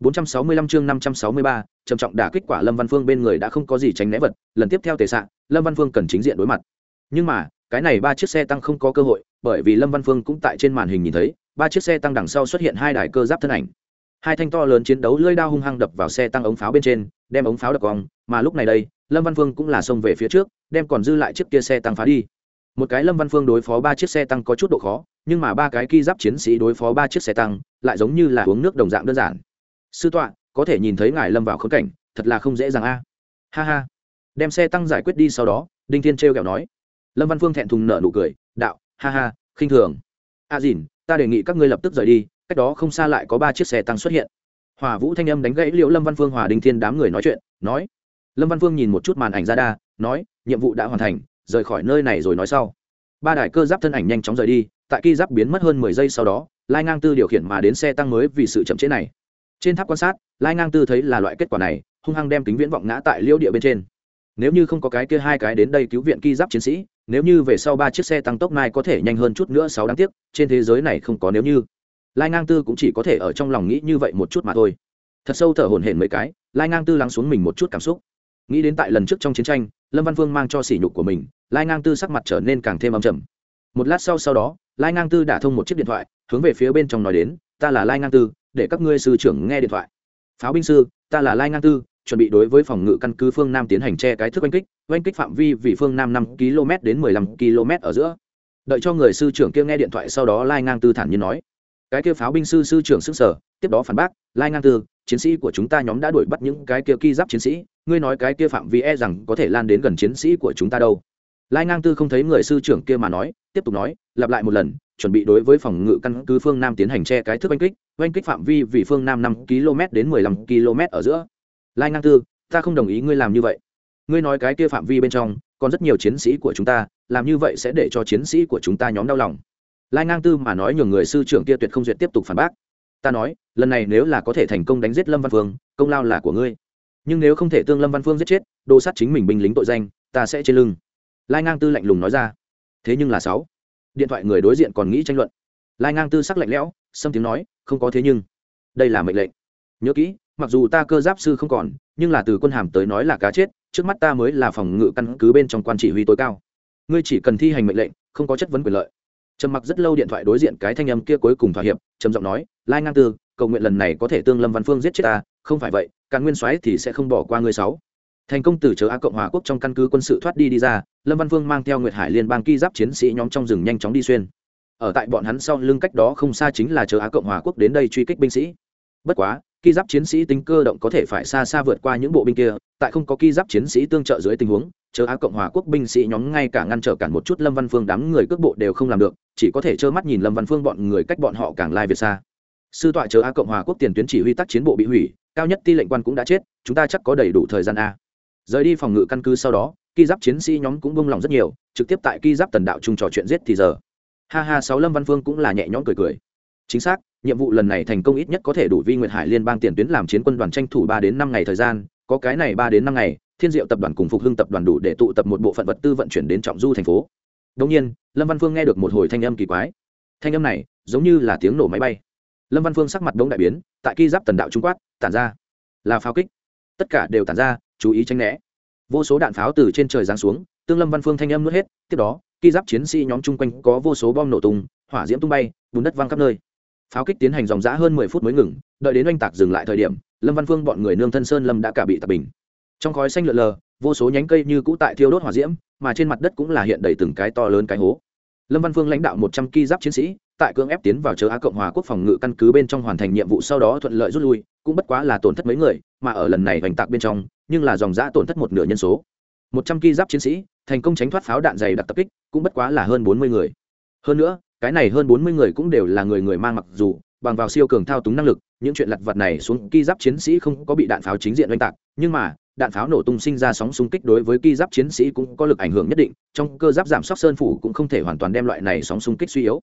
465 chương 563, trầm trọng đả kích quả Lâm Văn Phương bên người đã không có gì tránh né vật, lần tiếp theo tề sạ, Lâm Văn Phương cần chính diện đối mặt. Nhưng mà, cái này ba chiếc xe tăng không có cơ hội, bởi vì Lâm Văn Phương cũng tại trên màn hình nhìn thấy, ba chiếc xe tăng đằng sau xuất hiện hai đài cơ giáp thân ảnh. Hai thanh to lớn chiến đấu lưỡi đao hung hăng đập vào xe tăng ống pháo bên trên, đem ống pháo đập cong, mà lúc này đây, Lâm Văn Phương cũng là xông về phía trước, đem còn dư lại chiếc kia xe tăng phá đi. Một cái Lâm Văn Phương đối phó ba chiếc xe tăng có chút độ khó, nhưng mà ba cái ki giáp chiến sĩ đối phó ba chiếc xe tăng, lại giống như là uống nước đồng dạng đơn giản. Sư tọa, có thể nhìn thấy ngài lâm vào khốn cảnh thật là không dễ dàng a. Ha ha. Đem xe tăng giải quyết đi sau đó đinh thiên trêu kẹo nói. Lâm văn phương thẹn thùng nở nụ cười đạo ha ha khinh thường. A à dìn ta đề nghị các ngươi lập tức rời đi cách đó không xa lại có ba chiếc xe tăng xuất hiện. Hòa vũ thanh âm đánh gãy liệu lâm văn phương hòa đinh thiên đám người nói chuyện nói. Lâm văn phương nhìn một chút màn ảnh ra đa nói nhiệm vụ đã hoàn thành rời khỏi nơi này rồi nói sau. Ba đại cơ giáp thân ảnh nhanh chóng rời đi tại khi giáp biến mất hơn mười giây sau đó lai ngang tư điều khiển mà đến xe tăng mới vì sự chậm chế này trên tháp quan sát, lai ngang tư thấy là loại kết quả này, hung hăng đem kính viễn vọng ngã tại liêu địa bên trên. Nếu như không có cái kia hai cái đến đây cứu viện ki giáp chiến sĩ, nếu như về sau ba chiếc xe tăng tốc mai có thể nhanh hơn chút nữa sáu đáng tiếc, trên thế giới này không có nếu như. Lai ngang tư cũng chỉ có thể ở trong lòng nghĩ như vậy một chút mà thôi. Thật sâu thở hổn hển mấy cái, lai ngang tư lắng xuống mình một chút cảm xúc. Nghĩ đến tại lần trước trong chiến tranh, lâm văn phương mang cho sỉ nhục của mình, lai ngang tư sắc mặt trở nên càng thêm âm trầm. Một lát sau sau đó, lai ngang tư đã thông một chiếc điện thoại, hướng về phía bên trong nói đến, ta là lai ngang tư để các ngươi sư trưởng nghe điện thoại. Pháo binh sư, ta là lai ngang tư, chuẩn bị đối với phòng ngự căn cứ phương nam tiến hành che cái thức oanh kích. Oanh kích phạm vi vì phương nam năm km đến mười lăm km ở giữa. Đợi cho người sư trưởng kia nghe điện thoại sau đó lai ngang tư thản nhiên nói. Cái kia pháo binh sư sư trưởng sức sở tiếp đó phản bác, lai ngang tư, chiến sĩ của chúng ta nhóm đã đuổi bắt những cái kia ki giáp chiến sĩ. Ngươi nói cái kia phạm vi e rằng có thể lan đến gần chiến sĩ của chúng ta đâu. Lai ngang tư không thấy người sư trưởng kia mà nói, tiếp tục nói, lặp lại một lần chuẩn bị đối với phòng ngự căn cứ phương nam tiến hành che cái thước oanh kích oanh kích phạm vi vì phương nam năm km đến mười lăm km ở giữa. Lai ngang tư, ta không đồng ý ngươi làm như vậy. Ngươi nói cái kia phạm vi bên trong, còn rất nhiều chiến sĩ của chúng ta, làm như vậy sẽ để cho chiến sĩ của chúng ta nhóm đau lòng. Lai ngang tư mà nói nhường người sư trưởng kia tuyệt không duyệt tiếp tục phản bác. Ta nói, lần này nếu là có thể thành công đánh giết lâm văn phương, công lao là của ngươi. Nhưng nếu không thể tương lâm văn phương giết chết, đồ sát chính mình binh lính tội danh, ta sẽ trên lưng. Lai ngang tư lạnh lùng nói ra. Thế nhưng là sáu điện thoại người đối diện còn nghĩ tranh luận. Lai ngang tư sắc lạnh lẽo xâm tiếng nói, không có thế nhưng, đây là mệnh lệnh. Nhớ kỹ, mặc dù ta cơ giáp sư không còn, nhưng là từ quân hàm tới nói là cá chết, trước mắt ta mới là phòng ngự căn cứ bên trong quan chỉ huy tối cao. Ngươi chỉ cần thi hành mệnh lệnh, không có chất vấn quyền lợi. Trầm mặc rất lâu điện thoại đối diện cái thanh âm kia cuối cùng thỏa hiệp, trầm giọng nói, lai ngang tư, cầu nguyện lần này có thể tương lâm văn phương giết chết ta, không phải vậy càng nguyên soái thì sẽ không bỏ qua ngươi sáu thành công từ chớ á cộng hòa quốc trong căn cứ quân sự thoát đi đi ra, lâm văn vương mang theo nguyệt hải liên bang ki giáp chiến sĩ nhóm trong rừng nhanh chóng đi xuyên. Ở tại bọn hắn sau lưng cách đó không xa chính là chớ á cộng hòa quốc đến đây truy kích binh sĩ. Bất quá ki giáp chiến sĩ tính cơ động có thể phải xa xa vượt qua những bộ binh kia, tại không có ki giáp chiến sĩ tương trợ dưới tình huống, chớ á cộng hòa quốc binh sĩ nhóm ngay cả ngăn trở cản một chút lâm văn phương đám người cước bộ đều không làm được, chỉ có thể trơ mắt nhìn lâm văn phương bọn người cách bọn họ càng lai việt xa. Sư tọa chớ á cộng hòa quốc tiền tuyến chỉ huy tác chiến bộ bị hủy, cao nhất ti lệnh quan cũng đã chết, chúng ta chắc có đầy đủ thời gian a rời đi phòng ngự căn cứ sau đó, ki giáp chiến sĩ nhóm cũng bông lòng rất nhiều, trực tiếp tại ki giáp tần đạo chung trò chuyện giết thì giờ. Ha ha, sáu lâm văn phương cũng là nhẹ nhõm cười cười. Chính xác, nhiệm vụ lần này thành công ít nhất có thể đủ vi nguyệt hải liên bang tiền tuyến làm chiến quân đoàn tranh thủ ba đến năm ngày thời gian, có cái này ba đến năm ngày, thiên diệu tập đoàn cùng phục hưng tập đoàn đủ để tụ tập một bộ phận vật tư vận chuyển đến trọng du thành phố. Đông nhiên, lâm văn phương nghe được một hồi thanh âm kỳ quái. Thanh âm này, giống như là tiếng nổ máy bay. Lâm văn phương sắc mặt đống đại biến, tại ki giáp tần đạo trung quát, tản ra. Là pháo kích. Tất cả đều tản ra chú ý tránh né. Vô số đạn pháo từ trên trời giáng xuống, tương lâm văn phương thanh âm nuốt hết, tiếp đó, khi giáp chiến sĩ nhóm chung quanh có vô số bom nổ tung, hỏa diễm tung bay, bùn đất văng khắp nơi. Pháo kích tiến hành dòng dã hơn mười phút mới ngừng, đợi đến oanh tạc dừng lại thời điểm, lâm văn phương bọn người nương thân sơn lâm đã cả bị tạc bình. Trong khói xanh lượn lờ, vô số nhánh cây như cũ tại thiêu đốt hỏa diễm, mà trên mặt đất cũng là hiện đầy từng cái to lớn cái hố. Lâm văn phương lãnh đạo một trăm ki giáp chiến sĩ, tại cưỡng ép tiến vào chớ á cộng hòa quốc phòng ngự căn cứ bên trong hoàn thành nhiệm vụ sau đó thuận lợi rút lui, cũng bất quá là tổn thất mấy người, mà ở lần này hoành tạc bên trong nhưng là dòng giã tổn thất một nửa nhân số. Một trăm ki giáp chiến sĩ, thành công tránh thoát pháo đạn dày đặc tập kích, cũng bất quá là hơn bốn mươi người. Hơn nữa, cái này hơn bốn mươi người cũng đều là người người mang mặc dù, bằng vào siêu cường thao túng năng lực, những chuyện lặt vặt này xuống ki giáp chiến sĩ không có bị đạn pháo chính diện oanh tạc, nhưng mà, đạn pháo nổ tung sinh ra sóng xung kích đối với ki giáp chiến sĩ cũng có lực ảnh hưởng nhất định, trong cơ giáp giảm sóc sơn phủ cũng không thể hoàn toàn đem loại này sóng xung kích suy yếu.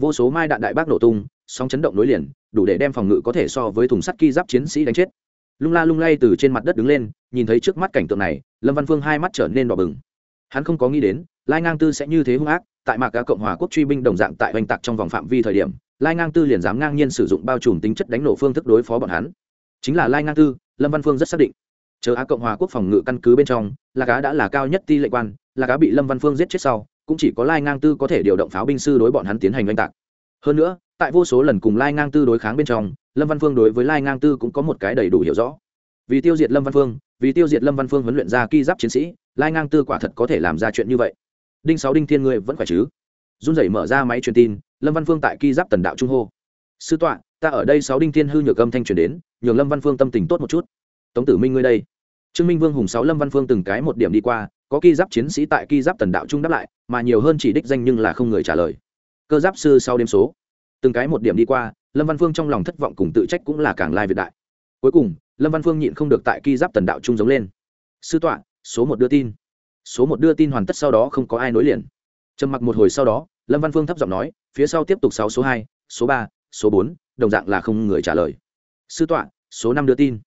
Vô số mai đạn đại bác nổ tung, sóng chấn động nối liền, đủ để đem phòng ngự có thể so với thùng sắt ki giáp chiến sĩ đánh chết lung la lung lay từ trên mặt đất đứng lên, nhìn thấy trước mắt cảnh tượng này, lâm văn phương hai mắt trở nên đỏ bừng. Hắn không có nghĩ đến, lai ngang tư sẽ như thế hung ác, tại mạc cả cộng hòa quốc truy binh đồng dạng tại oanh tạc trong vòng phạm vi thời điểm, lai ngang tư liền dám ngang nhiên sử dụng bao trùm tính chất đánh nổ phương thức đối phó bọn hắn. Chính là lai ngang tư, lâm văn phương rất xác định. Chờ á cộng hòa quốc phòng ngự căn cứ bên trong là cá đã là cao nhất ti lệnh quan là cá bị lâm văn phương giết chết sau, cũng chỉ có lai ngang tư có thể điều động pháo binh sư đối bọn hắn tiến hành oanh tạc. Hơn nữa tại vô số lần cùng lai ngang tư đối kháng bên trong, lâm văn phương đối với lai ngang tư cũng có một cái đầy đủ hiểu rõ. Vì tiêu diệt lâm văn phương, vì tiêu diệt lâm văn phương huấn luyện ra ki giáp chiến sĩ, lai ngang tư quả thật có thể làm ra chuyện như vậy. Đinh sáu đinh thiên ngươi vẫn khỏe chứ? Run rẩy mở ra máy truyền tin, lâm văn phương tại ki giáp tần đạo trung hô. Sư tọa, ta ở đây sáu đinh thiên hư nhược âm thanh truyền đến, nhường lâm văn phương tâm tình tốt một chút. Tống tử minh ngươi đây. Trương minh vương hùng sáu lâm văn phương từng cái một điểm đi qua, có ki giáp chiến sĩ tại ki giáp tần đạo trung đáp lại, mà nhiều hơn chỉ đích danh nhưng là không người trả lời. Cơ giáp sư sau đêm số từng cái một điểm đi qua, lâm văn phương trong lòng thất vọng cùng tự trách cũng là càng lai việt đại. Cuối cùng, lâm văn phương nhịn không được tại ki giáp tần đạo trung giống lên. Sư tọa, số một đưa tin. Số một đưa tin hoàn tất sau đó không có ai nối liền. Trầm mặc một hồi sau đó, lâm văn phương thấp giọng nói, phía sau tiếp tục sáu số hai, số ba, số bốn, đồng dạng là không người trả lời. Sư tọa, số năm đưa tin.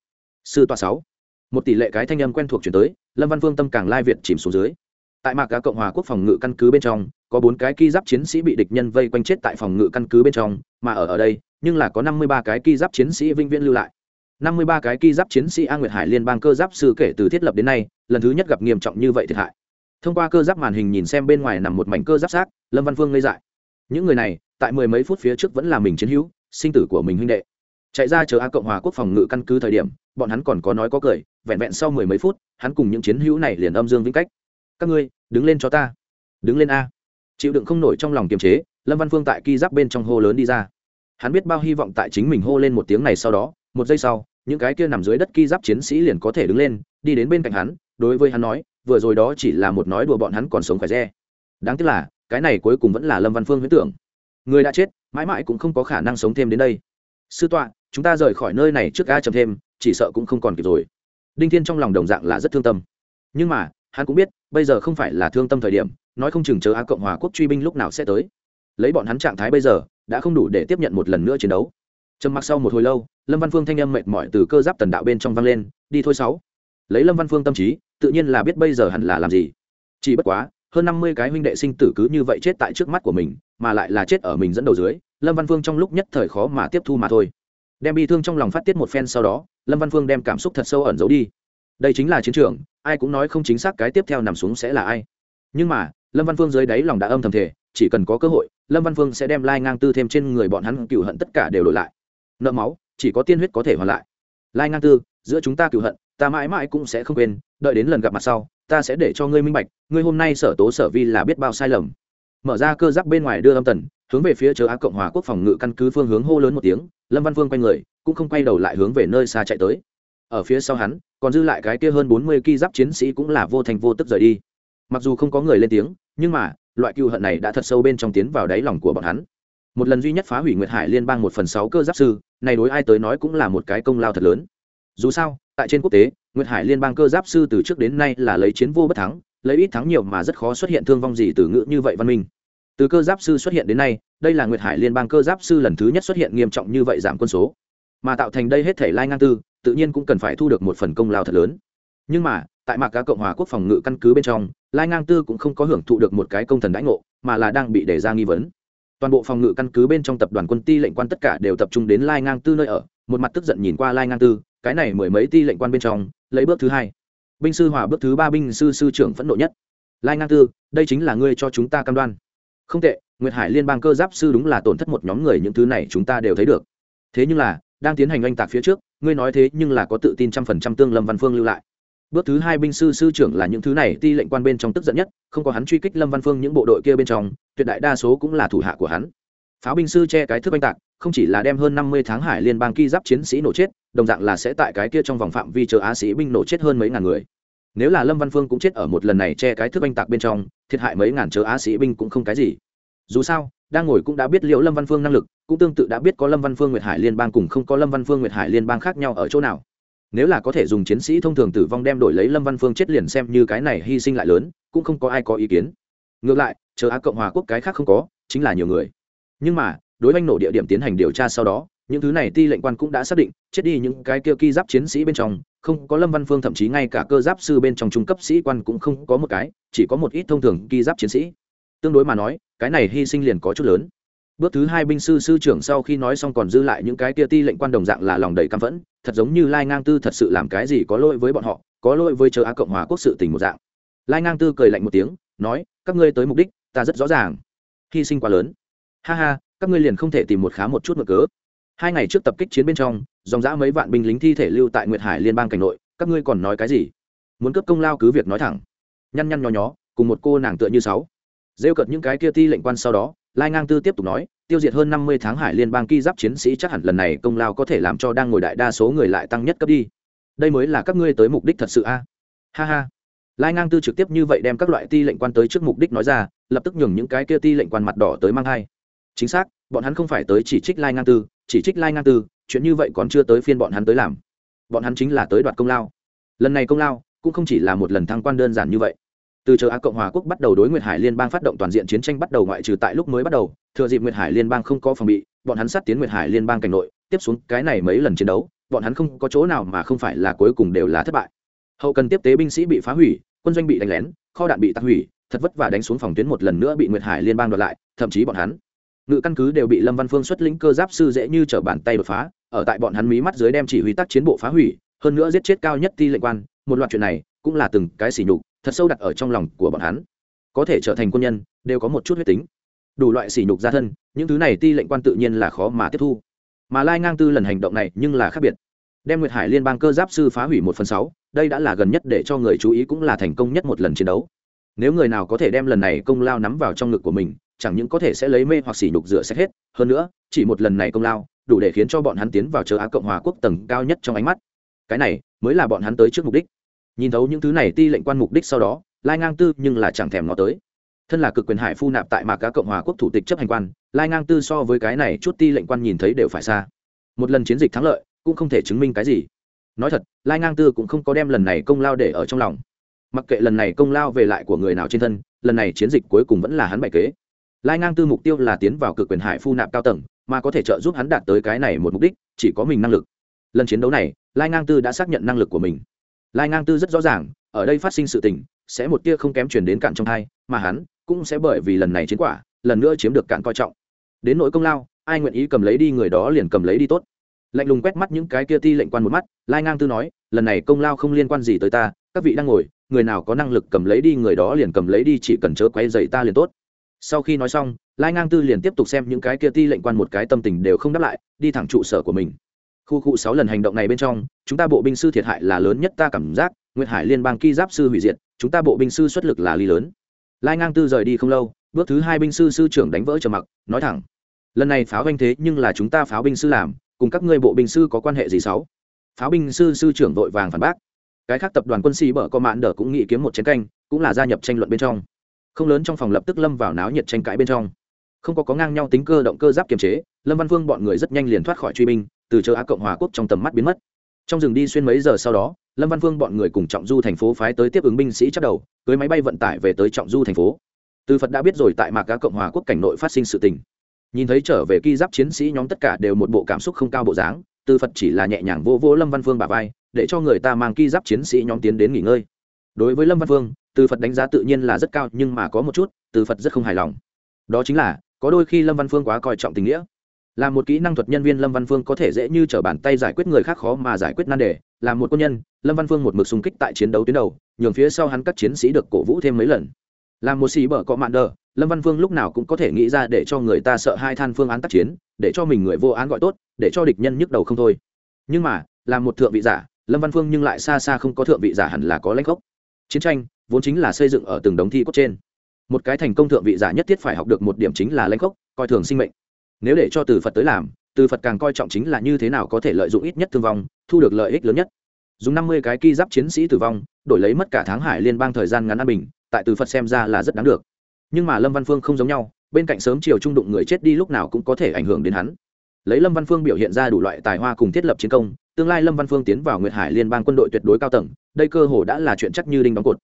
Sư tọa sáu. Một tỷ lệ cái thanh âm quen thuộc chuyển tới, lâm văn phương tâm càng lai việt chìm xuống dưới tại mạc gà cộng hòa quốc phòng ngự căn cứ bên trong, có bốn cái ki giáp chiến sĩ bị địch nhân vây quanh chết tại phòng ngự căn cứ bên trong, mà ở ở đây, nhưng là có năm mươi ba cái ki giáp chiến sĩ vinh viễn lưu lại. năm mươi ba cái ki giáp chiến sĩ a nguyệt hải liên bang cơ giáp sư kể từ thiết lập đến nay, lần thứ nhất gặp nghiêm trọng như vậy thiệt hại. Thông qua cơ giáp màn hình nhìn xem bên ngoài nằm một mảnh cơ giáp xác, lâm văn phương ngây dại. Những người này, tại mười mấy phút phía trước vẫn là mình chiến hữu, sinh tử của mình huynh đệ. Chạy ra chờ a cộng hòa quốc phòng ngự căn cứ thời điểm, bọn hắn còn có nói có cười, vẹn vẹn sau mười mấy phút, hắn cùng những chiến hữu này liền âm dương vĩnh cách các ngươi, đứng lên cho ta. Đứng lên a. Chịu đựng không nổi trong lòng kiềm chế, lâm văn phương tại ki giáp bên trong hô lớn đi ra. Hắn biết bao hy vọng tại chính mình hô lên một tiếng này sau đó, một giây sau, những cái kia nằm dưới đất ki giáp chiến sĩ liền có thể đứng lên, đi đến bên cạnh hắn, đối với hắn nói, vừa rồi đó chỉ là một nói đùa bọn hắn còn sống khỏe re. Đáng tiếc là, cái này cuối cùng vẫn là lâm văn phương huyễn tưởng. Người đã chết, mãi mãi cũng không có khả năng sống thêm đến đây. Sư tọa, chúng ta rời khỏi nơi này trước ga chậm thêm, chỉ sợ cũng không còn kịp rồi. Đinh thiên trong lòng đồng dạng là rất thương tâm. Nhưng mà hắn cũng biết, bây giờ không phải là thương tâm thời điểm, nói không chừng chờ á cộng hòa quốc truy binh lúc nào sẽ tới. Lấy bọn hắn trạng thái bây giờ, đã không đủ để tiếp nhận một lần nữa chiến đấu. Trầm mặc sau một hồi lâu, lâm văn phương thanh âm mệt mỏi từ cơ giáp tần đạo bên trong vang lên, đi thôi sáu. Lấy lâm văn phương tâm trí, tự nhiên là biết bây giờ hẳn là làm gì. Chỉ bất quá, hơn năm mươi cái huynh đệ sinh tử cứ như vậy chết tại trước mắt của mình, mà lại là chết ở mình dẫn đầu dưới, lâm văn phương trong lúc nhất thời khó mà tiếp thu mà thôi. Đem bi thương trong lòng phát tiết một phen sau đó, lâm văn phương đem cảm xúc thật sâu ẩn giấu đi đây chính là chiến trường, ai cũng nói không chính xác cái tiếp theo nằm xuống sẽ là ai. Nhưng mà, lâm văn phương dưới đáy lòng đã âm thầm thể chỉ cần có cơ hội, lâm văn phương sẽ đem lai ngang tư thêm trên người bọn hắn cựu hận tất cả đều đổi lại. Nợ máu, chỉ có tiên huyết có thể hoàn lại. Lai ngang tư, giữa chúng ta cựu hận, ta mãi mãi cũng sẽ không quên, đợi đến lần gặp mặt sau, ta sẽ để cho ngươi minh bạch, ngươi hôm nay sở tố sở vi là biết bao sai lầm. Mở ra cơ giáp bên ngoài đưa âm tần, hướng về phía chờ á cộng hòa quốc phòng ngự căn cứ phương hướng hô lớn một tiếng, lâm văn phương quay người, cũng không quay đầu lại hướng về nơi xa chạy tới. Ở phía sau hắn còn dư lại cái kia hơn bốn mươi ki giáp chiến sĩ cũng là vô thành vô tức rời đi. Mặc dù không có người lên tiếng, nhưng mà, loại cựu hận này đã thật sâu bên trong tiến vào đáy lòng của bọn hắn. Một lần duy nhất phá hủy nguyệt hải liên bang một phần sáu cơ giáp sư, này đối ai tới nói cũng là một cái công lao thật lớn. Dù sao, tại trên quốc tế, nguyệt hải liên bang cơ giáp sư từ trước đến nay là lấy chiến vô bất thắng, lấy ít thắng nhiều mà rất khó xuất hiện thương vong gì từ ngữ như vậy văn minh. Từ cơ giáp sư xuất hiện đến nay, đây là nguyệt hải liên bang cơ giáp sư lần thứ nhất xuất hiện nghiêm trọng như vậy giảm quân số. Mà tạo thành đây hết thể lai ngang tư tự nhiên cũng cần phải thu được một phần công lao thật lớn. Nhưng mà, tại mạc cá cộng hòa quốc phòng ngự căn cứ bên trong, lai ngang tư cũng không có hưởng thụ được một cái công thần đãi ngộ, mà là đang bị đề ra nghi vấn. Toàn bộ phòng ngự căn cứ bên trong tập đoàn quân ti lệnh quan tất cả đều tập trung đến lai ngang tư nơi ở, một mặt tức giận nhìn qua lai ngang tư, cái này mười mấy ti lệnh quan bên trong, lấy bước thứ hai. Binh sư hòa bước thứ ba binh sư sư trưởng phẫn nộ nhất. Lai ngang tư, đây chính là ngươi cho chúng ta cam đoan. Không tệ, nguyệt hải liên bang cơ giáp sư đúng là tổn thất một nhóm người, những thứ này chúng ta đều thấy được. Thế nhưng là, đang tiến hành oanh tạc phía trước ngươi nói thế nhưng là có tự tin trăm phần trăm tương lâm văn phương lưu lại. Bước thứ hai binh sư sư trưởng là những thứ này, ti lệnh quan bên trong tức giận nhất, không có hắn truy kích lâm văn phương những bộ đội kia bên trong, tuyệt đại đa số cũng là thủ hạ của hắn. Pháo binh sư che cái thức oanh tạc, không chỉ là đem hơn năm mươi tháng hải liên bang ki giáp chiến sĩ nổ chết, đồng dạng là sẽ tại cái kia trong vòng phạm vi chờ á sĩ binh nổ chết hơn mấy ngàn người. Nếu là lâm văn phương cũng chết ở một lần này che cái thức oanh tạc bên trong, thiệt hại mấy ngàn chờ á sĩ binh cũng không cái gì. Dù sao, đang ngồi cũng đã biết liệu lâm văn phương năng lực cũng tương tự đã biết có lâm văn phương nguyệt hải liên bang cùng không có lâm văn phương nguyệt hải liên bang khác nhau ở chỗ nào. Nếu là có thể dùng chiến sĩ thông thường tử vong đem đổi lấy lâm văn phương chết liền xem như cái này hy sinh lại lớn, cũng không có ai có ý kiến. Ngược lại, chờ á cộng hòa quốc cái khác không có, chính là nhiều người. Nhưng mà, đối với nổ địa điểm tiến hành điều tra sau đó, những thứ này ti lệnh quan cũng đã xác định, chết đi những cái kia ki giáp chiến sĩ bên trong, không có lâm văn phương thậm chí ngay cả cơ giáp sư bên trong trung cấp sĩ quan cũng không có một cái, chỉ có một ít thông thường ki giáp chiến sĩ. Tương đối mà nói, cái này hy sinh liền có chút lớn bước thứ hai binh sư sư trưởng sau khi nói xong còn dư lại những cái kia ti lệnh quan đồng dạng là lòng đầy căm phẫn, thật giống như lai ngang tư thật sự làm cái gì có lỗi với bọn họ, có lỗi với chờ á cộng hòa quốc sự tình một dạng. Lai ngang tư cười lạnh một tiếng, nói, các ngươi tới mục đích, ta rất rõ ràng. Hy sinh quá lớn. Ha ha, các ngươi liền không thể tìm một khá một chút mở cớ. Hai ngày trước tập kích chiến bên trong, dòng dã mấy vạn binh lính thi thể lưu tại nguyệt hải liên bang cảnh nội, các ngươi còn nói cái gì? Muốn cấp công lao cứ việc nói thẳng. Nhăn nhăn nhó nhó, cùng một cô nàng tựa như sáu. Rêu cợt những cái kia ti lệnh quan sau đó lai ngang tư tiếp tục nói, tiêu diệt hơn năm mươi tháng hải liên bang ki giáp chiến sĩ chắc hẳn lần này công lao có thể làm cho đang ngồi đại đa số người lại tăng nhất cấp đi. Đây mới là các ngươi tới mục đích thật sự a. Ha ha. Lai ngang tư trực tiếp như vậy đem các loại ti lệnh quan tới trước mục đích nói ra, lập tức nhường những cái kia ti lệnh quan mặt đỏ tới mang hai chính xác, bọn hắn không phải tới chỉ trích lai ngang tư, chỉ trích lai ngang tư, chuyện như vậy còn chưa tới phiên bọn hắn tới làm. Bọn hắn chính là tới đoạt công lao. Lần này công lao cũng không chỉ là một lần thăng quan đơn giản như vậy từ chờ á cộng hòa quốc bắt đầu đối nguyệt hải liên bang phát động toàn diện chiến tranh bắt đầu ngoại trừ tại lúc mới bắt đầu, thừa dịp nguyệt hải liên bang không có phòng bị, bọn hắn sát tiến nguyệt hải liên bang cảnh nội, tiếp xuống cái này mấy lần chiến đấu, bọn hắn không có chỗ nào mà không phải là cuối cùng đều là thất bại. Hậu cần tiếp tế binh sĩ bị phá hủy, quân doanh bị đánh lén, kho đạn bị tạc hủy, thật vất vả đánh xuống phòng tuyến một lần nữa bị nguyệt hải liên bang đoạt lại, thậm chí bọn hắn, ngự căn cứ đều bị lâm văn phương xuất lĩnh cơ giáp sư dễ như t bàn tay đột phá, ở tại bọn hắn mí mắt dưới đem chỉ huy tác chiến bộ phá hủy, hơn nữa giết chết cao nhất ti lệnh quan, một loạt chuyện này cũng là từng cái sỉ nhục thật sâu đặt ở trong lòng của bọn hắn. Có thể trở thành quân nhân, đều có một chút huyết tính. Đủ loại sỉ nhục gia thân, những thứ này ti lệnh quan tự nhiên là khó mà tiếp thu. Mà lai ngang tư lần hành động này nhưng là khác biệt. Đem nguyệt hải liên bang cơ giáp sư phá hủy một phần sáu, đây đã là gần nhất để cho người chú ý cũng là thành công nhất một lần chiến đấu. Nếu người nào có thể đem lần này công lao nắm vào trong ngực của mình, chẳng những có thể sẽ lấy mê hoặc sỉ nhục rửa sạch hết, hơn nữa, chỉ một lần này công lao, đủ để khiến cho bọn hắn tiến vào chờ á cộng hòa quốc tầng cao nhất trong ánh mắt. Cái này mới là bọn hắn tới trước mục đích nhìn thấu những thứ này ti lệnh quan mục đích sau đó, lai ngang tư nhưng là chẳng thèm nó tới. Thân là cực quyền hải phu nạp tại mạc cá cộng hòa quốc thủ tịch chấp hành quan, lai ngang tư so với cái này chút ti lệnh quan nhìn thấy đều phải xa. Một lần chiến dịch thắng lợi, cũng không thể chứng minh cái gì. Nói thật, lai ngang tư cũng không có đem lần này công lao để ở trong lòng. Mặc kệ lần này công lao về lại của người nào trên thân, lần này chiến dịch cuối cùng vẫn là hắn bày kế. Lai ngang tư mục tiêu là tiến vào cực quyền hải phu nạp cao tầng, mà có thể trợ giúp hắn đạt tới cái này một mục đích, chỉ có mình năng lực. Lần chiến đấu này, lai ngang tư đã xác nhận năng lực của mình lai ngang tư rất rõ ràng, ở đây phát sinh sự tình, sẽ một tia không kém chuyển đến cạn trong hai mà hắn cũng sẽ bởi vì lần này chiến quả, lần nữa chiếm được cạn coi trọng. Đến nỗi công lao, ai nguyện ý cầm lấy đi người đó liền cầm lấy đi tốt. Lạnh lùng quét mắt những cái kia ti lệnh quan một mắt, lai ngang tư nói, lần này công lao không liên quan gì tới ta, các vị đang ngồi, người nào có năng lực cầm lấy đi người đó liền cầm lấy đi, chỉ cần chớ quay dậy ta liền tốt. Sau khi nói xong, lai ngang tư liền tiếp tục xem những cái kia ti lệnh quan một cái tâm tình đều không đáp lại, đi thẳng trụ sở của mình khu cụ sáu lần hành động này bên trong, chúng ta bộ binh sư thiệt hại là lớn nhất ta cảm giác, nguyệt hải liên bang ki giáp sư hủy diệt, chúng ta bộ binh sư xuất lực là ly lớn. Lai ngang tư rời đi không lâu, bước thứ hai binh sư sư trưởng đánh vỡ trầm mặc, nói thẳng, lần này pháo vanh thế nhưng là chúng ta pháo binh sư làm, cùng các ngươi bộ binh sư có quan hệ gì sáu? Pháo binh sư sư trưởng vội vàng phản bác, cái khác tập đoàn quân sĩ bở có mạn đỡ cũng nghĩ kiếm một chiến canh, cũng là gia nhập tranh luận bên trong. Không lớn trong phòng lập tức lâm vào náo nhiệt tranh cãi bên trong. Không có có ngang nhau tính cơ động cơ giáp kiềm chế, lâm văn vương bọn người rất nhanh liền thoát khỏi truy binh từ châu á cộng hòa quốc trong tầm mắt biến mất. Trong rừng đi xuyên mấy giờ sau đó, lâm văn Vương bọn người cùng trọng du thành phố phái tới tiếp ứng binh sĩ chắc đầu, cưới máy bay vận tải về tới trọng du thành phố. Từ phật đã biết rồi tại mạc cá cộng hòa quốc cảnh nội phát sinh sự tình. Nhìn thấy trở về ki giáp chiến sĩ nhóm tất cả đều một bộ cảm xúc không cao bộ dáng, từ phật chỉ là nhẹ nhàng vô vô lâm văn phương bà vai, để cho người ta mang ki giáp chiến sĩ nhóm tiến đến nghỉ ngơi. Đối với lâm văn phương, từ phật đánh giá tự nhiên là rất cao, nhưng mà có một chút, từ phật rất không hài lòng. Đó chính là, có đôi khi lâm văn phương quá coi trọng tình nghĩa là một kỹ năng thuật nhân viên lâm văn phương có thể dễ như t r ở bàn tay giải quyết người khác khó mà giải quyết nan đề, là một quân nhân, lâm văn phương một mực xung kích tại chiến đấu tuyến đầu, nhường phía sau hắn các chiến sĩ được cổ vũ thêm mấy lần. Là một xì bở cọ mạn đờ, lâm văn phương lúc nào cũng có thể nghĩ ra để cho người ta sợ hai than phương án tác chiến, để cho mình người vô án gọi tốt, để cho địch nhân nhức đầu không thôi. Nhưng mà, là một thượng vị giả, lâm văn phương nhưng lại xa xa không có thượng vị giả hẳn là có lãnh gốc. Chiến tranh, vốn chính là xây dựng ở từng đống thi cốt trên. Một cái thành công thượng vị giả nhất thiết phải học được một điểm chính là lãnh gốc, coi thường sinh mệnh nếu để cho từ phật tới làm, từ phật càng coi trọng chính là như thế nào có thể lợi dụng ít nhất thương vong, thu được lợi ích lớn nhất. Dùng năm mươi cái ki giáp chiến sĩ tử vong, đổi lấy mất cả tháng hải liên bang thời gian ngắn an bình, tại từ phật xem ra là rất đáng được. Nhưng mà lâm văn phương không giống nhau, bên cạnh sớm chiều trung đụng người chết đi lúc nào cũng có thể ảnh hưởng đến hắn. Lấy lâm văn phương biểu hiện ra đủ loại tài hoa cùng thiết lập chiến công, tương lai lâm văn phương tiến vào nguyệt hải liên bang quân đội tuyệt đối cao tầng, đây cơ hồ đã là chuyện chắc như đinh đóng cột.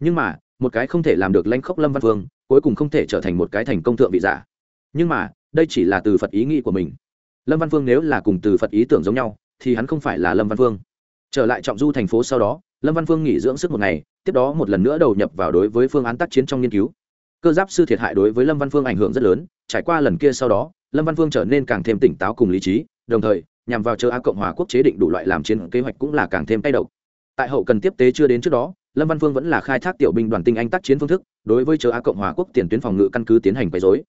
Nhưng mà, một cái không thể làm được lãnh khốc lâm văn phương, cuối cùng không thể trở thành một cái thành công thượng vị giả. Nhưng mà đây chỉ là từ phật ý nghĩ của mình. Lâm văn phương nếu là cùng từ phật ý tưởng giống nhau, thì hắn không phải là lâm văn phương. Trở lại trọng du thành phố sau đó, lâm văn phương nghỉ dưỡng sức một ngày, tiếp đó một lần nữa đầu nhập vào đối với phương án tác chiến trong nghiên cứu. Cơ giáp sư thiệt hại đối với lâm văn phương ảnh hưởng rất lớn, trải qua lần kia sau đó, lâm văn phương trở nên càng thêm tỉnh táo cùng lý trí, đồng thời, nhằm vào chờ á cộng hòa quốc chế định đủ loại làm chiến kế hoạch cũng là càng thêm tay độc. Tại hậu cần tiếp tế chưa đến trước đó, lâm văn phương vẫn là khai thác tiểu binh đoàn tinh anh tác chiến phương thức, đối với chờ á cộng hòa quốc tiền tuyến phòng ngự căn cứ tiến hành quấy dối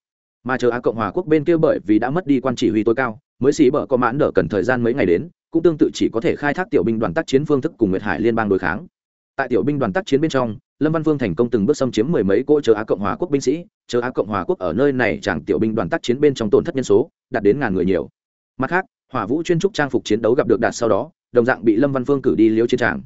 mà chờ á cộng hòa quốc bên kia bởi vì đã mất đi quan chỉ huy tối cao, mới xí bở có mãn đỡ cần thời gian mấy ngày đến, cũng tương tự chỉ có thể khai thác tiểu binh đoàn tác chiến phương thức cùng nguyệt hải liên bang đối kháng. Tại tiểu binh đoàn tác chiến bên trong, lâm văn vương thành công từng bước xâm chiếm mười mấy cỗ chờ á cộng hòa quốc binh sĩ, chờ á cộng hòa quốc ở nơi này chẳng tiểu binh đoàn tác chiến bên trong tổn thất nhân số, đạt đến ngàn người nhiều. Mặt khác, hỏa vũ chuyên trúc trang phục chiến đấu gặp được đạt sau đó, đồng dạng bị lâm văn phương cử đi liêu chiến tràng.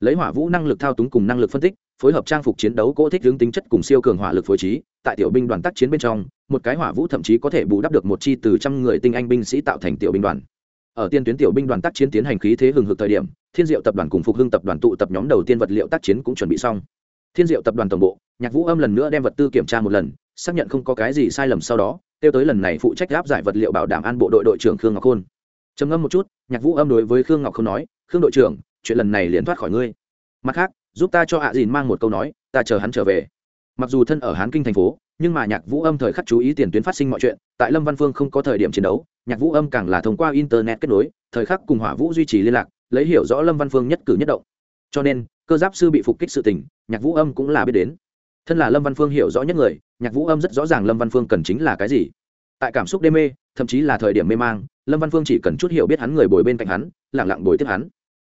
Lấy hỏa vũ năng lực thao túng cùng năng lực phân tích, phối hợp trang phục chiến đấu cỗ thích hướng tính chất cùng siêu cường hỏa lực phối trí, tại tiểu binh đoàn tác chiến bên trong một cái hỏa vũ thậm chí có thể bù đắp được một chi từ trăm người tinh anh binh sĩ tạo thành tiểu binh đoàn. Ở tiên tuyến tiểu binh đoàn tác chiến tiến hành khí thế hừng hực thời điểm, thiên diệu tập đoàn cùng phục hưng tập đoàn tụ tập nhóm đầu tiên vật liệu tác chiến cũng chuẩn bị xong. Thiên diệu tập đoàn tổng bộ, nhạc vũ âm lần nữa đem vật tư kiểm tra một lần, xác nhận không có cái gì sai lầm sau đó tiêu tới lần này phụ trách áp giải vật liệu bảo đảm an bộ đội đội trưởng khương ngọc khôn. Trầm ngâm một chút, nhạc vũ âm đối với khương ngọc khôn nói, khương đội trưởng, chuyện lần này liền thoát khỏi ngươi. Mặt khác, giúp ta cho hạ dìn mang một câu nói, ta chờ hắn trở về. Mặc dù thân ở hán kinh thành phố nhưng mà nhạc vũ âm thời khắc chú ý tiền tuyến phát sinh mọi chuyện, tại lâm văn phương không có thời điểm chiến đấu, nhạc vũ âm càng là thông qua internet kết nối, thời khắc cùng hỏa vũ duy trì liên lạc, lấy hiểu rõ lâm văn phương nhất cử nhất động. Cho nên, cơ giáp sư bị phục kích sự tình, nhạc vũ âm cũng là biết đến. Thân là lâm văn phương hiểu rõ nhất người, nhạc vũ âm rất rõ ràng lâm văn phương cần chính là cái gì. Tại cảm xúc đê mê, thậm chí là thời điểm mê mang, lâm văn phương chỉ cần chút hiểu biết hắn người bồi bên cạnh hắn lẳng lặng bồi tiếp hắn.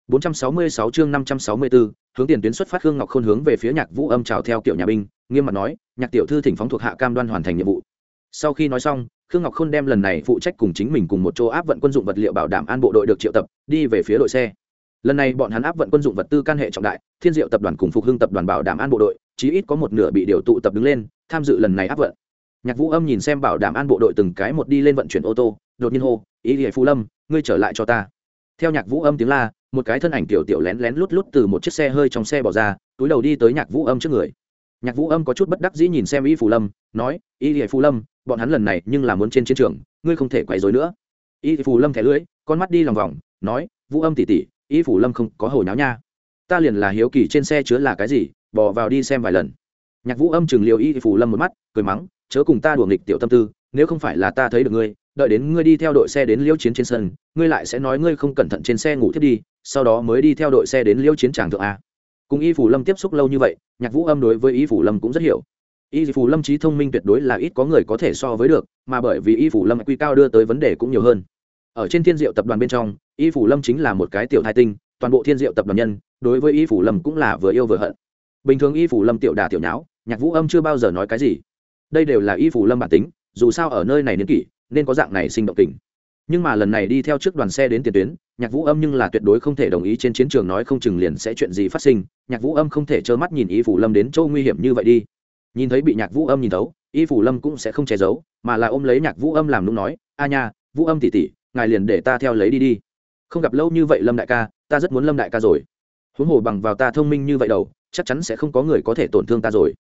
466 chương 564, hướng tiền tuyến xuất phát Khương Ngọc Khôn hướng về phía Nhạc Vũ Âm chào theo kiểu nhà binh, nghiêm mặt nói, Nhạc tiểu thư thỉnh phóng thuộc hạ cam đoan hoàn thành nhiệm vụ. Sau khi nói xong, Khương Ngọc Khôn đem lần này phụ trách cùng chính mình cùng một chỗ áp vận quân dụng vật liệu bảo đảm an bộ đội được triệu tập, đi về phía đội xe. Lần này bọn hắn áp vận quân dụng vật tư can hệ trọng đại, Thiên Diệu tập đoàn cùng Phục Hưng tập đoàn bảo đảm an bộ đội, chí ít có một nửa bị điều tụ tập đứng lên, tham dự lần này áp vận. Nhạc Vũ Âm nhìn xem bảo đảm an bộ đội từng cái một đi lên vận chuyển ô tô, đột nhiên hô, "Ý Liễu Phu Lâm, ngươi trở lại cho ta." Theo Nhạc Vũ Âm tiếng la, một cái thân ảnh tiểu tiểu lén lén lút lút từ một chiếc xe hơi trong xe bỏ ra, túi đầu đi tới nhạc vũ âm trước người. Nhạc vũ âm có chút bất đắc dĩ nhìn xem y phù lâm, nói, y lìa phù lâm, bọn hắn lần này nhưng là muốn trên chiến trường, ngươi không thể quấy rối nữa. Y phù lâm thẻ lưỡi, con mắt đi lòng vòng, nói, vũ âm tỉ tỉ y phù lâm không có hồi náo nha. Ta liền là hiếu kỳ trên xe chứa là cái gì, bỏ vào đi xem vài lần. Nhạc vũ âm chừng liều y phù lâm một mắt, cười mắng, chớ cùng ta đùa nghịch tiểu tâm tư, nếu không phải là ta thấy được ngươi đợi đến ngươi đi theo đội xe đến liêu chiến trên sân, ngươi lại sẽ nói ngươi không cẩn thận trên xe ngủ thiết đi, sau đó mới đi theo đội xe đến liêu chiến tràng thượng a. Cùng y phủ lâm tiếp xúc lâu như vậy, nhạc vũ âm đối với y phủ lâm cũng rất hiểu. Y phủ lâm trí thông minh tuyệt đối là ít có người có thể so với được, mà bởi vì y phủ lâm quy cao đưa tới vấn đề cũng nhiều hơn. Ở trên thiên diệu tập đoàn bên trong, y phủ lâm chính là một cái tiểu thai tinh, toàn bộ thiên diệu tập đoàn nhân, đối với y phủ lâm cũng là vừa yêu vừa hận. Bình thường y phủ lâm tiểu đà tiểu nháo, nhạc vũ âm chưa bao giờ nói cái gì. Đây đều là y phủ lâm bản tính, dù sao ở nơi này niên kỷ nên có dạng này sinh động tình nhưng mà lần này đi theo trước đoàn xe đến tiền tuyến, nhạc vũ âm nhưng là tuyệt đối không thể đồng ý trên chiến trường nói không chừng liền sẽ chuyện gì phát sinh. Nhạc vũ âm không thể trơ mắt nhìn y phủ lâm đến chỗ nguy hiểm như vậy đi. Nhìn thấy bị nhạc vũ âm nhìn thấu, y phủ lâm cũng sẽ không che giấu, mà là ôm lấy nhạc vũ âm làm lúc nói, a nha, vũ âm tỉ tỉ ngài liền để ta theo lấy đi đi. Không gặp lâu như vậy lâm đại ca, ta rất muốn lâm đại ca rồi. Huống hồ bằng vào ta thông minh như vậy đâu chắc chắn sẽ không có người có thể tổn thương ta rồi.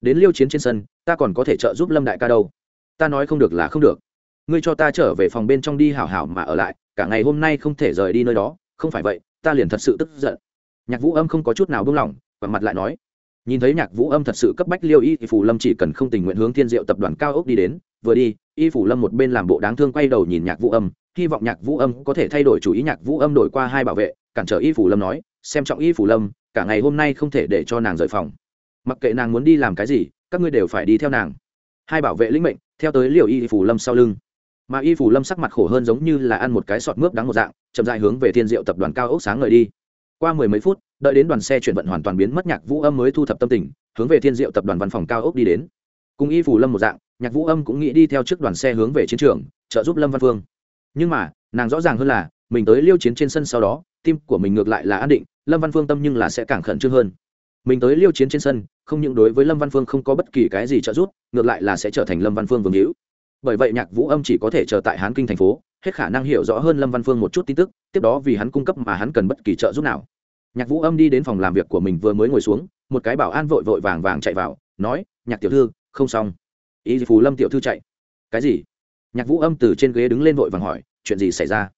Đến liêu chiến trên sân, ta còn có thể trợ giúp lâm đại ca đâu. Ta nói không được là không được ngươi cho ta trở về phòng bên trong đi hảo hảo mà ở lại, cả ngày hôm nay không thể rời đi nơi đó, không phải vậy, ta liền thật sự tức giận. Nhạc vũ âm không có chút nào buông lỏng, và mặt lại nói, nhìn thấy nhạc vũ âm thật sự cấp bách liêu y thì phủ lâm chỉ cần không tình nguyện hướng thiên diệu tập đoàn cao ốc đi đến, vừa đi, y phủ lâm một bên làm bộ đáng thương quay đầu nhìn nhạc vũ âm, hy vọng nhạc vũ âm có thể thay đổi chủ ý. Nhạc vũ âm đổi qua hai bảo vệ, cản trở y phủ lâm nói, xem trọng y phủ lâm, cả ngày hôm nay không thể để cho nàng rời phòng. Mặc kệ nàng muốn đi làm cái gì, các ngươi đều phải đi theo nàng. Hai bảo vệ lĩnh mệnh, theo tới liều y phủ lâm sau lưng mà y phủ lâm sắc mặt khổ hơn giống như là ăn một cái sọt mướp đắng một dạng, chậm dại hướng về thiên diệu tập đoàn cao ốc sáng ngời đi. Qua mười mấy phút, đợi đến đoàn xe chuyển vận hoàn toàn biến mất, nhạc vũ âm mới thu thập tâm tình, hướng về thiên diệu tập đoàn văn phòng cao ốc đi đến. Cùng y phủ lâm một dạng, nhạc vũ âm cũng nghĩ đi theo trước đoàn xe hướng về chiến trường, trợ giúp lâm văn phương. Nhưng mà, nàng rõ ràng hơn là, mình tới liêu chiến trên sân sau đó, tim của mình ngược lại là an định, lâm văn phương tâm nhưng là sẽ càng khẩn trương hơn. Mình tới liêu chiến trên sân, không những đối với lâm văn phương không có bất kỳ cái gì trợ giúp, ngược lại là sẽ trở thành lâm văn phương vương hữu bởi vậy nhạc vũ âm chỉ có thể chờ tại hán kinh thành phố, hết khả năng hiểu rõ hơn lâm văn phương một chút tin tức, tiếp đó vì hắn cung cấp mà hắn cần bất kỳ trợ giúp nào. Nhạc vũ âm đi đến phòng làm việc của mình vừa mới ngồi xuống, một cái bảo an vội vội vàng vàng chạy vào, nói, nhạc tiểu thư, không xong. Ý phù lâm tiểu thư chạy. Cái gì? Nhạc vũ âm từ trên ghế đứng lên vội vàng hỏi, chuyện gì xảy ra?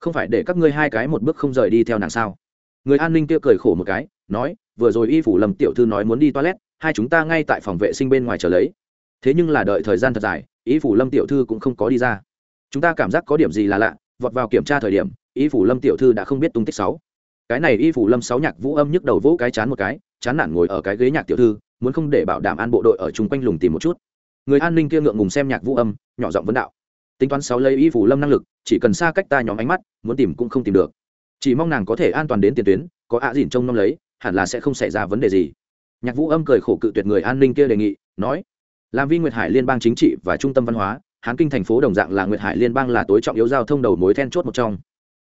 Không phải để các ngươi hai cái một bước không rời đi theo nàng sao? Người an ninh kia cười khổ một cái, nói, vừa rồi y phủ lâm tiểu thư nói muốn đi toilet, hai chúng ta ngay tại phòng vệ sinh bên ngoài chờ lấy thế nhưng là đợi thời gian thật dài, ý phủ lâm tiểu thư cũng không có đi ra. Chúng ta cảm giác có điểm gì là lạ, vọt vào kiểm tra thời điểm y phủ lâm tiểu thư đã không biết tung tích sáu. Cái này y phủ lâm sáu nhạc vũ âm nhức đầu vỗ cái chán một cái, chán nản ngồi ở cái ghế nhạc tiểu thư, muốn không để bảo đảm an bộ đội ở chung quanh lùng tìm một chút. Người an ninh kia ngượng ngùng xem nhạc vũ âm, nhỏ giọng vấn đạo. Tính toán sáu lấy y phủ lâm năng lực, chỉ cần xa cách ta nhóm ánh mắt, muốn tìm cũng không tìm được. Chỉ mong nàng có thể an toàn đến tiền tuyến, có ạ dỉn trông nom lấy, hẳn là sẽ không xảy ra vấn đề gì. Nhạc vũ âm cười khổ cự tuyệt người an ninh kia đề nghị, nói làm vi nguyệt hải liên bang chính trị và trung tâm văn hóa, hán kinh thành phố đồng dạng là nguyệt hải liên bang là tối trọng yếu giao thông đầu mối then chốt một trong.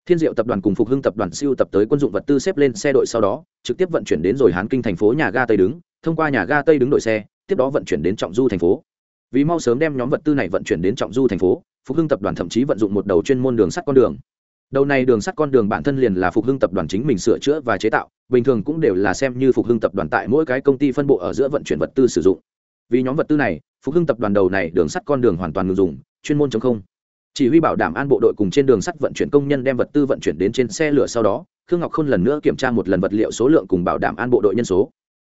Thiên diệu tập đoàn cùng phục hưng tập đoàn siêu tập tới quân dụng vật tư xếp lên xe đội sau đó, trực tiếp vận chuyển đến rồi hán kinh thành phố nhà ga tây đứng. Thông qua nhà ga tây đứng đội xe, tiếp đó vận chuyển đến trọng du thành phố. Vì mau sớm đem nhóm vật tư này vận chuyển đến trọng du thành phố, phục hưng tập đoàn thậm chí vận dụng một đầu chuyên môn đường sắt con đường. Đầu này đường sắt con đường bản thân liền là phục hưng tập đoàn chính mình sửa chữa và chế tạo, bình thường cũng đều là xem như phục hưng tập đoàn tại mỗi cái công ty phân bộ ở giữa vận chuyển vật tư sử dụng vì nhóm vật tư này, phục hưng tập đoàn đầu này đường sắt con đường hoàn toàn ngừng dùng, chuyên môn chống không. Chỉ huy bảo đảm an bộ đội cùng trên đường sắt vận chuyển công nhân đem vật tư vận chuyển đến trên xe lửa sau đó, khương ngọc khôn lần nữa kiểm tra một lần vật liệu số lượng cùng bảo đảm an bộ đội nhân số.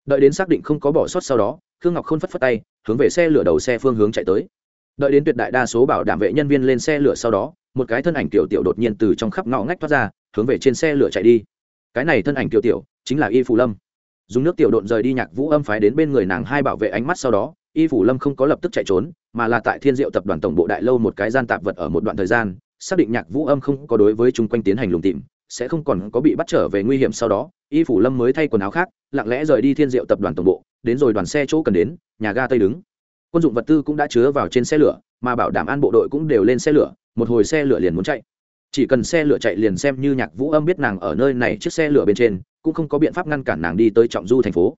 Đợi đến xác định không có bỏ sót sau đó, khương ngọc khôn phất phất tay, hướng về xe lửa đầu xe phương hướng chạy tới. Đợi đến tuyệt đại đa số bảo đảm vệ nhân viên lên xe lửa sau đó, một cái thân ảnh tiểu tiểu đột nhiên từ trong khắp ngõ ngách thoát ra, hướng về trên xe lửa chạy đi. Cái này thân ảnh tiểu tiểu chính là y phù lâm dùng nước tiểu độn rời đi nhạc vũ âm phái đến bên người nàng hai bảo vệ ánh mắt sau đó, y phủ lâm không có lập tức chạy trốn, mà là tại thiên diệu tập đoàn tổng bộ đại lâu một cái gian tạp vật ở một đoạn thời gian, xác định nhạc vũ âm không có đối với chung quanh tiến hành lùng tìm sẽ không còn có bị bắt trở về nguy hiểm sau đó, y phủ lâm mới thay quần áo khác, lặng lẽ rời đi thiên diệu tập đoàn tổng bộ, đến rồi đoàn xe chỗ cần đến, nhà ga tây đứng. Quân dụng vật tư cũng đã chứa vào trên xe lửa, mà bảo đảm an bộ đội cũng đều lên xe lửa, một hồi xe lửa liền muốn chạy. Chỉ cần xe lửa chạy liền xem như nhạc vũ âm biết nàng ở nơi này chiếc xe lửa bên trên cũng không có biện pháp ngăn cản nàng đi tới trọng du thành phố.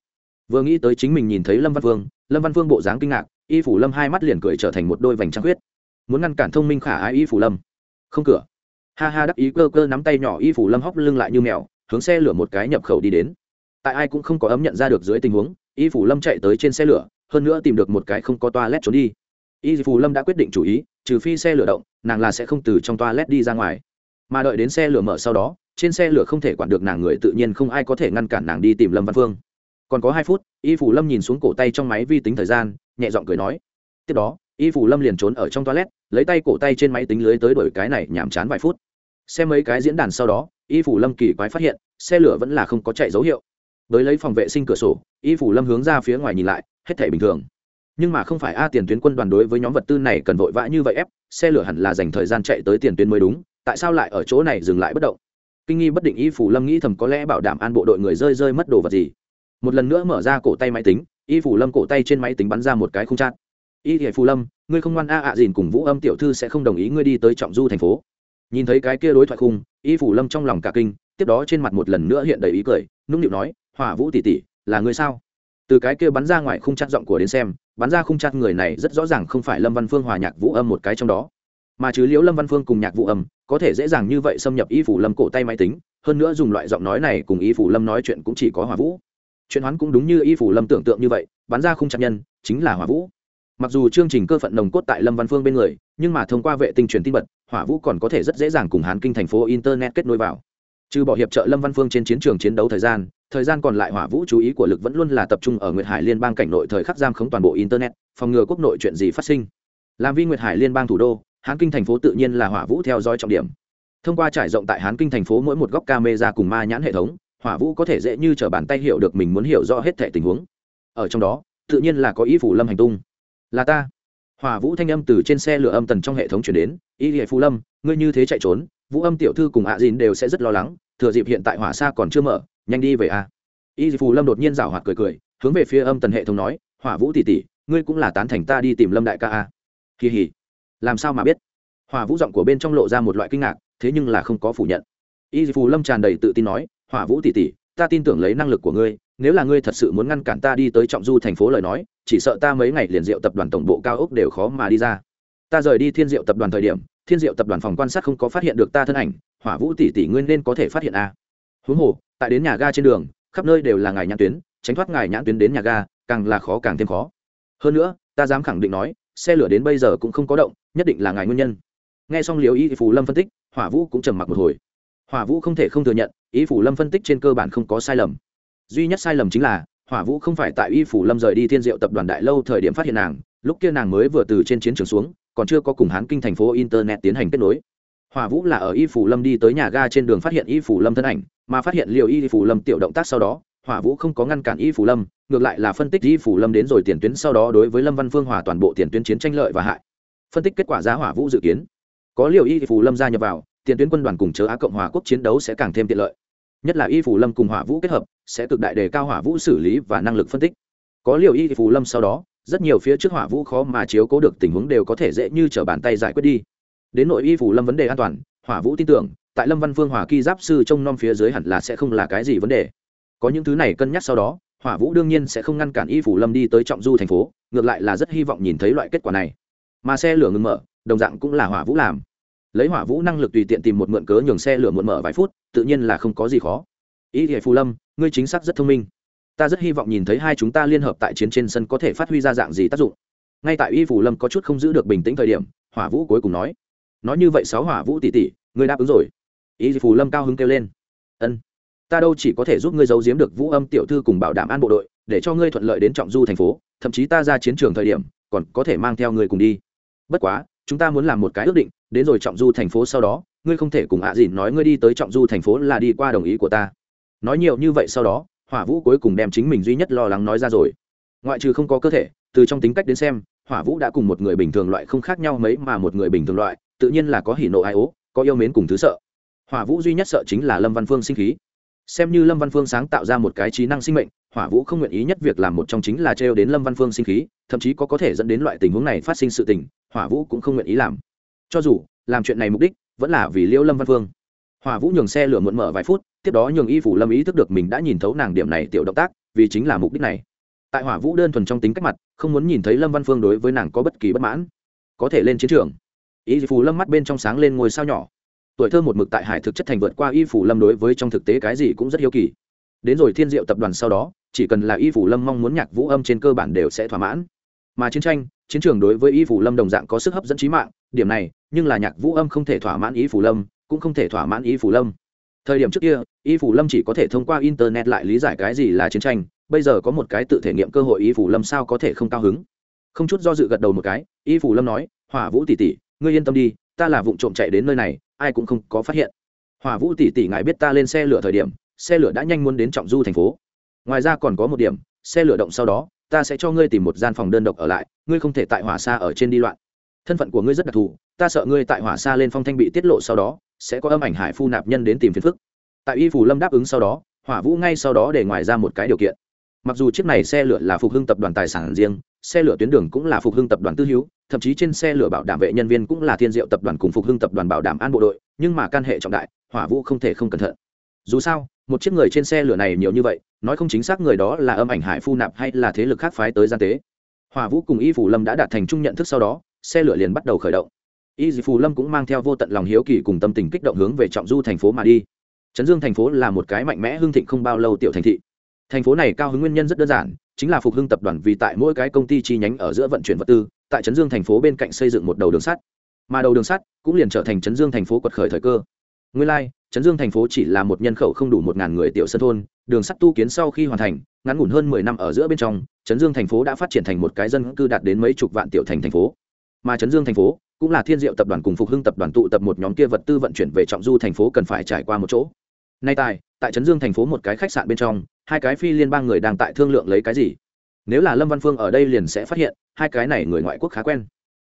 Vừa nghĩ tới chính mình nhìn thấy lâm văn vương, lâm văn vương bộ dáng kinh ngạc, y phủ lâm hai mắt liền cười trở thành một đôi vành trăng huyết muốn ngăn cản thông minh khả ai y phủ lâm. Không cửa. Ha ha đắc ý cơ cơ nắm tay nhỏ y phủ lâm hóc lưng lại như mèo, hướng xe lửa một cái nhập khẩu đi đến. Tại ai cũng không có ấm nhận ra được dưới tình huống, y phủ lâm chạy tới trên xe lửa, hơn nữa tìm được một cái không có toa lét trốn đi. Y phủ lâm đã quyết định chủ ý, trừ phi xe lửa động, nàng là sẽ không từ trong toa lét đi ra ngoài. Mà đợi đến xe lửa mở sau đó trên xe lửa không thể quản được nàng người tự nhiên không ai có thể ngăn cản nàng đi tìm lâm văn phương. Còn có hai phút, y phủ lâm nhìn xuống cổ tay trong máy vi tính thời gian, nhẹ giọng cười nói. Tiếp đó, y phủ lâm liền trốn ở trong toilet, lấy tay cổ tay trên máy tính lưới tới đổi cái này nhàm chán vài phút. Xem mấy cái diễn đàn sau đó, y phủ lâm kỳ quái phát hiện, xe lửa vẫn là không có chạy dấu hiệu. Với lấy phòng vệ sinh cửa sổ, y phủ lâm hướng ra phía ngoài nhìn lại, hết thể bình thường. Nhưng mà không phải a tiền tuyến quân đoàn đối với nhóm vật tư này cần vội vã như vậy ép, xe lửa hẳn là dành thời gian chạy tới tiền tuyến mới đúng, tại sao lại ở chỗ này dừng lại bất động? Kinh nghi bất định y phủ lâm nghĩ thầm có lẽ bảo đảm an bộ đội người rơi rơi mất đồ vật gì. Một lần nữa mở ra cổ tay máy tính, y phủ lâm cổ tay trên máy tính bắn ra một cái không chát y thể phù lâm, ngươi không ngoan a ạ à dìn cùng vũ âm tiểu thư sẽ không đồng ý ngươi đi tới trọng du thành phố. Nhìn thấy cái kia đối thoại khung, y phủ lâm trong lòng cả kinh, tiếp đó trên mặt một lần nữa hiện đầy ý cười, nũng nịu nói, hỏa vũ tỷ tỷ, là ngươi sao? Từ cái kia bắn ra ngoài khung chát giọng của đến xem, bắn ra khung chát người này rất rõ ràng không phải lâm văn phương hòa nhạc vũ âm một cái trong đó mà chứ liễu lâm văn phương cùng nhạc vũ âm có thể dễ dàng như vậy xâm nhập y phủ lâm cổ tay máy tính hơn nữa dùng loại giọng nói này cùng y phủ lâm nói chuyện cũng chỉ có hỏa vũ. Chuyện hoán cũng đúng như y phủ lâm tưởng tượng như vậy bắn ra không chạm nhân chính là hỏa vũ. Mặc dù chương trình cơ phận nồng cốt tại lâm văn phương bên người nhưng mà thông qua vệ tinh truyền tin vật, hỏa vũ còn có thể rất dễ dàng cùng hán kinh thành phố internet kết nối vào. Trừ bỏ hiệp trợ lâm văn phương trên chiến trường chiến đấu thời gian thời gian còn lại hỏa vũ chú ý của lực vẫn luôn là tập trung ở nguyệt hải liên bang cảnh nội thời khắc giam khống toàn bộ internet phòng ngừa quốc nội chuyện gì phát sinh. Làm vi nguyệt hải liên bang thủ đô hán kinh thành phố tự nhiên là hỏa vũ theo dõi trọng điểm. Thông qua trải rộng tại hán kinh thành phố mỗi một góc camera cùng ma nhãn hệ thống, hỏa vũ có thể dễ như t bàn tay hiểu được mình muốn hiểu rõ hết thể tình huống. Ở trong đó, tự nhiên là có y phủ lâm hành tung. Là ta. Hỏa vũ thanh âm từ trên xe lửa âm tần trong hệ thống chuyển đến, y hệ phù lâm, ngươi như thế chạy trốn, vũ âm tiểu thư cùng ạ à dìn đều sẽ rất lo lắng, thừa dịp hiện tại hỏa xa còn chưa mở, nhanh đi về a. À. y phù lâm đột nhiên rảo hoạt cười cười, hướng về phía âm tần hệ thống nói, hỏa vũ tỉ tỉ ngươi cũng là tán thành ta đi tìm lâm đại ca a. Kỳ hỉ làm sao mà biết? Hỏa vũ giọng của bên trong lộ ra một loại kinh ngạc, thế nhưng là không có phủ nhận. Y phù lâm tràn đầy tự tin nói, hỏa vũ tỷ tỷ, ta tin tưởng lấy năng lực của ngươi, nếu là ngươi thật sự muốn ngăn cản ta đi tới trọng du thành phố lời nói, chỉ sợ ta mấy ngày liền diệu tập đoàn tổng bộ cao ốc đều khó mà đi ra. Ta rời đi thiên diệu tập đoàn thời điểm, thiên diệu tập đoàn phòng quan sát không có phát hiện được ta thân ảnh, hỏa vũ tỷ tỷ ngươi nên có thể phát hiện a à. huống hồ, tại đến nhà ga trên đường, khắp nơi đều là ngài nhãn tuyến, tránh thoát ngài nhãn tuyến đến nhà ga, càng là khó càng thêm khó. Hơn nữa, ta dám khẳng định nói, xe lửa đến bây giờ cũng không có động nhất định là ngài nguyên nhân. Nghe xong liều y phủ lâm phân tích, hỏa vũ cũng trầm mặc một hồi. Hỏa vũ không thể không thừa nhận ý phủ lâm phân tích trên cơ bản không có sai lầm. Duy nhất sai lầm chính là, hỏa vũ không phải tại y phủ lâm rời đi thiên diệu tập đoàn đại lâu thời điểm phát hiện nàng, lúc kia nàng mới vừa từ trên chiến trường xuống, còn chưa có cùng hán kinh thành phố internet tiến hành kết nối. Hỏa vũ là ở y phủ lâm đi tới nhà ga trên đường phát hiện y phủ lâm thân ảnh, mà phát hiện liều y phủ lâm tiểu động tác sau đó, hỏa vũ không có ngăn cản y phủ lâm, ngược lại là phân tích y phủ lâm đến rồi tiền tuyến sau đó đối với lâm văn phương hòa toàn bộ tiền tuyến chiến tranh lợi và hại phân tích kết quả giá hỏa vũ dự kiến. Có liều y phủ lâm gia nhập vào, tiền tuyến quân đoàn cùng chớ á cộng hòa quốc chiến đấu sẽ càng thêm tiện lợi. Nhất là y phủ lâm cùng hỏa vũ kết hợp, sẽ cực đại đề cao hỏa vũ xử lý và năng lực phân tích. Có liều y phủ lâm sau đó, rất nhiều phía trước hỏa vũ khó mà chiếu cố được tình huống đều có thể dễ như t r ở bàn tay giải quyết đi. Đến nội y phủ lâm vấn đề an toàn, hỏa vũ tin tưởng, tại lâm văn phương hỏa kỳ giáp sư trông nom phía dưới hẳn là sẽ không là cái gì vấn đề. Có những thứ này cân nhắc sau đó, hỏa vũ đương nhiên sẽ không ngăn cản y phủ lâm đi tới trọng du thành phố, ngược lại là rất hy vọng nhìn thấy loại kết quả này mà xe lửa ngừng mở, đồng dạng cũng là hỏa vũ làm. Lấy hỏa vũ năng lực tùy tiện tìm một mượn cớ nhường xe lửa muộn mở vài phút, tự nhiên là không có gì khó. Ý thì phù lâm, ngươi chính xác rất thông minh. Ta rất hy vọng nhìn thấy hai chúng ta liên hợp tại chiến trên sân có thể phát huy ra dạng gì tác dụng. Ngay tại y Phù lâm có chút không giữ được bình tĩnh thời điểm, hỏa vũ cuối cùng nói nói như vậy sáu hỏa vũ tỷ tỷ, ngươi đáp ứng rồi. Y Phù lâm cao hứng kêu lên, ân, ta đâu chỉ có thể giúp ngươi giấu giếm được vũ âm tiểu thư cùng bảo đảm an bộ đội, để cho ngươi thuận lợi đến trọng du thành phố, thậm chí ta ra chiến trường thời điểm, còn có thể mang theo ngươi cùng đi bất quá, chúng ta muốn làm một cái ước định, đến rồi trọng du thành phố sau đó, ngươi không thể cùng ạ à dìn nói ngươi đi tới trọng du thành phố là đi qua đồng ý của ta. Nói nhiều như vậy sau đó, hỏa vũ cuối cùng đem chính mình duy nhất lo lắng nói ra rồi. Ngoại trừ không có cơ thể, từ trong tính cách đến xem, hỏa vũ đã cùng một người bình thường loại không khác nhau mấy mà một người bình thường loại, tự nhiên là có hỉ nộ ai ố, có yêu mến cùng thứ sợ. Hỏa vũ duy nhất sợ chính là lâm văn phương sinh khí xem như lâm văn phương sáng tạo ra một cái trí năng sinh mệnh, hỏa vũ không nguyện ý nhất việc làm một trong chính là trêu đến lâm văn phương sinh khí, thậm chí có có thể dẫn đến loại tình huống này phát sinh sự tình, hỏa vũ cũng không nguyện ý làm. Cho dù, làm chuyện này mục đích vẫn là vì liêu lâm văn phương. Hỏa vũ nhường xe lửa muộn mở vài phút, tiếp đó nhường y phủ lâm ý thức được mình đã nhìn thấu nàng điểm này tiểu động tác, vì chính là mục đích này. Tại hỏa vũ đơn thuần trong tính cách mặt, không muốn nhìn thấy lâm văn phương đối với nàng có bất kỳ bất mãn. Có thể lên chiến trường. Y phủ lâm mắt bên trong sáng lên ngôi sao nhỏ tuổi thơ một mực tại hải thực chất thành vượt qua y phủ lâm đối với trong thực tế cái gì cũng rất hiếu kỳ. Đến rồi thiên diệu tập đoàn sau đó, chỉ cần là y phủ lâm mong muốn nhạc vũ âm trên cơ bản đều sẽ thỏa mãn. Mà chiến tranh, chiến trường đối với y phủ lâm đồng dạng có sức hấp dẫn trí mạng, điểm này, nhưng là nhạc vũ âm không thể thỏa mãn y phủ lâm, cũng không thể thỏa mãn y phủ lâm. Thời điểm trước kia, y phủ lâm chỉ có thể thông qua internet lại lý giải cái gì là chiến tranh, bây giờ có một cái tự thể nghiệm cơ hội y phủ lâm sao có thể không cao hứng. Không chút do dự gật đầu một cái, y phủ lâm nói, hỏa vũ tỷ tỷ, ngươi yên tâm đi, ta là vụ trộm chạy đến nơi này ai cũng không có phát hiện. Hỏa vũ tỷ tỷ ngài biết ta lên xe lửa thời điểm, xe lửa đã nhanh muốn đến trọng du thành phố. Ngoài ra còn có một điểm, xe lửa động sau đó, ta sẽ cho ngươi tìm một gian phòng đơn độc ở lại, ngươi không thể tại hỏa xa ở trên đi loạn. Thân phận của ngươi rất đặc thù, ta sợ ngươi tại hỏa xa lên phong thanh bị tiết lộ sau đó, sẽ có âm ảnh hải phu nạp nhân đến tìm phiền phức. Tại y phủ lâm đáp ứng sau đó, hỏa vũ ngay sau đó để ngoài ra một cái điều kiện mặc dù chiếc này xe lửa là phục hưng tập đoàn tài sản riêng, xe lửa tuyến đường cũng là phục hưng tập đoàn tư hữu, thậm chí trên xe lửa bảo đảm vệ nhân viên cũng là thiên diệu tập đoàn cùng phục hưng tập đoàn bảo đảm an bộ đội, nhưng mà can hệ trọng đại, hỏa vũ không thể không cẩn thận. Dù sao, một chiếc người trên xe lửa này nhiều như vậy, nói không chính xác người đó là âm ảnh hải phu nạp hay là thế lực khác phái tới gian tế. Hỏa vũ cùng y phủ lâm đã đạt thành chung nhận thức sau đó, xe lửa liền bắt đầu khởi động. Y phủ lâm cũng mang theo vô tận lòng hiếu kỳ cùng tâm tình kích động hướng về trọng du thành phố mà đi. Trấn dương thành phố là một cái mạnh mẽ hưng thịnh không bao lâu tiểu thành thị thành phố này cao hứng nguyên nhân rất đơn giản chính là phục hưng tập đoàn vì tại mỗi cái công ty chi nhánh ở giữa vận chuyển vật tư tại trấn dương thành phố bên cạnh xây dựng một đầu đường sắt. Mà đầu đường sắt cũng liền trở thành trấn dương thành phố quật khởi thời cơ. Nguyên lai、like, trấn dương thành phố chỉ là một nhân khẩu không đủ một ngàn người tiểu sân thôn đường sắt tu kiến sau khi hoàn thành ngắn ngủn hơn mười năm ở giữa bên trong trấn dương thành phố đã phát triển thành một cái dân cư đạt đến mấy chục vạn tiểu thành thành phố. Mà trấn dương thành phố cũng là thiên diệu tập đoàn cùng phục hưng tập đoàn tụ tập một nhóm kia vật tư vận chuyển về trọng du thành phố cần phải trải qua một chỗ. Nay tại tại trấn dương thành phố một cái khách sạn bên trong hai cái phi liên bang người đang tại thương lượng lấy cái gì? Nếu là lâm văn phương ở đây liền sẽ phát hiện, hai cái này người ngoại quốc khá quen.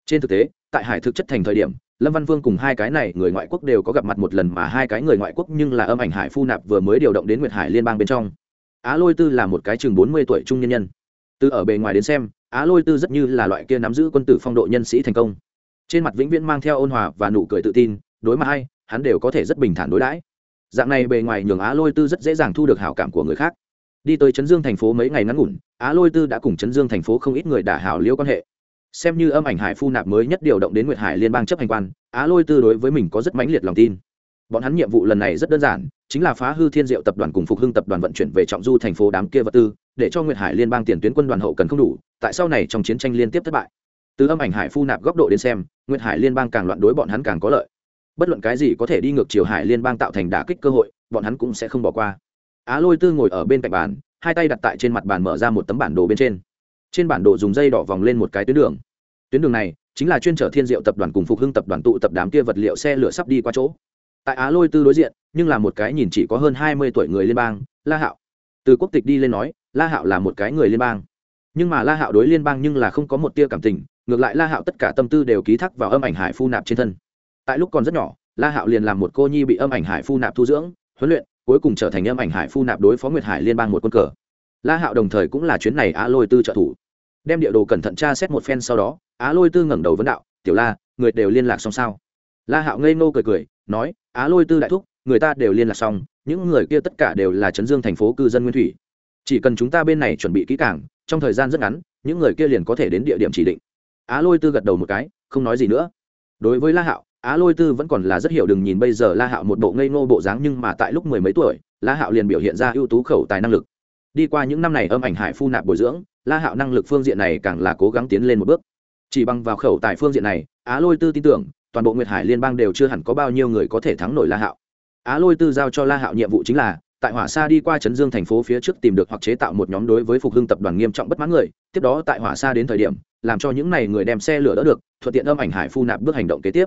Trên thực tế, tại hải thực chất thành thời điểm, lâm văn vương cùng hai cái này người ngoại quốc đều có gặp mặt một lần mà hai cái người ngoại quốc nhưng là âm ảnh hải phu nạp vừa mới điều động đến nguyệt hải liên bang bên trong. Á lôi tư là một cái chừng bốn mươi tuổi trung nhân nhân. Từ ở bề ngoài đến xem, á lôi tư rất như là loại kia nắm giữ quân tử phong độ nhân sĩ thành công. Trên mặt vĩnh viễn mang theo ôn hòa và nụ cười tự tin, đối mặt hay hắn đều có thể rất bình thản đối đãi. Dạng này bề ngoài nhường á lôi tư rất dễ dàng thu được hảo cảm của người khác đi tới trấn dương thành phố mấy ngày ngắn ngủn, á lôi tư đã cùng trấn dương thành phố không ít người đả hảo liễu quan hệ. Xem như âm ảnh hải phu nạp mới nhất điều động đến nguyệt hải liên bang chấp hành quan, á lôi tư đối với mình có rất mãnh liệt lòng tin. Bọn hắn nhiệm vụ lần này rất đơn giản, chính là phá hư thiên diệu tập đoàn cùng phục hưng tập đoàn vận chuyển về trọng du thành phố đám kia vật tư, để cho nguyệt hải liên bang tiền tuyến quân đoàn hậu cần không đủ, tại sau này trong chiến tranh liên tiếp thất bại. Từ âm ảnh hải phu nạp góc độ đến xem, nguyệt hải liên bang càng loạn đối bọn hắn càng có lợi. Bất luận cái gì có thể đi ngược chiều hải liên bang tạo thành đả kích cơ hội, bọn hắn cũng sẽ không bỏ qua á lôi tư ngồi ở bên cạnh bàn, hai tay đặt tại trên mặt bàn mở ra một tấm bản đồ bên trên. Trên bản đồ dùng dây đỏ vòng lên một cái tuyến đường. Tuyến đường này chính là chuyên trở thiên diệu tập đoàn cùng phục hưng tập đoàn tụ tập đám kia vật liệu xe lửa sắp đi qua chỗ. Tại á lôi tư đối diện, nhưng là một cái nhìn chỉ có hơn hai mươi tuổi người liên bang, la hạo. Từ quốc tịch đi lên nói, la hạo là một cái người liên bang. Nhưng mà la hạo đối liên bang nhưng là không có một tia cảm tình, ngược lại la hạo tất cả tâm tư đều ký thác vào âm ảnh hải phu nạp trên thân. Tại lúc còn rất nhỏ, la hạo liền làm một cô nhi bị âm ảnh hải phu nạp thu dưỡng, huấn luyện cuối cùng trở thành âm ảnh hải phu nạp đối phó nguyệt hải liên bang một quân cờ. La hạo đồng thời cũng là chuyến này á lôi tư trợ thủ. Đem địa đồ cẩn thận tra xét một phen sau đó, á lôi tư ngẩng đầu vấn đạo, tiểu la, người đều liên lạc xong sao? La hạo ngây ngô cười cười, nói, á lôi tư đại thúc, người ta đều liên lạc xong, những người kia tất cả đều là chấn dương thành phố cư dân nguyên thủy. Chỉ cần chúng ta bên này chuẩn bị kỹ càng, trong thời gian rất ngắn, những người kia liền có thể đến địa điểm chỉ định. Á lôi tư gật đầu một cái, không nói gì nữa. Đối với la hạo á lôi tư vẫn còn là rất hiểu đừng nhìn bây giờ la hạo một bộ ngây ngô bộ dáng nhưng mà tại lúc mười mấy tuổi, la hạo liền biểu hiện ra ưu tú khẩu tài năng lực. Đi qua những năm này âm ảnh hải phu nạp bồi dưỡng, la hạo năng lực phương diện này càng là cố gắng tiến lên một bước. Chỉ bằng vào khẩu tài phương diện này, á lôi tư tin tưởng, toàn bộ nguyệt hải liên bang đều chưa hẳn có bao nhiêu người có thể thắng nổi la hạo. Á lôi tư giao cho la hạo nhiệm vụ chính là, tại hỏa sa đi qua trấn dương thành phố phía trước tìm được hoặc chế tạo một nhóm đối với phục hưng tập đoàn nghiêm trọng bất mãn người, tiếp đó tại hỏa sa đến thời điểm, làm cho những này người đem xe lửa đỡ được, thuận tiện âm ảnh hải phu nạp bước hành động kế tiếp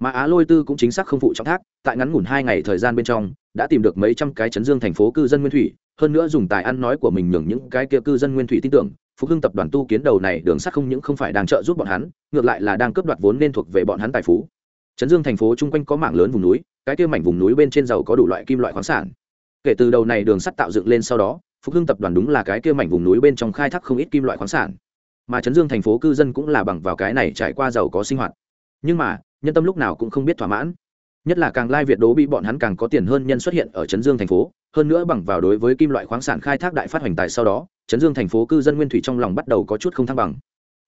mà á lôi tư cũng chính xác không phụ trọng thác, tại ngắn ngủn hai ngày thời gian bên trong, đã tìm được mấy trăm cái chấn dương thành phố cư dân nguyên thủy, hơn nữa dùng tài ăn nói của mình nhường những cái kia cư dân nguyên thủy tin tưởng, phục hưng tập đoàn tu kiến đầu này đường sắt không những không phải đang trợ giúp bọn hắn, ngược lại là đang cướp đoạt vốn nên thuộc về bọn hắn tài phú. Chấn dương thành phố chung quanh có mảng lớn vùng núi, cái kia mảnh vùng núi bên trên giàu có đủ loại kim loại khoáng sản. Kể từ đầu này đường sắt tạo dựng lên sau đó, phục hưng tập đoàn đúng là cái kia mảnh vùng núi bên trong khai thác không ít kim loại khoáng sản. Mà chấn dương thành phố cư dân cũng là bằng vào cái này trải qua giàu có sinh hoạt. Nhưng mà nhân tâm lúc nào cũng không biết thỏa mãn. Nhất là càng lai việt đố bị bọn hắn càng có tiền hơn nhân xuất hiện ở chấn dương thành phố, hơn nữa bằng vào đối với kim loại khoáng sản khai thác đại phát hoành tài sau đó chấn dương thành phố cư dân nguyên thủy trong lòng bắt đầu có chút không thăng bằng.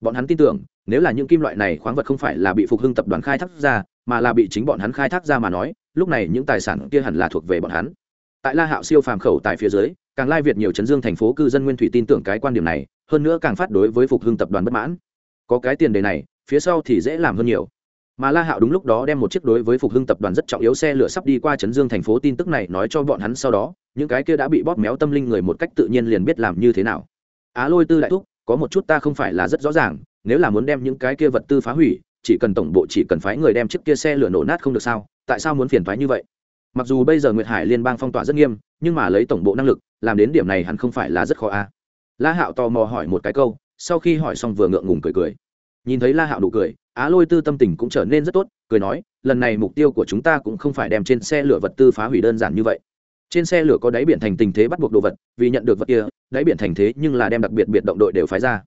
Bọn hắn tin tưởng, nếu là những kim loại này khoáng vật không phải là bị phục hưng tập đoàn khai thác ra, mà là bị chính bọn hắn khai thác ra mà nói, lúc này những tài sản kia hẳn là thuộc về bọn hắn. Tại la hạo siêu phàm khẩu tại phía dưới, càng lai việt nhiều chấn dương thành phố cư dân nguyên thủy tin tưởng cái quan điểm này, hơn nữa càng phát đối với phục hưng tập đoàn bất mãn. Có cái tiền đề này, phía sau thì dễ làm hơn nhiều mà la hạo đúng lúc đó đem một chiếc đối với phục hưng tập đoàn rất trọng yếu xe lửa sắp đi qua chấn dương thành phố tin tức này nói cho bọn hắn sau đó, những cái kia đã bị bóp méo tâm linh người một cách tự nhiên liền biết làm như thế nào. Á lôi tư đại thúc, có một chút ta không phải là rất rõ ràng, nếu là muốn đem những cái kia vật tư phá hủy, chỉ cần tổng bộ chỉ cần phái người đem chiếc kia xe lửa nổ nát không được sao, tại sao muốn phiền phái như vậy? Mặc dù bây giờ nguyệt hải liên bang phong tỏa rất nghiêm, nhưng mà lấy tổng bộ năng lực, làm đến điểm này hắn không phải là rất khó a. À. la hạo tò mò hỏi một cái câu, sau khi hỏi xong vừa ngượng ngùng cười cười. Nhìn thấy la hạo nụ cười á lôi tư tâm tình cũng trở nên rất tốt cười nói lần này mục tiêu của chúng ta cũng không phải đem trên xe lửa vật tư phá hủy đơn giản như vậy. Trên xe lửa có đáy biển thành tình thế bắt buộc đồ vật vì nhận được vật kia đáy biển thành thế nhưng là đem đặc biệt biệt động đội đều phái ra.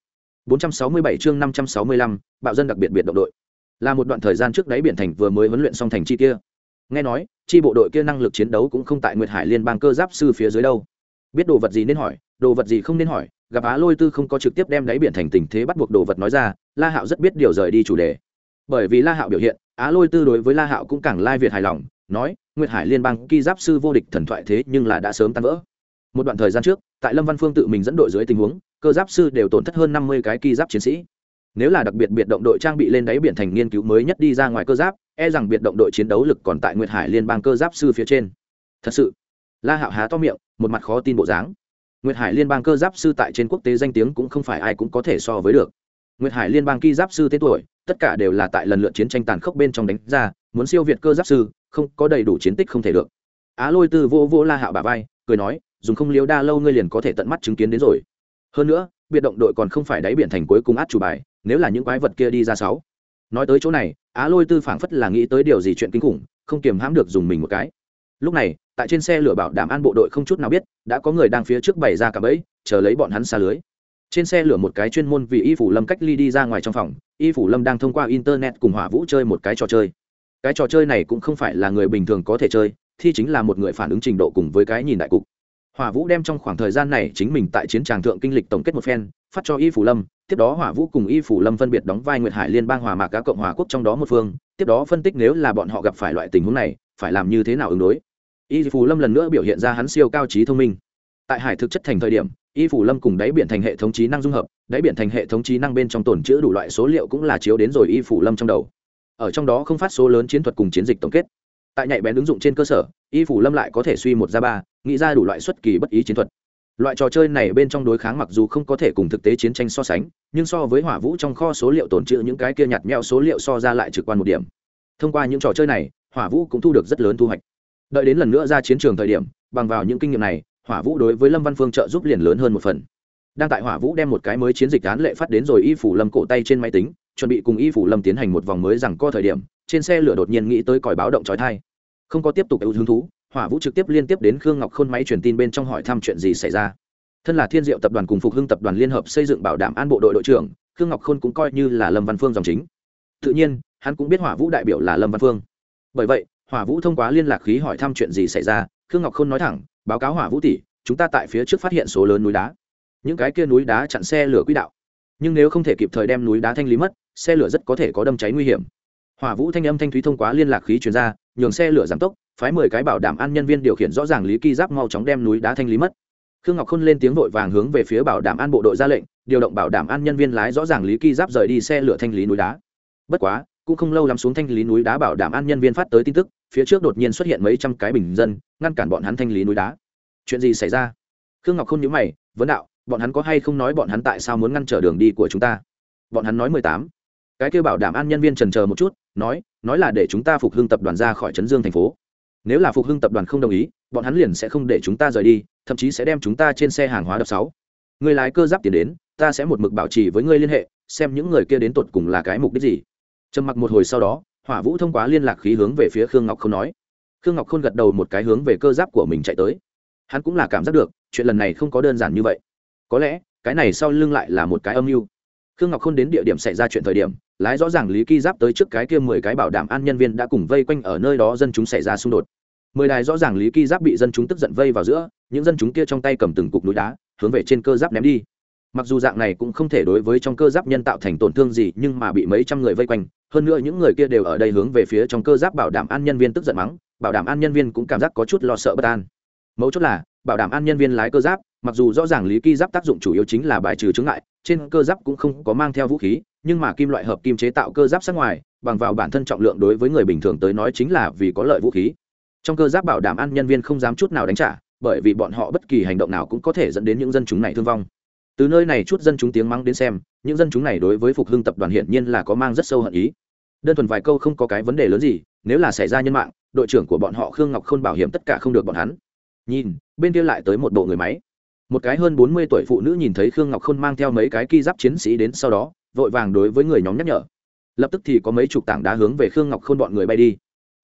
467 chương 565, bạo dân đặc biệt biệt động đội. Là một đoạn thời gian trước đáy biển thành vừa mới huấn luyện xong thành chi kia. Nghe nói chi bộ đội kia năng lực chiến đấu cũng không tại nguyệt hải liên bang cơ giáp sư phía dưới đâu. Biết đồ vật gì nên hỏi đồ vật gì không nên hỏi gặp á lôi tư không có trực tiếp đem đáy biển thành tình thế bắt buộc đồ vật nói ra, la hạo rất biết điều rời đi chủ đề. Bởi vì la hạo biểu hiện, á lôi tư đối với la hạo cũng càng lai việt hài lòng, nói, nguyệt hải liên bang ki giáp sư vô địch thần thoại thế nhưng là đã sớm tan vỡ. Một đoạn thời gian trước, tại lâm văn phương tự mình dẫn đội dưới tình huống, cơ giáp sư đều tổn thất hơn năm mươi cái ki giáp chiến sĩ. Nếu là đặc biệt biệt động đội trang bị lên đáy biển thành nghiên cứu mới nhất đi ra ngoài cơ giáp e rằng biệt động đội chiến đấu lực còn tại nguyệt hải liên bang cơ giáp sư phía trên. Thật sự, la hạo há to miệng, một mặt khó tin bộ dáng nguyệt hải liên bang cơ giáp sư tại trên quốc tế danh tiếng cũng không phải ai cũng có thể so với được. Nguyệt hải liên bang ki giáp sư tên tuổi, tất cả đều là tại lần lượt chiến tranh tàn khốc bên trong đánh ra, muốn siêu việt cơ giáp sư, không, có đầy đủ chiến tích không thể được. Á lôi tư vô vô la hạo bà vai, cười nói, dùng không liếu đa lâu ngươi liền có thể tận mắt chứng kiến đến rồi. Hơn nữa, biệt động đội còn không phải đáy biển thành cuối cùng át chủ bài, nếu là những quái vật kia đi ra sáu. Nói tới chỗ này, á lôi tư phảng phất là nghĩ tới điều gì chuyện kinh khủng, không kiềm hãm được dùng mình một cái lúc này, tại trên xe lửa bảo đảm an bộ đội không chút nào biết, đã có người đang phía trước bày ra cả bẫy, chờ lấy bọn hắn xa lưới. Trên xe lửa một cái chuyên môn vì y phủ lâm cách ly đi ra ngoài trong phòng, y phủ lâm đang thông qua internet cùng hỏa vũ chơi một cái trò chơi. Cái trò chơi này cũng không phải là người bình thường có thể chơi thì chính là một người phản ứng trình độ cùng với cái nhìn đại cục. Hỏa vũ đem trong khoảng thời gian này chính mình tại chiến tràng thượng kinh lịch tổng kết một phen, phát cho y phủ lâm, tiếp đó hỏa vũ cùng y phủ lâm phân biệt đóng vai nguyệt hải liên bang hòa mạc cá cộng hòa quốc trong đó một phương, tiếp đó phân tích nếu là bọn họ gặp phải loại tình huống này, phải làm như thế nào ứng đối y phủ lâm lần nữa biểu hiện ra hắn siêu cao trí thông minh. Tại hải thực chất thành thời điểm, y phủ lâm cùng đáy biển thành hệ thống trí năng dung hợp, đáy biển thành hệ thống trí năng bên trong tồn chữ đủ loại số liệu cũng là chiếu đến rồi y phủ lâm trong đầu. Ở trong đó không phát số lớn chiến thuật cùng chiến dịch tổng kết. Tại nhạy bén ứng dụng trên cơ sở, y phủ lâm lại có thể suy một ra ba, nghĩ ra đủ loại xuất kỳ bất ý chiến thuật. Loại trò chơi này bên trong đối kháng mặc dù không có thể cùng thực tế chiến tranh so sánh, nhưng so với hỏa vũ trong kho số liệu tồn trữ những cái kia nhặt meo số liệu so ra lại trực quan một điểm. Thông qua những trò chơi này, hỏa vũ cũng thu được rất lớn thu hoạch đợi đến lần nữa ra chiến trường thời điểm, bằng vào những kinh nghiệm này, hỏa vũ đối với lâm văn phương trợ giúp liền lớn hơn một phần. Đang tại hỏa vũ đem một cái mới chiến dịch án lệ phát đến rồi y phủ lâm cổ tay trên máy tính, chuẩn bị cùng y phủ lâm tiến hành một vòng mới rằng co thời điểm, trên xe lửa đột nhiên nghĩ tới còi báo động trói thai. Không có tiếp tục ưu hứng thú, hỏa vũ trực tiếp liên tiếp đến khương ngọc khôn máy truyền tin bên trong hỏi thăm chuyện gì xảy ra. Thân là thiên diệu tập đoàn cùng phục hưng tập đoàn liên hợp xây dựng bảo đảm an bộ đội đội trưởng, khương ngọc khôn cũng coi như là lâm văn phương dòng chính. Tự nhiên, hắn cũng biết hỏa vũ đại biểu là lâm văn phương. Bởi vậy hỏa vũ thông qua liên lạc khí hỏi thăm chuyện gì xảy ra, khương ngọc khôn nói thẳng, báo cáo hỏa vũ tỷ, chúng ta tại phía trước phát hiện số lớn núi đá. Những cái kia núi đá chặn xe lửa quỹ đạo. Nhưng nếu không thể kịp thời đem núi đá thanh lý mất, xe lửa rất có thể có đâm cháy nguy hiểm. Hỏa vũ thanh âm thanh thúy thông qua liên lạc khí chuyển ra, nhường xe lửa giảm tốc, phái mười cái bảo đảm an nhân viên điều khiển rõ ràng lý kỳ giáp mau chóng đem núi đá thanh lý mất. Khương ngọc khôn lên tiếng vội vàng hướng về phía bảo đảm an bộ đội ra lệnh, điều động bảo đảm an nhân viên lái rõ ràng lý kỳ giáp rời đi xe lửa thanh lý núi đá. Bất quá cũng không lâu lắm xuống thanh lý núi đá bảo đảm an nhân viên phát tới tin tức, phía trước đột nhiên xuất hiện mấy trăm cái bình dân, ngăn cản bọn hắn thanh lý núi đá. Chuyện gì xảy ra? Khương ngọc không nhớ mày, vấn đạo, bọn hắn có hay không nói bọn hắn tại sao muốn ngăn trở đường đi của chúng ta? Bọn hắn nói mười tám. Cái kêu bảo đảm an nhân viên trần chờ một chút, nói nói là để chúng ta phục hưng tập đoàn ra khỏi trấn dương thành phố. Nếu là phục hưng tập đoàn không đồng ý, bọn hắn liền sẽ không để chúng ta rời đi, thậm chí sẽ đem chúng ta trên xe hàng hóa đập sáu. Người lái cơ giáp tiền đến, ta sẽ một mực bảo trì với ngươi liên hệ, xem những người kia đến tột cùng là cái mục đích gì trầm mặc một hồi sau đó, hỏa vũ thông qua liên lạc khí hướng về phía khương ngọc không nói. Khương ngọc khôn gật đầu một cái hướng về cơ giáp của mình chạy tới. Hắn cũng là cảm giác được, chuyện lần này không có đơn giản như vậy. Có lẽ, cái này sau lưng lại là một cái âm mưu. Khương ngọc khôn đến địa điểm xảy ra chuyện thời điểm, lái rõ ràng lý ki giáp tới trước cái kia mười cái bảo đảm an nhân viên đã cùng vây quanh ở nơi đó dân chúng xảy ra xung đột. Mười đài rõ ràng lý ki giáp bị dân chúng tức giận vây vào giữa, những dân chúng kia trong tay cầm từng cục núi đá, hướng về trên cơ giáp ném đi. Mặc dù dạng này cũng không thể đối với trong cơ giáp nhân tạo thành tổn thương gì, nhưng mà bị mấy trăm người vây quanh hơn nữa những người kia đều ở đây hướng về phía trong cơ giáp bảo đảm an nhân viên tức giận mắng, bảo đảm an nhân viên cũng cảm giác có chút lo sợ bất an. Mấu chốt là, bảo đảm an nhân viên lái cơ giáp, mặc dù rõ ràng lý ki giáp tác dụng chủ yếu chính là bài trừ chứng ngại, trên cơ giáp cũng không có mang theo vũ khí, nhưng mà kim loại hợp kim chế tạo cơ giáp sát ngoài, bằng vào bản thân trọng lượng đối với người bình thường tới nói chính là vì có lợi vũ khí. Trong cơ giáp bảo đảm an nhân viên không dám chút nào đánh trả, bởi vì bọn họ bất kỳ hành động nào cũng có thể dẫn đến những dân chúng này thương vong. Từ nơi này chút dân chúng tiếng mắng đến xem, những dân chúng này đối với phục hưng tập đoàn hiển nhiên là có mang rất sâu hận ý đơn thuần vài câu không có cái vấn đề lớn gì, nếu là xảy ra nhân mạng, đội trưởng của bọn họ khương ngọc khôn bảo hiểm tất cả không được bọn hắn. Nhìn, bên kia lại tới một bộ người máy. Một cái hơn bốn mươi tuổi phụ nữ nhìn thấy khương ngọc khôn mang theo mấy cái ki giáp chiến sĩ đến sau đó, vội vàng đối với người nhóm nhắc nhở. Lập tức thì có mấy chục tảng đá hướng về khương ngọc khôn bọn người bay đi.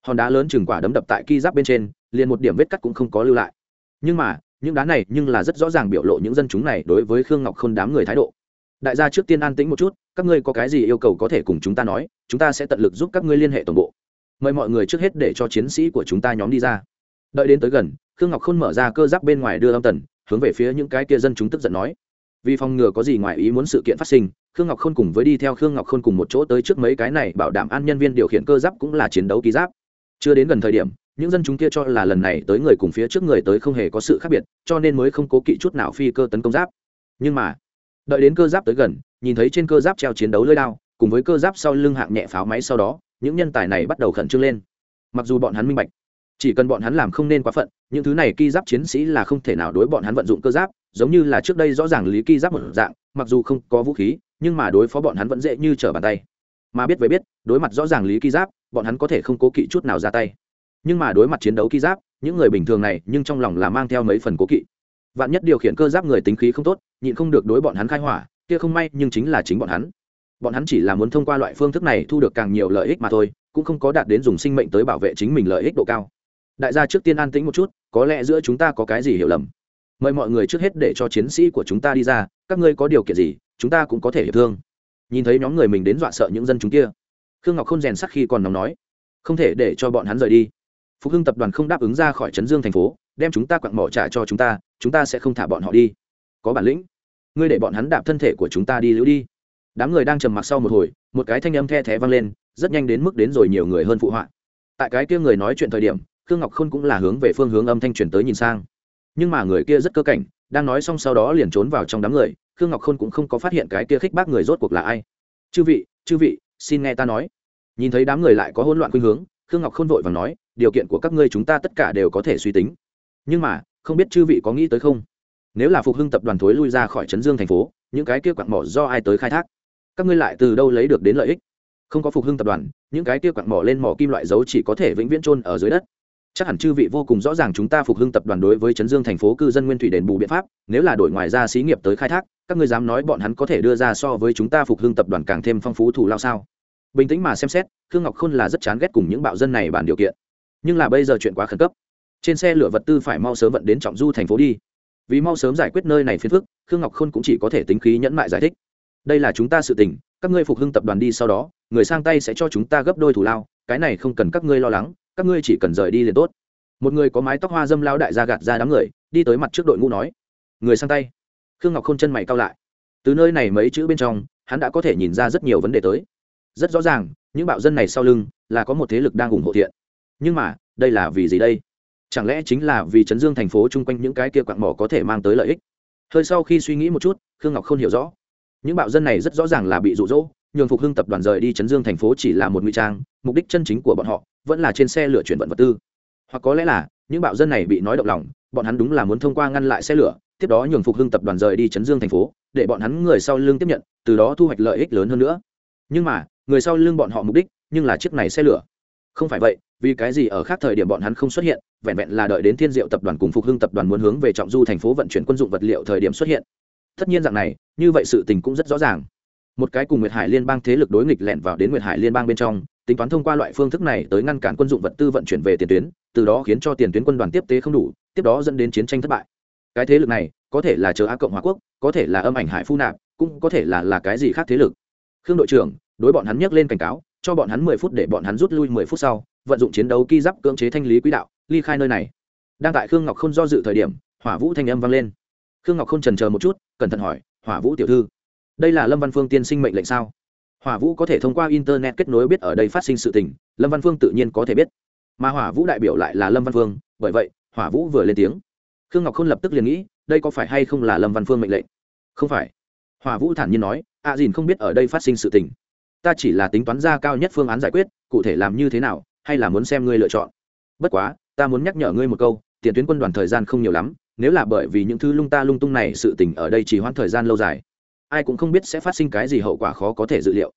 Hòn đá lớn chừng quả đấm đập tại ki giáp bên trên, liền một điểm vết cắt cũng không có lưu lại. Nhưng mà, những đá này nhưng là rất rõ ràng biểu lộ những dân chúng này đối với khương ngọc khôn đám người thái độ đại gia trước tiên an tĩnh một chút, các ngươi có cái gì yêu cầu có thể cùng chúng ta nói, chúng ta sẽ tận lực giúp các ngươi liên hệ tổng bộ. Mời mọi người trước hết để cho chiến sĩ của chúng ta nhóm đi ra. Đợi đến tới gần, khương ngọc khôn mở ra cơ giáp bên ngoài đưa âm tần, hướng về phía những cái kia dân chúng tức giận nói. Vì phòng ngừa có gì ngoài ý muốn sự kiện phát sinh, khương ngọc khôn cùng với đi theo khương ngọc khôn cùng một chỗ tới trước mấy cái này bảo đảm an nhân viên điều khiển cơ giáp cũng là chiến đấu ký giáp. Chưa đến gần thời điểm, những dân chúng kia cho là lần này tới người cùng phía trước người tới không hề có sự khác biệt, cho nên mới không cố kỵ chút nào phi cơ tấn công giáp. Nhưng mà đợi đến cơ giáp tới gần, nhìn thấy trên cơ giáp treo chiến đấu lơi đao, cùng với cơ giáp sau lưng hạng nhẹ pháo máy sau đó, những nhân tài này bắt đầu khẩn trương lên. Mặc dù bọn hắn minh bạch, chỉ cần bọn hắn làm không nên quá phận, những thứ này ki giáp chiến sĩ là không thể nào đối bọn hắn vận dụng cơ giáp, giống như là trước đây rõ ràng lý ki giáp một dạng, mặc dù không có vũ khí, nhưng mà đối phó bọn hắn vẫn dễ như trở bàn tay. Mà biết với biết, đối mặt rõ ràng lý ki giáp, bọn hắn có thể không cố kỵ chút nào ra tay. Nhưng mà đối mặt chiến đấu ki giáp, những người bình thường này nhưng trong lòng là mang theo mấy phần cố kỵ vạn nhất điều khiển cơ giáp người tính khí không tốt, nhịn không được đối bọn hắn khai hỏa, kia không may nhưng chính là chính bọn hắn. Bọn hắn chỉ là muốn thông qua loại phương thức này thu được càng nhiều lợi ích mà thôi, cũng không có đạt đến dùng sinh mệnh tới bảo vệ chính mình lợi ích độ cao. Đại gia trước tiên an tĩnh một chút, có lẽ giữa chúng ta có cái gì hiểu lầm. Mời mọi người trước hết để cho chiến sĩ của chúng ta đi ra, các ngươi có điều kiện gì, chúng ta cũng có thể hiểu thương. Nhìn thấy nhóm người mình đến dọa sợ những dân chúng kia, khương ngọc không rèn sắc khi còn nóng nói, không thể để cho bọn hắn rời đi phục hưng tập đoàn không đáp ứng ra khỏi trấn dương thành phố, đem chúng ta quặng mỏ trả cho chúng ta chúng ta sẽ không thả bọn họ đi. Có bản lĩnh. Ngươi để bọn hắn đạp thân thể của chúng ta đi lưu đi. Đám người đang trầm mặc sau một hồi, một cái thanh âm the thé vang lên, rất nhanh đến mức đến rồi nhiều người hơn phụ họa. Tại cái kia người nói chuyện thời điểm, khương ngọc khôn cũng là hướng về phương hướng âm thanh truyền tới nhìn sang. Nhưng mà người kia rất cơ cảnh, đang nói xong sau đó liền trốn vào trong đám người, khương ngọc khôn cũng không có phát hiện cái kia khích bác người rốt cuộc là ai. Chư vị chư vị, xin nghe ta nói. Nhìn thấy đám người lại có hỗn loạn khuynh hướng, khương ngọc khôn vội và nói điều kiện của các ngươi chúng ta tất cả đều có thể suy tính. Nhưng mà, không biết chư vị có nghĩ tới không? Nếu là phục hưng tập đoàn thối lui ra khỏi trấn dương thành phố, những cái kia quặng mỏ do ai tới khai thác? Các ngươi lại từ đâu lấy được đến lợi ích? Không có phục hưng tập đoàn, những cái kia quặng mỏ lên mỏ kim loại dấu chỉ có thể vĩnh viễn trôn ở dưới đất. Chắc hẳn chư vị vô cùng rõ ràng chúng ta phục hưng tập đoàn đối với trấn dương thành phố cư dân nguyên thủy đền bù biện pháp, nếu là đổi ngoài ra xí nghiệp tới khai thác, các ngươi dám nói bọn hắn có thể đưa ra so với chúng ta phục hưng tập đoàn càng thêm phong phú thủ lao sao? Bình tĩnh mà xem xét, khương ngọc khôn là rất chán ghét cùng những bạo dân này bàn điều kiện nhưng là bây giờ chuyện quá khẩn cấp. Trên xe lửa vật tư phải mau sớm vận đến trọng du thành phố đi. Vì mau sớm giải quyết nơi này phiền phức, khương ngọc khôn cũng chỉ có thể tính khí nhẫn mại giải thích. Đây là chúng ta sự tình, các ngươi phục hưng tập đoàn đi sau đó, người sang tay sẽ cho chúng ta gấp đôi thủ lao, cái này không cần các ngươi lo lắng, các ngươi chỉ cần rời đi liền tốt. Một người có mái tóc hoa dâm lao đại ra gạt ra đám người, đi tới mặt trước đội ngũ nói, người sang tay. Khương ngọc k h ô n chân mày cao lại. Từ nơi này mấy chữ bên trong, hắn đã có thể nhìn ra rất nhiều vấn đề tới. Rất rõ ràng, những bạo dân này sau lưng là có một thế lực đang ủng hộ thiện nhưng mà, đây là vì gì đây? Chẳng lẽ chính là vì chấn dương thành phố chung quanh những cái kia quạng mỏ có thể mang tới lợi ích? Hơi sau khi suy nghĩ một chút, khương ngọc không hiểu rõ. Những bạo dân này rất rõ ràng là bị rụ rỗ nhường phục hưng tập đoàn rời đi chấn dương thành phố chỉ là một nguy trang, mục đích chân chính của bọn họ vẫn là trên xe lửa chuyển vận vật tư. Hoặc có lẽ là, những bạo dân này bị nói động lòng, bọn hắn đúng là muốn thông qua ngăn lại xe lửa, tiếp đó nhường phục hưng tập đoàn rời đi chấn dương thành phố, để bọn hắn người sau lưng tiếp nhận, từ đó thu hoạch lợi ích lớn hơn nữa. Nhưng mà, người sau lưng bọn họ mục đích nhưng là chiếc này xe lửa không phải vậy, vì cái gì ở khác thời điểm bọn hắn không xuất hiện, vẹn vẹn là đợi đến thiên diệu tập đoàn cùng phục hưng tập đoàn muốn hướng về trọng du thành phố vận chuyển quân dụng vật liệu thời điểm xuất hiện. Tất nhiên dạng này, như vậy sự tình cũng rất rõ ràng. Một cái cùng nguyệt hải liên bang thế lực đối nghịch lẻn vào đến nguyệt hải liên bang bên trong, tính toán thông qua loại phương thức này tới ngăn cản quân dụng vật tư vận chuyển về tiền tuyến, từ đó khiến cho tiền tuyến quân đoàn tiếp tế không đủ, tiếp đó dẫn đến chiến tranh thất bại. Cái thế lực này, có thể là chờ á cộng hòa quốc, có thể là âm ảnh hải phu nạp, cũng có thể là là cái gì khác thế lực. Khương đội trưởng, đối bọn hắn nhắc lên cảnh cáo cho bọn hắn mười phút để bọn hắn rút lui mười phút sau, vận dụng chiến đấu ki giáp cưỡng chế thanh lý quỹ đạo, ly khai nơi này. Đang tại khương ngọc không do dự thời điểm, hỏa vũ thanh âm vang lên. Khương ngọc khôn trần chờ một chút, cẩn thận hỏi, hỏa vũ tiểu thư, đây là lâm văn phương tiên sinh mệnh lệnh sao? Hỏa vũ có thể thông qua internet kết nối biết ở đây phát sinh sự tình, lâm văn phương tự nhiên có thể biết. Mà hỏa vũ đại biểu lại là lâm văn phương, bởi vậy, hỏa vũ vừa lên tiếng. Khương ngọc khôn lập tức liền nghĩ, đây có phải hay không là lâm văn phương mệnh lệnh? Không phải. Hỏa vũ thản nhiên nói, a à dìn không biết ở đây phát sinh sự tình ta chỉ là tính toán ra cao nhất phương án giải quyết, cụ thể làm như thế nào, hay là muốn xem ngươi lựa chọn. Bất quá, ta muốn nhắc nhở ngươi một câu, tiền tuyến quân đoàn thời gian không nhiều lắm, nếu là bởi vì những thứ lung ta lung tung này sự tình ở đây chỉ hoãn thời gian lâu dài, ai cũng không biết sẽ phát sinh cái gì hậu quả khó có thể dự liệu.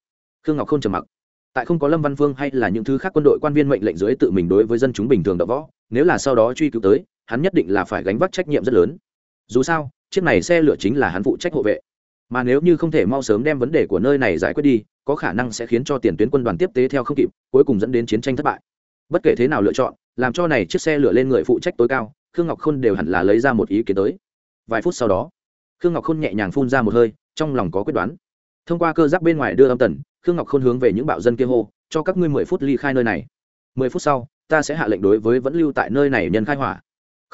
Khương ngọc không trầm mặc. Tại không có lâm văn phương hay là những thứ khác quân đội quan viên mệnh lệnh dưới tự mình đối với dân chúng bình thường đỡ võ, nếu là sau đó truy cứu tới, hắn nhất định là phải gánh vác trách nhiệm rất lớn. Dù sao, chiếc này xe lửa chính là hắn phụ trách hộ vệ mà nếu như không thể mau sớm đem vấn đề của nơi này giải quyết đi, có khả năng sẽ khiến cho tiền tuyến quân đoàn tiếp tế theo không kịp, cuối cùng dẫn đến chiến tranh thất bại. Bất kể thế nào lựa chọn, làm cho này chiếc xe lửa lên người phụ trách tối cao, khương ngọc khôn đều hẳn là lấy ra một ý kiến tới. Vài phút sau đó, khương ngọc khôn nhẹ nhàng phun ra một hơi, trong lòng có quyết đoán. Thông qua cơ giác bên ngoài đưa âm tần, khương ngọc khôn hướng về những bạo dân kia hô, cho các ngươi mười phút ly khai nơi này. Mười phút sau, ta sẽ hạ lệnh đối với vẫn lưu tại nơi này nhân khai hỏa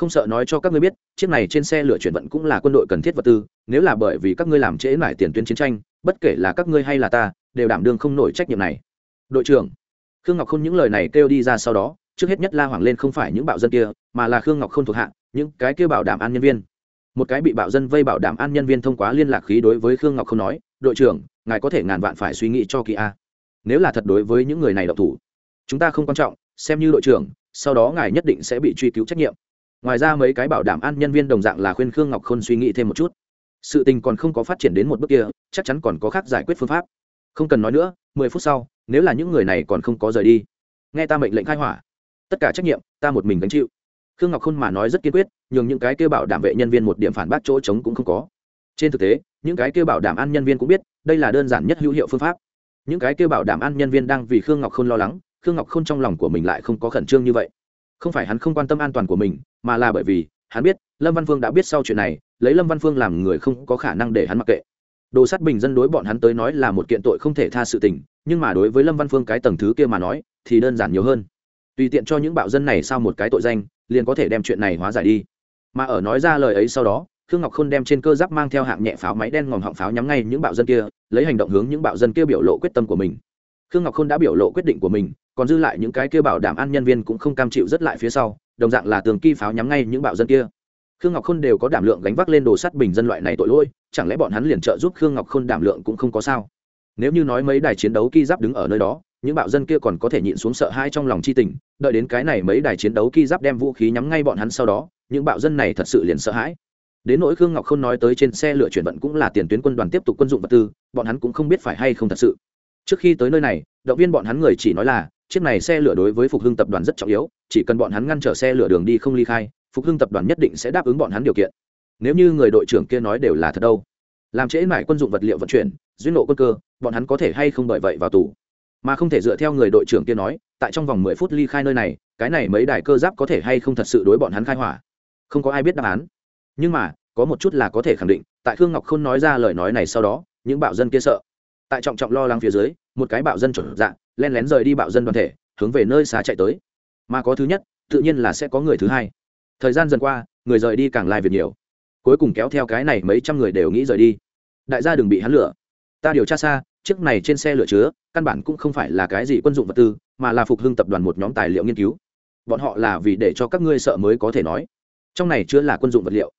không sợ nói cho các ngươi biết, chiếc này trên xe lửa chuyển vận cũng là quân đội cần thiết vật tư, nếu là bởi vì các ngươi làm trễ lại tiền tuyến chiến tranh, bất kể là các ngươi hay là ta, đều đảm đương không nổi trách nhiệm này. Đội trưởng, khương ngọc khôn những lời này kêu đi ra sau đó, trước hết nhất la hoảng lên không phải những bạo dân kia, mà là khương ngọc khôn thuộc hạ, những cái kêu bảo đảm an nhân viên. Một cái bị bạo dân vây bảo đảm an nhân viên thông qua liên lạc khí đối với khương ngọc không nói, đội trưởng, ngài có thể ngàn vạn phải suy nghĩ cho kỳ a. Nếu là thật đối với những người này độc thủ, chúng ta không quan trọng, xem như đội trưởng, sau đó ngài nhất định sẽ bị truy cứu trách nhiệm ngoài ra mấy cái bảo đảm an nhân viên đồng dạng là khuyên khương ngọc khôn suy nghĩ thêm một chút. Sự tình còn không có phát triển đến một bước kia, chắc chắn còn có khác giải quyết phương pháp. Không cần nói nữa, mười phút sau, nếu là những người này còn không có rời đi, nghe ta mệnh lệnh khai hỏa. Tất cả trách nhiệm, ta một mình gánh chịu. Khương ngọc khôn mà nói rất kiên quyết, nhường những cái kêu bảo đảm vệ nhân viên một điểm phản bác chỗ trống cũng không có. Trên thực tế, những cái kêu bảo đảm an nhân viên cũng biết, đây là đơn giản nhất hữu hiệu phương pháp. Những cái kêu bảo đảm an nhân viên đang vì khương ngọc khôn lo lắng, khương ngọc khôn trong lòng của mình lại không có khẩn trương như vậy không phải hắn không quan tâm an toàn của mình, mà là bởi vì, hắn biết, lâm văn phương đã biết sau chuyện này, lấy lâm văn phương làm người không có khả năng để hắn mặc kệ. Đồ sát bình dân đối bọn hắn tới nói là một kiện tội không thể tha sự tình, nhưng mà đối với lâm văn phương cái tầng thứ kia mà nói, thì đơn giản nhiều hơn. Tùy tiện cho những bạo dân này sao một cái tội danh, liền có thể đem chuyện này hóa giải đi. Mà ở nói ra lời ấy sau đó, khương ngọc khôn đem trên cơ giáp mang theo hạng nhẹ pháo máy đen ngòm họng pháo nhắm ngay những bạo dân kia, lấy hành động hướng những bạo dân kia biểu lộ quyết tâm của mình khương ngọc khôn đã biểu lộ quyết định của mình, còn dư lại những cái kia bảo đảm an nhân viên cũng không cam chịu rất lại phía sau, đồng dạng là tường kỳ pháo nhắm ngay những bạo dân kia. Khương ngọc khôn đều có đảm lượng gánh vác lên đồ sắt bình dân loại này tội lỗi, chẳng lẽ bọn hắn liền trợ giúp khương ngọc khôn đảm lượng cũng không có sao? Nếu như nói mấy đài chiến đấu ki giáp đứng ở nơi đó, những bạo dân kia còn có thể nhịn xuống sợ hãi trong lòng chi tình, đợi đến cái này mấy đài chiến đấu ki giáp đem vũ khí nhắm ngay bọn hắn sau đó, những bạo dân này thật sự liền sợ hãi. Đến nỗi khương ngọc không nói tới trên xe lửa chuyển vận cũng là tiền tuyến quân đoàn tiếp tục quân dụng vật tư, bọn hắn cũng không biết phải hay không thật sự trước khi tới nơi này, động viên bọn hắn người chỉ nói là, chiếc này xe lửa đối với phục hưng tập đoàn rất trọng yếu, chỉ cần bọn hắn ngăn trở xe lửa đường đi không ly khai, phục hưng tập đoàn nhất định sẽ đáp ứng bọn hắn điều kiện. Nếu như người đội trưởng kia nói đều là thật đâu. Làm trễ mải quân dụng vật liệu vận chuyển, duyên nộ quân cơ, bọn hắn có thể hay không bởi vậy vào tù. Mà không thể dựa theo người đội trưởng kia nói, tại trong vòng mười phút ly khai nơi này, cái này mấy đài cơ giáp có thể hay không thật sự đối bọn hắn khai hỏa? Không có ai biết đáp án. Nhưng mà, có một chút là có thể khẳng định, tại khương ngọc không nói ra lời nói này sau đó, những bạo dân kia sợ. Tại trọng trọng lo lắng phía dưới một cái bạo dân chuẩn dạng len lén rời đi bạo dân đoàn thể, hướng về nơi xá chạy tới. Mà có thứ nhất, tự nhiên là sẽ có người thứ hai. Thời gian dần qua, người rời đi càng lai việc nhiều. Cuối cùng kéo theo cái này mấy trăm người đều nghĩ rời đi. Đại gia đừng bị hắn lửa ta điều tra xa, chiếc này trên xe lửa chứa, căn bản cũng không phải là cái gì quân dụng vật tư, mà là phục hưng tập đoàn một nhóm tài liệu nghiên cứu. Bọn họ là vì để cho các ngươi sợ mới có thể nói. Trong này chứa là quân dụng vật liệu.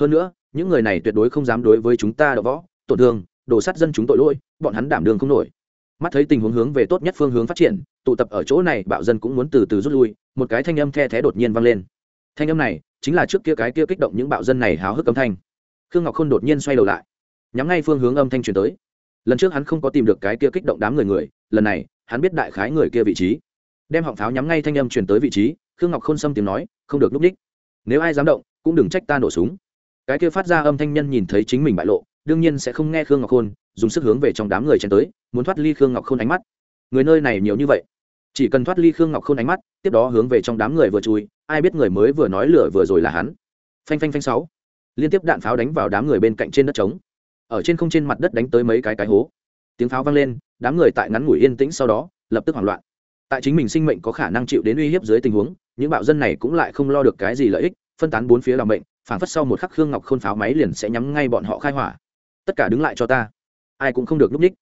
Hơn nữa, những người này tuyệt đối không dám đối với chúng ta đ võ, tổn thương, đổ sát dân chúng tội lỗi, bọn hắn đảm đường không nổi mắt thấy tình huống hướng về tốt nhất phương hướng phát triển, tụ tập ở chỗ này, bạo dân cũng muốn từ từ rút lui, một cái thanh âm the thé đột nhiên vang lên. Thanh âm này chính là trước kia cái kia kích động những bạo dân này háo hức âm thanh. Khương ngọc khôn đột nhiên xoay đầu lại, nhắm ngay phương hướng âm thanh truyền tới. Lần trước hắn không có tìm được cái kia kích động đám người người, lần này, hắn biết đại khái người kia vị trí. Đem họng pháo nhắm ngay thanh âm truyền tới vị trí, khương ngọc khôn xâm tiếng nói, không được núp ních nếu ai dám động, cũng đừng trách ta nổ súng. Cái kia phát ra âm thanh nhân nhìn thấy chính mình bại lộ đương nhiên sẽ không nghe khương ngọc khôn, dùng sức hướng về trong đám người chen tới, muốn thoát ly khương ngọc khôn ánh mắt. Người nơi này nhiều như vậy, chỉ cần thoát ly khương ngọc khôn ánh mắt, tiếp đó hướng về trong đám người vừa chui, ai biết người mới vừa nói lửa vừa rồi là hắn. Phanh phanh phanh sáu, liên tiếp đạn pháo đánh vào đám người bên cạnh trên đất trống. Ở trên không trên mặt đất đánh tới mấy cái cái hố. Tiếng pháo vang lên, đám người tại ngắn ngủi yên tĩnh sau đó, lập tức hoảng loạn. Tại chính mình sinh mệnh có khả năng chịu đến uy hiếp dưới tình huống, những bạo dân này cũng lại không lo được cái gì lợi ích, phân tán bốn phía làm bệnh phản phất sau một khắc khương ngọc khôn pháo máy liền sẽ nhắm ngay bọn họ khai hỏa tất cả đứng lại cho ta. Ai cũng không được núp ních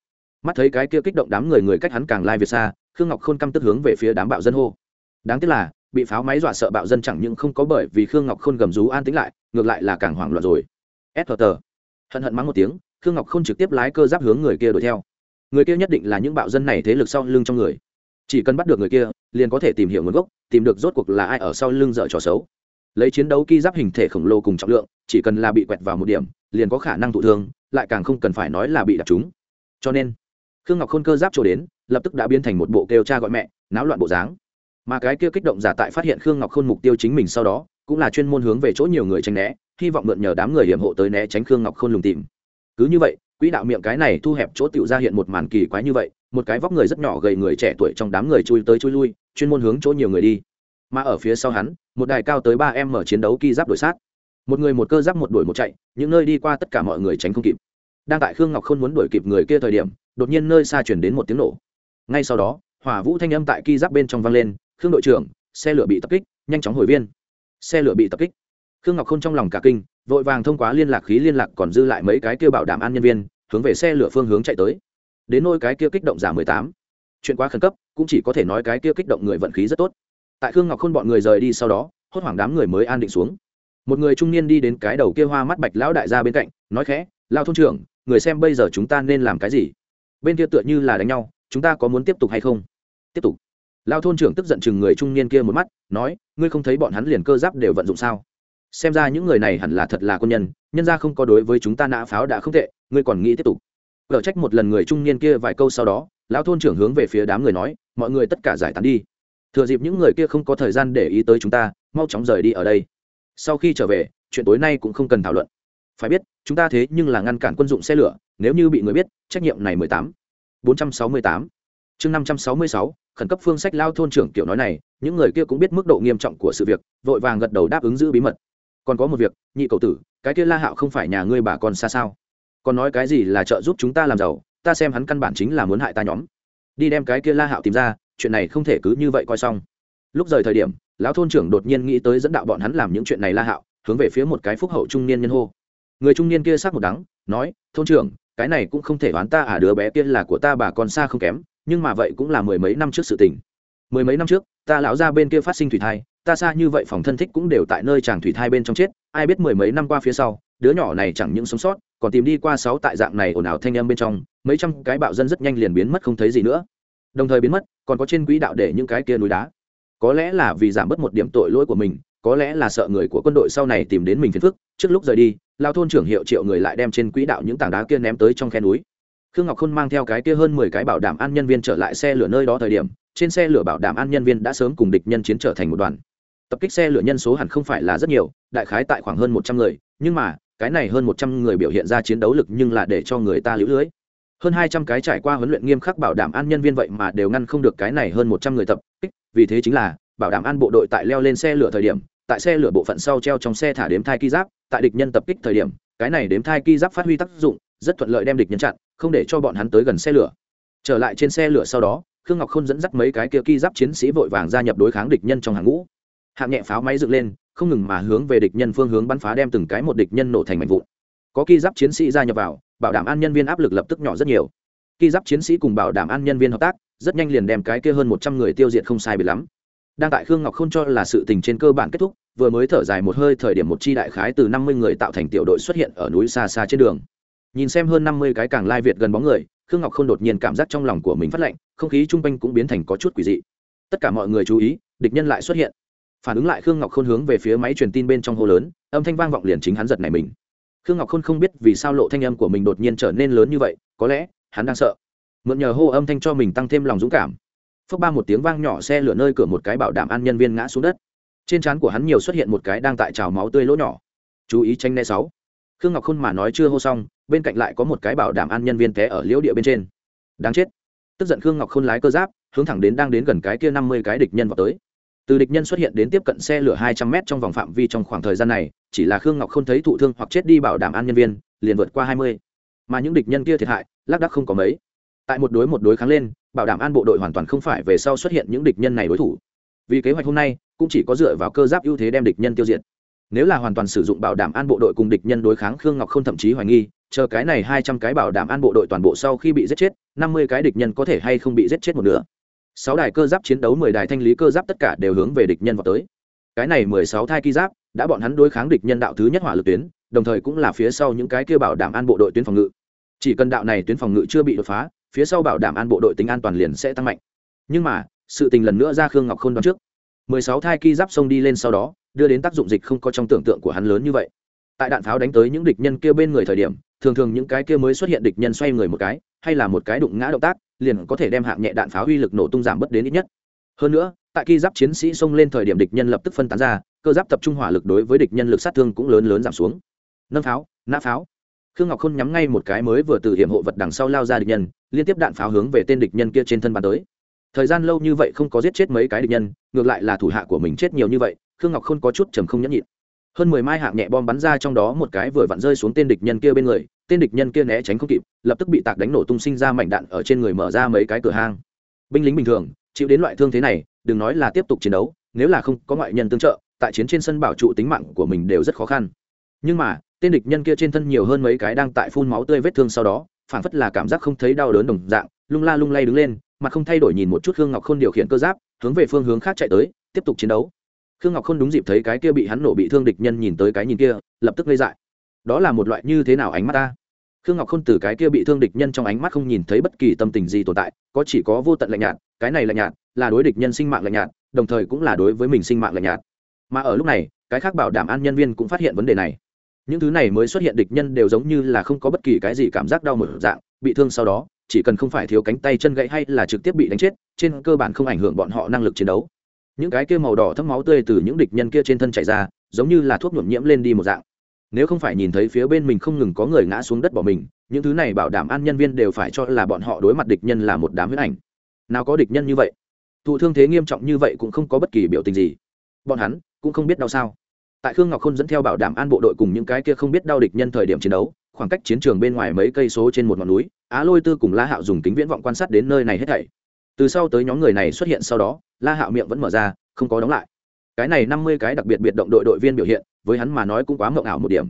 mắt thấy cái kia kích động đám người người cách hắn càng lai việt xa, khương ngọc khôn căm tức hướng về phía đám bạo dân hô. Đáng tiếc là, bị pháo máy dọa sợ bạo dân chẳng những không có bởi vì khương ngọc khôn gầm rú an tĩnh lại, ngược lại là càng hoảng loạn rồi. S tờ hận hận mắng một tiếng, khương ngọc khôn trực tiếp lái cơ giáp hướng người kia đuổi theo. Người kia nhất định là những bạo dân này thế lực sau lưng trong người. Chỉ cần bắt được người kia, liền có thể tìm hiểu nguồn gốc, tìm được rốt cuộc là ai ở sau lưng dở trò xấu. Lấy chiến đấu ki giáp hình thể khổng lồ cùng trọng lượng, chỉ cần là bị quẹt vào một điểm, liền có khả năng thụ thương lại càng không cần phải nói là bị đập chúng cho nên, khương ngọc khôn cơ giáp trổ đến, lập tức đã biến thành một bộ kêu cha gọi mẹ, náo loạn bộ dáng. Mà cái kia kích động giả tại phát hiện khương ngọc khôn mục tiêu chính mình sau đó, cũng là chuyên môn hướng về chỗ nhiều người tránh né, hy vọng mượn nhờ đám người hiểm hộ tới né tránh khương ngọc khôn lùng tìm. Cứ như vậy, quỹ đạo miệng cái này thu hẹp chỗ tựu ra hiện một màn kỳ quái như vậy, một cái vóc người rất nhỏ gầy người trẻ tuổi trong đám người chui tới chui lui, chuyên môn hướng chỗ nhiều người đi. Mà ở phía sau hắn, một đài cao tới ba em mở chiến đấu ki giáp đổi sát. Một người một cơ giáp một đuổi một chạy, những nơi đi qua tất cả mọi người tránh không kịp đang tại khương ngọc không muốn đuổi kịp người kia thời điểm, đột nhiên nơi xa chuyển đến một tiếng nổ. Ngay sau đó, hỏa vũ thanh âm tại ki giáp bên trong vang lên, khương đội trưởng, xe lửa bị tập kích, nhanh chóng hồi viên. Xe lửa bị tập kích. Khương ngọc k h ô n trong lòng cả kinh, vội vàng thông qua liên lạc khí liên lạc còn dư lại mấy cái kia bảo đảm an nhân viên, hướng về xe lửa phương hướng chạy tới. Đến nôi cái kia kích động giả mười tám. Chuyện quá khẩn cấp, cũng chỉ có thể nói cái kia kích động người vận khí rất tốt. Tại khương ngọc khôn bọn người rời đi sau đó, hốt hoảng đám người mới an định xuống. Một người trung niên đi đến cái đầu kia hoa mắt bạch lão đại gia bên cạnh, nói khẽ, lao thôn trưởng người xem bây giờ chúng ta nên làm cái gì? Bên kia tựa như là đánh nhau, chúng ta có muốn tiếp tục hay không? Tiếp tục. Lao thôn trưởng tức giận chừng người trung niên kia một mắt, nói, ngươi không thấy bọn hắn liền cơ giáp đều vận dụng sao? Xem ra những người này hẳn là thật là quân nhân nhân ra không có đối với chúng ta nã pháo đã không tệ, ngươi còn nghĩ tiếp tục. Gỡ trách một lần người trung niên kia vài câu sau đó, lão thôn trưởng hướng về phía đám người nói, mọi người tất cả giải tán đi. Thừa dịp những người kia không có thời gian để ý tới chúng ta, mau chóng rời đi ở đây. Sau khi trở về, chuyện tối nay cũng không cần thảo luận. Phải biết chúng ta thế nhưng là ngăn cản quân dụng xe lửa, nếu như bị người biết, trách nhiệm này mười tám. Bốn trăm sáu mươi tám. Chương năm trăm sáu mươi sáu, khẩn cấp phương sách lao thôn trưởng kiểu nói này, những người kia cũng biết mức độ nghiêm trọng của sự việc, vội vàng gật đầu đáp ứng giữ bí mật. Còn có một việc, nhị cậu tử, cái kia la hạo không phải nhà ngươi bà con xa sao? Còn nói cái gì là trợ giúp chúng ta làm giàu, ta xem hắn căn bản chính là muốn hại ta nhóm. Đi đem cái kia la hạo tìm ra, chuyện này không thể cứ như vậy coi xong. Lúc rời thời điểm, lão thôn trưởng đột nhiên nghĩ tới dẫn đạo bọn hắn làm những chuyện này la hạo, hướng về phía một cái phúc hậu trung niên nhân hô người trung niên kia sắc một đắng, nói, thôn trưởng, cái này cũng không thể đoán ta à đứa bé kia là của ta, bà con xa không kém, nhưng mà vậy cũng là mười mấy năm trước sự tình. Mười mấy năm trước, ta lão ra bên kia phát sinh thủy thai, ta xa như vậy phòng thân thích cũng đều tại nơi chàng thủy thai bên trong chết, ai biết mười mấy năm qua phía sau, đứa nhỏ này chẳng những sống sót, còn tìm đi qua sáu tại dạng này ồn ào thanh em bên trong, mấy trăm cái bạo dân rất nhanh liền biến mất không thấy gì nữa. Đồng thời biến mất, còn có trên quỹ đạo để những cái kia núi đá. Có lẽ là vì giảm bớt một điểm tội lỗi của mình, có lẽ là sợ người của quân đội sau này tìm đến mình phiền phức, trước lúc rời đi lao thôn trưởng hiệu triệu người lại đem trên quỹ đạo những tảng đá kia ném tới trong khe núi. Khương ngọc khôn mang theo cái kia hơn mười cái bảo đảm an nhân viên trở lại xe lửa nơi đó thời điểm, trên xe lửa bảo đảm an nhân viên đã sớm cùng địch nhân chiến trở thành một đoàn. Tập kích xe lửa nhân số hẳn không phải là rất nhiều, đại khái tại khoảng hơn một trăm người, nhưng mà, cái này hơn một trăm người biểu hiện ra chiến đấu lực nhưng là để cho người ta lũ lưới. Hơn hai trăm cái trải qua huấn luyện nghiêm khắc bảo đảm an nhân viên vậy mà đều ngăn không được cái này hơn một trăm người tập kích, vì thế chính là, bảo đảm an bộ đội tại leo lên xe lửa thời điểm, tại xe lửa bộ phận sau treo trong xe thả đếm thai ki giáp tại địch nhân tập kích thời điểm, cái này đếm thai ki giáp phát huy tác dụng, rất thuận lợi đem địch nhân chặn, không để cho bọn hắn tới gần xe lửa. Trở lại trên xe lửa sau đó, khương ngọc khôn dẫn dắt mấy cái kia ki giáp chiến sĩ vội vàng gia nhập đối kháng địch nhân trong hàng ngũ. Hạng nhẹ pháo máy dựng lên, không ngừng mà hướng về địch nhân phương hướng bắn phá đem từng cái một địch nhân nổ thành mảnh vụn. Có ki giáp chiến sĩ gia nhập vào, bảo đảm an nhân viên áp lực lập tức nhỏ rất nhiều. Ki giáp chiến sĩ cùng bảo đảm an nhân viên hợp tác, rất nhanh liền đem cái kia hơn một trăm người tiêu diệt không sai bị lắm đang tại khương ngọc không cho là sự tình trên cơ bản kết thúc, vừa mới thở dài một hơi thời điểm một chi đại khái từ năm mươi người tạo thành tiểu đội xuất hiện ở núi xa xa trên đường. Nhìn xem hơn năm mươi cái càng lai việt gần bóng người, khương ngọc không đột nhiên cảm giác trong lòng của mình phát lạnh, không khí chung quanh cũng biến thành có chút quỷ dị. Tất cả mọi người chú ý, địch nhân lại xuất hiện. Phản ứng lại khương ngọc khôn hướng về phía máy truyền tin bên trong hô lớn, âm thanh vang vọng liền chính hắn giật này mình. Khương ngọc khôn không biết vì sao lộ thanh âm của mình đột nhiên trở nên lớn như vậy, có lẽ hắn đang sợ. Mượn nhờ hô âm thanh cho mình tăng thêm lòng dũng cảm phước ba một tiếng vang nhỏ xe lửa nơi cửa một cái bảo đảm an nhân viên ngã xuống đất. Trên trán của hắn nhiều xuất hiện một cái đang tại trào máu tươi lỗ nhỏ. Chú ý tranh né sáu. Khương ngọc khôn mà nói chưa hô xong, bên cạnh lại có một cái bảo đảm an nhân viên té ở liễu địa bên trên. Đáng chết. Tức giận khương ngọc khôn lái cơ giáp, hướng thẳng đến đang đến gần cái kia năm mươi cái địch nhân vào tới. Từ địch nhân xuất hiện đến tiếp cận xe lửa hai trăm m trong vòng phạm vi trong khoảng thời gian này, chỉ là khương ngọc không thấy thụ thương hoặc chết đi bảo đảm an nhân viên, liền vượt qua hai mươi. Mà những địch nhân kia thiệt hại, lác đắc không có mấy. Tại một đối một đối kháng lên bảo đảm an bộ đội hoàn toàn không phải về sau xuất hiện những địch nhân này đối thủ. Vì kế hoạch hôm nay, cũng chỉ có dựa vào cơ giáp ưu thế đem địch nhân tiêu diệt. Nếu là hoàn toàn sử dụng bảo đảm an bộ đội cùng địch nhân đối kháng khương ngọc không thậm chí hoài nghi, chờ cái này hai trăm cái bảo đảm an bộ đội toàn bộ sau khi bị giết chết, năm mươi cái địch nhân có thể hay không bị giết chết một nửa. Sáu đài cơ giáp chiến đấu, mười đài thanh lý cơ giáp tất cả đều hướng về địch nhân vào tới. Cái này mười sáu thai ki giáp, đã bọn hắn đối kháng địch nhân đạo thứ nhất hỏa lực tuyến, đồng thời cũng là phía sau những cái kia bảo đảm an bộ đội tuyến phòng ngự. Chỉ cần đạo này tuyến phòng ngự chưa bị đột phá phía sau bảo đảm an bộ đội tính an toàn liền sẽ tăng mạnh. Nhưng mà, sự tình lần nữa ra khương ngọc khôn đoán trước. mười sáu thai ki giáp sông đi lên sau đó, đưa đến tác dụng dịch không có trong tưởng tượng của hắn lớn như vậy. Tại đạn pháo đánh tới những địch nhân kia bên người thời điểm, thường thường những cái kia mới xuất hiện địch nhân xoay người một cái, hay là một cái đụng ngã động tác, liền có thể đem hạng nhẹ đạn pháo uy lực nổ tung giảm bất đến ít nhất. Hơn nữa, tại khi giáp chiến sĩ xông lên thời điểm địch nhân lập tức phân tán ra, cơ giáp tập trung hỏa lực đối với địch nhân lực sát thương cũng lớn lớn giảm xuống. Nâng pháo, nã pháo khương ngọc khôn nhắm ngay một cái mới vừa từ hiểm hộ vật đằng sau lao ra địch nhân, liên tiếp đạn pháo hướng về tên địch nhân kia trên thân bàn tới. Thời gian lâu như vậy không có giết chết mấy cái địch nhân, ngược lại là thủ hạ của mình chết nhiều như vậy, khương ngọc khôn có chút trầm không nhẫn nhịn. Hơn mười mai hạng nhẹ bom bắn ra trong đó một cái vừa vặn rơi xuống tên địch nhân kia bên người, tên địch nhân kia né tránh không kịp, lập tức bị tạc đánh nổ tung sinh ra mảnh đạn ở trên người mở ra mấy cái cửa hang. Binh lính bình thường, chịu đến loại thương thế này, đừng nói là tiếp tục chiến đấu, nếu là không có ngoại nhân tương trợ, tại chiến trên sân bảo trụ tính mạng của mình đều rất khó khăn. Nhưng mà tên địch nhân kia trên thân nhiều hơn mấy cái đang tại phun máu tươi vết thương sau đó phản phất là cảm giác không thấy đau đớn đồng dạng, lung la lung lay đứng lên, mặt không thay đổi nhìn một chút khương ngọc khôn điều khiển cơ giáp, hướng về phương hướng khác chạy tới, tiếp tục chiến đấu. Khương ngọc khôn đúng dịp thấy cái kia bị hắn nổ bị thương địch nhân nhìn tới cái nhìn kia, lập tức gây dại. Đó là một loại như thế nào ánh mắt ta? Khương ngọc khôn từ cái kia bị thương địch nhân trong ánh mắt không nhìn thấy bất kỳ tâm tình gì tồn tại, có chỉ có vô tận lạnh nhạt, cái này lạnh nhạt, là đối địch nhân sinh mạng lạnh nhạt, đồng thời cũng là đối với mình sinh mạng lạnh nhạt. Mà ở lúc này, cái khác bảo đảm an nhân viên cũng phát hiện vấn đề này những thứ này mới xuất hiện địch nhân đều giống như là không có bất kỳ cái gì cảm giác đau mở dạng, bị thương sau đó, chỉ cần không phải thiếu cánh tay chân gãy hay là trực tiếp bị đánh chết, trên cơ bản không ảnh hưởng bọn họ năng lực chiến đấu. Những cái kia màu đỏ thấm máu tươi từ những địch nhân kia trên thân chảy ra, giống như là thuốc nhuộm nhiễm lên đi một dạng. Nếu không phải nhìn thấy phía bên mình không ngừng có người ngã xuống đất bỏ mình, những thứ này bảo đảm an nhân viên đều phải cho là bọn họ đối mặt địch nhân là một đám huyết ảnh. Nào có địch nhân như vậy? Thụ thương thế nghiêm trọng như vậy cũng không có bất kỳ biểu tình gì. Bọn hắn cũng không biết đau sao tại khương ngọc khôn dẫn theo bảo đảm an bộ đội cùng những cái kia không biết đau địch nhân thời điểm chiến đấu, khoảng cách chiến trường bên ngoài mấy cây số trên một ngọn núi, á lôi tư cùng la hạo dùng kính viễn vọng quan sát đến nơi này hết thảy. Từ sau tới nhóm người này xuất hiện sau đó, la hạo miệng vẫn mở ra, không có đóng lại. Cái này năm mươi cái đặc biệt biệt động đội đội viên biểu hiện, với hắn mà nói cũng quá mộng ảo một điểm.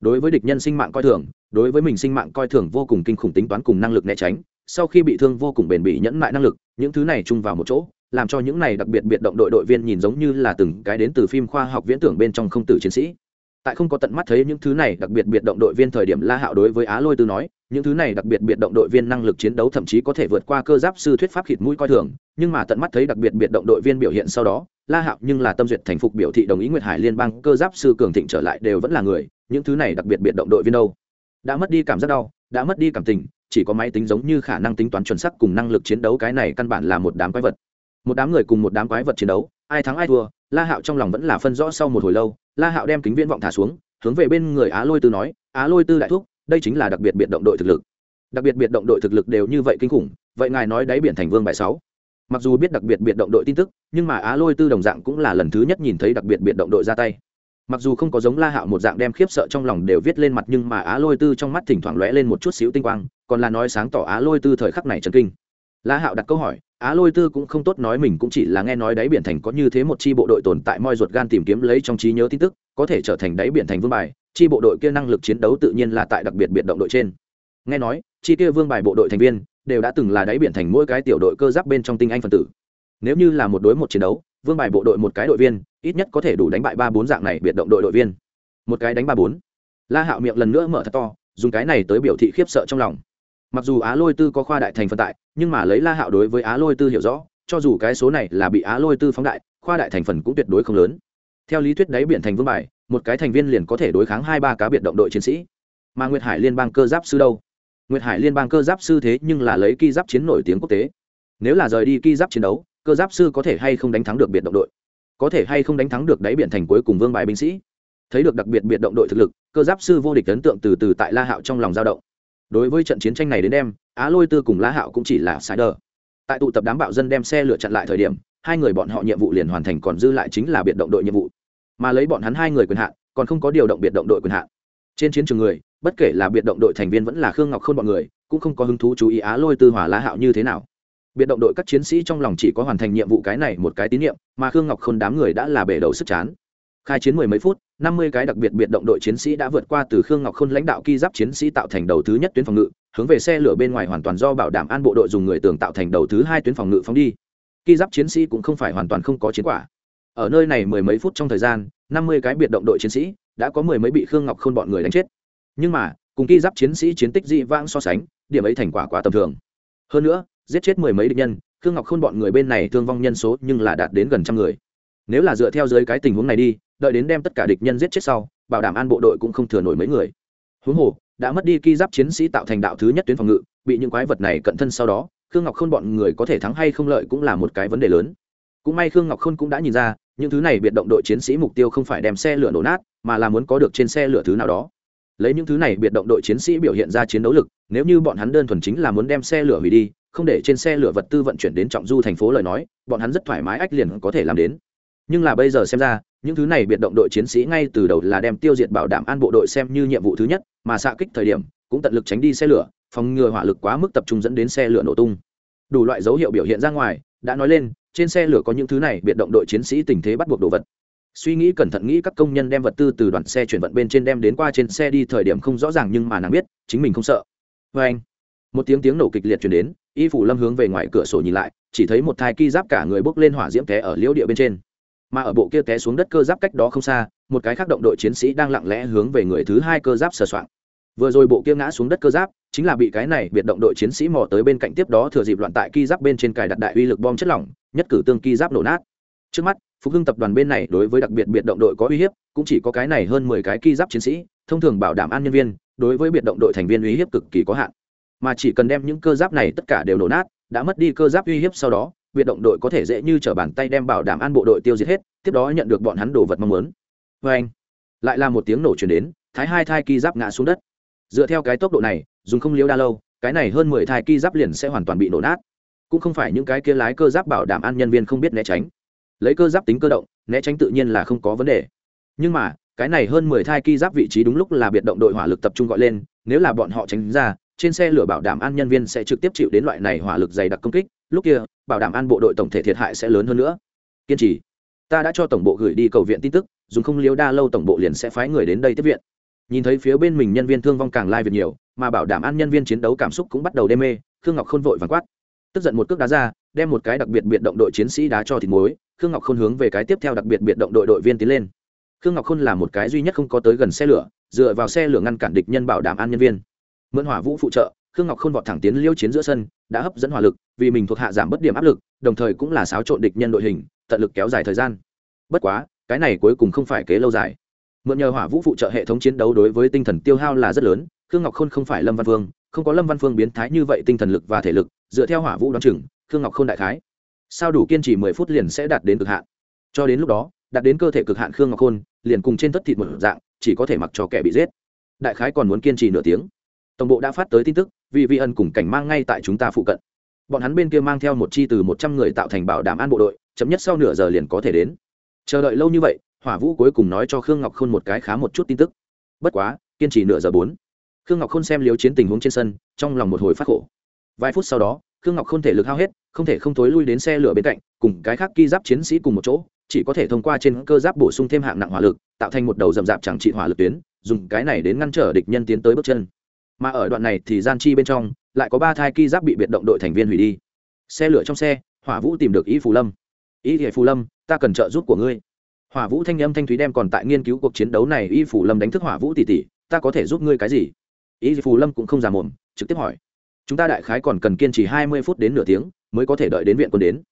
Đối với địch nhân sinh mạng coi thường, đối với mình sinh mạng coi thường vô cùng kinh khủng tính toán cùng năng lực né tránh, sau khi bị thương vô cùng bền bỉ nhẫn lại năng lực, những thứ này chung vào một chỗ làm cho những này đặc biệt biệt động đội đội viên nhìn giống như là từng cái đến từ phim khoa học viễn tưởng bên trong không tử chiến sĩ. Tại không có tận mắt thấy những thứ này đặc biệt biệt động đội viên thời điểm la hạo đối với á lôi tư nói, những thứ này đặc biệt biệt động đội viên năng lực chiến đấu thậm chí có thể vượt qua cơ giáp sư thuyết pháp khịt mũi coi thường, nhưng mà tận mắt thấy đặc biệt biệt động đội viên biểu hiện sau đó, la hạo nhưng là tâm duyệt thành phục biểu thị đồng ý nguyệt hải liên bang cơ giáp sư cường thịnh trở lại đều vẫn là người, những thứ này đặc biệt biệt động đội viên đâu? Đã mất đi cảm giác đau, đã mất đi cảm tình, chỉ có máy tính giống như khả năng tính toán chuẩn xác cùng năng lực chiến đấu cái này căn bản là một đám quái vật một đám người cùng một đám quái vật chiến đấu, ai thắng ai thua, la hạo trong lòng vẫn là phân rõ sau một hồi lâu, la hạo đem kính viễn vọng thả xuống, hướng về bên người á lôi tư nói, á lôi tư đại thúc, đây chính là đặc biệt biệt động đội thực lực. Đặc biệt biệt động đội thực lực đều như vậy kinh khủng, vậy ngài nói đáy biển thành vương bài sáu. Mặc dù biết đặc biệt biệt động đội tin tức, nhưng mà á lôi tư đồng dạng cũng là lần thứ nhất nhìn thấy đặc biệt biệt động đội ra tay. Mặc dù không có giống la hạo một dạng đem khiếp sợ trong lòng đều viết lên mặt, nhưng mà á lôi tư trong mắt thỉnh thoảng lóe lên một chút xíu tinh quang, còn là nói sáng tỏ á lôi tư thời khắc này trần kinh la hạo đặt câu hỏi, á lôi tư cũng không tốt nói mình cũng chỉ là nghe nói đáy biển thành có như thế một chi bộ đội tồn tại moi ruột gan tìm kiếm lấy trong trí nhớ tin tức, có thể trở thành đáy biển thành vương bài, chi bộ đội kia năng lực chiến đấu tự nhiên là tại đặc biệt biệt động đội trên. Nghe nói, chi kia vương bài bộ đội thành viên đều đã từng là đáy biển thành mỗi cái tiểu đội cơ giáp bên trong tinh anh phân tử. Nếu như là một đối một chiến đấu, vương bài bộ đội một cái đội viên, ít nhất có thể đủ đánh bại ba bốn dạng này biệt động đội đội viên. Một cái đánh ba bốn. La hạo miệng lần nữa mở thật to, dùng cái này tới biểu thị khiếp sợ trong lòng mặc dù á lôi tư có khoa đại thành phần tại, nhưng mà lấy la hạo đối với á lôi tư hiểu rõ, cho dù cái số này là bị á lôi tư phóng đại, khoa đại thành phần cũng tuyệt đối không lớn. Theo lý thuyết đáy biển thành vương bài, một cái thành viên liền có thể đối kháng hai ba cá biệt động đội chiến sĩ. Mà nguyệt hải liên bang cơ giáp sư đâu? Nguyệt hải liên bang cơ giáp sư thế nhưng là lấy ki giáp chiến nổi tiếng quốc tế. Nếu là rời đi ki giáp chiến đấu, cơ giáp sư có thể hay không đánh thắng được biệt động đội? Có thể hay không đánh thắng được đáy biển thành cuối cùng vương bài binh sĩ? Thấy được đặc biệt biệt động đội thực lực, cơ giáp sư vô địch ấn tượng từ từ tại la hạo trong lòng dao động đối với trận chiến tranh này đến đêm á lôi tư cùng la hạo cũng chỉ là sai đờ tại tụ tập đám bạo dân đem xe lửa chặn lại thời điểm, hai người bọn họ nhiệm vụ liền hoàn thành còn dư lại chính là biệt động đội nhiệm vụ. Mà lấy bọn hắn hai người quyền hạn, còn không có điều động biệt động đội quyền hạn. Trên chiến trường người, bất kể là biệt động đội thành viên vẫn là khương ngọc khôn bọn người, cũng không có hứng thú chú ý á lôi tư hỏa la hạo như thế nào. Biệt động đội các chiến sĩ trong lòng chỉ có hoàn thành nhiệm vụ cái này một cái tín nhiệm, mà khương ngọc khôn đám người đã là bể đầu sức chán khai chiến mười mấy phút, năm mươi cái đặc biệt biệt động đội chiến sĩ đã vượt qua từ khương ngọc khôn lãnh đạo ki giáp chiến sĩ tạo thành đầu thứ nhất tuyến phòng ngự, hướng về xe lửa bên ngoài hoàn toàn do bảo đảm an bộ đội dùng người tường tạo thành đầu thứ hai tuyến phòng ngự phóng đi. Ki giáp chiến sĩ cũng không phải hoàn toàn không có chiến quả. Ở nơi này mười mấy phút trong thời gian, năm mươi cái biệt động đội chiến sĩ đã có mười mấy bị khương ngọc khôn bọn người đánh chết. Nhưng mà, cùng ki giáp chiến sĩ chiến tích dị vãng so sánh, điểm ấy thành quả quá tầm thường. Hơn nữa, giết chết mười mấy địch nhân, khương ngọc khôn bọn người bên này thương vong nhân số nhưng là đạt đến gần trăm người. Nếu là dựa theo dưới cái tình huống này đi đợi đến đem tất cả địch nhân giết chết sau, bảo đảm an bộ đội cũng không thừa nổi mấy người. Huống hồ, đã mất đi ki giáp chiến sĩ tạo thành đạo thứ nhất tuyến phòng ngự, bị những quái vật này cận thân sau đó, khương ngọc khôn bọn người có thể thắng hay không lợi cũng là một cái vấn đề lớn. Cũng may khương ngọc khôn cũng đã nhìn ra, những thứ này biệt động đội chiến sĩ mục tiêu không phải đem xe lửa nổ nát, mà là muốn có được trên xe lửa thứ nào đó. Lấy những thứ này biệt động đội chiến sĩ biểu hiện ra chiến đấu lực, nếu như bọn hắn đơn thuần chính là muốn đem xe lửa hủy đi, không để trên xe lửa vật tư vận chuyển đến trọng du thành phố lời nói, bọn hắn rất thoải mái ách liền có thể làm đến nhưng là bây giờ xem ra, những thứ này biệt động đội chiến sĩ ngay từ đầu là đem tiêu diệt bảo đảm an bộ đội xem như nhiệm vụ thứ nhất, mà xạ kích thời điểm, cũng tận lực tránh đi xe lửa, phòng ngừa hỏa lực quá mức tập trung dẫn đến xe lửa nổ tung. Đủ loại dấu hiệu biểu hiện ra ngoài, đã nói lên, trên xe lửa có những thứ này biệt động đội chiến sĩ tình thế bắt buộc đồ vật. Suy nghĩ cẩn thận nghĩ các công nhân đem vật tư từ đoàn xe chuyển vận bên trên đem đến qua trên xe đi thời điểm không rõ ràng nhưng mà nàng biết, chính mình không sợ. Vê anh, một tiếng tiếng nổ kịch liệt chuyển đến, y phủ lâm hướng về ngoài cửa sổ nhìn lại, chỉ thấy một thai ki giáp cả người bốc lên hỏa diễm té ở liễu địa bên trên mà ở bộ kia té xuống đất cơ giáp cách đó không xa, một cái khác động đội chiến sĩ đang lặng lẽ hướng về người thứ hai cơ giáp sờ soạng. Vừa rồi bộ kia ngã xuống đất cơ giáp, chính là bị cái này biệt động đội chiến sĩ mò tới bên cạnh tiếp đó thừa dịp loạn tại ki giáp bên trên cài đặt đại uy lực bom chất lỏng, nhất cử tương ki giáp nổ nát. Trước mắt, phục hưng tập đoàn bên này đối với đặc biệt biệt động đội có uy hiếp, cũng chỉ có cái này hơn mười cái ki giáp chiến sĩ, thông thường bảo đảm an nhân viên, đối với biệt động đội thành viên uy hiếp cực kỳ có hạn. Mà chỉ cần đem những cơ giáp này tất cả đều nổ nát, đã mất đi cơ giáp uy hiếp sau đó biệt động đội có thể dễ như t r ở bàn tay đem bảo đảm an bộ đội tiêu diệt hết, tiếp đó nhận được bọn hắn đồ vật mong muốn. Vê anh, lại là một tiếng nổ chuyển đến, thái hai thai ki giáp ngã xuống đất. Dựa theo cái tốc độ này, dùng không liêu đa lâu, cái này hơn mười thai ki giáp liền sẽ hoàn toàn bị nổ nát. Cũng không phải những cái kia lái cơ giáp bảo đảm an nhân viên không biết né tránh. Lấy cơ giáp tính cơ động, né tránh tự nhiên là không có vấn đề. Nhưng mà, cái này hơn mười thai ki giáp vị trí đúng lúc là biệt động đội hỏa lực tập trung gọi lên, nếu là bọn họ tránh ra, trên xe lửa bảo đảm an nhân viên sẽ trực tiếp chịu đến loại này hỏa lực dày đặc công kích lúc kia, bảo đảm an bộ đội tổng thể thiệt hại sẽ lớn hơn nữa. Kiên trì. Ta đã cho tổng bộ gửi đi cầu viện tin tức, dùng không liếu đa lâu tổng bộ liền sẽ phái người đến đây tiếp viện. Nhìn thấy phía bên mình nhân viên thương vong càng lai việc nhiều, mà bảo đảm an nhân viên chiến đấu cảm xúc cũng bắt đầu đê mê, khương ngọc khôn vội vàng quát. Tức giận một cước đá ra, đem một cái đặc biệt biệt động đội chiến sĩ đá cho thịt muối, khương ngọc khôn hướng về cái tiếp theo đặc biệt biệt động đội đội viên tiến lên. Khương ngọc khôn là một cái duy nhất không có tới gần xe lửa, dựa vào xe lửa ngăn cản địch nhân bảo đảm an nhân viên. Mượn hỏa vũ phụ trợ khương ngọc khôn vọt thẳng tiến liêu chiến giữa sân, đã hấp dẫn hỏa lực, vì mình thuộc hạ giảm bất điểm áp lực, đồng thời cũng là xáo trộn địch nhân đội hình, tận lực kéo dài thời gian. Bất quá, cái này cuối cùng không phải kế lâu dài. Mượn nhờ hỏa vũ phụ trợ hệ thống chiến đấu đối với tinh thần tiêu hao là rất lớn, khương ngọc khôn không phải lâm văn phương, không có lâm văn phương biến thái như vậy tinh thần lực và thể lực, dựa theo hỏa vũ đoán o á chừng, khương ngọc khôn đại khái. Sao đủ kiên trì mười phút liền sẽ đạt đến cực hạn? Cho đến lúc đó, đạt đến cơ thể cực hạn khương ngọc khôn, liền cùng trên tất thịt một dạng, chỉ có thể mặc cho kẻ bị giết. Đại khái còn muốn kiên trì nửa tiếng tổng bộ đã phát tới tin tức vì vi ân cùng cảnh mang ngay tại chúng ta phụ cận. Bọn hắn bên kia mang theo một chi từ một trăm người tạo thành bảo đảm an bộ đội chấm nhất sau nửa giờ liền có thể đến. Chờ đợi lâu như vậy, hỏa vũ cuối cùng nói cho khương ngọc khôn một cái khá một chút tin tức. Bất quá, kiên trì nửa giờ bốn. Khương ngọc khôn xem liếu chiến tình huống trên sân, trong lòng một hồi phát khổ. Vài phút sau đó, khương ngọc khôn thể lực hao hết, không thể không thối lui đến xe lửa bên cạnh, cùng cái khác ki giáp chiến sĩ cùng một chỗ, chỉ có thể thông qua trên cơ giáp bổ sung thêm hạng nặng hỏa lực, tạo thành một đầu rậm rạp chẳng trị hỏa lực tuyến, dùng cái này đến ngăn trở địch nhân tiến tới bước chân mà ở đoạn này thì gian chi bên trong, lại có ba thai ki giáp bị biệt động đội thành viên hủy đi. Xe lửa trong xe, hỏa vũ tìm được ý phù lâm. Ý thì phù lâm, ta cần trợ giúp của ngươi. Hỏa vũ thanh âm thanh thúy đem còn tại nghiên cứu cuộc chiến đấu này y Phù lâm đánh thức hỏa vũ tỷ tỷ ta có thể giúp ngươi cái gì? Y Phù lâm cũng không già mồm, trực tiếp hỏi. Chúng ta đại khái còn cần kiên trì hai mươi phút đến nửa tiếng mới có thể đợi đến viện quân đến.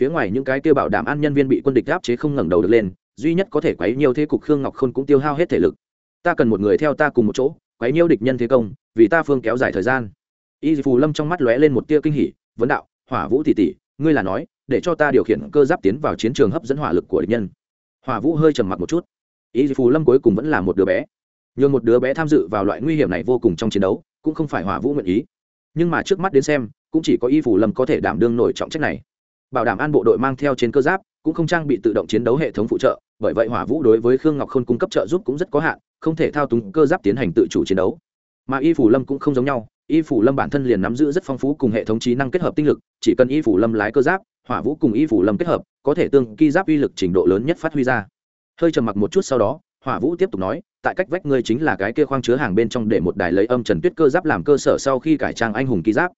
Phía ngoài những cái tiêu bảo đảm an nhân viên bị quân địch áp chế không ngẩng đầu được lên, duy nhất có thể quấy nhiều thế cục khương ngọc khôn cũng tiêu hao hết thể lực. Ta cần một người theo ta cùng một chỗ quấy nhiêu địch nhân thế công, vì ta phương kéo dài thời gian. Y phù lâm trong mắt lóe lên một tia kinh hỉ, vấn đạo, hỏa vũ tỷ tỷ, ngươi là nói, để cho ta điều khiển cơ giáp tiến vào chiến trường hấp dẫn hỏa lực của địch nhân. Hỏa vũ hơi trầm mặc một chút. Y phù lâm cuối cùng vẫn là một đứa bé. Nhường một đứa bé tham dự vào loại nguy hiểm này vô cùng trong chiến đấu, cũng không phải hỏa vũ nguyện ý. Nhưng mà trước mắt đến xem, cũng chỉ có y phù lâm có thể đảm đương nổi trọng trách này. Bảo đảm an bộ đội mang theo trên cơ giáp cũng không trang bị tự động chiến đấu hệ thống phụ trợ, bởi vậy hỏa vũ đối với khương ngọc khôn cung cấp trợ giúp cũng rất có hạn, không thể thao túng cơ giáp tiến hành tự chủ chiến đấu. Mà y phủ lâm cũng không giống nhau, y phủ lâm bản thân liền nắm giữ rất phong phú cùng hệ thống trí năng kết hợp tinh lực, chỉ cần y phủ lâm lái cơ giáp, hỏa vũ cùng y phủ lâm kết hợp, có thể tương ki giáp uy lực trình độ lớn nhất phát huy ra. Hơi trầm mặc một chút sau đó, hỏa vũ tiếp tục nói, tại cách vách ngươi chính là cái kia khoang chứa hàng bên trong để một đài lấy âm trần tuyết cơ giáp làm cơ sở sau khi cải trang anh hùng ki giáp.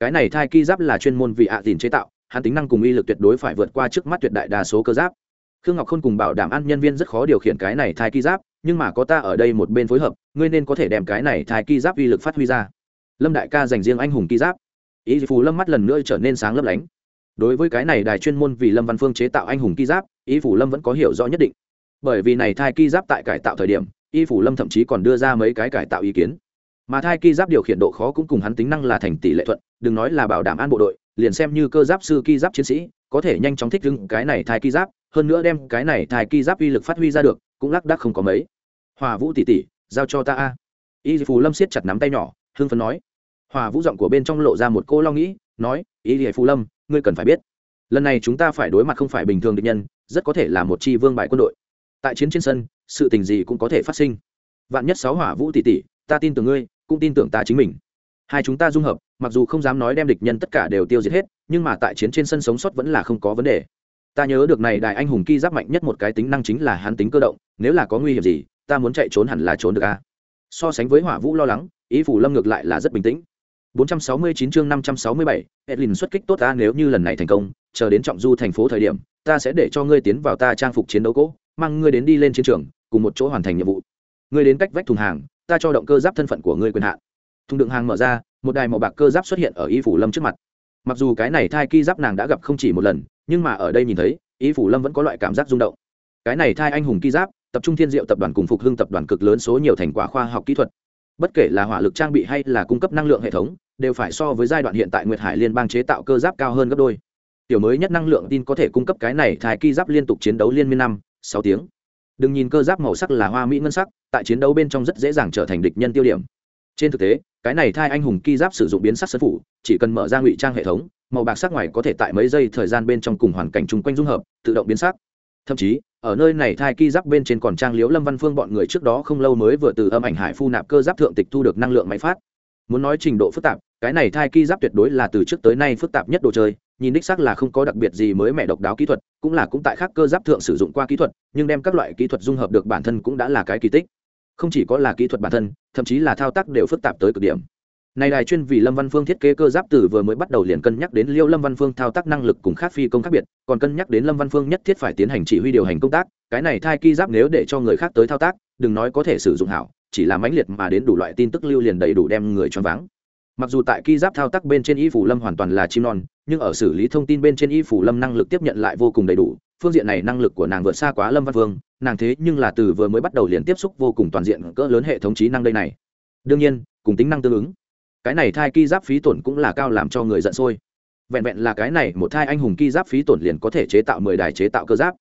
Cái này thai ki giáp là chuyên môn vì ạ à dìn chế tạo hắn tính năng cùng uy lực tuyệt đối phải vượt qua trước mắt tuyệt đại đa số cơ giáp. Khương ngọc khôn cùng bảo đảm ăn nhân viên rất khó điều khiển cái này thai ki giáp, nhưng mà có ta ở đây một bên phối hợp, ngươi nên có thể đem cái này thai ki giáp uy lực phát huy ra. Lâm đại ca dành riêng anh hùng ki giáp. Ý phù lâm mắt lần nữa trở nên sáng lấp lánh. Đối với cái này đài chuyên môn vì lâm văn phương chế tạo anh hùng ki giáp y phủ lâm vẫn có hiểu rõ nhất định. Bởi vì này thai ki giáp tại cải tạo thời điểm y phủ lâm thậm chí còn đưa ra mấy cái cải tạo ý kiến mà thai ki giáp điều khiển độ khó cũng cùng hắn tính năng là thành tỷ lệ thuận, đừng nói là bảo đảm an bộ đội, liền xem như cơ giáp sư ki giáp chiến sĩ, có thể nhanh chóng thích ứng cái này thai ki giáp, hơn nữa đem cái này thai ki giáp uy lực phát huy ra được, cũng lác đác không có mấy. Hòa vũ tỷ tỷ, giao cho ta a. Y phù lâm siết chặt nắm tay nhỏ, hưng phấn nói. Hòa vũ giọng của bên trong lộ ra một cô lo nghĩ, nói, y phù lâm, ngươi cần phải biết, lần này chúng ta phải đối mặt không phải bình thường địch nhân, rất có thể là một chi vương bại quân đội. Tại chiến trên sân, sự tình gì cũng có thể phát sinh. Vạn nhất sáu hỏa vũ tỷ tỷ, ta tin tưởng ngươi cũng tin tưởng ta chính mình. Hai chúng ta dung hợp mặc dù không dám nói đem địch nhân tất cả đều tiêu diệt hết nhưng mà tại chiến trên sân sống sót vẫn là không có vấn đề. Ta nhớ được này đại anh hùng ki giáp mạnh nhất một cái tính năng chính là hắn tính cơ động nếu là có nguy hiểm gì ta muốn chạy trốn hẳn là trốn được a so sánh với hỏa vũ lo lắng ý phủ lâm ngược lại là rất bình tĩnh. 469 chương 567, Edlin xuất kích tốt ta nếu như lần này thành công, chờ đến trọng du thành phố thời điểm, ta sẽ để cho ngươi tiến vào ta trang phục chiến đấu cố, mang ngươi đến đi lên chiến trường, cùng một chỗ hoàn thành nhiệm vụ. Ngươi đến cách vách thùng hàng, ta cho động cơ giáp thân phận của ngươi quyền hạn. Thùng đựng hàng mở ra, một đài màu bạc cơ giáp xuất hiện ở Y phủ Lâm trước mặt. Mặc dù cái này thai ki giáp nàng đã gặp không chỉ một lần, nhưng mà ở đây nhìn thấy, Y phủ Lâm vẫn có loại cảm giác rung động. Cái này thai anh hùng ki giáp, tập trung thiên diệu tập đoàn cùng phục hưng tập đoàn cực lớn số nhiều thành quả khoa học kỹ thuật, bất kể là hỏa lực trang bị hay là cung cấp năng lượng hệ thống đều phải so với giai đoạn hiện tại nguyệt hải liên bang chế tạo cơ giáp cao hơn gấp đôi tiểu mới nhất năng lượng tin có thể cung cấp cái này thai ki giáp liên tục chiến đấu liên miên năm sáu tiếng đừng nhìn cơ giáp màu sắc là hoa mỹ ngân sắc tại chiến đấu bên trong rất dễ dàng trở thành địch nhân tiêu điểm. Trên thực tế, cái này thai anh hùng ki giáp sử dụng biến sắc sân phủ, chỉ cần mở ra ngụy trang hệ thống, màu bạc sắc ngoài có thể tại mấy giây thời gian bên trong cùng hoàn cảnh chung quanh dung hợp, tự động biến sắc. Thậm chí, ở nơi này thai ki giáp bên trên còn trang liếu lâm văn phương bọn người trước đó không lâu mới vừa từ âm ảnh hải phu nạp cơ giáp thượng tịch thu được năng lượng máy phát. Muốn nói trình độ phức tạp, cái này thai ki giáp tuyệt đối là từ trước tới nay phức tạp nhất đồ chơi, nhìn đích xác là không có đặc biệt gì mới mẹ độc đáo kỹ thuật, cũng là cũng tại khác cơ giáp thượng sử dụng qua kỹ thuật, nhưng đem các loại kỹ thuật dung hợp được bản thân cũng đã là cái kỳ tích không chỉ có là kỹ thuật bản thân, thậm chí là thao tác đều phức tạp tới cực điểm. Này đài chuyên vì lâm văn phương thiết kế cơ giáp từ vừa mới bắt đầu liền cân nhắc đến liêu lâm văn phương thao tác năng lực cùng khác phi công khác biệt, còn cân nhắc đến lâm văn phương nhất thiết phải tiến hành chỉ huy điều hành công tác, cái này thai ki giáp nếu để cho người khác tới thao tác, đừng nói có thể sử dụng hảo, chỉ là mãnh liệt mà đến đủ loại tin tức lưu liền đầy đủ đem người choáng váng. Mặc dù tại ki giáp thao tác bên trên y phủ lâm hoàn toàn là chim non, nhưng ở xử lý thông tin bên trên y phủ lâm năng lực tiếp nhận lại vô cùng đầy đủ phương diện này năng lực của nàng vượt xa quá lâm văn phương nàng thế nhưng là từ vừa mới bắt đầu liền tiếp xúc vô cùng toàn diện cỡ lớn hệ thống trí năng đây này. Đương nhiên, cùng tính năng tương ứng. Cái này thai ki giáp phí tổn cũng là cao làm cho người giận sôi. Vẹn vẹn là cái này, một thai anh hùng ki giáp phí tổn liền có thể chế tạo mười đài chế tạo cơ giáp.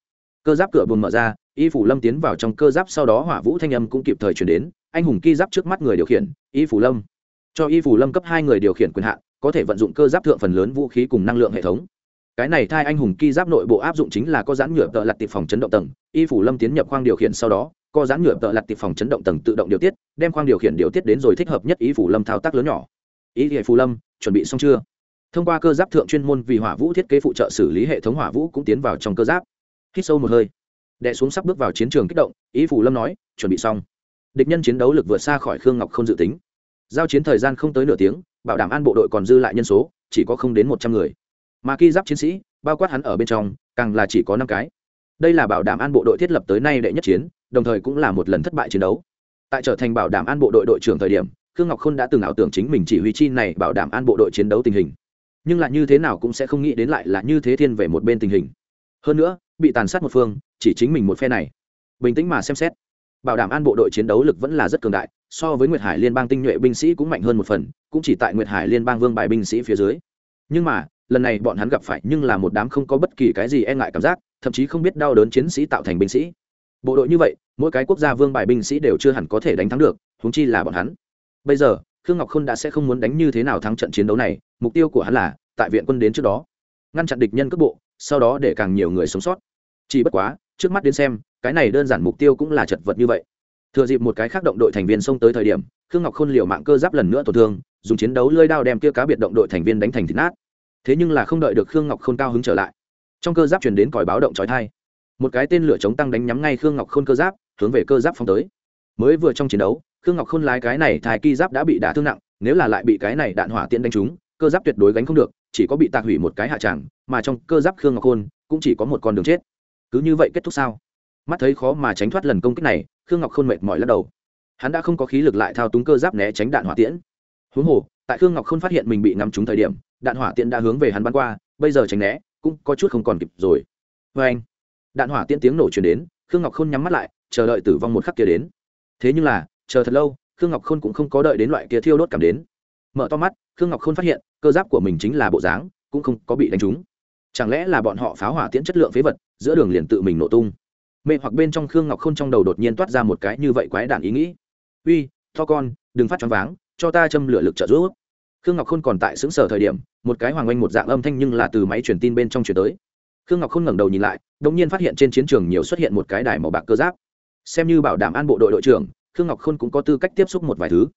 Cơ giáp cửa buồn mở ra, y phủ lâm tiến vào trong cơ giáp, sau đó hỏa vũ thanh âm cũng kịp thời chuyển đến, anh hùng ki giáp trước mắt người điều khiển, y phủ lâm. Cho y phủ lâm cấp hai người điều khiển quyền hạn, có thể vận dụng cơ giáp thượng phần lớn vũ khí cùng năng lượng hệ thống cái này thai anh hùng ki giáp nội bộ áp dụng chính là có giãn nhựa tợ lặt tiệp phòng chấn động tầng, y phủ lâm tiến nhập khoang điều khiển sau đó, có giãn nhựa tợ lặt tiệp phòng chấn động tầng tự động điều tiết, đem khoang điều khiển điều tiết đến rồi thích hợp nhất y phủ lâm thao tác lớn nhỏ. Y hệ phủ lâm, chuẩn bị xong chưa? Thông qua cơ giáp thượng chuyên môn vì hỏa vũ thiết kế phụ trợ xử lý hệ thống hỏa vũ cũng tiến vào trong cơ giáp. Hít sâu một hơi. Đệ xuống sắp bước vào chiến trường kích động ý phủ lâm nói, chuẩn bị xong. Địch nhân chiến đấu lực vượt xa khỏi khương ngọc không dự tính. Giao chiến thời gian không tới nửa tiếng, bảo đảm an bộ đội còn dư lại nhân số, chỉ có không đến một trăm người mà khi giáp chiến sĩ, bao quát hắn ở bên trong, càng là chỉ có năm cái. Đây là bảo đảm an bộ đội thiết lập tới nay đệ nhất chiến, đồng thời cũng là một lần thất bại chiến đấu. Tại trở thành bảo đảm an bộ đội đội trưởng thời điểm, khương ngọc khôn đã từng ảo tưởng chính mình chỉ huy chi này bảo đảm an bộ đội chiến đấu tình hình. Nhưng lại như thế nào cũng sẽ không nghĩ đến lại là như thế thiên về một bên tình hình. Hơn nữa, bị tàn sát một phương, chỉ chính mình một phe này. Bình tĩnh mà xem xét, bảo đảm an bộ đội chiến đấu lực vẫn là rất cường đại, so với nguyệt hải liên bang tinh nhuệ binh sĩ cũng mạnh hơn một phần, cũng chỉ tại nguyệt hải liên bang vương bài binh sĩ phía dưới. Nhưng mà lần này bọn hắn gặp phải nhưng là một đám không có bất kỳ cái gì e ngại cảm giác, thậm chí không biết đau đớn chiến sĩ tạo thành binh sĩ. Bộ đội như vậy, mỗi cái quốc gia vương bài binh sĩ đều chưa hẳn có thể đánh thắng được húng chi là bọn hắn. Bây giờ, khương ngọc khôn đã sẽ không muốn đánh như thế nào thắng trận chiến đấu này, mục tiêu của hắn là tại viện quân đến trước đó, ngăn chặn địch nhân cước bộ, sau đó để càng nhiều người sống sót. Chỉ bất quá, trước mắt đến xem, cái này đơn giản mục tiêu cũng là chật vật như vậy. Thừa dịp một cái khác động đội thành viên xông tới thời điểm, khương ngọc khôn liều mạng cơ giáp lần nữa tổn thương, dùng chiến đấu lơi đao đem kia cá biệt động đội thành viên đánh thành thịt nát thế nhưng là không đợi được khương ngọc khôn cao hứng trở lại trong cơ giáp chuyển đến còi báo động trói thai một cái tên lửa chống tăng đánh nhắm ngay khương ngọc khôn cơ giáp hướng về cơ giáp phong tới mới vừa trong chiến đấu khương ngọc khôn lái cái này thai kỳ giáp đã bị đả thương nặng nếu là lại bị cái này đạn hỏa tiễn đánh trúng cơ giáp tuyệt đối gánh không được chỉ có bị tạc hủy một cái hạ tràng mà trong cơ giáp khương ngọc khôn cũng chỉ có một con đường chết cứ như vậy kết thúc sao mắt thấy khó mà tránh thoát lần công kích này khương ngọc khôn mệt mỏi lắc đầu hắn đã không có khí lực lại thao túng cơ giáp né tránh đạn hỏa tiễn huống hồ tại khương ngọc khôn phát hiện mình bị ngắm trúng thời điểm đạn hỏa tiễn đã hướng về hắn bắn qua, bây giờ tránh né, cũng có chút không còn kịp rồi. Vê anh, đạn hỏa tiễn tiếng nổ chuyển đến, khương ngọc khôn nhắm mắt lại, chờ đợi tử vong một khắc kia đến. Thế nhưng là, chờ thật lâu, khương ngọc khôn cũng không có đợi đến loại kia thiêu đốt cảm đến. Mở to mắt, khương ngọc khôn phát hiện, cơ giáp của mình chính là bộ dáng, cũng không có bị đánh trúng. Chẳng lẽ là bọn họ pháo hỏa tiễn chất lượng phế vật, giữa đường liền tự mình nổ tung? Mẹ hoặc bên trong khương ngọc khôn trong đầu đột nhiên toát ra một cái như vậy quái đản ý nghĩ. Uy, to con, đừng phát choáng váng, cho ta châm lửa lực trợ giúp khương ngọc khôn còn tại xứng sở thời điểm, một cái hoàng oanh một dạng âm thanh nhưng là từ máy truyền tin bên trong truyền tới. Khương ngọc khôn ngẩng đầu nhìn lại đ ỗ n g nhiên phát hiện trên chiến trường nhiều xuất hiện một cái đài màu bạc cơ giáp. Xem như bảo đảm an bộ đội đội trưởng, khương ngọc khôn cũng có tư cách tiếp xúc một vài thứ.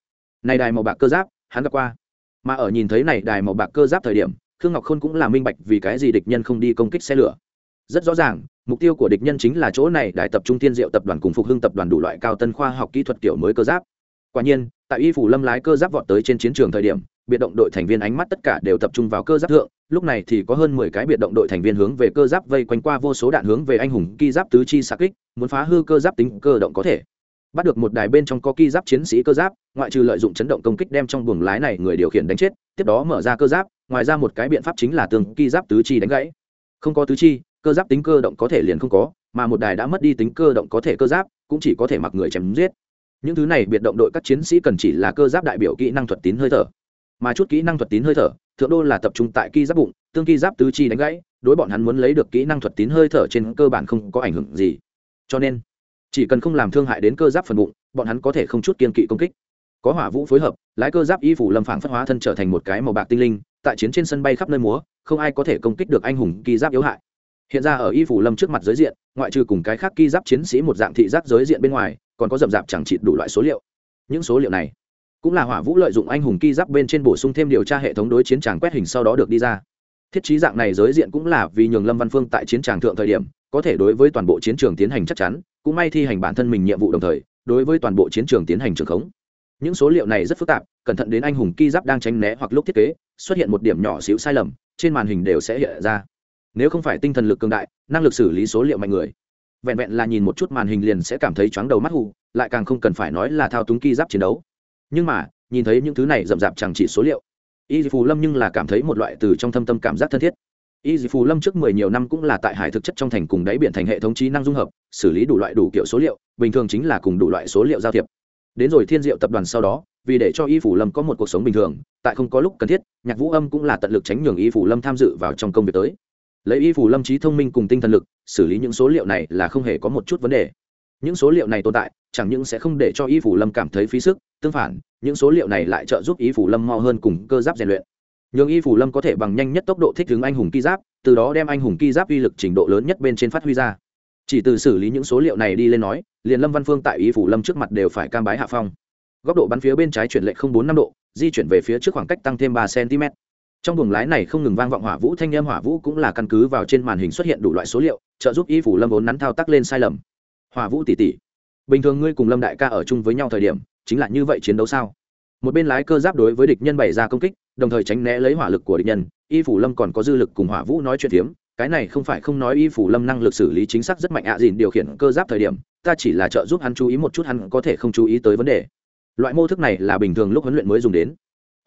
Này đài màu bạc cơ giáp, hắn gặp qua. Mà ở nhìn thấy này đài màu bạc cơ giáp thời điểm, khương ngọc khôn cũng là minh bạch vì cái gì địch nhân không đi công kích xe lửa. Rất rõ ràng, mục tiêu của địch nhân chính là chỗ này, đài tập trung thiên diệu tập đoàn cùng phục hưng tập đoàn đủ loại cao tân khoa học kỹ thuật kiểu mới cơ giáp. Quả nhiên, tại y phủ lâm lái cơ giáp vọt tới trên chiến trường thời điểm biệt động đội thành viên ánh mắt tất cả đều tập trung vào cơ giáp thượng, lúc này thì có hơn mười cái biệt động đội thành viên hướng về cơ giáp vây quanh qua vô số đạn hướng về anh hùng ki giáp tứ chi xạ kích, muốn phá hư cơ giáp tính cơ động có thể. Bắt được một đài bên trong có ki giáp chiến sĩ cơ giáp, ngoại trừ lợi dụng chấn động công kích đem trong buồng lái này người điều khiển đánh chết, tiếp đó mở ra cơ giáp, ngoài ra một cái biện pháp chính là tường ki giáp tứ chi đánh gãy. Không có tứ chi, cơ giáp tính cơ động có thể liền không có, mà một đài đã mất đi tính cơ động có thể cơ giáp, cũng chỉ có thể mặc người chém giết. Những thứ này biệt động đội các chiến sĩ cần chỉ là cơ giáp đại biểu kỹ năng thuật tín hơi thở mà chút kỹ năng thuật tín hơi thở, thượng đô là tập trung tại ki giáp bụng, tương ki giáp tứ chi đánh gãy, đối bọn hắn muốn lấy được kỹ năng thuật tín hơi thở trên cơ bản không có ảnh hưởng gì. Cho nên, chỉ cần không làm thương hại đến cơ giáp phần bụng, bọn hắn có thể không chút kiên kỵ công kích. Có hỏa vũ phối hợp, lái cơ giáp y phủ lâm phảng phất hóa thân trở thành một cái màu bạc tinh linh, tại chiến trên sân bay khắp nơi múa, không ai có thể công kích được anh hùng ki giáp yếu hại. Hiện ra ở y phủ lâm trước mặt giới diện, ngoại trừ cùng cái khác ki giáp chiến sĩ một dạng thị giác giới diện bên ngoài, còn có rậm rạp chẳng chịt đủ loại số liệu. Những số liệu này cũng là hỏa vũ lợi dụng anh hùng ki giáp bên trên bổ sung thêm điều tra hệ thống đối chiến tràng quét hình sau đó được đi ra. Thiết trí dạng này giới diện cũng là vì nhường lâm văn phương tại chiến tràng thượng thời điểm, có thể đối với toàn bộ chiến trường tiến hành chắc chắn, cũng may thi hành bản thân mình nhiệm vụ đồng thời, đối với toàn bộ chiến trường tiến hành trường khống. Những số liệu này rất phức tạp, cẩn thận đến anh hùng ki giáp đang tránh né hoặc lúc thiết kế, xuất hiện một điểm nhỏ xíu sai lầm, trên màn hình đều sẽ hiện ra. Nếu không phải tinh thần lực cường đại, năng lực xử lý số liệu mạnh người, vẹn vẹn là nhìn một chút màn hình liền sẽ cảm thấy chóng đầu mắt hù, lại càng không cần phải nói là thao túng ki giáp chiến đấu nhưng mà, nhìn thấy những thứ này rậm rạp chẳng chỉ số liệu, y phù lâm nhưng là cảm thấy một loại từ trong thâm tâm cảm giác thân thiết. Y phù lâm trước mười nhiều năm cũng là tại hải thực chất trong thành cùng đáy biển thành hệ thống trí năng dung hợp, xử lý đủ loại đủ kiểu số liệu, bình thường chính là cùng đủ loại số liệu giao thiệp. Đến rồi thiên diệu tập đoàn sau đó, vì để cho y phủ lâm có một cuộc sống bình thường, tại không có lúc cần thiết, nhạc vũ âm cũng là tận lực tránh nhường y phủ lâm tham dự vào trong công việc tới. Lấy y phủ lâm trí thông minh cùng tinh thần lực, xử lý những số liệu này là không hề có một chút vấn đề những số liệu này tồn tại, chẳng những sẽ không để cho y phủ lâm cảm thấy phí sức, tương phản, những số liệu này lại trợ giúp y phủ lâm mo hơn cùng cơ giáp rèn luyện. Nhường y phủ lâm có thể bằng nhanh nhất tốc độ thích ứng anh hùng ki giáp, từ đó đem anh hùng ki giáp uy lực trình độ lớn nhất bên trên phát huy ra. Chỉ từ xử lý những số liệu này đi lên nói, liền lâm văn phương tại y phủ lâm trước mặt đều phải cam bái hạ phong. Góc độ bắn phía bên trái chuyển lệ không bốn năm độ, di chuyển về phía trước khoảng cách tăng thêm ba cm. Trong buồng lái này không ngừng vang vọng hỏa vũ, thanh em hỏa vũ cũng là căn cứ vào trên màn hình xuất hiện đủ loại số liệu, trợ giúp y phủ lâm vốn nắn thao tác lên sai lầm. Hòa vũ tỷ tỷ. Bình thường ngươi cùng lâm đại ca ở chung với nhau thời điểm, chính là như vậy chiến đấu sao? Một bên lái cơ giáp đối với địch nhân bày ra công kích, đồng thời tránh né lấy hỏa lực của địch nhân, y phủ lâm còn có dư lực cùng hỏa vũ nói chuyện phiếm. Cái này không phải không nói y phủ lâm năng lực xử lý chính xác rất mạnh ạ à dìn điều khiển cơ giáp thời điểm, ta chỉ là trợ giúp hắn chú ý một chút, hắn có thể không chú ý tới vấn đề. Loại mô thức này là bình thường lúc huấn luyện mới dùng đến.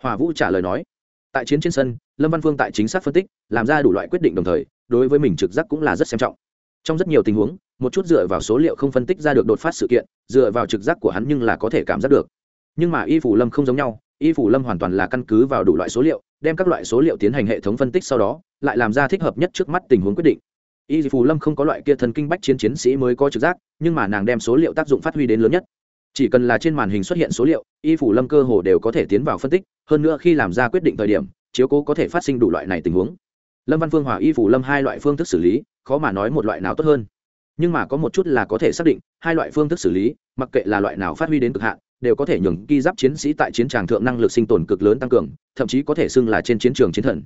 Hòa vũ trả lời nói, tại chiến trên sân, lâm văn phương tại chính xác phân tích, làm ra đủ loại quyết định đồng thời, đối với mình trực giác cũng là rất xem trọng. Trong rất nhiều tình huống một chút dựa vào số liệu không phân tích ra được đột phát sự kiện, dựa vào trực giác của hắn nhưng là có thể cảm giác được. Nhưng mà y phủ lâm không giống nhau, y phủ lâm hoàn toàn là căn cứ vào đủ loại số liệu, đem các loại số liệu tiến hành hệ thống phân tích sau đó, lại làm ra thích hợp nhất trước mắt tình huống quyết định. Y phủ lâm không có loại kia thần kinh bách chiến chiến sĩ mới có trực giác, nhưng mà nàng đem số liệu tác dụng phát huy đến lớn nhất. Chỉ cần là trên màn hình xuất hiện số liệu, y phủ lâm cơ hồ đều có thể tiến vào phân tích, hơn nữa khi làm ra quyết định thời điểm, chiếu cố có thể phát sinh đủ loại này tình huống. Lâm văn phương hòa y phủ lâm hai loại phương thức xử lý, khó mà nói một loại nào tốt hơn nhưng mà có một chút là có thể xác định, hai loại phương thức xử lý, mặc kệ là loại nào phát huy đến cực hạn, đều có thể nhường ghi giáp chiến sĩ tại chiến tràng thượng năng lực sinh tồn cực lớn tăng cường, thậm chí có thể xưng là trên chiến trường chiến thần.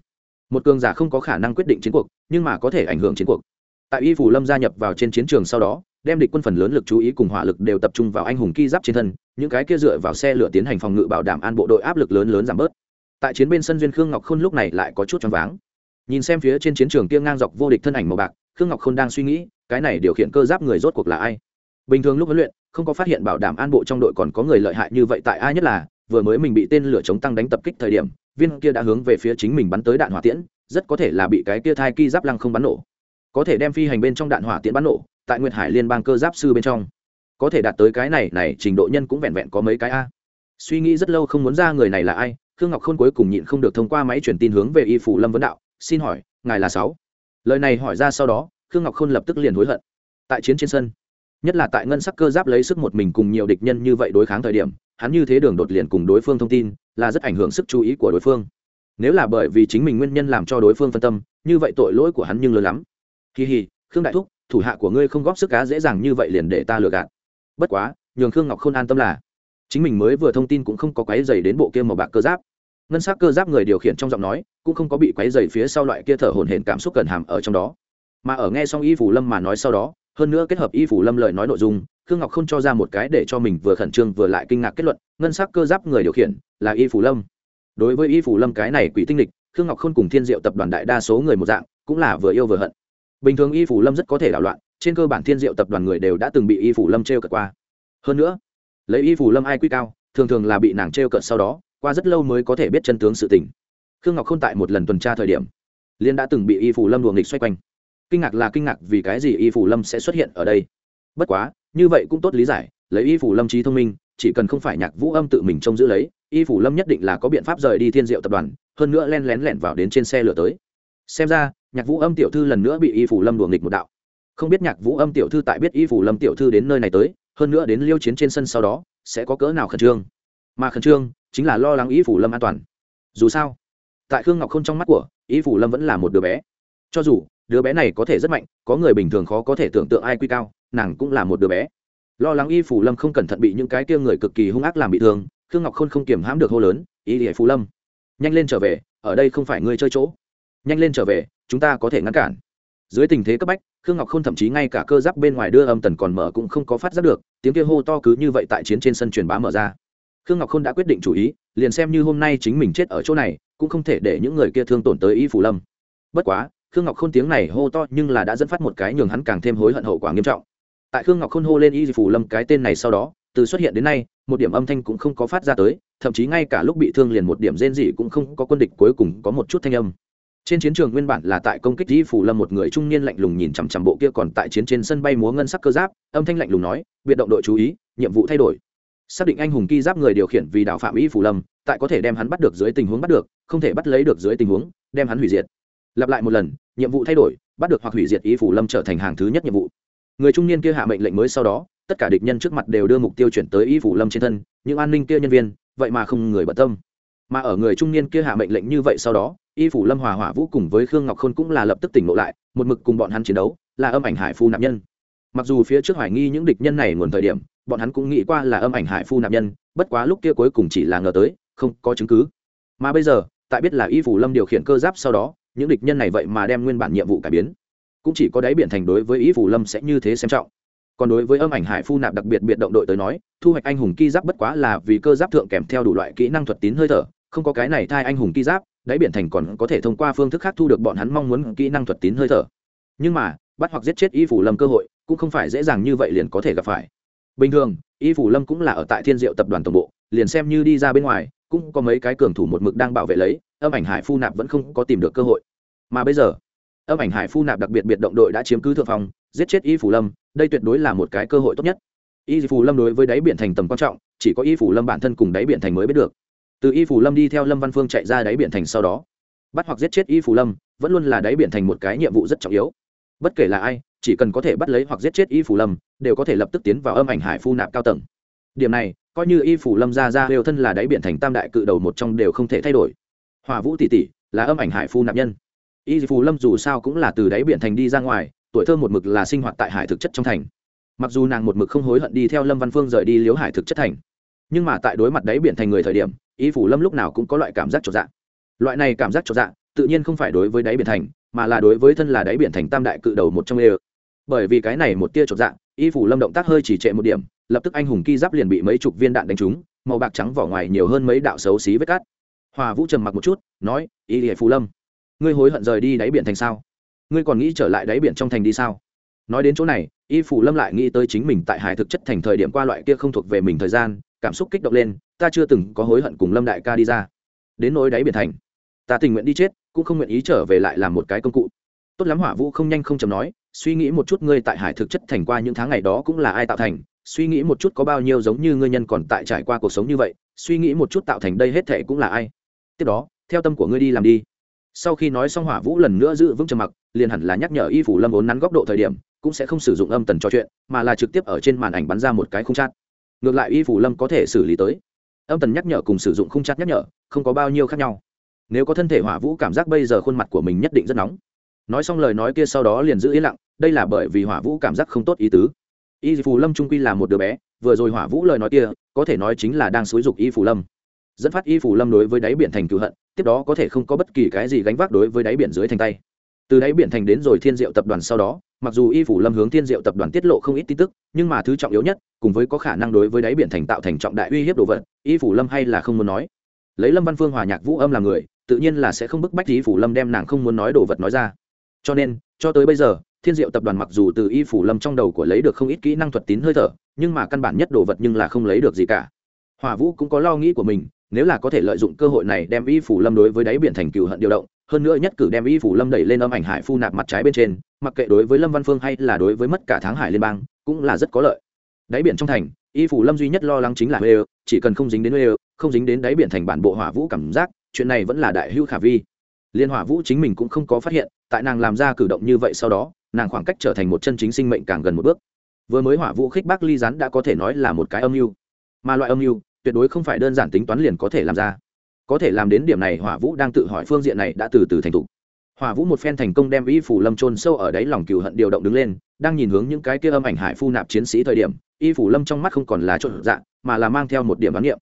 Một cường giả không có khả năng quyết định chiến cuộc, nhưng mà có thể ảnh hưởng chiến cuộc. Tại y phủ lâm gia nhập vào trên chiến trường sau đó, đem địch quân phần lớn lực chú ý cùng hỏa lực đều tập trung vào anh hùng ki giáp trên thân những cái kia dựa vào xe lửa tiến hành phòng ngự bảo đảm an bộ đội áp lực lớn lớn giảm bớt. Tại chiến bên sân duyên khương ngọc khôn lúc này lại có chút choáng váng. Nhìn xem phía trên chiến trường kia ngang dọc vô địch thân ảnh màu bạc khương ngọc khôn đang suy nghĩ, cái này điều khiển cơ giáp người rốt cuộc là ai? Bình thường lúc huấn luyện, không có phát hiện bảo đảm an bộ trong đội còn có người lợi hại như vậy tại ai nhất là, vừa mới mình bị tên lửa chống tăng đánh tập kích thời điểm, viên kia đã hướng về phía chính mình bắn tới đạn hỏa tiễn, rất có thể là bị cái kia thai ki giáp lăng không bắn nổ. Có thể đem phi hành bên trong đạn hỏa tiễn bắn nổ, tại nguyệt hải liên bang cơ giáp sư bên trong. Có thể đạt tới cái này này, trình độ nhân cũng vẹn vẹn có mấy cái a. Suy nghĩ rất lâu không muốn ra người này là ai, khương ngọc khôn cuối cùng nhịn không được thông qua máy truyền tin hướng về y phủ lâm vấn đạo, xin hỏi, ngài là sáu? Lời này hỏi ra sau đó, khương ngọc khôn lập tức liền hối hận. Tại chiến trên sân, nhất là tại ngân sắc cơ giáp lấy sức một mình cùng nhiều địch nhân như vậy đối kháng thời điểm, hắn như thế đường đột liền cùng đối phương thông tin, là rất ảnh hưởng sức chú ý của đối phương. Nếu là bởi vì chính mình nguyên nhân làm cho đối phương phân tâm, như vậy tội lỗi của hắn nhưng lớn lắm. Kỳ hì, khương đại thúc, thủ hạ của ngươi không góp sức cá dễ dàng như vậy liền để ta lừa gạt. Bất quá, nhường khương ngọc không an tâm là, chính mình mới vừa thông tin cũng không có quáy dày đến bộ kia màu bạc cơ giáp ngân sắc cơ giáp người điều khiển trong giọng nói, cũng không có bị quáy dày phía sau loại kia thở hổn hển cảm xúc cần hàm ở trong đó. Mà ở nghe xong y phủ lâm mà nói sau đó, hơn nữa kết hợp y phủ lâm lời nói nội dung, khương ngọc không cho ra một cái để cho mình vừa khẩn trương vừa lại kinh ngạc kết luận, ngân sắc cơ giáp người điều khiển là y phủ lâm. Đối với y phủ lâm cái này quỷ tinh lịch, khương ngọc không cùng thiên diệu tập đoàn đại đa số người một dạng, cũng là vừa yêu vừa hận. Bình thường y phủ lâm rất có thể đảo loạn, trên cơ bản thiên diệu tập đoàn người đều đã từng bị y phủ lâm t r e o cợt qua. Hơn nữa, lấy y phủ lâm ai quy cao, thường thường là bị nàng t r e o cợt sau đó qua rất lâu mới có thể biết chân tướng sự tình. Khương ngọc k h ô n tại một lần tuần tra thời điểm liên đã từng bị y phủ lâm luồng nghịch xoay quanh. Kinh ngạc là kinh ngạc vì cái gì y phủ lâm sẽ xuất hiện ở đây. Bất quá, như vậy cũng tốt lý giải, lấy y phủ lâm trí thông minh, chỉ cần không phải nhạc vũ âm tự mình trông giữ lấy, y phủ lâm nhất định là có biện pháp rời đi thiên diệu tập đoàn, hơn nữa len lén lẻn vào đến trên xe lửa tới. Xem ra, nhạc vũ âm tiểu thư lần nữa bị y phủ lâm đuồng nghịch một đạo. Không biết nhạc vũ âm tiểu thư tại biết y phủ lâm tiểu thư đến nơi này tới, hơn nữa đến liêu chiến trên sân sau đó, sẽ có cỡ nào khẩn trương. Mà khẩn trương chính là lo lắng y phủ lâm an toàn. Dù sao, tại khương ngọc k h ô n trong mắt của y phủ lâm vẫn là một đứa bé. Cho dù, đứa bé này có thể rất mạnh, có người bình thường khó có thể tưởng tượng ai quy cao, nàng cũng là một đứa bé. Lo lắng y phủ lâm không cẩn thận bị những cái kia người cực kỳ hung ác làm bị thương, khương ngọc khôn không kiềm hãm được hô lớn y lìa phú lâm, nhanh lên trở về, ở đây không phải ngươi chơi chỗ. Nhanh lên trở về, chúng ta có thể ngăn cản. Dưới tình thế cấp bách, khương ngọc k h ô n thậm chí ngay cả cơ giáp bên ngoài đưa âm tần còn mở cũng không có phát giác được, tiếng kia hô to cứ như vậy tại chiến trên sân truyền bá mở ra khương ngọc khôn đã quyết định chủ ý, liền xem như hôm nay chính mình chết ở chỗ này, cũng không thể để những người kia thương tổn tới y phủ lâm. Bất quá, khương ngọc khôn tiếng này hô to nhưng là đã dẫn phát một cái nhường hắn càng thêm hối hận hậu quả nghiêm trọng. Tại khương ngọc khôn hô lên y phủ lâm cái tên này sau đó, từ xuất hiện đến nay, một điểm âm thanh cũng không có phát ra tới, thậm chí ngay cả lúc bị thương liền một điểm rên dị cũng không có quân địch cuối cùng có một chút thanh âm. Trên chiến trường nguyên bản là tại công kích y phủ lâm một người trung niên lạnh lùng nhìn chằm chằm bộ kia còn tại chiến trên sân bay múa ngân sắc cơ giáp, âm thanh lạnh lùng nói, biệt động đội chú ý, nhiệm vụ thay đổi xác định anh hùng ki giáp người điều khiển vì đạo phạm ý phủ lâm, tại có thể đem hắn bắt được dưới tình huống bắt được, không thể bắt lấy được dưới tình huống, đem hắn hủy diệt. Lặp lại một lần, nhiệm vụ thay đổi, bắt được hoặc hủy diệt y phủ lâm trở thành hàng thứ nhất nhiệm vụ. Người trung niên kia hạ mệnh lệnh mới sau đó, tất cả địch nhân trước mặt đều đưa mục tiêu chuyển tới y phủ lâm trên thân, những an ninh kia nhân viên, vậy mà không người bận tâm. Mà ở người trung niên kia hạ mệnh lệnh như vậy sau đó, y phủ lâm hòa hỏa vũ cùng với khương ngọc khôn cũng là lập tức tỉnh lộ lại, một mực cùng bọn hắn chiến đấu, là âm ảnh hải phu nạp nhân. Mặc dù phía trước hoài nghi những địch nhân này nguồn thời điểm bọn hắn cũng nghĩ qua là âm ảnh hải phu nạp nhân, bất quá lúc kia cuối cùng chỉ là ngờ tới, không có chứng cứ. Mà bây giờ, tại biết là y phủ lâm điều khiển cơ giáp sau đó, những địch nhân này vậy mà đem nguyên bản nhiệm vụ cải biến. Cũng chỉ có đáy biển thành đối với y phủ lâm sẽ như thế xem trọng. Còn đối với âm ảnh hải phu nạp đặc biệt biệt động đội tới nói, thu hoạch anh hùng ki giáp bất quá là vì cơ giáp thượng kèm theo đủ loại kỹ năng thuật tín hơi thở, không có cái này thai anh hùng ki giáp, đáy biển thành còn có thể thông qua phương thức khác thu được bọn hắn mong muốn kỹ năng thuật tín hơi thở. Nhưng mà, bắt hoặc giết chết y phủ lâm cơ hội, cũng không phải dễ dàng như vậy liền có thể gặp phải bình thường, y phủ lâm cũng là ở tại thiên diệu tập đoàn tổng bộ, liền xem như đi ra bên ngoài, cũng có mấy cái cường thủ một mực đang bảo vệ lấy, âm ảnh hải phu nạp vẫn không có tìm được cơ hội. Mà bây giờ, âm ảnh hải phu nạp đặc biệt biệt động đội đã chiếm cứ thượng phòng giết chết y phủ lâm, đây tuyệt đối là một cái cơ hội tốt nhất. Y phủ lâm đối với đáy biển thành tầm quan trọng, chỉ có y phủ lâm bản thân cùng đáy biển thành mới biết được. Từ y phủ lâm đi theo lâm văn phương chạy ra đáy biển thành sau đó, bắt hoặc giết chết y phủ lâm, vẫn luôn là đáy biển thành một cái nhiệm vụ rất trọng yếu. Bất kể là ai chỉ cần có thể bắt lấy hoặc giết chết y phủ lâm, đều có thể lập tức tiến vào âm ảnh hải phu nạp cao tầng. Điểm này, coi như y phủ lâm ra ra đều thân là đáy biển thành tam đại cự đầu một trong đều không thể thay đổi. Hòa vũ tỷ tỷ, là âm ảnh hải phu nạp nhân. Y phủ lâm dù sao cũng là từ đáy biển thành đi ra ngoài, tuổi thơ một mực là sinh hoạt tại hải thực chất trong thành. Mặc dù nàng một mực không hối hận đi theo lâm văn phương rời đi liếu hải thực chất thành, nhưng mà tại đối mặt đáy biển thành người thời điểm, y phủ lâm lúc nào cũng có loại cảm giác trọn dạng loại này cảm giác trọn dạng tự nhiên không phải đối với đáy biển thành, mà là đối với thân là đáy biển thành tam đại cự đầu một trong đều bởi vì cái này một tia chột dạng, y phủ lâm động tác hơi chỉ trệ một điểm, lập tức anh hùng ki giáp liền bị mấy chục viên đạn đánh trúng, màu bạc trắng vỏ ngoài nhiều hơn mấy đạo xấu xí vết cát. Hòa vũ trầm mặc một chút, nói, y hệ phù lâm, ngươi hối hận rời đi đáy biển thành sao? Ngươi còn nghĩ trở lại đáy biển trong thành đi sao? Nói đến chỗ này, y phủ lâm lại nghĩ tới chính mình tại hải thực chất thành thời điểm qua loại kia không thuộc về mình thời gian, cảm xúc kích động lên, ta chưa từng có hối hận cùng lâm đại ca đi ra. Đến nỗi đáy biển thành, ta tình nguyện đi chết, cũng không nguyện ý trở về lại làm một cái công cụ. Tốt lắm, hỏa vũ không nhanh không chầm nói suy nghĩ một chút ngươi tại hải thực chất thành qua những tháng ngày đó cũng là ai tạo thành, suy nghĩ một chút có bao nhiêu giống như ngươi nhân còn tại trải qua cuộc sống như vậy, suy nghĩ một chút tạo thành đây hết thệ cũng là ai. Tiếp đó, theo tâm của ngươi đi làm đi. Sau khi nói xong hỏa vũ lần nữa giữ vững trầm mặc, liền hẳn là nhắc nhở y phủ lâm vốn nắn góc độ thời điểm, cũng sẽ không sử dụng âm tần trò chuyện, mà là trực tiếp ở trên màn ảnh bắn ra một cái khung chát ngược lại y phủ lâm có thể xử lý tới. Âm tần nhắc nhở cùng sử dụng khung chát nhắc nhở, không có bao nhiêu khác nhau. Nếu có thân thể hỏa vũ cảm giác bây giờ khuôn mặt của mình nhất định rất nóng nói xong lời nói kia sau đó liền giữ yên lặng, đây là bởi vì hỏa vũ cảm giác không tốt ý tứ. Y phủ lâm trung quy là một đứa bé, vừa rồi hỏa vũ lời nói kia, có thể nói chính là đang xúi dục y phủ lâm. Dẫn phát y phủ lâm đối với đáy biển thành cựu hận, tiếp đó có thể không có bất kỳ cái gì gánh vác đối với đáy biển dưới thành tay. Từ đáy biển thành đến rồi thiên diệu tập đoàn sau đó, mặc dù y phủ lâm hướng thiên diệu tập đoàn tiết lộ không ít tin tức, nhưng mà thứ trọng yếu nhất, cùng với có khả năng đối với đáy biển thành tạo thành trọng đại uy hiếp đồ vật, y phủ lâm hay là không muốn nói. Lấy lâm văn phương hòa nhạc vũ âm làm người, tự nhiên là sẽ không bức bách y phủ lâm đem nàng không muốn nói đồ vật nói ra cho nên, cho tới bây giờ, thiên diệu tập đoàn mặc dù từ y phủ lâm trong đầu của lấy được không ít kỹ năng thuật tín hơi thở, nhưng mà căn bản nhất đồ vật nhưng là không lấy được gì cả. Hòa vũ cũng có lo nghĩ của mình, nếu là có thể lợi dụng cơ hội này đem y phủ lâm đối với đáy biển thành cựu hận điều động, hơn nữa nhất cử đem y phủ lâm đẩy lên âm ảnh hải phu nạp mặt trái bên trên, mặc kệ đối với lâm văn phương hay là đối với mất cả tháng hải liên bang, cũng là rất có lợi. Đáy biển trong thành, y phủ lâm duy nhất lo lắng chính là huê chỉ cần không dính đến huê không dính đến đáy biển thành bản bộ hỏa vũ cảm giác, chuyện này vẫn là đại hưu khả vi. Liên hỏa vũ chính mình cũng không có phát hiện tại nàng làm ra cử động như vậy sau đó nàng khoảng cách trở thành một chân chính sinh mệnh càng gần một bước. Vừa mới hỏa vũ khích bác ly rắn đã có thể nói là một cái âm mưu. Mà loại âm mưu tuyệt đối không phải đơn giản tính toán liền có thể làm ra. Có thể làm đến điểm này hỏa vũ đang tự hỏi phương diện này đã từ từ thành thục hỏa vũ một phen thành công đem y phủ lâm trôn sâu ở đáy lòng cừu hận điều động đứng lên đang nhìn hướng những cái kia âm ảnh hải phu nạp chiến sĩ thời điểm y phủ lâm trong mắt không còn là trộn dạng mà là mang theo một điểm bán niệm.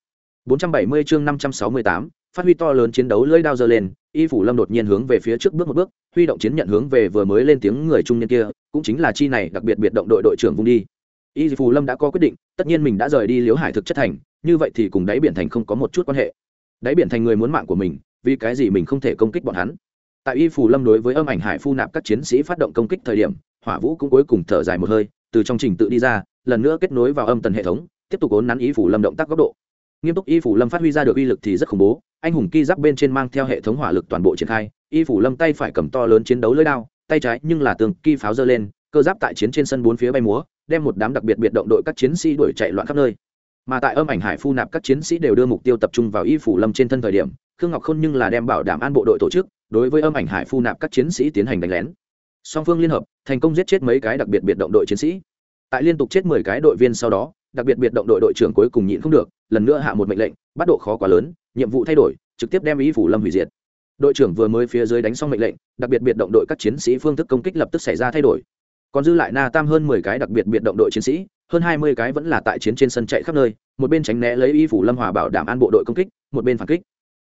470 chương 568, phát huy to lớn chiến đấu lưỡi đao giơ lên y phủ lâm đột nhiên hướng về phía trước bước một bước huy động chiến nhận hướng về vừa mới lên tiếng người trung niên kia, cũng chính là chi này đặc biệt biệt động đội đội trưởng vung đi. Y phù lâm đã có quyết định, tất nhiên mình đã rời đi liếu hải thực chất thành, như vậy thì cùng đáy biển thành không có một chút quan hệ. Đáy biển thành người muốn mạng của mình, vì cái gì mình không thể công kích bọn hắn? Tại y phù lâm đối với âm ảnh hải phu nạp các chiến sĩ phát động công kích thời điểm, hỏa vũ cũng cuối cùng thở dài một hơi, từ trong trình tự đi ra, lần nữa kết nối vào âm tần hệ thống, tiếp tục ốn nắn y phủ lâm động tác góc độ nghiêm túc y phủ lâm phát huy ra được uy lực thì rất khủng bố, anh hùng ki giáp bên trên mang theo hệ thống hỏa lực toàn bộ triển khai, y phủ lâm tay phải cầm to lớn chiến đấu lưỡi đao, tay trái nhưng là tường ki pháo dơ lên, cơ giáp tại chiến trên sân bốn phía bay múa, đem một đám đặc biệt biệt động đội các chiến sĩ đuổi chạy loạn khắp nơi. Mà tại âm ảnh hải phu nạp các chiến sĩ đều đưa mục tiêu tập trung vào y phủ lâm trên thân thời điểm, khương ngọc khôn nhưng là đem bảo đảm an bộ đội tổ chức, đối với âm ảnh hải phu nạp các chiến sĩ tiến hành đánh lén. Song phương liên hợp, thành công giết chết mấy cái đặc biệt biệt động đội chiến sĩ. Tại liên tục chết mười cái đội viên sau đó, đặc biệt biệt động đội đội trưởng cuối cùng nhịn không được lần nữa hạ một mệnh lệnh, bắt độ khó quá lớn, nhiệm vụ thay đổi, trực tiếp đem ý phủ lâm hủy diệt. Đội trưởng vừa mới phía dưới đánh xong mệnh lệnh, đặc biệt biệt động đội các chiến sĩ phương thức công kích lập tức xảy ra thay đổi. Còn dư lại na tam hơn mười cái đặc biệt biệt động đội chiến sĩ, hơn hai mươi cái vẫn là tại chiến trên sân chạy khắp nơi, một bên tránh né lấy y phủ lâm hòa bảo đảm an bộ đội công kích, một bên phản kích.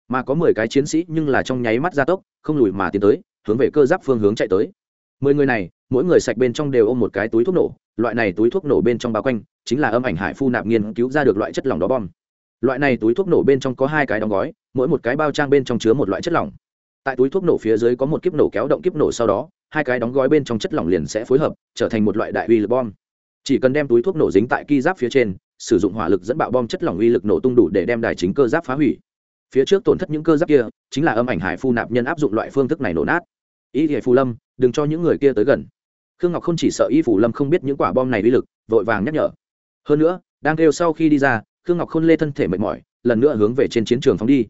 Mà có mười cái chiến sĩ nhưng là trong nháy mắt gia tốc, không lùi mà tiến tới, hướng về cơ giáp phương hướng chạy tới. Mười người này mỗi người sạch bên trong đều ôm một cái túi thuốc nổ, loại này túi thuốc nổ bên trong bao quanh chính là âm ảnh hải phu nạp nghiên cứu ra được loại chất lỏng đó bom. Loại này túi thuốc nổ bên trong có hai cái đóng gói, mỗi một cái bao trang bên trong chứa một loại chất lỏng. Tại túi thuốc nổ phía dưới có một kiếp nổ kéo động kiếp nổ sau đó, hai cái đóng gói bên trong chất lỏng liền sẽ phối hợp, trở thành một loại đại uy lực bom. Chỉ cần đem túi thuốc nổ dính tại ki giáp phía trên, sử dụng hỏa lực dẫn bạo bom chất lỏng uy lực nổ tung đủ để đem đài chính cơ giáp phá hủy. Phía trước tổn thất những cơ giáp kia, chính là âm ảnh hải phu nạp nhân áp dụng loại phương thức này nổ nát. Ý thì phù lâm, đừng cho những người kia tới gần khương ngọc không chỉ sợ y phủ lâm không biết những quả bom này uy lực, vội vàng nhắc nhở. Hơn nữa, đang kêu sau khi đi ra, khương ngọc khôn lê thân thể mệt mỏi, lần nữa hướng về trên chiến trường phóng đi.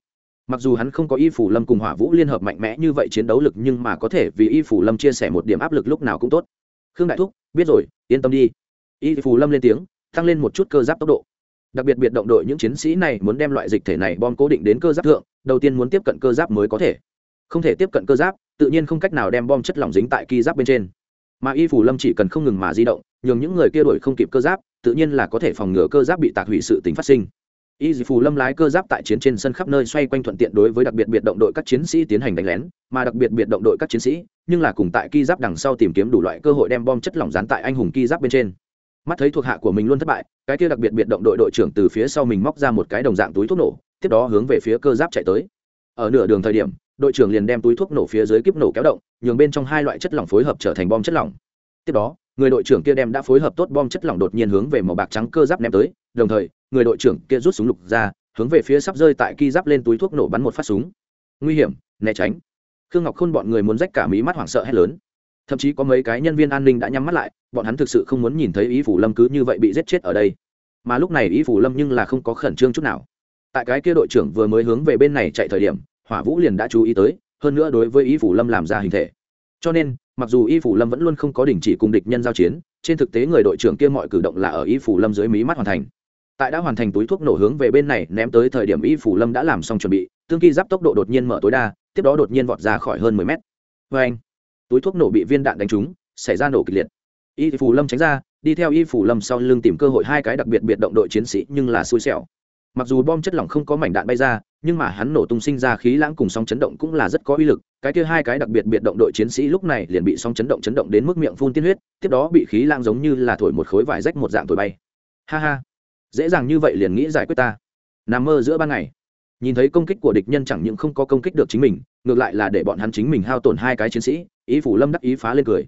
Mặc dù hắn không có y phủ lâm cùng hỏa vũ liên hợp mạnh mẽ như vậy chiến đấu lực nhưng mà có thể vì y phủ lâm chia sẻ một điểm áp lực lúc nào cũng tốt. Khương đại thúc, biết rồi, yên tâm đi. Y phủ lâm lên tiếng, tăng lên một chút cơ giáp tốc độ. Đặc biệt biệt động đội những chiến sĩ này muốn đem loại dịch thể này bom cố định đến cơ giáp thượng, đầu tiên muốn tiếp cận cơ giáp mới có thể. Không thể tiếp cận cơ giáp, tự nhiên không cách nào đem bom chất lỏng dính tại ki giáp bên trên mà y phủ lâm chỉ cần không ngừng mà di động, nhường những người kia đuổi không kịp cơ giáp, tự nhiên là có thể phòng ngừa cơ giáp bị tạc hủy sự tính phát sinh. Y phủ lâm lái cơ giáp tại chiến trên sân khắp nơi xoay quanh thuận tiện đối với đặc biệt biệt động đội các chiến sĩ tiến hành đánh lén, mà đặc biệt biệt động đội các chiến sĩ, nhưng là cùng tại ki giáp đằng sau tìm kiếm đủ loại cơ hội đem bom chất lỏng dán tại anh hùng ki giáp bên trên. Mắt thấy thuộc hạ của mình luôn thất bại, cái kia đặc biệt biệt động đội đội trưởng từ phía sau mình móc ra một cái đồng dạng túi thuốc nổ, tiếp đó hướng về phía cơ giáp chạy tới. Ở nửa đường thời điểm đội trưởng liền đem túi thuốc nổ phía dưới kiếp nổ kéo động, nhường bên trong hai loại chất lỏng phối hợp trở thành bom chất lỏng. Tiếp đó, người đội trưởng kia đem đã phối hợp tốt bom chất lỏng đột nhiên hướng về màu bạc trắng cơ giáp ném tới, đồng thời, người đội trưởng kia rút súng lục ra, hướng về phía sắp rơi tại ki giáp lên túi thuốc nổ bắn một phát súng. Nguy hiểm, né tránh. Khương ngọc khôn bọn người muốn rách cả mí mắt hoảng sợ hét lớn. Thậm chí có mấy cái nhân viên an ninh đã nhắm mắt lại, bọn hắn thực sự không muốn nhìn thấy ý phủ lâm cứ như vậy bị giết chết ở đây. Mà lúc này ý phủ lâm nhưng là không có khẩn trương chút nào. Tại cái kia đội trưởng vừa mới hướng về bên này chạy thời điểm hỏa vũ liền đã chú ý tới, hơn nữa đối với Y phủ lâm làm ra hình thể. Cho nên, mặc dù y phủ lâm vẫn luôn không có đình chỉ cùng địch nhân giao chiến, trên thực tế người đội trưởng kia mọi cử động là ở y phủ lâm dưới mí mắt hoàn thành. Tại đã hoàn thành túi thuốc nổ hướng về bên này ném tới thời điểm y phủ lâm đã làm xong chuẩn bị, tương kỳ giáp tốc độ đột nhiên mở tối đa, tiếp đó đột nhiên vọt ra khỏi hơn mười mét. Vê anh, túi thuốc nổ bị viên đạn đánh trúng, xảy ra nổ kịch liệt. Y phủ lâm tránh ra, đi theo y phủ lâm sau lưng tìm cơ hội hai cái đặc biệt biệt động đội chiến sĩ nhưng là xui xẻo mặc dù bom chất lỏng không có mảnh đạn bay ra, nhưng mà hắn nổ tung sinh ra khí lãng cùng sóng chấn động cũng là rất có uy lực. Cái kia hai cái đặc biệt biệt động đội chiến sĩ lúc này liền bị sóng chấn động chấn động đến mức miệng phun tiên huyết, tiếp đó bị khí lãng giống như là thổi một khối vải rách một dạng thổi bay. Ha ha, dễ dàng như vậy liền nghĩ giải quyết ta. Nằm mơ giữa ban ngày. Nhìn thấy công kích của địch nhân chẳng những không có công kích được chính mình, ngược lại là để bọn hắn chính mình hao tổn hai cái chiến sĩ, ý phủ lâm đắc ý phá lên cười.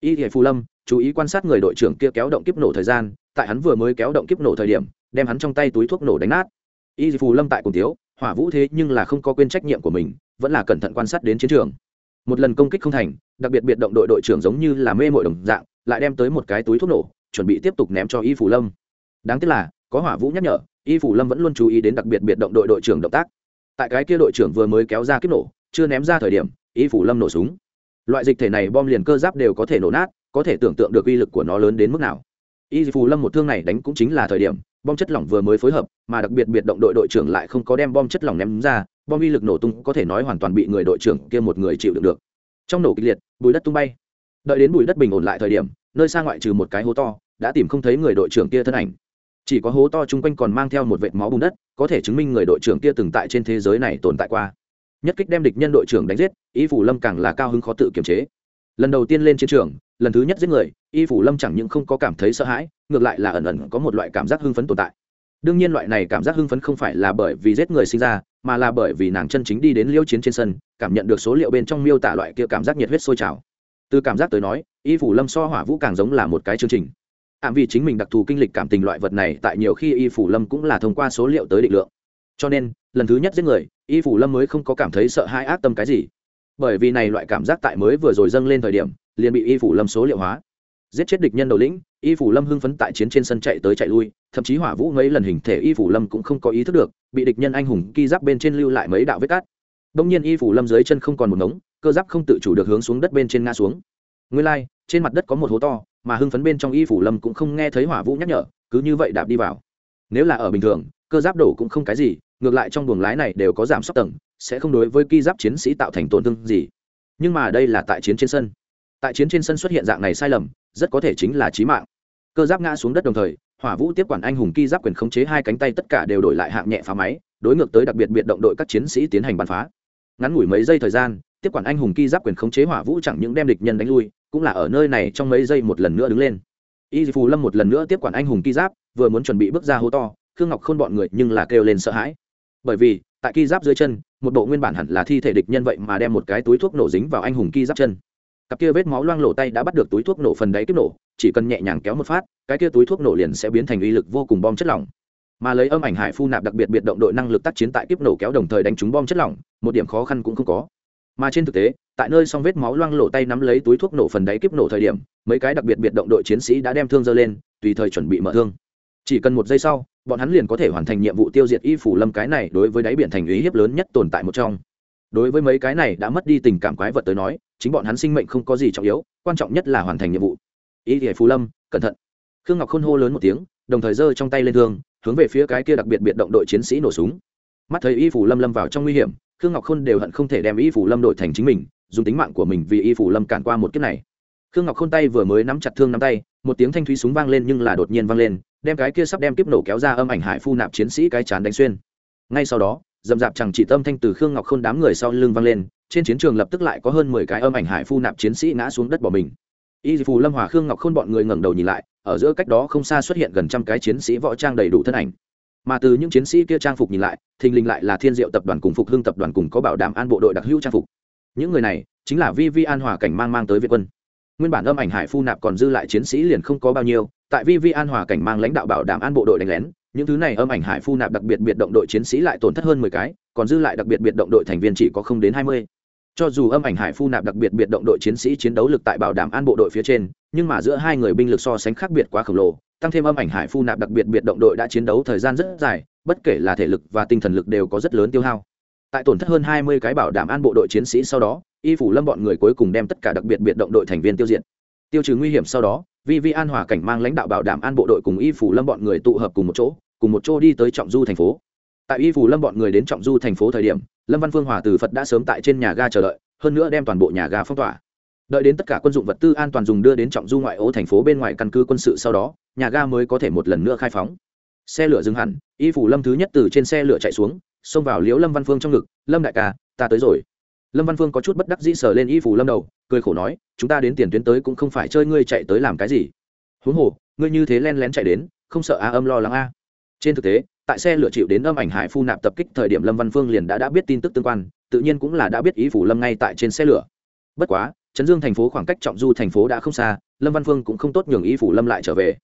Ý thể phù lâm, chú ý quan sát người đội trưởng kia kéo động kiếp nổ thời gian tại hắn vừa mới kéo động kiếp nổ thời điểm, đem hắn trong tay túi thuốc nổ đánh nát. Y phù lâm tại cùng tiếu, hỏa vũ thế nhưng là không có quên trách nhiệm của mình, vẫn là cẩn thận quan sát đến chiến trường. Một lần công kích không thành, đặc biệt biệt động đội đội trưởng giống như là mê mội đồng dạng, lại đem tới một cái túi thuốc nổ, chuẩn bị tiếp tục ném cho y phủ lâm. Đáng tiếc là, có hỏa vũ nhắc nhở, y phủ lâm vẫn luôn chú ý đến đặc biệt biệt động đội đội trưởng động tác. Tại cái kia đội trưởng vừa mới kéo ra kiếp nổ, chưa ném ra thời điểm, y phủ lâm nổ súng. Loại dịch thể này bom liền cơ giáp đều có thể nổ nát, có thể tưởng tượng được uy lực của nó lớn đến mức nào y Phù lâm một thương này đánh cũng chính là thời điểm, bom chất lỏng vừa mới phối hợp, mà đặc biệt biệt động đội đội trưởng lại không có đem bom chất lỏng ném ra, bom uy lực nổ tung có thể nói hoàn toàn bị người đội trưởng kia một người chịu đựng được. Trong nổ kịch liệt, bùi đất tung bay. Đợi đến bùi đất bình ổn lại thời điểm, nơi xa ngoại trừ một cái hố to, đã tìm không thấy người đội trưởng kia thân ảnh. Chỉ có hố to chung quanh còn mang theo một vệt máu bùn đất, có thể chứng minh người đội trưởng kia từng tại trên thế giới này tồn tại qua. Nhất kích đem địch nhân đội trưởng đánh giết ý phủ lâm càng là cao hứng khó tự kiềm chế. Lần đầu tiên lên chiến trường lần thứ nhất giết người, y phủ lâm chẳng những không có cảm thấy sợ hãi, ngược lại là ẩn ẩn có một loại cảm giác hưng phấn tồn tại. Đương nhiên loại này cảm giác hưng phấn không phải là bởi vì giết người sinh ra, mà là bởi vì nàng chân chính đi đến liêu chiến trên sân, cảm nhận được số liệu bên trong miêu tả loại kia cảm giác nhiệt huyết sôi trào. Từ cảm giác tới nói, y phủ lâm so hỏa vũ càng giống là một cái chương trình. Ảm vì chính mình đặc thù kinh lịch cảm tình loại vật này, tại nhiều khi y phủ lâm cũng là thông qua số liệu tới định lượng. Cho nên, lần thứ nhất giết người, y phủ lâm mới không có cảm thấy sợ hãi ác tâm cái gì. Bởi vì này loại cảm giác tại mới vừa rồi dâng lên thời điểm liền bị y phủ lâm số liệu hóa. Giết chết địch nhân đầu lĩnh y phủ lâm hưng phấn tại chiến trên sân chạy tới chạy lui thậm chí hỏa vũ mấy lần hình thể y phủ lâm cũng không có ý thức được bị địch nhân anh hùng ki giáp bên trên lưu lại mấy đạo vết cát đông nhiên y phủ lâm dưới chân không còn một ngống cơ giáp không tự chủ được hướng xuống đất bên trên ngã xuống. Nguyên lai、like, trên mặt đất có một hố to mà hưng phấn bên trong y phủ lâm cũng không nghe thấy hỏa vũ nhắc nhở cứ như vậy đạp đi vào. Nếu là ở bình thường cơ giáp đổ cũng không cái gì ngược lại trong buồng lái này đều có giảm sóc tầng sẽ không đối với ki giáp chiến sĩ tạo thành tổn thương gì. Nhưng mà đây là tại chiến trên sân tại chiến trên sân xuất hiện dạng này sai lầm, rất có thể chính là trí mạng. Cơ giáp ngã xuống đất đồng thời, hỏa vũ tiếp quản anh hùng ki giáp quyền khống chế hai cánh tay tất cả đều đổi lại hạng nhẹ phá máy, đối ngược tới đặc biệt biệt động đội các chiến sĩ tiến hành bắn phá. Ngắn ngủi mấy giây thời gian, tiếp quản anh hùng ki giáp quyền khống chế hỏa vũ chẳng những đem địch nhân đánh lui, cũng là ở nơi này trong mấy giây một lần nữa đứng lên. Y phù lâm một lần nữa tiếp quản anh hùng ki giáp, vừa muốn chuẩn bị bước ra hố to, khương ngọc khôn bọn người nhưng là kêu lên sợ hãi. Bởi vì, tại ki giáp dưới chân, một bộ nguyên bản hẳn là thi thể địch nhân vậy mà đem một cái túi thuốc nổ dính vào anh hùng ki giáp chân cặp kia vết máu loang lổ tay đã bắt được túi thuốc nổ phần đáy kiếp nổ, chỉ cần nhẹ nhàng kéo một phát, cái kia túi thuốc nổ liền sẽ biến thành uy lực vô cùng bom chất lỏng. Mà lấy âm ảnh hải phu nạp đặc biệt biệt động đội năng lực tác chiến tại kiếp nổ kéo đồng thời đánh trúng bom chất lỏng, một điểm khó khăn cũng không có. Mà trên thực tế, tại nơi song vết máu loang lổ tay nắm lấy túi thuốc nổ phần đáy kiếp nổ thời điểm, mấy cái đặc biệt biệt động đội chiến sĩ đã đem thương dơ lên, tùy thời chuẩn bị mở thương. Chỉ cần một giây sau, bọn hắn liền có thể hoàn thành nhiệm vụ tiêu diệt y phủ lâm cái này đối với đáy biển thành ý hiếp lớn nhất tồn tại một trong. Đối với mấy cái này đã mất đi tình cảm quái vật tới nói chính bọn hắn sinh mệnh không có gì trọng yếu, quan trọng nhất là hoàn thành nhiệm vụ. Y thì phù lâm, cẩn thận. Khương ngọc khôn hô lớn một tiếng, đồng thời giơ trong tay lên thương, hướng về phía cái kia đặc biệt biệt động đội chiến sĩ nổ súng. Mắt thấy y phủ lâm lâm vào trong nguy hiểm, khương ngọc khôn đều hận không thể đem y phủ lâm đổi thành chính mình, dùng tính mạng của mình vì y phủ lâm cản qua một kiếp này. Khương ngọc khôn tay vừa mới nắm chặt thương nắm tay, một tiếng thanh thúy súng vang lên nhưng là đột nhiên vang lên, đem cái kia sắp đem kiếp nổ kéo ra âm ảnh hải phu nạp chiến sĩ cái chán đánh xuyên. Ngay sau đó dầm dạp chẳng chỉ tâm thanh từ khương ngọc khôn đám người sau lưng vang lên trên chiến trường lập tức lại có hơn mười cái âm ảnh hải phu nạp chiến sĩ ngã xuống đất bỏ mình. Y phù lâm hòa khương ngọc khôn bọn người ngẩng đầu nhìn lại, ở giữa cách đó không xa xuất hiện gần trăm cái chiến sĩ võ trang đầy đủ thân ảnh. Mà từ những chiến sĩ kia trang phục nhìn lại, thình lình lại là thiên diệu tập đoàn cùng phục hưng tập đoàn cùng có bảo đảm an bộ đội đặc hữu trang phục. Những người này chính là vi vi an hòa cảnh mang mang tới việt quân. Nguyên bản âm ảnh hải phu nạp còn dư lại chiến sĩ liền không có bao nhiêu, tại vi vi an hòa cảnh mang lãnh đạo bảo đảm an bộ đội đánh lén, những thứ này âm ảnh hải phu nạp đặc biệt biệt động đội chiến sĩ lại tổn thất hơn mười cái, còn dư lại đặc biệt biệt động đội thành viên chỉ có không đến hai mươi cho dù âm ảnh hải phu nạp đặc biệt biệt động đội chiến sĩ chiến đấu lực tại bảo đảm an bộ đội phía trên, nhưng mà giữa hai người binh lực so sánh khác biệt quá khổng lồ, tăng thêm âm ảnh hải phu nạp đặc biệt biệt động đội đã chiến đấu thời gian rất dài, bất kể là thể lực và tinh thần lực đều có rất lớn tiêu hao. Tại tổn thất hơn hai mươi cái bảo đảm an bộ đội chiến sĩ sau đó, y phủ lâm bọn người cuối cùng đem tất cả đặc biệt biệt động đội thành viên tiêu diệt. Tiêu trừ nguy hiểm sau đó, vi vi an hòa cảnh mang lãnh đạo bảo đảm an bộ đội cùng y phủ lâm bọn người tụ hợp cùng một chỗ, cùng một chỗ đi tới trọng du thành phố tại y phủ lâm bọn người đến trọng du thành phố thời điểm, lâm văn phương hòa từ phật đã sớm tại trên nhà ga chờ đợi, hơn nữa đem toàn bộ nhà ga phong tỏa. Đợi đến tất cả quân dụng vật tư an toàn dùng đưa đến trọng du ngoại ô thành phố bên ngoài căn cứ quân sự sau đó, nhà ga mới có thể một lần nữa khai phóng. Xe lửa dừng hẳn, y phủ lâm thứ nhất từ trên xe lửa chạy xuống, xông vào liễu lâm văn phương trong ngực, lâm đại ca, ta tới rồi. Lâm văn phương có chút bất đắc dĩ sờ lên y phủ lâm đầu, cười khổ nói, chúng ta đến tiền tuyến tới cũng không phải chơi ngươi chạy tới làm cái gì. Huống hồ, ngươi như thế len lén chạy đến, không sợ a âm lo lắng a. Trên thực tế tại xe lửa chịu đến âm ảnh hải phu nạp tập kích thời điểm lâm văn phương liền đã đã biết tin tức tương quan, tự nhiên cũng là đã biết ý phủ lâm ngay tại trên xe lửa. Bất quá, trấn dương thành phố khoảng cách trọng du thành phố đã không xa, lâm văn phương cũng không tốt nhường ý phủ lâm lại trở về.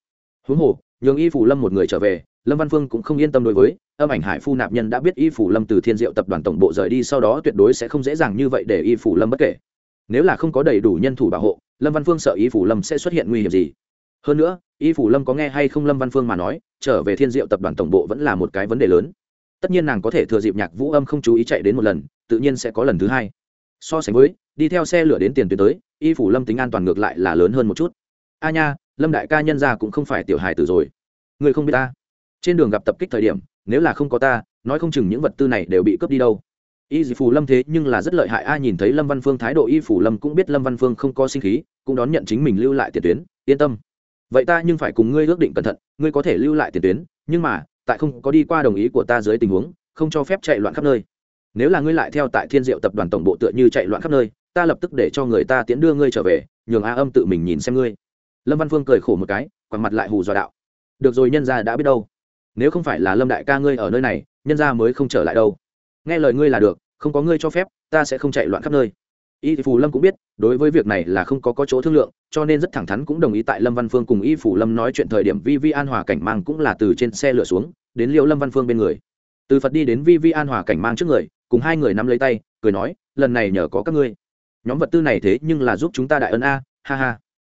Huống hồ, nhường y phủ lâm một người trở về, lâm văn phương cũng không yên tâm đối với, âm ảnh hải phu nạp nhân đã biết y phủ lâm từ thiên diệu tập đoàn tổng bộ rời đi sau đó tuyệt đối sẽ không dễ dàng như vậy để y phủ lâm bất kể. Nếu là không có đầy đủ nhân thủ bảo hộ, lâm văn phương sợ y phủ lâm sẽ xuất hiện nguy hiểm gì? Hơn nữa, y phủ lâm có nghe hay không lâm văn phương mà nói, trở về thiên diệu tập đoàn tổng bộ vẫn là một cái vấn đề lớn. Tất nhiên nàng có thể thừa dịp nhạc vũ âm không chú ý chạy đến một lần, tự nhiên sẽ có lần thứ hai. So sánh với, đi theo xe lửa đến tiền tuyến tới, y phủ lâm tính an toàn ngược lại là lớn hơn một chút. A nha, lâm đại ca nhân ra cũng không phải tiểu hài tử rồi. Người không biết ta. Trên đường gặp tập kích thời điểm, nếu là không có ta, nói không chừng những vật tư này đều bị cướp đi đâu. Y phủ lâm thế nhưng là rất lợi hại, a nhìn thấy lâm văn phương thái độ, y phủ lâm cũng biết lâm văn phương không có sinh khí, cũng đón nhận chính mình lưu lại tiền tuyến, yên tâm vậy ta nhưng phải cùng ngươi ước định cẩn thận, ngươi có thể lưu lại tiền tuyến, nhưng mà, tại không có đi qua đồng ý của ta dưới tình huống, không cho phép chạy loạn khắp nơi. Nếu là ngươi lại theo tại thiên diệu tập đoàn tổng bộ tựa như chạy loạn khắp nơi, ta lập tức để cho người ta tiến đưa ngươi trở về, nhường a âm tự mình nhìn xem ngươi. Lâm văn phương cười khổ một cái, quằn mặt lại hù dọa đạo. Được rồi, nhân gia đã biết đâu. Nếu không phải là lâm đại ca ngươi ở nơi này, nhân gia mới không trở lại đâu. Nghe lời ngươi là được, không có ngươi cho phép, ta sẽ không chạy loạn khắp nơi y phù lâm cũng biết đối với việc này là không có, có chỗ thương lượng cho nên rất thẳng thắn cũng đồng ý tại lâm văn phương cùng y phủ lâm nói chuyện thời điểm vi vi an hòa cảnh mang cũng là từ trên xe lửa xuống đến liệu lâm văn phương bên người. Từ phật đi đến vi vi an hòa cảnh mang trước người cùng hai người nắm lấy tay cười nói lần này nhờ có các ngươi. Nhóm vật tư này thế nhưng là giúp chúng ta đại ân a ha ha.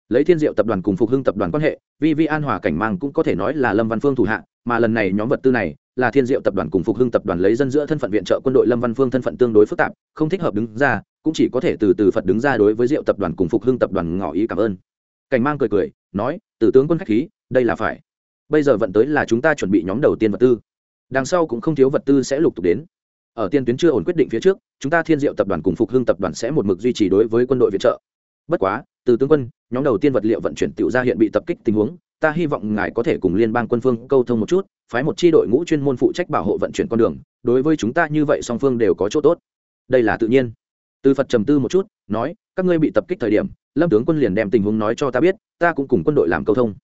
Lấy thiên diệu tập đoàn cùng phục hưng tập đoàn quan hệ vi vi an hòa cảnh mang cũng có thể nói là lâm văn phương thủ hạ mà lần này nhóm vật tư này là thiên diệu tập đoàn cùng phục hưng tập đoàn lấy dân giữa thân phận viện trợ quân đội lâm văn phương thân phận tương đối phức tạp không thích hợp đứng ra cũng chỉ có thể từ từ phật đứng ra đối với diệu tập đoàn cùng phục hưng tập đoàn ngỏ ý cảm ơn. Cảnh mang cười cười, nói tử tướng quân khách khí, đây là phải. Bây giờ vận tới là chúng ta chuẩn bị nhóm đầu tiên vật tư. Đằng sau cũng không thiếu vật tư sẽ lục tục đến. Ở tiên tuyến chưa ổn quyết định phía trước, chúng ta thiên diệu tập đoàn cùng phục hưng tập đoàn sẽ một mực duy trì đối với quân đội viện trợ. Bất quá, từ tướng quân, nhóm đầu tiên vật liệu vận chuyển tự ra hiện bị tập kích tình huống, ta hy vọng ngài có thể cùng liên bang quân phương câu thông một chút, phái một chi đội ngũ chuyên môn phụ trách bảo hộ vận chuyển con đường, đối với chúng ta như vậy song phương đều có chỗ tốt. Đây là tự nhiên từ phật trầm tư một chút, nói, các ngươi bị tập kích thời điểm, lâm tướng quân liền đem tình huống nói cho ta biết, ta cũng cùng quân đội làm câu thông.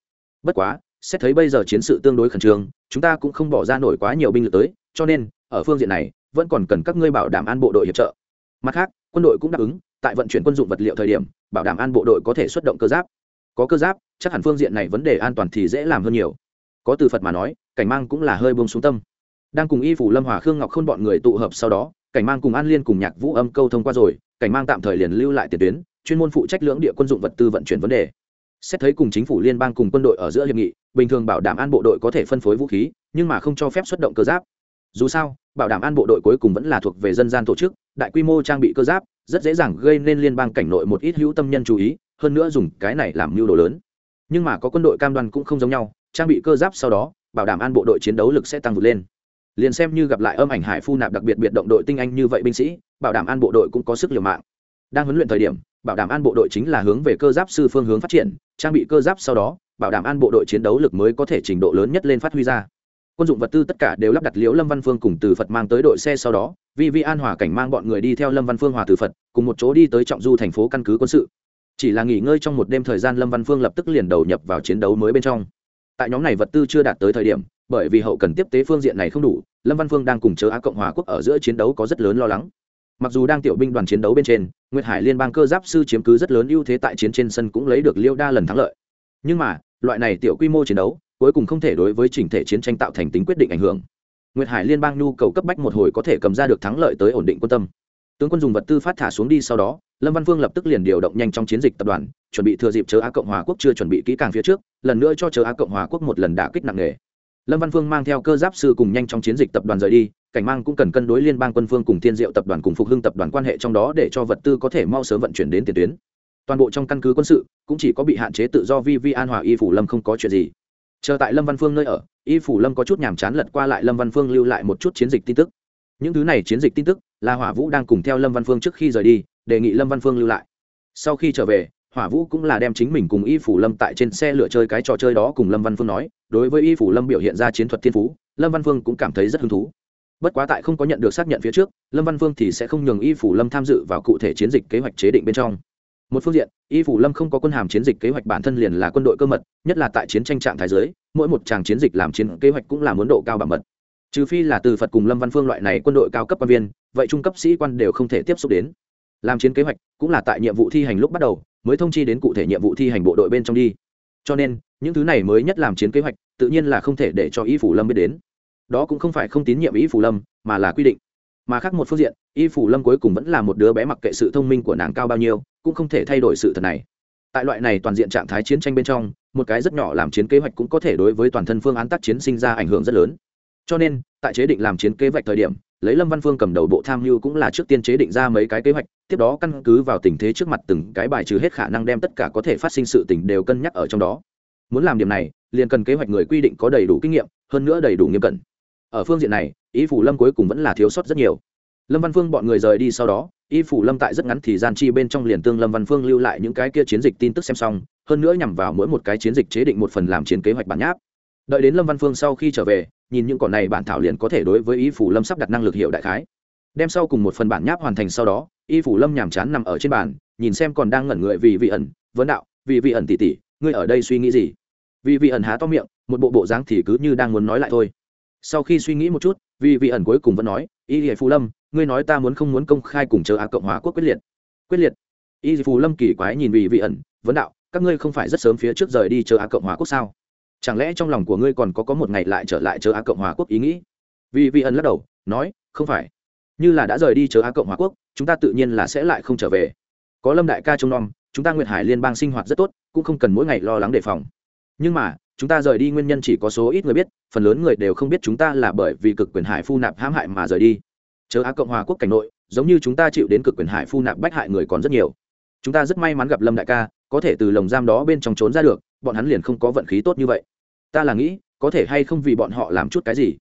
Bất quá, xét thấy bây giờ chiến sự tương đối khẩn trương, chúng ta cũng không bỏ ra nổi quá nhiều binh lực tới, cho nên, ở phương diện này, vẫn còn cần các ngươi bảo đảm an bộ đội hiệp trợ. Mặt khác, quân đội cũng đáp ứng, tại vận chuyển quân dụng vật liệu thời điểm, bảo đảm an bộ đội có thể xuất động cơ giáp. Có cơ giáp, chắc hẳn phương diện này vấn đề an toàn thì dễ làm hơn nhiều. Có từ phật mà nói, cảnh mang cũng là hơi buông xuống tâm. Đang cùng y phủ lâm hòa khương ngọc khôn bọn người tụ hợp sau đó cảnh mang cùng an liên cùng nhạc vũ âm câu thông qua rồi, cảnh mang tạm thời liền lưu lại tiền tuyến, chuyên môn phụ trách lưỡng địa quân dụng vật tư vận chuyển vấn đề. Xét thấy cùng chính phủ liên bang cùng quân đội ở giữa hiệp nghị, bình thường bảo đảm an bộ đội có thể phân phối vũ khí, nhưng mà không cho phép xuất động cơ giáp. Dù sao, bảo đảm an bộ đội cuối cùng vẫn là thuộc về dân gian tổ chức, đại quy mô trang bị cơ giáp, rất dễ dàng gây nên liên bang cảnh nội một ít hữu tâm nhân chú ý, hơn nữa dùng cái này làm mưu đồ lớn. Nhưng mà có quân đội cam đoan cũng không giống nhau, trang bị cơ giáp sau đó, bảo đảm an bộ đội chiến đấu lực sẽ tăng vượt lên liền xem như gặp lại âm ảnh hải phu nạp đặc biệt biệt động đội tinh anh như vậy binh sĩ, bảo đảm an bộ đội cũng có sức liều mạng. Đang huấn luyện thời điểm, bảo đảm an bộ đội chính là hướng về cơ giáp sư phương hướng phát triển, trang bị cơ giáp sau đó, bảo đảm an bộ đội chiến đấu lực mới có thể trình độ lớn nhất lên phát huy ra. Quân dụng vật tư tất cả đều lắp đặt liễu lâm văn phương cùng từ phật mang tới đội xe sau đó, vì vi an hòa cảnh mang bọn người đi theo lâm văn phương hòa từ phật, cùng một chỗ đi tới trọng du thành phố căn cứ quân sự. Chỉ là nghỉ ngơi trong một đêm thời gian, lâm văn phương lập tức liền đầu nhập vào chiến đấu mới bên trong. Tại nhóm này vật tư chưa đạt tới thời điểm bởi vì hậu cần tiếp tế phương diện này không đủ, lâm văn phương đang cùng chớ á cộng hòa quốc ở giữa chiến đấu có rất lớn lo lắng. Mặc dù đang tiểu binh đoàn chiến đấu bên trên, nguyệt hải liên bang cơ giáp sư chiếm cứ rất lớn ưu thế tại chiến trên sân cũng lấy được liêu đa lần thắng lợi. Nhưng mà, loại này tiểu quy mô chiến đấu, cuối cùng không thể đối với chỉnh thể chiến tranh tạo thành tính quyết định ảnh hưởng. Nguyệt hải liên bang nhu cầu cấp bách một hồi có thể cầm ra được thắng lợi tới ổn định quân tâm. Tướng quân dùng vật tư phát thả xuống đi sau đó, lâm văn phương lập tức liền điều động nhanh trong chiến dịch tập đoàn, chuẩn bị thừa dịp chớ á cộng hòa quốc chưa chuẩn bị kỹ càng phía trước, lần nữa cho chớ á cộng hòa quốc một lần đả kích nặng nề lâm văn phương mang theo cơ giáp sư cùng nhanh trong chiến dịch tập đoàn rời đi, cảnh mang cũng cần cân đối liên bang quân phương cùng thiên diệu tập đoàn cùng phục hưng tập đoàn quan hệ trong đó để cho vật tư có thể mau sớm vận chuyển đến tiền tuyến. Toàn bộ trong căn cứ quân sự, cũng chỉ có bị hạn chế tự do vi vi an hòa y phủ lâm không có chuyện gì. Chờ tại lâm văn phương nơi ở, y phủ lâm có chút nhàm chán lật qua lại lâm văn phương lưu lại một chút chiến dịch tin tức. Những thứ này chiến dịch tin tức, là hỏa vũ đang cùng theo lâm văn phương trước khi rời đi, đề nghị lâm văn phương lưu lại. Sau khi trở về, hỏa vũ cũng là đem chính mình cùng y phủ lâm tại trên xe lửa chơi cái trò chơi đó cùng lâm văn phương nói đối với y phủ lâm biểu hiện ra chiến thuật thiên phú, lâm văn phương cũng cảm thấy rất hứng thú. Bất quá tại không có nhận được xác nhận phía trước, lâm văn phương thì sẽ không nhường y phủ lâm tham dự vào cụ thể chiến dịch kế hoạch chế định bên trong. Một phương diện, y phủ lâm không có quân hàm chiến dịch kế hoạch bản thân liền là quân đội cơ mật, nhất là tại chiến tranh trạng thái giới mỗi một tràng chiến dịch làm chiến kế hoạch cũng là muốn độ cao bảo mật. Trừ phi là từ phật cùng lâm văn phương loại này quân đội cao cấp quan viên, vậy trung cấp sĩ quan đều không thể tiếp xúc đến. Làm chiến kế hoạch cũng là tại nhiệm vụ thi hành lúc bắt đầu, mới thông chi đến cụ thể nhiệm vụ thi hành bộ đội bên trong đi. Cho nên, những thứ này mới nhất làm chiến kế hoạch tự nhiên là không thể để cho y phủ lâm biết đến. Đó cũng không phải không tín nhiệm y phủ lâm, mà là quy định. Mà khác một phương diện, y phủ lâm cuối cùng vẫn là một đứa bé mặc kệ sự thông minh của nàng cao bao nhiêu, cũng không thể thay đổi sự thật này. Tại loại này toàn diện trạng thái chiến tranh bên trong, một cái rất nhỏ làm chiến kế hoạch cũng có thể đối với toàn thân phương án tác chiến sinh ra ảnh hưởng rất lớn. Cho nên, tại chế định làm chiến kế hoạch thời điểm, lấy lâm văn phương cầm đầu bộ tham mưu cũng là trước tiên chế định ra mấy cái kế hoạch, tiếp đó căn cứ vào tình thế trước mặt từng cái bài trừ hết khả năng đem tất cả có thể phát sinh sự tình đều cân nhắc ở trong đó muốn làm điểm này, liền cần kế hoạch người quy định có đầy đủ kinh nghiệm, hơn nữa đầy đủ nghiêm cẩn. Ở phương diện này, y phủ lâm cuối cùng vẫn là thiếu sót rất nhiều. Lâm văn phương bọn người rời đi sau đó, y phủ lâm tại rất ngắn thì gian chi bên trong liền tương lâm văn phương lưu lại những cái kia chiến dịch tin tức xem xong, hơn nữa nhằm vào mỗi một cái chiến dịch chế định một phần làm chiến kế hoạch bản nháp. Đợi đến lâm văn phương sau khi trở về, nhìn những cỏ này bản thảo liền có thể đối với y phủ lâm sắp đặt năng lực hiệu đại khái. Đem sau cùng một phần bản nháp hoàn thành sau đó, y phủ lâm nhàm chán nằm ở trên bàn, nhìn xem còn đang ngẩn người vì vị ẩn, vấn đạo vì vị ẩn tỉ tỉ ngươi ở đây suy nghĩ gì? Vì vị ẩn há to miệng, một bộ bộ dáng thì cứ như đang muốn nói lại thôi. Sau khi suy nghĩ một chút, vì vị ẩn cuối cùng vẫn nói, y hệ phù lâm, ngươi nói ta muốn không muốn công khai cùng chờ á cộng hòa quốc quyết liệt. Quyết liệt? Y phù lâm kỳ quái nhìn vì vị ẩn, vấn đạo, các ngươi không phải rất sớm phía trước rời đi chờ á cộng hòa quốc sao? Chẳng lẽ trong lòng của ngươi còn có có một ngày lại trở lại chờ á cộng hòa quốc ý nghĩ? Vì vị ẩn lắc đầu, nói, không phải. Như là đã rời đi chờ á cộng hòa quốc, chúng ta tự nhiên là sẽ lại không trở về. Có lâm đại ca trông nom, chúng ta nguyệt hải liên bang sinh hoạt rất tốt, cũng không cần mỗi ngày lo lắng đề phòng nhưng mà chúng ta rời đi nguyên nhân chỉ có số ít người biết phần lớn người đều không biết chúng ta là bởi vì cực quyền hải phu nạp hãm hại mà rời đi. Chớ á cộng hòa quốc cảnh nội giống như chúng ta chịu đến cực quyền hải phu nạp bách hại người còn rất nhiều. Chúng ta rất may mắn gặp lâm đại ca có thể từ lồng giam đó bên trong trốn ra được bọn hắn liền không có vận khí tốt như vậy. Ta là nghĩ có thể hay không vì bọn họ làm chút cái gì?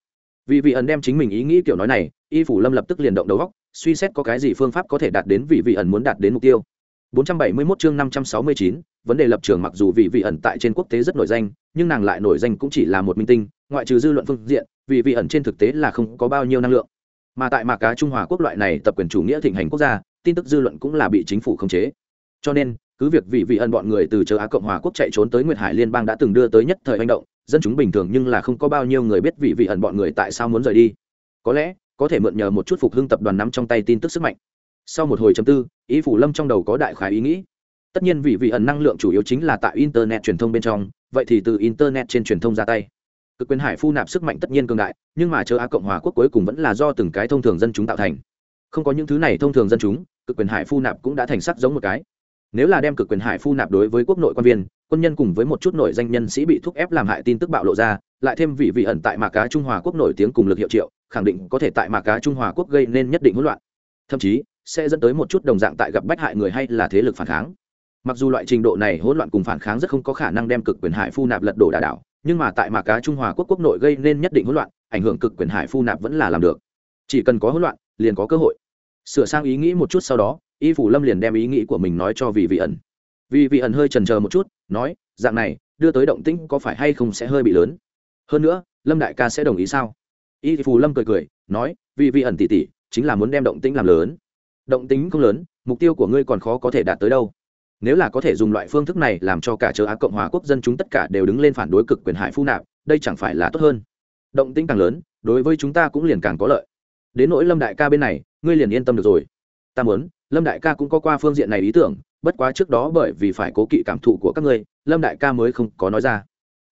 Vì vị ẩn đem chính mình ý nghĩ kiểu nói này y phủ lâm lập tức liền động đầu góc suy xét có cái gì phương pháp có thể đạt đến vị vị ẩn muốn đạt đến mục tiêu. 471 chương 569, vấn đề lập trường mặc dù vị vị ẩn tại trên quốc tế rất nổi danh, nhưng nàng lại nổi danh cũng chỉ là một minh tinh, ngoại trừ dư luận phương diện vị vị ẩn trên thực tế là không có bao nhiêu năng lượng. Mà tại mạc cá trung hòa quốc loại này tập quyền chủ nghĩa thịnh hành quốc gia, tin tức dư luận cũng là bị chính phủ khống chế. Cho nên, cứ việc vị vị ẩn bọn người từ châu á cộng hòa quốc chạy trốn tới nguyệt hải liên bang đã từng đưa tới nhất thời hành động, dân chúng bình thường nhưng là không có bao nhiêu người biết vị vị ẩn bọn người tại sao muốn rời đi. Có lẽ, có thể mượn nhờ một chút phục hưng tập đoàn nắm trong tay tin tức sức mạnh. Sau một hồi chấm tư, ý phủ lâm trong đầu có đại khái ý nghĩ tất nhiên vì vị ẩn năng lượng chủ yếu chính là tại internet truyền thông bên trong, vậy thì từ internet trên truyền thông ra tay. Cực quyền hải phu nạp sức mạnh tất nhiên cường đại, nhưng mà chờ á cộng hòa quốc cuối cùng vẫn là do từng cái thông thường dân chúng tạo thành. Không có những thứ này thông thường dân chúng, cực quyền hải phu nạp cũng đã thành sắc giống một cái. Nếu là đem cực quyền hải phu nạp đối với quốc nội quan viên, quân nhân cùng với một chút nội danh nhân sĩ bị thúc ép làm hại tin tức bạo lộ ra, lại thêm vị vị ẩn tại mạc cá trung hòa quốc nổi tiếng cùng lực hiệu triệu, khẳng định có thể tại mạc cá trung hòa quốc gây nên nhất định hỗn loạn. Thậm chí, sẽ dẫn tới một chút đồng dạng tại gặp bách hại người hay là thế lực phản kháng mặc dù loại trình độ này hỗn loạn cùng phản kháng rất không có khả năng đem cực quyền hải phu nạp lật đổ đà đảo, nhưng mà tại mạc cá trung hòa quốc quốc nội gây nên nhất định hỗn loạn, ảnh hưởng cực quyền hải phu nạp vẫn là làm được. Chỉ cần có hỗn loạn, liền có cơ hội. Sửa sang ý nghĩ một chút sau đó, y phủ lâm liền đem ý nghĩ của mình nói cho vị vị ẩn. Vì vị ẩn hơi trần chờ một chút, nói, dạng này, đưa tới động tĩnh có phải hay không sẽ hơi bị lớn? Hơn nữa, lâm đại ca sẽ đồng ý sao? Y phù lâm cười cười, nói vì vị ẩn tỉ tỉ chính là muốn đem động tĩnh làm lớn. Động tính không lớn, mục tiêu của ngươi còn khó có thể đạt tới đâu nếu là có thể dùng loại phương thức này làm cho cả châu á cộng hòa quốc dân chúng tất cả đều đứng lên phản đối cực quyền hải phu nạp, đây chẳng phải là tốt hơn. Động tĩnh càng lớn, đối với chúng ta cũng liền càng có lợi. Đến nỗi lâm đại ca bên này, ngươi liền yên tâm được rồi. Ta muốn, lâm đại ca cũng có qua phương diện này ý tưởng, bất quá trước đó bởi vì phải cố kỵ cảm thụ của các ngươi, lâm đại ca mới không có nói ra.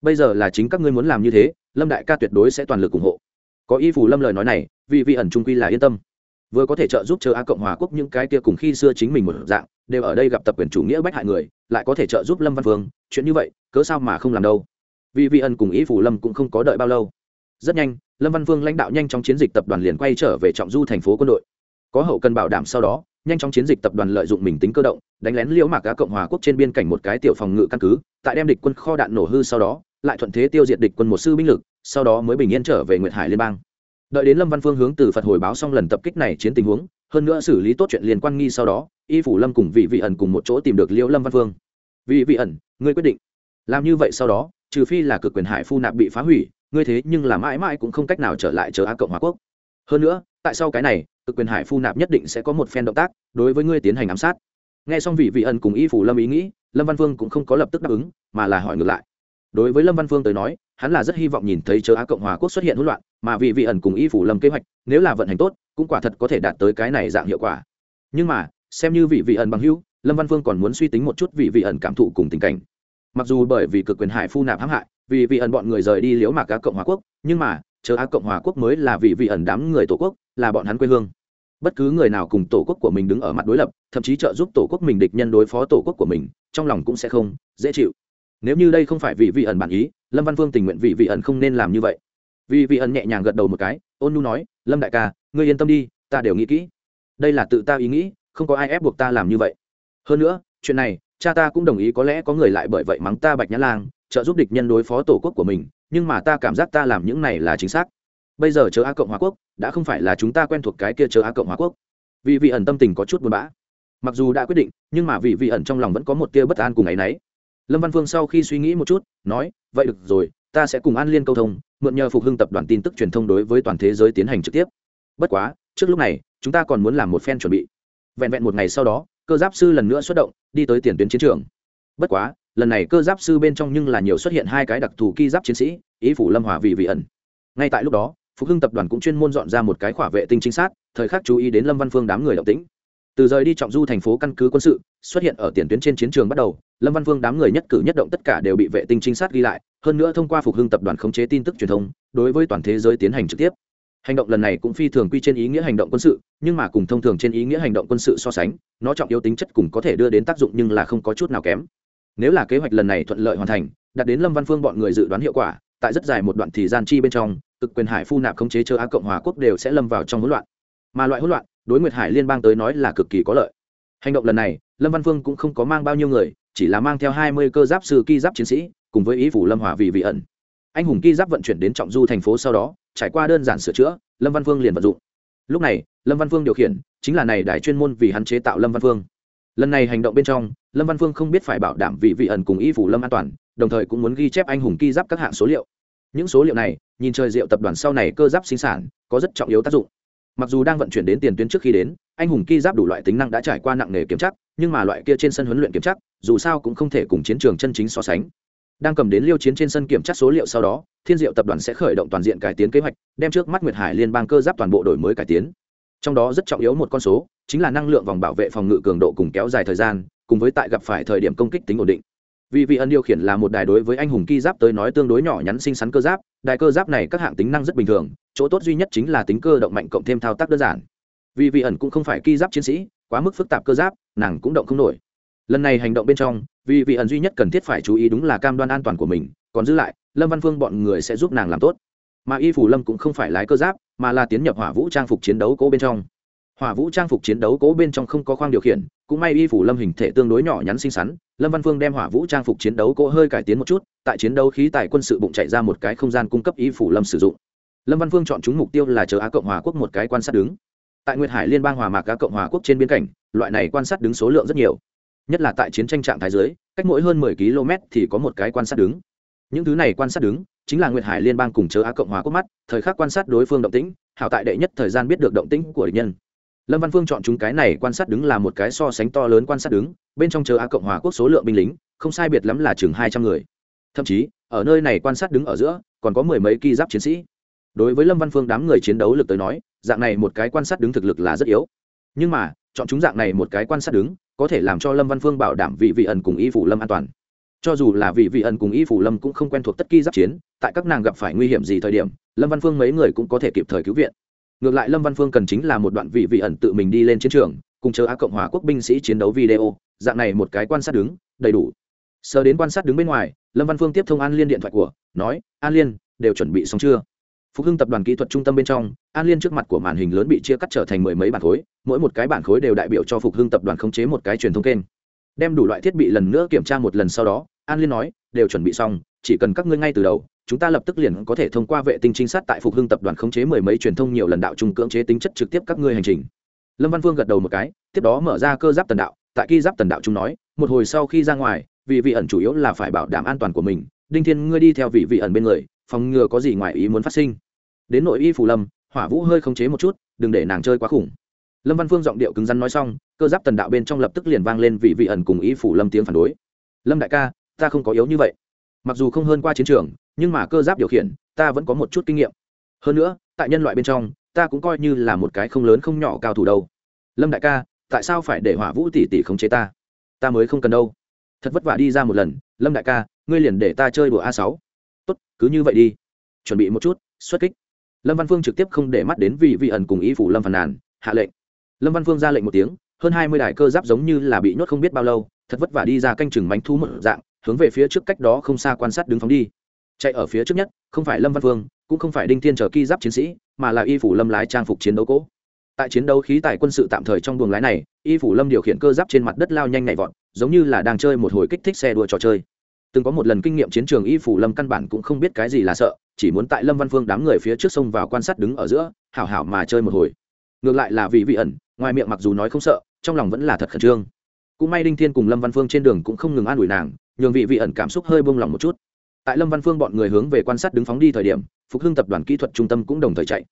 Bây giờ là chính các ngươi muốn làm như thế, lâm đại ca tuyệt đối sẽ toàn lực ủng hộ. Có y phủ lâm lời nói này vì vị ẩn trung quy là yên tâm vừa có thể trợ giúp chờ a cộng hòa quốc những cái kia cùng khi xưa chính mình một dạng, đều ở đây gặp tập quyền chủ nghĩa bách hại người, lại có thể trợ giúp lâm văn phương chuyện như vậy, cớ sao mà không làm đâu? Vì Vi Ân cùng ý phủ lâm cũng không có đợi bao lâu. Rất nhanh, lâm văn phương lãnh đạo nhanh chóng chiến dịch tập đoàn liền quay trở về trọng du thành phố quân đội. Có hậu cần bảo đảm sau đó, nhanh chóng chiến dịch tập đoàn lợi dụng mình tính cơ động, đánh lén liễu mạc á cộng hòa quốc trên biên cảnh một cái tiểu phòng ngự căn cứ, tại đem địch quân kho đạn nổ hư sau đó, lại thuận thế tiêu diệt địch quân một sư binh lực, sau đó mới bình yên trở về nguyệt hải liên bang đợi đến lâm văn phương hướng từ phật hồi báo xong lần tập kích này chiến tình huống, hơn nữa xử lý tốt chuyện liên quan nghi sau đó, y phủ lâm cùng vị vị ẩn cùng một chỗ tìm được liễu lâm văn phương. Vị vị ẩn, ngươi quyết định làm như vậy sau đó, trừ phi là cực quyền hải phu nạp bị phá hủy, ngươi thế nhưng là mãi mãi cũng không cách nào trở lại chờ a cộng hòa quốc. Hơn nữa, tại sao cái này, cực quyền hải phu nạp nhất định sẽ có một phen động tác, đối với ngươi tiến hành ám sát. Nghe xong vị vị ẩn cùng y phủ lâm ý nghĩ, lâm văn phương cũng không có lập tức đáp ứng, mà là hỏi ngược lại đối với lâm văn phương tới nói, hắn là rất hy vọng nhìn thấy chờ á cộng hòa quốc xuất hiện hỗn loạn, mà vị vị ẩn cùng y phủ lâm kế hoạch, nếu là vận hành tốt, cũng quả thật có thể đạt tới cái này dạng hiệu quả. Nhưng mà, xem như vị vị ẩn bằng hữu, lâm văn phương còn muốn suy tính một chút vị vị ẩn cảm thụ cùng tình cảnh. Mặc dù bởi vì cực quyền hải phu nạp hãm hại, vì vị ẩn bọn người rời đi liễu mạc á cộng hòa quốc, nhưng mà chờ á cộng hòa quốc mới là vị vị ẩn đám người tổ quốc, là bọn hắn quê hương. Bất cứ người nào cùng tổ quốc của mình đứng ở mặt đối lập, thậm chí trợ giúp tổ quốc mình địch nhân đối phó tổ quốc của mình, trong lòng cũng sẽ không dễ chịu nếu như đây không phải vị vị ẩn bản ý, lâm văn phương tình nguyện vị vị ẩn không nên làm như vậy. Vì vị ẩn nhẹ nhàng gật đầu một cái, ôn nu nói, lâm đại ca, ngươi yên tâm đi, ta đều nghĩ kỹ. Đây là tự ta ý nghĩ, không có ai ép buộc ta làm như vậy. Hơn nữa, chuyện này, cha ta cũng đồng ý có lẽ có người lại bởi vậy mắng ta bạch nhã lang, trợ giúp địch nhân đối phó tổ quốc của mình, nhưng mà ta cảm giác ta làm những này là chính xác. Bây giờ chờ a cộng hòa quốc, đã không phải là chúng ta quen thuộc cái kia chờ a cộng hòa quốc. Vì vị ẩn tâm tình có chút buồn bã. Mặc dù đã quyết định, nhưng mà vì vị ẩn trong lòng vẫn có một tia bất an cùng ấ y n ấ y lâm văn phương sau khi suy nghĩ một chút, nói, vậy được rồi, ta sẽ cùng an liên câu thông, mượn nhờ phục hưng tập đoàn tin tức truyền thông đối với toàn thế giới tiến hành trực tiếp. Bất quá, trước lúc này, chúng ta còn muốn làm một phen chuẩn bị. Vẹn vẹn một ngày sau đó, cơ giáp sư lần nữa xuất động, đi tới tiền tuyến chiến trường. Bất quá, lần này cơ giáp sư bên trong nhưng là nhiều xuất hiện hai cái đặc thù ki giáp chiến sĩ, ý phủ lâm hòa vì vị ẩn. Ngay tại lúc đó, phục hưng tập đoàn cũng chuyên môn dọn ra một cái khỏa vệ tinh trinh sát, thời khắc chú ý đến lâm văn phương đám người động tĩnh từ rời đi trọng du thành phố căn cứ quân sự, xuất hiện ở tiền tuyến trên chiến trường bắt đầu, lâm văn vương đám người nhất cử nhất động tất cả đều bị vệ tinh trinh sát ghi lại, hơn nữa thông qua phục hưng tập đoàn khống chế tin tức truyền thông, đối với toàn thế giới tiến hành trực tiếp. Hành động lần này cũng phi thường quy trên ý nghĩa hành động quân sự, nhưng mà cùng thông thường trên ý nghĩa hành động quân sự so sánh, nó trọng yếu tính chất cùng có thể đưa đến tác dụng nhưng là không có chút nào kém. Nếu là kế hoạch lần này thuận lợi hoàn thành, đạt đến lâm văn phương bọn người dự đoán hiệu quả, tại rất dài một đoạn thời gian chi bên trong, cực quyền hải phu nạp khống chế châu á cộng hòa quốc đều sẽ lâm vào trong hỗn loạn. Mà loại hỗn loạn đối nguyệt hải liên bang tới nói là cực kỳ có lợi. Hành động lần này, lâm văn phương cũng không có mang bao nhiêu người, chỉ là mang theo hai mươi cơ giáp sư ki giáp chiến sĩ, cùng với ý phủ lâm hòa vì vị ẩn. Anh hùng ki giáp vận chuyển đến trọng du thành phố sau đó, trải qua đơn giản sửa chữa, lâm văn phương liền vận dụng. Lúc này, lâm văn phương điều khiển, chính là này đài chuyên môn vì hắn chế tạo lâm văn phương. Lần này hành động bên trong, lâm văn phương không biết phải bảo đảm vị vị ẩn cùng y phủ lâm an toàn, đồng thời cũng muốn ghi chép anh hùng ki giáp các hạng số liệu. Những số liệu này, nhìn trời rượu tập đoàn sau này cơ giáp sinh sản, có rất trọng yếu tác dụng mặc dù đang vận chuyển đến tiền tuyến trước khi đến, anh hùng ki giáp đủ loại tính năng đã trải qua nặng nề kiểm tra, nhưng mà loại kia trên sân huấn luyện kiểm tra, dù sao cũng không thể cùng chiến trường chân chính so sánh. Đang cầm đến liêu chiến trên sân kiểm tra số liệu sau đó, thiên diệu tập đoàn sẽ khởi động toàn diện cải tiến kế hoạch, đem trước mắt nguyệt hải liên bang cơ giáp toàn bộ đổi mới cải tiến. Trong đó rất trọng yếu một con số, chính là năng lượng vòng bảo vệ phòng ngự cường độ cùng kéo dài thời gian, cùng với tại gặp phải thời điểm công kích tính ổn định vì vị ẩn điều khiển là một đài đối với anh hùng ki giáp tới nói tương đối nhỏ nhắn xinh xắn cơ giáp, đài cơ giáp này các hạng tính năng rất bình thường, chỗ tốt duy nhất chính là tính cơ động mạnh cộng thêm thao tác đơn giản. Vì vị ẩn cũng không phải ki giáp chiến sĩ, quá mức phức tạp cơ giáp, nàng cũng động không nổi. Lần này hành động bên trong, vì vị ẩn duy nhất cần thiết phải chú ý đúng là cam đoan an toàn của mình, còn giữ lại, lâm văn phương bọn người sẽ giúp nàng làm tốt. Mà y phủ lâm cũng không phải lái cơ giáp, mà là tiến nhập hỏa vũ trang phục chiến đấu cố bên trong. Hỏa vũ trang phục chiến đấu cố bên trong không có khoang điều khiển cũng may y phủ lâm hình thể tương đối nhỏ nhắn xinh xắn, lâm văn phương đem hỏa vũ trang phục chiến đấu cỗ hơi cải tiến một chút, tại chiến đấu khí tài quân sự bụng chạy ra một cái không gian cung cấp y phủ lâm sử dụng. Lâm văn phương chọn chúng mục tiêu là chờ á cộng hòa quốc một cái quan sát đứng. Tại nguyệt hải liên bang hòa mạc á cộng hòa quốc trên biên cảnh, loại này quan sát đứng số lượng rất nhiều. Nhất là tại chiến tranh trạng thái giới cách mỗi hơn mười km thì có một cái quan sát đứng. Những thứ này quan sát đứng chính là nguyệt hải liên bang cùng chớ á cộng hòa quốc mắt, thời khắc quan sát đối phương động tĩnh, hảo tại đệ nhất thời gian biết được động tĩnh của địch nhân lâm văn phương chọn chúng cái này quan sát đứng là một cái so sánh to lớn quan sát đứng, bên trong chờ á cộng hòa quốc số lượng binh lính, không sai biệt lắm là chừng hai trăm người. Thậm chí, ở nơi này quan sát đứng ở giữa, còn có mười mấy ki giáp chiến sĩ. Đối với lâm văn phương đám người chiến đấu lực tới nói, dạng này một cái quan sát đứng thực lực là rất yếu. Nhưng mà, chọn chúng dạng này một cái quan sát đứng, có thể làm cho lâm văn phương bảo đảm vị vị ẩn cùng y phủ lâm an toàn. Cho dù là vị vị ẩn cùng y phủ lâm cũng không quen thuộc tất ki giáp chiến, tại các nàng gặp phải nguy hiểm gì thời điểm, lâm văn phương mấy người cũng có thể kịp thời cứu viện ngược lại lâm văn phương cần chính là một đoạn vị vị ẩn tự mình đi lên chiến trường, cùng chờ á cộng hòa quốc binh sĩ chiến đấu video, dạng này một cái quan sát đứng, đầy đủ. Sờ đến quan sát đứng bên ngoài, lâm văn phương tiếp thông an liên điện thoại của, nói, an liên, đều chuẩn bị xong chưa? Phục hưng tập đoàn kỹ thuật trung tâm bên trong, an liên trước mặt của màn hình lớn bị chia cắt trở thành mười mấy bản khối, mỗi một cái bản khối đều đại biểu cho phục hưng tập đoàn khống chế một cái truyền thông kênh. Đem đủ loại thiết bị lần nữa kiểm tra một lần sau đó, an liên nói, đều chuẩn bị xong, chỉ cần các ngươi ngay từ đầu chúng ta lập tức liền có thể thông qua vệ tinh trinh sát tại phục hưng tập đoàn khống chế mười mấy truyền thông nhiều lần đạo trung cưỡng chế tính chất trực tiếp các ngươi hành trình. Lâm văn Vương gật đầu một cái, tiếp đó mở ra cơ giáp tần đạo, tại khi giáp tần đạo trung nói, một hồi sau khi ra ngoài vì vị ẩn chủ yếu là phải bảo đảm an toàn của mình, đinh thiên ngươi đi theo vị vị ẩn bên người, phòng ngừa có gì ngoài ý muốn phát sinh. Đến nội y phủ lâm, hỏa vũ hơi khống chế một chút, đừng để nàng chơi quá khủng. Lâm văn phương giọng điệu cứng rắn nói xong, cơ giáp tần đạo bên trong lập tức liền vang lên vị vị ẩn cùng y phủ lâm tiếng phản đối. Lâm đại ca, ta không có yếu như vậy. Mặc dù không hơn qua chiến trường nhưng mà cơ giáp điều khiển, ta vẫn có một chút kinh nghiệm. Hơn nữa, tại nhân loại bên trong, ta cũng coi như là một cái không lớn không nhỏ cao thủ đâu. Lâm đại ca, tại sao phải để hỏa vũ tỷ tỷ khống chế ta? Ta mới không cần đâu. Thật vất vả đi ra một lần, lâm đại ca, ngươi liền để ta chơi đùa a sáu. Tốt, cứ như vậy đi. Chuẩn bị một chút, xuất kích. Lâm văn phương trực tiếp không để mắt đến vị vị ẩn cùng ý phủ lâm phàn nàn, hạ lệnh. Lâm văn phương ra lệnh một tiếng, hơn hai mươi đài cơ giáp giống như là bị nhốt không biết bao lâu, thật vất vả đi ra canh chừng mánh thu một dạng, hướng về phía trước cách đó không xa quan sát đứng phóng đi chạy ở phía trước nhất, không phải lâm văn phương, cũng không phải đinh thiên chờ ki giáp chiến sĩ, mà là y phủ lâm lái trang phục chiến đấu cỗ. Tại chiến đấu khí tài quân sự tạm thời trong buồng lái này, y phủ lâm điều khiển cơ giáp trên mặt đất lao nhanh nhảy vọt, giống như là đang chơi một hồi kích thích xe đua trò chơi. Từng có một lần kinh nghiệm chiến trường y phủ lâm căn bản cũng không biết cái gì là sợ, chỉ muốn tại lâm văn phương đám người phía trước sông vào quan sát đứng ở giữa, hảo hảo mà chơi một hồi. Ngược lại là vì vị ẩn, ngoài miệng mặc dù nói không sợ, trong lòng vẫn là thật khẩn trương. Cũng may đinh thiên cùng lâm văn phương trên đường cũng không ngừng an ủi nàng, nhường vị vị ẩn cảm xúc hơi bông lòng một chút tại lâm văn phương bọn người hướng về quan sát đứng phóng đi thời điểm, phục hưng tập đoàn kỹ thuật trung tâm cũng đồng thời chạy.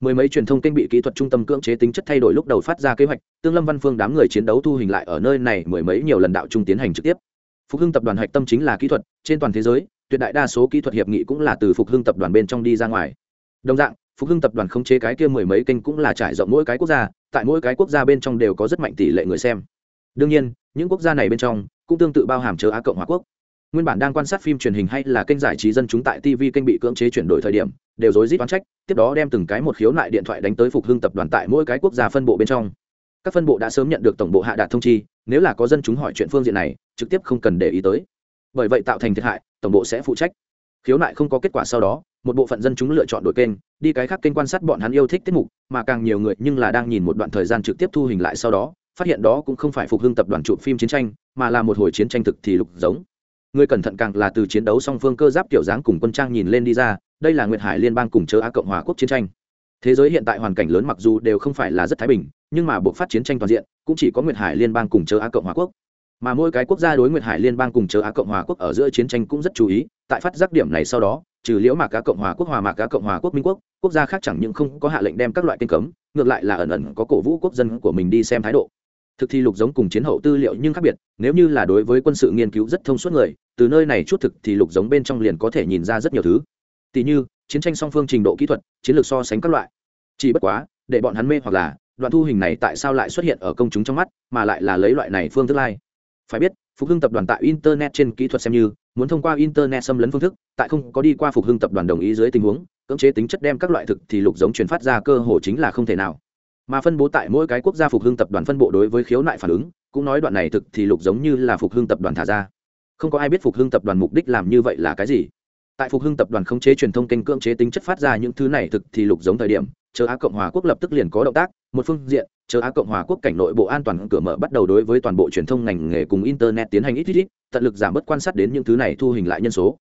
Mười mấy truyền thông kênh bị kỹ thuật trung tâm cưỡng chế tính chất thay đổi lúc đầu phát ra kế hoạch, tương lâm văn phương đám người chiến đấu thu hình lại ở nơi này mười mấy nhiều lần đạo trung tiến hành trực tiếp. Phục hưng tập đoàn hạch tâm chính là kỹ thuật, trên toàn thế giới, tuyệt đại đa số kỹ thuật hiệp nghị cũng là từ phục hưng tập đoàn bên trong đi ra ngoài. Đồng dạng, phục hưng tập đoàn khống chế cái kia mười mấy kênh cũng là trải rộng mỗi cái quốc gia, tại mỗi cái quốc gia bên trong đều có rất mạnh tỷ lệ người xem. Đương nhiên, những quốc gia này bên trong cũng tương tự bao hàm chớ á cộng hòa quốc nguyên bản đang quan sát phim truyền hình hay là kênh giải trí dân chúng tại tv kênh bị cưỡng chế chuyển đổi thời điểm, đều rối rít oán trách, tiếp đó đem từng cái một khiếu nại điện thoại đánh tới phục hưng tập đoàn tại mỗi cái quốc gia phân bộ bên trong. Các phân bộ đã sớm nhận được tổng bộ hạ đạt thông chi, nếu là có dân chúng hỏi chuyện phương diện này, trực tiếp không cần để ý tới. Bởi vậy tạo thành thiệt hại, tổng bộ sẽ phụ trách. Khiếu nại không có kết quả sau đó, một bộ phận dân chúng lựa chọn đổi kênh, đi cái khác kênh quan sát bọn hắn yêu thích tiết mục, mà càng nhiều người nhưng là đang nhìn một đoạn thời gian trực tiếp thu hình lại sau đó, phát hiện đó cũng không phải phục hưng tập đoàn chụp phim chiến tranh, mà là một hồi chiến tranh thực thì lục giống người cẩn thận càng là từ chiến đấu song phương cơ giáp kiểu dáng cùng quân trang nhìn lên đi ra, đây là nguyệt hải liên bang cùng chớ á cộng hòa quốc chiến tranh. Thế giới hiện tại hoàn cảnh lớn mặc dù đều không phải là rất thái bình, nhưng mà buộc phát chiến tranh toàn diện, cũng chỉ có nguyệt hải liên bang cùng chớ á cộng hòa quốc. Mà mỗi cái quốc gia đối nguyệt hải liên bang cùng chớ á cộng hòa quốc ở giữa chiến tranh cũng rất chú ý, tại phát giác điểm này sau đó, trừ liễu mạc cá cộng hòa quốc, hòa mạc cá cộng hòa quốc, minh quốc quốc gia khác chẳng những không có hạ lệnh đem các loại kênh cấm, ngược lại là ẩn ẩn có cổ vũ quốc dân của mình đi xem thái độ thực thi lục giống cùng chiến hậu tư liệu nhưng khác biệt, nếu như là đối với quân sự nghiên cứu rất thông suốt người, từ nơi này chút thực thì lục giống bên trong liền có thể nhìn ra rất nhiều thứ. Tỷ như, chiến tranh song phương trình độ kỹ thuật, chiến lược so sánh các loại. Chỉ bất quá, để bọn hắn mê hoặc là, đoạn thu hình này tại sao lại xuất hiện ở công chúng trong mắt, mà lại là lấy loại này phương thức lai? Phải biết, phục hưng tập đoàn tại internet trên kỹ thuật xem như, muốn thông qua internet xâm lấn phương thức, tại không có đi qua phục hưng tập đoàn đồng ý dưới tình huống, cưỡng chế tính chất đem các loại thực thì lục giống truyền phát ra cơ hồ chính là không thể nào mà phân bố tại mỗi cái quốc gia phục hưng tập đoàn phân bộ đối với khiếu nại phản ứng, cũng nói đoạn này thực thì lục giống như là phục hưng tập đoàn thả ra. Không có ai biết phục hưng tập đoàn mục đích làm như vậy là cái gì. Tại phục hưng tập đoàn khống chế truyền thông kênh cưỡng chế tính chất phát ra những thứ này thực thì lục giống thời điểm, chờ á cộng hòa quốc lập tức liền có động tác, một phương diện, chờ á cộng hòa quốc cảnh nội bộ an toàn cửa mở bắt đầu đối với toàn bộ truyền thông ngành nghề cùng internet tiến hành ít ít ít, tận lực giảm bớt quan sát đến những thứ này thu hình lại nhân số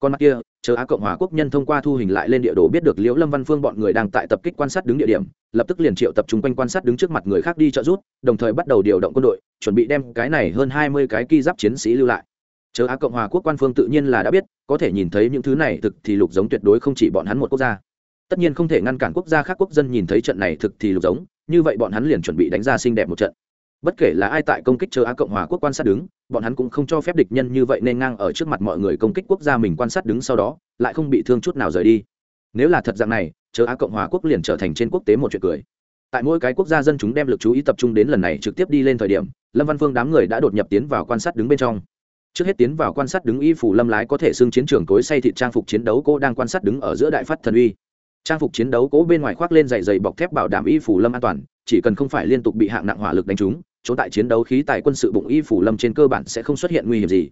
còn mặt kia, chờ á cộng hòa quốc nhân thông qua thu hình lại lên địa đồ biết được liễu lâm văn phương bọn người đang tại tập kích quan sát đứng địa điểm, lập tức liền triệu tập trung quanh quan sát đứng trước mặt người khác đi trợ rút đồng thời bắt đầu điều động quân đội, chuẩn bị đem cái này hơn hai mươi cái ki giáp chiến sĩ lưu lại. Chờ á cộng hòa quốc quan phương tự nhiên là đã biết, có thể nhìn thấy những thứ này thực thì lục giống tuyệt đối không chỉ bọn hắn một quốc gia. Tất nhiên không thể ngăn cản quốc gia khác quốc dân nhìn thấy trận này thực thì lục giống, như vậy bọn hắn liền chuẩn bị đánh ra xinh đẹp một trận bất kể là ai tại công kích chờ á cộng hòa quốc quan sát đứng, bọn hắn cũng không cho phép địch nhân như vậy nên ngang ở trước mặt mọi người công kích quốc gia mình quan sát đứng sau đó, lại không bị thương chút nào rời đi. Nếu là thật dạng này, chờ á cộng hòa quốc liền trở thành trên quốc tế một chuyện cười. Tại mỗi cái quốc gia dân chúng đem lực chú ý tập trung đến lần này trực tiếp đi lên thời điểm, lâm văn phương đám người đã đột nhập tiến vào quan sát đứng bên trong. Trước hết tiến vào quan sát đứng y phủ lâm lái có thể xưng chiến trường cối say thị trang phục chiến đấu cô đang quan sát đứng ở giữa đại phát thần uy. Trang phục chiến đấu cố bên ngoài khoác lên dày dày bọc thép bảo đảm y phủ lâm an toàn, chỉ cần không phải liên tục bị hạng nặng hỏa lực đánh trúng trốn tại chiến đấu khí tài quân sự bụng y phủ lâm trên cơ bản sẽ không xuất hiện nguy hiểm gì.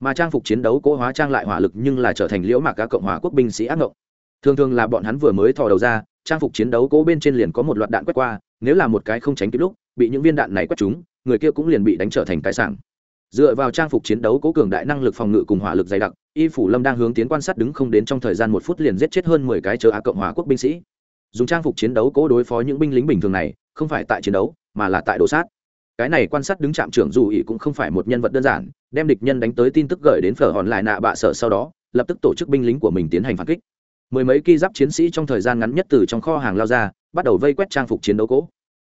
Mà trang phục chiến đấu cố hóa trang lại hỏa lực nhưng là trở thành liễu mạc các cộng hòa quốc binh sĩ ác ngộng. Thường thường là bọn hắn vừa mới thò đầu ra, trang phục chiến đấu cố bên trên liền có một loạt đạn quét qua, nếu là một cái không tránh kịp lúc, bị những viên đạn này quét trúng, người kia cũng liền bị đánh trở thành cái sảng. Dựa vào trang phục chiến đấu cố cường đại năng lực phòng ngự cùng hỏa lực dày đặc, y phủ lâm đang hướng tiến quan sát đứng không đến trong thời gian một phút liền giết chết hơn mười cái chờ á cộng hòa quốc binh sĩ. Dùng trang phục chiến đấu cố đối phó những binh lính bình thường này, không phải tại chiến đấu, mà là tại đồ sát cái này quan sát đứng trạm trưởng dù ỷ cũng không phải một nhân vật đơn giản, đem địch nhân đánh tới tin tức gửi đến phở hòn lại nạ bạ sở sau đó, lập tức tổ chức binh lính của mình tiến hành phản kích. Mười mấy ki giáp chiến sĩ trong thời gian ngắn nhất từ trong kho hàng lao ra, bắt đầu vây quét trang phục chiến đấu cỗ.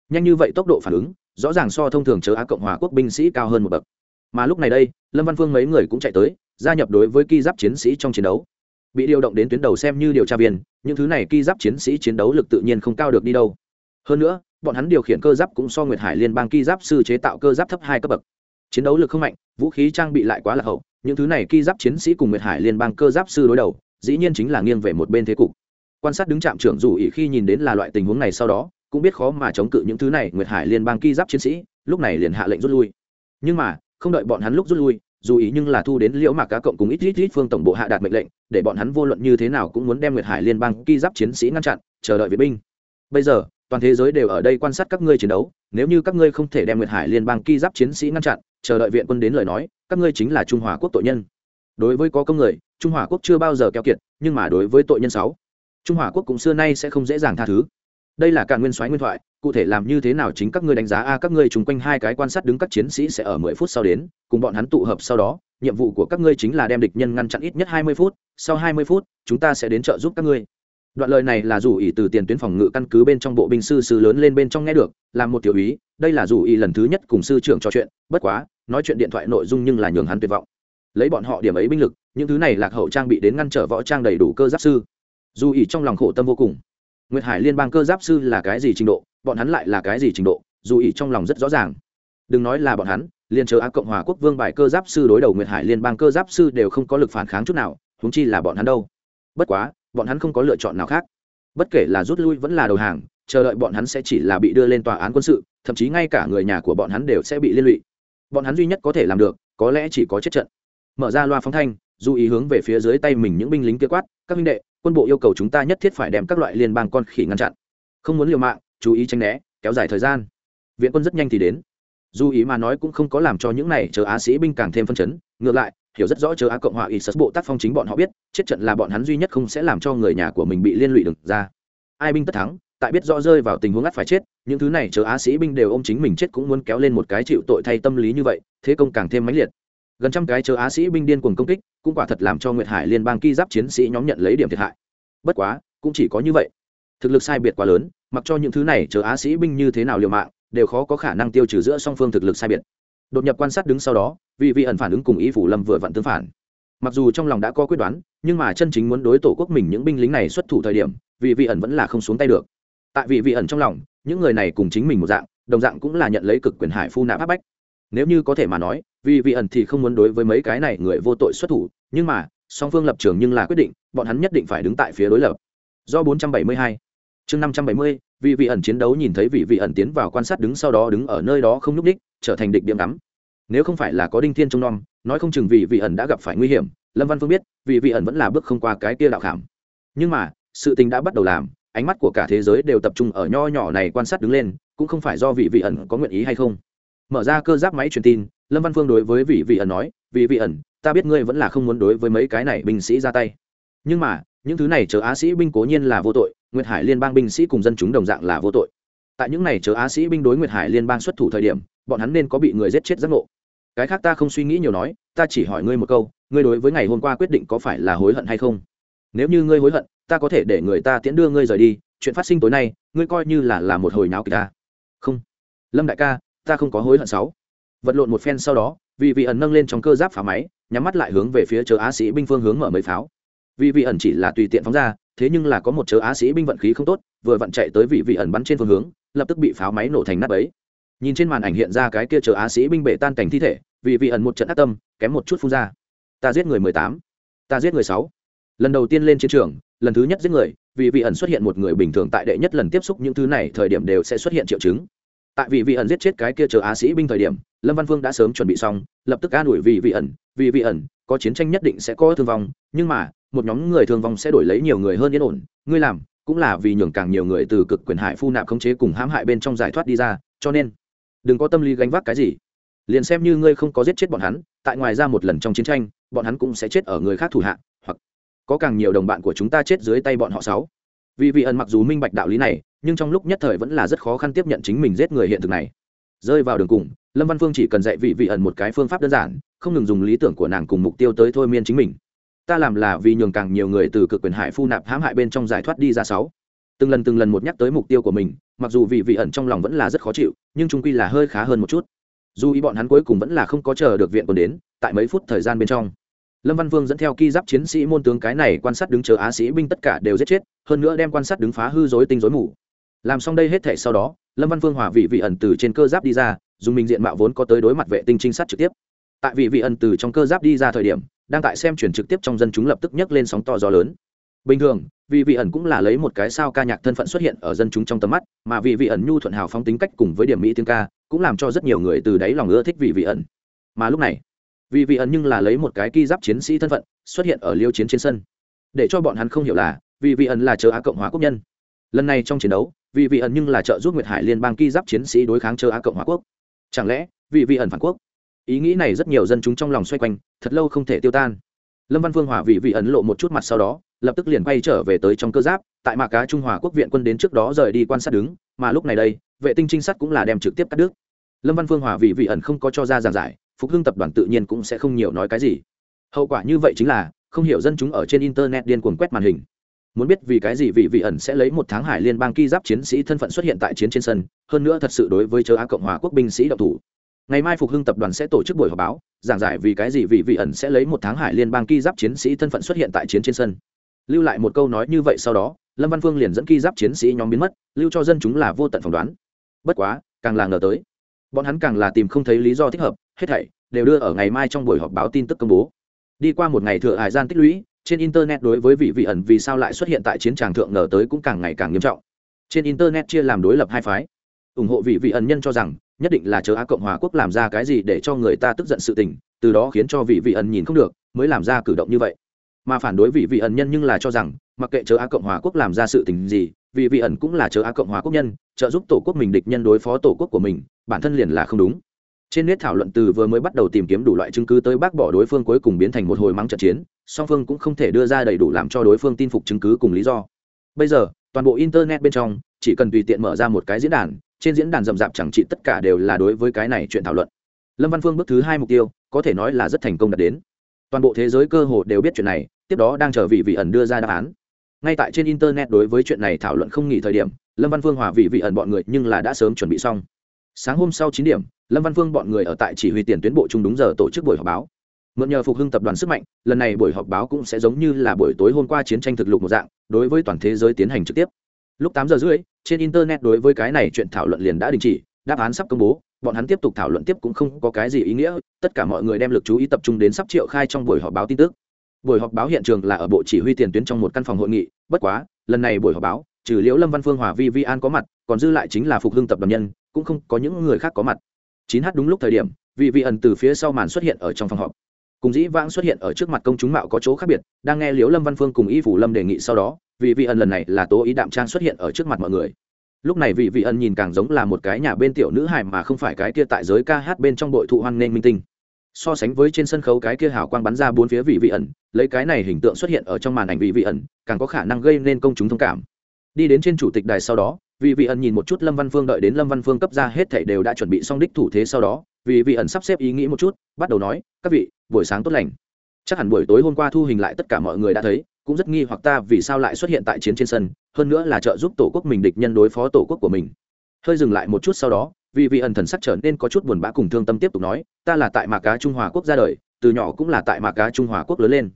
Nhanh như vậy tốc độ phản ứng, rõ ràng so thông thường chớ á cộng hòa quốc binh sĩ cao hơn một bậc. Mà lúc này đây, lâm văn phương mấy người cũng chạy tới, gia nhập đối với ki giáp chiến sĩ trong chiến đấu. Bị điều động đến tuyến đầu xem như điều tra viên, những thứ này ki giáp chiến sĩ chiến đấu lực tự nhiên không cao được đi đâu. Hơn nữa bọn hắn điều khiển cơ giáp cũng so nguyệt hải liên bang ki giáp sư chế tạo cơ giáp thấp hai cấp bậc. Chiến đấu lực không mạnh, vũ khí trang bị lại quá là hậu, những thứ này ki giáp chiến sĩ cùng nguyệt hải liên bang cơ giáp sư đối đầu, dĩ nhiên chính là nghiêng về một bên thế cục. Quan sát đứng trạm trưởng dù ỉ khi nhìn đến là loại tình huống này sau đó, cũng biết khó mà chống cự những thứ này nguyệt hải liên bang ki giáp chiến sĩ, lúc này liền hạ lệnh rút lui. Nhưng mà, không đợi bọn hắn lúc rút lui, dù ý nhưng là thu đến liễu mạc cá cộng cùng ít ít ít phương tổng bộ hạ đạt mệnh lệnh, để bọn hắn vô luận như thế nào cũng muốn đem nguyệt hải liên bang ki giáp chiến sĩ ngăn chặn, chờ đợi viện binh. Bây giờ toàn thế giới đều ở đây quan sát các ngươi chiến đấu, nếu như các ngươi không thể đem nguyệt hải liên bang ki giáp chiến sĩ ngăn chặn, chờ đợi viện quân đến lời nói, các ngươi chính là trung hòa quốc tội nhân. Đối với có công người, trung hòa quốc chưa bao giờ keo kiệt, nhưng mà đối với tội nhân sáu, trung hòa quốc cũng xưa nay sẽ không dễ dàng tha thứ. Đây là cả nguyên soái nguyên thoại, cụ thể làm như thế nào chính các ngươi đánh giá a, các ngươi chung quanh hai cái quan sát đứng các chiến sĩ sẽ ở mười phút sau đến, cùng bọn hắn tụ hợp sau đó, nhiệm vụ của các ngươi chính là đem địch nhân ngăn chặn ít nhất hai mươi phút, sau hai mươi phút, chúng ta sẽ đến trợ giúp các ngươi đoạn lời này là dù ý từ tiền tuyến phòng ngự căn cứ bên trong bộ binh sư sư lớn lên bên trong nghe được làm một tiểu ý, đây là dù ý lần thứ nhất cùng sư trưởng trò chuyện, bất quá, nói chuyện điện thoại nội dung nhưng là nhường hắn tuyệt vọng. Lấy bọn họ điểm ấy binh lực, những thứ này lạc hậu trang bị đến ngăn trở võ trang đầy đủ cơ giáp sư. Dù ý trong lòng khổ tâm vô cùng. Nguyệt hải liên bang cơ giáp sư là cái gì trình độ, bọn hắn lại là cái gì trình độ, dù ý trong lòng rất rõ ràng. Đừng nói là bọn hắn liên chờ á cộng hòa quốc vương bài cơ giáp sư đối đầu nguyệt hải liên bang cơ giáp sư đều không có lực phản kháng chút nào húng chi là bọn hắn đâu. Bất quá bọn hắn không có lựa chọn nào khác. Bất kể là rút lui vẫn là đầu hàng, chờ đợi bọn hắn sẽ chỉ là bị đưa lên tòa án quân sự, thậm chí ngay cả người nhà của bọn hắn đều sẽ bị liên lụy. Bọn hắn duy nhất có thể làm được, có lẽ chỉ có chết trận. Mở ra loa phóng thanh, dù ý hướng về phía dưới tay mình những binh lính kia quát, các minh đệ, quân bộ yêu cầu chúng ta nhất thiết phải đem các loại liên bang con khỉ ngăn chặn. Không muốn liều mạng, chú ý tránh né, kéo dài thời gian. Viện quân rất nhanh thì đến. Dù ý mà nói cũng không có làm cho những này chờ á sĩ binh càng thêm phân chấn, ngược lại, hiểu rất rõ chờ á cộng hòa ý sật bộ tác phong chính bọn họ biết chết trận là bọn hắn duy nhất không sẽ làm cho người nhà của mình bị liên lụy được ra. Ai binh tất thắng, tại biết rõ rơi vào tình huống ngắt phải chết, những thứ này chờ á sĩ binh đều ôm chính mình chết cũng muốn kéo lên một cái chịu tội thay tâm lý như vậy, thế công càng thêm mãnh liệt. Gần trăm cái chờ á sĩ binh điên cuồng công kích, cũng quả thật làm cho nguyệt hải liên bang ki giáp chiến sĩ nhóm nhận lấy điểm thiệt hại. Bất quá, cũng chỉ có như vậy. Thực lực sai biệt quá lớn, mặc cho những thứ này chờ á sĩ binh như thế nào liều mạng, đều khó có khả năng tiêu trừ giữa song phương thực lực sai biệt. Đột nhập quan sát đứng sau đó, vì vị ẩn phản ứng cùng ý phủ lâm vừa vặn tương phản mặc dù trong lòng đã có quyết đoán, nhưng mà chân chính muốn đối tổ quốc mình những binh lính này xuất thủ thời điểm vì vị ẩn vẫn là không xuống tay được. Tại vì vị ẩn trong lòng, những người này cùng chính mình một dạng, đồng dạng cũng là nhận lấy cực quyền hải phu nạp áp bách. Nếu như có thể mà nói vì vị ẩn thì không muốn đối với mấy cái này người vô tội xuất thủ, nhưng mà, song phương lập trường nhưng là quyết định, bọn hắn nhất định phải đứng tại phía đối lập. Do 472 chương 570 vì vị ẩn chiến đấu nhìn thấy vị vị ẩn tiến vào quan sát đứng sau đó đứng ở nơi đó không nhúc đích trở thành địch điểm đắm nếu không phải là có đinh thiên trông nom nói không chừng vì vị ẩn đã gặp phải nguy hiểm, lâm văn phương biết vị vị ẩn vẫn là bước không qua cái kia đạo khảm. Nhưng mà, sự tình đã bắt đầu làm, ánh mắt của cả thế giới đều tập trung ở nho nhỏ này quan sát đứng lên, cũng không phải do vị vị ẩn có nguyện ý hay không. Mở ra cơ giáp máy truyền tin, lâm văn phương đối với vị vị ẩn nói, vị vị ẩn, ta biết ngươi vẫn là không muốn đối với mấy cái này binh sĩ ra tay. Nhưng mà, những thứ này chờ á sĩ binh cố nhiên là vô tội, nguyệt hải liên bang binh sĩ cùng dân chúng đồng dạng là vô tội. Tại những này chờ á sĩ binh đối nguyệt hải liên bang xuất thủ thời điểm, bọn hắn nên có bị người giết chết giác ngộ cái khác ta không suy nghĩ nhiều nói, ta chỉ hỏi ngươi một câu, ngươi đối với ngày hôm qua quyết định có phải là hối hận hay không? Nếu như ngươi hối hận, ta có thể để người ta tiễn đưa ngươi rời đi, chuyện phát sinh tối nay, ngươi coi như là là một hồi nào kỳ ta. Không. Lâm đại ca, ta không có hối hận sáu. Vật lộn một phen sau đó vì vị ẩn nâng lên trong cơ giáp phá máy, nhắm mắt lại hướng về phía chờ á sĩ binh phương hướng mở mấy pháo. Vì vị ẩn chỉ là tùy tiện phóng ra, thế nhưng là có một chớ á sĩ binh vận khí không tốt, vừa vặn chạy tới vị vị ẩn bắn trên phương hướng, lập tức bị pháo máy nổ thành nát ấy nhìn trên màn ảnh hiện ra cái kia chờ á sĩ binh bể tan cảnh thi thể vị vị ẩn một trận ác tâm, kém một chút phun ra. Ta giết người mười tám, ta giết người sáu. Lần đầu tiên lên chiến trường, lần thứ nhất giết người, vì vị ẩn xuất hiện một người bình thường tại đệ nhất lần tiếp xúc những thứ này thời điểm đều sẽ xuất hiện triệu chứng. Tại vì vị ẩn giết chết cái kia chờ á sĩ binh thời điểm, lâm văn phương đã sớm chuẩn bị xong, lập tức an ủi vì vị ẩn, vì vị ẩn, có chiến tranh nhất định sẽ có thương vong, nhưng mà, một nhóm người thương vong sẽ đổi lấy nhiều người hơn yên ổn. Ngươi làm cũng là vì nhường càng nhiều người từ cực quyền hại phu nạp khống chế cùng hãm hại bên trong giải thoát đi ra, cho nên đừng có tâm lý gánh vác cái gì. Liền xem như ngươi không có giết chết bọn hắn, tại ngoài ra một lần trong chiến tranh, bọn hắn cũng sẽ chết ở người khác thủ hạ, hoặc có càng nhiều đồng bạn của chúng ta chết dưới tay bọn họ sáu. Vì vị ẩn mặc dù minh bạch đạo lý này, nhưng trong lúc nhất thời vẫn là rất khó khăn tiếp nhận chính mình giết người hiện thực này. Rơi vào đường cùng, lâm văn phương chỉ cần dạy vị vị ẩn một cái phương pháp đơn giản, không ngừng dùng lý tưởng của nàng cùng mục tiêu tới thôi miên chính mình. Ta làm là vì nhường càng nhiều người từ cực quyền hải phu nạp hãm hại bên trong giải thoát đi ra sáu từng lần từng lần một nhắc tới mục tiêu của mình, mặc dù vị vị ẩn trong lòng vẫn là rất khó chịu, nhưng trung quy là hơi khá hơn một chút. Dù ý bọn hắn cuối cùng vẫn là không có chờ được viện còn đến, tại mấy phút thời gian bên trong, lâm văn vương dẫn theo ki giáp chiến sĩ môn tướng cái này quan sát đứng chờ á sĩ binh tất cả đều giết chết, hơn nữa đem quan sát đứng phá hư dối tinh dối mù. Làm xong đây hết thể sau đó, lâm văn vương hòa vị vị ẩn từ trên cơ giáp đi ra, dùng mình diện mạo vốn có tới đối mặt vệ tinh trinh sát trực tiếp. Tại vị vị ẩn từ trong cơ giáp đi ra thời điểm, đang tại xem chuyển trực tiếp trong dân chúng lập tức nhấc lên sóng to gió lớn bình thường vị vị ẩn cũng là lấy một cái sao ca nhạc thân phận xuất hiện ở dân chúng trong tầm mắt, mà vị vị ẩn nhu thuận hào phóng tính cách cùng với điểm mỹ tiếng ca, cũng làm cho rất nhiều người từ đáy lòng ưa thích vị vị ẩn. Mà lúc này vị vị ẩn nhưng là lấy một cái ki giáp chiến sĩ thân phận xuất hiện ở liêu chiến trên sân. Để cho bọn hắn không hiểu là vị vị ẩn là chờ á cộng hòa quốc nhân. Lần này trong chiến đấu vị vị ẩn nhưng là trợ giúp nguyệt hải liên bang ki giáp chiến sĩ đối kháng chờ á cộng hòa quốc. Chẳng lẽ vị vị ẩn phản quốc? Ý nghĩ này rất nhiều dân chúng trong lòng xoay quanh, thật lâu không thể tiêu tan. Lâm văn phương hòa vị vị ẩn lộ một chút mặt sau đó lập tức liền quay trở về tới trong cơ giáp, tại mạc cá trung hòa quốc viện quân đến trước đó rời đi quan sát đứng, mà lúc này đây, vệ tinh trinh sát cũng là đem trực tiếp cắt đứt. Lâm văn phương hòa vì vị ẩn không có cho ra giảng giải, phục hưng tập đoàn tự nhiên cũng sẽ không nhiều nói cái gì. Hậu quả như vậy chính là, không hiểu dân chúng ở trên internet điên cuồng quét màn hình. Muốn biết vì cái gì vị vị ẩn sẽ lấy một tháng hải liên bang ki giáp chiến sĩ thân phận xuất hiện tại chiến trên sân, hơn nữa thật sự đối với châu á cộng hòa quốc binh sĩ độc thủ. Ngày mai phục hưng tập đoàn sẽ tổ chức buổi họp báo, giảng giải vì cái gì vị vị ẩn sẽ lấy một tháng hải liên bang ki giáp chiến sĩ thân phận xuất hiện tại chiến trên sân lưu lại một câu nói như vậy sau đó, lâm văn phương liền dẫn ki giáp chiến sĩ nhóm biến mất, lưu cho dân chúng là vô tận phỏng đoán. Bất quá, càng là ngờ tới, bọn hắn càng là tìm không thấy lý do thích hợp, hết thảy đều đưa ở ngày mai trong buổi họp báo tin tức công bố. Đi qua một ngày thừa hải gian tích lũy, trên internet đối với vị vị ẩn vì sao lại xuất hiện tại chiến tràng thượng ngờ tới cũng càng ngày càng nghiêm trọng. Trên internet chia làm đối lập hai phái. Ủng hộ vị vị ẩn nhân cho rằng, nhất định là chờ á cộng hòa quốc làm ra cái gì để cho người ta tức giận sự tình, từ đó khiến cho vị vị ẩn nhìn không được, mới làm ra cử động như vậy mà phản đối vị vị ẩn nhân nhưng là cho rằng, mặc kệ chớ á cộng hòa quốc làm ra sự tình gì, vị vị ẩn cũng là chớ á cộng hòa quốc nhân, trợ giúp tổ quốc mình địch nhân đối phó tổ quốc của mình, bản thân liền là không đúng. Trên nét thảo luận từ vừa mới bắt đầu tìm kiếm đủ loại chứng cứ tới bác bỏ đối phương cuối cùng biến thành một hồi mắng trận chiến, song phương cũng không thể đưa ra đầy đủ làm cho đối phương tin phục chứng cứ cùng lý do. Bây giờ, toàn bộ internet bên trong, chỉ cần tùy tiện mở ra một cái diễn đàn, trên diễn đàn rậm rạp chẳng trị tất cả đều là đối với cái này chuyện thảo luận. Lâm văn phương bước thứ hai mục tiêu, có thể nói là rất thành công đạt đến toàn bộ thế giới cơ hồ đều biết chuyện này, tiếp đó đang chờ vị vị ẩn đưa ra đáp án. Ngay tại trên internet đối với chuyện này thảo luận không nghỉ thời điểm, lâm văn phương hòa vị vị ẩn bọn người nhưng là đã sớm chuẩn bị xong. Sáng hôm sau chín điểm, lâm văn phương bọn người ở tại chỉ huy tiền tuyến bộ chung đúng giờ tổ chức buổi họp báo. Mượn nhờ phục hưng tập đoàn sức mạnh, lần này buổi họp báo cũng sẽ giống như là buổi tối hôm qua chiến tranh thực lục một dạng, đối với toàn thế giới tiến hành trực tiếp. Lúc tám giờ rưỡi, trên internet đối với cái này chuyện thảo luận liền đã đình chỉ đáp án sắp công bố, bọn hắn tiếp tục thảo luận tiếp cũng không có cái gì ý nghĩa, tất cả mọi người đem lực chú ý tập trung đến sắp triệu khai trong buổi họp báo tin tức. Buổi họp báo hiện trường là ở bộ chỉ huy tiền tuyến trong một căn phòng hội nghị, bất quá, lần này buổi họp báo, trừ liễu lâm văn phương, hòa vi vi an có mặt, còn dư lại chính là phục hưng tập đoàn nhân, cũng không có những người khác có mặt. Chín h đúng lúc thời điểm vị vị ẩn từ phía sau màn xuất hiện ở trong phòng họp. Cùng dĩ vãng xuất hiện ở trước mặt công chúng mạo có chỗ khác biệt, đang nghe liễu lâm văn phương cùng y phủ lâm đề nghị sau đó vị vị ẩn lần này là tố ý đạm trang xuất hiện ở trước mặt mọi người lúc này vị vị ẩn nhìn càng giống là một cái nhà bên tiểu nữ hài mà không phải cái kia tại giới ca hát bên trong đội thụ hoan nên minh tinh. So sánh với trên sân khấu cái kia hào quang bắn ra bốn phía vị vị ẩn, lấy cái này hình tượng xuất hiện ở trong màn ảnh vị vị ẩn, càng có khả năng gây nên công chúng thông cảm. Đi đến trên chủ tịch đài sau đó, vị vị ẩn nhìn một chút lâm văn phương đợi đến lâm văn phương cấp ra hết thảy đều đã chuẩn bị xong đích thủ thế sau đó, vị vị ẩn sắp xếp ý nghĩ một chút, bắt đầu nói, các vị, buổi sáng tốt lành. Chắc hẳn buổi tối hôm qua thu hình lại tất cả mọi người đã thấy, cũng rất nghi hoặc ta vì sao lại xuất hiện tại chiến trên sân hơn nữa là trợ giúp tổ quốc mình địch nhân đối phó tổ quốc của mình. Hơi dừng lại một chút sau đó, vì vị ẩn thần sắc trở nên có chút buồn bã cùng thương tâm tiếp tục nói, ta là tại mạc cá trung hòa quốc ra đời, từ nhỏ cũng là tại mạc cá trung hòa quốc lớn lên.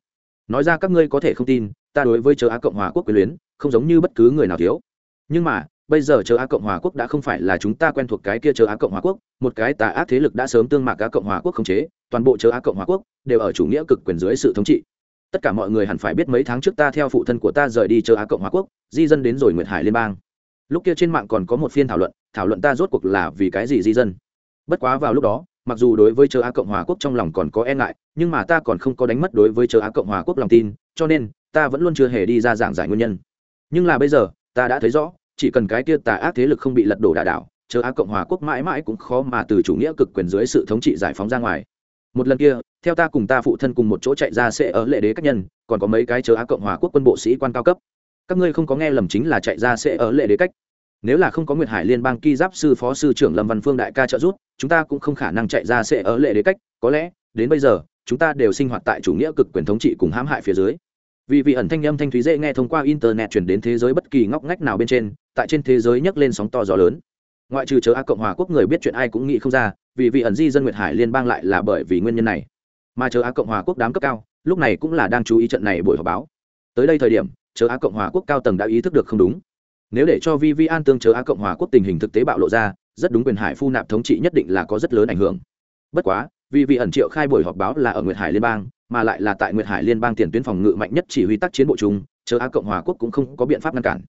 Nói ra các ngươi có thể không tin, ta đối với chờ á cộng hòa quốc quyền luyến, không giống như bất cứ người nào thiếu. Nhưng mà, bây giờ chờ á cộng hòa quốc đã không phải là chúng ta quen thuộc cái kia chờ á cộng hòa quốc, một cái tà ác thế lực đã sớm tương mạc cá cộng hòa quốc khống chế, toàn bộ chờ á cộng hòa quốc đều ở chủ nghĩa cực quyền dưới sự thống trị tất cả mọi người hẳn phải biết mấy tháng trước ta theo phụ thân của ta rời đi chờ á cộng hòa quốc, di dân đến rồi nguyệt hải liên bang. Lúc kia trên mạng còn có một phiên thảo luận thảo luận ta rốt cuộc là vì cái gì di dân. Bất quá vào lúc đó, mặc dù đối với chờ á cộng hòa quốc trong lòng còn có e ngại, nhưng mà ta còn không có đánh mất đối với chờ á cộng hòa quốc lòng tin, cho nên, ta vẫn luôn chưa hề đi ra giảng giải nguyên nhân. Nhưng là bây giờ, ta đã thấy rõ, chỉ cần cái kia tà ác thế lực không bị lật đổ đà đảo chờ á cộng hòa quốc mãi mãi cũng khó mà từ chủ nghĩa cực quyền dưới sự thống trị giải phóng ra ngoài một lần kia, theo ta cùng ta phụ thân cùng một chỗ chạy ra sẽ ở lệ đế các nhân, còn có mấy cái chờ á cộng hòa quốc quân bộ sĩ quan cao cấp. Các ngươi không có nghe lầm chính là chạy ra sẽ ở lệ đế cách. Nếu là không có nguyệt hải liên bang ki giáp sư phó sư trưởng lâm văn phương đại ca trợ giúp, chúng ta cũng không khả năng chạy ra sẽ ở lệ đế cách. Có lẽ, đến bây giờ, chúng ta đều sinh hoạt tại chủ nghĩa cực quyền thống trị cùng hãm hại phía dưới. Vì vị ẩn thanh âm thanh thúy dễ nghe thông qua internet chuyển đến thế giới bất kỳ ngóc ngách nào bên trên, tại trên thế giới nhấc lên sóng to gió lớn. Ngoại trừ chớ a cộng hòa quốc người biết chuyện ai cũng nghĩ không ra vì vị ẩn di dân nguyệt hải liên bang lại là bởi vì nguyên nhân này. Mà chờ á cộng hòa quốc đám cấp cao, lúc này cũng là đang chú ý trận này buổi họp báo. Tới đây thời điểm, chờ á cộng hòa quốc cao tầng đã ý thức được không đúng. Nếu để cho vi vi an tương chờ á cộng hòa quốc tình hình thực tế bạo lộ ra, rất đúng quyền hải phu nạp thống trị nhất định là có rất lớn ảnh hưởng. Bất quá, vì vị ẩn triệu khai buổi họp báo là ở nguyệt hải liên bang, mà lại là tại nguyệt hải liên bang tiền tuyến phòng ngự mạnh nhất chỉ huy tác chiến bộ chung, chờ á cộng hòa quốc cũng không có biện pháp ngăn cản.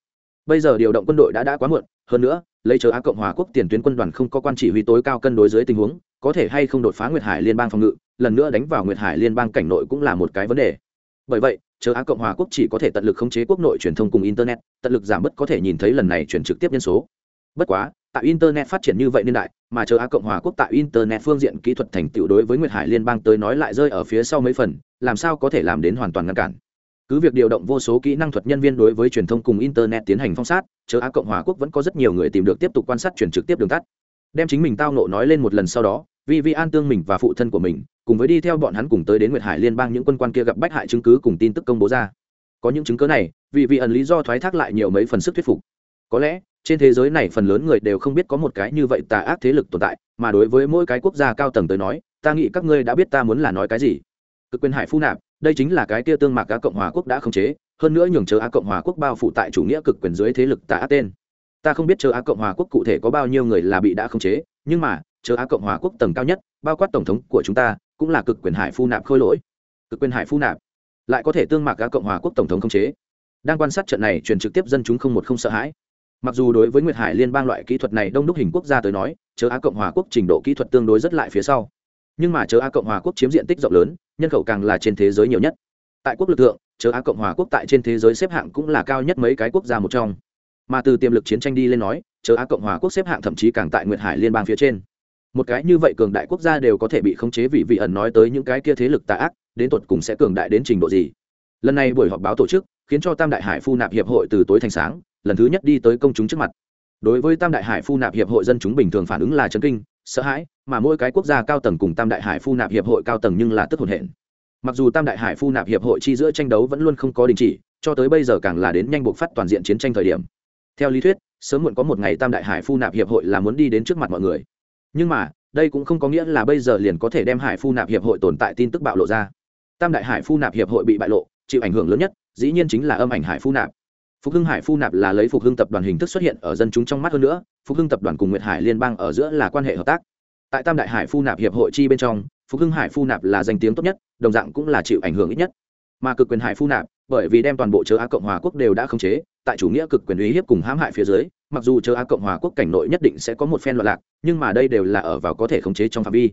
Bây giờ điều động quân đội đã đã quá muộn hơn nữa, lấy chờ á cộng hòa quốc tiền tuyến quân đoàn không có quan chỉ huy tối cao cân đối dưới tình huống, có thể hay không đột phá nguyệt hải liên bang phòng ngự, lần nữa đánh vào nguyệt hải liên bang cảnh nội cũng là một cái vấn đề. Bởi vậy, chờ á cộng hòa quốc chỉ có thể tận lực khống chế quốc nội truyền thông cùng internet, tận lực giảm bớt có thể nhìn thấy lần này chuyển trực tiếp nhân số. Bất quá, tại internet phát triển như vậy niên đại, mà chờ á cộng hòa quốc tại internet phương diện kỹ thuật thành tựu đối với nguyệt hải liên bang tới nói lại rơi ở phía sau mấy phần, làm sao có thể làm đến hoàn toàn ngăn cản? Cứ việc điều động vô số kỹ năng thuật nhân viên đối với truyền thông cùng internet tiến hành phong sát chờ á cộng hòa quốc vẫn có rất nhiều người tìm được tiếp tục quan sát chuyển trực tiếp đường tắt. Đem chính mình tao nộ nói lên một lần sau đó vì vi an tương mình và phụ thân của mình, cùng với đi theo bọn hắn cùng tới đến nguyệt hải liên bang những quân quan kia gặp bách hại chứng cứ cùng tin tức công bố ra. Có những chứng cứ này vì vi ẩn lý do thoái thác lại nhiều mấy phần sức thuyết phục. Có lẽ, trên thế giới này phần lớn người đều không biết có một cái như vậy tà ác thế lực tồn tại, mà đối với mỗi cái quốc gia cao tầng tới nói, ta nghĩ các ngươi đã biết ta muốn là nói cái gì. Cực quyền hải phu nạp đây chính là cái kia tương mạc á cộng hòa quốc đã khống chế, hơn nữa nhường chờ á cộng hòa quốc bao phủ tại chủ nghĩa cực quyền dưới thế lực tà tên. Ta không biết chờ á cộng hòa quốc cụ thể có bao nhiêu người là bị đã khống chế, nhưng mà, chờ á cộng hòa quốc tầng cao nhất, bao quát tổng thống của chúng ta, cũng là cực quyền hải phu nạp khôi lỗi. Cực quyền hải phu nạp. Lại có thể tương mạc á cộng hòa quốc tổng thống khống chế. Đang quan sát trận này, truyền trực tiếp dân chúng không một không sợ hãi. Mặc dù đối với nguyệt hải liên bang loại kỹ thuật này đông đúc hình quốc gia tới nói chớ á cộng hòa quốc trình độ kỹ thuật tương đối rất lại phía sau nhưng mà chớ á cộng hòa quốc chiếm diện tích rộng lớn, nhân khẩu càng là trên thế giới nhiều nhất. Tại quốc lực lượng chớ á cộng hòa quốc tại trên thế giới xếp hạng cũng là cao nhất mấy cái quốc gia một trong. Mà từ tiềm lực chiến tranh đi lên nói, chớ á cộng hòa quốc xếp hạng thậm chí càng tại nguyệt hải liên bang phía trên. Một cái như vậy cường đại quốc gia đều có thể bị khống chế vì vị ẩn nói tới những cái kia thế lực tà ác, đến tột cùng sẽ cường đại đến trình độ gì? Lần này buổi họp báo tổ chức, khiến cho tam đại hải phu nạp hiệp hội từ tối thành sáng, lần thứ nhất đi tới công chúng trước mặt đối với tam đại hải phu nạp hiệp hội dân chúng bình thường phản ứng là chấn kinh, sợ hãi, mà mỗi cái quốc gia cao tầng cùng tam đại hải phu nạp hiệp hội cao tầng nhưng là tức hồn hển. Mặc dù tam đại hải phu nạp hiệp hội chi giữa tranh đấu vẫn luôn không có đình chỉ, cho tới bây giờ càng là đến nhanh buộc phát toàn diện chiến tranh thời điểm. Theo lý thuyết, sớm muộn có một ngày tam đại hải phu nạp hiệp hội là muốn đi đến trước mặt mọi người. Nhưng mà, đây cũng không có nghĩa là bây giờ liền có thể đem hải phu nạp hiệp hội tồn tại tin tức bạo lộ ra. Tam đại hải phu nạp hiệp hội bị bại lộ, chịu ảnh hưởng lớn nhất, dĩ nhiên chính là âm ảnh hải phu nạp phục hưng hải phu nạp là lấy phục hưng tập đoàn hình thức xuất hiện ở dân chúng trong mắt hơn nữa, phục hưng tập đoàn cùng nguyệt hải liên bang ở giữa là quan hệ hợp tác. Tại tam đại hải phu nạp hiệp hội chi bên trong, phục hưng hải phu nạp là danh tiếng tốt nhất, đồng dạng cũng là chịu ảnh hưởng ít nhất. Mà cực quyền hải phu nạp, bởi vì đem toàn bộ chớ á cộng hòa quốc đều đã khống chế, tại chủ nghĩa cực quyền uy hiếp cùng hãm hại phía dưới, mặc dù chớ á cộng hòa quốc cảnh nội nhất định sẽ có một phen loạn lạc, nhưng mà đây đều là ở vào có thể khống chế trong phạm vi.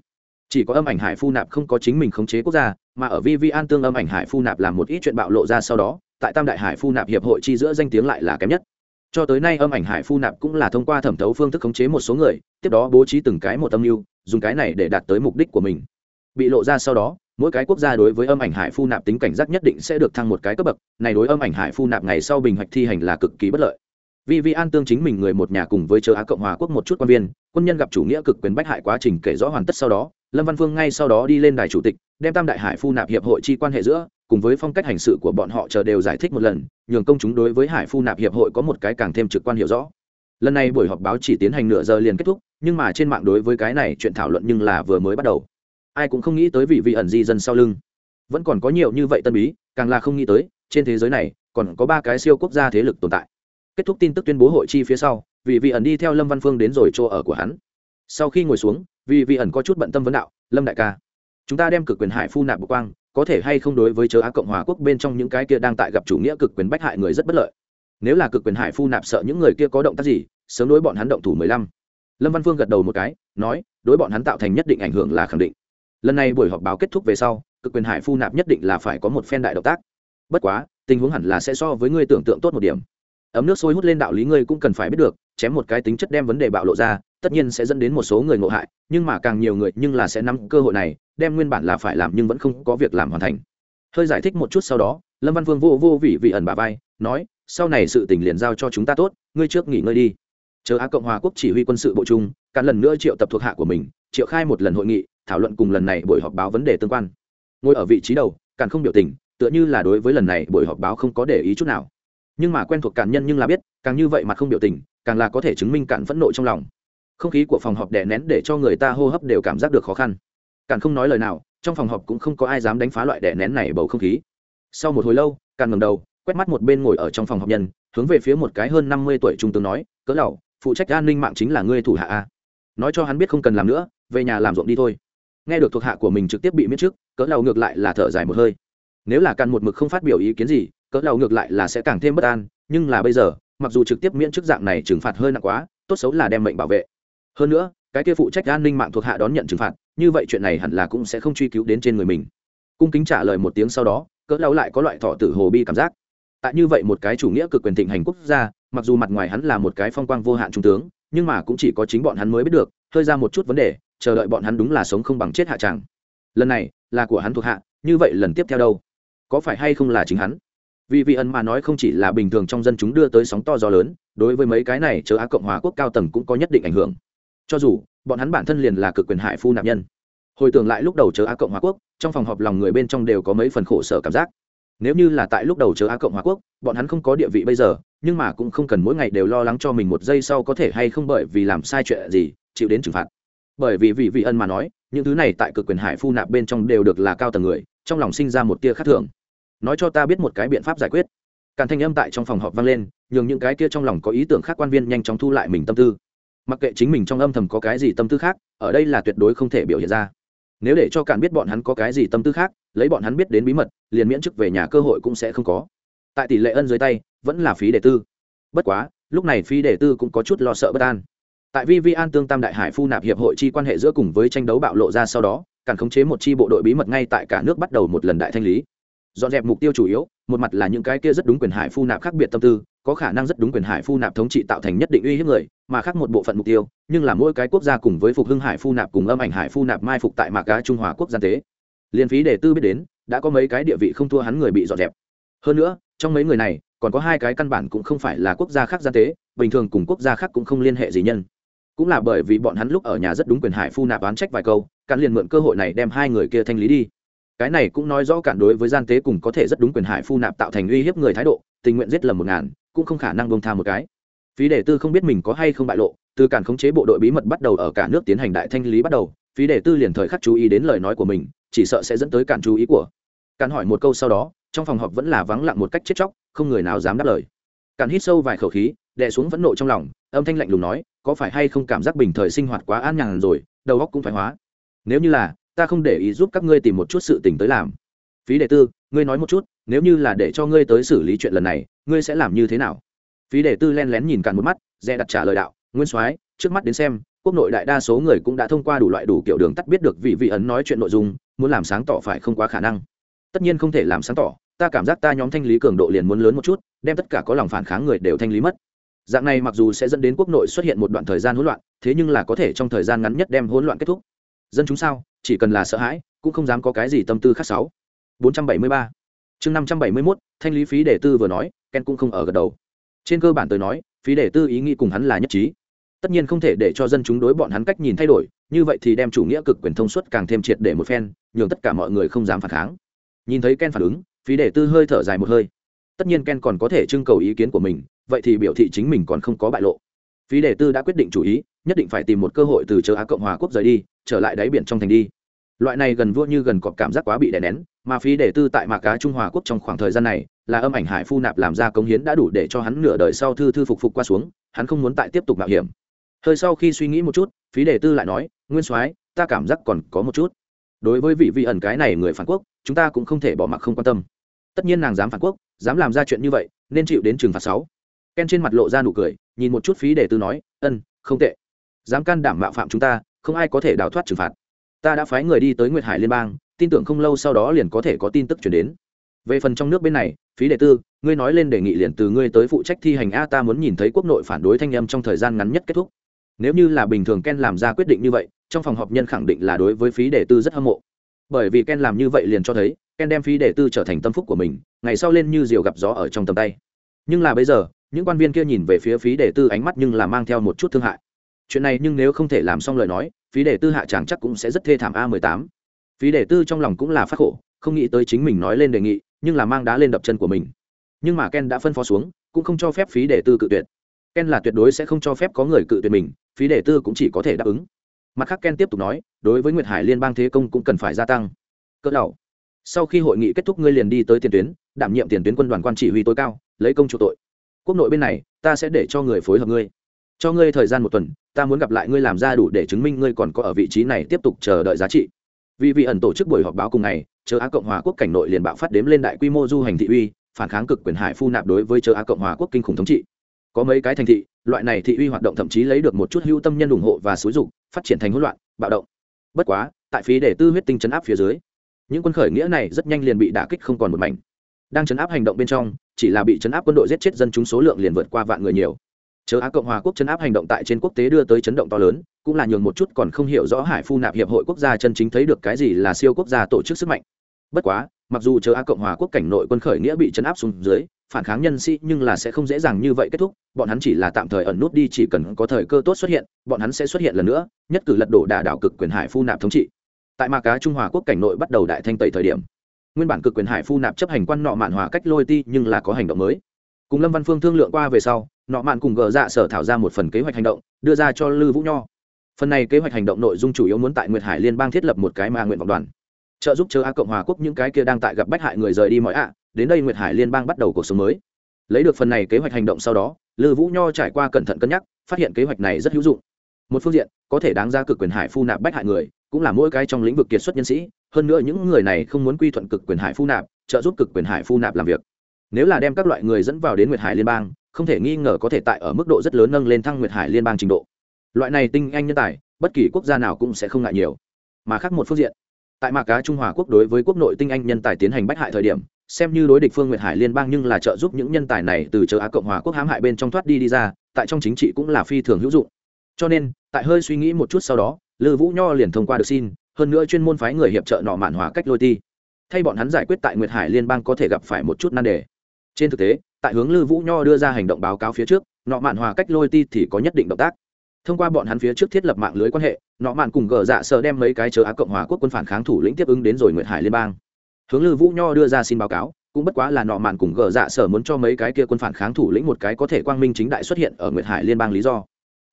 Chỉ có âm ảnh hải phu nạp không có chính mình khống chế quốc gia, mà ở vi vi an tương âm ảnh hải phu nạp làm một ít chuyện bạo lộ ra sau đó tại tam đại hải phu nạp hiệp hội chi giữa danh tiếng lại là kém nhất. Cho tới nay âm ảnh hải phu nạp cũng là thông qua thẩm thấu phương thức khống chế một số người, tiếp đó bố trí từng cái một âm mưu, dùng cái này để đạt tới mục đích của mình. Bị lộ ra sau đó, mỗi cái quốc gia đối với âm ảnh hải phu nạp tính cảnh giác nhất định sẽ được thăng một cái cấp bậc, này đối âm ảnh hải phu nạp ngày sau bình hoạch thi hành là cực kỳ bất lợi. Vì vi an tương chính mình người một nhà cùng với châu á cộng hòa quốc một chút quan viên, quân nhân gặp chủ nghĩa cực quyền bách hại quá trình kể rõ hoàn tất sau đó, lâm văn phương ngay sau đó đi lên đài chủ tịch, đem tam đại hải phu nạp hiệp hội chi quan hệ giữa cùng với phong cách hành sự của bọn họ chờ đều giải thích một lần, nhường công chúng đối với hải phu nạp hiệp hội có một cái càng thêm trực quan hiểu rõ. Lần này buổi họp báo chỉ tiến hành nửa giờ liền kết thúc, nhưng mà trên mạng đối với cái này chuyện thảo luận nhưng là vừa mới bắt đầu. Ai cũng không nghĩ tới vị vị ẩn di dân sau lưng. Vẫn còn có nhiều như vậy tân bí, càng là không nghĩ tới, trên thế giới này, còn có ba cái siêu quốc gia thế lực tồn tại. Kết thúc tin tức tuyên bố hội chi phía sau, vị vị ẩn đi theo lâm văn phương đến rồi chỗ ở của hắn. Sau khi ngồi xuống, vị vị ẩn có chút bận tâm vấn đạo, lâm đại ca, chúng ta đem cực quyền hải phu nạp bộ quang có thể hay không đối với chớ á cộng hòa quốc bên trong những cái kia đang tại gặp chủ nghĩa cực quyền bách hại người rất bất lợi. Nếu là cực quyền hải phu nạp sợ những người kia có động tác gì, sớm đối bọn hắn động thủ mười lăm. Lâm văn phương gật đầu một cái, nói, đối bọn hắn tạo thành nhất định ảnh hưởng là khẳng định. Lần này buổi họp báo kết thúc về sau, cực quyền hải phu nạp nhất định là phải có một phen đại động tác. Bất quá, tình huống hẳn là sẽ so với ngươi tưởng tượng tốt một điểm. Ấm nước sôi hút lên đạo lý ngươi cũng cần phải biết được, chém một cái tính chất đem vấn đề bạo lộ ra tất nhiên sẽ dẫn đến một số người ngộ hại nhưng mà càng nhiều người nhưng là sẽ nắm cơ hội này đem nguyên bản là phải làm nhưng vẫn không có việc làm hoàn thành. Hơi giải thích một chút sau đó lâm văn vương vô vô vị vị ẩn bà vai nói sau này sự tình liền giao cho chúng ta tốt ngươi trước nghỉ ngơi đi. Chờ á cộng hòa quốc chỉ huy quân sự bộ Trung, cả lần nữa triệu tập thuộc hạ của mình triệu khai một lần hội nghị thảo luận cùng lần này buổi họp báo vấn đề tương quan. Ngồi ở vị trí đầu càng không biểu tình tựa như là đối với lần này buổi họp báo không có để ý chút nào. Nhưng mà quen thuộc cản nhân nhưng là biết càng như vậy mà không biểu tình càng là có thể chứng minh cản phẫn nộ trong lòng không khí của phòng họp đè nén để cho người ta hô hấp đều cảm giác được khó khăn. Càn không nói lời nào, trong phòng họp cũng không có ai dám đánh phá loại đè nén này bầu không khí. Sau một hồi lâu, Càn ngầm đầu, quét mắt một bên ngồi ở trong phòng họp nhân, hướng về phía một cái hơn năm mươi tuổi trung tướng nói, cỡ lầu phụ trách an ninh mạng chính là ngươi thủ hạ a. Nói cho hắn biết không cần làm nữa, về nhà làm ruộng đi thôi. Nghe được thuộc hạ của mình trực tiếp bị miết trước, cỡ lầu ngược lại là thở dài một hơi. Nếu là càn một mực không phát biểu ý kiến gì, cỡ lầu ngược lại là sẽ càng thêm bất an, nhưng là bây giờ, mặc dù trực tiếp miễn chức dạng này trừng phạt hơi nặng quá, tốt xấu là đem mệnh bảo vệ hơn nữa, cái kia phụ trách an ninh mạng thuộc hạ đón nhận trừng phạt, như vậy chuyện này hẳn là cũng sẽ không truy cứu đến trên người mình. Cung kính trả lời một tiếng sau đó, cỡ lâu lại có loại thọ tử hồ bi cảm giác. Tại như vậy một cái chủ nghĩa cực quyền thịnh hành quốc gia, mặc dù mặt ngoài hắn là một cái phong quang vô hạn trung tướng, nhưng mà cũng chỉ có chính bọn hắn mới biết được, hơi ra một chút vấn đề, chờ đợi bọn hắn đúng là sống không bằng chết hạ tràng lần này, là của hắn thuộc hạ, như vậy lần tiếp theo đâu? Có phải hay không là chính hắn? Vì vị ẩn mà nói không chỉ là bình thường trong dân chúng đưa tới sóng to gió lớn, đối với mấy cái này chờ á cộng hòa quốc cao tầng cũng có nhất định ảnh hưởng cho dù, bọn hắn bản thân liền là cực quyền hại phu nạp nhân. Hồi tưởng lại lúc đầu chờ á cộng hòa quốc, trong phòng họp lòng người bên trong đều có mấy phần khổ sở cảm giác. Nếu như là tại lúc đầu chờ á cộng hòa quốc, bọn hắn không có địa vị bây giờ, nhưng mà cũng không cần mỗi ngày đều lo lắng cho mình một giây sau có thể hay không bởi vì làm sai chuyện gì, chịu đến trừng phạt. Bởi vì vị vị ân mà nói, những thứ này tại cực quyền hải phu nạp bên trong đều được là cao tầng người, trong lòng sinh ra một tia khác thường. Nói cho ta biết một cái biện pháp giải quyết. Càn thanh âm tại trong phòng họp vang lên, nhường những cái kia trong lòng có ý tưởng khác quan viên nhanh chóng thu lại mình tâm tư mặc kệ chính mình trong âm thầm có cái gì tâm tư khác, ở đây là tuyệt đối không thể biểu hiện ra. Nếu để cho càn biết bọn hắn có cái gì tâm tư khác, lấy bọn hắn biết đến bí mật, liền miễn chức về nhà cơ hội cũng sẽ không có. Tại tỷ lệ ân dưới tay, vẫn là phí đề tư. Bất quá, lúc này phí đề tư cũng có chút lo sợ bất an. Tại vi vi an tương tam đại hải phu nạp hiệp hội chi quan hệ giữa cùng với tranh đấu bạo lộ ra sau đó cản khống chế một chi bộ đội bí mật ngay tại cả nước bắt đầu một lần đại thanh lý. Dọn dẹp mục tiêu chủ yếu, một mặt là những cái kia rất đúng quyền hải phu nạp khác biệt tâm tư có khả năng rất đúng quyền hải phu nạp thống trị tạo thành nhất định uy hiếp người, mà khác một bộ phận mục tiêu, nhưng là mỗi cái quốc gia cùng với phục hưng hải phu nạp cùng âm ảnh hải phu nạp mai phục tại mạc cá trung hòa quốc gia tế. Liên phí để tư biết đến, đã có mấy cái địa vị không thua hắn người bị dọn dẹp. Hơn nữa, trong mấy người này, còn có hai cái căn bản cũng không phải là quốc gia khác gian tế, bình thường cùng quốc gia khác cũng không liên hệ gì nhân. Cũng là bởi vì bọn hắn lúc ở nhà rất đúng quyền hải phu nạp oán trách vài câu cắn liền mượn cơ hội này đem hai người kia thanh lý đi cái này cũng nói rõ cản đối với gian tế cùng có thể rất đúng quyền hải phu nạp tạo thành uy hiếp người thái độ, tình nguyện giết lầm một ngàn, cũng không khả năng bông tha một cái. Phí đề tư không biết mình có hay không bại lộ, từ cản khống chế bộ đội bí mật bắt đầu ở cả nước tiến hành đại thanh lý bắt đầu, phí đề tư liền thời khắc chú ý đến lời nói của mình, chỉ sợ sẽ dẫn tới cản chú ý của cản hỏi một câu sau đó, trong phòng họp vẫn là vắng lặng một cách chết chóc, không người nào dám đáp lời. Cản hít sâu vài khẩu khí, đè xuống phẫn nộ trong lòng, âm thanh lạnh lùng nói, có phải hay không cảm giác bình thời sinh hoạt quá an nhàn rồi, đầu óc cũng phải hóa? Nếu như là ta không để ý giúp các ngươi tìm một chút sự tình tới làm. Phí đệ tư, ngươi nói một chút, nếu như là để cho ngươi tới xử lý chuyện lần này, ngươi sẽ làm như thế nào? Phí đệ tư len lén nhìn cạn một mắt, dè đặt trả lời đạo, nguyên soái, trước mắt đến xem, quốc nội đại đa số người cũng đã thông qua đủ loại đủ kiểu đường tắt biết được vị vị ấn nói chuyện nội dung, muốn làm sáng tỏ phải không quá khả năng. Tất nhiên không thể làm sáng tỏ, ta cảm giác ta nhóm thanh lý cường độ liền muốn lớn một chút, đem tất cả có lòng phản kháng người đều thanh lý mất. Dạng này mặc dù sẽ dẫn đến quốc nội xuất hiện một đoạn thời gian hỗn loạn, thế nhưng là có thể trong thời gian ngắn nhất đem hỗn loạn kết thúc. Dân chúng sao? Chỉ cần là sợ hãi, cũng không dám có cái gì tâm tư khác sáu. 473 chương 571 thanh lý phí để tư vừa nói, ken cũng không ở gật đầu. Trên cơ bản tôi nói, phí để tư ý nghĩ cùng hắn là nhất trí. Tất nhiên không thể để cho dân chúng đối bọn hắn cách nhìn thay đổi, như vậy thì đem chủ nghĩa cực quyền thông suốt càng thêm triệt để một phen, nhường tất cả mọi người không dám phản kháng. Nhìn thấy ken phản ứng, phí để tư hơi thở dài một hơi. Tất nhiên ken còn có thể trưng cầu ý kiến của mình, vậy thì biểu thị chính mình còn không có bại lộ. Phí đề tư đã quyết định chủ ý nhất định phải tìm một cơ hội từ châu á cộng hòa quốc rời đi, trở lại đáy biển trong thành đi. Loại này gần vua như gần cọp cảm giác quá bị đè nén, mà phí đề tư tại mạc cá trung hòa quốc trong khoảng thời gian này, là âm ảnh hải phu nạp làm ra công hiến đã đủ để cho hắn nửa đời sau thư thư phục phục qua xuống, hắn không muốn tại tiếp tục mạo hiểm. Hơi sau khi suy nghĩ một chút, phí đề tư lại nói, nguyên soái, ta cảm giác còn có một chút. Đối với vị vị ẩn cái này người phản quốc, chúng ta cũng không thể bỏ mặc không quan tâm. Tất nhiên nàng dám phản quốc, dám làm ra chuyện như vậy, nên chịu đến trừng phạt sáu. Ken trên mặt lộ ra nụ cười, nhìn một chút phí để tư nói, ân, không tệ dám can đảm mạo phạm chúng ta, không ai có thể đào thoát trừng phạt. Ta đã phái người đi tới nguyệt hải liên bang, tin tưởng không lâu sau đó liền có thể có tin tức chuyển đến. Về phần trong nước bên này, phí đệ tư, ngươi nói lên đề nghị liền từ ngươi tới phụ trách thi hành a, ta muốn nhìn thấy quốc nội phản đối thanh âm trong thời gian ngắn nhất kết thúc. Nếu như là bình thường ken làm ra quyết định như vậy, trong phòng họp nhân khẳng định là đối với phí đệ tư rất hâm mộ. Bởi vì ken làm như vậy liền cho thấy, ken đem phí đệ tư trở thành tâm phúc của mình, ngày sau lên như diều gặp gió ở trong tầm tay. Nhưng là bây giờ, những quan viên kia nhìn về phía phí đệ tư ánh mắt nhưng là mang theo một chút thương hại chuyện này nhưng nếu không thể làm xong lời nói, phí đệ tư hạ chàng chắc cũng sẽ rất thê thảm a mười tám. Phí đệ tư trong lòng cũng là phát khổ, không nghĩ tới chính mình nói lên đề nghị, nhưng là mang đá lên đập chân của mình. Nhưng mà ken đã phân phó xuống, cũng không cho phép phí đệ tư cự tuyệt. Ken là tuyệt đối sẽ không cho phép có người cự tuyệt mình, phí đệ tư cũng chỉ có thể đáp ứng. Mặt khác ken tiếp tục nói, đối với nguyệt hải liên bang thế công cũng cần phải gia tăng. Cỡ đầu sau khi hội nghị kết thúc ngươi liền đi tới tiền tuyến, đảm nhiệm tiền tuyến quân đoàn quan chỉ huy tối cao, lấy công chủ tội. Quốc nội bên này, ta sẽ để cho người phối hợp ngươi cho ngươi thời gian một tuần, ta muốn gặp lại ngươi làm ra đủ để chứng minh ngươi còn có ở vị trí này tiếp tục chờ đợi giá trị. Vì vị ẩn tổ chức buổi họp báo cùng ngày, chờ á cộng hòa quốc cảnh nội liền bạo phát đếm lên đại quy mô du hành thị uy, phản kháng cực quyền hải phu nạp đối với chờ á cộng hòa quốc kinh khủng thống trị. Có mấy cái thành thị, loại này thị uy hoạt động thậm chí lấy được một chút hữu tâm nhân ủng hộ và xúi dục, phát triển thành hỗn loạn, bạo động. Bất quá, tại phí để tư huyết tinh chấn áp phía dưới, những quân khởi nghĩa này rất nhanh liền bị đả kích không còn một mảnh. Đang chấn áp hành động bên trong, chỉ là bị chấn áp quân đội giết chết dân chúng số lượng liền vượt qua vạn người nhiều chớ á cộng hòa quốc chấn áp hành động tại trên quốc tế đưa tới chấn động to lớn, cũng là nhường một chút còn không hiểu rõ hải phu nạp hiệp hội quốc gia chân chính thấy được cái gì là siêu quốc gia tổ chức sức mạnh. Bất quá, mặc dù chớ á cộng hòa quốc cảnh nội quân khởi nghĩa bị chấn áp xuống dưới, phản kháng nhân sĩ nhưng là sẽ không dễ dàng như vậy kết thúc, bọn hắn chỉ là tạm thời ẩn nút đi chỉ cần có thời cơ tốt xuất hiện, bọn hắn sẽ xuất hiện lần nữa, nhất cử lật đổ đả đảo cực quyền hải phu nạp thống trị. Tại ma cá trung hòa quốc cảnh nội bắt đầu đại thanh tẩy thời điểm, nguyên bản cực quyền hải phu nạp chấp hành quan nọ mạn hòa cách lôi ti nhưng là có hành động mới cùng lâm văn phương thương lượng qua về sau, nọ mạn cùng gờ dạ sở thảo ra một phần kế hoạch hành động, đưa ra cho lư vũ nho. Phần này kế hoạch hành động nội dung chủ yếu muốn tại nguyệt hải liên bang thiết lập một cái mà nguyện vọng đoàn. Trợ giúp chớ a cộng hòa quốc những cái kia đang tại gặp bách hại người rời đi mọi ạ, đến đây nguyệt hải liên bang bắt đầu cuộc sống mới. Lấy được phần này kế hoạch hành động sau đó, lư vũ nho trải qua cẩn thận cân nhắc, phát hiện kế hoạch này rất hữu dụng. Một phương diện, có thể đáng ra cực quyền hải phu nạp bách hại người, cũng là mỗi cái trong lĩnh vực kiệt xuất nhân sĩ, hơn nữa những người này không muốn quy thuận cực quyền hải phu nạp, trợ giúp cực quyền hải phu nạp làm việc nếu là đem các loại người dẫn vào đến nguyệt hải liên bang, không thể nghi ngờ có thể tại ở mức độ rất lớn nâng lên thăng nguyệt hải liên bang trình độ. Loại này tinh anh nhân tài, bất kỳ quốc gia nào cũng sẽ không ngại nhiều. Mà khác một phương diện, tại mạc cá trung hòa quốc đối với quốc nội tinh anh nhân tài tiến hành bách hại thời điểm, xem như đối địch phương nguyệt hải liên bang nhưng là trợ giúp những nhân tài này từ châu á cộng hòa quốc hãm hại bên trong thoát đi đi ra, tại trong chính trị cũng là phi thường hữu dụng. Cho nên, tại hơi suy nghĩ một chút sau đó, lư vũ nho liền thông qua được xin, hơn nữa chuyên môn phái người hiệp trợ nọ mạn hòa cách lôi ti. Thay bọn hắn giải quyết tại nguyệt hải liên bang có thể gặp phải một chút nan đề trên thực tế, tại hướng lư vũ nho đưa ra hành động báo cáo phía trước, nọ mạn hòa cách lôi ti thì có nhất định động tác. Thông qua bọn hắn phía trước thiết lập mạng lưới quan hệ, nọ mạn cùng gờ dạ sợ đem mấy cái chờ á cộng hòa quốc quân phản kháng thủ lĩnh tiếp ứng đến rồi nguyệt hải liên bang. Hướng lư vũ nho đưa ra xin báo cáo, cũng bất quá là nọ mạn cùng gờ dạ sở muốn cho mấy cái kia quân phản kháng thủ lĩnh một cái có thể quang minh chính đại xuất hiện ở nguyệt hải liên bang lý do.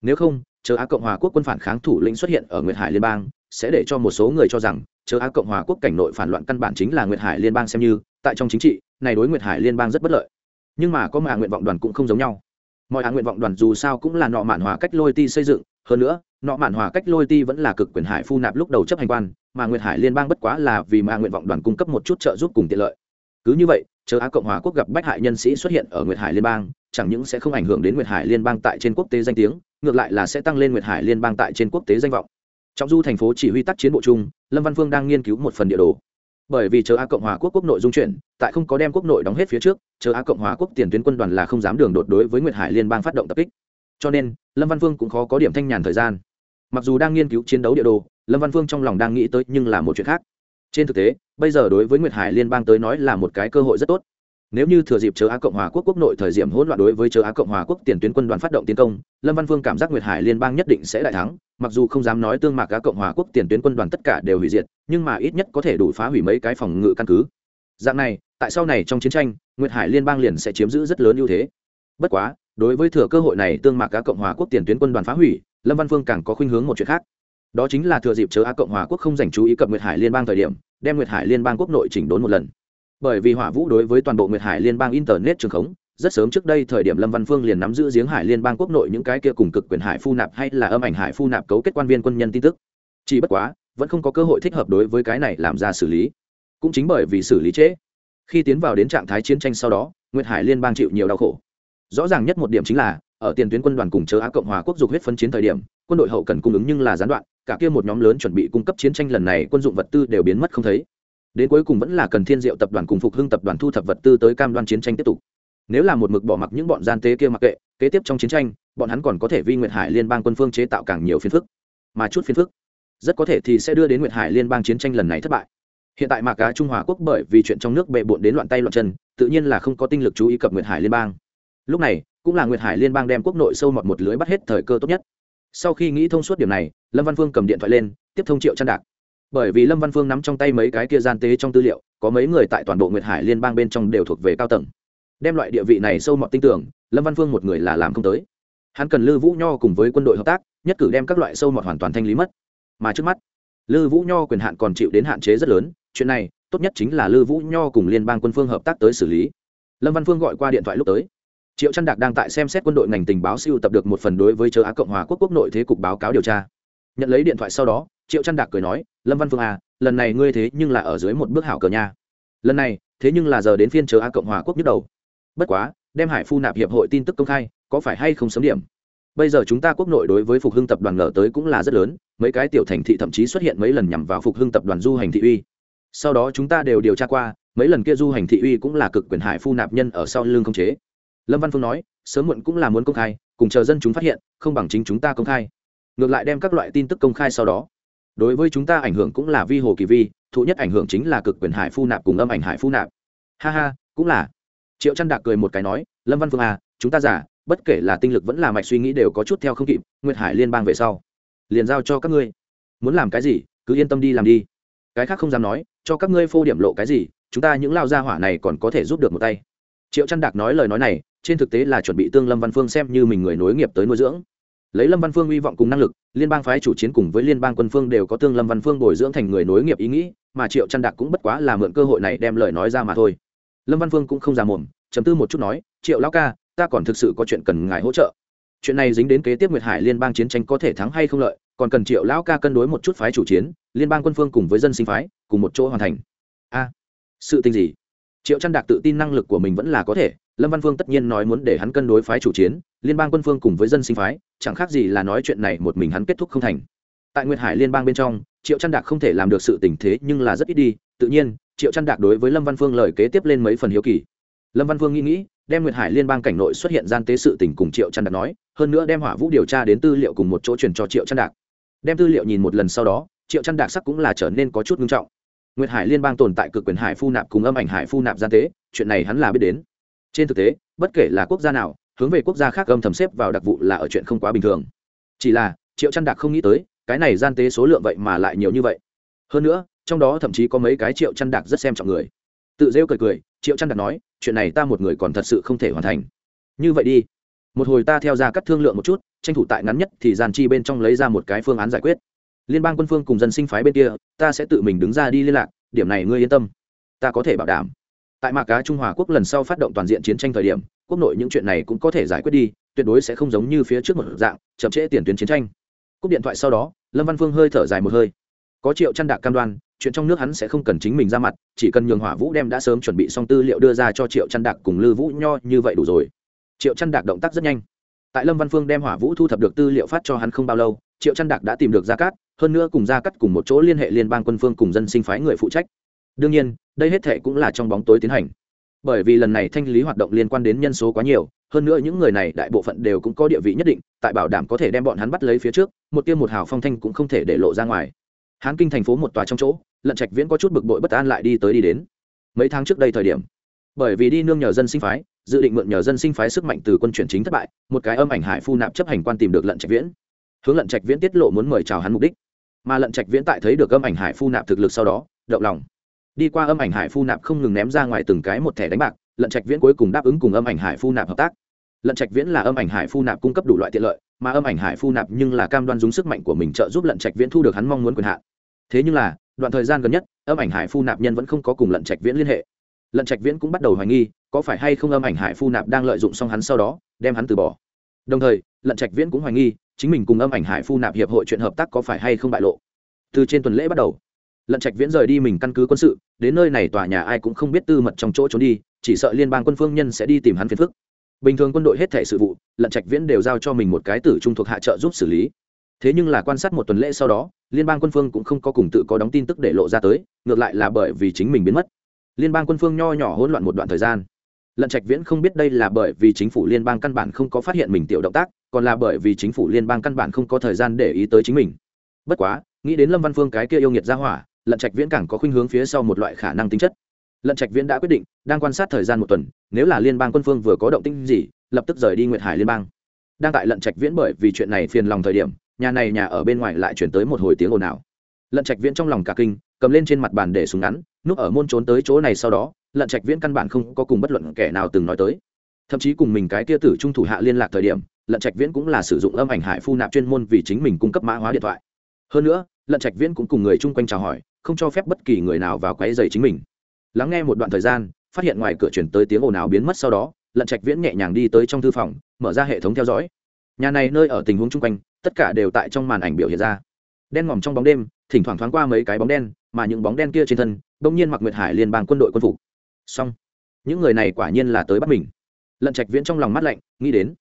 Nếu không, chờ á cộng hòa quốc quân phản kháng thủ lĩnh xuất hiện ở nguyệt hải liên bang, sẽ để cho một số người cho rằng, chờ á cộng hòa quốc cảnh nội phản loạn căn bản chính là nguyệt hải liên bang xem như, tại trong chính trị này đối nguyệt hải liên bang rất bất lợi. Nhưng mà có mà nguyện vọng đoàn cũng không giống nhau. Mọi hạ nguyện vọng đoàn dù sao cũng là nọ mạn hòa cách lôi ti xây dựng, hơn nữa, nọ mạn hòa cách lôi ti vẫn là cực quyền hải phu nạp lúc đầu chấp hành quan, mà nguyệt hải liên bang bất quá là vì mà nguyện vọng đoàn cung cấp một chút trợ giúp cùng tiện lợi. Cứ như vậy, chờ á cộng hòa quốc gặp bách hại nhân sĩ xuất hiện ở nguyệt hải liên bang, chẳng những sẽ không ảnh hưởng đến nguyệt hải liên bang tại trên quốc tế danh tiếng, ngược lại là sẽ tăng lên nguyệt hải liên bang tại trên quốc tế danh vọng. Trong du thành phố chỉ huy tác chiến bộ chung, lâm văn phương đang nghiên cứu một phần địa đồ bởi vì chờ a cộng hòa quốc quốc nội dung chuyển, tại không có đem quốc nội đóng hết phía trước, chờ a cộng hòa quốc tiền tuyến quân đoàn là không dám đường đột đối với nguyệt hải liên bang phát động tập kích. Cho nên, lâm văn Vương cũng khó có điểm thanh nhàn thời gian. Mặc dù đang nghiên cứu chiến đấu địa đồ, lâm văn Vương trong lòng đang nghĩ tới nhưng là một chuyện khác. Trên thực tế, bây giờ đối với nguyệt hải liên bang tới nói là một cái cơ hội rất tốt. Nếu như thừa dịp chờ á cộng hòa quốc quốc nội thời điểm hỗn loạn đối với chờ á cộng hòa quốc tiền tuyến quân đoàn phát động tiến công, lâm văn Vương cảm giác nguyệt hải liên bang nhất định sẽ đại thắng mặc dù không dám nói tương mạc cá cộng hòa quốc tiền tuyến quân đoàn tất cả đều hủy diệt, nhưng mà ít nhất có thể đủ phá hủy mấy cái phòng ngự căn cứ. Dạng này, tại sau này trong chiến tranh, nguyệt hải liên bang liền sẽ chiếm giữ rất lớn ưu thế. Bất quá, đối với thừa cơ hội này tương mạc cá cộng hòa quốc tiền tuyến quân đoàn phá hủy, lâm văn phương càng có khuynh hướng một chuyện khác. Đó chính là thừa dịp chờ á cộng hòa quốc không dành chú ý cập nguyệt hải liên bang thời điểm, đem nguyệt hải liên bang quốc nội chỉnh đốn một lần. Bởi vì hỏa vũ đối với toàn bộ nguyệt hải liên bang internet trường khống rất sớm trước đây thời điểm lâm văn phương liền nắm giữ giếng hải liên bang quốc nội những cái kia cùng cực quyền hải phu nạp hay là âm ảnh hải phu nạp cấu kết quan viên quân nhân tin tức. Chỉ bất quá, vẫn không có cơ hội thích hợp đối với cái này làm ra xử lý. Cũng chính bởi vì xử lý trễ. Khi tiến vào đến trạng thái chiến tranh sau đó, nguyệt hải liên bang chịu nhiều đau khổ. Rõ ràng nhất một điểm chính là, ở tiền tuyến quân đoàn cùng chớ á cộng hòa quốc dục huyết phân chiến thời điểm, quân đội hậu cần cung ứng nhưng là gián đoạn, cả kia một nhóm lớn chuẩn bị cung cấp chiến tranh lần này quân dụng vật tư đều biến mất không thấy. Đến cuối cùng vẫn là cần thiên diệu tập đoàn cùng phục hưng tập đoàn thu thập vật tư tới cam đoan chiến tranh tiếp tục nếu là một mực bỏ mặc những bọn gian tế kia mặc kệ, kế tiếp trong chiến tranh, bọn hắn còn có thể vi nguyệt hải liên bang quân phương chế tạo càng nhiều phiền phức. Mà chút phiền phức, rất có thể thì sẽ đưa đến nguyệt hải liên bang chiến tranh lần này thất bại. Hiện tại mạc cá trung hòa quốc bởi vì chuyện trong nước bệ bộn đến loạn tay loạn chân, tự nhiên là không có tinh lực chú ý cập nguyệt hải liên bang. Lúc này, cũng là nguyệt hải liên bang đem quốc nội sâu mọt một lưới bắt hết thời cơ tốt nhất. Sau khi nghĩ thông suốt điểm này, lâm văn phương cầm điện thoại lên, tiếp thông triệu trăn đạc. Bởi vì lâm văn phương nắm trong tay mấy cái kia gian tế trong tư liệu, có mấy người tại toàn bộ nguyệt hải liên bang bên trong đều thuộc về cao tầng đem loại địa vị này sâu mọt tin tưởng, lâm văn phương một người là làm không tới. Hắn cần lư vũ nho cùng với quân đội hợp tác, nhất cử đem các loại sâu mọt hoàn toàn thanh lý mất. Mà trước mắt, lư vũ nho quyền hạn còn chịu đến hạn chế rất lớn, chuyện này, tốt nhất chính là lư vũ nho cùng liên bang quân phương hợp tác tới xử lý. Lâm văn phương gọi qua điện thoại lúc tới. Triệu trăn đạc đang tại xem xét quân đội ngành tình báo siêu tập được một phần đối với châu á cộng hòa quốc quốc nội thế cục báo cáo điều tra. Nhận lấy điện thoại sau đó, triệu trăn đạc cười nói, lâm văn phương à lần này ngươi thế nhưng là ở dưới một bước hảo cờ nha. Lần này, thế nhưng là giờ đến phiên châu á cộng hòa quốc nhức đầu bất quá, đem hải phu nạp hiệp hội tin tức công khai, có phải hay không sớm điểm? Bây giờ chúng ta quốc nội đối với phục hưng tập đoàn ngờ tới cũng là rất lớn, mấy cái tiểu thành thị thậm chí xuất hiện mấy lần nhằm vào phục hưng tập đoàn du hành thị uy. Sau đó chúng ta đều điều tra qua, mấy lần kia du hành thị uy cũng là cực quyền hải phu nạp nhân ở sau lưng không chế. Lâm văn phương nói, sớm muộn cũng là muốn công khai, cùng chờ dân chúng phát hiện, không bằng chính chúng ta công khai. Ngược lại đem các loại tin tức công khai sau đó. Đối với chúng ta ảnh hưởng cũng là vi hồ kỳ vi, thụ nhất ảnh hưởng chính là cực quyền hải phu nạp cùng âm ảnh hải phu nạp. Ha ha, cũng là triệu trăn đạc cười một cái nói, lâm văn phương à chúng ta giả, bất kể là tinh lực vẫn là mạch suy nghĩ đều có chút theo không kịp, nguyệt hải liên bang về sau, liền giao cho các ngươi. Muốn làm cái gì, cứ yên tâm đi làm đi. Cái khác không dám nói, cho các ngươi phô điểm lộ cái gì, chúng ta những lao gia hỏa này còn có thể giúp được một tay. Triệu trăn đạc nói lời nói này, trên thực tế là chuẩn bị tương lâm văn phương xem như mình người nối nghiệp tới nuôi dưỡng. Lấy lâm văn phương hy vọng cùng năng lực, liên bang phái chủ chiến cùng với liên bang quân phương đều có tương lâm văn phương bồi dưỡng thành người nối nghiệp ý nghĩ, mà triệu trăn đạc cũng bất quá là mượn cơ hội này đem lời nói ra mà thôi lâm văn phương cũng không già mồm chấm tư một chút nói, triệu lão ca, ta còn thực sự có chuyện cần ngài hỗ trợ. Chuyện này dính đến kế tiếp nguyệt hải liên bang chiến tranh có thể thắng hay không lợi, còn cần triệu lão ca cân đối một chút phái chủ chiến, liên bang quân phương cùng với dân sinh phái, cùng một chỗ hoàn thành. A, sự tình gì? Triệu trăn đạc tự tin năng lực của mình vẫn là có thể, lâm văn phương tất nhiên nói muốn để hắn cân đối phái chủ chiến, liên bang quân phương cùng với dân sinh phái, chẳng khác gì là nói chuyện này một mình hắn kết thúc không thành tại nguyệt hải liên bang bên trong, triệu trăn đạc không thể làm được sự tình thế nhưng là rất ít đi. Tự nhiên, triệu trăn đạc đối với lâm văn phương lời kế tiếp lên mấy phần hiếu kỳ. Lâm văn phương nghĩ nghĩ, đem nguyệt hải liên bang cảnh nội xuất hiện gian tế sự tình cùng triệu trăn đạc nói, hơn nữa đem hỏa vũ điều tra đến tư liệu cùng một chỗ truyền cho triệu trăn đạc. Đem tư liệu nhìn một lần sau đó, triệu trăn đạc sắc cũng là trở nên có chút nghiêm trọng. Nguyệt hải liên bang tồn tại cực quyền hải phu nạp cùng âm ảnh hải phu nạp gian tế, chuyện này hắn là biết đến. Trên thực tế, bất kể là quốc gia nào, hướng về quốc gia khác âm thầm xếp vào đặc vụ là ở chuyện không quá bình thường. Chỉ là, triệu trăn đạc không nghĩ tới cái này gian tế số lượng vậy mà lại nhiều như vậy. Hơn nữa, trong đó thậm chí có mấy cái triệu chăn đạc rất xem trọng người. Tự rêu cười cười, triệu chăn đạc nói, chuyện này ta một người còn thật sự không thể hoàn thành. Như vậy đi. Một hồi ta theo ra cắt thương lượng một chút, tranh thủ tại ngắn nhất thì gian chi bên trong lấy ra một cái phương án giải quyết. Liên bang quân phương cùng dân sinh phái bên kia, ta sẽ tự mình đứng ra đi liên lạc, điểm này ngươi yên tâm. Ta có thể bảo đảm. Tại mạc cá trung hòa quốc lần sau phát động toàn diện chiến tranh thời điểm, quốc nội những chuyện này cũng có thể giải quyết đi, tuyệt đối sẽ không giống như phía trước một dạng, chậm trễ tiền tuyến chiến tranh. Cúp điện thoại sau đó lâm văn phương hơi thở dài một hơi. Có triệu chăn đạc cam đoan, chuyện trong nước hắn sẽ không cần chính mình ra mặt, chỉ cần nhường hỏa vũ đem đã sớm chuẩn bị xong tư liệu đưa ra cho triệu chăn đạc cùng lư vũ nho như vậy đủ rồi. Triệu chăn đạc động tác rất nhanh. Tại lâm văn phương đem hỏa vũ thu thập được tư liệu phát cho hắn không bao lâu, triệu chăn đạc đã tìm được gia cát, hơn nữa cùng gia cát cùng một chỗ liên hệ liên bang quân phương cùng dân sinh phái người phụ trách. Đương nhiên, đây hết thệ cũng là trong bóng tối tiến hành bởi vì lần này thanh lý hoạt động liên quan đến nhân số quá nhiều, hơn nữa những người này đại bộ phận đều cũng có địa vị nhất định, tại bảo đảm có thể đem bọn hắn bắt lấy phía trước, một tiêm một hào phong thanh cũng không thể để lộ ra ngoài. Hán kinh thành phố một tòa trong chỗ, lận trạch viễn có chút bực bội bất an lại đi tới đi đến. Mấy tháng trước đây thời điểm, bởi vì đi nương nhờ dân sinh phái, dự định mượn nhờ dân sinh phái sức mạnh từ quân chuyển chính thất bại, một cái âm ảnh hải phu nạp chấp hành quan tìm được lận trạch viễn. Hướng lận trạch viễn tiết lộ muốn mời chào hắn mục đích. Mà lận trạch viễn tại thấy được âm ảnh hải phu nạp thực lực sau đó, động lòng đi qua âm ảnh hải phu nạp không ngừng ném ra ngoài từng cái một thẻ đánh bạc, lận trạch viễn cuối cùng đáp ứng cùng âm ảnh hải phu nạp hợp tác. Lận trạch viễn là âm ảnh hải phu nạp cung cấp đủ loại tiện lợi, mà âm ảnh hải phu nạp nhưng là cam đoan dùng sức mạnh của mình trợ giúp lận trạch viễn thu được hắn mong muốn quyền hạn. Thế nhưng là, đoạn thời gian gần nhất, âm ảnh hải phu nạp nhân vẫn không có cùng lận trạch viễn liên hệ. Lận trạch viễn cũng bắt đầu hoài nghi, có phải hay không âm ảnh hải phu nạp đang lợi dụng xong hắn sau đó, đem hắn từ bỏ. Đồng thời, lận trạch viễn cũng hoài nghi, chính mình cùng âm ảnh hải phu nạp hiệp hội chuyện hợp tác có phải hay không bại lộ. Từ trên tuần lễ bắt đầu lận trạch viễn rời đi mình căn cứ quân sự, đến nơi này tòa nhà ai cũng không biết tư mật trong chỗ trốn đi, chỉ sợ liên bang quân phương nhân sẽ đi tìm hắn phiền phức. Bình thường quân đội hết thể sự vụ, lận trạch viễn đều giao cho mình một cái tử trung thuộc hạ trợ giúp xử lý. Thế nhưng là quan sát một tuần lễ sau đó, liên bang quân phương cũng không có cùng tự có đóng tin tức để lộ ra tới, ngược lại là bởi vì chính mình biến mất. Liên bang quân phương nho nhỏ hỗn loạn một đoạn thời gian. Lận trạch viễn không biết đây là bởi vì chính phủ liên bang căn bản không có phát hiện mình tiểu động tác, còn là bởi vì chính phủ liên bang căn bản không có thời gian để ý tới chính mình. Bất quá, nghĩ đến lâm văn phương cái kia yêu nghiệt ra hỏa lận trạch viễn càng có khuynh hướng phía sau một loại khả năng tính chất. Lận trạch viễn đã quyết định, đang quan sát thời gian một tuần, nếu là liên bang quân phương vừa có động tinh gì, lập tức rời đi nguyệt hải liên bang. Đang tại lận trạch viễn bởi vì chuyện này phiền lòng thời điểm, nhà này nhà ở bên ngoài lại chuyển tới một hồi tiếng ồn ào. Lận trạch viễn trong lòng cả kinh, cầm lên trên mặt bàn để súng ngắn, núp ở môn trốn tới chỗ này sau đó, lận trạch viễn căn bản không có cùng bất luận kẻ nào từng nói tới. Thậm chí cùng mình cái kia tử trung thủ hạ liên lạc thời điểm, lận trạch viễn cũng là sử dụng âm ảnh hải phu nạp chuyên môn vì chính mình cung cấp mã hóa điện thoại. Hơn nữa, lận trạch viễn cũng cùng người chung quanh chào hỏi không cho phép bất kỳ người nào vào quấy rầy chính mình. Lắng nghe một đoạn thời gian, phát hiện ngoài cửa chuyển tới tiếng ồn ào biến mất sau đó, lận trạch viễn nhẹ nhàng đi tới trong thư phòng, mở ra hệ thống theo dõi. Nhà này nơi ở tình huống chung quanh, tất cả đều tại trong màn ảnh biểu hiện ra. Đen ngòm trong bóng đêm, thỉnh thoảng thoáng qua mấy cái bóng đen, mà những bóng đen kia trên thân, bỗng nhiên mặc nguyệt hải liên bang quân đội quân phục. Xong, những người này quả nhiên là tới bắt mình. Lận trạch viễn trong lòng mắt lạnh, nghĩ đến.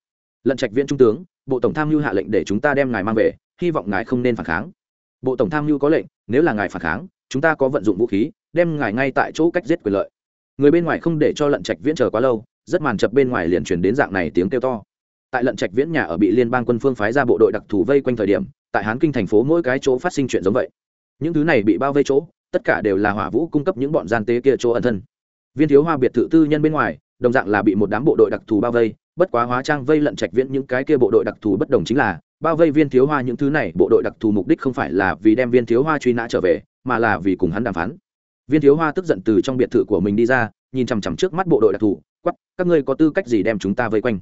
Lận trạch viễn trung tướng, bộ tổng tham mưu hạ lệnh để chúng ta đem ngài mang về, hy vọng ngài không nên phản kháng bộ tổng tham mưu có lệnh, nếu là ngài phản kháng, chúng ta có vận dụng vũ khí, đem ngài ngay tại chỗ cách giết quyền lợi. Người bên ngoài không để cho lận trạch viễn chờ quá lâu, rất màn chập bên ngoài liền truyền đến dạng này tiếng kêu to. Tại lận trạch viễn nhà ở bị liên bang quân phương phái ra bộ đội đặc thù vây quanh thời điểm, tại hán kinh thành phố mỗi cái chỗ phát sinh chuyện giống vậy. Những thứ này bị bao vây chỗ, tất cả đều là hỏa vũ cung cấp những bọn gian tế kia chỗ ẩn thân. Viên thiếu hoa biệt thự tư nhân bên ngoài, đồng dạng là bị một đám bộ đội đặc thù bao vây, bất quá hóa trang vây lận trạch viễn những cái kia bộ đội đặc thù bất đồng chính là bao vây viên thiếu hoa những thứ này, bộ đội đặc thù mục đích không phải là vì đem viên thiếu hoa truy nã trở về, mà là vì cùng hắn đàm phán. Viên thiếu hoa tức giận từ trong biệt thự của mình đi ra, nhìn chằm chằm trước mắt bộ đội đặc thù quắp các ngươi có tư cách gì đem chúng ta vây quanh?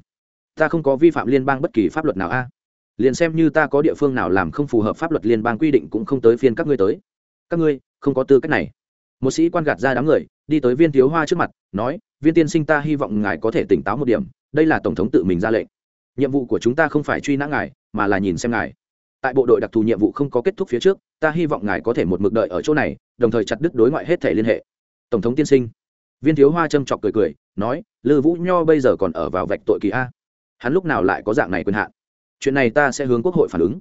Ta không có vi phạm liên bang bất kỳ pháp luật nào a. Liền xem như ta có địa phương nào làm không phù hợp pháp luật liên bang quy định cũng không tới phiên các ngươi tới. Các ngươi, không có tư cách này. Một sĩ quan gạt ra đám người, đi tới viên thiếu hoa trước mặt, nói, viên tiên sinh ta hy vọng ngài có thể tỉnh táo một điểm, đây là tổng thống tự mình ra lệnh nhiệm vụ của chúng ta không phải truy nã ngài, mà là nhìn xem ngài. Tại bộ đội đặc thù nhiệm vụ không có kết thúc phía trước, ta hy vọng ngài có thể một mực đợi ở chỗ này, đồng thời chặt đứt đối ngoại hết thể liên hệ. Tổng thống tiên sinh. Viên thiếu hoa châm chọc cười cười, nói, lư vũ nho bây giờ còn ở vào vạch tội kỳ a. Hắn lúc nào lại có dạng này quyền hạn? Chuyện này ta sẽ hướng quốc hội phản ứng.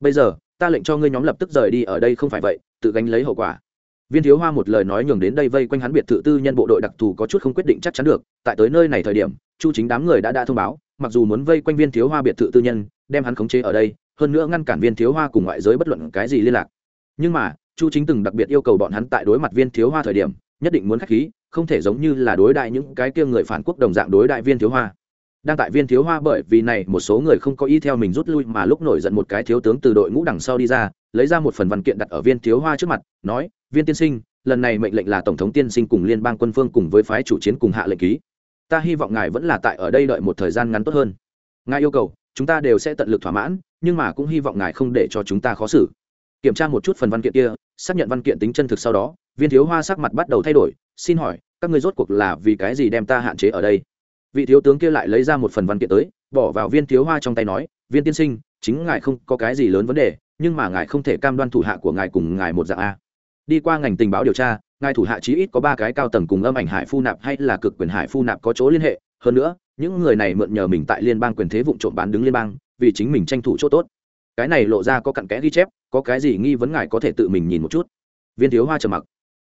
Bây giờ, ta lệnh cho ngươi nhóm lập tức rời đi ở đây không phải vậy, tự gánh lấy hậu quả viên thiếu hoa một lời nói nhường đến đây vây quanh hắn biệt thự tư nhân bộ đội đặc thù có chút không quyết định chắc chắn được, tại tới nơi này thời điểm, chu chính đám người đã đã thông báo, mặc dù muốn vây quanh viên thiếu hoa biệt thự tư nhân, đem hắn khống chế ở đây, hơn nữa ngăn cản viên thiếu hoa cùng ngoại giới bất luận cái gì liên lạc. Nhưng mà, chu chính từng đặc biệt yêu cầu bọn hắn tại đối mặt viên thiếu hoa thời điểm, nhất định muốn k h á c h khí, không thể giống như là đối đại những cái kia người phản quốc đồng dạng đối đại viên thiếu hoa đang tại viên thiếu hoa bởi vì này một số người không có ý theo mình rút lui mà lúc nổi giận một cái thiếu tướng từ đội ngũ đằng sau đi ra, lấy ra một phần văn kiện đặt ở viên thiếu hoa trước mặt, nói, viên tiên sinh, lần này mệnh lệnh là tổng thống tiên sinh cùng liên bang quân phương cùng với phái chủ chiến cùng hạ lệnh ký. Ta hy vọng ngài vẫn là tại ở đây đợi một thời gian ngắn tốt hơn. Ngài yêu cầu, chúng ta đều sẽ tận lực thỏa mãn, nhưng mà cũng hy vọng ngài không để cho chúng ta khó xử. Kiểm tra một chút phần văn kiện kia, xác nhận văn kiện tính chân thực sau đó, viên thiếu hoa sắc mặt bắt đầu thay đổi, xin hỏi, các ngươi rốt cuộc là vì cái gì đem ta hạn chế ở đây? Vị thiếu tướng kia lại lấy ra một phần văn kiện tới, bỏ vào viên thiếu hoa trong tay nói, viên tiên sinh, chính ngài không có cái gì lớn vấn đề, nhưng mà ngài không thể cam đoan thủ hạ của ngài cùng ngài một dạng a. Đi qua ngành tình báo điều tra, ngài thủ hạ chí ít có ba cái cao tầng cùng âm ảnh hải phu nạp hay là cực quyền hải phu nạp có chỗ liên hệ. Hơn nữa, những người này mượn nhờ mình tại liên bang quyền thế vụ trộm bán đứng liên bang, vì chính mình tranh thủ chỗ tốt. Cái này lộ ra có cặn kẽ ghi chép, có cái gì nghi vấn ngài có thể tự mình nhìn một chút. Viên thiếu hoa trầm mặc.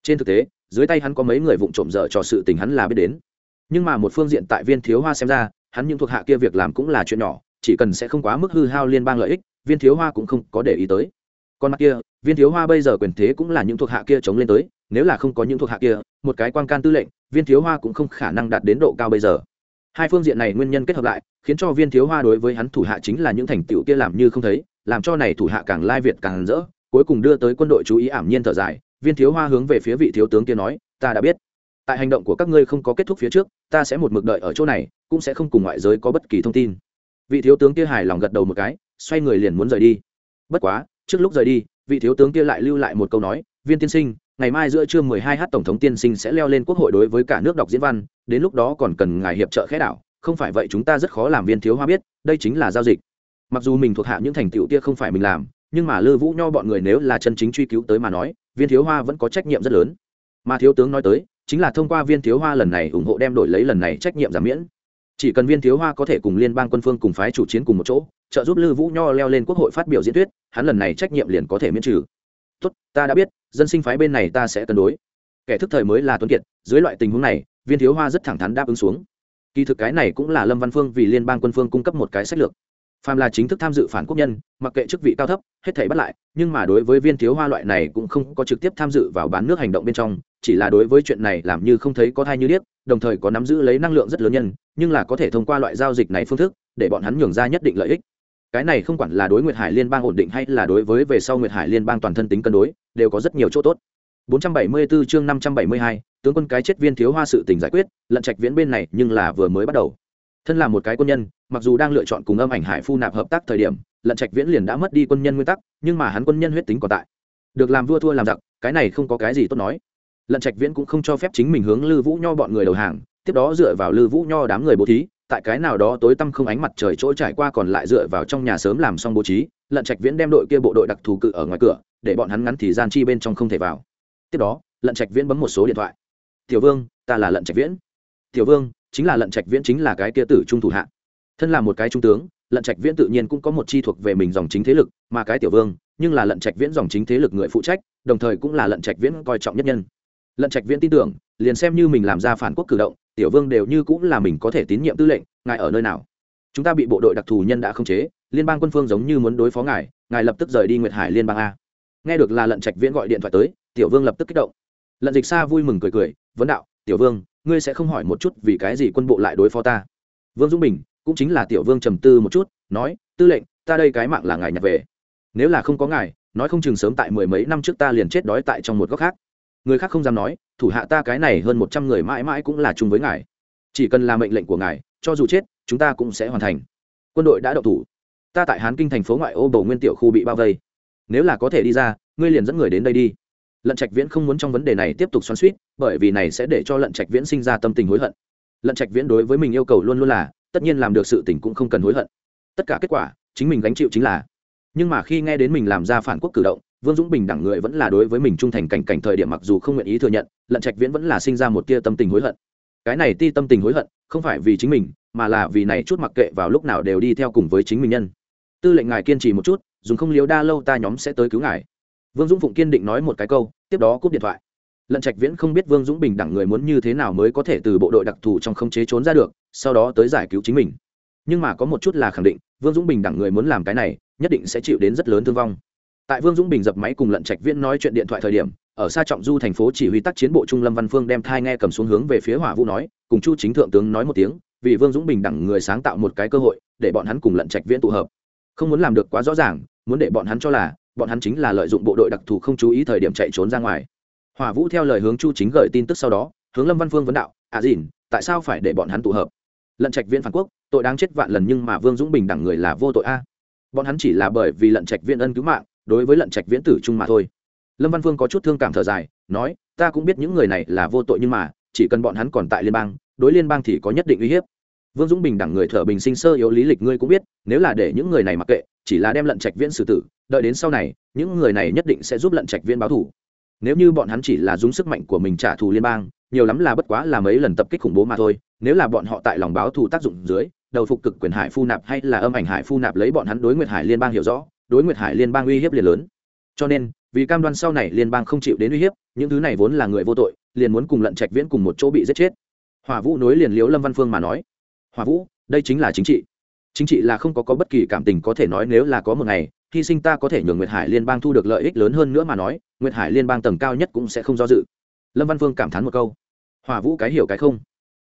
Trên thực tế, dưới tay hắn có mấy người vụ trộm dở cho sự tình hắn là biết đến nhưng mà một phương diện tại viên thiếu hoa xem ra, hắn những thuộc hạ kia việc làm cũng là chuyện nhỏ, chỉ cần sẽ không quá mức hư hao liên bang lợi ích, viên thiếu hoa cũng không có để ý tới. Còn mặt kia, viên thiếu hoa bây giờ quyền thế cũng là những thuộc hạ kia chống lên tới, nếu là không có những thuộc hạ kia, một cái quan can tư lệnh, viên thiếu hoa cũng không khả năng đạt đến độ cao bây giờ. Hai phương diện này nguyên nhân kết hợp lại, khiến cho viên thiếu hoa đối với hắn thủ hạ chính là những thành tựu kia làm như không thấy, làm cho này thủ hạ càng lai việt càng rỡ, cuối cùng đưa tới quân đội chú ý ảm nhiên thở dài, viên thiếu hoa hướng về phía vị thiếu tướng kia nói, ta đã biết tại hành động của các ngươi không có kết thúc phía trước, ta sẽ một mực đợi ở chỗ này, cũng sẽ không cùng ngoại giới có bất kỳ thông tin. Vị thiếu tướng kia hài lòng gật đầu một cái, xoay người liền muốn rời đi. Bất quá, trước lúc rời đi, vị thiếu tướng kia lại lưu lại một câu nói, viên tiên sinh, ngày mai giữa trưa 12 h tổng thống tiên sinh sẽ leo lên quốc hội đối với cả nước đọc diễn văn, đến lúc đó còn cần ngài hiệp trợ khẽ đảo, không phải vậy chúng ta rất khó làm viên thiếu hoa biết, đây chính là giao dịch. Mặc dù mình thuộc hạ những thành tựu kia không phải mình làm, nhưng mà lư vũ nho bọn người nếu là chân chính truy cứu tới mà nói, viên thiếu hoa vẫn có trách nhiệm rất lớn. Mà thiếu tướng nói tới chính là thông qua viên thiếu hoa lần này ủng hộ đem đổi lấy lần này trách nhiệm giảm miễn. Chỉ cần viên thiếu hoa có thể cùng liên bang quân phương cùng phái chủ chiến cùng một chỗ, trợ giúp lư vũ nho leo lên quốc hội phát biểu diễn thuyết, hắn lần này trách nhiệm liền có thể miễn trừ. Tốt, ta đã biết, dân sinh phái bên này ta sẽ cân đối. Kẻ thức thời mới là tuấn kiệt, dưới loại tình huống này, viên thiếu hoa rất thẳng thắn đáp ứng xuống. Kỳ thực cái này cũng là lâm văn phương vì liên bang quân phương cung cấp một cái sách lược phàm là chính thức tham dự phản quốc nhân mặc kệ chức vị cao thấp hết thảy bắt lại nhưng mà đối với viên thiếu hoa loại này cũng không có trực tiếp tham dự vào bán nước hành động bên trong chỉ là đối với chuyện này làm như không thấy có thai như điếc đồng thời có nắm giữ lấy năng lượng rất lớn nhân nhưng là có thể thông qua loại giao dịch này phương thức để bọn hắn nhường ra nhất định lợi ích. Cái này không quản là đối nguyệt hải liên bang ổn định hay là đối với về sau nguyệt hải liên bang toàn thân tính cân đối đều có rất nhiều chỗ tốt. 474 chương 572, tướng quân cái chết viên thiếu hoa sự tình giải quyết lận trạch viễn bên này nhưng là vừa mới bắt đầu thân là một cái quân nhân, mặc dù đang lựa chọn cùng âm ảnh hải phu nạp hợp tác thời điểm, lận trạch viễn liền đã mất đi quân nhân nguyên tắc, nhưng mà hắn quân nhân huyết tính còn tại. Được làm vua thua làm giặc, cái này không có cái gì tốt nói. Lận trạch viễn cũng không cho phép chính mình hướng lư vũ nho bọn người đầu hàng, tiếp đó dựa vào lư vũ nho đám người bố thí, tại cái nào đó tối tăm không ánh mặt trời chỗ trải qua còn lại dựa vào trong nhà sớm làm xong bố trí, lận trạch viễn đem đội kia bộ đội đặc thù cự ở ngoài cửa, để bọn hắn ngắn thì gian chi bên trong không thể vào. Tiếp đó, lận trạch viễn bấm một số điện thoại. Tiểu vương, ta là lận trạch viễn. Tiểu vương chính là lận trạch viễn chính là cái kia tử trung thủ hạ. Thân là một cái trung tướng, lận trạch viễn tự nhiên cũng có một chi thuộc về mình dòng chính thế lực, mà cái tiểu vương, nhưng là lận trạch viễn dòng chính thế lực người phụ trách, đồng thời cũng là lận trạch viễn coi trọng nhất nhân. Lận trạch viễn tin tưởng, liền xem như mình làm ra phản quốc cử động, tiểu vương đều như cũng là mình có thể tín nhiệm tư lệnh, ngài ở nơi nào? Chúng ta bị bộ đội đặc thù nhân đã khống chế, liên bang quân phương giống như muốn đối phó ngài ngài lập tức rời đi nguyệt hải liên bang a. Nghe được là lận trạch viễn gọi điện thoại tới, tiểu vương lập tức kích động. Lận dịch xa vui mừng cười cười, vấn đạo, tiểu vương ngươi sẽ không hỏi một chút vì cái gì quân bộ lại đối phó ta. Vương dũng bình, cũng chính là tiểu vương trầm tư một chút, nói, tư lệnh, ta đây cái mạng là ngài nhặt về. Nếu là không có ngài, nói không chừng sớm tại mười mấy năm trước ta liền chết đói tại trong một góc khác. Người khác không dám nói, thủ hạ ta cái này hơn một trăm người mãi mãi cũng là chung với ngài. Chỉ cần là mệnh lệnh của ngài, cho dù chết, chúng ta cũng sẽ hoàn thành. Quân đội đã đậu thủ. Ta tại hán kinh thành phố ngoại ô bầu nguyên tiểu khu bị bao vây. Nếu là có thể đi ra, ngươi liền dẫn người đến đây đi lận trạch viễn không muốn trong vấn đề này tiếp tục xoắn suýt bởi vì này sẽ để cho lận trạch viễn sinh ra tâm tình hối hận. Lận trạch viễn đối với mình yêu cầu luôn luôn là, tất nhiên làm được sự tình cũng không cần hối hận. Tất cả kết quả, chính mình gánh chịu chính là. Nhưng mà khi nghe đến mình làm ra phản quốc cử động, vương dũng bình đẳng người vẫn là đối với mình trung thành cảnh cảnh thời điểm mặc dù không nguyện ý thừa nhận, lận trạch viễn vẫn là sinh ra một tia tâm tình hối hận. Cái này ti tâm tình hối hận, không phải vì chính mình, mà là vì này chút mặc kệ vào lúc nào đều đi theo cùng với chính mình nhân. Tư lệnh ngài kiên trì một chút, dùng không liếu đa lâu ta nhóm sẽ tới cứu ngài vương dũng phụng kiên định nói một cái câu, tiếp đó cúp điện thoại. Lận trạch viễn không biết vương dũng bình đẳng người muốn như thế nào mới có thể từ bộ đội đặc thù trong không chế trốn ra được, sau đó tới giải cứu chính mình. Nhưng mà có một chút là khẳng định, vương dũng bình đẳng người muốn làm cái này, nhất định sẽ chịu đến rất lớn thương vong. Tại vương dũng bình dập máy cùng lận trạch viễn nói chuyện điện thoại thời điểm, ở xa trọng du thành phố chỉ huy tác chiến bộ trung lâm văn phương đem thai nghe cầm xuống hướng về phía hỏa vũ nói, cùng chu chính thượng tướng nói một tiếng, vì vương dũng bình đẳng người sáng tạo một cái cơ hội, để bọn hắn cùng lận trạch viễn tụ hợp. Không muốn làm được quá rõ ràng, muốn để bọn hắn cho là bọn hắn chính là lợi dụng bộ đội đặc thù không chú ý thời điểm chạy trốn ra ngoài. Hỏa vũ theo lời hướng chu chính gửi tin tức sau đó, hướng lâm văn phương vấn đạo à dìn, tại sao phải để bọn hắn tụ hợp? Lận trạch viễn phản quốc, tội đáng chết vạn lần nhưng mà vương dũng bình đẳng người là vô tội a. Bọn hắn chỉ là bởi vì lận trạch viễn ân cứu mạng, đối với lận trạch viễn tử trung mà thôi. Lâm văn phương có chút thương cảm thở dài, nói, ta cũng biết những người này là vô tội nhưng mà, chỉ cần bọn hắn còn tại liên bang, đối liên bang thì có nhất định uy hiếp. Vương dũng bình đẳng người thở bình sinh sơ yếu lý lịch ngươi cũng biết, nếu là để những người này mặc kệ chỉ là đem lận trạch viễn xử tử, đợi đến sau này, những người này nhất định sẽ giúp lận trạch viễn báo thù. Nếu như bọn hắn chỉ là dùng sức mạnh của mình trả thù liên bang, nhiều lắm là bất quá là mấy lần tập kích khủng bố mà thôi, nếu là bọn họ tại lòng báo thù tác dụng dưới, đầu phục cực quyền hải phu nạp hay là âm ảnh hải phu nạp lấy bọn hắn đối nguyệt hải liên bang hiểu rõ, đối nguyệt hải liên bang uy hiếp liền lớn. Cho nên, vì cam đoan sau này liên bang không chịu đến uy hiếp, những thứ này vốn là người vô tội, liền muốn cùng lận trạch viễn cùng một chỗ bị giết chết. Hỏa vũ nối liền liếu lâm văn phương mà nói. Hỏa vũ, đây chính là chính trị chính trị là không có, có bất kỳ cảm tình có thể nói nếu là có một ngày hy sinh ta có thể nhường nguyệt hải liên bang thu được lợi ích lớn hơn nữa mà nói nguyệt hải liên bang tầng cao nhất cũng sẽ không do dự. Lâm văn phương cảm thán một câu. Hỏa vũ cái hiểu cái không.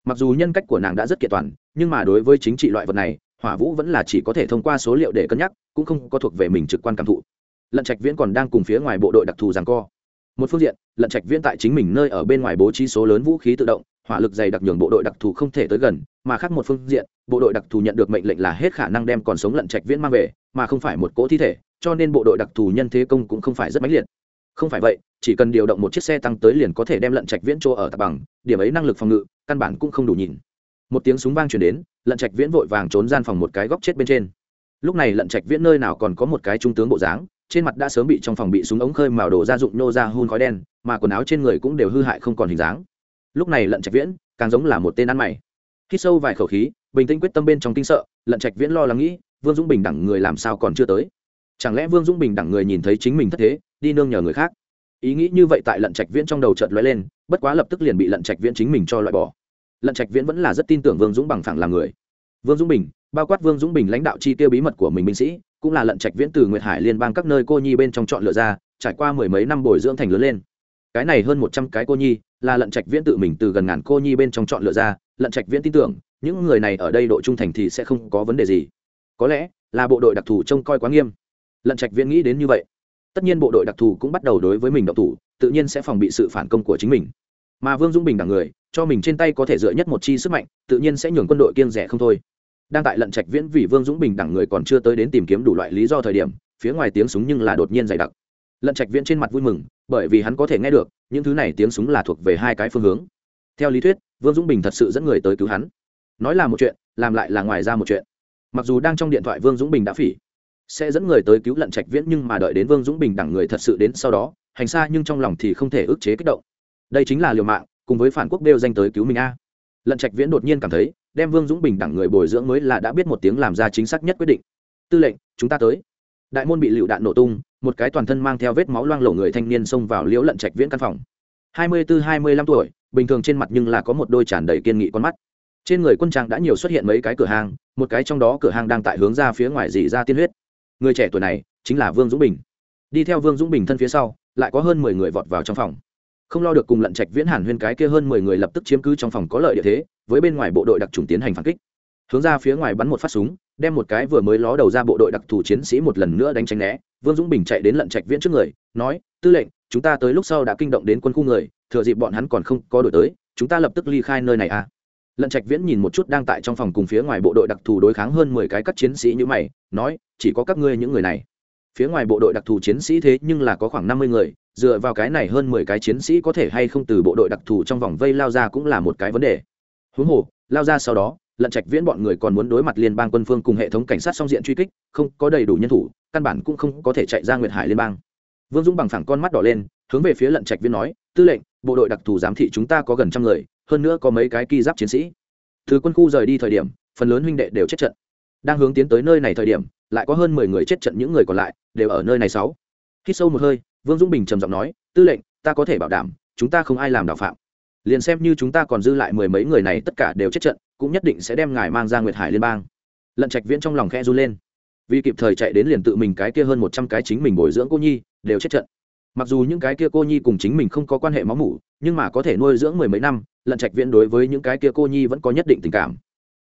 Mặc dù nhân cách của nàng đã rất kiện toàn nhưng mà đối với chính trị loại vật này hỏa vũ vẫn là chỉ có thể thông qua số liệu để cân nhắc cũng không có thuộc về mình trực quan cảm thụ. Lận trạch viễn còn đang cùng phía ngoài bộ đội đặc thù rằng co. Một phương diện lận trạch viễn tại chính mình nơi ở bên ngoài bố trí số lớn vũ khí tự động hỏa lực dày đặc nhường bộ đội đặc thù không thể tới gần, mà khác một phương diện, bộ đội đặc thù nhận được mệnh lệnh là hết khả năng đem còn sống lận trạch viễn mang về, mà không phải một cỗ thi thể, cho nên bộ đội đặc thù nhân thế công cũng không phải rất mãnh liệt. Không phải vậy, chỉ cần điều động một chiếc xe tăng tới liền có thể đem lận trạch viễn chỗ ở tạp bằng, điểm ấy năng lực phòng ngự, căn bản cũng không đủ nhìn. Một tiếng súng vang chuyển đến, lận trạch viễn vội vàng trốn gian phòng một cái góc chết bên trên. Lúc này lận trạch viễn nơi nào còn có một cái trung tướng bộ dáng, trên mặt đã sớm bị trong phòng bị súng ống khơi màu đổ ra dụng nô ra hun khói đen, mà quần áo trên người cũng đều hư hại không còn hình dáng lúc này lận trạch viễn càng giống là một tên ăn mày. Khi sâu vài khẩu khí, bình tĩnh quyết tâm bên trong kinh sợ, lận trạch viễn lo lắng nghĩ, vương dũng bình đẳng người làm sao còn chưa tới? Chẳng lẽ vương dũng bình đẳng người nhìn thấy chính mình thất thế, đi nương nhờ người khác? Ý nghĩ như vậy tại lận trạch viễn trong đầu chợt lóe lên, bất quá lập tức liền bị lận trạch viễn chính mình cho loại bỏ. Lận trạch viễn vẫn là rất tin tưởng vương dũng bằng phẳng là người. Vương dũng bình, bao quát vương dũng bình lãnh đạo chi tiêu bí mật của mình binh sĩ, cũng là lận trạch viễn từ nguyệt hải liên bang các nơi cô nhi bên trong chọn lựa ra, trải qua mười mấy năm bồi dưỡng thành lớn lên. Cái này hơn một trăm cái cô nhi là lận trạch viễn tự mình từ gần ngàn cô nhi bên trong chọn lựa ra, lận trạch viễn tin tưởng, những người này ở đây độ trung thành thì sẽ không có vấn đề gì. Có lẽ là bộ đội đặc thù trông coi quá nghiêm. Lận trạch viễn nghĩ đến như vậy. Tất nhiên bộ đội đặc thù cũng bắt đầu đối với mình độc thủ, tự nhiên sẽ phòng bị sự phản công của chính mình. Mà vương dũng bình đẳng người, cho mình trên tay có thể dựa nhất một chi sức mạnh, tự nhiên sẽ nhường quân đội kiêng rẻ không thôi. Đang tại lận trạch viễn vì vương dũng bình đẳng người còn chưa tới đến tìm kiếm đủ loại lý do thời điểm, phía ngoài tiếng súng nhưng là đột nhiên dày đặc lận trạch viễn trên mặt vui mừng, bởi vì hắn có thể nghe được, những thứ này tiếng súng là thuộc về hai cái phương hướng. Theo lý thuyết, vương dũng bình thật sự dẫn người tới cứu hắn. Nói là một chuyện, làm lại là ngoài ra một chuyện. Mặc dù đang trong điện thoại vương dũng bình đã phỉ, sẽ dẫn người tới cứu lận trạch viễn nhưng mà đợi đến vương dũng bình đẳng người thật sự đến sau đó, hành xa nhưng trong lòng thì không thể ức chế kích động. Đây chính là liều mạng, cùng với phản quốc đều danh tới cứu mình a. Lận trạch viễn đột nhiên cảm thấy, đem vương dũng bình đẳng người bồi dưỡng mới là đã biết một tiếng làm ra chính xác nhất quyết định. Tư lệnh, chúng ta tới đại môn bị lựu đạn nổ tung, một cái toàn thân mang theo vết máu loang lổ người thanh niên xông vào liễu lận trạch viễn căn phòng. Hai mươi bốn hai mươi lăm tuổi, bình thường trên mặt nhưng là có một đôi tràn đầy kiên nghị con mắt. Trên người quân trang đã nhiều xuất hiện mấy cái cửa hàng, một cái trong đó cửa hàng đang tại hướng ra phía ngoài dì ra tiên huyết. Người trẻ tuổi này chính là vương dũng bình. Đi theo vương dũng bình thân phía sau, lại có hơn mười người vọt vào trong phòng. Không lo được cùng lận trạch viễn hàn huyên cái kia hơn mười người lập tức chiếm cứ trong phòng có lợi địa thế, với bên ngoài bộ đội đặc trùng tiến hành phản kích. Hướng ra phía ngoài bắn một phát súng đem một cái vừa mới ló đầu ra bộ đội đặc thù chiến sĩ một lần nữa đánh tránh né. Vương dũng bình chạy đến lận trạch viễn trước người, nói, tư lệnh, chúng ta tới lúc sau đã kinh động đến quân khu người, thừa dịp bọn hắn còn không có đổi tới, chúng ta lập tức ly khai nơi này à. Lận trạch viễn nhìn một chút đang tại trong phòng cùng phía ngoài bộ đội đặc thù đối kháng hơn mười cái các chiến sĩ như mày, nói, chỉ có các ngươi những người này. Phía ngoài bộ đội đặc thù chiến sĩ thế nhưng là có khoảng năm mươi người, dựa vào cái này hơn mười cái chiến sĩ có thể hay không từ bộ đội đặc thù trong vòng vây lao ra cũng là một cái vấn đề. Huống hồ, lao ra sau đó lận trạch viễn bọn người còn muốn đối mặt liên bang quân phương cùng hệ thống cảnh sát song diện truy kích, không có đầy đủ nhân thủ, căn bản cũng không có thể chạy ra nguyệt hải liên bang. Vương dũng bằng phẳng con mắt đỏ lên, hướng về phía lận trạch viễn nói, tư lệnh, bộ đội đặc thù giám thị chúng ta có gần trăm người, hơn nữa có mấy cái ki giáp chiến sĩ. Từ quân khu rời đi thời điểm, phần lớn huynh đệ đều chết trận. Đang hướng tiến tới nơi này thời điểm, lại có hơn mười người chết trận, những người còn lại đều ở nơi này sáu. Hít sâu một hơi, vương dũng bình trầm giọng nói, tư lệnh, ta có thể bảo đảm, chúng ta không ai làm đạo phạm liền xem như chúng ta còn dư lại mười mấy người này tất cả đều chết trận, cũng nhất định sẽ đem ngài mang ra nguyệt hải liên bang. Lận trạch viễn trong lòng khe run lên. Vì kịp thời chạy đến liền tự mình cái kia hơn một trăm cái chính mình bồi dưỡng cô nhi, đều chết trận. Mặc dù những cái kia cô nhi cùng chính mình không có quan hệ máu mủ, nhưng mà có thể nuôi dưỡng mười mấy năm, lận trạch viễn đối với những cái kia cô nhi vẫn có nhất định tình cảm.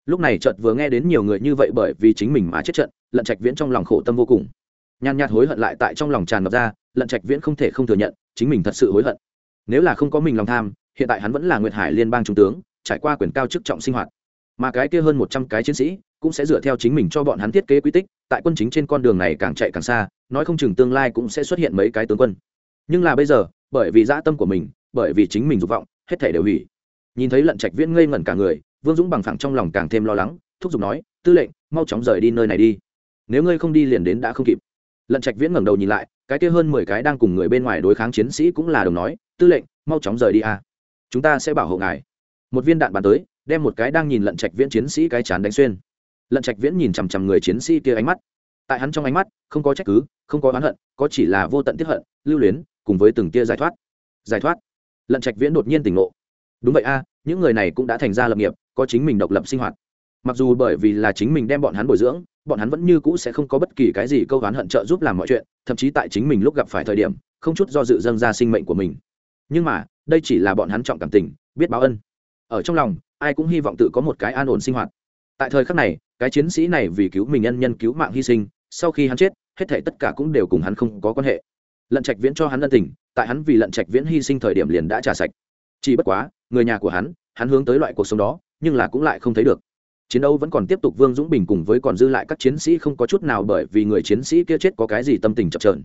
Lúc này chợt vừa nghe đến nhiều người như vậy bởi vì chính mình mà chết trận, lận trạch viễn trong lòng khổ tâm vô cùng. Nhàn nhạt hối hận lại tại trong lòng tràn ngập ra, lận trạch viễn không thể không thừa nhận, chính mình thật sự hối hận. Nếu là không có mình lòng tham hiện tại hắn vẫn là nguyệt hải liên bang trung tướng, trải qua quyền cao chức trọng sinh hoạt. Mà cái kia hơn một trăm cái chiến sĩ cũng sẽ dựa theo chính mình cho bọn hắn thiết kế quy tích, tại quân chính trên con đường này càng chạy càng xa, nói không chừng tương lai cũng sẽ xuất hiện mấy cái tướng quân. Nhưng là bây giờ, bởi vì dã tâm của mình, bởi vì chính mình dục vọng, hết thể đều hủy. Nhìn thấy lận trạch viễn ngây ngẩn cả người, vương dũng bằng phẳng trong lòng càng thêm lo lắng, thúc giục nói, tư lệnh, mau chóng rời đi nơi này đi. Nếu ngươi không đi liền đến đã không kịp. Lận trạch viễn ngẩng đầu nhìn lại, cái kia hơn mười cái đang cùng người bên ngoài đối kháng chiến sĩ cũng là đồng nói, tư lệnh, mau chóng rời đi a chúng ta sẽ bảo hộ ngài. Một viên đạn bắn tới, đem một cái đang nhìn lận trạch viễn chiến sĩ cái chán đánh xuyên. Lận trạch viễn nhìn chằm chằm người chiến sĩ kia ánh mắt. Tại hắn trong ánh mắt, không có trách cứ, không có oán hận, có chỉ là vô tận tiếp hận, lưu luyến, cùng với từng tia giải thoát. Giải thoát. Lận trạch viễn đột nhiên tỉnh ngộ. Đúng vậy a, những người này cũng đã thành ra lập nghiệp, có chính mình độc lập sinh hoạt. Mặc dù bởi vì là chính mình đem bọn hắn bồi dưỡng, bọn hắn vẫn như cũ sẽ không có bất kỳ cái gì câu oán hận trợ giúp làm mọi chuyện, thậm chí tại chính mình lúc gặp phải thời điểm, không chút do dự dâng ra sinh mệnh của mình. Nhưng mà đây chỉ là bọn hắn trọng cảm tình, biết báo ân. Ở trong lòng, ai cũng hy vọng tự có một cái an ổn sinh hoạt. Tại thời khắc này, cái chiến sĩ này vì cứu mình nhân nhân cứu mạng hy sinh, sau khi hắn chết, hết thể tất cả cũng đều cùng hắn không có quan hệ. Lận trạch viễn cho hắn ân tình, tại hắn vì lận trạch viễn hy sinh thời điểm liền đã trả sạch. Chỉ bất quá, người nhà của hắn hắn hướng tới loại cuộc sống đó, nhưng là cũng lại không thấy được. Chiến đấu vẫn còn tiếp tục vương dũng bình cùng với còn dư lại các chiến sĩ không có chút nào bởi vì người chiến sĩ kia chết có cái gì tâm tình chập trờn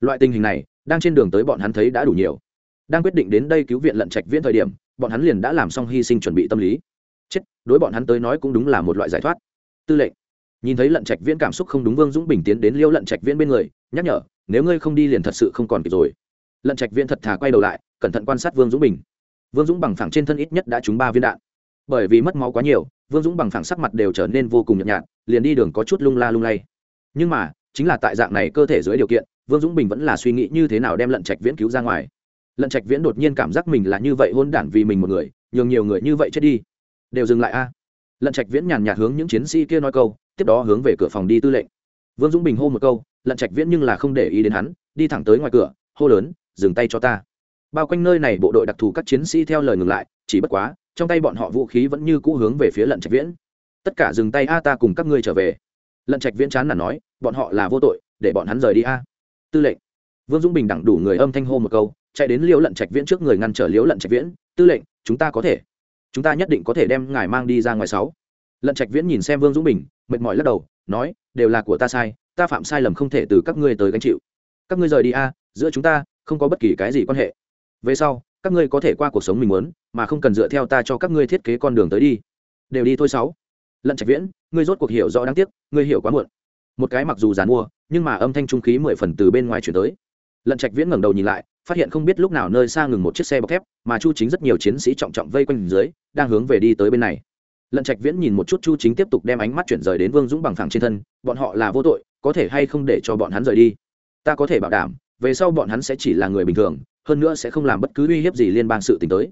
loại tình hình này, đang trên đường tới bọn hắn thấy đã đủ nhiều đang quyết định đến đây cứu viện lận trạch viễn thời điểm, bọn hắn liền đã làm xong hy sinh chuẩn bị tâm lý. Chết, đối bọn hắn tới nói cũng đúng là một loại giải thoát. Tư lệnh, nhìn thấy lận trạch viễn cảm xúc không đúng vương dũng bình tiến đến liêu lận trạch viễn bên người, nhắc nhở, nếu ngươi không đi liền thật sự không còn kịp rồi. Lận trạch viễn thật thà quay đầu lại, cẩn thận quan sát vương dũng bình. Vương dũng bằng phẳng trên thân ít nhất đã trúng ba viên đạn. Bởi vì mất máu quá nhiều, vương dũng bằng phẳng sắc mặt đều trở nên vô cùng nhợt nhạt, liền đi đường có chút lung la lung lay. Nhưng mà, chính là tại dạng này cơ thể dưới điều kiện, vương dũng bình vẫn là suy nghĩ như thế nào đem lận trạch viễn cứu ra ngoài lận trạch viễn đột nhiên cảm giác mình là như vậy hôn đản vì mình một người, nhường nhiều người như vậy chết đi. Đều dừng lại a. Lận trạch viễn nhàn nhạt hướng những chiến sĩ kia nói câu, tiếp đó hướng về cửa phòng đi tư lệnh. Vương dũng bình hô một câu, lận trạch viễn nhưng là không để ý đến hắn, đi thẳng tới ngoài cửa, hô lớn, dừng tay cho ta. Bao quanh nơi này bộ đội đặc thù các chiến sĩ theo lời ngừng lại, chỉ bất quá, trong tay bọn họ vũ khí vẫn như cũ hướng về phía lận trạch viễn. Tất cả dừng tay a, ta cùng các ngươi trở về. Lận trạch viễn chán là nói, bọn họ là vô tội, để bọn hắn rời đi a. Tư lệnh. Vương dũng bình đẳng đủ người âm thanh hô một câu chạy đến liễu lận trạch viễn trước người ngăn trở liễu lận trạch viễn, tư lệnh, chúng ta có thể. Chúng ta nhất định có thể đem ngài mang đi ra ngoài sáu. Lận trạch viễn nhìn xem vương dũng bình, mệt mỏi lắc đầu, nói, đều là của ta sai, ta phạm sai lầm không thể từ các ngươi tới gánh chịu. Các ngươi rời đi a, giữa chúng ta không có bất kỳ cái gì quan hệ. Về sau, các ngươi có thể qua cuộc sống mình muốn, mà không cần dựa theo ta cho các ngươi thiết kế con đường tới đi. Đều đi thôi sáu. Lận trạch viễn, ngươi rốt cuộc hiểu rõ đáng tiếc, ngươi hiểu quá muộn. Một cái mặc dù giàn mua, nhưng mà âm thanh trung khí mười phần từ bên ngoài chuyển tới lận trạch viễn ngẩng đầu nhìn lại, phát hiện không biết lúc nào nơi xa ngừng một chiếc xe bọc thép, mà chu chính rất nhiều chiến sĩ trọng trọng vây quanh dưới, đang hướng về đi tới bên này. Lận trạch viễn nhìn một chút chu chính tiếp tục đem ánh mắt chuyển rời đến vương dũng bằng thẳng trên thân, bọn họ là vô tội, có thể hay không để cho bọn hắn rời đi? Ta có thể bảo đảm, về sau bọn hắn sẽ chỉ là người bình thường, hơn nữa sẽ không làm bất cứ uy hiếp gì liên bang sự t tới.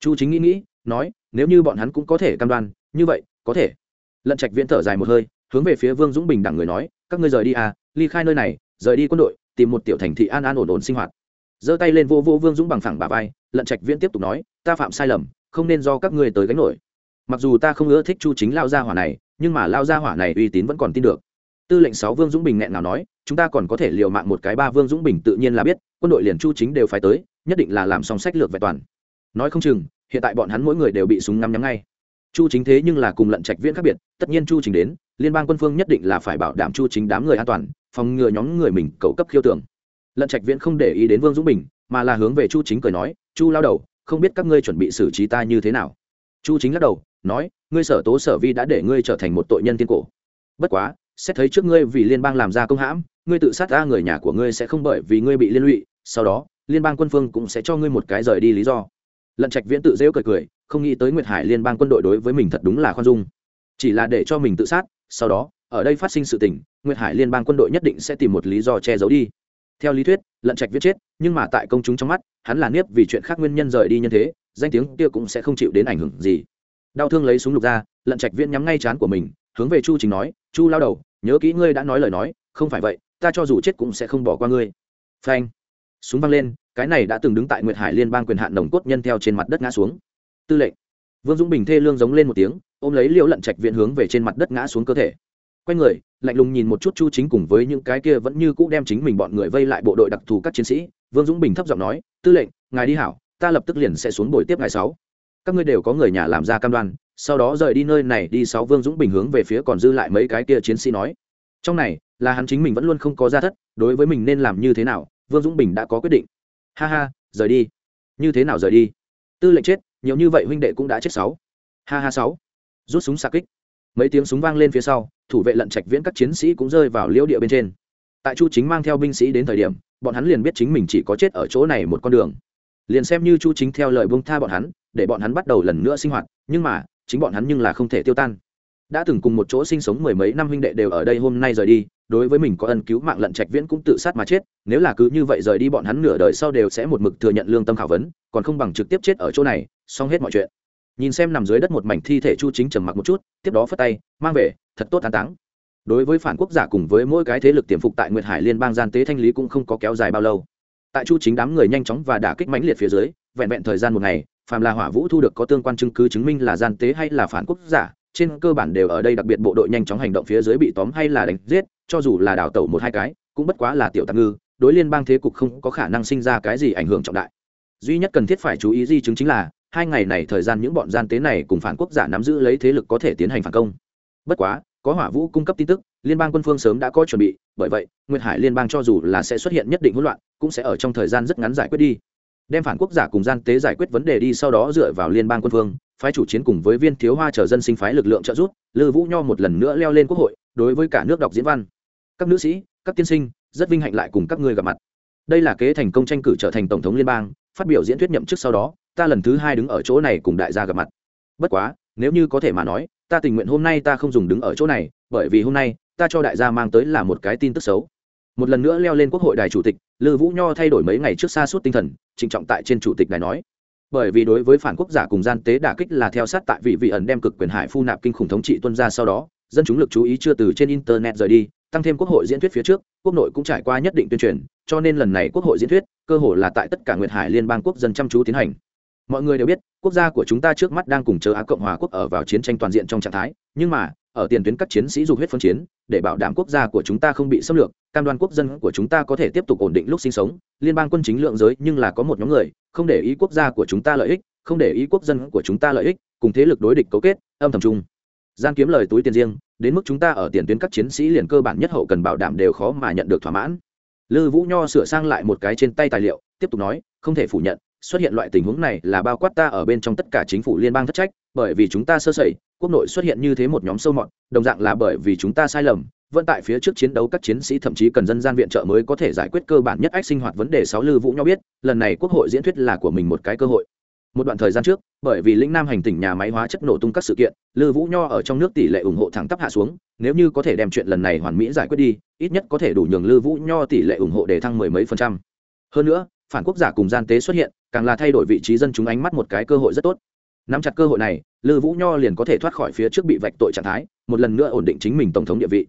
Chu chính nghĩ nghĩ, nói, nếu như bọn hắn cũng có thể cam đoan, như vậy, có thể. Lận trạch viễn thở dài một hơi, hướng về phía vương dũng bình đẳng người nói, các ngươi rời đi à ly khai nơi này, rời đi quân đội tìm một tiểu thành thị an an ổn ổn sinh hoạt. Giơ tay lên vô vô vương dũng bằng phẳng bà vai, lận trạch viễn tiếp tục nói, ta phạm sai lầm, không nên do các ngươi tới gánh nổi. Mặc dù ta không ưa thích chu chính lao gia hỏa này, nhưng mà lao gia hỏa này uy tín vẫn còn tin được. Tư lệnh sáu vương dũng bình nghẹn nào nói, chúng ta còn có thể liều mạng một cái ba vương dũng bình tự nhiên là biết, quân đội liền chu chính đều phải tới, nhất định là làm xong sách lược vẹn toàn. Nói không chừng, hiện tại bọn hắn mỗi người đều bị súng ngắm nhắm ngay. Chu chính thế nhưng là cùng lận trạch viễn khác biệt, tất nhiên chu chính đến, liên bang quân phương nhất định là phải bảo đảm chu chính đám người an toàn phòng ngừa nhóm người mình cầu cấp khiêu tưởng. Lận trạch viễn không để ý đến vương dũng bình, mà là hướng về chu chính cười nói, chu lao đầu, không biết các ngươi chuẩn bị xử trí ta như thế nào? Chu chính lắc đầu, nói, ngươi sở tố sở vi đã để ngươi trở thành một tội nhân tiên cổ. Bất quá, xét thấy trước ngươi vì liên bang làm ra công hãm, ngươi tự sát ra người nhà của ngươi sẽ không bởi vì ngươi bị liên lụy, sau đó, liên bang quân phương cũng sẽ cho ngươi một cái rời đi lý do. Lận trạch viễn tự rêu cười cười, không nghĩ tới nguyệt hải liên bang quân đội đối với mình thật đúng là khoan dung. Chỉ là để cho mình tự sát, sau đó ở đây phát sinh sự tình, nguyệt hải liên bang quân đội nhất định sẽ tìm một lý do che giấu đi. Theo lý thuyết, lận trạch viết chết, nhưng mà tại công chúng trong mắt, hắn là niếp vì chuyện khác nguyên nhân rời đi nhân thế, danh tiếng kia cũng sẽ không chịu đến ảnh hưởng gì. Đau thương lấy súng lục ra, lận trạch viễn nhắm ngay chán của mình, hướng về chu chính nói, chu lao đầu, nhớ kỹ ngươi đã nói lời nói, không phải vậy, ta cho dù chết cũng sẽ không bỏ qua ngươi. Phanh. Súng văng lên, cái này đã từng đứng tại nguyệt hải liên bang quyền hạn nồng cốt nhân theo trên mặt đất ngã xuống. Tư lệnh. Vương dũng bình thê lương giống lên một tiếng, ôm lấy liễu lận trạch viện hướng về trên mặt đất ngã xuống cơ thể quay người, lạnh lùng nhìn một chút chu chính cùng với những cái kia vẫn như cũ đem chính mình bọn người vây lại bộ đội đặc thù các chiến sĩ. Vương dũng bình thấp giọng nói, tư lệnh, ngài đi hảo, ta lập tức liền sẽ xuống buổi tiếp ngày sáu. Các ngươi đều có người nhà làm ra cam đoan. Sau đó rời đi nơi này đi sáu vương dũng bình hướng về phía còn dư lại mấy cái kia chiến sĩ nói, trong này, là hắn chính mình vẫn luôn không có ra thất, đối với mình nên làm như thế nào, vương dũng bình đã có quyết định. Ha ha, rời đi. Như thế nào rời đi? Tư lệnh chết, nhiều như vậy huynh đệ cũng đã chết sáu. Ha ha sáu. Rút súng xa kích mấy tiếng súng vang lên phía sau, thủ vệ lận trạch viễn các chiến sĩ cũng rơi vào liễu địa bên trên. Tại chu chính mang theo binh sĩ đến thời điểm, bọn hắn liền biết chính mình chỉ có chết ở chỗ này một con đường. Liền xem như chu chính theo lời bông tha bọn hắn, để bọn hắn bắt đầu lần nữa sinh hoạt, nhưng mà, chính bọn hắn nhưng là không thể tiêu tan. Đã từng cùng một chỗ sinh sống mười mấy năm huynh đệ đều ở đây hôm nay rời đi, đối với mình có ân cứu mạng lận trạch viễn cũng tự sát mà chết, nếu là cứ như vậy rời đi bọn hắn nửa đời sau đều sẽ một mực thừa nhận lương tâm khảo vấn, còn không bằng trực tiếp chết ở chỗ này, xong hết mọi chuyện nhìn xem nằm dưới đất một mảnh thi thể chu chính trầm mặc một chút, tiếp đó phất tay, mang về, thật tốt an táng. Đối với phản quốc giả cùng với mỗi cái thế lực tiềm phục tại nguyệt hải liên bang gian tế thanh lý cũng không có kéo dài bao lâu. Tại chu chính đám người nhanh chóng và đả kích mãnh liệt phía dưới, vẹn vẹn thời gian một ngày, phàm là hỏa vũ thu được có tương quan chứng cứ chứng minh là gian tế hay là phản quốc giả, trên cơ bản đều ở đây đặc biệt bộ đội nhanh chóng hành động phía dưới bị tóm hay là đánh giết, cho dù là đào tẩu một hai cái, cũng bất quá là tiểu tạm ngư, đối liên bang thế cục không có khả năng sinh ra cái gì ảnh hưởng trọng đại. Duy nhất cần thiết phải chú ý di chứng chính là hai ngày này thời gian những bọn gian tế này cùng phản quốc giả nắm giữ lấy thế lực có thể tiến hành phản công. Bất quá, có hỏa vũ cung cấp tin tức, liên bang quân phương sớm đã có chuẩn bị, bởi vậy, nguyệt hải liên bang cho dù là sẽ xuất hiện nhất định hỗn loạn, cũng sẽ ở trong thời gian rất ngắn giải quyết đi. Đem phản quốc giả cùng gian tế giải quyết vấn đề đi, sau đó dựa vào liên bang quân phương, phái chủ chiến cùng với viên thiếu hoa chờ dân sinh phái lực lượng trợ giúp, lư vũ nho một lần nữa leo lên quốc hội, đối với cả nước đọc diễn văn. Các nữ sĩ, các tiên sinh, rất vinh hạnh lại cùng các ngươi gặp mặt. Đây là kế thành công tranh cử trở thành tổng thống liên bang, phát biểu diễn thuyết nhậm chức sau đó ta lần thứ hai đứng ở chỗ này cùng đại gia gặp mặt. Bất quá, nếu như có thể mà nói, ta tình nguyện hôm nay ta không dùng đứng ở chỗ này, bởi vì hôm nay, ta cho đại gia mang tới là một cái tin tức xấu. Một lần nữa leo lên quốc hội đài chủ tịch, lư vũ nho thay đổi mấy ngày trước xa suốt tinh thần, trịnh trọng tại trên chủ tịch đài nói. Bởi vì đối với phản quốc giả cùng gian tế đả kích là theo sát tại vị vị ẩn đem cực quyền hải phu nạp kinh khủng thống trị tuân ra sau đó, dân chúng lực chú ý chưa từ trên internet rời đi, tăng thêm quốc hội diễn thuyết phía trước, quốc nội cũng trải qua nhất định tuyên truyền, cho nên lần này quốc hội diễn thuyết, cơ hội là tại tất cả nguyệt hải liên bang quốc dân chăm chú tiến hành mọi người đều biết, quốc gia của chúng ta trước mắt đang cùng chờ á cộng hòa quốc ở vào chiến tranh toàn diện trong trạng thái, nhưng mà, ở tiền tuyến các chiến sĩ dục huyết phân chiến, để bảo đảm quốc gia của chúng ta không bị xâm lược, cam đoan quốc dân của chúng ta có thể tiếp tục ổn định lúc sinh sống, liên bang quân chính lượng giới nhưng là có một nhóm người, không để ý quốc gia của chúng ta lợi ích, không để ý quốc dân của chúng ta lợi ích, cùng thế lực đối địch cấu kết, âm thầm chung. Gian kiếm lời túi tiền riêng, đến mức chúng ta ở tiền tuyến các chiến sĩ liền cơ bản nhất hậu cần bảo đảm đều khó mà nhận được thỏa mãn. Lư vũ nho sửa sang lại một cái trên tay tài liệu, tiếp tục nói, không thể phủ nhận xuất hiện loại tình huống này là bao quát ta ở bên trong tất cả chính phủ liên bang thất trách, bởi vì chúng ta sơ sẩy, quốc nội xuất hiện như thế một nhóm sâu mọt, đồng dạng là bởi vì chúng ta sai lầm vận tại phía trước chiến đấu các chiến sĩ thậm chí cần dân gian viện trợ mới có thể giải quyết cơ bản nhất ách sinh hoạt vấn đề sáu lư vũ nho biết, lần này quốc hội diễn thuyết là của mình một cái cơ hội. Một đoạn thời gian trước, bởi vì lĩnh nam hành tỉnh nhà máy hóa chất nổ tung các sự kiện lư vũ nho ở trong nước tỷ lệ ủng hộ thẳng tắp hạ xuống, nếu như có thể đem chuyện lần này hoàn mỹ giải quyết đi, ít nhất có thể đủ nhường lư vũ nho tỷ lệ ủng hộ để thăng mười mấy phần trăm. Hơn nữa phản quốc giả cùng gian tế xuất hiện càng là thay đổi vị trí dân chúng ánh mắt một cái cơ hội rất tốt. Nắm chặt cơ hội này lư vũ nho liền có thể thoát khỏi phía trước bị vạch tội trạng thái một lần nữa ổn định chính mình tổng thống địa vị.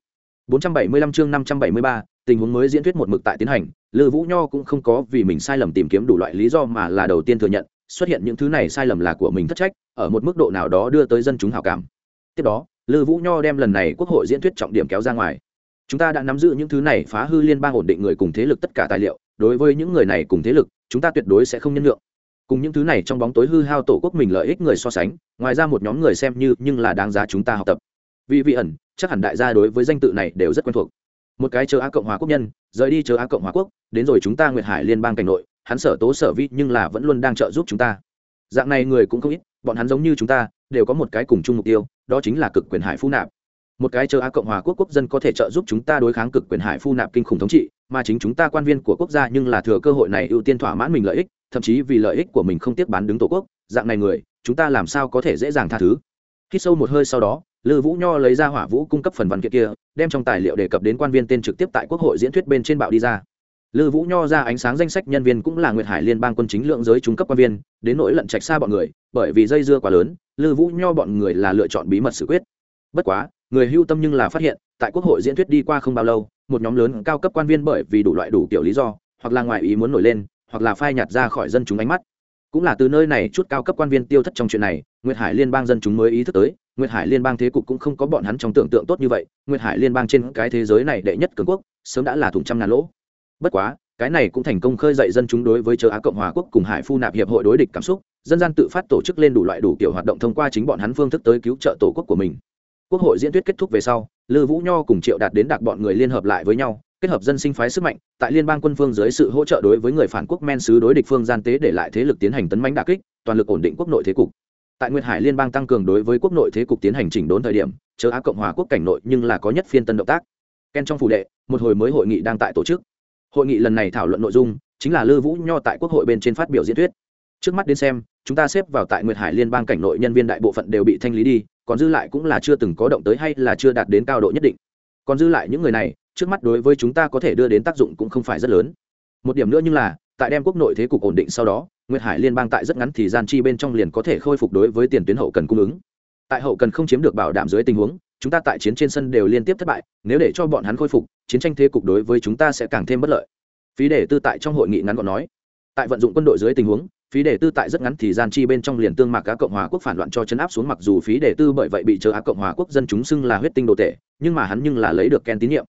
475 chương 573, tình huống mới diễn thuyết một mực tại tiến hành lư vũ nho cũng không có vì mình sai lầm tìm kiếm đủ loại lý do mà là đầu tiên thừa nhận xuất hiện những thứ này sai lầm là của mình thất trách ở một mức độ nào đó đưa tới dân chúng hào cảm. Tiếp đó lư vũ nho đem lần này quốc hội diễn thuyết trọng điểm kéo ra ngoài. Chúng ta đã nắm giữ những thứ này phá hư liên bang ổn định người cùng thế lực tất cả tài liệu đối với những người này cùng thế lực, chúng ta tuyệt đối sẽ không nhân lượng cùng những thứ này trong bóng tối hư hao tổ quốc mình lợi ích người so sánh, ngoài ra một nhóm người xem như, nhưng là đáng giá chúng ta học tập. Vì vị ẩn, chắc hẳn đại gia đối với danh tự này đều rất quen thuộc. Một cái chờ á cộng hòa quốc nhân, rời đi chờ á cộng hòa quốc, đến rồi chúng ta nguyệt hải liên bang cảnh nội, hắn sở tố sở vi nhưng là vẫn luôn đang trợ giúp chúng ta. Dạng này người cũng không ít, bọn hắn giống như chúng ta, đều có một cái cùng chung mục tiêu, đó chính là cực quyền hải phu nạp. Một cái chờ á cộng hòa quốc quốc dân có thể trợ giúp chúng ta đối kháng cực quyền hải phu nạp kinh khủng thống trị mà chính chúng ta quan viên của quốc gia nhưng là thừa cơ hội này ưu tiên thỏa mãn mình lợi ích, thậm chí vì lợi ích của mình không tiếc bán đứng tổ quốc. Dạng này người, chúng ta làm sao có thể dễ dàng tha thứ? Khi sâu một hơi sau đó, lư vũ nho lấy ra hỏa vũ cung cấp phần văn kiện kia, đem trong tài liệu đề cập đến quan viên tên trực tiếp tại quốc hội diễn thuyết bên trên bạo đi ra. Lư vũ nho ra ánh sáng danh sách nhân viên cũng là nguyệt hải liên bang quân chính lượng giới trung cấp quan viên, đến nỗi lận trạch xa bọn người, bởi vì dây dưa quá lớn, lư vũ nho bọn người là lựa chọn bí mật xử quyết. Bất quá, người hưu tâm nhưng là phát hiện, tại quốc hội diễn thuyết đi qua không bao lâu một nhóm lớn cao cấp quan viên bởi vì đủ loại đủ kiểu lý do, hoặc là ngoại ý muốn nổi lên, hoặc là phai nhạt ra khỏi dân chúng ánh mắt. Cũng là từ nơi này chút cao cấp quan viên tiêu thất trong chuyện này, nguyệt hải liên bang dân chúng mới ý thức tới, nguyệt hải liên bang thế cục cũng không có bọn hắn trong tưởng tượng tốt như vậy, nguyệt hải liên bang trên cái thế giới này đệ nhất cường quốc, sớm đã là thùng trăm ngàn lỗ. Bất quá, cái này cũng thành công khơi dậy dân chúng đối với châu á cộng hòa quốc cùng hải phu nạp hiệp hội đối địch cảm xúc, dân gian tự phát tổ chức lên đủ loại đủ kiểu hoạt động thông qua chính bọn hắn phương thức tới cứu trợ tổ quốc của mình. Quốc hội diễn thuyết kết thúc về sau lư vũ nho cùng triệu đạt đến đặc bọn người liên hợp lại với nhau, kết hợp dân sinh phái sức mạnh, tại liên bang quân phương dưới sự hỗ trợ đối với người phản quốc men sứ đối địch phương gian tế để lại thế lực tiến hành tấn mãnh đà kích, toàn lực ổn định quốc nội thế cục. Tại nguyệt hải liên bang tăng cường đối với quốc nội thế cục tiến hành chỉnh đốn thời điểm, chớ á cộng hòa quốc cảnh nội nhưng là có nhất phiên tân động tác. Ken trong phủ đệ, một hồi mới hội nghị đang tại tổ chức. Hội nghị lần này thảo luận nội dung chính là lư vũ nho tại quốc hội bên trên phát biểu diễn thuyết. Trước mắt đến xem, chúng ta xếp vào tại nguyệt hải liên bang cảnh nội nhân viên đại bộ phận đều bị thanh lý đi còn dư lại cũng là chưa từng có động tới hay là chưa đạt đến cao độ nhất định. Còn dư lại những người này, trước mắt đối với chúng ta có thể đưa đến tác dụng cũng không phải rất lớn. Một điểm nữa nhưng là, tại đem quốc nội thế cục ổn định sau đó, nguyệt hải liên bang tại rất ngắn thì gian chi bên trong liền có thể khôi phục đối với tiền tuyến hậu cần cung ứng. Tại hậu cần không chiếm được bảo đảm dưới tình huống, chúng ta tại chiến trên sân đều liên tiếp thất bại, nếu để cho bọn hắn khôi phục, chiến tranh thế cục đối với chúng ta sẽ càng thêm bất lợi. Phí đề tư tại trong hội nghị ngắn gọn nói, tại vận dụng quân đội dưới tình huống phí đề tư tại rất ngắn thì gian chi bên trong liền tương mạc cá cộng hòa quốc phản loạn cho chấn áp xuống mặc dù phí đề tư bởi vậy bị chờ á cộng hòa quốc dân chúng xưng là huyết tinh đồ tệ nhưng mà hắn nhưng là lấy được ken tín nhiệm.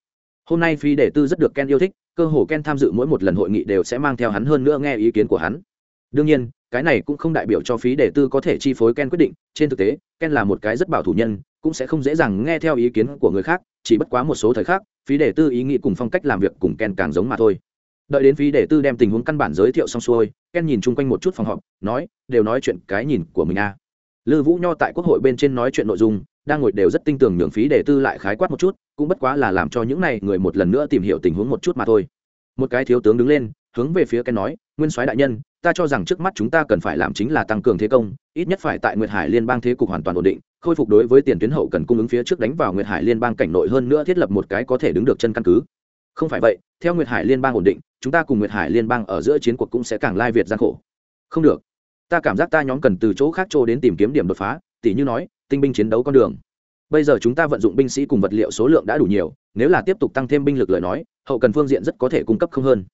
Hôm nay phí đề tư rất được ken yêu thích, cơ hồ ken tham dự mỗi một lần hội nghị đều sẽ mang theo hắn hơn nữa nghe ý kiến của hắn. Đương nhiên, cái này cũng không đại biểu cho phí đề tư có thể chi phối ken quyết định, trên thực tế, ken là một cái rất bảo thủ nhân, cũng sẽ không dễ dàng nghe theo ý kiến của người khác, chỉ bất quá một số thời khắc, phí đề tư ý nghĩ cùng phong cách làm việc cùng ken càng giống mà thôi đợi đến phí đề tư đem tình huống căn bản giới thiệu xong xuôi, ken nhìn chung quanh một chút phòng họp, nói, đều nói chuyện cái nhìn của mình a à. lư vũ nho tại quốc hội bên trên nói chuyện nội dung, đang ngồi đều rất tinh tường nhường phí đề tư lại khái quát một chút, cũng bất quá là làm cho những này người một lần nữa tìm hiểu tình huống một chút mà thôi một cái thiếu tướng đứng lên, hướng về phía ken nói, nguyên soái đại nhân, ta cho rằng trước mắt chúng ta cần phải làm chính là tăng cường thế công, ít nhất phải tại nguyệt hải liên bang thế cục hoàn toàn ổn định, khôi phục đối với tiền tuyến hậu cần cung ứng phía trước đánh vào nguyệt hải liên bang cảnh nội hơn nữa thiết lập một cái có thể đứng được chân căn cứ không phải vậy, theo nguyệt hải liên bang ổn định, chúng ta cùng nguyệt hải liên bang ở giữa chiến cuộc cũng sẽ càng lai việt gian khổ. Không được. Ta cảm giác ta nhóm cần từ chỗ khác chỗ đến tìm kiếm điểm đột phá, tỉ như nói, tinh binh chiến đấu con đường. Bây giờ chúng ta vận dụng binh sĩ cùng vật liệu số lượng đã đủ nhiều, nếu là tiếp tục tăng thêm binh lực lời nói, hậu cần phương diện rất có thể cung cấp không hơn.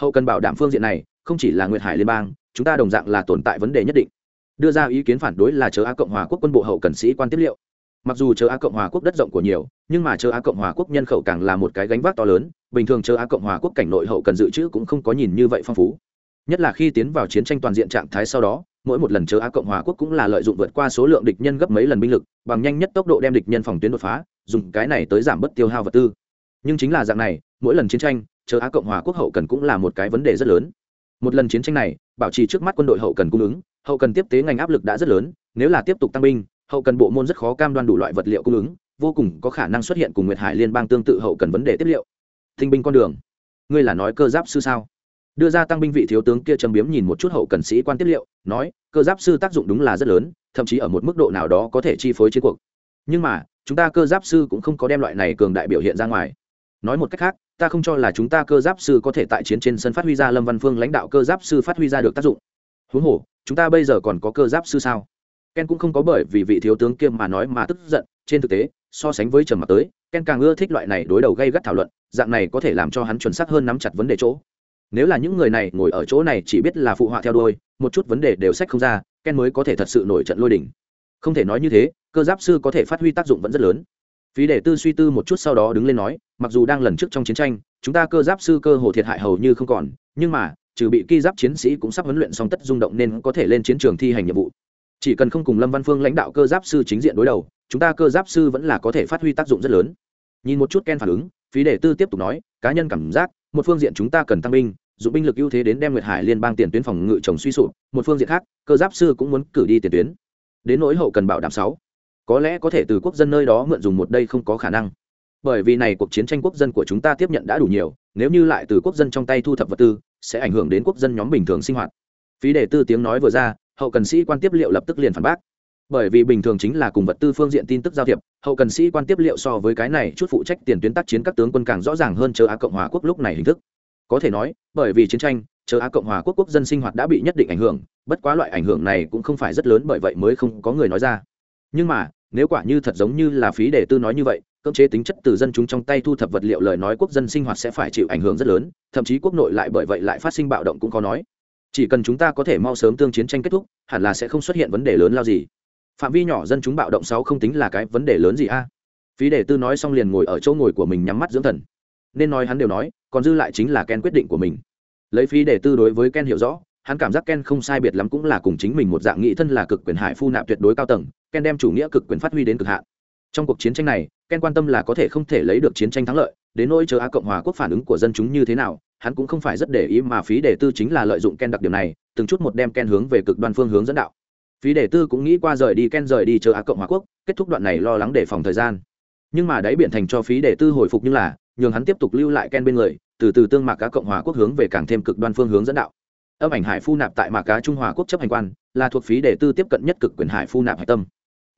Hậu cần bảo đảm phương diện này, không chỉ là nguyệt hải liên bang, chúng ta đồng dạng là tồn tại vấn đề nhất định. Đưa ra ý kiến phản đối là chờ á cộng hòa quốc quân bộ hậu cần sĩ quan tiếp liệu mặc dù chờ á cộng hòa quốc đất rộng của nhiều, nhưng mà chờ á cộng hòa quốc nhân khẩu càng là một cái gánh vác to lớn, bình thường chờ á cộng hòa quốc cảnh nội hậu cần dự trữ cũng không có nhìn như vậy phong phú. Nhất là khi tiến vào chiến tranh toàn diện trạng thái sau đó, mỗi một lần chờ á cộng hòa quốc cũng là lợi dụng vượt qua số lượng địch nhân gấp mấy lần binh lực, bằng nhanh nhất tốc độ đem địch nhân phòng tuyến đột phá, dùng cái này tới giảm bớt tiêu hao vật tư. Nhưng chính là dạng này, mỗi lần chiến tranh, chờ á cộng hòa quốc hậu cần cũng là một cái vấn đề rất lớn. Một lần chiến tranh này, bảo trì trước mắt quân đội hậu cần cung ứng, hậu cần tiếp tế ngành áp lực đã rất lớn, nếu là tiếp tục tăng binh hậu cần bộ môn rất khó cam đoan đủ loại vật liệu cung ứng, vô cùng có khả năng xuất hiện cùng nguyệt hải liên bang tương tự hậu cần vấn đề tiếp liệu. Thinh binh con đường. Ngươi là nói cơ giáp sư sao? Đưa ra tăng binh vị thiếu tướng kia châm biếm nhìn một chút hậu cần sĩ quan tiếp liệu, nói, cơ giáp sư tác dụng đúng là rất lớn, thậm chí ở một mức độ nào đó có thể chi phối chiến cuộc. Nhưng mà, chúng ta cơ giáp sư cũng không có đem loại này cường đại biểu hiện ra ngoài. Nói một cách khác, ta không cho là chúng ta cơ giáp sư có thể tại chiến trên sân phát huy ra lâm văn phương lãnh đạo cơ giáp sư phát huy ra được tác dụng. Huống hồ, chúng ta bây giờ còn có cơ giáp sư sao? Ken cũng không có bởi vì vị thiếu tướng kia mà nói mà tức giận, trên thực tế, so sánh với trầm mặc tới, ken càng ưa thích loại này đối đầu gây gắt thảo luận, dạng này có thể làm cho hắn chuẩn xác hơn nắm chặt vấn đề chỗ. Nếu là những người này ngồi ở chỗ này chỉ biết là phụ họa theo đuôi, một chút vấn đề đều sách không ra, ken mới có thể thật sự nổi trận lôi đỉnh không thể nói như thế, cơ giáp sư có thể phát huy tác dụng vẫn rất lớn. Phí để tư suy tư một chút sau đó đứng lên nói, mặc dù đang lần trước trong chiến tranh, chúng ta cơ giáp sư cơ hồ thiệt hại hầu như không còn, nhưng mà, trừ bị ki giáp chiến sĩ cũng sắp huấn luyện xong tất rung động nên có thể lên chiến trường thi hành nhiệm vụ chỉ cần không cùng lâm văn phương lãnh đạo cơ giáp sư chính diện đối đầu, chúng ta cơ giáp sư vẫn là có thể phát huy tác dụng rất lớn. Nhìn một chút ken phản ứng, phí đề tư tiếp tục nói, cá nhân cảm giác, một phương diện chúng ta cần tăng binh, dụng binh lực ưu thế đến đem nguyệt hải liên bang tiền tuyến phòng ngự chồng suy sụp, một phương diện khác, cơ giáp sư cũng muốn cử đi tiền tuyến. Đến nỗi hậu cần bảo đảm sáu, có lẽ có thể từ quốc dân nơi đó mượn dùng một đây không có khả năng. Bởi vì này cuộc chiến tranh quốc dân của chúng ta tiếp nhận đã đủ nhiều, nếu như lại từ quốc dân trong tay thu thập vật tư, sẽ ảnh hưởng đến quốc dân nhóm bình thường sinh hoạt. Phí đề tư tiếng nói vừa ra hậu cần sĩ quan tiếp liệu lập tức liền phản bác. Bởi vì bình thường chính là cùng vật tư phương diện tin tức giao thiệp, hậu cần sĩ quan tiếp liệu so với cái này chút phụ trách tiền tuyến tác chiến các tướng quân càng rõ ràng hơn chờ á cộng hòa quốc lúc này hình thức. Có thể nói, bởi vì chiến tranh, chờ á cộng hòa quốc quốc dân sinh hoạt đã bị nhất định ảnh hưởng, bất quá loại ảnh hưởng này cũng không phải rất lớn bởi vậy mới không có người nói ra. Nhưng mà, nếu quả như thật giống như là phí đề tư nói như vậy, cưỡng chế tính chất từ dân chúng trong tay thu thập vật liệu lời nói quốc dân sinh hoạt sẽ phải chịu ảnh hưởng rất lớn, thậm chí quốc nội lại bởi vậy lại phát sinh bạo động cũng có nói chỉ cần chúng ta có thể mau sớm tương chiến tranh kết thúc, hẳn là sẽ không xuất hiện vấn đề lớn lao gì. Phạm vi nhỏ dân chúng bạo động sáu không tính là cái vấn đề lớn gì a? Phí đề tư nói xong liền ngồi ở chỗ ngồi của mình nhắm mắt dưỡng thần. Nên nói hắn đều nói, còn dư lại chính là ken quyết định của mình. Lấy phí đề tư đối với ken hiểu rõ, hắn cảm giác ken không sai biệt lắm cũng là cùng chính mình một dạng nghị thân là cực quyền hải phu nạp tuyệt đối cao tầng, ken đem chủ nghĩa cực quyền phát huy đến cực hạn. Trong cuộc chiến tranh này, ken quan tâm là có thể không thể lấy được chiến tranh thắng lợi, đến nỗi chờ á cộng hòa quốc phản ứng của dân chúng như thế nào hắn cũng không phải rất để ý mà phí đề tư chính là lợi dụng ken đặc điểm này, từng chút một đem ken hướng về cực đoan phương hướng dẫn đạo. Phí đề tư cũng nghĩ qua rời đi ken rời đi chờ á cộng hòa quốc, kết thúc đoạn này lo lắng để phòng thời gian. Nhưng mà đáy biển thành cho phí đề tư hồi phục như là, nhường hắn tiếp tục lưu lại ken bên người, từ từ tương mạc cá cộng hòa quốc hướng về càng thêm cực đoan phương hướng dẫn đạo. Âm ảnh hải phu nạp tại mạc cá trung hòa quốc chấp hành quan, là thuộc phí đề tư tiếp cận nhất cực quyền hải phu nạp hải tâm.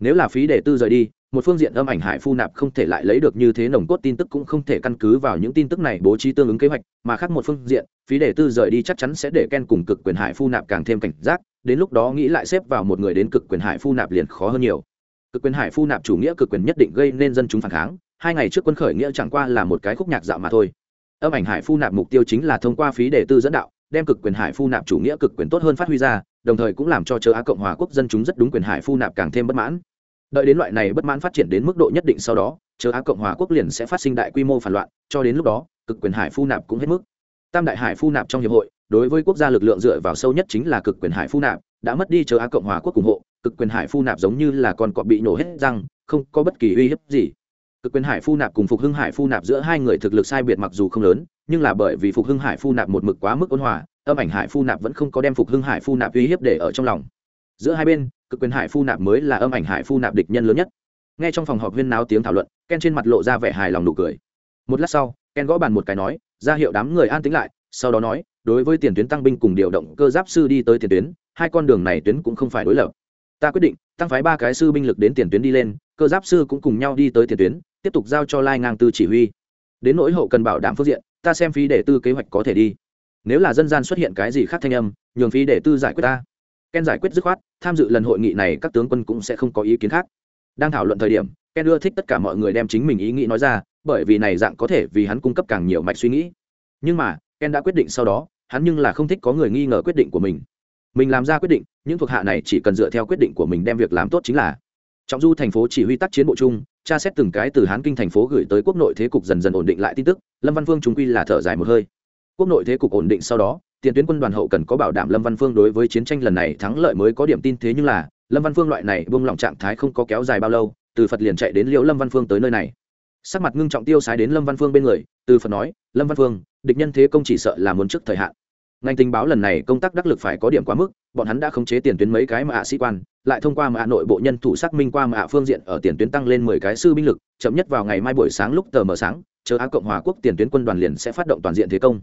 Nếu là phí đề tư rời đi một phương diện âm ảnh hải phu nạp không thể lại lấy được như thế nồng cốt tin tức cũng không thể căn cứ vào những tin tức này bố trí tương ứng kế hoạch, mà khác một phương diện, phí đề tư rời đi chắc chắn sẽ để ken cùng cực quyền hải phu nạp càng thêm cảnh giác, đến lúc đó nghĩ lại xếp vào một người đến cực quyền hải phu nạp liền khó hơn nhiều. Cực quyền hải phu nạp chủ nghĩa cực quyền nhất định gây nên dân chúng phản kháng, hai ngày trước quân khởi nghĩa chẳng qua là một cái khúc nhạc dạo mà thôi. Âm ảnh hải phu nạp mục tiêu chính là thông qua phí đề tư dẫn đạo, đem cực quyền hải phu nạp chủ nghĩa cực quyền tốt hơn phát huy ra, đồng thời cũng làm cho chớ á cộng hòa quốc dân chúng rất đúng quyền hải phu nạp càng thêm bất mãn đợi đến loại này bất mãn phát triển đến mức độ nhất định sau đó, chờ á cộng hòa quốc liền sẽ phát sinh đại quy mô phản loạn, cho đến lúc đó, cực quyền hải phu nạp cũng hết mức. Tam đại hải phu nạp trong hiệp hội, đối với quốc gia lực lượng dựa vào sâu nhất chính là cực quyền hải phu nạp, đã mất đi chờ á cộng hòa quốc ủng hộ, cực quyền hải phu nạp giống như là con cọp bị nổ hết răng, không có bất kỳ uy hiếp gì. Cực quyền hải phu nạp cùng phục hưng hải phu nạp giữa hai người thực lực sai biệt mặc dù không lớn, nhưng là bởi vì phục hưng hải phu nạp một mực quá mức ôn hòa, âm ảnh hải phu nạp vẫn không có đem phục hưng hải phu nạp uy hiếp để ở trong lòng. Giữa hai bên cực quyền hải phu nạp mới là âm ảnh hải phu nạp địch nhân lớn nhất. Ngay trong phòng họp huyên náo tiếng thảo luận, ken trên mặt lộ ra vẻ hài lòng nụ cười. Một lát sau, ken gõ bàn một cái nói, ra hiệu đám người an tính lại. Sau đó nói, đối với tiền tuyến tăng binh cùng điều động cơ giáp sư đi tới tiền tuyến, hai con đường này tuyến cũng không phải đối lập. Ta quyết định, tăng phái ba cái sư binh lực đến tiền tuyến đi lên, cơ giáp sư cũng cùng nhau đi tới tiền tuyến, tiếp tục giao cho lai ngang tư chỉ huy. Đến nỗi hậu cần bảo đảm phương diện, ta xem phí để tư kế hoạch có thể đi. Nếu là dân gian xuất hiện cái gì khác thanh âm, nhường phí để tư giải quyết ta ken giải quyết dứt khoát, tham dự lần hội nghị này các tướng quân cũng sẽ không có ý kiến khác. Đang thảo luận thời điểm, ken ưa thích tất cả mọi người đem chính mình ý nghĩ nói ra, bởi vì này dạng có thể vì hắn cung cấp càng nhiều mạch suy nghĩ. Nhưng mà, ken đã quyết định sau đó, hắn nhưng là không thích có người nghi ngờ quyết định của mình. Mình làm ra quyết định, những thuộc hạ này chỉ cần dựa theo quyết định của mình đem việc làm tốt chính là. Trọng du thành phố chỉ huy tác chiến bộ chung, tra xét từng cái từ hán kinh thành phố gửi tới quốc nội thế cục dần dần ổn định lại tin tức, lâm văn Vương chúng quy là thở dài một hơi. Quốc nội thế cục ổn định sau đó tiền tuyến quân đoàn hậu cần có bảo đảm lâm văn phương đối với chiến tranh lần này thắng lợi mới có điểm tin thế nhưng là, lâm văn phương loại này buông lỏng trạng thái không có kéo dài bao lâu, từ phật liền chạy đến liễu lâm văn phương tới nơi này. Sắc mặt ngưng trọng tiêu sái đến lâm văn phương bên người, từ phật nói, lâm văn phương, địch nhân thế công chỉ sợ là muốn trước thời hạn. Ngành tình báo lần này công tác đắc lực phải có điểm quá mức, bọn hắn đã khống chế tiền tuyến mấy cái mà ạ sĩ quan, lại thông qua mà nội bộ nhân thủ xác minh qua mà phương diện ở tiền tuyến tăng lên mười cái sư binh lực, chậm nhất vào ngày mai buổi sáng lúc tờ mờ sáng, chờ á cộng hòa quốc tiền tuyến quân đoàn liền sẽ phát động toàn diện thế công.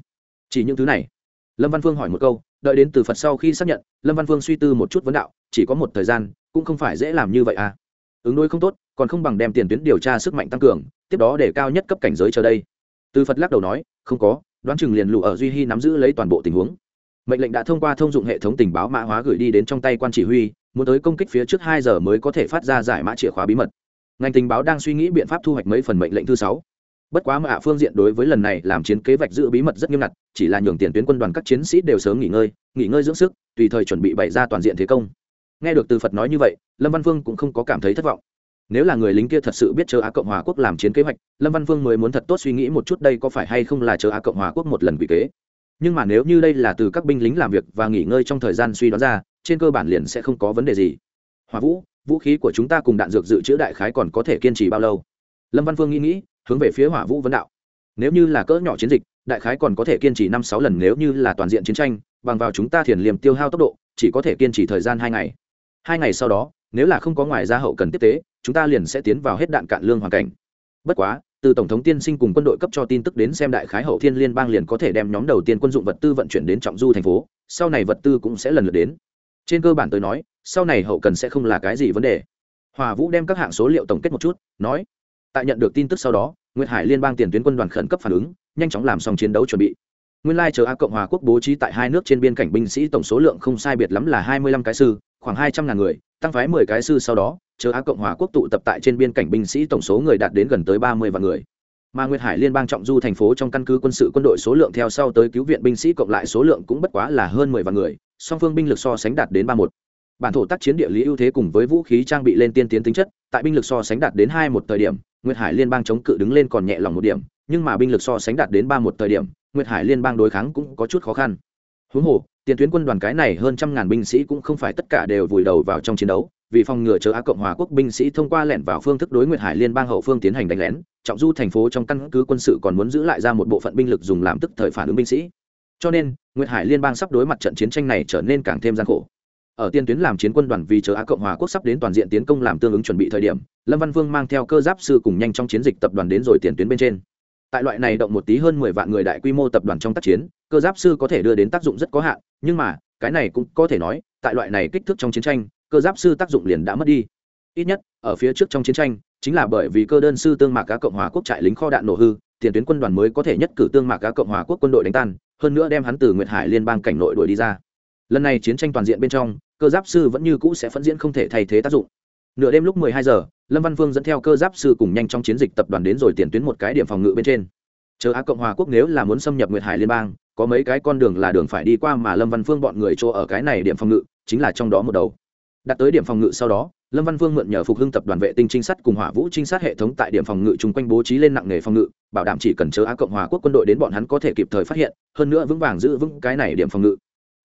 Chỉ những thứ này lâm văn phương hỏi một câu, đợi đến từ phật sau khi xác nhận, lâm văn phương suy tư một chút vấn đạo, chỉ có một thời gian, cũng không phải dễ làm như vậy à. Ứng đối không tốt, còn không bằng đem tiền tuyến điều tra sức mạnh tăng cường, tiếp đó để cao nhất cấp cảnh giới chờ đây. Từ phật lắc đầu nói, không có, đoán chừng liền lụ ở duy hy nắm giữ lấy toàn bộ tình huống. Mệnh lệnh đã thông qua thông dụng hệ thống tình báo mã hóa gửi đi đến trong tay quan chỉ huy, muốn tới công kích phía trước hai giờ mới có thể phát ra giải mã chìa khóa bí mật. Ngành tình báo đang suy nghĩ biện pháp thu hoạch mấy phần mệnh lệnh thứ sáu bất quá mà phương diện đối với lần này làm chiến kế vạch giữ bí mật rất nghiêm ngặt, chỉ là nhường tiền tuyến quân đoàn các chiến sĩ đều sớm nghỉ ngơi nghỉ ngơi dưỡng sức, tùy thời chuẩn bị bày ra toàn diện thế công. Nghe được từ phật nói như vậy, lâm văn Vương cũng không có cảm thấy thất vọng. Nếu là người lính kia thật sự biết chờ á cộng hòa quốc làm chiến kế hoạch, lâm văn Vương mới muốn thật tốt suy nghĩ một chút đây có phải hay không là chờ á cộng hòa quốc một lần bị kế. Nhưng mà nếu như đây là từ các binh lính làm việc và nghỉ ngơi trong thời gian suy đoán ra, trên cơ bản liền sẽ không có vấn đề gì. Hòa vũ vũ khí của chúng ta cùng đạn dược dự trữ đại khái còn có thể kiên trì bao lâu? Lâm văn Vương nghĩ nghĩ hướng về phía hỏa vũ vấn đạo. Nếu như là cỡ nhỏ chiến dịch, đại khái còn có thể kiên trì năm sáu lần nếu như là toàn diện chiến tranh, bằng vào chúng ta thiền liềm tiêu hao tốc độ, chỉ có thể kiên trì thời gian hai ngày. Hai ngày sau đó, nếu là không có ngoài ra hậu cần tiếp tế, chúng ta liền sẽ tiến vào hết đạn cạn lương hoàn cảnh. Bất quá, từ tổng thống tiên sinh cùng quân đội cấp cho tin tức đến xem đại khái hậu thiên liên bang liền có thể đem nhóm đầu tiên quân dụng vật tư vận chuyển đến trọng du thành phố, sau này vật tư cũng sẽ lần lượt đến. Trên cơ bản tôi nói, sau này hậu cần sẽ không là cái gì vấn đề. Hòa vũ đem các hạng số liệu tổng kết một chút, nói, tại nhận được tin tức sau đó nguyệt hải liên bang tiền tuyến quân đoàn khẩn cấp phản ứng, nhanh chóng làm xong chiến đấu chuẩn bị. Nguyên lai chờ a cộng hòa quốc bố trí tại hai nước trên biên cảnh binh sĩ tổng số lượng không sai biệt lắm là hai mươi lăm cái sư, khoảng hai trăm ngàn người, tăng phái mười cái sư sau đó, chờ a cộng hòa quốc tụ tập tại trên biên cảnh binh sĩ tổng số người đạt đến gần tới ba mươi vạn người. Mà nguyệt hải liên bang trọng du thành phố trong căn cứ quân sự quân đội số lượng theo sau tới cứu viện binh sĩ cộng lại số lượng cũng bất quá là hơn mười vạn người, song phương binh lực so sánh đạt đến ba một. Bản thổ tác chiến địa lý ưu thế cùng với vũ khí trang bị lên tiên tiến tính chất, tại binh lực so sánh đạt đến hai một thời điểm nguyệt hải liên bang chống cự đứng lên còn nhẹ lòng một điểm, nhưng mà binh lực so sánh đạt đến ba một thời điểm, nguyệt hải liên bang đối kháng cũng có chút khó khăn. Huống hồ, tiền tuyến quân đoàn cái này hơn trăm ngàn binh sĩ cũng không phải tất cả đều vùi đầu vào trong chiến đấu, vì phòng ngừa chờ á cộng hòa quốc binh sĩ thông qua lẻn vào phương thức đối nguyệt hải liên bang hậu phương tiến hành đánh lén, trọng du thành phố trong căn cứ quân sự còn muốn giữ lại ra một bộ phận binh lực dùng làm tức thời phản ứng binh sĩ. Cho nên, nguyệt hải liên bang sắp đối mặt trận chiến tranh này trở nên càng thêm gian khổ ở tiên tuyến làm chiến quân đoàn vì chờ á cộng hòa quốc sắp đến toàn diện tiến công làm tương ứng chuẩn bị thời điểm, lâm văn vương mang theo cơ giáp sư cùng nhanh trong chiến dịch tập đoàn đến rồi tiền tuyến bên trên. Tại loại này động một tí hơn mười vạn người đại quy mô tập đoàn trong tác chiến, cơ giáp sư có thể đưa đến tác dụng rất có hạn, nhưng mà, cái này cũng có thể nói, tại loại này kích thước trong chiến tranh, cơ giáp sư tác dụng liền đã mất đi. Ít nhất, ở phía trước trong chiến tranh, chính là bởi vì cơ đơn sư tương mạc cá cộng hòa quốc trại lính kho đạn nổ hư, tiền tuyến quân đoàn mới có thể nhất cử tương mạc cá cộng hòa quốc quân đội đánh tan, hơn nữa đem hắn từ nguyệt hải liên bang cảnh nội đuổi đi ra. Lần này chiến tranh toàn diện bên trong cơ giáp sư vẫn như cũ sẽ phân diễn không thể thay thế tác dụng. Nửa đêm lúc mười hai giờ, lâm văn Vương dẫn theo cơ giáp sư cùng nhanh trong chiến dịch tập đoàn đến rồi tiền tuyến một cái điểm phòng ngự bên trên. Chờ á cộng hòa quốc nếu là muốn xâm nhập nguyệt hải liên bang, có mấy cái con đường là đường phải đi qua mà lâm văn phương bọn người chỗ ở cái này điểm phòng ngự, chính là trong đó một đầu. Đặt tới điểm phòng ngự sau đó, lâm văn phương mượn nhờ phục hưng tập đoàn vệ tinh trinh sát cùng hỏa vũ trinh sát hệ thống tại điểm phòng ngự chung quanh bố trí lên nặng nghề phòng ngự, bảo đảm chỉ cần chờ á cộng hòa quốc quân đội đến bọn hắn có thể kịp thời phát hiện, hơn nữa vững vàng giữ vững cái này điểm phòng ngự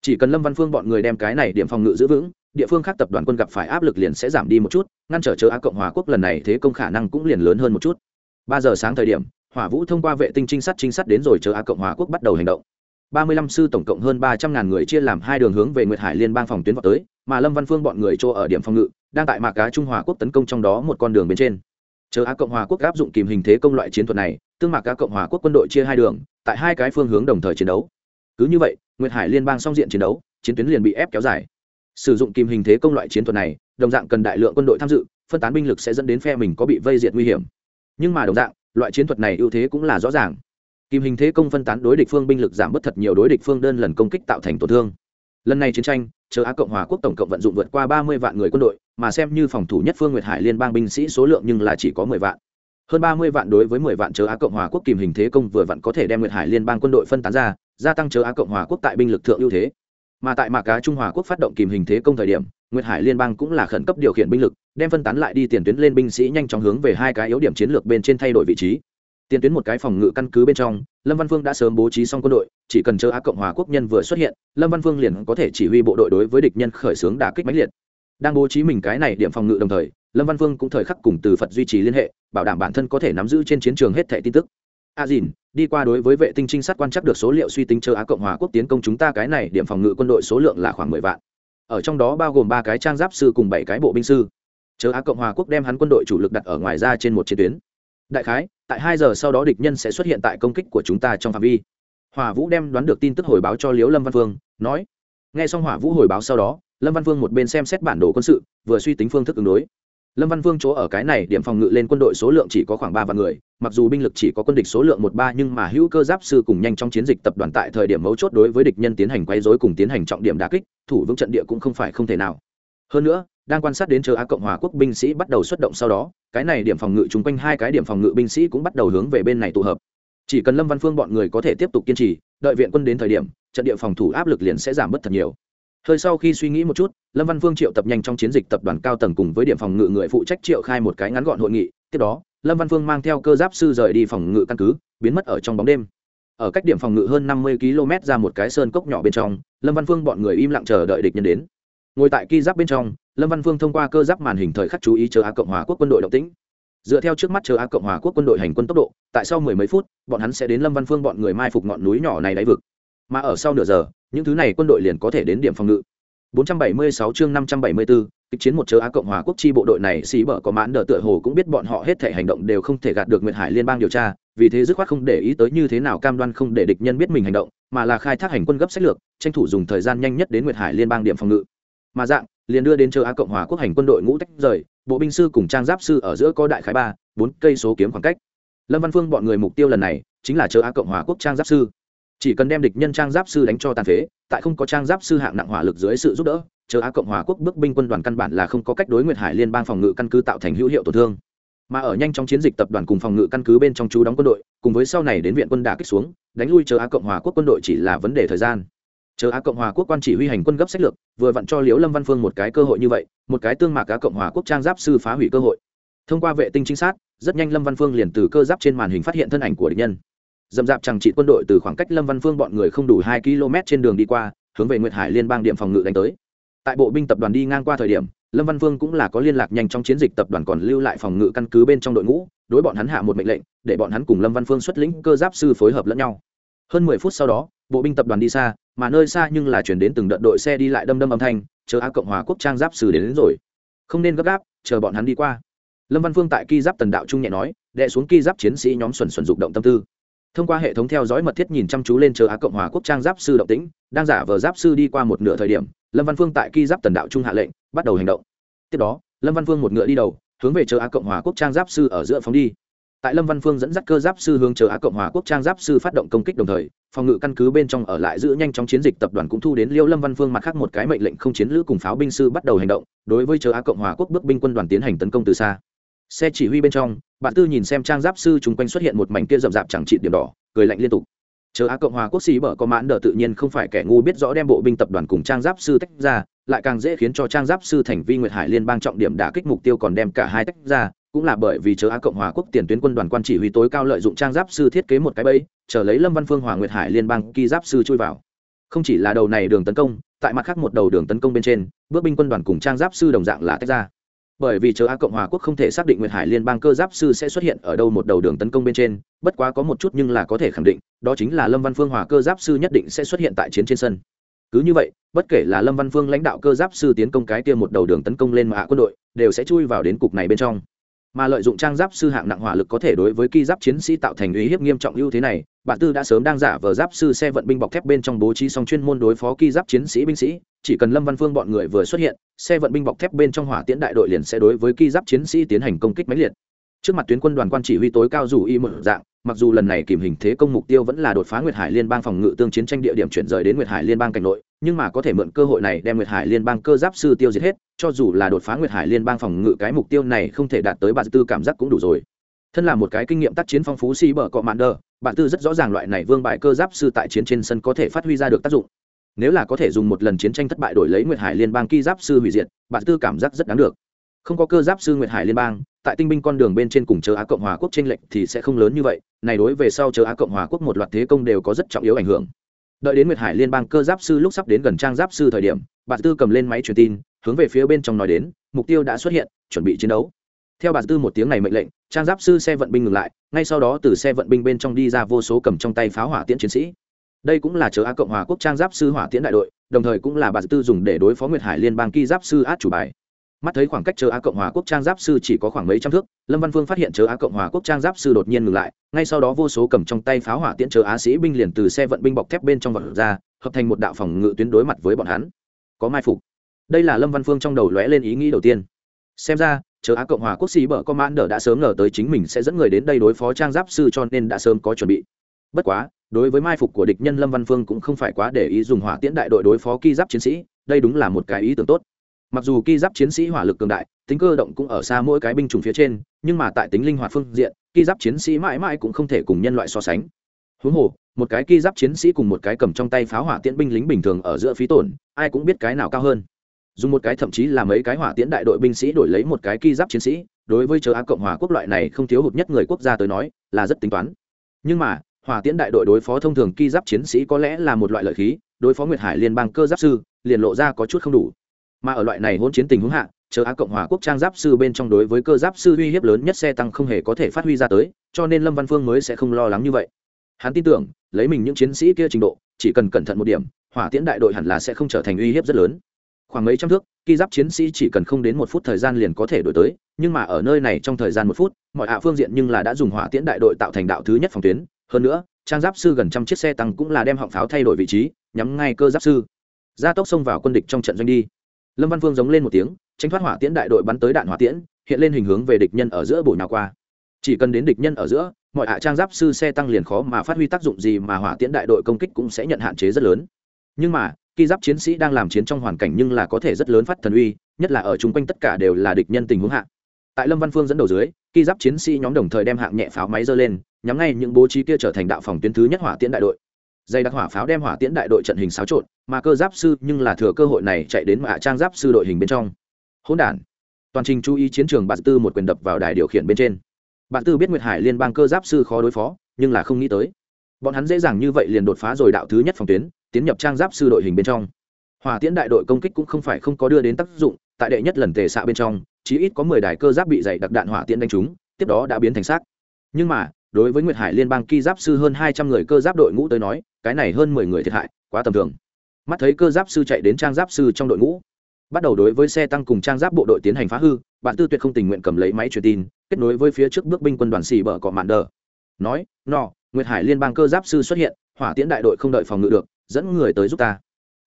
chỉ cần lâm văn phương bọn người đem cái này điểm phòng ngự giữ vững, địa phương khác tập đoàn quân gặp phải áp lực liền sẽ giảm đi một chút, ngăn trở chờ á cộng hòa quốc lần này thế công khả năng cũng liền lớn hơn một chút. Ba giờ sáng thời điểm, hỏa vũ thông qua vệ tinh trinh sát trinh sát đến rồi chờ á cộng hòa quốc bắt đầu hành động. Ba mươi lăm sư tổng cộng hơn ba trăm ngàn người chia làm hai đường hướng về nguyệt hải liên bang phòng tuyến vào tới, mà lâm văn phương bọn người chỗ ở điểm phòng ngự, đang tại mạc cá trung hòa quốc tấn công trong đó một con đường bên trên. Chờ á cộng hòa quốc áp dụng kìm hình thế công loại chiến thuật này, tương mạc cá cộng hòa quốc quân đội chia hai đường, tại hai cái phương hướng đồng thời chiến đấu. Cứ như vậy nguyệt hải liên bang song diện chiến đấu, chiến tuyến liền bị ép kéo dài. Sử dụng kìm hình thế công loại chiến thuật này, đồng dạng cần đại lượng quân đội tham dự, phân tán binh lực sẽ dẫn đến phe mình có bị vây diệt nguy hiểm. Nhưng mà đồng dạng, loại chiến thuật này ưu thế cũng là rõ ràng. Kìm hình thế công phân tán đối địch phương binh lực giảm bớt thật nhiều đối địch phương đơn lần công kích tạo thành tổn thương. Lần này chiến tranh, chờ á cộng hòa quốc tổng cộng vận dụng vượt qua ba mươi vạn người quân đội, mà xem như phòng thủ nhất phương nguyệt hải liên bang binh sĩ số lượng nhưng là chỉ có mười vạn. Hơn ba mươi vạn đối với mười vạn chờ á cộng hòa quốc kìm hình thế công vừa vặn có thể đem nguyệt hải liên bang quân đội phân tán ra gia tăng chờ á cộng hòa quốc tại binh lực thượng ưu thế. Mà tại mạc cá trung hòa quốc phát động kìm hình thế công thời điểm, nguyệt hải liên bang cũng là khẩn cấp điều khiển binh lực, đem phân tán lại đi tiền tuyến lên binh sĩ nhanh chóng hướng về hai cái yếu điểm chiến lược bên trên thay đổi vị trí. Tiền tuyến một cái phòng ngự căn cứ bên trong, lâm văn phương đã sớm bố trí xong quân đội, chỉ cần chờ á cộng hòa quốc nhân vừa xuất hiện, lâm văn phương liền có thể chỉ huy bộ đội đối với địch nhân khởi xướng đả kích mãnh liệt. Đang bố trí mình cái này điểm phòng ngự đồng thời, lâm văn phương cũng thời khắc cùng từ phật duy trì liên hệ, bảo đảm bản thân có thể nắm giữ trên chiến trường hết thảy tin tức a dìn, đi qua đối với vệ tinh trinh sát quan trắc được số liệu suy tính châu á cộng hòa quốc tiến công chúng ta cái này, điểm phòng ngự quân đội số lượng là khoảng mười vạn. Ở trong đó bao gồm ba cái trang giáp sư cùng bảy cái bộ binh sư. Chờ á cộng hòa quốc đem hắn quân đội chủ lực đặt ở ngoài ra trên một chiến tuyến. Đại khái, tại hai giờ sau đó địch nhân sẽ xuất hiện tại công kích của chúng ta trong phạm vi. Hòa vũ đem đoán được tin tức hồi báo cho liễu lâm văn phương, nói. N g h e xong hỏa vũ hồi báo sau đó, lâm văn phương một bên xem xét bản đồ quân sự, vừa suy tính phương thức ứng đối lâm văn Vương chỗ ở cái này, điểm phòng ngự lên quân đội số lượng chỉ có khoảng ba vạn người, mặc dù binh lực chỉ có quân địch số lượng một ba, nhưng mà hữu cơ giáp sư cùng nhanh trong chiến dịch tập đoàn tại thời điểm mấu chốt đối với địch nhân tiến hành quay dối cùng tiến hành trọng điểm đà kích, thủ vững trận địa cũng không phải không thể nào. Hơn nữa, đang quan sát đến chờ á cộng hòa quốc binh sĩ bắt đầu xuất động sau đó, cái này điểm phòng ngự chung quanh hai cái điểm phòng ngự binh sĩ cũng bắt đầu hướng về bên này tụ hợp. Chỉ cần lâm văn phương bọn người có thể tiếp tục kiên trì, đợi viện quân đến thời điểm, trận địa phòng thủ áp lực liền sẽ giảm bớt thật nhiều hơi sau khi suy nghĩ một chút, lâm văn phương triệu tập nhanh trong chiến dịch tập đoàn cao tầng cùng với điểm phòng ngự người phụ trách triệu khai một cái ngắn gọn hội nghị. Tiếp đó, lâm văn phương mang theo cơ giáp sư rời đi phòng ngự căn cứ, biến mất ở trong bóng đêm. Ở cách điểm phòng ngự hơn năm mươi km ra một cái sơn cốc nhỏ bên trong, lâm văn phương bọn người im lặng chờ đợi địch nhân đến. Ngồi tại ki giáp bên trong, lâm văn phương thông qua cơ giáp màn hình thời khắc chú ý chờ á cộng hòa quốc quân đội động tĩnh. Dựa theo trước mắt chờ á cộng hòa quốc quân đội hành quân tốc độ, tại sau mười mấy phút, bọn hắn sẽ đến lâm văn phương bọn người mai phục ngọn núi nhỏ này đáy vực. Mà ở sau nửa giờ những thứ này quân đội liền có thể đến điểm phòng ngự 476 chương 574, kịch chiến một chớ Á Cộng hòa quốc chi bộ đội này xí bở có mãn đờ tựa hồ cũng biết bọn họ hết thể hành động đều không thể gạt được Nguyệt Hải Liên bang điều tra, vì thế dứt khoát không để ý tới như thế nào cam đoan không để địch nhân biết mình hành động, mà là khai thác hành quân gấp sách lược, tranh thủ dùng thời gian nhanh nhất đến Nguyệt Hải Liên bang điểm phòng ngự. Mà dạng, liền đưa đến chớ Á Cộng hòa quốc hành quân đội ngũ tách rời, bộ binh sư cùng trang giáp sư ở giữa có đại khái ba, bốn cây số kiếm khoảng cách. Lâm Văn Phương bọn người mục tiêu lần này chính là chớ Á Cộng hòa quốc trang giáp sư chỉ cần đem địch nhân trang giáp sư đánh cho tàn phế, tại không có trang giáp sư hạng nặng hỏa lực dưới sự giúp đỡ, chờ á cộng hòa quốc bước binh quân đoàn căn bản là không có cách đối nguyệt hải liên bang phòng ngự căn cứ tạo thành hữu hiệu tổn thương. Mà ở nhanh trong chiến dịch tập đoàn cùng phòng ngự căn cứ bên trong chú đóng quân đội, cùng với sau này đến viện quân đả kích xuống, đánh lui chờ á cộng hòa quốc quân đội chỉ là vấn đề thời gian. Chờ á cộng hòa quốc quan chỉ huy hành quân gấp sách lược, vừa vặn cho liễu lâm văn phương một cái cơ hội như vậy, một cái tương mạc á cộng hòa quốc trang giáp sư phá hủy cơ hội. Thông qua vệ tinh trinh sát, rất nhanh lâm văn phương liền từ cơ giáp trên màn hình phát hiện thân ảnh của địch nhân dầm dạp chẳng trị quân đội từ khoảng cách lâm văn phương bọn người không đủ hai km trên đường đi qua hướng về nguyệt hải liên bang điểm phòng ngự đánh tới. Tại bộ binh tập đoàn đi ngang qua thời điểm lâm văn phương cũng là có liên lạc nhanh trong chiến dịch tập đoàn còn lưu lại phòng ngự căn cứ bên trong đội ngũ đối bọn hắn hạ một mệnh lệnh để bọn hắn cùng lâm văn phương xuất lĩnh cơ giáp sư phối hợp lẫn nhau. Hơn mười phút sau đó bộ binh tập đoàn đi xa mà nơi xa nhưng là chuyển đến từng đợt đội xe đi lại đâm đâm âm thanh chờ a cộng hòa quốc trang giáp sư đến, đến rồi. Không nên gấp gáp chờ bọn hắn đi qua. Lâm văn phương tại ki giáp tần đạo trung nhẹ nói đệ xuống ki giáp chiến sĩ nhóm xuẩn xuẩn dục động tâm tư thông qua hệ thống theo dõi mật thiết nhìn chăm chú lên chờ á cộng hòa quốc trang giáp sư động tĩnh, đang giả vờ giáp sư đi qua một nửa thời điểm, lâm văn phương tại ki giáp tần đạo trung hạ lệnh, bắt đầu hành động. Tiếp đó, lâm văn phương một ngựa đi đầu, hướng về chờ á cộng hòa quốc trang giáp sư ở giữa phóng đi. Tại lâm văn phương dẫn dắt cơ giáp sư hướng chờ á cộng hòa quốc trang giáp sư phát động công kích đồng thời, phòng ngự căn cứ bên trong ở lại giữ nhanh chóng chiến dịch tập đoàn cũng thu đến liêu lâm văn phương mặt khác một cái mệnh lệnh không chiến lữ cùng pháo binh sư bắt đầu hành động, đối với chờ á cộng hòa quốc bước binh quân đoàn tiến hành tấn công từ xa xe chỉ huy bên trong, bạn tư nhìn xem trang giáp sư chung quanh xuất hiện một mảnh kia rậm rạp chẳng trị điểm đỏ, cười lạnh liên tục. Chờ á cộng hòa quốc sĩ bở có mãn đờ tự nhiên không phải kẻ ngu biết rõ đem bộ binh tập đoàn cùng trang giáp sư tách ra, lại càng dễ khiến cho trang giáp sư thành vi nguyệt hải liên bang trọng điểm đả kích mục tiêu còn đem cả hai tách ra, cũng là bởi vì chờ á cộng hòa quốc tiền tuyến quân đoàn quan chỉ huy tối cao lợi dụng trang giáp sư thiết kế một cái bẫy, chờ lấy lâm văn phương hòa nguyệt hải liên bang kỳ giáp sư chui vào. Không chỉ là đầu này đường tấn công, tại mặt khác một đầu đường tấn công bên trên, bước binh quân đoàn cùng trang giáp sư đồng dạng là tách ra bởi vì chờ A cộng hòa quốc không thể xác định nguyệt hải liên bang cơ giáp sư sẽ xuất hiện ở đâu một đầu đường tấn công bên trên bất quá có một chút nhưng là có thể khẳng định đó chính là lâm văn phương hòa cơ giáp sư nhất định sẽ xuất hiện tại chiến trên sân cứ như vậy bất kể là lâm văn phương lãnh đạo cơ giáp sư tiến công cái kia một đầu đường tấn công lên mà a quân đội đều sẽ chui vào đến cục này bên trong mà lợi dụng trang giáp sư hạng nặng hỏa lực có thể đối với ki giáp chiến sĩ tạo thành uy hiếp nghiêm trọng ưu thế này bản tư đã sớm đang giả vờ giáp sư xe vận binh bọc thép bên trong bố trí xong chuyên môn đối phó ki giáp chiến sĩ binh sĩ. Chỉ cần lâm văn phương bọn người vừa xuất hiện, xe vận binh bọc thép bên trong hỏa tiễn đại đội liền sẽ đối với ki giáp chiến sĩ tiến hành công kích máy liệt. Trước mặt tuyến quân đoàn quan chỉ huy tối cao dù y một dạng, mặc dù lần này kìm hình thế công mục tiêu vẫn là đột phá nguyệt hải liên bang phòng ngự tương chiến tranh địa điểm chuyển rời đến nguyệt hải liên bang cảnh nội, nhưng mà có thể mượn cơ hội này đem nguyệt hải liên bang cơ giáp sư tiêu diệt hết, cho dù là đột phá nguyệt hải liên bang phòng ngự cái mục tiêu này không thể đạt tới bà tư cảm giác cũng đủ rồi thân là một cái kinh nghiệm tác chiến phong phú si bờ cọ mạn đờ bạn tư rất rõ ràng loại này vương bại cơ giáp sư tại chiến trên sân có thể phát huy ra được tác dụng. Nếu là có thể dùng một lần chiến tranh thất bại đổi lấy nguyệt hải liên bang ki giáp sư hủy diệt bạn tư cảm giác rất đáng được. Không có cơ giáp sư nguyệt hải liên bang, tại tinh binh con đường bên trên cùng chờ á cộng hòa quốc tranh lệch thì sẽ không lớn như vậy, này đối về sau chờ á cộng hòa quốc một loạt thế công đều có rất trọng yếu ảnh hưởng. Đợi đến nguyệt hải liên bang cơ giáp sư lúc sắp đến gần trang giáp sư thời điểm bạn tư cầm lên máy truyền tin, hướng về phía bên trong nói đến, mục tiêu đã xuất hiện, chuẩn bị chiến đấu theo bà tư một tiếng này mệnh lệnh, trang giáp sư xe vận binh ngừng lại, ngay sau đó từ xe vận binh bên trong đi ra vô số cầm trong tay pháo hỏa tiễn chiến sĩ. Đây cũng là chờ á cộng hòa quốc trang giáp sư hỏa tiễn đại đội, đồng thời cũng là bà tư dùng để đối phó nguyệt hải liên bang ki giáp sư át chủ bài. Mắt thấy khoảng cách chờ á cộng hòa quốc trang giáp sư chỉ có khoảng mấy trăm thước, lâm văn phương phát hiện chờ á cộng hòa quốc trang giáp sư đột nhiên ngừng lại, ngay sau đó vô số cầm trong tay pháo hỏa tiễn chờ á sĩ binh liền từ xe vận binh bọc thép bên trong vật ra, hợp thành một đạo phòng ngự tuyến đối mặt với bọn hắn. Có mai phục. Đây là lâm văn phương trong đầu lóe lên ý nghĩ đầu tiên xem ra, chờ á cộng hòa quốc sĩ bở có mãn đờ đã sớm ngờ tới chính mình sẽ dẫn người đến đây đối phó trang giáp sư cho nên đã sớm có chuẩn bị. Bất quá, đối với mai phục của địch nhân lâm văn phương cũng không phải quá để ý dùng hỏa tiễn đại đội đối phó ki giáp chiến sĩ, đây đúng là một cái ý tưởng tốt. Mặc dù ki giáp chiến sĩ hỏa lực cường đại, tính cơ động cũng ở xa mỗi cái binh chủng phía trên, nhưng mà tại tính linh hoạt phương diện, ki giáp chiến sĩ mãi mãi cũng không thể cùng nhân loại so sánh. Huống hồ, một cái ki giáp chiến sĩ cùng một cái cầm trong tay pháo hỏa tiễn binh lính bình thường ở giữa phí tổn, ai cũng biết cái nào cao hơn dùng một cái thậm chí là mấy cái hỏa tiễn đại đội binh sĩ đổi lấy một cái ki giáp chiến sĩ, đối với chờ á cộng hòa quốc loại này không thiếu hụt nhất người quốc gia tới nói, là rất tính toán. Nhưng mà, hỏa tiễn đại đội đối phó thông thường ki giáp chiến sĩ có lẽ là một loại lợi khí, đối phó nguyệt hải liên bang cơ giáp sư, liền lộ ra có chút không đủ. Mà ở loại này hỗn chiến tình huống hạ chờ á cộng hòa quốc trang giáp sư bên trong đối với cơ giáp sư uy hiếp lớn nhất xe tăng không hề có thể phát huy ra tới, cho nên lâm văn phương mới sẽ không lo lắng như vậy. Hắn tin tưởng, lấy mình những chiến sĩ kia trình độ, chỉ cần cẩn thận một điểm, hỏa tiễn đại đội hẳn là sẽ không trở thành uy hiếp rất lớn khoảng mấy trăm thước khi giáp chiến sĩ chỉ cần không đến một phút thời gian liền có thể đổi tới, nhưng mà ở nơi này trong thời gian một phút, mọi hạ phương diện nhưng là đã dùng hỏa tiễn đại đội tạo thành đạo thứ nhất phòng tuyến. Hơn nữa, trang giáp sư gần trăm chiếc xe tăng cũng là đem họng pháo thay đổi vị trí, nhắm ngay cơ giáp sư. Gia tốc xông vào quân địch trong trận doanh đi. Lâm văn phương giống lên một tiếng, tránh thoát hỏa tiễn đại đội bắn tới đạn hỏa tiễn, hiện lên hình hướng về địch nhân ở giữa bổ nhào qua. Chỉ cần đến địch nhân ở giữa, mọi hạ trang giáp sư xe tăng liền khó mà phát huy tác dụng gì mà hỏa tiễn đại đội công kích cũng sẽ nhận hạn chế rất lớn. Nhưng mà khi giáp chiến sĩ đang làm chiến trong hoàn cảnh nhưng là có thể rất lớn phát thần uy, nhất là ở chung quanh tất cả đều là địch nhân tình huống hạ. Tại lâm văn phương dẫn đầu dưới khi giáp chiến sĩ nhóm đồng thời đem hạng nhẹ pháo máy dơ lên, nhắm ngay những bố trí kia trở thành đạo phòng tuyến thứ nhất hỏa tiễn đại đội. Dây đặc hỏa pháo đem hỏa tiễn đại đội trận hình xáo trộn, mà cơ giáp sư nhưng là thừa cơ hội này chạy đến mạ trang giáp sư đội hình bên trong. Hỗn đản. Toàn trình chú ý chiến trường bạn tư một quyền đập vào đài điều khiển bên trên. Bạn tư biết nguyệt hải liên bang cơ giáp sư khó đối phó, nhưng là không nghĩ tới. Bọn hắn dễ dàng như vậy liền đột phá rồi đạo thứ nhất phòng tuyến tiến nhập trang giáp sư đội hình bên trong. Hỏa tiễn đại đội công kích cũng không phải không có đưa đến tác dụng, tại đệ nhất lần tề xạ bên trong, chí ít có mười đài cơ giáp bị dày đặc đạn hỏa tiễn đánh trúng, tiếp đó đã biến thành xác. Nhưng mà, đối với nguyệt hải liên bang ki giáp sư hơn hai trăm người cơ giáp đội ngũ tới nói, cái này hơn mười người thiệt hại, quá tầm thường. Mắt thấy cơ giáp sư chạy đến trang giáp sư trong đội ngũ. Bắt đầu đối với xe tăng cùng trang giáp bộ đội tiến hành phá hư, bạn tư tuyệt không tình nguyện cầm lấy máy truyền tin, kết nối với phía trước bước binh quân đoàn xì bờ cọ mạn đờ. Nói no nguyệt hải liên bang cơ giáp sư xuất hiện, hỏa tiễn đại đội không đợi phòng ngự được dẫn người tới giúp ta.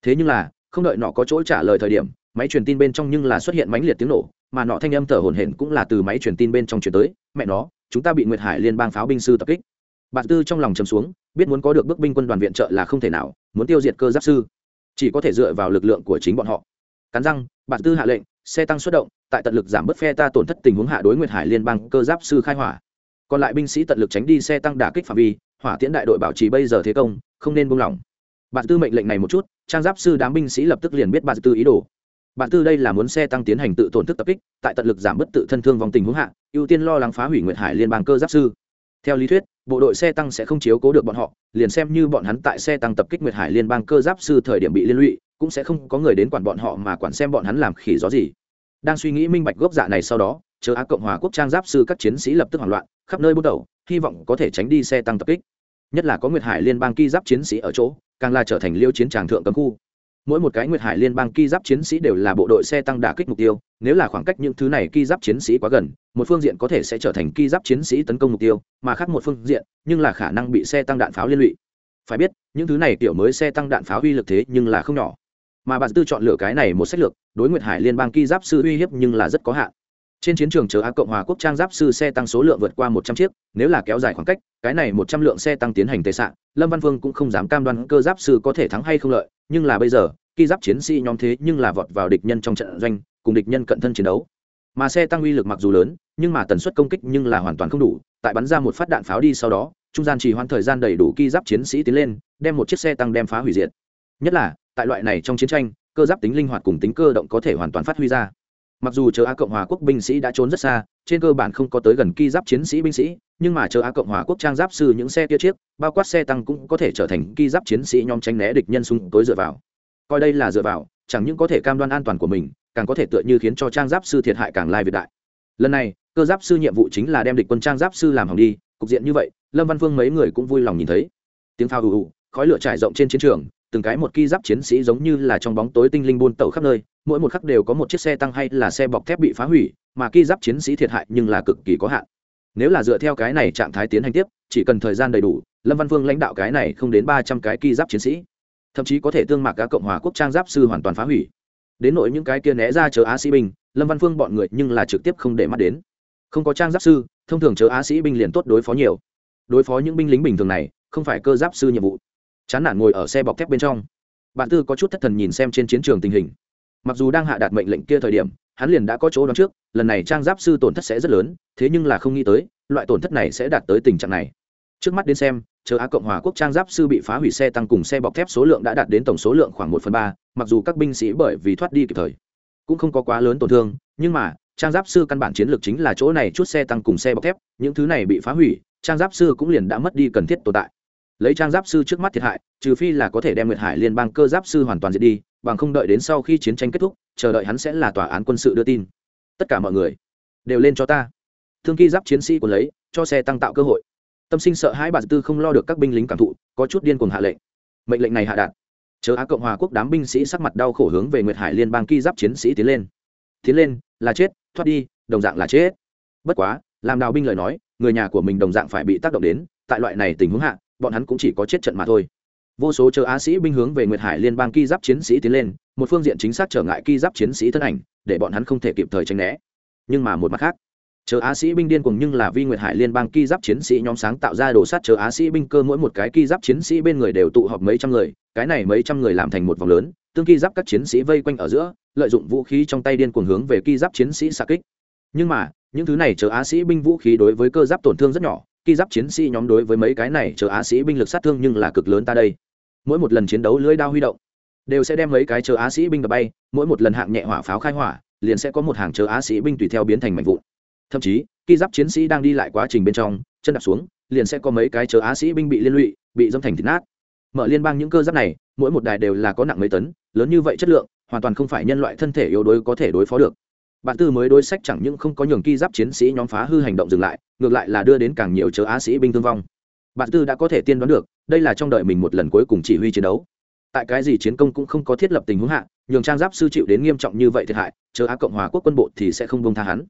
Thế nhưng là, không đợi nọ có chỗ trả lời thời điểm, máy truyền tin bên trong nhưng là xuất hiện mãnh liệt tiếng nổ, mà nọ thanh âm thở hổn hển cũng là từ máy truyền tin bên trong truyền tới, mẹ nó, chúng ta bị nguyệt hải liên bang pháo binh sư tập kích. Bạn tư trong lòng chầm xuống, biết muốn có được bước binh quân đoàn viện trợ là không thể nào, muốn tiêu diệt cơ giáp sư, chỉ có thể dựa vào lực lượng của chính bọn họ. Cắn răng bạn tư hạ lệnh, xe tăng xuất động, tại tận lực giảm bớt phe ta tổn thất tình huống hạ đối nguyệt hải liên bang cơ giáp sư khai hỏa. Còn lại binh sĩ tận lực tránh đi xe tăng đả kích phạm vi, hỏa tiễn đại đội bảo trì bây giờ thế công, không nên buông lỏng bạn tư mệnh lệnh này một chút, trang giáp sư đám binh sĩ lập tức liền biết bạn tư ý đồ. Bạn tư đây là muốn xe tăng tiến hành tự tổn thức tập kích, tại tận lực giảm bớt tự thân thương vòng tình huống hạ, ưu tiên lo lắng phá hủy nguyệt hải liên bang cơ giáp sư. Theo lý thuyết, bộ đội xe tăng sẽ không chiếu cố được bọn họ, liền xem như bọn hắn tại xe tăng tập kích nguyệt hải liên bang cơ giáp sư thời điểm bị liên lụy, cũng sẽ không có người đến quản bọn họ mà quản xem bọn hắn làm khỉ gió gì. Đang suy nghĩ minh bạch gốc dạ này sau đó, chờ á cộng hòa quốc trang giáp sư các chiến sĩ lập tức hoảng loạn, khắp nơi bút đầu, hy vọng có thể tránh đi xe tăng tập kích. Nhất là có nguyệt hải liên bang ki giáp chiến sĩ ở chỗ càng là trở thành liêu chiến tràng thượng cấm khu. Mỗi một cái nguyệt hải liên bang ki giáp chiến sĩ đều là bộ đội xe tăng đả kích mục tiêu, nếu là khoảng cách những thứ này ki giáp chiến sĩ quá gần, một phương diện có thể sẽ trở thành ki giáp chiến sĩ tấn công mục tiêu, mà khác một phương diện, nhưng là khả năng bị xe tăng đạn pháo liên lụy. Phải biết, những thứ này kiểu mới xe tăng đạn pháo uy lực thế nhưng là không nhỏ. Mà bạn tư chọn lựa cái này một sách lược, đối nguyệt hải liên bang ki giáp sư uy hiếp nhưng là rất có hạn. Trên chiến trường chờ á cộng hòa quốc trang giáp sư xe tăng số lượng vượt qua một trăm chiếc, nếu là kéo dài khoảng cách, cái này một trăm lượng xe tăng tiến hành tệ sạn lâm văn vương cũng không dám cam đoan cơ giáp sư có thể thắng hay không lợi, nhưng là bây giờ, khi giáp chiến sĩ nhóm thế nhưng là vọt vào địch nhân trong trận doanh, cùng địch nhân cận thân chiến đấu. Mà xe tăng uy lực mặc dù lớn, nhưng mà tần suất công kích nhưng là hoàn toàn không đủ, tại bắn ra một phát đạn pháo đi sau đó, trung gian chỉ hoãn thời gian đầy đủ ki giáp chiến sĩ tiến lên, đem một chiếc xe tăng đem phá hủy diệt. Nhất là, tại loại này trong chiến tranh, cơ giáp tính linh hoạt cùng tính cơ động có thể hoàn toàn phát huy ra. Mặc dù chờ A cộng hòa quốc binh sĩ đã trốn rất xa, trên cơ bản không có tới gần ki giáp chiến sĩ binh sĩ nhưng mà chờ á cộng hòa quốc trang giáp sư những xe kia chiếc, bao quát xe tăng cũng có thể trở thành kỳ giáp chiến sĩ nhóm tránh né địch nhân xung tối dựa vào. Coi đây là dựa vào, chẳng những có thể cam đoan an toàn của mình, càng có thể tựa như khiến cho trang giáp sư thiệt hại càng lai việt đại. Lần này, cơ giáp sư nhiệm vụ chính là đem địch quân trang giáp sư làm hỏng đi, cục diện như vậy, lâm văn vương mấy người cũng vui lòng nhìn thấy. Tiếng phao ù ù khói lửa trải rộng trên chiến trường, từng cái một kỳ giáp chiến sĩ giống như là trong bóng tối tinh linh buôn tẩu khắp nơi, mỗi một khắc đều có một chiếc xe tăng hay là xe bọc thép bị phá hủy, mà kỳ giáp chiến sĩ thiệt hại nhưng là cực kỳ có hạn nếu là dựa theo cái này trạng thái tiến hành tiếp, chỉ cần thời gian đầy đủ, lâm văn vương lãnh đạo cái này không đến ba trăm cái ki giáp chiến sĩ. Thậm chí có thể tương mạc cả cộng hòa quốc trang giáp sư hoàn toàn phá hủy. Đến nội những cái kia né ra chờ á sĩ binh, lâm văn phương bọn người nhưng là trực tiếp không để mắt đến. Không có trang giáp sư, thông thường chờ á sĩ binh liền tốt đối phó nhiều. Đối phó những binh lính bình thường này, không phải cơ giáp sư nhiệm vụ. Chán nản ngồi ở xe bọc thép bên trong. Bạn tư có chút thất thần nhìn xem trên chiến trường tình hình. Mặc dù đang hạ đạt mệnh lệnh kia thời điểm hắn liền đã có chỗ đoán trước, lần này trang giáp sư tổn thất sẽ rất lớn, thế nhưng là không nghĩ tới, loại tổn thất này sẽ đạt tới tình trạng này. Trước mắt đến xem, chờ á cộng hòa quốc trang giáp sư bị phá hủy xe tăng cùng xe bọc thép số lượng đã đạt đến tổng số lượng khoảng một phần ba, mặc dù các binh sĩ bởi vì thoát đi kịp thời cũng không có quá lớn tổn thương, nhưng mà, trang giáp sư căn bản chiến lược chính là chỗ này chút xe tăng cùng xe bọc thép, những thứ này bị phá hủy, trang giáp sư cũng liền đã mất đi cần thiết tồn tại lấy trang giáp sư trước mắt thiệt hại, trừ phi là có thể đem nguyệt hải liên bang cơ giáp sư hoàn toàn diệt đi, bằng không đợi đến sau khi chiến tranh kết thúc, chờ đợi hắn sẽ là tòa án quân sự đưa tin. Tất cả mọi người đều lên cho ta. Thương kỳ giáp chiến sĩ của lấy, cho xe tăng tạo cơ hội. Tâm sinh sợ hãi bà tư không lo được các binh lính cảm thụ, có chút điên cuồng hạ lệnh. Mệnh lệnh này hạ đạt. Chớ á cộng hòa quốc đám binh sĩ sắc mặt đau khổ hướng về nguyệt hải liên bang ki giáp chiến sĩ tiến lên. Tiến lên, là chết, thoát đi, đồng dạng là chết. Bất quá, làm đào binh lời nói, người nhà của mình đồng dạng phải bị tác động đến, tại loại này tình huống hạ bọn hắn cũng chỉ có chết trận mà thôi. Vô số chờ á sĩ binh hướng về nguyệt hải liên bang ki giáp chiến sĩ tiến lên, một phương diện chính xác trở ngại ki giáp chiến sĩ thân ảnh, để bọn hắn không thể kịp thời tránh né. Nhưng mà một mặt khác, chờ á sĩ binh điên cùng nhưng là vi nguyệt hải liên bang ki giáp chiến sĩ nhóm sáng tạo ra đồ sát chờ á sĩ binh cơ mỗi một cái ki giáp chiến sĩ bên người đều tụ họp mấy trăm người, cái này mấy trăm người làm thành một vòng lớn, tương ki giáp các chiến sĩ vây quanh ở giữa, lợi dụng vũ khí trong tay điên cuồng hướng về ki giáp chiến sĩ xạ kích. Nhưng mà, những thứ này chờ á sĩ binh vũ khí đối với cơ giáp tổn thương rất nhỏ khi giáp chiến sĩ nhóm đối với mấy cái này chờ á sĩ binh lực sát thương nhưng là cực lớn ta đây. Mỗi một lần chiến đấu lưỡi đao huy động, đều sẽ đem mấy cái chờ á sĩ binh đập bay, mỗi một lần hạng nhẹ hỏa pháo khai hỏa, liền sẽ có một hàng chờ á sĩ binh tùy theo biến thành mảnh vụn. Thậm chí, khi giáp chiến sĩ đang đi lại quá trình bên trong, chân đạp xuống, liền sẽ có mấy cái chờ á sĩ binh bị liên lụy, bị dâm thành thịt nát. Mở liên bang những cơ giáp này, mỗi một đài đều là có nặng mấy tấn, lớn như vậy chất lượng, hoàn toàn không phải nhân loại thân thể yếu đuối có thể đối phó được. Bạn tư mới đối sách chẳng những không có nhường ki giáp chiến sĩ nhóm phá hư hành động dừng lại ngược lại là đưa đến càng nhiều chớ á sĩ binh thương vong. Bạn tư đã có thể tiên đoán được, đây là trong đời mình một lần cuối cùng chỉ huy chiến đấu. Tại cái gì chiến công cũng không có thiết lập tình huống hạ, nhường trang giáp sư chịu đến nghiêm trọng như vậy thiệt hại, chớ á cộng hòa quốc quân bộ thì sẽ không bông tha hắn.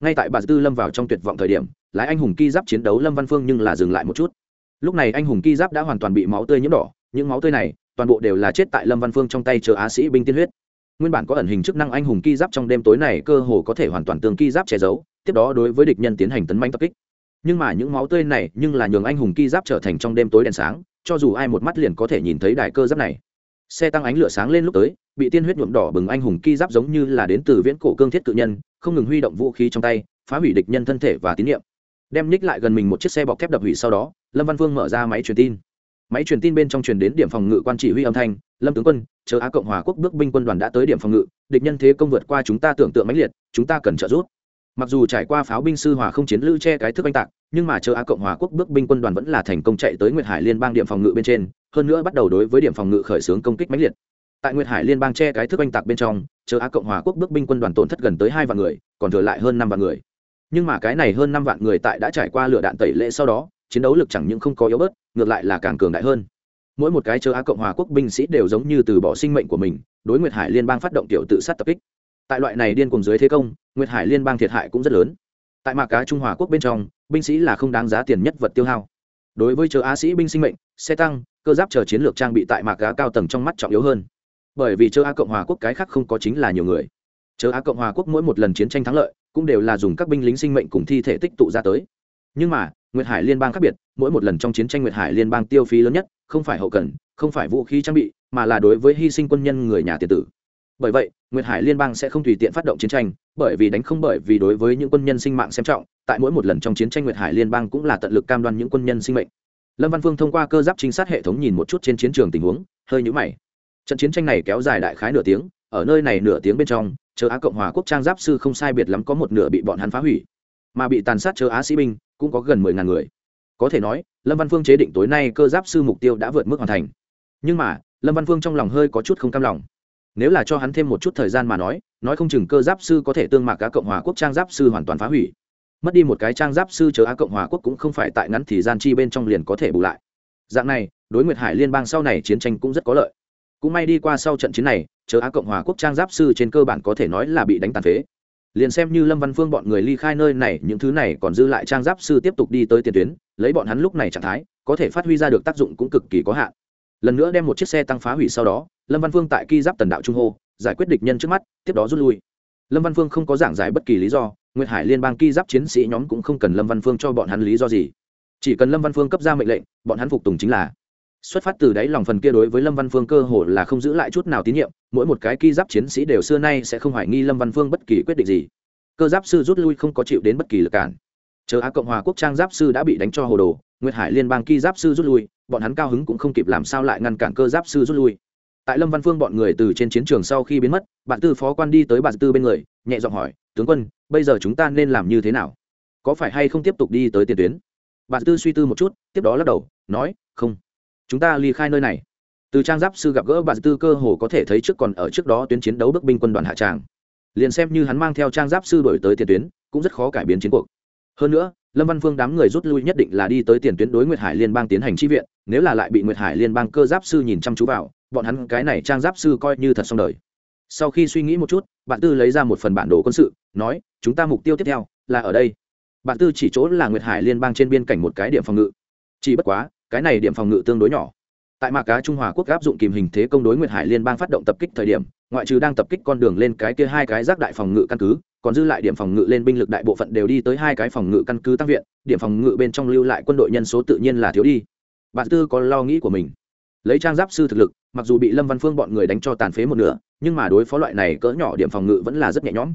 Ngay tại bà tư lâm vào trong tuyệt vọng thời điểm, lái anh hùng ki giáp chiến đấu lâm văn phương nhưng là dừng lại một chút. Lúc này anh hùng ki giáp đã hoàn toàn bị máu tươi nhiễm đỏ, những máu tươi này toàn bộ đều là chết tại lâm văn phương trong tay chờ á sĩ binh tiên huyết nguyên bản có ẩn hình chức năng anh hùng ki giáp trong đêm tối này cơ hồ có thể hoàn toàn tường ki giáp che giấu, tiếp đó đối với địch nhân tiến hành tấn manh tập kích. Nhưng mà những máu tươi này nhưng là nhường anh hùng ki giáp trở thành trong đêm tối đèn sáng, cho dù ai một mắt liền có thể nhìn thấy đài cơ giáp này. Xe tăng ánh lửa sáng lên lúc tới, bị tiên huyết nhuộm đỏ bừng anh hùng ki giáp giống như là đến từ viễn cổ cương thiết cự nhân, không ngừng huy động vũ khí trong tay, phá hủy địch nhân thân thể và tín nhiệm đem ních lại gần mình một chiếc xe bọc thép đập hủy sau đó, lâm văn vương mở ra máy truyền tin máy truyền tin bên trong truyền đến điểm phòng ngự quan chỉ huy âm thanh, lâm tướng quân, chờ á cộng hòa quốc bước binh quân đoàn đã tới điểm phòng ngự, địch nhân thế công vượt qua chúng ta tưởng tượng mãnh liệt, chúng ta cần trợ giúp. Mặc dù trải qua pháo binh sư hòa không chiến lữ che cái thức anh tạc, nhưng mà chờ á cộng hòa quốc bước binh quân đoàn vẫn là thành công chạy tới nguyệt hải liên bang điểm phòng ngự bên trên, hơn nữa bắt đầu đối với điểm phòng ngự khởi xướng công kích mãnh liệt. Tại nguyệt hải liên bang che cái thức anh tạc bên trong, chờ á cộng hòa quốc bước binh quân đoàn tổn thất gần tới hai vạn người, còn thừa lại hơn năm vạn người. Nhưng mà cái này hơn năm vạn người tại đã trải qua lửa đạn tẩy lệ sau đó chiến đấu lực chẳng những không có yếu bớt, ngược lại là càng cường đại hơn. Mỗi một cái chờ á cộng hòa quốc binh sĩ đều giống như từ bỏ sinh mệnh của mình, đối nguyệt hải liên bang phát động tiểu tự sát tập kích. Tại loại này điên cùng dưới thế công, nguyệt hải liên bang thiệt hại cũng rất lớn. Tại mạc cá trung hòa quốc bên trong, binh sĩ là không đáng giá tiền nhất vật tiêu hao. Đối với chờ á sĩ binh sinh mệnh, xe tăng, cơ giáp chờ chiến lược trang bị tại mạc cá cao tầng trong mắt trọng yếu hơn. Bởi vì chờ á cộng hòa quốc cái khác không có chính là nhiều người. Chờ á cộng hòa quốc mỗi một lần chiến tranh thắng lợi, cũng đều là dùng các binh lính sinh mệnh cùng thi thể tích tụ ra tới. Nhưng mà nguyệt hải liên bang khác biệt, mỗi một lần trong chiến tranh nguyệt hải liên bang tiêu phí lớn nhất không phải hậu cần, không phải vũ khí trang bị, mà là đối với hy sinh quân nhân người nhà tiền tử. Bởi vậy, nguyệt hải liên bang sẽ không tùy tiện phát động chiến tranh, bởi vì đánh không bởi vì đối với những quân nhân sinh mạng xem trọng, tại mỗi một lần trong chiến tranh nguyệt hải liên bang cũng là tận lực cam đoan những quân nhân sinh mệnh. Lâm văn phương thông qua cơ giáp trinh sát hệ thống nhìn một chút trên chiến trường tình huống, hơi nhũ mày. Trận chiến tranh này kéo dài đại khái nửa tiếng, ở nơi này nửa tiếng bên trong, chờ á cộng hòa quốc trang giáp sư không sai biệt lắm có một nửa bị bọn hắn phá hủy. Mà bị tàn sát chờ á sĩ binh cũng có gần mười ngàn người. Có thể nói, lâm văn phương chế định tối nay cơ giáp sư mục tiêu đã vượt mức hoàn thành. Nhưng mà, lâm văn phương trong lòng hơi có chút không cam lòng. Nếu là cho hắn thêm một chút thời gian mà nói nói không chừng cơ giáp sư có thể tương mạc cá cộng hòa quốc trang giáp sư hoàn toàn phá hủy. Mất đi một cái trang giáp sư chờ á cộng hòa quốc cũng không phải tại ngắn thì gian chi bên trong liền có thể bù lại. Dạng này, đối nguyệt hải liên bang sau này chiến tranh cũng rất có lợi. Cũng may đi qua sau trận chiến này, chờ á cộng hòa quốc trang giáp sư trên cơ bản có thể nói là bị đánh tàn phế liền xem như lâm văn phương bọn người ly khai nơi này, những thứ này còn dư lại trang giáp sư tiếp tục đi tới tiền tuyến, lấy bọn hắn lúc này trạng thái, có thể phát huy ra được tác dụng cũng cực kỳ có hạn. Lần nữa đem một chiếc xe tăng phá hủy sau đó, lâm văn phương tại ki giáp tần đạo trung hô, giải quyết địch nhân trước mắt, tiếp đó rút lui. Lâm văn phương không có giảng giải bất kỳ lý do, nguyệt hải liên bang ki giáp chiến sĩ nhóm cũng không cần lâm văn phương cho bọn hắn lý do gì. Chỉ cần lâm văn phương cấp ra mệnh lệnh, bọn hắn phục tùng chính là xuất phát từ đáy lòng phần kia đối với lâm văn phương cơ hồ là không giữ lại chút nào tín nhiệm, mỗi một cái ki giáp chiến sĩ đều xưa nay sẽ không hoài nghi lâm văn phương bất kỳ quyết định gì. Cơ giáp sư rút lui không có chịu đến bất kỳ lực cản. Chờ á cộng hòa quốc trang giáp sư đã bị đánh cho hồ đồ, nguyệt hải liên bang ki giáp sư rút lui, bọn hắn cao hứng cũng không kịp làm sao lại ngăn cản cơ giáp sư rút lui. Tại lâm văn phương bọn người từ trên chiến trường sau khi biến mất, bạn tư phó quan đi tới bạn tư bên người, nhẹ giọng hỏi, tướng quân, bây giờ chúng ta nên làm như thế nào? Có phải hay không tiếp tục đi tới tiền tuyến? Bạn tư suy tư một chút, tiếp đó lắc đầu, nói, không chúng ta ly khai nơi này. Từ trang giáp sư gặp gỡ bạn tư cơ hồ có thể thấy trước còn ở trước đó tuyến chiến đấu bước binh quân đoàn hạ tràng. Liền xem như hắn mang theo trang giáp sư đổi tới tiền tuyến, cũng rất khó cải biến chiến cuộc. Hơn nữa, lâm văn phương đám người rút lui nhất định là đi tới tiền tuyến đối nguyệt hải liên bang tiến hành chi viện, nếu là lại bị nguyệt hải liên bang cơ giáp sư nhìn chăm chú vào, bọn hắn cái này trang giáp sư coi như thật xong đời. Sau khi suy nghĩ một chút bạn tư lấy ra một phần bản đồ quân sự, nói, chúng ta mục tiêu tiếp theo là ở đây. Bạn tư chỉ chỗ là nguyệt hải liên bang trên biên cảnh một cái điểm phòng ngự. Chỉ bất quá cái này điểm phòng ngự tương đối nhỏ. Tại mạc cá trung hòa quốc áp dụng kìm hình thế công đối nguyệt hải liên bang phát động tập kích thời điểm, ngoại trừ đang tập kích con đường lên cái kia hai cái rác đại phòng ngự căn cứ, còn dư lại điểm phòng ngự lên binh lực đại bộ phận đều đi tới hai cái phòng ngự căn cứ tăng viện, điểm phòng ngự bên trong lưu lại quân đội nhân số tự nhiên là thiếu đi. Bạn tư có lo nghĩ của mình. Lấy trang giáp sư thực lực, mặc dù bị lâm văn phương bọn người đánh cho tàn phế một nửa, nhưng mà đối phó loại này cỡ nhỏ điểm phòng ngự vẫn là rất nhẹ nhõm.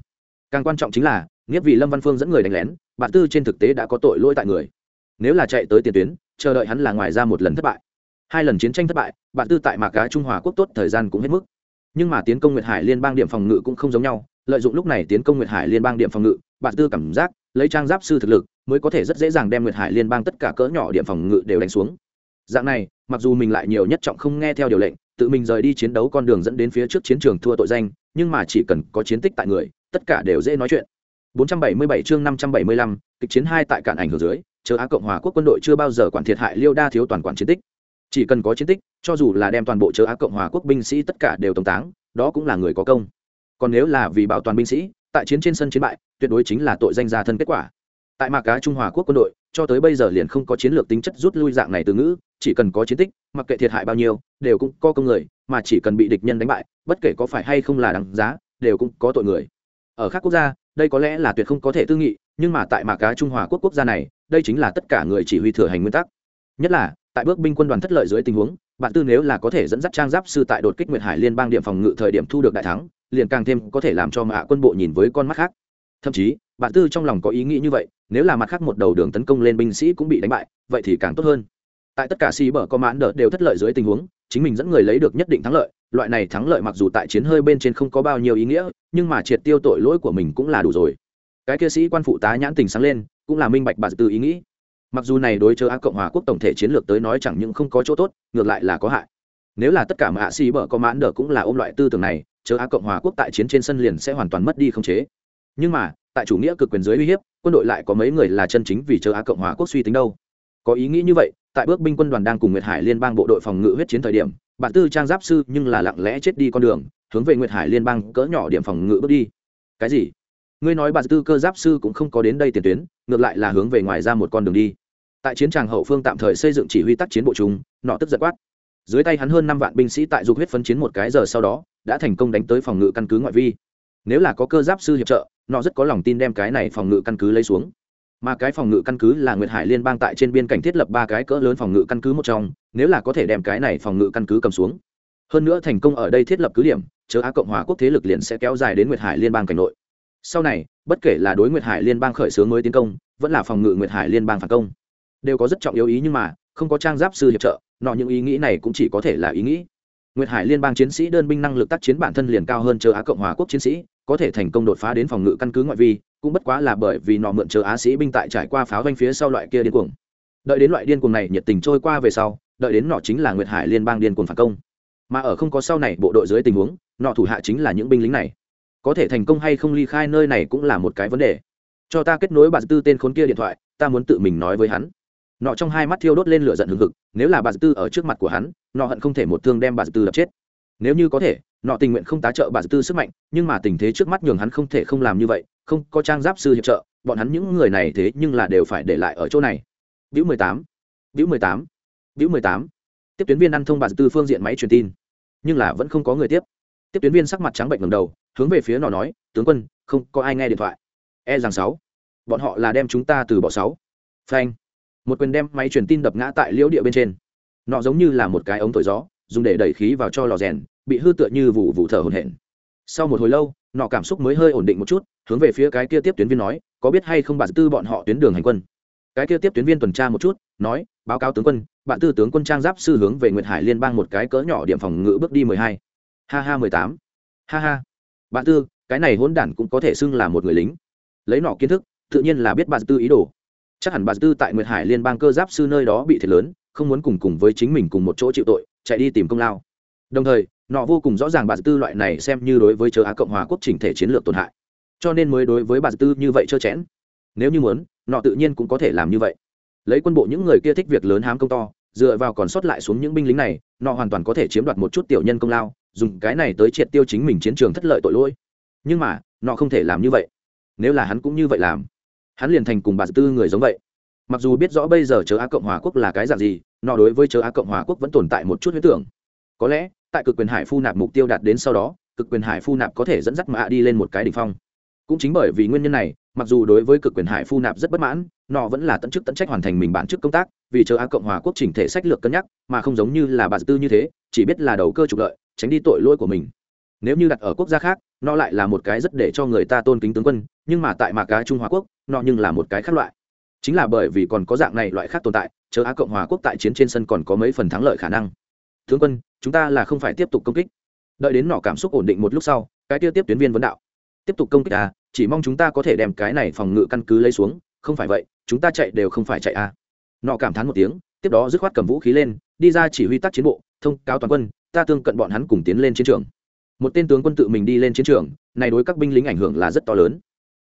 Càng quan trọng chính là nghĩa vì lâm văn phương dẫn người đánh lén, bạn tư trên thực tế đã có tội lỗi tại người. Nếu là chạy tới tiền tuyến chờ đợi hắn là ngoài ra một lần thất bại. Hai lần chiến tranh thất bại bạn tư tại mạc cá trung hòa quốc tốt thời gian cũng hết mức. Nhưng mà tiến công nguyệt hải liên bang điểm phòng ngự cũng không giống nhau lợi dụng lúc này tiến công nguyệt hải liên bang điểm phòng ngự bạn tư cảm giác lấy trang giáp sư thực lực mới có thể rất dễ dàng đem nguyệt hải liên bang tất cả cỡ nhỏ điểm phòng ngự đều đánh xuống. Dạng này mặc dù mình lại nhiều nhất trọng không nghe theo điều lệnh tự mình rời đi chiến đấu con đường dẫn đến phía trước chiến trường thua tội danh nhưng mà chỉ cần có chiến tích tại người tất cả đều dễ nói chuyện. 477 chương 575, kịch chiến hai tại cản ảnh hưởng dưới chờ á cộng hòa quốc quân đội chưa bao giờ quản thiệt hại liêu đa thiếu toàn quản chiến tích. Chỉ cần có chiến tích, cho dù là đem toàn bộ chớ á cộng hòa quốc binh sĩ tất cả đều tổng táng, đó cũng là người có công. Còn nếu là vì bảo toàn binh sĩ, tại chiến trên sân chiến bại, tuyệt đối chính là tội danh gia thân kết quả. Tại mạc cá trung hòa quốc quân đội, cho tới bây giờ liền không có chiến lược tính chất rút lui dạng này từ ngữ, chỉ cần có chiến tích, mặc kệ thiệt hại bao nhiêu, đều cũng có công người, mà chỉ cần bị địch nhân đánh bại, bất kể có phải hay không là đáng giá, đều cũng có tội người. Ở các quốc gia đây có lẽ là tuyệt không có thể tư nghị, nhưng mà tại mạc cá trung hòa quốc quốc gia này, đây chính là tất cả người chỉ huy thừa hành nguyên tắc. Nhất là, tại bước binh quân đoàn thất lợi dưới tình huống, bạn tư nếu là có thể dẫn dắt trang giáp sư tại đột kích nguyệt hải liên bang điểm phòng ngự thời điểm thu được đại thắng, liền càng thêm có thể làm cho mạ quân bộ nhìn với con mắt khác. Thậm chí, bạn tư trong lòng có ý nghĩ như vậy, nếu là mặt khác một đầu đường tấn công lên binh sĩ cũng bị đánh bại, vậy thì càng tốt hơn. Tại tất cả si bờ có mãn đợt đều thất lợi dưới tình huống, chính mình dẫn người lấy được nhất định thắng lợi loại này thắng lợi mặc dù tại chiến hơi bên trên không có bao nhiêu ý nghĩa, nhưng mà triệt tiêu tội lỗi của mình cũng là đủ rồi. Cái kia sĩ quan phụ tá nhãn tình sáng lên, cũng là minh bạch bà tư ý nghĩ. Mặc dù này đối với á cộng hòa quốc tổng thể chiến lược tới nói chẳng những không có chỗ tốt, ngược lại là có hại. Nếu là tất cả mà ạ xì bở có mãn đờ cũng là ôm loại tư tưởng này, chớ á cộng hòa quốc tại chiến trên sân liền sẽ hoàn toàn mất đi không chế. Nhưng mà, tại chủ nghĩa cực quyền dưới uy hiếp, quân đội lại có mấy người là chân chính vì chớ á cộng hòa quốc suy tính đâu. Có ý nghĩ như vậy, tại bước binh quân đoàn đang cùng nguyệt hải liên bang bộ đội phòng ngự huyết chiến thời điểm bản tư trang giáp sư nhưng là lặng lẽ chết đi con đường, hướng về nguyệt hải liên bang cỡ nhỏ điểm phòng ngự bước đi. Cái gì? Ngươi nói bản tư cơ giáp sư cũng không có đến đây tiền tuyến, ngược lại là hướng về ngoài ra một con đường đi. Tại chiến tràng hậu phương tạm thời xây dựng chỉ huy tác chiến bộ chúng, nọ tức giật quát. Dưới tay hắn hơn năm vạn binh sĩ tại dục huyết phấn chiến một cái giờ sau đó, đã thành công đánh tới phòng ngự căn cứ ngoại vi. Nếu là có cơ giáp sư hiệp trợ, nọ rất có lòng tin đem cái này phòng ngự căn cứ lấy xuống mà cái phòng ngự căn cứ là nguyệt hải liên bang tại trên biên cảnh thiết lập ba cái cỡ lớn phòng ngự căn cứ một trong, nếu là có thể đem cái này phòng ngự căn cứ cầm xuống. Hơn nữa thành công ở đây thiết lập cứ điểm, chớ á cộng hòa quốc thế lực liền sẽ kéo dài đến nguyệt hải liên bang cảnh nội. Sau này, bất kể là đối nguyệt hải liên bang khởi xướng mới tiến công, vẫn là phòng ngự nguyệt hải liên bang phản công, đều có rất trọng yếu ý nhưng mà, không có trang giáp sư hiệp trợ, nọ những ý nghĩ này cũng chỉ có thể là ý nghĩ. Nguyệt hải liên bang chiến sĩ đơn binh năng lực tác chiến bản thân liền cao hơn chờ á cộng hòa quốc chiến sĩ có thể thành công đột phá đến phòng ngự căn cứ ngoại vi, cũng bất quá là bởi vì nọ mượn chờ á sĩ binh tại trải qua pháo vanh phía sau loại kia điên cuồng. Đợi đến loại điên cuồng này nhiệt tình trôi qua về sau, đợi đến nọ chính là nguyệt hải liên bang điên cuồng phản công. Mà ở không có sau này bộ đội dưới tình huống, nọ thủ hạ chính là những binh lính này. Có thể thành công hay không ly khai nơi này cũng là một cái vấn đề. Cho ta kết nối bà tư tên khốn kia điện thoại, ta muốn tự mình nói với hắn. Nọ trong hai mắt thiêu đốt lên lửa giận hừng hực, nếu là bà tư ở trước mặt của hắn, nọ hận không thể một thương đem bà tư đập chết nếu như có thể, nọ tình nguyện không tá trợ bà tư sức mạnh, nhưng mà tình thế trước mắt nhường hắn không thể không làm như vậy, không có trang giáp sư hiệp trợ, bọn hắn những người này thế nhưng là đều phải để lại ở chỗ này. Biểu mười tám, Biểu mười tám, Biểu mười tám. Tiếp tuyến viên ăn thông bà tư phương diện máy truyền tin. Nhưng là vẫn không có người tiếp. Tiếp tuyến viên sắc mặt trắng bệnh ngầm đầu, hướng về phía nọ nói, tướng quân, không có ai nghe điện thoại. E rằng sáu. Bọn họ là đem chúng ta từ bỏ sáu. Phanh. Một quyền đem máy truyền tin đập ngã tại liễu địa bên trên. Nọ giống như là một cái ống thổi gió dùng để đẩy khí vào cho lò rèn, bị hư tựa như vụ vụ thở hồn hển. Sau một hồi lâu, nọ cảm xúc mới hơi ổn định một chút, hướng về phía cái kia tiếp tuyến viên nói, có biết hay không bạn tư bọn họ tuyến đường hành quân? Cái kia tiếp tuyến viên tuần tra một chút, nói, báo cáo tướng quân, bạn tư tướng quân trang giáp sư hướng về nguyệt hải liên bang một cái cỡ nhỏ điểm phòng ngự bước đi mười hai. Ha ha, mười tám. Ha ha. Bạn tư, cái này hỗn đản cũng có thể xưng là một người lính. Lấy nọ kiến thức, tự nhiên là biết bạn tư ý đồ. Chắc hẳn bà tư tại nguyệt hải liên bang cơ giáp sư nơi đó bị thiệt lớn, không muốn cùng cùng với chính mình cùng một chỗ chịu tội chạy đi tìm công lao. Đồng thời, nọ vô cùng rõ ràng bà tư loại này xem như đối với châu á cộng hòa quốc chỉnh thể chiến lược tổn hại. Cho nên mới đối với bà tư như vậy trơ chẽn. Nếu như muốn, nọ tự nhiên cũng có thể làm như vậy. Lấy quân bộ những người kia thích việc lớn hám công to, dựa vào còn sót lại xuống những binh lính này, nọ hoàn toàn có thể chiếm đoạt một chút tiểu nhân công lao, dùng cái này tới triệt tiêu chính mình chiến trường thất lợi tội lỗi. Nhưng mà, nọ không thể làm như vậy. Nếu là hắn cũng như vậy làm, hắn liền thành cùng bà tư người giống vậy. Mặc dù biết rõ bây giờ chớ á cộng hòa quốc là cái dạng gì nó đối với chớ á cộng hòa quốc vẫn tồn tại một chút huyết tưởng. Có lẽ, tại cực quyền hải phu nạp mục tiêu đạt đến sau đó, cực quyền hải phu nạp có thể dẫn dắt mạ đi lên một cái đ ỉ n h phong. Cũng chính bởi vì nguyên nhân này, mặc dù đối với cực quyền hải phu nạp rất bất mãn nó vẫn là tận chức tận trách hoàn thành mình bản chức công tác, vì chờ á cộng hòa quốc chỉnh thể sách lược cân nhắc, mà không giống như là bà tư như thế, chỉ biết là đầu cơ trục lợi, tránh đi tội lỗi của mình. Nếu như đặt ở quốc gia khác nó lại là một cái rất để cho người ta tôn kính tướng quân, nhưng mà tại mạc cá trung Hoa quốc nó nhưng là một cái khác loại. Chính là bởi vì còn có dạng này loại khác tồn tại chờ á cộng hòa quốc tại chiến trên sân còn có mấy phần thắng lợi khả năng. Tướng quân, chúng ta là không phải tiếp tục công kích. Đợi đến nọ cảm xúc ổn định một lúc sau, cái tiêu tiếp tuyến viên vấn đạo. Tiếp tục công kích à chỉ mong chúng ta có thể đem cái này phòng ngự căn cứ lấy xuống, không phải vậy, chúng ta chạy đều không phải chạy à. Nọ cảm thán một tiếng, tiếp đó dứt khoát cầm vũ khí lên, đi ra chỉ huy tác chiến bộ, thông cáo toàn quân, ta tương cận bọn hắn cùng tiến lên chiến trường. Một tên tướng quân tự mình đi lên chiến trường, này đối các binh lính ảnh hưởng là rất to lớn.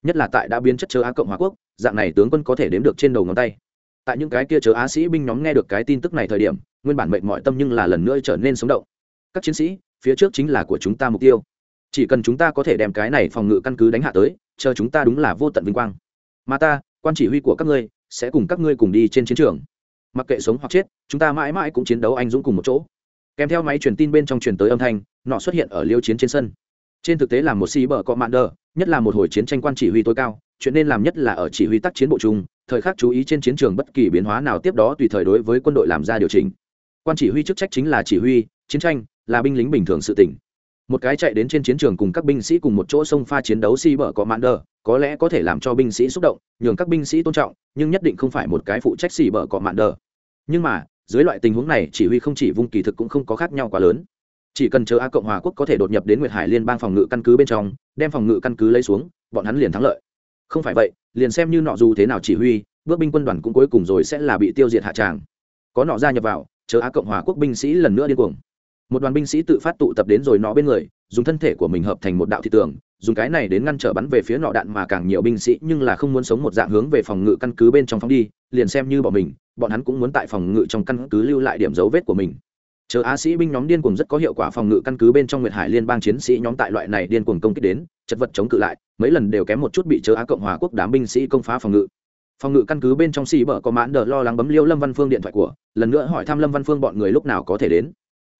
Nhất là tại đã biến chất chớ á cộng hòa quốc, dạng này tướng quân có thể đếm được trên đầu ngón tay tại những cái kia chớ á sĩ binh nhóm nghe được cái tin tức này thời điểm, nguyên bản mệnh mọi tâm nhưng là lần nữa trở nên sống động. Các chiến sĩ, phía trước chính là của chúng ta mục tiêu. Chỉ cần chúng ta có thể đem cái này phòng ngự căn cứ đánh hạ tới, chờ chúng ta đúng là vô tận vinh quang. Mà ta, quan chỉ huy của các ngươi, sẽ cùng các ngươi cùng đi trên chiến trường. Mặc kệ sống hoặc chết, chúng ta mãi mãi cũng chiến đấu anh dũng cùng một chỗ. Kèm theo máy truyền tin bên trong truyền tới âm thanh, nọ xuất hiện ở liêu chiến trên sân. Trên thực tế là một sĩ bờ cọ mạn đờ, nhất là một hồi chiến tranh quan chỉ huy tối cao, chuyện nên làm nhất là ở chỉ huy tác chiến bộ chung thời khắc chú ý trên chiến trường bất kỳ biến hóa nào tiếp đó tùy thời đối với quân đội làm ra điều chỉnh. Quan chỉ huy chức trách chính là chỉ huy, chiến tranh là binh lính bình thường sự tỉnh một cái chạy đến trên chiến trường cùng các binh sĩ cùng một chỗ sông pha chiến đấu si bở có mạn đờ, có lẽ có thể làm cho binh sĩ xúc động, nhường các binh sĩ tôn trọng, nhưng nhất định không phải một cái phụ trách xì bở có mạn đờ. Nhưng mà, dưới loại tình huống này, chỉ huy không chỉ vung kỳ thực cũng không có khác nhau quá lớn. Chỉ cần chờ a cộng hòa quốc có thể đột nhập đến nguyệt hải liên bang phòng ngự căn cứ bên trong, đem phòng ngự căn cứ lấy xuống, bọn hắn liền thắng lợi không phải vậy, liền xem như nọ dù thế nào chỉ huy, bước binh quân đoàn cũng cuối cùng rồi sẽ là bị tiêu diệt hạ tràng. Có nọ gia nhập vào, chờ á cộng hòa quốc binh sĩ lần nữa điên cuồng. Một đoàn binh sĩ tự phát tụ tập đến rồi nọ bên người, dùng thân thể của mình hợp thành một đạo thị tường, dùng cái này đến ngăn trở bắn về phía nọ đạn mà càng nhiều binh sĩ nhưng là không muốn sống một dạng hướng về phòng ngự căn cứ bên trong phóng đi, liền xem như bọn mình, bọn hắn cũng muốn tại phòng ngự trong căn cứ lưu lại điểm dấu vết của mình chờ á sĩ binh nhóm điên cuồng rất có hiệu quả phòng ngự căn cứ bên trong nguyệt hải liên bang chiến sĩ nhóm tại loại này điên cuồng công kích đến, chật vật chống cự lại, mấy lần đều kém một chút bị chờ á cộng hòa quốc đám binh sĩ công phá phòng ngự. Phòng ngự căn cứ bên trong xì bở có mãn đờ lo lắng bấm liêu lâm văn phương điện thoại của, lần nữa hỏi thăm lâm văn phương bọn người lúc nào có thể đến.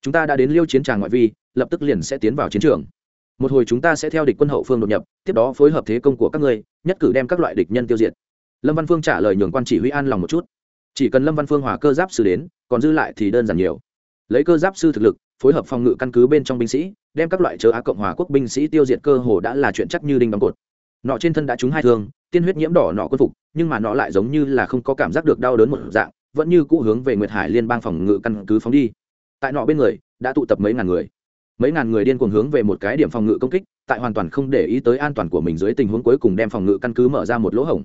Chúng ta đã đến liêu chiến tràng ngoại vi, lập tức liền sẽ tiến vào chiến trường. Một hồi chúng ta sẽ theo địch quân hậu phương đột nhập, tiếp đó phối hợp thế công của các ngươi, nhất cử đem các loại địch nhân tiêu diệt. Lâm văn phương trả lời nhường quan chỉ huy an lòng một chút. Chỉ cần lâm văn phương hòa cơ giáp sư đến, còn dư lại thì đơn giản nhiều lấy cơ giáp sư thực lực, phối hợp phòng ngự căn cứ bên trong binh sĩ, đem các loại chớ á cộng hòa quốc binh sĩ tiêu diệt cơ hồ đã là chuyện chắc như đinh đóng cột. Nọ trên thân đã trúng hai thương, tiên huyết nhiễm đỏ nọ quân phục, nhưng mà nọ lại giống như là không có cảm giác được đau đớn một dạng, vẫn như cũ hướng về nguyệt hải liên bang phòng ngự căn cứ phóng đi. Tại nọ bên người, đã tụ tập mấy ngàn người. Mấy ngàn người điên cuồng hướng về một cái điểm phòng ngự công kích, tại hoàn toàn không để ý tới an toàn của mình dưới tình huống cuối cùng đem phòng ngự căn cứ mở ra một lỗ hổng.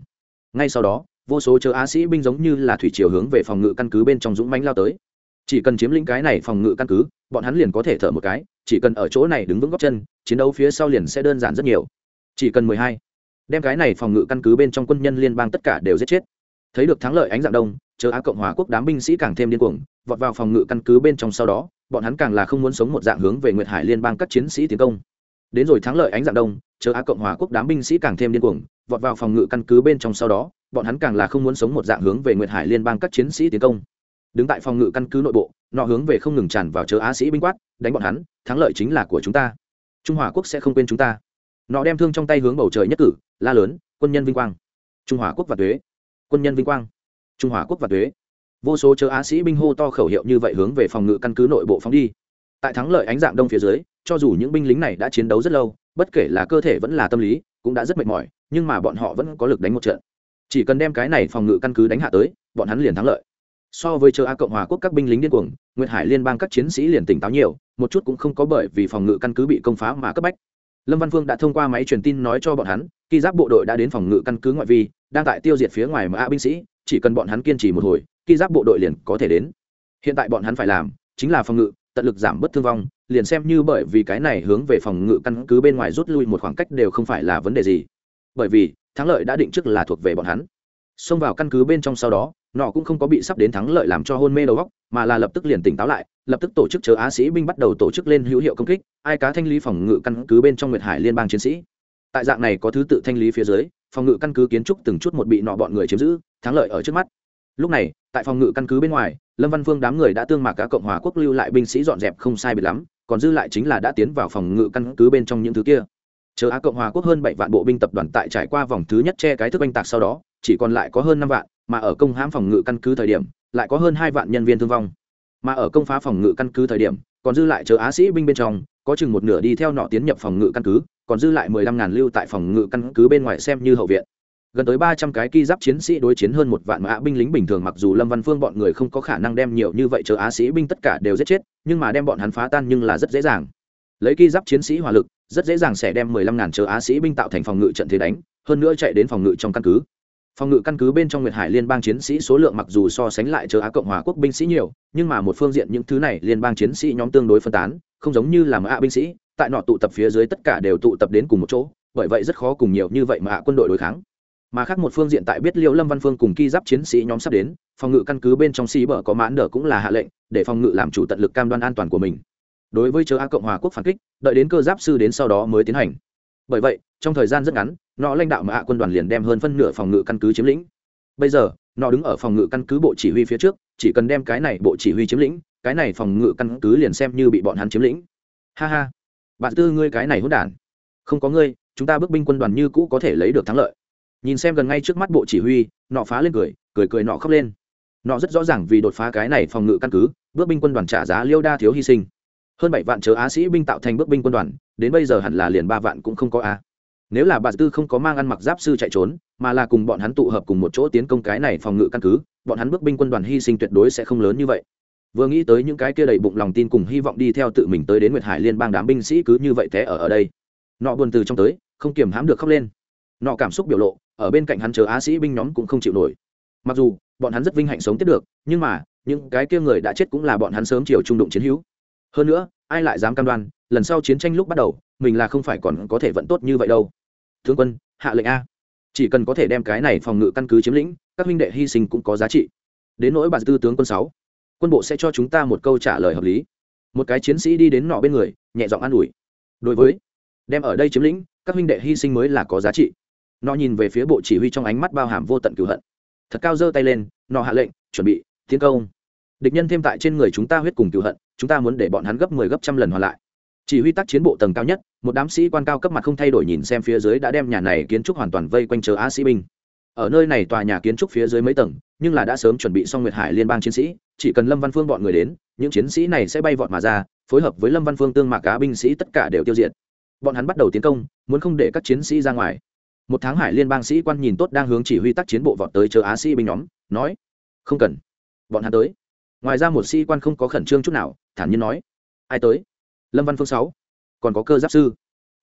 Ngay sau đó, vô số chớ á sĩ binh giống như là thủy chiều hướng về phòng ngự căn cứ bên trong dũng mãnh lao tới chỉ cần chiếm lĩnh cái này phòng ngự căn cứ, bọn hắn liền có thể thở một cái, chỉ cần ở chỗ này đứng vững góc chân, chiến đấu phía sau liền sẽ đơn giản rất nhiều. Chỉ cần mười hai, đem cái này phòng ngự căn cứ bên trong quân nhân liên bang tất cả đều giết chết. Thấy được thắng lợi ánh dạng đông, chờ á cộng hòa quốc đám binh sĩ càng thêm điên cuồng, vọt vào phòng ngự căn cứ bên trong sau đó, bọn hắn càng là không muốn sống một dạng hướng về nguyệt hải liên bang các chiến sĩ tiến công. Đến rồi thắng lợi ánh dạng đông, chờ á cộng hòa quốc đám binh sĩ càng thêm điên cuồng, vọt vào phòng ngự căn cứ bên trong sau đó, bọn hắn càng là không muốn sống một dạng hướng về nguyệt hải liên bang các chiến sĩ tiến công đứng tại phòng ngự căn cứ nội bộ, nọ hướng về không ngừng tràn vào chớ á sĩ binh quát, đánh bọn hắn, thắng lợi chính là của chúng ta. Trung hòa quốc sẽ không quên chúng ta. Nọ đem thương trong tay hướng bầu trời nhất cử, la lớn, quân nhân vinh quang. Trung hòa quốc và thuế. Quân nhân vinh quang. Trung hòa quốc và thuế. Vô số chớ á sĩ binh hô to khẩu hiệu như vậy hướng về phòng ngự căn cứ nội bộ phóng đi. Tại thắng lợi ánh dạng đông phía dưới, cho dù những binh lính này đã chiến đấu rất lâu, bất kể là cơ thể vẫn là tâm lý, cũng đã rất mệt mỏi, nhưng mà bọn họ vẫn có lực đánh một trận. Chỉ cần đem cái này phòng ngự căn cứ đánh hạ tới, bọn hắn liền thắng lợi so với chờ a cộng hòa quốc các binh lính điên cuồng, nguyệt hải liên bang các chiến sĩ liền tỉnh táo nhiều, một chút cũng không có bởi vì phòng ngự căn cứ bị công phá mà cấp bách. Lâm văn phương đã thông qua máy truyền tin nói cho bọn hắn, khi giáp bộ đội đã đến phòng ngự căn cứ ngoại vi, đang tại tiêu diệt phía ngoài mà a binh sĩ, chỉ cần bọn hắn kiên trì một hồi, khi giáp bộ đội liền có thể đến. Hiện tại bọn hắn phải làm, chính là phòng ngự, tận lực giảm bớt thương vong, liền xem như bởi vì cái này hướng về phòng ngự căn cứ bên ngoài rút lui một khoảng cách đều không phải là vấn đề gì. Bởi vì, thắng lợi đã định trước là thuộc về bọn hắn. Xông vào căn cứ bên trong sau đó nọ cũng không có bị sắp đến thắng lợi làm cho hôn mê đầu góc, mà là lập tức liền tỉnh táo lại, lập tức tổ chức chờ á sĩ binh bắt đầu tổ chức lên hữu hiệu công kích, ai cá thanh lý phòng ngự căn cứ bên trong nguyệt hải liên bang chiến sĩ. Tại dạng này có thứ tự thanh lý phía dưới, phòng ngự căn cứ kiến trúc từng chút một bị nọ bọn người chiếm giữ, thắng lợi ở trước mắt. Lúc này, tại phòng ngự căn cứ bên ngoài, lâm văn phương đám người đã tương mạc cả cộng hòa quốc lưu lại binh sĩ dọn dẹp không sai biệt lắm, còn dư lại chính là đã tiến vào phòng ngự căn cứ bên trong những thứ kia. Chờ á cộng hòa quốc hơn bảy vạn bộ binh tập đoàn tại trải qua vòng thứ nhất che cái thức oanh tạc sau đó, chỉ còn lại có hơn năm vạn mà ở công hãm phòng ngự căn cứ thời điểm, lại có hơn hai vạn nhân viên thương vong. Mà ở công phá phòng ngự căn cứ thời điểm, còn dư lại chờ á sĩ binh bên trong, có chừng một nửa đi theo nọ tiến nhập phòng ngự căn cứ, còn dư lại mười lăm ngàn lưu tại phòng ngự căn cứ bên ngoài xem như hậu viện. Gần tới ba trăm cái ki giáp chiến sĩ đối chiến hơn một vạn mã binh lính bình thường mặc dù lâm văn phương bọn người không có khả năng đem nhiều như vậy chờ á sĩ binh tất cả đều giết chết, nhưng mà đem bọn hắn phá tan nhưng là rất dễ dàng. Lấy ki giáp chiến sĩ hỏa lực, rất dễ dàng sẽ đem mười lăm ngàn chờ á sĩ binh tạo thành phòng ngự trận thế đánh, hơn nữa chạy đến phòng ngự trong căn cứ phòng ngự căn cứ bên trong nguyệt hải liên bang chiến sĩ số lượng mặc dù so sánh lại chờ á cộng hòa quốc binh sĩ nhiều, nhưng mà một phương diện những thứ này liên bang chiến sĩ nhóm tương đối phân tán, không giống như là mã binh sĩ, tại nọ tụ tập phía dưới tất cả đều tụ tập đến cùng một chỗ, bởi vậy rất khó cùng nhiều như vậy mà quân đội đối kháng. Mà khác một phương diện tại biết liệu lâm văn phương cùng ki giáp chiến sĩ nhóm sắp đến, phòng ngự căn cứ bên trong xí bờ có mãn đờ cũng là hạ lệnh, để phòng ngự làm chủ tận lực cam đoan an toàn của mình. Đối với chờ a cộng hòa quốc phản kích, đợi đến cơ giáp sư đến sau đó mới tiến hành bởi vậy, trong thời gian rất ngắn nó lãnh đạo mà hạ quân đoàn liền đem hơn phân nửa phòng ngự căn cứ chiếm lĩnh. Bây giờ nó đứng ở phòng ngự căn cứ bộ chỉ huy phía trước, chỉ cần đem cái này bộ chỉ huy chiếm lĩnh, cái này phòng ngự căn cứ liền xem như bị bọn hắn chiếm lĩnh. Ha ha. Bạn tư ngươi cái này hỗn đản. Không có ngươi, chúng ta bước binh quân đoàn như cũ có thể lấy được thắng lợi. Nhìn xem gần ngay trước mắt bộ chỉ huy, nọ phá lên cười cười cười nọ khóc lên. Nọ rất rõ ràng vì đột phá cái này phòng ngự căn cứ, bước binh quân đoàn trả giá liêu đa thiếu hy sinh hơn bảy vạn chớ á sĩ binh tạo thành bước binh quân đoàn, đến bây giờ hẳn là liền ba vạn cũng không có a nếu là bà tư không có mang ăn mặc giáp sư chạy trốn, mà là cùng bọn hắn tụ hợp cùng một chỗ tiến công cái này phòng ngự căn cứ, bọn hắn bước binh quân đoàn hy sinh tuyệt đối sẽ không lớn như vậy. Vừa nghĩ tới những cái kia đầy bụng lòng tin cùng hy vọng đi theo tự mình tới đến nguyệt hải liên bang đám binh sĩ cứ như vậy té ở ở đây. Nọ buồn từ trong tới, không kiềm hãm được khóc lên. Nọ cảm xúc biểu lộ, ở bên cạnh hắn chờ á sĩ binh nhóm cũng không chịu nổi. Mặc dù, bọn hắn rất vinh hạnh sống tiếp được, nhưng mà, những cái kia người đã chết cũng là bọn hắn sớm chiều trung đụng chiến hữu hơn nữa, ai lại dám cam đoan, lần sau chiến tranh lúc bắt đầu, mình là không phải còn có thể vận tốt như vậy đâu. Thương quân, hạ lệnh a. Chỉ cần có thể đem cái này phòng ngự căn cứ chiếm lĩnh, các huynh đệ hy sinh cũng có giá trị. Đến nỗi bản tư tướng quân sáu, quân bộ sẽ cho chúng ta một câu trả lời hợp lý. Một cái chiến sĩ đi đến nọ bên người, nhẹ giọng an ủi. Đối với, đem ở đây chiếm lĩnh, các huynh đệ hy sinh mới là có giá trị. Nó nhìn về phía bộ chỉ huy trong ánh mắt bao hàm vô tận cửu hận. Thật cao giơ tay lên nó hạ lệnh, chuẩn bị, tiến công địch nhân thêm tại trên người chúng ta huyết cùng cựu hận, chúng ta muốn để bọn hắn gấp mười 10 gấp trăm lần hoàn lại. Chỉ huy tác chiến bộ tầng cao nhất, một đám sĩ quan cao cấp mặt không thay đổi nhìn xem phía dưới đã đem nhà này kiến trúc hoàn toàn vây quanh chờ á sĩ binh. Ở nơi này tòa nhà kiến trúc phía dưới mấy tầng, nhưng là đã sớm chuẩn bị xong nguyệt hải liên bang chiến sĩ, chỉ cần lâm văn phương bọn người đến, những chiến sĩ này sẽ bay vọt mà ra, phối hợp với lâm văn phương tương mạc cá binh sĩ tất cả đều tiêu diệt. Bọn hắn bắt đầu tiến công, muốn không để các chiến sĩ ra ngoài. Một tháng hải liên bang sĩ quan nhìn tốt đang hướng chỉ huy tác chiến bộ vọt tới chờ á sĩ binh nhóm, nói, không cần, bọn hắn tới ngoài ra một sĩ quan không có khẩn trương chút nào, thản nhiên nói, ai tới? Lâm văn phương sáu. Còn có cơ giáp sư.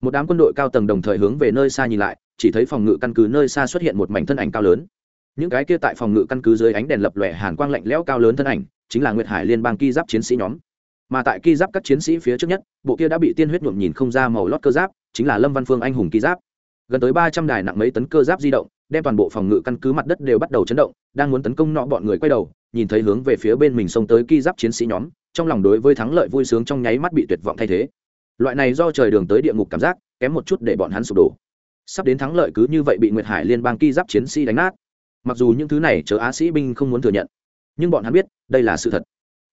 Một đám quân đội cao tầng đồng thời hướng về nơi xa nhìn lại, chỉ thấy phòng ngự căn cứ nơi xa xuất hiện một mảnh thân ảnh cao lớn. Những cái kia tại phòng ngự căn cứ dưới ánh đèn lập lòe hàn quang lạnh lẽo cao lớn thân ảnh, chính là nguyệt hải liên bang ki giáp chiến sĩ nhóm. Mà tại ki giáp các chiến sĩ phía trước nhất, bộ kia đã bị tiên huyết nhuộm nhìn không ra màu lót cơ giáp, chính là lâm văn phương anh hùng ki giáp. Gần tới ba trăm đài nặng mấy tấn cơ giáp di động, đem toàn bộ phòng ngự căn cứ mặt đất đều bắt đầu chấn động, đang muốn tấn công nọ bọn người quay đầu nhìn thấy hướng về phía bên mình xông tới ki giáp chiến sĩ nhóm, trong lòng đối với thắng lợi vui sướng trong nháy mắt bị tuyệt vọng thay thế. Loại này do trời đường tới địa ngục cảm giác, kém một chút để bọn hắn sụp đổ. Sắp đến thắng lợi cứ như vậy bị nguyệt hải liên bang ki giáp chiến sĩ đánh nát. Mặc dù những thứ này chớ á sĩ binh không muốn thừa nhận, nhưng bọn hắn biết đây là sự thật.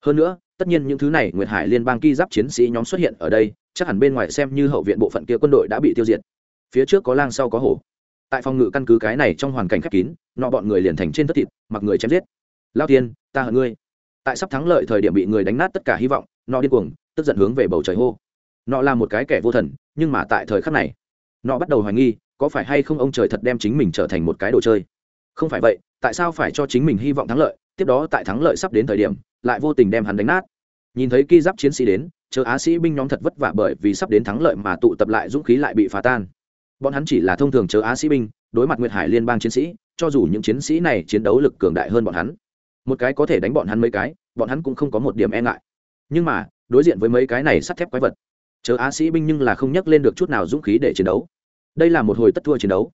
Hơn nữa, tất nhiên những thứ này nguyệt hải liên bang ki giáp chiến sĩ nhóm xuất hiện ở đây, chắc hẳn bên ngoài xem như hậu viện bộ phận kia quân đội đã bị tiêu diệt. Phía trước có lang sau có hổ. Tại phòng ngự căn cứ cái này trong hoàn cảnh khép kín, nọ bọn người liền thành trên tất thịt, mặc người chém giết lao tiên, ta hận ngươi. Tại sắp thắng lợi thời điểm bị người đánh nát tất cả hy vọng, nọ điên cuồng, tức giận hướng về bầu trời hô. Nọ là một cái kẻ vô thần, nhưng mà tại thời khắc này, nọ bắt đầu hoài nghi, có phải hay không ông trời thật đem chính mình trở thành một cái đồ chơi? Không phải vậy, tại sao phải cho chính mình hy vọng thắng lợi, tiếp đó tại thắng lợi sắp đến thời điểm, lại vô tình đem hắn đánh nát? Nhìn thấy ki giáp chiến sĩ đến, chờ á sĩ binh nhóm thật vất vả bởi vì sắp đến thắng lợi mà tụ tập lại dũng khí lại bị phá tan. Bọn hắn chỉ là thông thường chờ á sĩ binh, đối mặt nguyệt hải liên bang chiến sĩ, cho dù những chiến sĩ này chiến đấu lực cường đại hơn bọn hắn một cái có thể đánh bọn hắn mấy cái, bọn hắn cũng không có một điểm e ngại. Nhưng mà, đối diện với mấy cái này sắt thép quái vật, chớ á sĩ binh nhưng là không nhắc lên được chút nào dũng khí để chiến đấu. Đây là một hồi tất thua chiến đấu.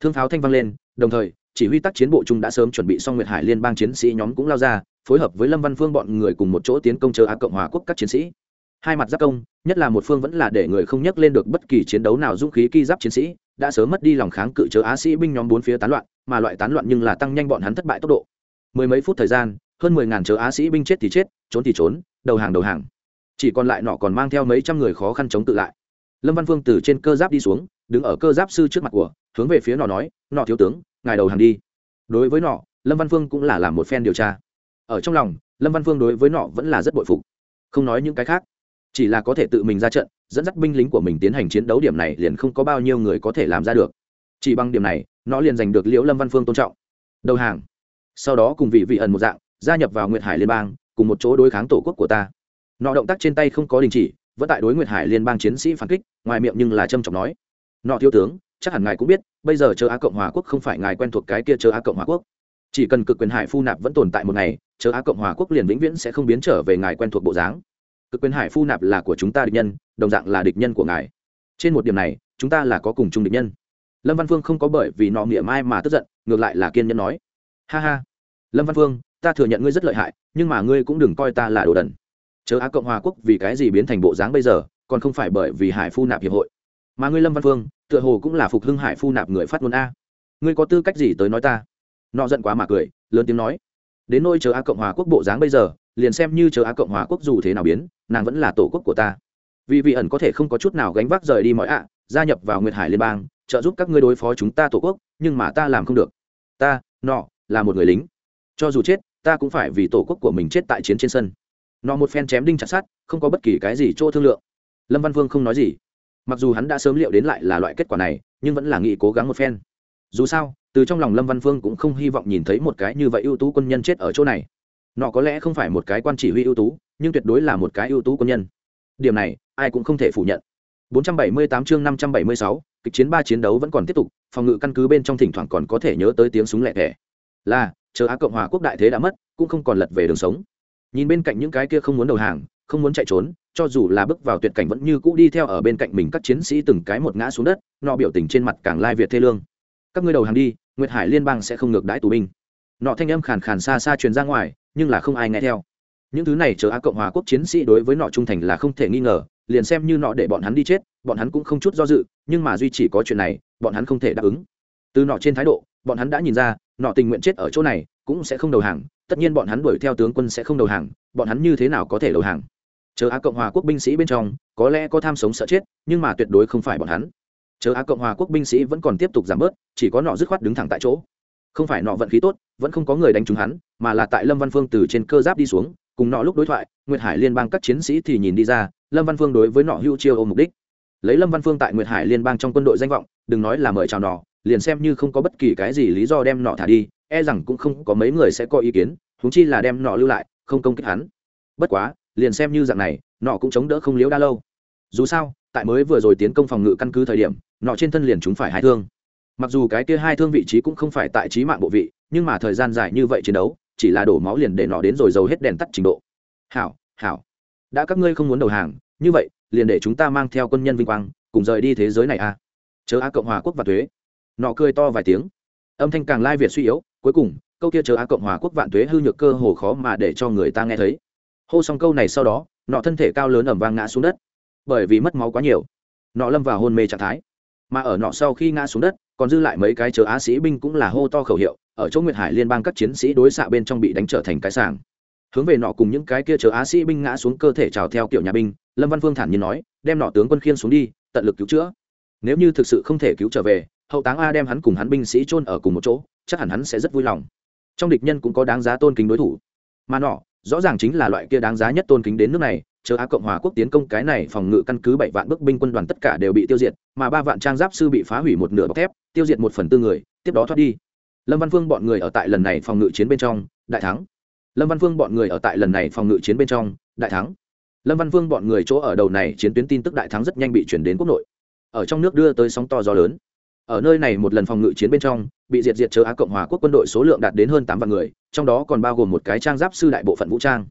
Thương pháo thanh vang lên, đồng thời, chỉ huy tác chiến bộ trung đã sớm chuẩn bị xong nguyệt hải liên bang chiến sĩ nhóm cũng lao ra, phối hợp với lâm văn phương bọn người cùng một chỗ tiến công chờ á cộng hòa quốc các chiến sĩ. Hai mặt giáp công, nhất là một phương vẫn là để người không nhắc lên được bất kỳ chiến đấu nào dũng khí ki giáp chiến sĩ, đã sớm mất đi lòng kháng cự chớ á sĩ binh nhóm bốn phía tán loạn, mà loại tán loạn nhưng là tăng nhanh bọn hắn thất bại tốc độ mười mấy phút thời gian, hơn mười ngàn chớ á sĩ binh chết thì chết, trốn thì trốn, đầu hàng đầu hàng. Chỉ còn lại nọ còn mang theo mấy trăm người khó khăn chống tự lại. Lâm văn phương từ trên cơ giáp đi xuống, đứng ở cơ giáp sư trước mặt của, hướng về phía nọ nói, nọ thiếu tướng, ngài đầu hàng đi. Đối với nọ, lâm văn phương cũng là làm một phen điều tra. Ở trong lòng, lâm văn phương đối với nọ vẫn là rất bội phục. Không nói những cái khác, chỉ là có thể tự mình ra trận, dẫn dắt binh lính của mình tiến hành chiến đấu điểm này liền không có bao nhiêu người có thể làm ra được. Chỉ bằng điểm này nó liền giành được liễu lâm văn phương tôn trọng. Đầu hàng sau đó cùng vị vị ẩn một dạng, gia nhập vào nguyệt hải liên bang, cùng một chỗ đối kháng tổ quốc của ta. Nọ động tác trên tay không có đình chỉ, vẫn tại đối nguyệt hải liên bang chiến sĩ phản kích, ngoài miệng nhưng là trâm trọng nói. Nọ thiếu tướng, chắc hẳn ngài cũng biết, bây giờ chờ á cộng hòa quốc không phải ngài quen thuộc cái kia chờ á cộng hòa quốc. Chỉ cần cực quyền hải phu nạp vẫn tồn tại một ngày, chờ á cộng hòa quốc liền vĩnh viễn sẽ không biến trở về ngài quen thuộc bộ dáng. Cực quyền hải phu nạp là của chúng ta địch nhân, đồng dạng là địch nhân của ngài. Trên một điểm này, chúng ta là có cùng chung địch nhân. Lâm văn phương không có bởi vì nọ nghĩa mai mà tức giận, ngược lại là kiên nhẫn nói ha ha. Lâm văn phương, ta thừa nhận ngươi rất lợi hại, nhưng mà ngươi cũng đừng coi ta là đồ đần. Chớ á cộng hòa quốc vì cái gì biến thành bộ dáng bây giờ, còn không phải bởi vì hải phu nạp hiệp hội. Mà ngươi lâm văn phương, tựa hồ cũng là phục hưng hải phu nạp người phát ngôn a. Ngươi có tư cách gì tới nói ta? Nọ giận quá mà cười, lớn tiếng nói. Đến nôi chờ á cộng hòa quốc bộ dáng bây giờ, liền xem như chờ á cộng hòa quốc dù thế nào biến, nàng vẫn là tổ quốc của ta. Vì vị ẩn có thể không có chút nào gánh vác rời đi mọi ạ, gia nhập vào nguyệt hải liên bang, trợ giúp các ngươi đối phó chúng ta tổ quốc, nhưng mà ta làm không được. Ta, nọ là một người lính. Cho dù chết ta cũng phải vì tổ quốc của mình chết tại chiến trên sân. Nọ một phen chém đinh chặt sát không có bất kỳ cái gì chỗ thương lượng. Lâm văn vương không nói gì. Mặc dù hắn đã sớm liệu đến lại là loại kết quả này nhưng vẫn là nghĩ cố gắng một phen. Dù sao từ trong lòng lâm văn phương cũng không hy vọng nhìn thấy một cái như vậy ưu tú quân nhân chết ở chỗ này. Nọ có lẽ không phải một cái quan chỉ huy ưu tú nhưng tuyệt đối là một cái ưu tú quân nhân. Điểm này ai cũng không thể phủ nhận. 478 chương 576, kịch chiến ba chiến đấu vẫn còn tiếp tục phòng ngự căn cứ bên trong thỉnh thoảng còn có thể nhớ tới tiếng súng lẹ thẻ là, chờ á cộng hòa quốc đại thế đã mất, cũng không còn lật về đường sống. Nhìn bên cạnh những cái kia không muốn đầu hàng, không muốn chạy trốn, cho dù là bước vào tuyệt cảnh vẫn như cũ đi theo ở bên cạnh mình các chiến sĩ từng cái một ngã xuống đất, nọ biểu tình trên mặt càng lai việt thê lương. Các ngươi đầu hàng đi, nguyệt hải liên bang sẽ không ngược đãi tù binh. Nọ thanh âm khàn khàn xa xa truyền ra ngoài, nhưng là không ai nghe theo. Những thứ này chờ á cộng hòa quốc chiến sĩ đối với nọ trung thành là không thể nghi ngờ, liền xem như nọ để bọn hắn đi chết, bọn hắn cũng không chút do dự, nhưng mà duy chỉ có chuyện này, bọn hắn không thể đáp ứng. Từ nọ trên thái độ, bọn hắn đã nhìn ra nọ tình nguyện chết ở chỗ này, cũng sẽ không đầu hàng, tất nhiên bọn hắn đuổi theo tướng quân sẽ không đầu hàng, bọn hắn như thế nào có thể đầu hàng? Chờ á cộng hòa quốc binh sĩ bên trong, có lẽ có tham sống sợ chết, nhưng mà tuyệt đối không phải bọn hắn. Chờ á cộng hòa quốc binh sĩ vẫn còn tiếp tục giảm bớt, chỉ có nọ dứt khoát đứng thẳng tại chỗ. Không phải nọ vận khí tốt, vẫn không có người đánh trúng hắn, mà là tại lâm văn phương từ trên cơ giáp đi xuống, cùng nọ lúc đối thoại, nguyệt hải liên bang các chiến sĩ thì nhìn đi ra, lâm văn phương đối với nọ hưu chiêu ôm mục đích. Lấy lâm văn phương tại nguyệt hải liên bang trong quân đội danh vọng, đừng nói là mời chào nọ liền xem như không có bất kỳ cái gì lý do đem nọ thả đi e rằng cũng không có mấy người sẽ có ý kiến húng chi là đem nọ lưu lại, không công kích hắn. Bất quá, liền xem như dạng này, nọ cũng chống đỡ không liếu đa lâu. Dù sao, tại mới vừa rồi tiến công phòng ngự căn cứ thời điểm, nọ trên thân liền chúng phải hai thương. Mặc dù cái kia hai thương vị trí cũng không phải tại trí mạng bộ vị, nhưng mà thời gian dài như vậy chiến đấu, chỉ là đổ máu liền để nọ đến rồi dầu hết đèn tắt trình độ. Hảo hảo. Đã các ngươi không muốn đầu hàng, như vậy, liền để chúng ta mang theo quân nhân vinh quang, cùng rời đi thế giới này a à? chớ a cộng hòa quốc và thuế nọ cười to vài tiếng. Âm thanh càng lai việt suy yếu, cuối cùng, câu kia chờ á cộng hòa quốc vạn tuế hư nhược cơ hồ khó mà để cho người ta nghe thấy. Hô xong câu này sau đó, nọ thân thể cao lớn ẩm vang ngã xuống đất. Bởi vì mất máu quá nhiều, nọ lâm vào hôn mê trạng thái. Mà ở nọ sau khi ngã xuống đất, còn dư lại mấy cái chờ á sĩ binh cũng là hô to khẩu hiệu, ở chỗ nguyệt hải liên bang các chiến sĩ đối xạ bên trong bị đánh trở thành cái sàng hướng về nọ cùng những cái kia chờ á sĩ binh ngã xuống cơ thể trào theo kiểu nhà binh, lâm văn phương thản nhiên nói, đem nọ tướng quân khiên xuống đi, tận lực cứu chữa. Nếu như thực sự không thể cứu trở về hậu táng a đem hắn cùng hắn binh sĩ chôn ở cùng một chỗ, chắc hẳn hắn sẽ rất vui lòng. Trong địch nhân cũng có đáng giá tôn kính đối thủ. Mà nọ, rõ ràng chính là loại kia đáng giá nhất tôn kính đến nước này, chờ á cộng hòa quốc tiến công cái này phòng ngự căn cứ bảy vạn bước binh quân đoàn tất cả đều bị tiêu diệt, mà ba vạn trang giáp sư bị phá hủy một nửa bọc thép, tiêu diệt một phần tư người, tiếp đó thoát đi. Lâm văn phương bọn người ở tại lần này phòng ngự chiến bên trong, đại thắng. Lâm văn phương bọn người ở tại lần này phòng ngự chiến bên trong, đại thắng. Lâm văn phương bọn người chỗ ở đầu này chiến tuyến tin tức đại thắng rất nhanh bị chuyển đến quốc nội. Ở trong nước đưa tới sóng to gió lớn ở nơi này một lần phòng ngự chiến bên trong, bị diệt diệt chớ á cộng hòa quốc quân đội số lượng đạt đến hơn tám vạn người, trong đó còn bao gồm một cái trang giáp sư đại bộ phận vũ trang.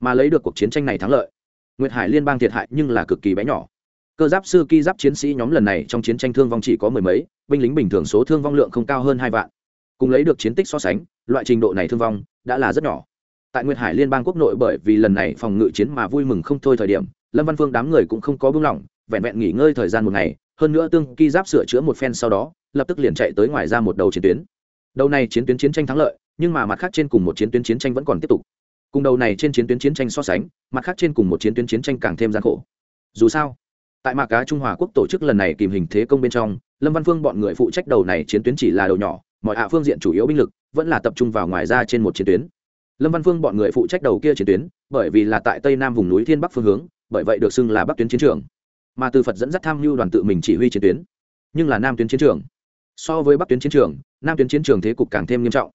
Mà lấy được cuộc chiến tranh này thắng lợi, nguyệt hải liên bang thiệt hại nhưng là cực kỳ bé nhỏ. Cơ giáp sư ki giáp chiến sĩ nhóm lần này trong chiến tranh thương vong chỉ có mười mấy, binh lính bình thường số thương vong lượng không cao hơn hai vạn. Cùng lấy được chiến tích so sánh, loại trình độ này thương vong đã là rất nhỏ. Tại nguyệt hải liên bang quốc nội bởi vì lần này phòng ngự chiến mà vui mừng không thôi thời điểm, lâm văn phương đám người cũng không có buông lỏng, vẹn vẹn nghỉ ngơi thời gian một ngày hơn nữa tương ki giáp sửa chữa một phen sau đó, lập tức liền chạy tới ngoài ra một đầu chiến tuyến. Đầu này chiến tuyến chiến tranh thắng lợi, nhưng mà mặt khác trên cùng một chiến tuyến chiến tranh vẫn còn tiếp tục. Cùng đầu này trên chiến tuyến chiến tranh so sánh, mặt khác trên cùng một chiến tuyến chiến tranh càng thêm gian khổ. Dù sao, tại mạc cá trung hòa quốc tổ chức lần này kìm hình thế công bên trong, lâm văn phương bọn người phụ trách đầu này chiến tuyến chỉ là đầu nhỏ, mọi hạ phương diện chủ yếu binh lực vẫn là tập trung vào ngoài ra trên một chiến tuyến. Lâm văn phương bọn người phụ trách đầu kia chiến tuyến, bởi vì là tại tây nam vùng núi thiên bắc phương hướng, bởi vậy được xưng là bắc tuyến chiến trường mà từ phật dẫn dắt tham mưu đoàn tự mình chỉ huy chiến tuyến nhưng là nam tuyến chiến trường so với bắc tuyến chiến trường nam tuyến chiến trường thế cục càng thêm nghiêm trọng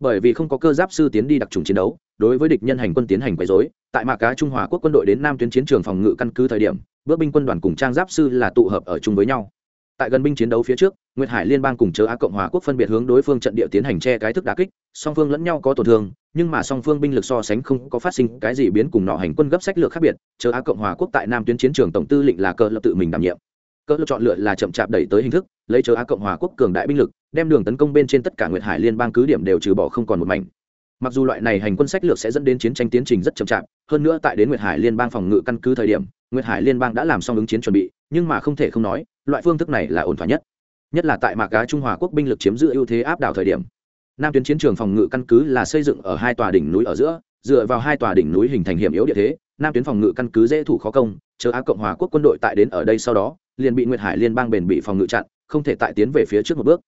bởi vì không có cơ giáp sư tiến đi đặc trùng chiến đấu đối với địch nhân hành quân tiến hành quấy dối tại mạc cá trung hòa quốc quân đội đến nam tuyến chiến trường phòng ngự căn cứ thời điểm bước binh quân đoàn cùng trang giáp sư là tụ hợp ở chung với nhau tại gần binh chiến đấu phía trước, nguyệt hải liên bang cùng chớ á cộng hòa quốc phân biệt hướng đối phương trận địa tiến hành che cái thức đà kích, song phương lẫn nhau có tổn thương, nhưng mà song phương binh lực so sánh không có phát sinh cái gì biến cùng nọ hành quân gấp sách lược khác biệt, chớ á cộng hòa quốc tại nam tuyến chiến trường tổng tư lệnh là cờ lập tự mình đảm nhiệm. Cờ lập chọn lựa là chậm chạp đẩy tới hình thức, lấy chớ á cộng hòa quốc cường đại binh lực, đem đường tấn công bên trên tất cả nguyệt hải liên bang cứ điểm đều trừ bỏ không còn một mảnh. Mặc dù loại này hành quân sách lược sẽ dẫn đến chiến tranh tiến trình rất chậm chạp, hơn nữa tại đến nguyệt hải liên bang phòng ngự căn cứ thời điểm, nguyệt hải liên bang đã làm xong ứng chiến chuẩn bị, nhưng mà không thể không nói loại phương thức này là ổn thỏa nhất nhất là tại mạc cá trung hòa quốc binh lực chiếm giữ ưu thế áp đảo thời điểm. Nam tuyến chiến trường phòng ngự căn cứ là xây dựng ở hai tòa đỉnh núi ở giữa, dựa vào hai tòa đỉnh núi hình thành hiểm yếu địa thế, nam tuyến phòng ngự căn cứ dễ thủ khó công, chờ á cộng hòa quốc quân đội tại đến ở đây sau đó, liền bị nguyệt hải liên bang bền bị phòng ngự chặn, không thể tại tiến về phía trước một bước.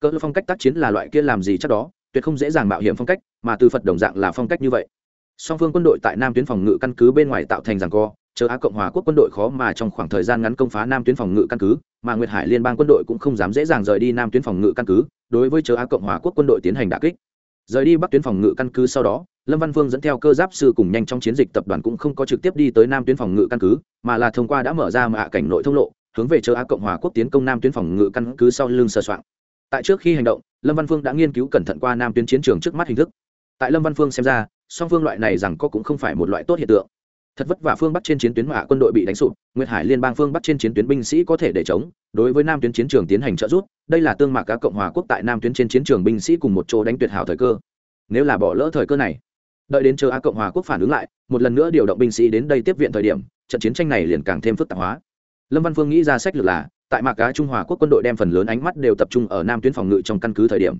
Cỡ phong cách tác chiến là loại kia làm gì chắc đó, tuyệt không dễ dàng mạo hiểm phong cách, mà từ phật đồng dạng là phong cách như vậy. Song phương quân đội tại nam tuyến phòng ngự căn cứ bên ngoài tạo thành rằng co chờ á cộng hòa quốc quân đội khó mà trong khoảng thời gian ngắn công phá nam tuyến phòng ngự căn cứ, mà nguyệt hải liên bang quân đội cũng không dám dễ dàng rời đi nam tuyến phòng ngự căn cứ, đối với chờ á cộng hòa quốc quân đội tiến hành đả kích. Rời đi bắc tuyến phòng ngự căn cứ sau đó, lâm văn Vương dẫn theo cơ giáp sư cùng nhanh trong chiến dịch tập đoàn cũng không có trực tiếp đi tới nam tuyến phòng ngự căn cứ, mà là thông qua đã mở ra mạ cảnh nội thông lộ, hướng về chờ á cộng hòa quốc tiến công nam tuyến phòng ngự căn cứ sau lưng sơ soạn tại trước khi hành động, lâm văn phương đã nghiên cứu cẩn thận qua nam tuyến chiến trường trước mắt hình thức. Tại lâm văn phương xem ra, song phương loại này rằng có cũng không phải một loại tốt hiện tượng thật vất vả phương bắc trên chiến tuyến mạ quân đội bị đánh sụp, nguyệt hải liên bang phương bắc trên chiến tuyến binh sĩ có thể để chống, đối với nam tuyến chiến trường tiến hành trợ giúp, đây là tương mạc các cộng hòa quốc tại nam tuyến trên chiến trường binh sĩ cùng một chỗ đánh tuyệt hảo thời cơ. Nếu là bỏ lỡ thời cơ này, đợi đến chờ á cộng hòa quốc phản ứng lại, một lần nữa điều động binh sĩ đến đây tiếp viện thời điểm, trận chiến tranh này liền càng thêm phức tạp hóa. Lâm văn phương nghĩ ra sách lược là, tại mạc cá trung hòa quốc quân đội đem phần lớn ánh mắt đều tập trung ở nam tuyến phòng ngự trong căn cứ thời điểm.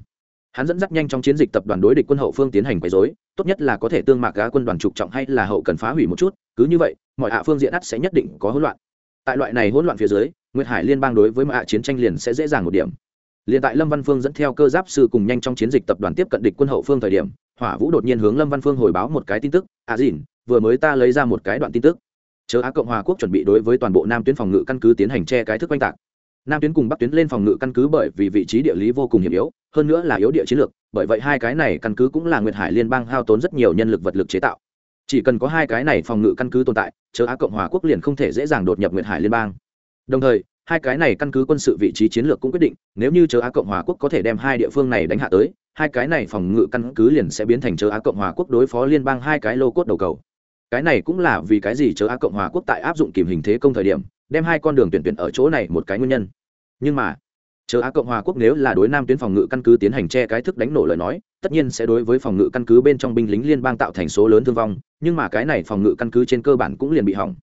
Hắn dẫn dắt nhanh trong chiến dịch tập đoàn đối địch quân hậu phương tiến hành quấy dối tốt nhất là có thể tương mạc gá quân đoàn trục trọng hay là hậu cần phá hủy một chút cứ như vậy, mọi hạ phương diện ắt sẽ nhất định có hỗn loạn. Tại loại này hỗn loạn phía dưới, nguyệt hải liên bang đối với mọi hạ chiến tranh liền sẽ dễ dàng một điểm. Liền tại lâm văn phương dẫn theo cơ giáp sư cùng nhanh trong chiến dịch tập đoàn tiếp cận địch quân hậu phương thời điểm, hỏa vũ đột nhiên hướng lâm văn phương hồi báo một cái tin tức à dìn, vừa mới ta lấy ra một cái đoạn tin tức. Chớ á cộng hòa quốc chuẩn bị đối với toàn bộ nam tuyến phòng ngự căn cứ tiến hành che cái thức oanh tạc. Nam tuyến cùng bắc tuyến lên phòng ngự căn cứ bởi vì vị trí địa lý vô cùng hiểm yếu, hơn nữa là yếu địa chiến lược, bởi vậy hai cái này căn cứ cũng là nguyệt hải liên bang hao tốn rất nhiều nhân lực vật lực chế tạo chỉ cần có hai cái này phòng ngự căn cứ tồn tại chớ á cộng hòa quốc liền không thể dễ dàng đột nhập nguyệt hải liên bang. Đồng thời, hai cái này căn cứ quân sự vị trí chiến lược cũng quyết định, nếu như chớ á cộng hòa quốc có thể đem hai địa phương này đánh hạ tới, hai cái này phòng ngự căn cứ liền sẽ biến thành chớ á cộng hòa quốc đối phó liên bang hai cái lô cốt đầu cầu. Cái này cũng là vì cái gì chớ á cộng hòa quốc tại áp dụng kìm hình thế công thời điểm, đem hai con đường tuyển tuyển ở chỗ này một cái nguyên nhân. Nhưng mà, chờ á cộng hòa quốc nếu là đối nam tuyến phòng ngự căn cứ tiến hành che cái thức đánh nổ lời nói tất nhiên sẽ đối với phòng ngự căn cứ bên trong binh lính liên bang tạo thành số lớn thương vong, nhưng mà cái này phòng ngự căn cứ trên cơ bản cũng liền bị hỏng.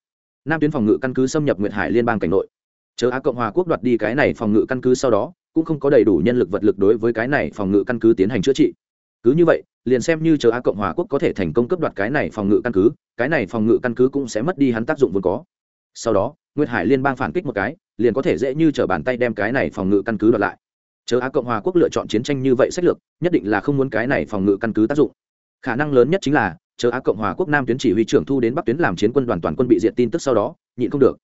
Nam tuyến phòng ngự căn cứ xâm nhập nguyệt hải liên bang cảnh nội. Chờ á cộng hòa quốc đoạt đi cái này phòng ngự căn cứ sau đó, cũng không có đầy đủ nhân lực vật lực đối với cái này phòng ngự căn cứ tiến hành chữa trị. Cứ như vậy, liền xem như chờ á cộng hòa quốc có thể thành công cấp đoạt cái này phòng ngự căn cứ, cái này phòng ngự căn cứ cũng sẽ mất đi hắn tác dụng vốn có. Sau đó, nguyệt hải liên bang phản kích một cái, liền có thể dễ như t r ở bàn tay đem cái này phòng ngự căn cứ đoạt lại chớ á cộng hòa quốc lựa chọn chiến tranh như vậy sách lược, nhất định là không muốn cái này phòng ngự căn cứ tác dụng. Khả năng lớn nhất chính là, chớ á cộng hòa quốc nam tuyến chỉ huy trưởng thu đến bắc tuyến làm chiến quân đoàn toàn quân bị diệt tin tức sau đó, nhịn không được.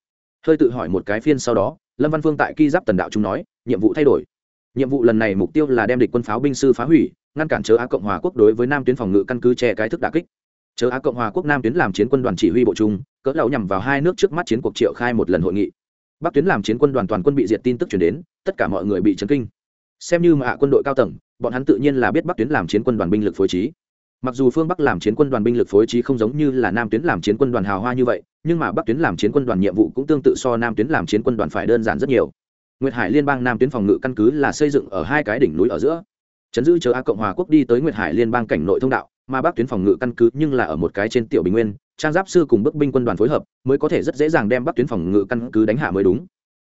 Hơi tự hỏi một cái phiên sau đó, lâm văn phương tại ki giáp tần đạo chúng nói, nhiệm vụ thay đổi. Nhiệm vụ lần này mục tiêu là đem địch quân pháo binh sư phá hủy, ngăn cản chớ á cộng hòa quốc đối với nam tuyến phòng ngự căn cứ che cái thức đà kích. Chớ á cộng hòa quốc nam tuyến làm chiến quân đoàn chỉ huy bộ trung, cỡ lão nhằm vào hai nước trước mắt chiến cuộc triệu khai một lần hội nghị. Bắc tuyến làm chiến quân đoàn toàn quân bị diệt tin tức chuyển đến, tất cả mọi người bị chấn kinh xem như mà hạ quân đội cao tầng, bọn hắn tự nhiên là biết bắc tuyến làm chiến quân đoàn binh lực phối trí. Mặc dù phương bắc làm chiến quân đoàn binh lực phối trí không giống như là nam tuyến làm chiến quân đoàn hào hoa như vậy, nhưng mà bắc tuyến làm chiến quân đoàn nhiệm vụ cũng tương tự so nam tuyến làm chiến quân đoàn phải đơn giản rất nhiều. Nguyệt hải liên bang nam tuyến phòng ngự căn cứ là xây dựng ở hai cái đỉnh núi ở giữa. Chấn giữ chờ a cộng hòa quốc đi tới nguyệt hải liên bang cảnh nội thông đạo, mà bắc tuyến phòng ngự căn cứ nhưng là ở một cái trên tiểu bình nguyên, trang giáp sư cùng bức binh quân đoàn phối hợp, mới có thể rất dễ dàng đem bắc tuyến phòng ngự căn cứ đánh hạ mới đúng.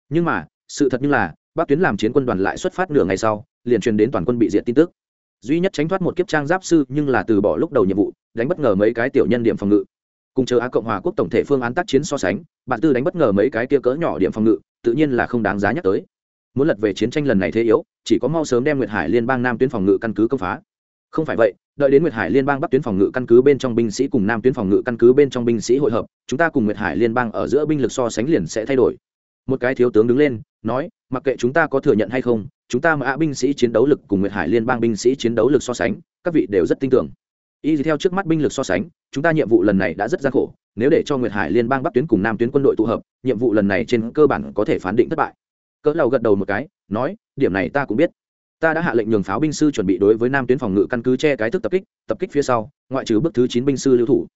Nhưng mà, sự thật như là bắc tuyến làm chiến quân đoàn lại xuất phát nửa ngày sau, liền truyền đến toàn quân bị diệt tin tức. Duy nhất tránh thoát một kiếp trang giáp sư, nhưng là từ bỏ lúc đầu nhiệm vụ, đánh bất ngờ mấy cái tiểu nhân điểm phòng ngự. Cùng chờ á cộng hòa quốc tổng thể phương án tác chiến so sánh bạn tư đánh bất ngờ mấy cái kia cỡ nhỏ điểm phòng ngự, tự nhiên là không đáng giá nhắc tới. Muốn lật về chiến tranh lần này thế yếu, chỉ có mau sớm đem nguyệt hải liên bang nam tuyến phòng ngự căn cứ công phá. Không phải vậy, đợi đến nguyệt hải liên bang bắc tuyến phòng ngự căn cứ bên trong binh sĩ cùng nam tuyến phòng ngự căn cứ bên trong binh sĩ hội hợp, chúng ta cùng nguyệt hải liên bang ở giữa binh lực so sánh liền sẽ thay đổi. Một cái thiếu tướng đứng lên nói, mặc kệ chúng ta có thừa nhận hay không, chúng ta mà ạ binh sĩ chiến đấu lực cùng nguyệt hải liên bang binh sĩ chiến đấu lực so sánh, các vị đều rất tin tưởng. Y theo trước mắt binh lực so sánh, chúng ta nhiệm vụ lần này đã rất gian khổ, nếu để cho nguyệt hải liên bang bắc tuyến cùng nam tuyến quân đội tụ hợp, nhiệm vụ lần này trên cơ bản có thể phán định thất bại. Cỡ lầu gật đầu một cái, nói, điểm này ta cũng biết. Ta đã hạ lệnh nhường pháo binh sư chuẩn bị đối với nam tuyến phòng ngự căn cứ che cái thức tập kích tập kích phía sau, ngoại trừ bước thứ chín binh sư lưu thủ.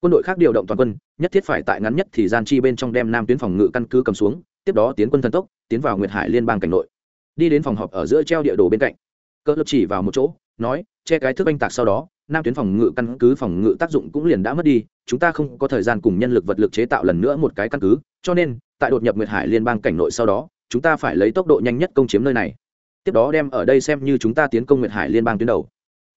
Quân đội khác điều động toàn quân, nhất thiết phải tại ngắn nhất thì gian chi bên trong đem nam tuyến phòng ngự căn cứ cầm xuống tiếp đó tiến quân thần tốc, tiến vào nguyệt hải liên bang cảnh nội. Đi đến phòng họp ở giữa treo địa đồ bên cạnh. Cơ lập chỉ vào một chỗ, nói, che cái thức anh tạc sau đó, nam tuyến phòng ngự căn cứ phòng ngự tác dụng cũng liền đã mất đi, chúng ta không có thời gian cùng nhân lực vật lực chế tạo lần nữa một cái căn cứ, cho nên, tại đột nhập nguyệt hải liên bang cảnh nội sau đó, chúng ta phải lấy tốc độ nhanh nhất công chiếm nơi này. Tiếp đó đem ở đây xem như chúng ta tiến công nguyệt hải liên bang tuyến đầu.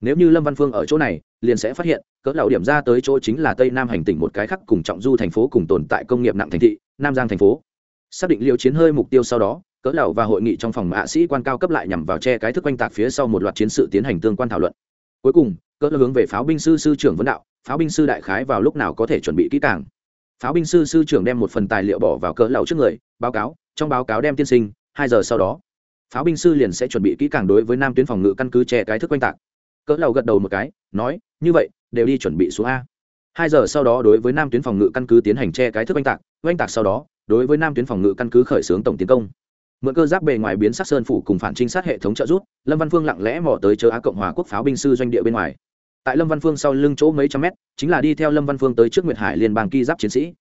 Nếu như lâm văn phương ở chỗ này, liền sẽ phát hiện, cỡ lão điểm ra tới chỗ chính là tây nam hành tỉnh một cái khác cùng trọng du thành phố cùng tồn tại công nghiệp nặng thành thị, nam giang thành phố xác định liêu chiến hơi mục tiêu sau đó, cỡ lão và hội nghị trong phòng hạ sĩ quan cao cấp lại nhằm vào che cái thức quanh tạc phía sau một loạt chiến sự tiến hành tương quan thảo luận. Cuối cùng, cỡ lão hướng về pháo binh sư sư trưởng vấn đạo, pháo binh sư đại khái vào lúc nào có thể chuẩn bị kỹ càng? Pháo binh sư sư trưởng đem một phần tài liệu bỏ vào cỡ lão trước người, báo cáo, trong báo cáo đem tiên sinh, hai giờ sau đó, pháo binh sư liền sẽ chuẩn bị kỹ càng đối với nam tuyến phòng ngự căn cứ che cái thức quanh tạc. Cỡ lão gật đầu một cái, nói, như vậy, đều đi chuẩn bị xuống a. Hai giờ sau đó đối với nam tuyến phòng ngự căn cứ tiến hành che cái thức oanh tạc oanh tạc sau đó đối với nam tuyến phòng ngự căn cứ khởi xướng tổng tiến công. Mượn cơ giáp bề ngoài biến sắc sơn phủ cùng phản trinh sát hệ thống trợ giúp, lâm văn phương lặng lẽ mò tới chờ á cộng hòa quốc pháo binh sư doanh địa bên ngoài. Tại lâm văn phương sau lưng chỗ mấy trăm mét, chính là đi theo lâm văn phương tới trước nguyệt hải liên bang ki giáp chiến sĩ.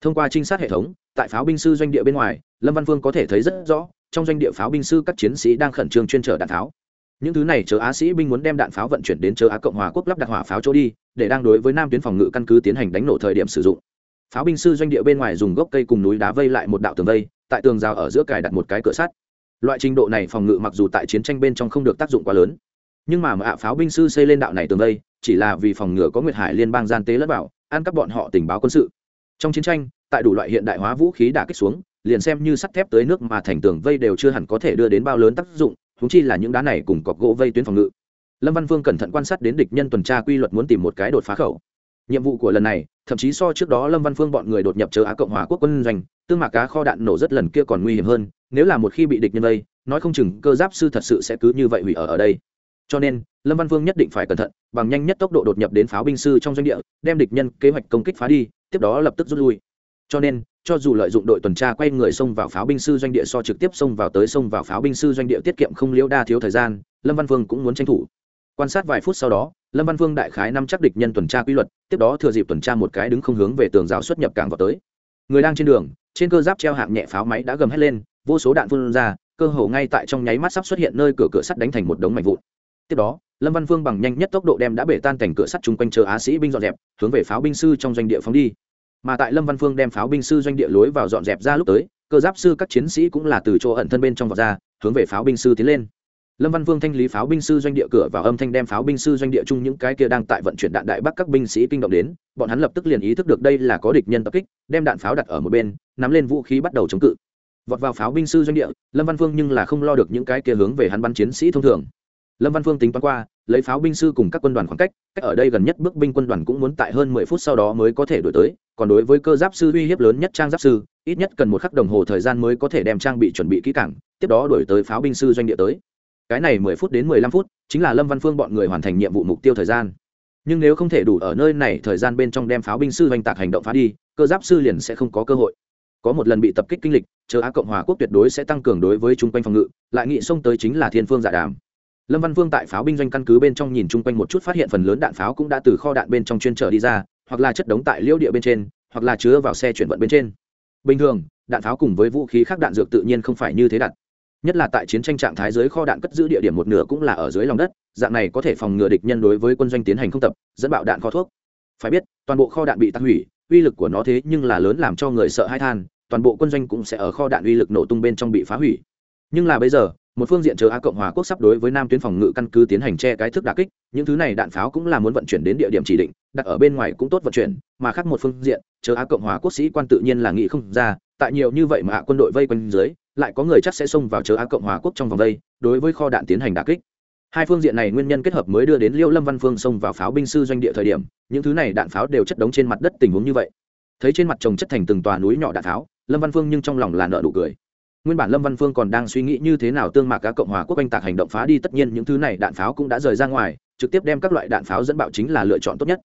Thông qua trinh sát hệ thống, tại pháo binh sư doanh địa bên ngoài, lâm văn phương có thể thấy rất rõ, trong doanh địa pháo binh sư các chiến sĩ đang khẩn trương chuyên trở đạn pháo. Những thứ này chờ á sĩ binh muốn đem đạn pháo vận chuyển đến chờ á cộng hòa quốc lắp đặt hỏa pháo chỗ đi, để đang đối với nam tuyến phòng ngự căn cứ tiến hành đánh nổ thời điểm sử dụng pháo binh sư doanh địa bên ngoài dùng gốc cây cùng núi đá vây lại một đạo tường vây, tại tường rào ở giữa cài đặt một cái cửa sắt. Loại trình độ này phòng ngự mặc dù tại chiến tranh bên trong không được tác dụng quá lớn, nhưng mà mạ pháo binh sư xây lên đạo này tường vây, chỉ là vì phòng ngừa có nguyệt hải liên bang gian tế lất bảo, ăn các bọn họ tình báo quân sự. Trong chiến tranh, tại đủ loại hiện đại hóa vũ khí đã kích xuống, liền xem như sắt thép tới nước mà thành tường vây đều chưa hẳn có thể đưa đến bao lớn tác dụng húng chi là những đá này cùng cọc gỗ vây tuyến phòng ngự. Lâm văn vương cẩn thận quan sát đến địch nhân tuần tra quy luật muốn tìm một cái đột phá khẩu nhiệm vụ của lần này, thậm chí so trước đó lâm văn phương bọn người đột nhập chờ á cộng hòa quốc quân doanh, tương mạc cá kho đạn nổ rất lần kia còn nguy hiểm hơn, nếu là một khi bị địch nhân vây, nói không chừng cơ giáp sư thật sự sẽ cứ như vậy hủy ở ở đây. Cho nên, lâm văn phương nhất định phải cẩn thận, bằng nhanh nhất tốc độ đột nhập đến pháo binh sư trong doanh địa, đem địch nhân kế hoạch công kích phá đi, tiếp đó lập tức rút lui. Cho nên, cho dù lợi dụng đội tuần tra quay người xông vào pháo binh sư doanh địa so trực tiếp xông vào tới xông vào pháo binh sư doanh địa tiết kiệm không liễu đa thiếu thời gian, lâm văn Vương cũng muốn tranh thủ. Quan sát vài phút sau đó lâm văn phương đại khái năm chắc địch nhân tuần tra quy luật, tiếp đó thừa dịp tuần tra một cái đứng không hướng về tường rào xuất nhập cảng vào tới. Người đang trên đường, trên cơ giáp treo hạng nhẹ pháo máy đã gầm hét lên, vô số đạn phun ra, cơ hồ ngay tại trong nháy mắt sắp xuất hiện nơi cửa cửa sắt đánh thành một đống mảnh vụn. Tiếp đó, lâm văn phương bằng nhanh nhất tốc độ đem đã bể tan thành cửa sắt chung quanh chờ á sĩ binh dọn dẹp, hướng về pháo binh sư trong doanh địa phóng đi. Mà tại lâm văn phương đem pháo binh sư doanh địa lối vào dọn dẹp ra lúc tới, cơ giáp sư các chiến sĩ cũng là từ chỗ ẩn thân bên trong vọt ra, hướng về pháo binh sư tiến lên lâm văn vương thanh lý pháo binh sư doanh địa cửa và âm thanh đem pháo binh sư doanh địa chung những cái kia đang tại vận chuyển đạn đại bắc các binh sĩ kinh động đến, bọn hắn lập tức liền ý thức được đây là có địch nhân tập kích, đem đạn pháo đặt ở một bên, nắm lên vũ khí bắt đầu chống cự. Vọt vào pháo binh sư doanh địa, lâm văn vương nhưng là không lo được những cái kia hướng về hắn bắn chiến sĩ thông thường. Lâm văn vương tính toán qua, lấy pháo binh sư cùng các quân đoàn khoảng cách cách ở đây gần nhất bước binh quân đoàn cũng muốn tại hơn mười phút sau đó mới có thể đổi tới, còn đối với cơ giáp sư uy hiếp lớn nhất trang giáp sư, ít nhất cần một khắc đồng hồ thời gian mới có thể đem trang bị chuẩn bị kỹ càng, tiếp đó đổi tới pháo binh sư doanh địa tới cái này mười phút đến mười lăm phút chính là lâm văn phương bọn người hoàn thành nhiệm vụ mục tiêu thời gian. Nhưng nếu không thể đủ ở nơi này thời gian bên trong đem pháo binh sư oanh tạc hành động phá đi, cơ giáp sư liền sẽ không có cơ hội. Có một lần bị tập kích kinh lịch, chờ á cộng hòa quốc tuyệt đối sẽ tăng cường đối với chung quanh phòng ngự, lại nghị xông tới chính là thiên phương giả dạ đàm. Lâm văn vương tại pháo binh doanh căn cứ bên trong nhìn chung quanh một chút phát hiện phần lớn đạn pháo cũng đã từ kho đạn bên trong chuyên trở đi ra, hoặc là chất đống tại liêu địa bên trên, hoặc là chứa vào xe chuyển vận bên trên. Bình thường, đạn pháo cùng với vũ khí khác đạn dược tự nhiên không phải như thế đặt nhất là tại chiến tranh trạng thái dưới kho đạn cất giữ địa điểm một nửa cũng là ở dưới lòng đất, dạng này có thể phòng ngừa địch nhân đối với quân doanh tiến hành không tập, dẫn bạo đạn kho thuốc. Phải biết, toàn bộ kho đạn bị tắc hủy, uy lực của nó thế nhưng là lớn làm cho người sợ hãi than, toàn bộ quân doanh cũng sẽ ở kho đạn uy lực nổ tung bên trong bị phá hủy. Nhưng là bây giờ, một phương diện chờ a cộng hòa quốc sắp đối với nam tuyến phòng ngự căn cứ tiến hành che cái thức đà kích, những thứ này đạn pháo cũng là muốn vận chuyển đến địa điểm chỉ định, đặt ở bên ngoài cũng tốt vận chuyển, mà khác một phương diện, chờ a cộng hòa quốc sĩ quan tự nhiên là nghĩ không ra, tại nhiều như vậy mà quân đội vây quanh dưới lại có người chắc sẽ xông vào chờ Á cộng hòa quốc trong vòng đây, đối với kho đạn tiến hành đả kích. Hai phương diện này nguyên nhân kết hợp mới đưa đến liêu lâm văn phương xông vào pháo binh sư doanh địa thời điểm những thứ này đạn pháo đều chất đống trên mặt đất tình huống như vậy. Thấy trên mặt chồng chất thành từng tòa núi nhỏ đạn pháo lâm văn phương nhưng trong lòng là nợ nụ cười. Nguyên bản lâm văn phương còn đang suy nghĩ như thế nào tương mạc các cộng hòa quốc anh tạc hành động phá đi tất nhiên những thứ này đạn pháo cũng đã rời ra ngoài trực tiếp đem các loại đạn pháo dẫn bạo chính là lựa chọn tốt nhất.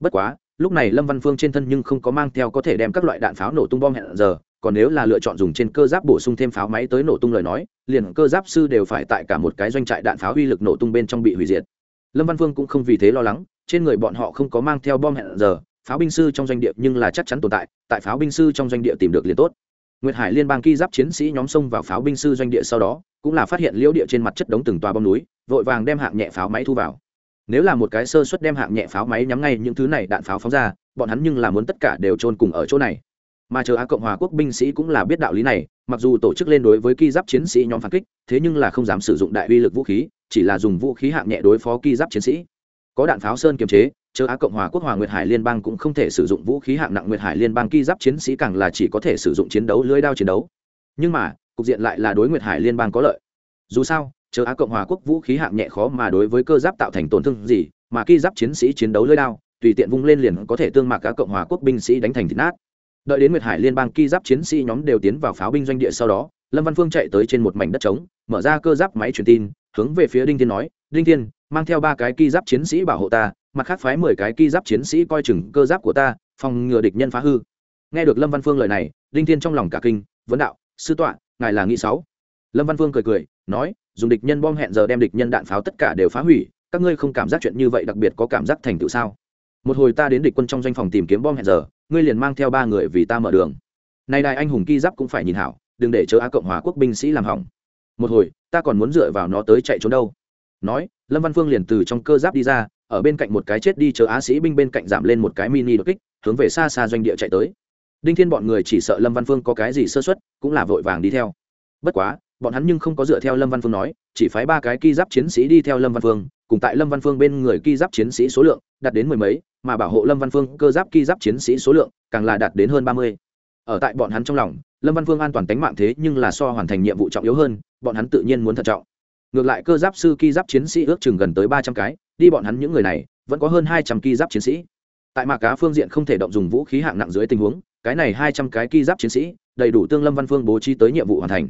Bất quá lúc này lâm văn phương trên thân nhưng không có mang theo có thể đem các loại đạn pháo nổ tung bom hẹn giờ còn nếu là lựa chọn dùng trên cơ giáp bổ sung thêm pháo máy tới nổ tung lời nói, liền cơ giáp sư đều phải tại cả một cái doanh trại đạn pháo uy lực nổ tung bên trong bị hủy diệt. Lâm văn Vương cũng không vì thế lo lắng, trên người bọn họ không có mang theo bom hẹn giờ, pháo binh sư trong doanh địa nhưng là chắc chắn tồn tại tại pháo binh sư trong doanh địa tìm được liền tốt. Nguyệt hải liên bang ki giáp chiến sĩ nhóm sông vào pháo binh sư doanh địa sau đó, cũng là phát hiện liễu địa trên mặt chất đống từng tòa bom núi, vội vàng đem hạng nhẹ pháo máy thu vào. Nếu là một cái sơ suất đem hạng nhẹ pháo máy nhắm ngay những thứ này đạn pháo phóng ra, bọn hắn nhưng là muốn tất cả đều trôn cùng ở chỗ này mà chờ á cộng hòa quốc binh sĩ cũng là biết đạo lý này, mặc dù tổ chức lên đối với ki giáp chiến sĩ nhóm phản kích, thế nhưng là không dám sử dụng đại uy lực vũ khí, chỉ là dùng vũ khí hạng nhẹ đối phó ki giáp chiến sĩ. Có đạn pháo sơn kiềm chế, chờ á cộng hòa quốc hòa nguyệt hải liên bang cũng không thể sử dụng vũ khí hạng nặng nguyệt hải liên bang ki giáp chiến sĩ càng là chỉ có thể sử dụng chiến đấu lưới đao chiến đấu. Nhưng mà, cục diện lại là đối nguyệt hải liên bang có lợi. Dù sao, chờ á cộng hòa quốc vũ khí hạng nhẹ khó mà đối với cơ giáp tạo thành tổn thương gì, mà ki giáp chiến sĩ chiến đấu lưới đao, tùy tiện vung lên liền có thể tương mạc á cộng hòa quốc binh sĩ đánh thành thịt nát đợi đến nguyệt hải liên bang ki giáp chiến sĩ nhóm đều tiến vào pháo binh doanh địa sau đó, lâm văn phương chạy tới trên một mảnh đất trống, mở ra cơ giáp máy truyền tin, hướng về phía đinh thiên nói, đinh thiên, mang theo ba cái ki giáp chiến sĩ bảo hộ ta, mặt khác phái mười cái ki giáp chiến sĩ coi chừng cơ giáp của ta, phòng ngừa địch nhân phá hư. Nghe được lâm văn phương lời này, đinh thiên trong lòng cả kinh, vấn đạo, sư tọa, ngài là nghĩ sáu. Lâm văn phương cười cười, nói, dùng địch nhân bom hẹn giờ đem địch nhân đạn pháo tất cả đều phá hủy, các ngươi không cảm giác chuyện như vậy đặc biệt có cảm giác thành tựu sao? Một hồi ta đến địch quân trong doanh phòng tìm kiếm bom hẹn giờ ngươi liền mang theo ba người vì ta mở đường. Nay đại anh hùng ki giáp cũng phải nhìn hảo, đừng để chớ á cộng hòa quốc binh sĩ làm hỏng. Một hồi, ta còn muốn dựa vào nó tới chạy trốn đâu. Nói, lâm văn phương liền từ trong cơ giáp đi ra, ở bên cạnh một cái chết đi chờ á sĩ binh bên cạnh giảm lên một cái mini đột kích, hướng về xa xa doanh địa chạy tới. Đinh thiên bọn người chỉ sợ lâm văn phương có cái gì sơ xuất cũng là vội vàng đi theo. Bất quá, bọn hắn nhưng không có dựa theo lâm văn phương nói, chỉ phái ba cái ki giáp chiến sĩ đi theo lâm văn phương cùng tại lâm văn phương bên người ki giáp chiến sĩ số lượng đạt đến mười mấy, mà bảo hộ lâm văn phương cơ giáp ki giáp chiến sĩ số lượng càng là đạt đến hơn ba mươi. Ở tại bọn hắn trong lòng, lâm văn phương an toàn tính mạng thế nhưng là so hoàn thành nhiệm vụ trọng yếu hơn, bọn hắn tự nhiên muốn thận trọng. Ngược lại cơ giáp sư ki giáp chiến sĩ ước chừng gần tới ba trăm cái, đi bọn hắn những người này, vẫn có hơn hai trăm ki giáp chiến sĩ. Tại mạc cá phương diện không thể động dùng vũ khí hạng nặng dưới tình huống, cái này hai trăm cái ki giáp chiến sĩ, đầy đủ tương lâm văn phương bố trí tới nhiệm vụ hoàn thành.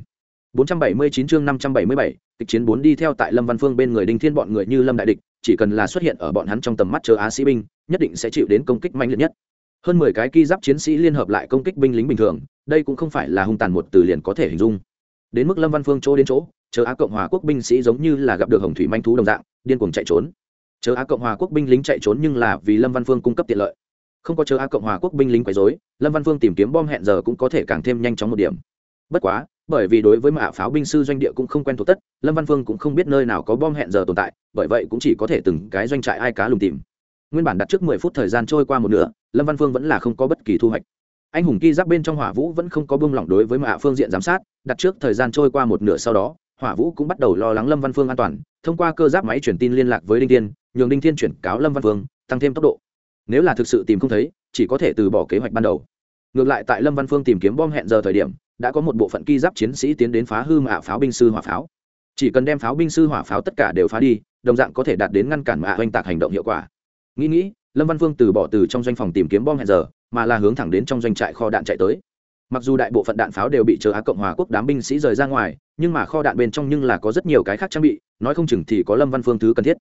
479 chương 577, kịch chiến 4 đi theo tại Lâm Văn Phương bên người Đinh Thiên bọn người như Lâm đại địch, chỉ cần là xuất hiện ở bọn hắn trong tầm mắt chờ Á sĩ binh, nhất định sẽ chịu đến công kích mạnh liệt nhất. Hơn 10 cái kỳ giáp chiến sĩ liên hợp lại công kích binh lính bình thường, đây cũng không phải là hung tàn một từ liền có thể hình dung. Đến mức Lâm Văn Phương chỗ đến chỗ, chờ Á Cộng hòa quốc binh sĩ giống như là gặp được hồng thủy manh thú đồng dạng, điên cuồng chạy trốn. Chờ Á Cộng hòa quốc binh lính chạy trốn nhưng là vì Lâm Văn Phương cung cấp tiện lợi. Không có chờ Á Cộng hòa quốc binh lính quấy rối, Lâm Văn Phương tìm kiếm bom hẹn giờ cũng có thể càng thêm nhanh chóng một điểm. Bất quá, bởi vì đối với mạ pháo binh sư doanh địa cũng không quen thuộc tất, lâm văn phương cũng không biết nơi nào có bom hẹn giờ tồn tại, bởi vậy cũng chỉ có thể từng cái doanh trại ai cá lùng tìm. Nguyên bản đặt trước mười phút thời gian trôi qua một nửa, lâm văn phương vẫn là không có bất kỳ thu hoạch. Anh hùng ki giáp bên trong hỏa vũ vẫn không có bông lỏng đối với mạ phương diện giám sát, đặt trước thời gian trôi qua một nửa sau đó, hỏa vũ cũng bắt đầu lo lắng lâm văn phương an toàn, thông qua cơ giáp máy truyền tin liên lạc với đinh thiên, nhường đinh thiên chuyển cáo lâm văn phương, tăng thêm tốc độ. Nếu là thực sự tìm không thấy, chỉ có thể từ bỏ kế hoạch ban đầu. Ngược lại tại lâm văn phương tìm kiếm bom hẹn giờ thời điểm đã có một bộ phận ki giáp chiến sĩ tiến đến phá hư mạ pháo binh sư hỏa pháo. Chỉ cần đem pháo binh sư hỏa pháo tất cả đều phá đi, đồng dạng có thể đạt đến ngăn cản mạ oanh tạc hành động hiệu quả. Nghĩ nghĩ, lâm văn phương từ bỏ từ trong doanh phòng tìm kiếm bom hẹn giờ, mà là hướng thẳng đến trong doanh trại kho đạn chạy tới. Mặc dù đại bộ phận đạn pháo đều bị chờ á cộng hòa quốc đám binh sĩ rời ra ngoài, nhưng mà kho đạn bên trong nhưng là có rất nhiều cái khác trang bị, nói không chừng thì có lâm văn phương thứ cần thiết.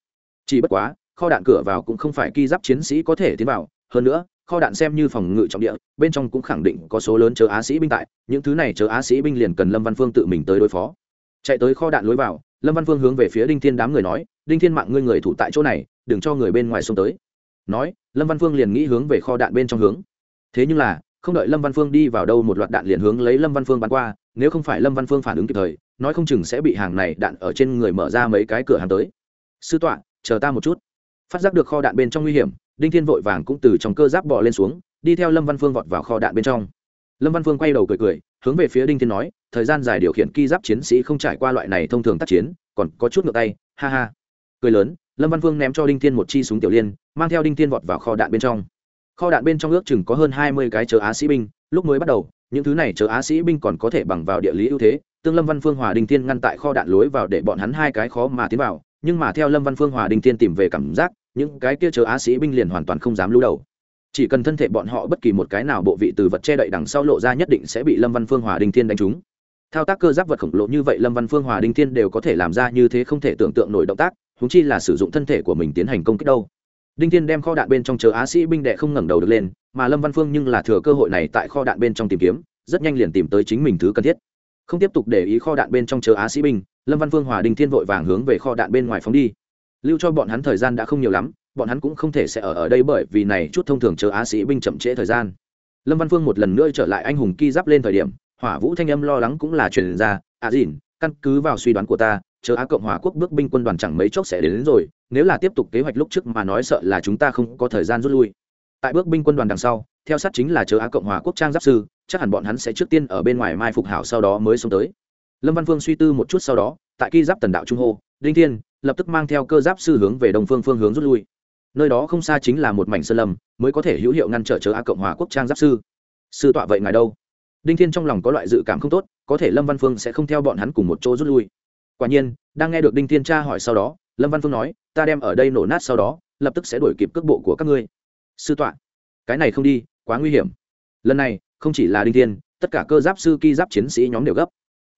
Chỉ bất quá, kho đạn cửa vào cũng không phải ki giáp chiến sĩ có thể tiến vào, hơn nữa kho đạn xem như phòng ngự trọng địa, bên trong cũng khẳng định có số lớn chờ á sĩ binh tại, những thứ này chờ á sĩ binh liền cần lâm văn phương tự mình tới đối phó. Chạy tới kho đạn lối vào, lâm văn phương hướng về phía đinh thiên đám người nói, đinh thiên mạng ngươi người thủ tại chỗ này, đừng cho người bên ngoài xông tới. Nói, lâm văn phương liền nghĩ hướng về kho đạn bên trong hướng. Thế nhưng là, không đợi lâm văn phương đi vào đâu một loạt đạn liền hướng lấy lâm văn phương bắn qua, nếu không phải lâm văn phương phản ứng kịp thời, nói không chừng sẽ bị hàng này đạn ở trên người mở ra mấy cái cửa hàng tới. Sư tọa, chờ ta một chút. Phát giác được kho đạn bên trong nguy hiểm đinh thiên vội vàng cũng từ trong cơ giáp bò lên xuống, đi theo lâm văn phương vọt vào kho đạn bên trong. Lâm văn phương quay đầu cười cười, hướng về phía đinh thiên nói, thời gian dài điều khiển ki giáp chiến sĩ không trải qua loại này thông thường tác chiến, còn có chút ngược tay, ha ha. Cười lớn, lâm văn phương ném cho đinh thiên một chi súng tiểu liên, mang theo đinh thiên vọt vào kho đạn bên trong. Kho đạn bên trong ước chừng có hơn hai mươi cái chớ á sĩ binh, lúc mới bắt đầu, những thứ này chớ á sĩ binh còn có thể bằng vào địa lý ưu thế, tương lâm văn phương hòa đinh thiên ngăn tại kho đạn lối vào để bọn hắn hai cái khó mà tiến vào, nhưng mà theo lâm văn phương hòa đinh thiên tìm về cảm giác những cái kia chớ á sĩ binh liền hoàn toàn không dám lưu đầu. Chỉ cần thân thể bọn họ bất kỳ một cái nào bộ vị từ vật che đậy đằng sau lộ ra nhất định sẽ bị lâm văn phương hòa đinh thiên đánh trúng. Thao tác cơ giáp vật khổng lồ như vậy lâm văn phương hòa đinh thiên đều có thể làm ra như thế không thể tưởng tượng nổi động tác húng chi là sử dụng thân thể của mình tiến hành công kích đâu. Đinh thiên đem kho đạn bên trong chờ á sĩ binh đệ không ngẩng đầu được lên, mà lâm văn phương nhưng là thừa cơ hội này tại kho đạn bên trong tìm kiếm, rất nhanh liền tìm tới chính mình thứ cần thiết. Không tiếp tục để ý kho đạn bên trong chờ á sĩ binh, lâm văn phương hòa đinh thiên vội vàng hướng về kho đạn bên ngoài phóng đi lưu cho bọn hắn thời gian đã không nhiều lắm bọn hắn cũng không thể sẽ ở ở đây bởi vì này chút thông thường chờ á sĩ binh chậm trễ thời gian. Lâm văn phương một lần nữa trở lại anh hùng ki giáp lên thời điểm hỏa vũ thanh âm lo lắng cũng là truyền ra à dìn căn cứ vào suy đoán của ta chờ á cộng hòa quốc bước binh quân đoàn chẳng mấy chốc sẽ đến, đến rồi nếu là tiếp tục kế hoạch lúc trước mà nói sợ là chúng ta không có thời gian rút lui. Tại bước binh quân đoàn đằng sau theo sát chính là chờ á cộng hòa quốc trang giáp sư chắc hẳn bọn hắn sẽ trước tiên ở bên ngoài mai phục hảo sau đó mới xuống tới. Lâm văn phương suy tư một chút sau đó tại ki giáp tần đạo trung hô đinh thiên lập tức mang theo cơ giáp sư hướng về đông phương phương hướng rút lui. Nơi đó không xa chính là một mảnh sơn lâm, mới có thể hữu hiệu ngăn trở chờ á cộng hòa quốc trang giáp sư. Sư tọa vậy ngài đâu? Đinh thiên trong lòng có loại dự cảm không tốt, có thể lâm văn phương sẽ không theo bọn hắn cùng một chỗ rút lui. Quả nhiên, đang nghe được đinh thiên tra hỏi sau đó, lâm văn phương nói, ta đem ở đây nổ nát sau đó, lập tức sẽ đổi kịp cước bộ của các ngươi. Sư tọa, cái này không đi, quá nguy hiểm. Lần này, không chỉ là đinh thiên, tất cả cơ giáp sư, ki giáp chiến sĩ nhóm đều gấp.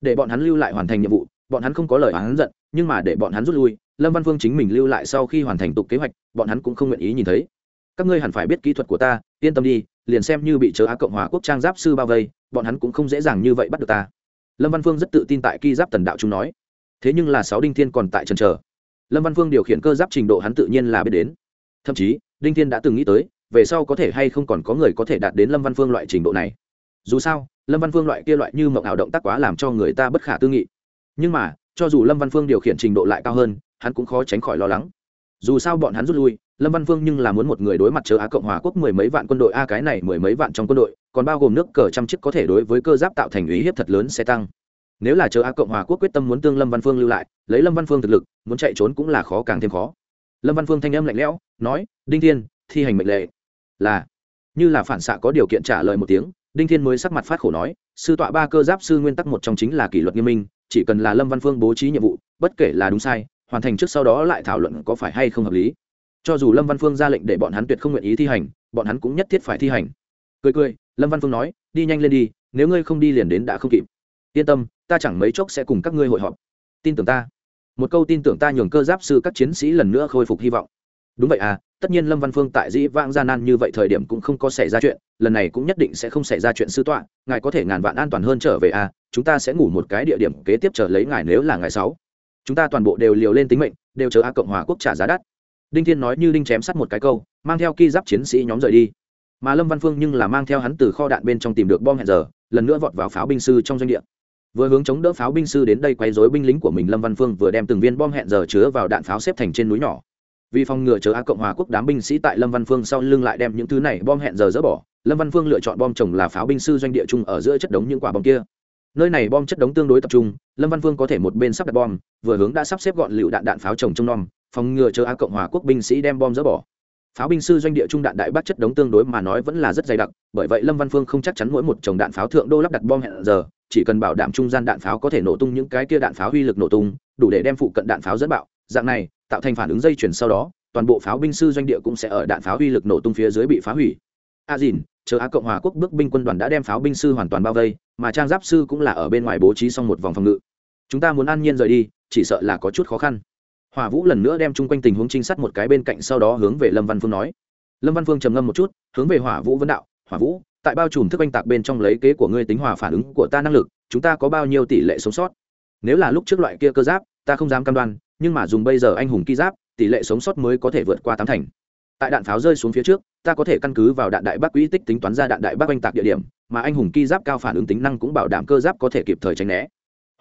Để bọn hắn lưu lại hoàn thành nhiệm vụ, bọn hắn không có lời hắn giận nhưng mà để bọn hắn rút lui, lâm văn phương chính mình lưu lại sau khi hoàn thành tục kế hoạch, bọn hắn cũng không nguyện ý nhìn thấy. Các ngươi hẳn phải biết kỹ thuật của ta, yên tâm đi, liền xem như bị chớ á cộng hòa quốc trang giáp sư bao vây, bọn hắn cũng không dễ dàng như vậy bắt được ta. Lâm văn phương rất tự tin tại ki giáp tần đạo chúng nói. Thế nhưng là sáu đinh thiên còn tại trần trờ lâm văn phương điều khiển cơ giáp trình độ hắn tự nhiên là biết đến. Thậm chí, đinh thiên đã từng nghĩ tới, về sau có thể hay không còn có người có thể đạt đến lâm văn phương loại trình độ này. Dù sao, lâm văn phương loại kia loại như mộng ảo động tác quá làm cho người ta bất khả tư nghị. Nhưng mà cho dù lâm văn phương điều khiển trình độ lại cao hơn, hắn cũng khó tránh khỏi lo lắng. Dù sao bọn hắn rút lui, lâm văn phương nhưng là muốn một người đối mặt chờ á cộng hòa quốc mười mấy vạn quân đội, a cái này mười mấy vạn trong quân đội, còn bao gồm nước cờ trăm chiếc có thể đối với cơ giáp tạo thành ý hiếp thật lớn sẽ tăng. Nếu là chờ á cộng hòa quốc quyết tâm muốn tương lâm văn phương lưu lại, lấy lâm văn phương thực lực, muốn chạy trốn cũng là khó càng thêm khó. Lâm văn phương thanh âm lạnh lẽo, nói, đinh thiên, thi hành mệnh lệ. Là, như là phản xạ có điều kiện trả lời một tiếng, đinh thiên mới sắc mặt phát khổ nói, sư tọa ba cơ giáp sư nguyên tắc một trong chính là kỷ luật nghiêm minh chỉ cần là lâm văn phương bố trí nhiệm vụ, bất kể là đúng sai, hoàn thành trước sau đó lại thảo luận có phải hay không hợp lý. Cho dù lâm văn phương ra lệnh để bọn hắn tuyệt không nguyện ý thi hành, bọn hắn cũng nhất thiết phải thi hành. Cười cười, lâm văn phương nói, đi nhanh lên đi, nếu ngươi không đi liền đến đã không kịp. Yên tâm, ta chẳng mấy chốc sẽ cùng các ngươi hội họp. Tin tưởng ta. Một câu tin tưởng ta nhường cơ giáp sư các chiến sĩ lần nữa khôi phục hy vọng. Đúng vậy à tất nhiên lâm văn phương tại dĩ vãng gian nan như vậy thời điểm cũng không có xảy ra chuyện, lần này cũng nhất định sẽ không xảy ra chuyện sư tọa, ngài có thể ngàn vạn an toàn hơn trở về à chúng ta sẽ ngủ một cái địa điểm kế tiếp chờ lấy ngài nếu là ngày sáu. Chúng ta toàn bộ đều liều lên tính mệnh, đều chờ a cộng hòa quốc trả giá đắt. Đinh thiên nói như đinh chém sắt một cái câu, mang theo ki giáp chiến sĩ nhóm rời đi. Mà lâm văn phương nhưng là mang theo hắn từ kho đạn bên trong tìm được bom hẹn giờ, lần nữa vọt vào pháo binh sư trong doanh địa. Vừa hướng chống đỡ pháo binh sư đến đây quay dối binh lính của mình, lâm văn phương vừa đem từng viên bom hẹn giờ chứa vào đạn pháo xếp thành trên núi nhỏ. Vì phòng ngừa chờ a cộng hòa quốc đám binh sĩ tại lâm văn phương sau lưng lại đem những thứ này bom hẹn giờ dỡ bỏ, lâm văn phương lựa chọn bom chồng là pháo binh sư doanh địa chung ở giữa chất đống những quả bom kia nơi này bom chất đống tương đối tập trung, lâm văn Vương có thể một bên sắp đặt bom, vừa hướng đã sắp xếp gọn lựu đạn đạn pháo trồng trong nom phòng ngừa chờ a cộng hòa quốc binh sĩ đem bom dỡ bỏ. Pháo binh sư doanh địa trung đạn đại bác chất đống tương đối mà nói vẫn là rất dày đặc, bởi vậy lâm văn phương không chắc chắn mỗi một chồng đạn pháo thượng đô lắp đặt bom hẹn giờ, chỉ cần bảo đảm trung gian đạn pháo có thể nổ tung những cái kia đạn pháo uy lực nổ tung, đủ để đem phụ cận đạn pháo dẫn bạo. Dạng này, tạo thành phản ứng dây chuyển sau đó, toàn bộ pháo binh sư doanh địa cũng sẽ ở đạn pháo uy lực nổ tung phía dưới bị phá hủy. A dìn, chờ á cộng hòa quốc bước binh quân đoàn đã đem pháo binh sư hoàn toàn bao vây mà trang giáp sư cũng là ở bên ngoài bố trí xong một vòng phòng ngự. Chúng ta muốn an nhiên rời đi, chỉ sợ là có chút khó khăn. Hỏa vũ lần nữa đem chung quanh tình huống trinh sát một cái bên cạnh sau đó hướng về lâm văn phương nói. Lâm văn phương trầm ngâm một chút, hướng về hỏa vũ vấn đạo hỏa vũ, tại bao trùm thức oanh tạc bên trong lấy kế của ngươi tính hòa phản ứng của ta năng lực, chúng ta có bao nhiêu tỷ lệ sống sót? Nếu là lúc trước loại kia cơ giáp, ta không dám cam đoan, nhưng mà dùng bây giờ anh hùng ki giáp, tỷ lệ sống sót mới có thể vượt qua tám thành. Tại đạn pháo rơi xuống phía trước, ta có thể căn cứ vào đạn đại bác quỹ tích tính toán ra đạn đại bác oanh tạc địa điểm mà anh hùng ki giáp cao phản ứng tính năng cũng bảo đảm cơ giáp có thể kịp thời tránh né.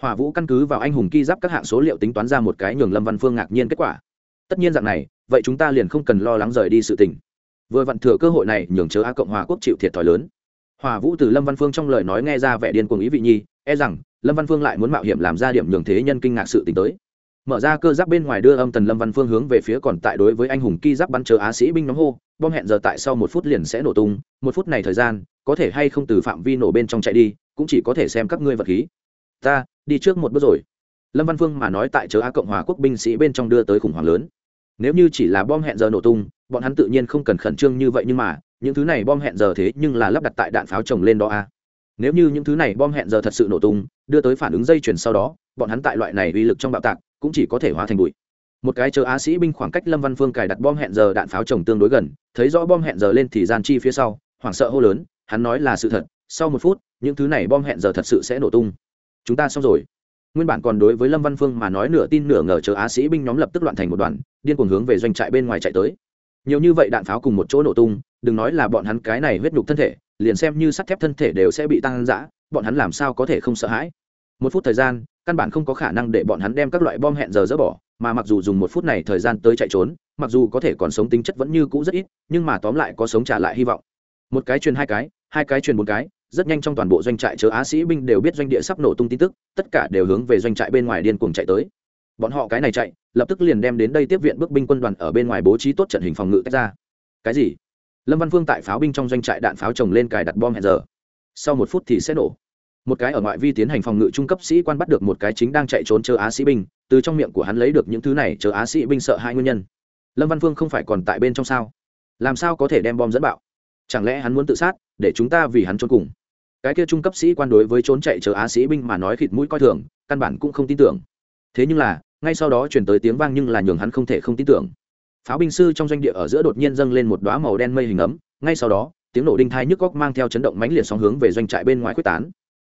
Hỏa vũ căn cứ vào anh hùng ki giáp các hạng số liệu tính toán ra một cái nhường lâm văn phương ngạc nhiên kết quả. Tất nhiên dạng này, vậy chúng ta liền không cần lo lắng rời đi sự tình. Vừa vặn thừa cơ hội này nhường chớ á cộng hòa quốc chịu thiệt thòi lớn. Hòa vũ từ lâm văn phương trong lời nói nghe ra vẻ điên cuồng ý vị nhi e rằng lâm văn phương lại muốn mạo hiểm làm ra điểm nhường thế nhân kinh ngạc sự t tới. Mở ra cơ giáp bên ngoài đưa âm tần lâm văn phương hướng về phía còn tại đối với anh hùng ki giáp bắn chờ á sĩ binh nhóm hô, bom hẹn giờ tại sau một phút liền sẽ nổ tung, một phút này thời gian có thể hay không từ phạm vi nổ bên trong chạy đi, cũng chỉ có thể xem các ngươi vật khí. Ta, đi trước một bước rồi. Lâm văn phương mà nói tại chớ á cộng hòa quốc binh sĩ bên trong đưa tới khủng hoảng lớn. Nếu như chỉ là bom hẹn giờ nổ tung, bọn hắn tự nhiên không cần khẩn trương như vậy nhưng mà, những thứ này bom hẹn giờ thế nhưng là lắp đặt tại đạn pháo trồng lên đó a. Nếu như những thứ này bom hẹn giờ thật sự nổ tung, đưa tới phản ứng dây chuyền sau đó, bọn hắn tại loại này uy lực trong bạo tạc, cũng chỉ có thể hóa thành bụi. Một cái chờ á sĩ binh khoảng cách lâm văn phương cài đặt bom hẹn giờ đạn pháo trồng tương đối gần, thấy rõ bom hẹn giờ lên thì gian chi phía sau, hoảng sợ hô lớn hắn nói là sự thật, sau một phút, những thứ này bom hẹn giờ thật sự sẽ nổ tung. Chúng ta xong rồi. Nguyên bản còn đối với lâm văn phương mà nói nửa tin nửa ngờ chờ á sĩ binh nhóm lập tức loạn thành một đoàn, điên cuồng hướng về doanh trại bên ngoài chạy tới. Nhiều như vậy đạn pháo cùng một chỗ nổ tung, đừng nói là bọn hắn cái này huyết nhục thân thể, liền xem như sắt thép thân thể đều sẽ bị tăng giã bọn hắn làm sao có thể không sợ hãi? Một phút thời gian, căn bản không có khả năng để bọn hắn đem các loại bom hẹn giờ dỡ bỏ, mà mặc dù dùng một phút này thời gian tới chạy trốn, mặc dù có thể còn sống tính chất vẫn như cũ rất ít, nhưng mà tóm lại có sống trả lại hy vọng một cái truyền hai cái hai cái truyền một cái, rất nhanh trong toàn bộ doanh trại chớ á sĩ binh đều biết doanh địa sắp nổ tung tin tức, tất cả đều hướng về doanh trại bên ngoài điên cuồng chạy tới. Bọn họ cái này chạy, lập tức liền đem đến đây tiếp viện bước binh quân đoàn ở bên ngoài bố trí tốt trận hình phòng ngự tách ra. Cái gì? Lâm văn phương tại pháo binh trong doanh trại đạn pháo trồng lên cài đặt bom hẹn giờ. Sau một phút thì sẽ nổ. Một cái ở ngoại vi tiến hành phòng ngự trung cấp sĩ quan bắt được một cái chính đang chạy trốn chờ á sĩ binh, từ trong miệng của hắn lấy được những thứ này chờ á sĩ binh sợ hai nguyên nhân. Lâm văn phương không phải còn tại bên trong sao? Làm sao có thể đem bom dẫn bạo? Chẳng lẽ hắn muốn tự sát, để chúng ta vì hắn trốn cùng? Cái kia trung cấp sĩ quan đối với trốn chạy chờ á sĩ binh mà nói khịt mũi coi thường, căn bản cũng không tin tưởng. Thế nhưng là, ngay sau đó chuyển tới tiếng vang nhưng là nhường hắn không thể không tin tưởng. Pháo binh sư trong doanh địa ở giữa đột nhiên dâng lên một đoá màu đen mây hình ấm, ngay sau đó, tiếng nổ đinh thai nhức góc mang theo chấn động mãnh liệt sóng hướng về doanh trại bên ngoài quyết tán.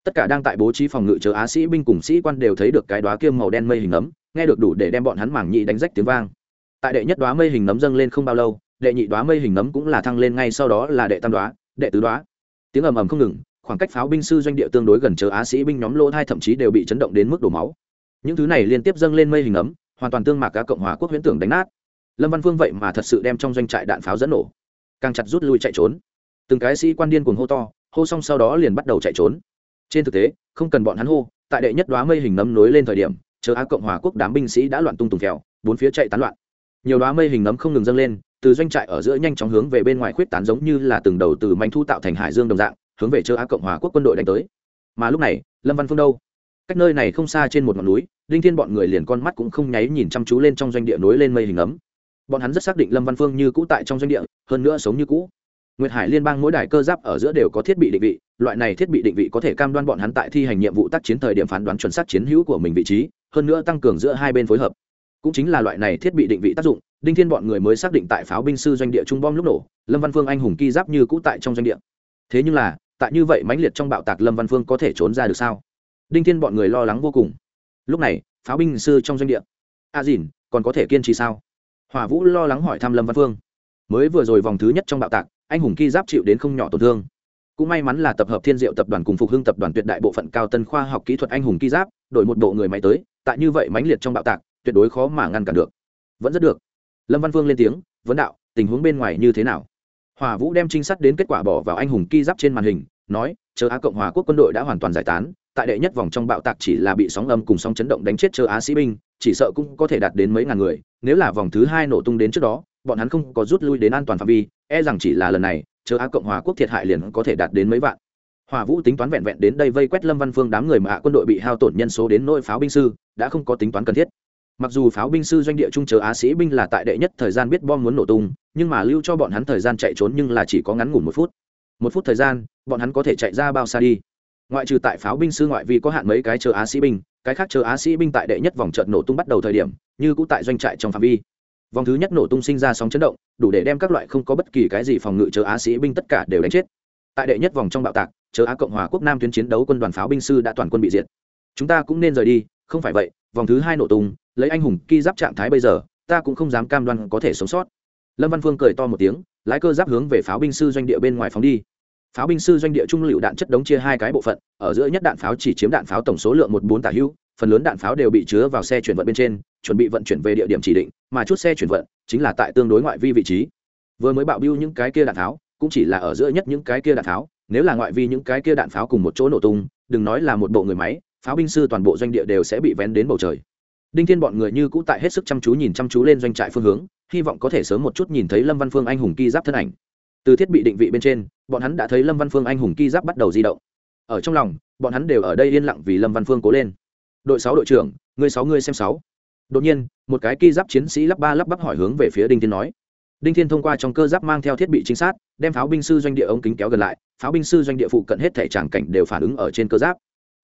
Tất cả đang tại bố trí phòng ngự chờ á sĩ binh cùng sĩ quan đều thấy được cái đoá kiêm màu đen mây hình ấm, nghe được đủ để đem bọn hắn mảng nhị đánh rách tiếng vang. Tại đệ nhất đoá mây hình nấm dâng lên không bao lâu đệ nhị đoá mây hình nấm cũng là thăng lên ngay sau đó là đệ tam đoá đệ tứ đoá. Tiếng ầm ầm không ngừng khoảng cách pháo binh sư doanh địa tương đối gần chờ á sĩ binh nhóm lô thai thậm chí đều bị chấn động đến mức đổ máu. Những thứ này liên tiếp dâng lên mây hình nấm, hoàn toàn tương mạc cả cộng hòa quốc huyễn tưởng đánh nát. Lâm văn phương vậy mà thật sự đem trong doanh trại đạn pháo dẫn nổ. Càng chặt rút lui chạy trốn. Từng cái sĩ quan điên cuồng hô to hô xong sau đó liền bắt đầu chạy trốn. Trên thực tế không cần bọn hắn hô tại đệ nhất đoá mây hình nấm nối lên thời điểm chờ á cộng hòa quốc đám binh sĩ đã loạn tung tùng kẹo bốn phía chạy tán loạn nhiều đoá mây hình nấm không ngừng dâng lên, từ doanh trại ở giữa nhanh chóng hướng về bên ngoài khuyết tán giống như là từng đầu từ manh thu tạo thành hải dương đồng dạng, hướng về chờ á cộng hòa quốc quân đội đánh tới. Mà lúc này, lâm văn phương đâu? Cách nơi này không xa trên một ngọn núi, đinh thiên bọn người liền con mắt cũng không nháy nhìn chăm chú lên trong doanh địa nối lên mây hình ấm bọn hắn rất xác định lâm văn phương như cũ tại trong doanh địa, hơn nữa sống như cũ. Nguyệt hải liên bang mỗi đài cơ giáp ở giữa đều có thiết bị định vị, loại này thiết bị định vị có thể cam đoan bọn hắn tại thi hành nhiệm vụ tác chiến thời điểm phán đoán chuẩn xác chiến hữu của mình vị trí, hơn nữa tăng cường giữa hai bên phối hợp cũng chính là loại này thiết bị định vị tác dụng, đinh thiên bọn người mới xác định tại pháo binh sư doanh địa trung bom lúc nổ, lâm văn phương anh hùng ki giáp như cũ tại trong doanh địa. Thế nhưng là, tại như vậy mãnh liệt trong bạo tạc lâm văn phương có thể trốn ra được sao? Đinh thiên bọn người lo lắng vô cùng. Lúc này, pháo binh sư trong doanh địa. A dìn, còn có thể kiên trì sao? Hỏa vũ lo lắng hỏi thăm lâm văn phương. Mới vừa rồi vòng thứ nhất trong bạo tạc, anh hùng ki giáp chịu đến không nhỏ tổn thương. Cũng may mắn là tập hợp thiên diệu tập đoàn cùng phục hưng tập đoàn tuyệt đại bộ phận cao tân khoa học kỹ thuật anh hùng ki giáp, đổi một bộ người máy tới, tại như vậy mãnh liệt trong bạo tạc tuyệt đối khó mà ngăn cản được. Vẫn rất được. Lâm văn phương lên tiếng, vấn đạo, tình huống bên ngoài như thế nào? Hòa vũ đem trinh sát đến kết quả bỏ vào anh hùng ki giáp trên màn hình, nói, chờ á cộng hòa quốc quân đội đã hoàn toàn giải tán, tại đệ nhất vòng trong bạo tạc chỉ là bị sóng âm cùng sóng chấn động đánh chết chờ á sĩ binh, chỉ sợ cũng có thể đạt đến mấy ngàn người, nếu là vòng thứ hai nổ tung đến trước đó, bọn hắn không có rút lui đến an toàn phạm vi e rằng chỉ là lần này, chờ á cộng hòa quốc thiệt hại liền có thể đạt đến mấy vạn. Hòa vũ tính toán vẹn vẹn đến đây vây quét lâm văn phương đám người mà quân đội bị hao tổn nhân số đến nỗi pháo binh sư, đã không có tính toán cần thiết mặc dù pháo binh sư doanh địa trung chờ á sĩ binh là tại đệ nhất thời gian biết bom muốn nổ tung, nhưng mà lưu cho bọn hắn thời gian chạy trốn nhưng là chỉ có ngắn ngủn một phút. Một phút thời gian, bọn hắn có thể chạy ra bao xa đi. Ngoại trừ tại pháo binh sư ngoại vi có hạn mấy cái chờ á sĩ binh, cái khác chờ á sĩ binh tại đệ nhất vòng trận nổ tung bắt đầu thời điểm, như cũ tại doanh trại trong phạm vi. Vòng thứ nhất nổ tung sinh ra sóng chấn động, đủ để đem các loại không có bất kỳ cái gì phòng ngự chờ á sĩ binh tất cả đều đánh chết. Tại đệ nhất vòng trong bạo tạc chờ á cộng hòa quốc nam tuyến chiến đấu quân đoàn pháo binh sư đã toàn quân bị diệt. Chúng ta cũng nên rời đi, không phải vậy, vòng thứ hai nổ tung lấy anh hùng ki giáp trạng thái bây giờ, ta cũng không dám cam đoan có thể sống sót. Lâm văn phương cười to một tiếng, lái cơ giáp hướng về pháo binh sư doanh địa bên ngoài phóng đi. Pháo binh sư doanh địa trung lựu đạn chất đống chia hai cái bộ phận, ở giữa nhất đạn pháo chỉ chiếm đạn pháo tổng số lượng một bốn tả hữu, phần lớn đạn pháo đều bị chứa vào xe chuyển vận bên trên, chuẩn bị vận chuyển về địa điểm chỉ định, mà chút xe chuyển vận chính là tại tương đối ngoại vi vị trí. Vừa mới bạo biêu những cái kia đạn pháo, cũng chỉ là ở giữa nhất những cái kia đạn pháo, nếu là ngoại vi những cái kia đạn pháo cùng một chỗ nổ tung, đừng nói là một bộ người máy, pháo binh sư toàn bộ doanh địa đều sẽ bị vén đến bầu trời đinh thiên bọn người như cũ tại hết sức chăm chú nhìn chăm chú lên doanh trại phương hướng, hy vọng có thể sớm một chút nhìn thấy lâm văn phương anh hùng ki giáp thân ảnh. Từ thiết bị định vị bên trên, bọn hắn đã thấy lâm văn phương anh hùng ki giáp bắt đầu di động. Ở trong lòng, bọn hắn đều ở đây yên lặng vì lâm văn phương cố lên. Đội sáu đội trưởng người sáu người xem sáu. Đột nhiên, một cái ki giáp chiến sĩ lắp ba lắp bắp hỏi hướng về phía đinh thiên nói. Đinh thiên thông qua trong cơ giáp mang theo thiết bị chính xác đem pháo binh sư doanh địa ống kính kéo gần lại, pháo binh sư doanh địa phụ cận hết thể tràng cảnh đều phản ứng ở trên cơ giáp.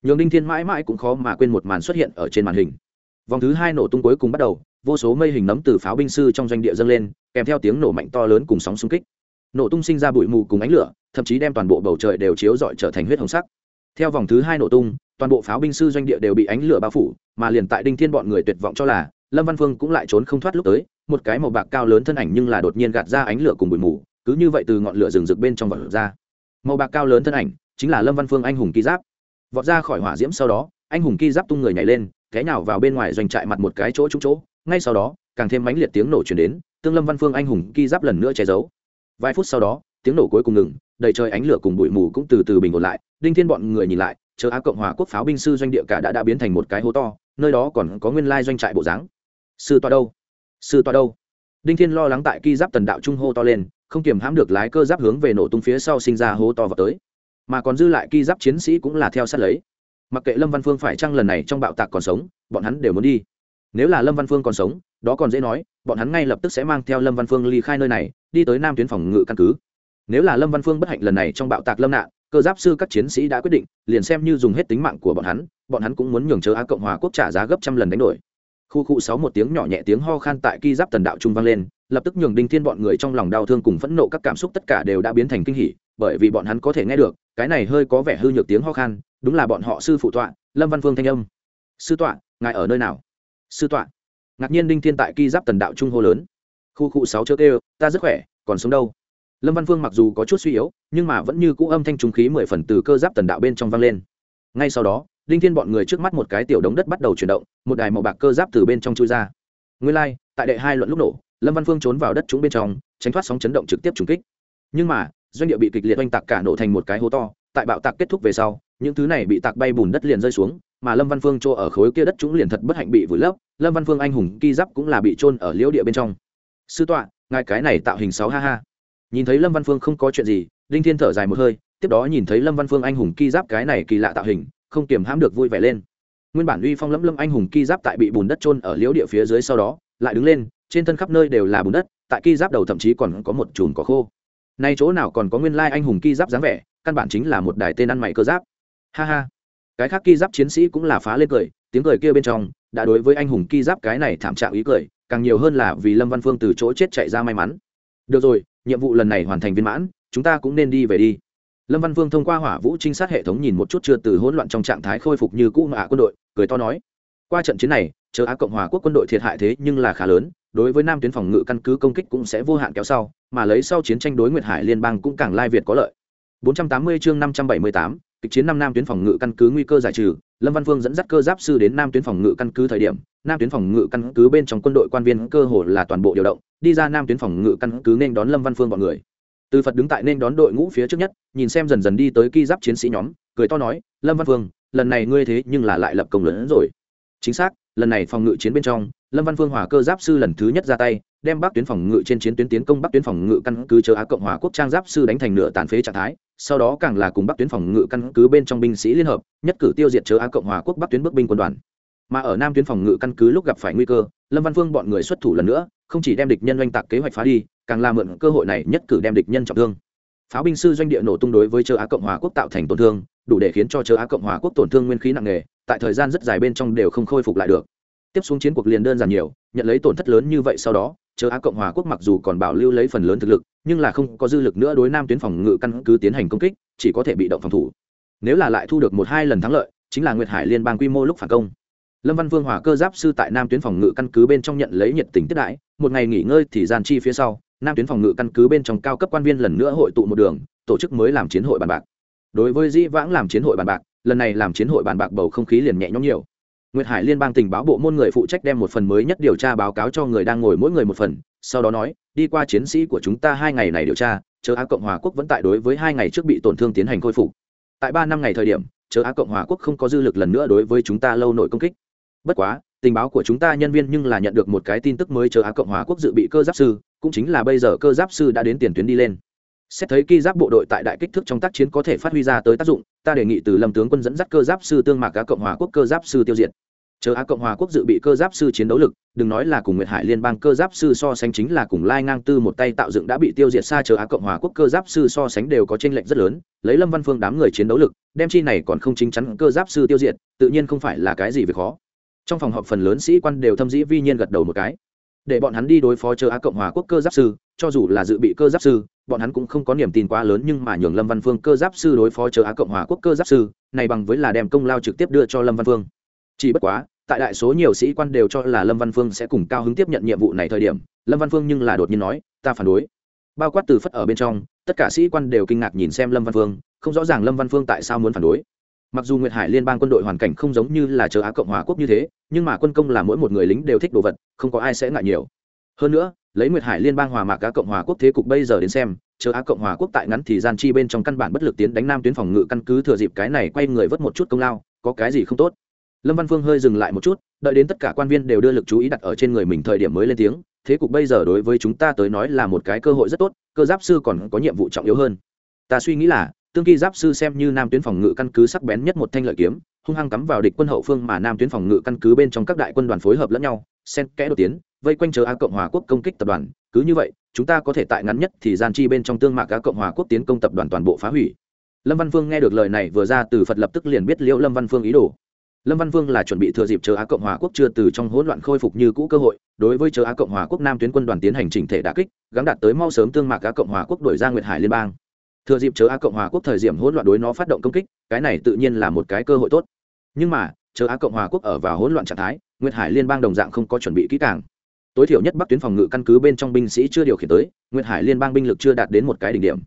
Nhường đinh thiên mãi mãi cũng khó mà quên một màn xuất hiện ở trên màn hình vòng thứ hai nổ tung cuối cùng bắt đầu, vô số mây hình nấm từ pháo binh sư trong doanh địa dâng lên, kèm theo tiếng nổ mạnh to lớn cùng sóng xung kích. Nổ tung sinh ra bụi mù cùng ánh lửa, thậm chí đem toàn bộ bầu trời đều chiếu rọi trở thành huyết hồng sắc. Theo vòng thứ hai nổ tung, toàn bộ pháo binh sư doanh địa đều bị ánh lửa bao phủ, mà liền tại đinh thiên bọn người tuyệt vọng cho là, lâm văn phương cũng lại trốn không thoát lúc tới, một cái màu bạc cao lớn thân ảnh nhưng là đột nhiên gạt ra ánh lửa cùng bụi mù, cứ như vậy từ ngọn lửa rừng rực bên trong vật ra. Màu bạc cao lớn thân ảnh chính là lâm văn phương anh hùng ký giáp. Vọt ra khỏi hỏa diễm sau đó, anh hùng ký giáp tung người nhảy lên té nào vào bên ngoài doanh trại mặt một cái chỗ trúng chỗ, ngay sau đó, càng thêm mãnh liệt tiếng nổ chuyển đến, tương lâm văn phương anh hùng ghi giáp lần nữa che giấu. Vài phút sau đó, tiếng nổ cuối cùng ngừng, đầy trời ánh lửa cùng bụi mù cũng từ từ bình ổn lại, đinh thiên bọn người nhìn lại, chờ á cộng hòa quốc pháo binh sư doanh địa cả đã đã biến thành một cái hố to, nơi đó còn có nguyên lai doanh trại bộ dáng. Sư toa đâu? Sư toa đâu? Đinh thiên lo lắng tại ki giáp tần đạo trung hô to lên, không kiềm hãm được lái cơ giáp hướng về nổ tung phía sau sinh ra hố to vào tới. Mà còn dư lại ki giáp chiến sĩ cũng là theo sát lấy mặc kệ lâm văn phương phải chăng lần này trong bạo tạc còn sống, bọn hắn đều muốn đi. Nếu là lâm văn phương còn sống, đó còn dễ nói, bọn hắn ngay lập tức sẽ mang theo lâm văn phương ly khai nơi này, đi tới nam tuyến phòng ngự căn cứ. Nếu là lâm văn phương bất hạnh lần này trong bạo tạc lâm nạn, cơ giáp sư các chiến sĩ đã quyết định, liền xem như dùng hết tính mạng của bọn hắn bọn hắn cũng muốn nhường chớ á cộng hòa quốc trả giá gấp trăm lần đánh đổi. Khu khu sáu một tiếng nhỏ nhẹ tiếng ho khan tại ki giáp tần đạo trung vang lên, lập tức nhường đinh thiên bọn người trong lòng đau thương cùng phẫn nộ các cảm xúc tất cả đều đã biến thành kinh hỉ, bởi vì bọn hắn có thể nghe được, cái này hơi có vẻ hư nhược tiếng ho khan đúng là bọn họ sư phụ tọa lâm văn phương thanh âm. Sư tọa ngài ở nơi nào? Sư tọa. Ngạc nhiên đinh thiên tại ki giáp tần đạo trung hô lớn. Khu khu sáu chớ kêu ta rất khỏe còn sống đâu? Lâm văn phương mặc dù có chút suy yếu nhưng mà vẫn như cũ âm thanh trùng khí mười phần từ cơ giáp tần đạo bên trong vang lên. Ngay sau đó đinh thiên bọn người trước mắt một cái tiểu đống đất bắt đầu chuyển động một đài màu bạc cơ giáp từ bên trong chui ra. Nguyên lai、like, tại đệ hai luận lúc nổ lâm văn phương trốn vào đất trúng bên trong tránh thoát sóng chấn động trực tiếp trúng kích. Nhưng mà doanh địa bị kịch liệt oanh tạc cả nổ thành một cái hố to tại bạo tạc kết thúc về sau những thứ này bị tạc bay bùn đất liền rơi xuống, mà lâm văn phương chỗ ở khối kia đất chúng liền thật bất hạnh bị vùi lấp, lâm văn phương anh hùng ki giáp cũng là bị trôn ở liễu địa bên trong. Sư tọa, ngài cái này tạo hình sáu ha ha. Nhìn thấy lâm văn phương không có chuyện gì, đinh thiên thở dài một hơi, tiếp đó nhìn thấy lâm văn phương anh hùng ki giáp cái này kỳ lạ tạo hình, không kiềm hãm được vui vẻ lên. Nguyên bản uy phong lẫm lâm anh hùng ki giáp tại bị bùn đất trôn ở liễu địa phía dưới sau đó, lại đứng lên, trên thân khắp nơi đều là bùn đất, tại ki giáp đầu thậm chí còn có một chùm có khô. Nay chỗ nào còn có nguyên lai anh hùng ki giáp dáng vẻ, căn bản chính là một đài tên ăn mày cơ giáp ha ha. Cái khác ki giáp chiến sĩ cũng là phá lên cười tiếng cười kia bên trong đã đối với anh hùng ki giáp cái này thảm trạng ý cười càng nhiều hơn là vì lâm văn phương từ chỗ chết chạy ra may mắn. Được rồi nhiệm vụ lần này hoàn thành viên mãn chúng ta cũng nên đi về đi. Lâm văn vương thông qua hỏa vũ trinh sát hệ thống nhìn một chút chưa từ hỗn loạn trong trạng thái khôi phục như cũ mà quân đội cười to nói. Qua trận chiến này chờ á cộng hòa quốc quân đội thiệt hại thế nhưng là khá lớn đối với nam tuyến phòng ngự căn cứ công kích cũng sẽ vô hạn kéo sau mà lấy sau chiến tranh đối nguyệt hải liên bang cũng càng lai việt có lợi. 480 chương 578, kịch chiến năm nam tuyến phòng ngự căn cứ nguy cơ giải trừ, lâm văn phương dẫn dắt cơ giáp sư đến nam tuyến phòng ngự căn cứ thời điểm, nam tuyến phòng ngự căn cứ bên trong quân đội quan viên cơ hồ là toàn bộ điều động, đi ra nam tuyến phòng ngự căn cứ nên đón lâm văn phương bọn người. Từ phật đứng tại nên đón đội ngũ phía trước nhất, nhìn xem dần dần đi tới ki giáp chiến sĩ nhóm, cười to nói, lâm văn phương, lần này ngươi thế nhưng là lại lập công lớn hơn rồi. Chính xác, lần này phòng ngự chiến bên trong, lâm văn phương hòa cơ giáp sư lần thứ nhất ra tay, đem bắc tuyến phòng ngự trên chiến tuyến tiến công bắc tuyến phòng ngự căn cứ chờ á cộng hòa quốc trang giáp sư đánh thành nửa tàn phế trạng thái sau đó càng là cùng bắc tuyến phòng ngự căn cứ bên trong binh sĩ liên hợp, nhất cử tiêu diệt chớ á cộng hòa quốc bắc tuyến bước binh quân đoàn. Mà ở nam tuyến phòng ngự căn cứ lúc gặp phải nguy cơ, lâm văn Vương bọn người xuất thủ lần nữa, không chỉ đem địch nhân oanh tạc kế hoạch phá đi, càng là mượn cơ hội này nhất cử đem địch nhân trọng thương. Pháo binh sư doanh địa nổ tung đối với chớ á cộng hòa quốc tạo thành tổn thương, đủ để khiến cho chớ á cộng hòa quốc tổn thương nguyên khí nặng nề, tại thời gian rất dài bên trong đều không khôi phục lại được. Tiếp xuống chiến cuộc liền đơn giản nhiều, nhận lấy tổn thất lớn như vậy sau đó Chờ á cộng hòa quốc mặc dù còn bảo lưu lấy phần lớn thực lực, nhưng là không có dư lực nữa đối nam tuyến phòng ngự căn cứ tiến hành công kích, chỉ có thể bị động phòng thủ. Nếu là lại thu được một hai lần thắng lợi, chính là nguyệt hải liên bang quy mô lúc phản công. Lâm văn vương hòa cơ giáp sư tại nam tuyến phòng ngự căn cứ bên trong nhận lấy nhiệt tình tiếp đãi, một ngày nghỉ ngơi thì gian chi phía sau, nam tuyến phòng ngự căn cứ bên trong cao cấp quan viên lần nữa hội tụ một đường, tổ chức mới làm chiến hội bàn bạc. Đối với dĩ vãng làm chiến hội bàn bạc, lần này làm chiến hội bàn bạc bầu không khí liền nhẹ nhõm nhiều nguyệt hải liên bang tình báo bộ môn người phụ trách đem một phần mới nhất điều tra báo cáo cho người đang ngồi mỗi người một phần, sau đó nói, đi qua chiến sĩ của chúng ta hai ngày này điều tra chớ á cộng hòa quốc vẫn tại đối với hai ngày trước bị tổn thương tiến hành khôi phục. Tại ba năm ngày thời điểm chớ á cộng hòa quốc không có dư lực lần nữa đối với chúng ta lâu nổi công kích. Bất quá, tình báo của chúng ta nhân viên nhưng là nhận được một cái tin tức mới chớ á cộng hòa quốc dự bị cơ giáp sư, cũng chính là bây giờ cơ giáp sư đã đến tiền tuyến đi lên. Xét thấy ki giáp bộ đội tại đại kích thước trong tác chiến có thể phát huy ra tới tác dụng, ta đề nghị từ lâm tướng quân dẫn dắt cơ giáp sư tương mạc á cộng hòa quốc cơ giáp sư tiêu diệt chờ á cộng hòa quốc dự bị cơ giáp sư chiến đấu lực, đừng nói là cùng nguyệt hải liên bang cơ giáp sư so sánh chính là cùng lai ngang tư một tay tạo dựng đã bị tiêu diệt xa chờ á cộng hòa quốc cơ giáp sư so sánh đều có tranh lệch rất lớn, lấy lâm văn phương đám người chiến đấu lực, đem chi này còn không chính chắn cơ giáp sư tiêu diệt, tự nhiên không phải là cái gì việc khó. Trong phòng họp phần lớn sĩ quan đều thâm dĩ vi nhiên gật đầu một cái. Để bọn hắn đi đối phó chờ á cộng hòa quốc cơ giáp sư, cho dù là dự bị cơ giáp sư, bọn hắn cũng không có niềm tin quá lớn nhưng mà nhường lâm văn phương cơ giáp sư đối phó chờ á cộng hòa quốc cơ giáp sư, này bằng với là đem công lao trực tiếp đưa cho lâm văn phương chỉ bất quá, tại đại số nhiều sĩ quan đều cho là lâm văn phương sẽ cùng cao hứng tiếp nhận nhiệm vụ này thời điểm, lâm văn phương nhưng là đột nhiên nói, ta phản đối. Bao quát từ phất ở bên trong, tất cả sĩ quan đều kinh ngạc nhìn xem lâm văn phương, không rõ ràng lâm văn phương tại sao muốn phản đối. Mặc dù nguyệt hải liên bang quân đội hoàn cảnh không giống như là chờ á cộng hòa quốc như thế, nhưng mà quân công là mỗi một người lính đều thích đồ vật, không có ai sẽ ngại nhiều. Hơn nữa, lấy nguyệt hải liên bang hòa mạc á cộng hòa quốc thế cục bây giờ đến xem, chờ á cộng hòa quốc tại ngắn thì gian chi bên trong căn bản bất lực tiến đánh nam tuyến phòng ngự căn cứ thừa dịp cái này quay người vớt một chút công lao, có cái gì không tốt? Lâm văn phương hơi dừng lại một chút, đợi đến tất cả quan viên đều đưa lực chú ý đặt ở trên người mình thời điểm mới lên tiếng, thế cục bây giờ đối với chúng ta tới nói là một cái cơ hội rất tốt, cơ giáp sư còn có nhiệm vụ trọng yếu hơn. Ta suy nghĩ là, tương kỳ giáp sư xem như nam tuyến phòng ngự căn cứ sắc bén nhất một thanh lợi kiếm, hung hăng cắm vào địch quân hậu phương mà nam tuyến phòng ngự căn cứ bên trong các đại quân đoàn phối hợp lẫn nhau, xen kẽ đột tiến, vây quanh chờ a cộng hòa quốc công kích tập đoàn. Cứ như vậy, chúng ta có thể tại ngắn nhất thì gian chi bên trong tương mạc a cộng hòa quốc tiến công tập đoàn toàn bộ phá hủy. Lâm văn phương nghe được lời này vừa ra từ phật lập tức liền biết liễu lâm văn phương ý đồ lâm văn vương là chuẩn bị thừa dịp chờ á cộng hòa quốc chưa từ trong hỗn loạn khôi phục như cũ cơ hội, đối với chờ á cộng hòa quốc nam tuyến quân đoàn tiến hành chỉnh thể đà kích gắn đạt tới mau sớm tương mạc á cộng hòa quốc đổi ra nguyệt hải liên bang. Thừa dịp chờ á cộng hòa quốc thời điểm hỗn loạn đối nó phát động công kích, cái này tự nhiên là một cái cơ hội tốt. Nhưng mà, chờ á cộng hòa quốc ở vào hỗn loạn trạng thái, nguyệt hải liên bang đồng dạng không có chuẩn bị kỹ càng. Tối thiểu nhất bắc tuyến phòng ngự căn cứ bên trong binh sĩ chưa điều khiển tới, nguyệt hải liên bang binh lực chưa đạt đến một cái đỉnh điểm.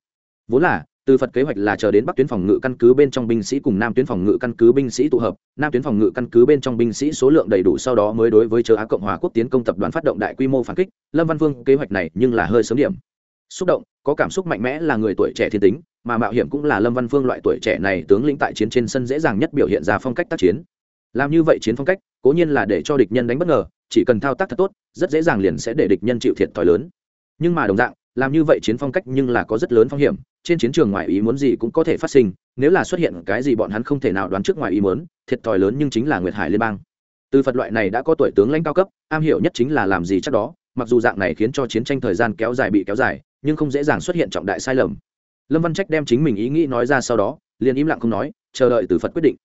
Vốn là từ phật kế hoạch là chờ đến bắc tuyến phòng ngự căn cứ bên trong binh sĩ cùng nam tuyến phòng ngự căn cứ binh sĩ tụ hợp. Nam tuyến phòng ngự căn cứ bên trong binh sĩ số lượng đầy đủ sau đó mới đối với chờ á cộng hòa quốc tiến công tập đoàn phát động đại quy mô phản kích. Lâm văn vương kế hoạch này nhưng là hơi sớm điểm. Xúc động, có cảm xúc mạnh mẽ là người tuổi trẻ thiên tính, mà mạo hiểm cũng là lâm văn phương loại tuổi trẻ này tướng lĩnh tại chiến trên sân dễ dàng nhất biểu hiện ra phong cách tác chiến. Làm như vậy chiến phong cách, cố nhiên là để cho địch nhân đánh bất ngờ, chỉ cần thao tác thật tốt, rất dễ dàng liền sẽ để địch nhân chịu thiệt thòi lớn. Nhưng mà đồng dạng, làm như vậy chiến phong cách nhưng là có rất lớn phong hiểm trên chiến trường ngoài ý muốn gì cũng có thể phát sinh, nếu là xuất hiện cái gì bọn hắn không thể nào đoán trước ngoài ý muốn, thiệt thòi lớn nhưng chính là nguyệt hải liên bang. Từ phật loại này đã có tuổi tướng lãnh cao cấp, am hiểu nhất chính là làm gì chắc đó, mặc dù dạng này khiến cho chiến tranh thời gian kéo dài bị kéo dài, nhưng không dễ dàng xuất hiện trọng đại sai lầm. Lâm văn trách đem chính mình ý nghĩ nói ra sau đó, liền im lặng không nói, chờ đợi từ phật quyết định.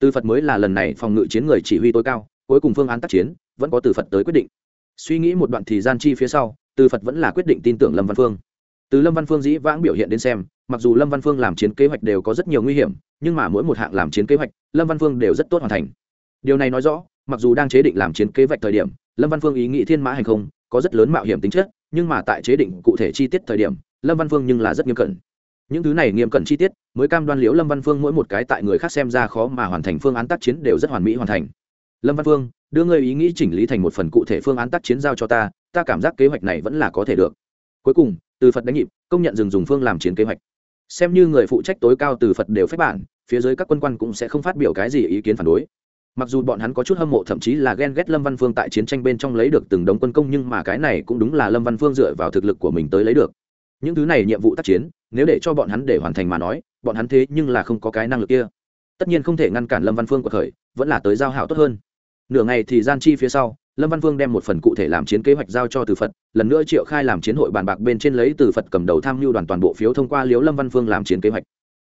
Từ phật mới là lần này phòng ngự chiến người chỉ huy tối cao, cuối cùng phương án tác chiến, vẫn có từ phật tới quyết định. Suy nghĩ một đoạn thì gian chi phía sau, từ phật vẫn là quyết định tin tưởng lâm văn phương từ lâm văn phương dĩ vãng biểu hiện đến xem, mặc dù lâm văn phương làm chiến kế hoạch đều có rất nhiều nguy hiểm, nhưng mà mỗi một hạng làm chiến kế hoạch, lâm văn phương đều rất tốt hoàn thành. Điều này nói rõ, mặc dù đang chế định làm chiến kế hoạch thời điểm, lâm văn phương ý nghĩ thiên mã hành không, có rất lớn mạo hiểm tính chất, nhưng mà tại chế định cụ thể chi tiết thời điểm, lâm văn phương nhưng là rất nghiêm cẩn. Những thứ này nghiêm cẩn chi tiết, mới cam đoan liễu lâm văn phương mỗi một cái tại người khác xem ra khó mà hoàn thành phương án tác chiến đều rất hoàn mỹ hoàn thành. Lâm văn phương, đưa ngươi ý nghĩ chỉnh lý thành một phần cụ thể phương án tác chiến giao cho ta ta cảm giác kế hoạch này vẫn là có thể được. Cuối cùng từ phật đánh nhịp, công nhận dừng dùng phương làm chiến kế hoạch. Xem như người phụ trách tối cao từ phật đều phép bản, phía dưới các quân quan cũng sẽ không phát biểu cái gì ý kiến phản đối. Mặc dù bọn hắn có chút hâm mộ thậm chí là ghen ghét lâm văn phương tại chiến tranh bên trong lấy được từng đống quân công nhưng mà cái này cũng đúng là lâm văn phương dựa vào thực lực của mình tới lấy được. Những thứ này nhiệm vụ tác chiến, nếu để cho bọn hắn để hoàn thành mà nói, bọn hắn thế nhưng là không có cái năng lực kia. Tất nhiên không thể ngăn cản lâm văn phương của khởi, vẫn là tới giao hảo tốt hơn. Nửa ngày thì gian chi phía sau lâm văn vương đem một phần cụ thể làm chiến kế hoạch giao cho từ phật, lần nữa triệu khai làm chiến hội bàn bạc bên trên lấy từ phật cầm đầu tham mưu đoàn toàn bộ phiếu thông qua liếu lâm văn vương làm chiến kế hoạch.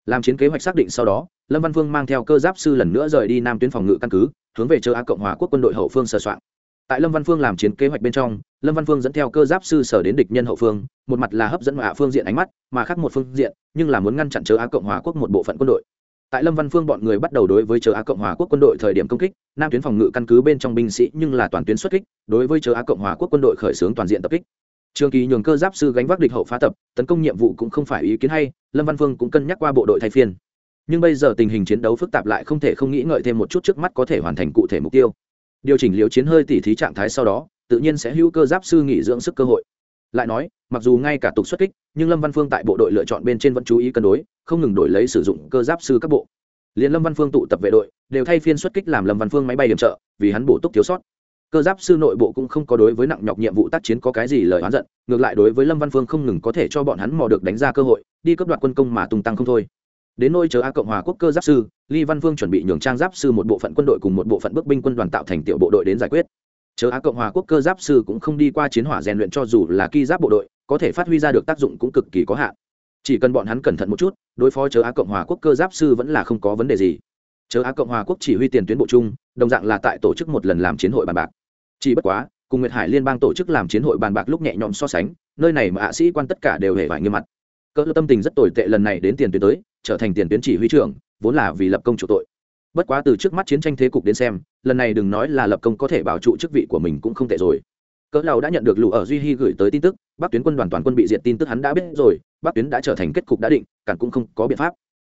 Làm chiến kế hoạch xác định sau đó, lâm văn vương mang theo cơ giáp sư lần nữa rời đi nam tuyến phòng ngự căn cứ, hướng về châu á cộng hòa quốc quân đội hậu phương sơ soạn. Tại lâm văn phương làm chiến kế hoạch bên trong, lâm văn phương dẫn theo cơ giáp sư sở đến địch nhân hậu phương, một mặt là hấp dẫn hạ phương diện ánh mắt, mà khác một phương diện, nhưng là muốn ngăn chặn chớ á cộng hòa quốc một bộ phận quân đội tại lâm văn phương bọn người bắt đầu đối với chờ á cộng hòa quốc quân đội thời điểm công kích, nam tuyến phòng ngự căn cứ bên trong binh sĩ nhưng là toàn tuyến xuất kích, đối với chờ á cộng hòa quốc quân đội khởi xướng toàn diện tập kích. Trường kỳ nhường cơ giáp sư gánh vác địch hậu phá tập, tấn công nhiệm vụ cũng không phải ý kiến hay, lâm văn phương cũng cân nhắc qua bộ đội thay phiên. Nhưng bây giờ tình hình chiến đấu phức tạp lại không thể không nghĩ ngợi thêm một chút trước mắt có thể hoàn thành cụ thể mục tiêu. Điều chỉnh liều chiến hơi tỉ thí trạng thái sau đó, tự nhiên sẽ hữu cơ giáp sư nghỉ dưỡng sức cơ hội lại nói, mặc dù ngay cả tục xuất kích, nhưng lâm văn phương tại bộ đội lựa chọn bên trên vẫn chú ý cân đối, không ngừng đổi lấy sử dụng cơ giáp sư các bộ. Liền lâm văn phương tụ tập vệ đội, đều thay phiên xuất kích làm lâm văn phương máy bay điểm trợ, vì hắn bổ túc thiếu sót. Cơ giáp sư nội bộ cũng không có đối với nặng nhọc nhiệm vụ tác chiến có cái gì lời oán giận, ngược lại đối với lâm văn phương không ngừng có thể cho bọn hắn mò được đánh ra cơ hội, đi cấp đoạt quân công mà tung tăng không thôi. Đến nôi chờ a cộng hòa quốc cơ giáp sư ly văn phương chuẩn bị nhường trang giáp sư một bộ phận quân đội cùng một bộ phận bước binh quân đoàn tạo thành tiểu bộ đội đến giải quyết chớ á cộng hòa quốc cơ giáp sư cũng không đi qua chiến hỏa rèn luyện cho dù là ki giáp bộ đội, có thể phát huy ra được tác dụng cũng cực kỳ có hạn. Chỉ cần bọn hắn cẩn thận một chút, đối phó chớ á cộng hòa quốc cơ giáp sư vẫn là không có vấn đề gì. Chớ á cộng hòa quốc chỉ huy tiền tuyến bộ chung, đồng dạng là tại tổ chức một lần làm chiến hội bàn bạc. Chỉ bất quá, cùng nguyệt hải liên bang tổ chức làm chiến hội bàn bạc lúc nhẹ nhõm so sánh, nơi này mà hạ sĩ quan tất cả đều hề vải nghiêm mặt. Cỡ tâm tình rất tồi tệ lần này đến tiền tuyến tới, trở thành tiền tuyến chỉ huy trưởng, vốn là vì lập công chủ tội bất quá từ trước mắt chiến tranh thế cục đến xem, lần này đừng nói là lập công có thể bảo trụ chức vị của mình cũng không tệ rồi. Cỡ lầu đã nhận được lũ ở duy hy gửi tới tin tức, bắc tuyến quân đoàn toàn quân bị diệt tin tức hắn đã biết rồi, bắc tuyến đã trở thành kết cục đã định, cản cũng không có biện pháp.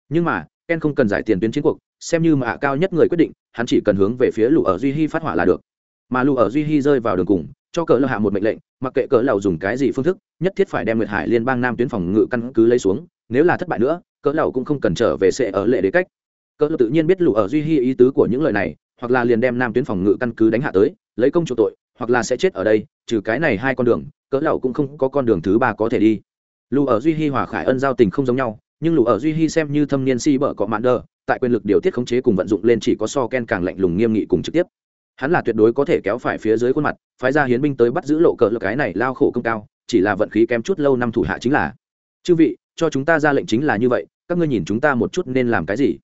Nhưng mà, ken không cần giải tiền tuyến chiến cuộc, xem như mà cao nhất người quyết định, hắn chỉ cần hướng về phía lũ ở duy hy phát hỏa là được. Mà lũ ở duy hy rơi vào đường cùng, cho cỡ lầu hạ một mệnh lệnh, mặc kệ cỡ lầu dùng cái gì phương thức, nhất thiết phải đem nguyệt hải liên bang nam tuyến phòng ngự căn cứ lấy xuống, nếu là thất bại nữa, cỡ lầu cũng không cần trở về sẽ ở lệ đế cách cỡ tự nhiên biết lũ ở duy hy ý tứ của những lời này, hoặc là liền đem nam tuyến phòng ngự căn cứ đánh hạ tới, lấy công chủ tội, hoặc là sẽ chết ở đây, trừ cái này hai con đường, cỡ lão cũng không có con đường thứ ba có thể đi. Lũ ở duy hy hòa khải ân giao tình không giống nhau, nhưng lũ ở duy hy xem như thâm niên si bở có mạn đờ, tại quyền lực điều tiết khống chế cùng vận dụng lên chỉ có so ken càng lạnh lùng nghiêm nghị cùng trực tiếp. Hắn là tuyệt đối có thể kéo phải phía dưới khuôn mặt, phái ra hiến binh tới bắt giữ lộ cỡ lực cái này lao khổ công cao, chỉ là vận khí kém chút lâu năm thủ hạ chính là. Chư vị, cho chúng ta ra lệnh chính là như vậy, các ngươi nhìn chúng ta một chút nên làm cái gì?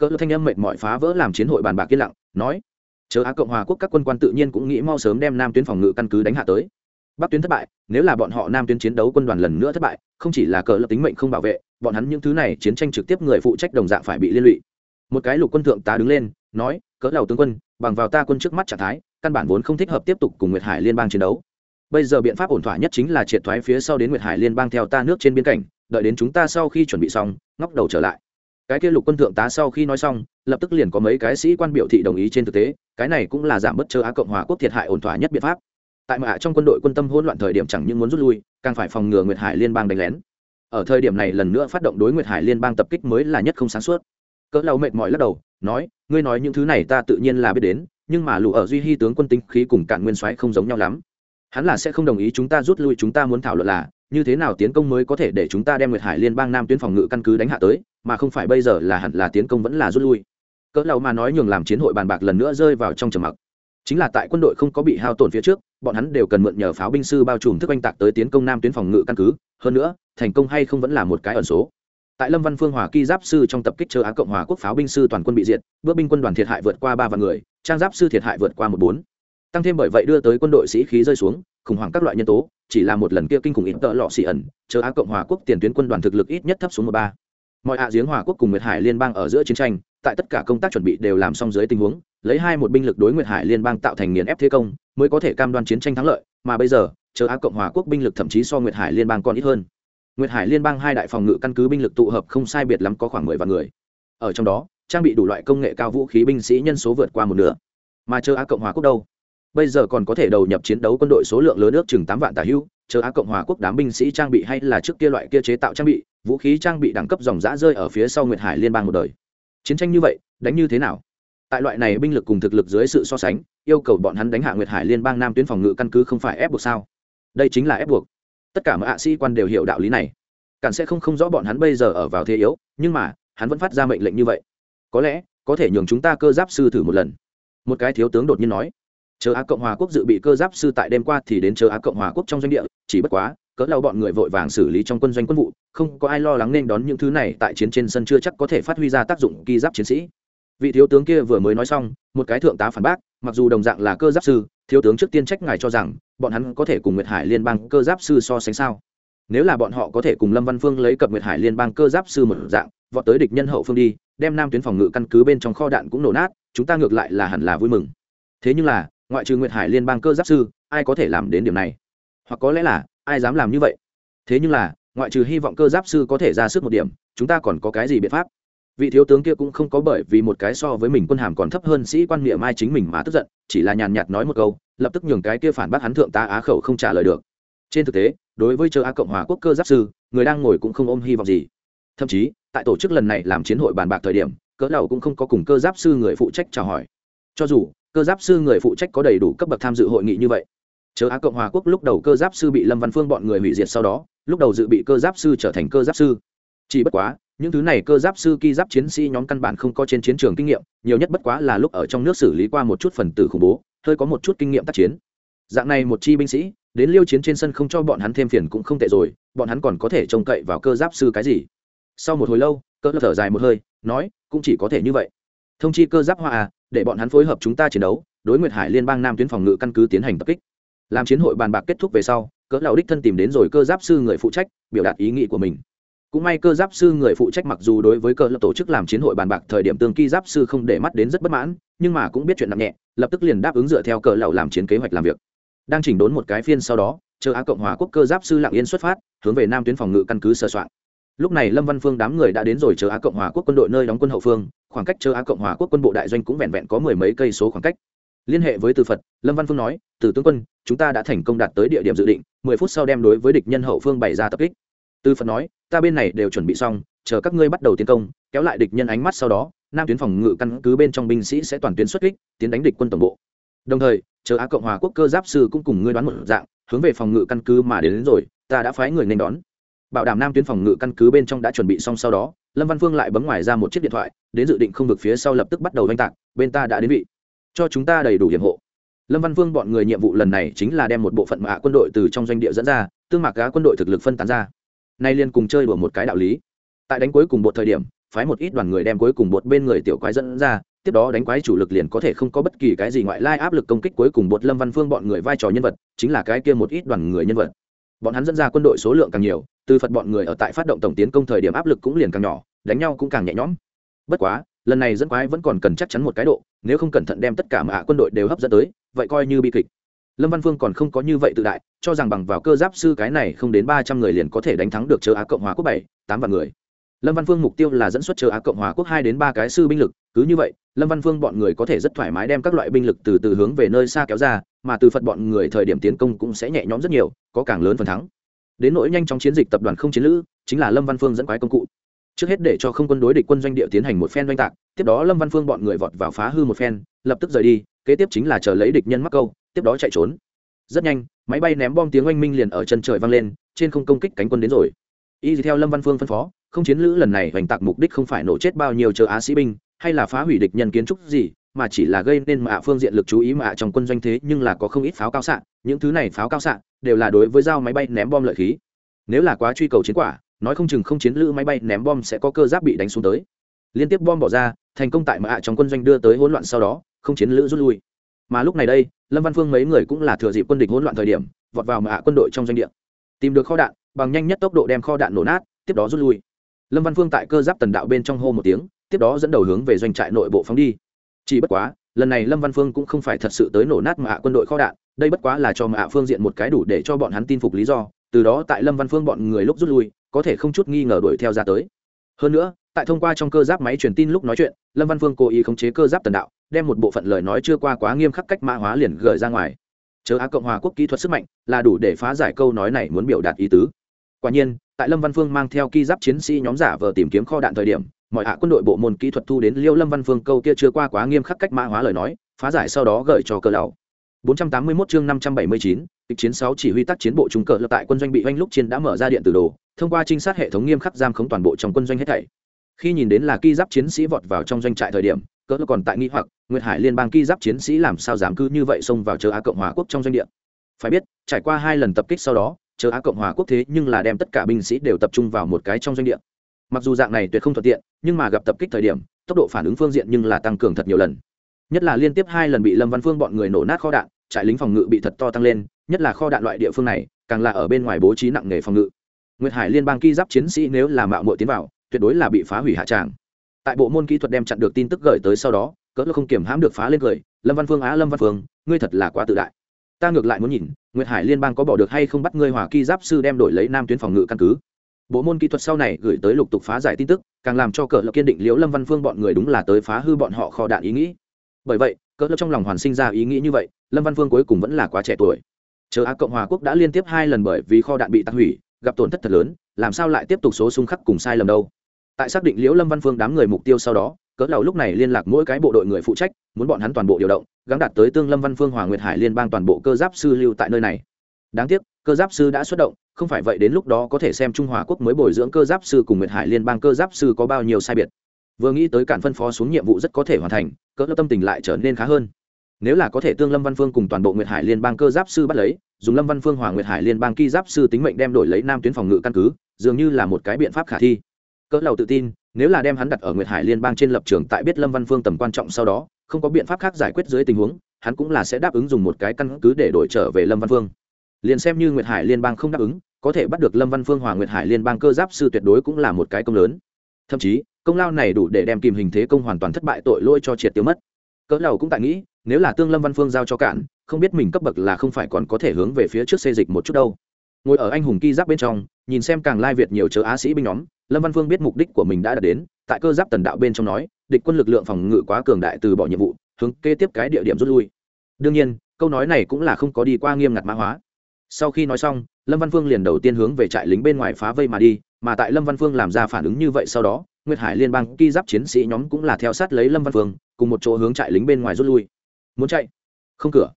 Cỡ thanh âm mệt mỏi phá vỡ làm chiến hội bàn bạc yên lặng, nói chờ á, cộng hòa quốc các quân quan tự nhiên cũng nghĩ mau sớm đem nam tuyến phòng ngự căn cứ đánh hạ tới. Bắc tuyến thất bại, nếu là bọn họ nam tuyến chiến đấu quân đoàn lần nữa thất bại, không chỉ là cỡ lập tính mệnh không bảo vệ, bọn hắn những thứ này chiến tranh trực tiếp người phụ trách đồng dạng phải bị liên lụy. Một cái lục quân thượng tá đứng lên, nói, cỡ đầu tướng quân, bằng vào ta quân trước mắt trạng thái, căn bản vốn không thích hợp tiếp tục cùng nguyệt hải liên bang chiến đấu. Bây giờ biện pháp ổn thỏa nhất chính là triệt thoái phía sau đến nguyệt hải liên bang theo ta nước trên biên cảnh, đợi đến chúng ta sau khi chuẩn bị xong, ngóc đầu trở lại cái kia lục quân thượng tá sau khi nói xong, lập tức liền có mấy cái sĩ quan biểu thị đồng ý trên thực tế, cái này cũng là giảm bất chớ á cộng hòa quốc thiệt hại ổn thỏa nhất biện pháp. Tại mạ trong quân đội quân tâm hỗn loạn thời điểm chẳng những muốn rút lui, càng phải phòng ngừa nguyệt hải liên bang đánh lén. Ở thời điểm này lần nữa phát động đối nguyệt hải liên bang tập kích mới là nhất không sáng suốt. Cỡ lau mệt mỏi lắc đầu, nói, ngươi nói những thứ này ta tự nhiên là biết đến, nhưng mà lũ ở duy hy tướng quân tinh khí cùng cạn nguyên soái không giống nhau lắm. Hắn là sẽ không đồng ý chúng ta rút lui, chúng ta muốn thảo luận là như thế nào tiến công mới có thể để chúng ta đem nguyệt hải liên bang nam tuyến phòng ngự căn cứ đánh hạ tới, mà không phải bây giờ là hẳn là tiến công vẫn là rút lui. Cỡ lâu mà nói nhường làm chiến hội bàn bạc lần nữa rơi vào trong trầm mặc. Chính là tại quân đội không có bị hao tổn phía trước, bọn hắn đều cần mượn nhờ pháo binh sư bao trùm thức oanh tạc tới tiến công nam tuyến phòng ngự căn cứ, hơn nữa, thành công hay không vẫn là một cái ẩn số. Tại lâm văn phương hòa kỳ giáp sư trong tập kích chờ á cộng hòa quốc pháo binh sư toàn quân bị diệt, bước binh quân đoàn thiệt hại vượt qua ba vạn người, trang giáp sư thiệt hại vượt qua một bốn. Tăng thêm bởi vậy đưa tới quân đội sĩ khí rơi xuống, khủng hoảng các loại nhân tố chỉ là một lần kia kinh khủng ít tợ lọ xì ẩn, chờ á cộng hòa quốc tiền tuyến quân đoàn thực lực ít nhất thấp xuống một ba. Mọi hạ giếng hòa quốc cùng nguyệt hải liên bang ở giữa chiến tranh, tại tất cả công tác chuẩn bị đều làm xong dưới tình huống, lấy hai một binh lực đối nguyệt hải liên bang tạo thành nghiền ép thế công, mới có thể cam đoan chiến tranh thắng lợi, mà bây giờ, chờ á cộng hòa quốc binh lực thậm chí so nguyệt hải liên bang còn ít hơn. Nguyệt hải liên bang hai đại phòng ngự căn cứ binh lực tụ hợp không sai biệt lắm có khoảng mười vạn người. Ở trong đó, trang bị đủ loại công nghệ cao vũ khí binh sĩ nhân số vượt qua một nửa. Mà chờ á cộng hòa quốc đâu? Bây giờ còn có thể đầu nhập chiến đấu quân đội số lượng lớn ước chừng tám vạn tả hưu, chờ á cộng hòa quốc đám binh sĩ trang bị hay là trước kia loại kia chế tạo trang bị, vũ khí trang bị đẳng cấp dòng giã rơi ở phía sau nguyệt hải liên bang một đời. Chiến tranh như vậy, đánh như thế nào? Tại loại này binh lực cùng thực lực dưới sự so sánh, yêu cầu bọn hắn đánh hạ nguyệt hải liên bang nam tuyến phòng ngự căn cứ không phải ép buộc sao? Đây chính là ép buộc. Tất cả mọi hạ sĩ quan đều hiểu đạo lý này. Cản sẽ không không rõ bọn hắn bây giờ ở vào thế yếu, nhưng mà, hắn vẫn phát ra mệnh lệnh như vậy. Có lẽ, có thể nhường chúng ta cơ giáp sư thử một lần. Một cái thiếu tướng đột nhiên nói chờ á cộng hòa quốc dự bị cơ giáp sư tại đêm qua thì đến chờ á cộng hòa quốc trong doanh địa, chỉ bất quá, cỡ lau bọn người vội vàng xử lý trong quân doanh quân vụ, không có ai lo lắng nên đón những thứ này tại chiến trên sân chưa chắc có thể phát huy ra tác dụng kỳ giáp chiến sĩ. Vị thiếu tướng kia vừa mới nói xong, một cái thượng tá phản bác, mặc dù đồng dạng là cơ giáp sư, thiếu tướng trước tiên trách ngài cho rằng, bọn hắn có thể cùng nguyệt hải liên bang cơ giáp sư so sánh sao? Nếu là bọn họ có thể cùng lâm văn phương lấy cập nguyệt hải liên bang cơ giáp sư một dạng, vọt tới địch nhân hậu phương đi, đem nam tuyến phòng ngự căn cứ bên trong kho đạn cũng nổ nát, chúng ta ngược lại là hẳn là vui mừng. Thế nhưng là ngoại trừ nguyệt hải liên bang cơ giáp sư, ai có thể làm đến điểm này? Hoặc có lẽ là, ai dám làm như vậy? Thế nhưng là, ngoại trừ hy vọng cơ giáp sư có thể ra sức một điểm, chúng ta còn có cái gì biện pháp? Vị thiếu tướng kia cũng không có bởi vì một cái so với mình quân hàm còn thấp hơn sĩ quan miệng mai chính mình mà tức giận, chỉ là nhàn nhạt nói một câu, lập tức nhường cái kia phản bác hắn thượng tá á khẩu không trả lời được. Trên thực tế, đối với chờ á cộng hòa quốc cơ giáp sư, người đang ngồi cũng không ôm hy vọng gì. Thậm chí, tại tổ chức lần này làm chiến hội bàn bạc thời điểm, cỡ đầu cũng không có cùng cơ giáp sư người phụ trách chào hỏi. Cho dù cơ giáp sư người phụ trách có đầy đủ cấp bậc tham dự hội nghị như vậy. Chớ á cộng hòa quốc lúc đầu cơ giáp sư bị lâm văn phương bọn người hủy diệt sau đó, lúc đầu dự bị cơ giáp sư trở thành cơ giáp sư. Chỉ bất quá, những thứ này cơ giáp sư ki giáp chiến sĩ nhóm căn bản không có trên chiến trường kinh nghiệm, nhiều nhất bất quá là lúc ở trong nước xử lý qua một chút phần tử khủng bố, hơi có một chút kinh nghiệm tác chiến. Dạng này một chi binh sĩ, đến liêu chiến trên sân không cho bọn hắn thêm phiền cũng không tệ rồi, bọn hắn còn có thể trông cậy vào cơ giáp sư cái gì? Sau một hồi lâu, cơ thở dài một hơi, nói, cũng chỉ có thể như vậy. Thông chi cơ giáp hoa à để bọn hắn phối hợp chúng ta chiến đấu, đối nguyệt hải liên bang nam tuyến phòng ngự căn cứ tiến hành tập kích. Làm chiến hội bàn bạc kết thúc về sau, cỡ lão đích thân tìm đến rồi cơ giáp sư người phụ trách, biểu đạt ý nghĩ của mình. Cũng may cơ giáp sư người phụ trách mặc dù đối với cơ lập tổ chức làm chiến hội bàn bạc thời điểm tương kỳ giáp sư không để mắt đến rất bất mãn, nhưng mà cũng biết chuyện nặng nhẹ, lập tức liền đáp ứng dựa theo cỡ lão làm chiến kế hoạch làm việc. Đang chỉnh đốn một cái phiên sau đó, chờ á cộng hòa quốc cơ giáp sư lặng yên xuất phát, hướng về nam tuyến phòng ngự căn cứ sơ soạn lúc này lâm văn phương đám người đã đến rồi chờ á cộng hòa quốc quân đội nơi đóng quân hậu phương khoảng cách chờ á cộng hòa quốc quân bộ đại doanh cũng vẹn vẹn có mười mấy cây số khoảng cách. Liên hệ với từ phật lâm văn phương nói từ tướng quân chúng ta đã thành công đạt tới địa điểm dự định mười phút sau đem đối với địch nhân hậu phương bày ra tập kích. Từ phật nói ta bên này đều chuẩn bị xong chờ các ngươi bắt đầu tiến công kéo lại địch nhân ánh mắt sau đó nam tuyến phòng ngự căn cứ bên trong binh sĩ sẽ toàn tuyến xuất kích tiến đánh địch quân tổng bộ. Đồng thời chờ á cộng hòa quốc cơ giáp sư cũng cùng ngươi đoán một dạng hướng về phòng ngự căn cứ mà đến, đến rồi ta đã phái người nên đón bảo đảm nam tuyến phòng ngự căn cứ bên trong đã chuẩn bị xong sau đó, lâm văn phương lại bấm ngoài ra một chiếc điện thoại, đến dự định không vực phía sau lập tức bắt đầu oanh tạc, bên ta đã đến vị. Cho chúng ta đầy đủ hiểm hộ. Lâm văn phương bọn người nhiệm vụ lần này chính là đem một bộ phận mạ quân đội từ trong doanh địa dẫn ra, tương mạc gá quân đội thực lực phân tán ra. Nay liên cùng chơi đùa một cái đạo lý. Tại đánh cuối cùng một thời điểm, phái một ít đoàn người đem cuối cùng một bên người tiểu quái dẫn ra, tiếp đó đánh quái chủ lực liền có thể không có bất kỳ cái gì ngoại lai áp lực công kích cuối cùng bột lâm văn phương bọn người vai trò nhân vật, chính là cái kia một ít đoàn người nhân vật. Bọn hắn dẫn ra quân đội số lượng càng nhiều từ phật bọn người ở tại phát động tổng tiến công thời điểm áp lực cũng liền càng nhỏ, đánh nhau cũng càng nhẹ nhõm. Bất quá, lần này dẫn quái vẫn còn cần chắc chắn một cái độ, nếu không cẩn thận đem tất cả mạ quân đội đều hấp dẫn tới, vậy coi như bi kịch. Lâm văn phương còn không có như vậy tự đại, cho rằng bằng vào cơ giáp sư cái này không đến ba trăm người liền có thể đánh thắng được chờ á cộng hòa quốc bảy, tám vạn người. Lâm văn phương mục tiêu là dẫn xuất chờ á cộng hòa quốc hai đến ba cái sư binh lực, cứ như vậy, lâm văn phương bọn người có thể rất thoải mái đem các loại binh lực từ từ hướng về nơi xa kéo ra, mà từ phật bọn người thời điểm tiến công cũng sẽ nhẹ nhõm rất nhiều, có càng lớn phần thắng đến nỗi nhanh trong chiến dịch tập đoàn không chiến lữ, chính là lâm văn phương dẫn quái công cụ. Trước hết để cho không quân đối địch quân doanh địa tiến hành một phen doanh tạc, tiếp đó lâm văn phương bọn người vọt vào phá hư một phen, lập tức rời đi, kế tiếp chính là chờ lấy địch nhân mắc câu, tiếp đó chạy trốn. Rất nhanh, máy bay ném bom tiếng oanh minh liền ở chân trời vang lên, trên không công kích cánh quân đến rồi. Y theo lâm văn phương phân phó, không chiến lữ lần này hoành tạc mục đích không phải nổ chết bao nhiêu chờ á sĩ binh, hay là phá hủy địch nhân kiến trúc gì, mà chỉ là gây nên mạ phương diện lực chú ý mạ trong quân doanh thế nhưng là có không ít pháo cao xạ, những thứ này pháo cao xạ đều là đối với dao máy bay ném bom lợi khí. Nếu là quá truy cầu chiến quả, nói không chừng không chiến lữ máy bay ném bom sẽ có cơ giáp bị đánh xuống tới. Liên tiếp bom bỏ ra, thành công tại mạ trong quân doanh đưa tới hỗn loạn sau đó, không chiến lữ rút lui. Mà lúc này đây, lâm văn phương mấy người cũng là thừa dịp quân địch hỗn loạn thời điểm, vọt vào mạ quân đội trong doanh địa. Tìm được kho đạn, bằng nhanh nhất tốc độ đem kho đạn nổ nát, tiếp đó rút lui. Lâm văn phương tại cơ giáp tần đạo bên trong hô một tiếng, tiếp đó dẫn đầu hướng về doanh trại nội bộ phóng đi. Chỉ bất quá lần này lâm văn phương cũng không phải thật sự tới nổ nát mạ quân đội kho đạn, đây bất quá là cho mạ phương diện một cái đủ để cho bọn hắn tin phục lý do, từ đó tại lâm văn phương bọn người lúc rút lui, có thể không chút nghi ngờ đuổi theo ra tới. Hơn nữa, tại thông qua trong cơ giáp máy truyền tin lúc nói chuyện, lâm văn phương cố ý khống chế cơ giáp tần đạo, đem một bộ phận lời nói chưa qua quá nghiêm khắc cách mã hóa liền gửi ra ngoài. Chớ á cộng hòa quốc kỹ thuật sức mạnh là đủ để phá giải câu nói này muốn biểu đạt ý tứ. Quả nhiên, tại lâm văn phương mang theo ki giáp chiến sĩ nhóm giả vờ tìm kiếm kho đạn thời điểm mọi hạ quân đội bộ môn kỹ thuật thu đến liêu lâm văn phương câu kia chưa qua quá nghiêm khắc cách mã hóa lời nói phá giải sau đó gửi cho cơ lão 481 chương 579, kịch chiến 6 chỉ huy tác chiến bộ trung cờ lập tại quân doanh bị hoanh lúc chiến đã mở ra điện tử đồ, thông qua trinh sát hệ thống nghiêm khắc giam khống toàn bộ trong quân doanh hết thảy. Khi nhìn đến là ki giáp chiến sĩ vọt vào trong doanh trại thời điểm, cỡ còn tại nghi hoặc, Nguyệt Hải liên bang ki giáp chiến sĩ làm sao dám cứ như vậy xông vào chờ Á Cộng hòa quốc trong doanh địa. Phải biết, trải qua hai lần tập kích sau đó, chờ Á Cộng hòa quốc thế nhưng là đem tất cả binh sĩ đều tập trung vào một cái trong doanh địa. Mặc dù dạng này tuyệt không thuận tiện, nhưng mà gặp tập kích thời điểm, tốc độ phản ứng phương diện nhưng là tăng cường thật nhiều lần. Nhất là liên tiếp hai lần bị Lâm Văn Phương bọn người nổ nát kho đạn, trại lính phòng ngự bị thật to tăng lên nhất là kho đạn loại địa phương này càng là ở bên ngoài bố trí nặng nghề phòng ngự. Nguyệt hải liên bang ki giáp chiến sĩ nếu là mạo muội tiến vào tuyệt đối là bị phá hủy hạ tràng. Tại bộ môn kỹ thuật đem chặn được tin tức gửi tới sau đó cỡ không kiểm hãm được phá lên cười lâm văn phương á lâm văn phương ngươi thật là quá tự đại. Ta ngược lại muốn nhìn nguyệt hải liên bang có bỏ được hay không bắt ngươi hòa kỳ giáp sư đem đổi lấy nam tuyến phòng ngự căn cứ bộ môn kỹ thuật sau này gửi tới lục tục phá giải tin tức, càng làm cho cỡ lập kiên định liễu lâm văn phương bọn người đúng là tới phá hư bọn họ kho đạn ý nghĩ. Bởi vậy cỡ lập trong lòng hoàn sinh ra ý nghĩ như vậy, lâm văn phương cuối cùng vẫn là quá trẻ tuổi. Chờ á cộng hòa quốc đã liên tiếp hai lần bởi vì kho đạn bị tắc hủy, gặp tổn thất thật lớn, làm sao lại tiếp tục số xung khắc cùng sai lầm đâu? Tại xác định liễu lâm văn phương đám người mục tiêu sau đó cỡ lầu lúc này liên lạc mỗi cái bộ đội người phụ trách, muốn bọn hắn toàn bộ điều động gắn đạt tới tương lâm văn phương, hòa nguyệt hải liên bang toàn bộ cơ giáp sư lưu tại nơi này. Đáng tiếc, cơ giáp sư đã xuất động không phải vậy đến lúc đó có thể xem trung hòa quốc mới bồi dưỡng cơ giáp sư cùng nguyệt hải liên bang cơ giáp sư có bao nhiêu sai biệt. Vừa nghĩ tới cản phân phó xuống nhiệm vụ rất có thể hoàn thành, cỡ tâm tình lại trở nên khá hơn. Nếu là có thể tương lâm văn phương cùng toàn bộ nguyệt hải liên bang cơ giáp sư bắt lấy, dùng lâm văn phương hòa nguyệt hải liên bang ki giáp sư tính mệnh đem đổi lấy nam tuyến phòng ngự căn cứ, dường như là một cái biện pháp khả thi. Cỡ lầu tự tin, nếu là đem hắn đặt ở nguyệt hải liên bang trên lập trường tại biết lâm văn phương tầm quan trọng sau đó, không có biện pháp khác giải quyết dưới tình huống, hắn cũng là sẽ đáp ứng dùng một cái căn cứ để đổi trở về lâm văn phương. Liền xem như nguyệt hải liên bang không đáp ứng có thể bắt được lâm văn phương hòa nguyệt hải liên bang cơ giáp sư tuyệt đối cũng là một cái công lớn. Thậm chí, công lao này đủ để đem kìm hình thế công hoàn toàn thất bại tội lỗi cho triệt tiêu mất. Cỡ đầu cũng tại nghĩ, nếu là tương lâm văn phương giao cho cạn không biết mình cấp bậc là không phải còn có thể hướng về phía trước xây dịch một chút đâu. Ngồi ở anh hùng ki giáp bên trong, nhìn xem càng lai việt nhiều chớ á sĩ binh nhóm, lâm văn phương biết mục đích của mình đã đạt đến, tại cơ giáp tần đạo bên trong nói, địch quân lực lượng phòng ngự quá cường đại từ bỏ nhiệm vụ, hướng kế tiếp cái địa điểm rút lui. Đương nhiên, câu nói này cũng là không có đi qua nghiêm ngặt mã hóa sau khi nói xong, lâm văn phương liền đầu tiên hướng về trại lính bên ngoài phá vây mà đi, mà tại lâm văn phương làm ra phản ứng như vậy sau đó, nguyệt hải liên bang ki giáp chiến sĩ nhóm cũng là theo sát lấy lâm văn phương, cùng một chỗ hướng trại lính bên ngoài rút lui. Muốn chạy? Không cửa.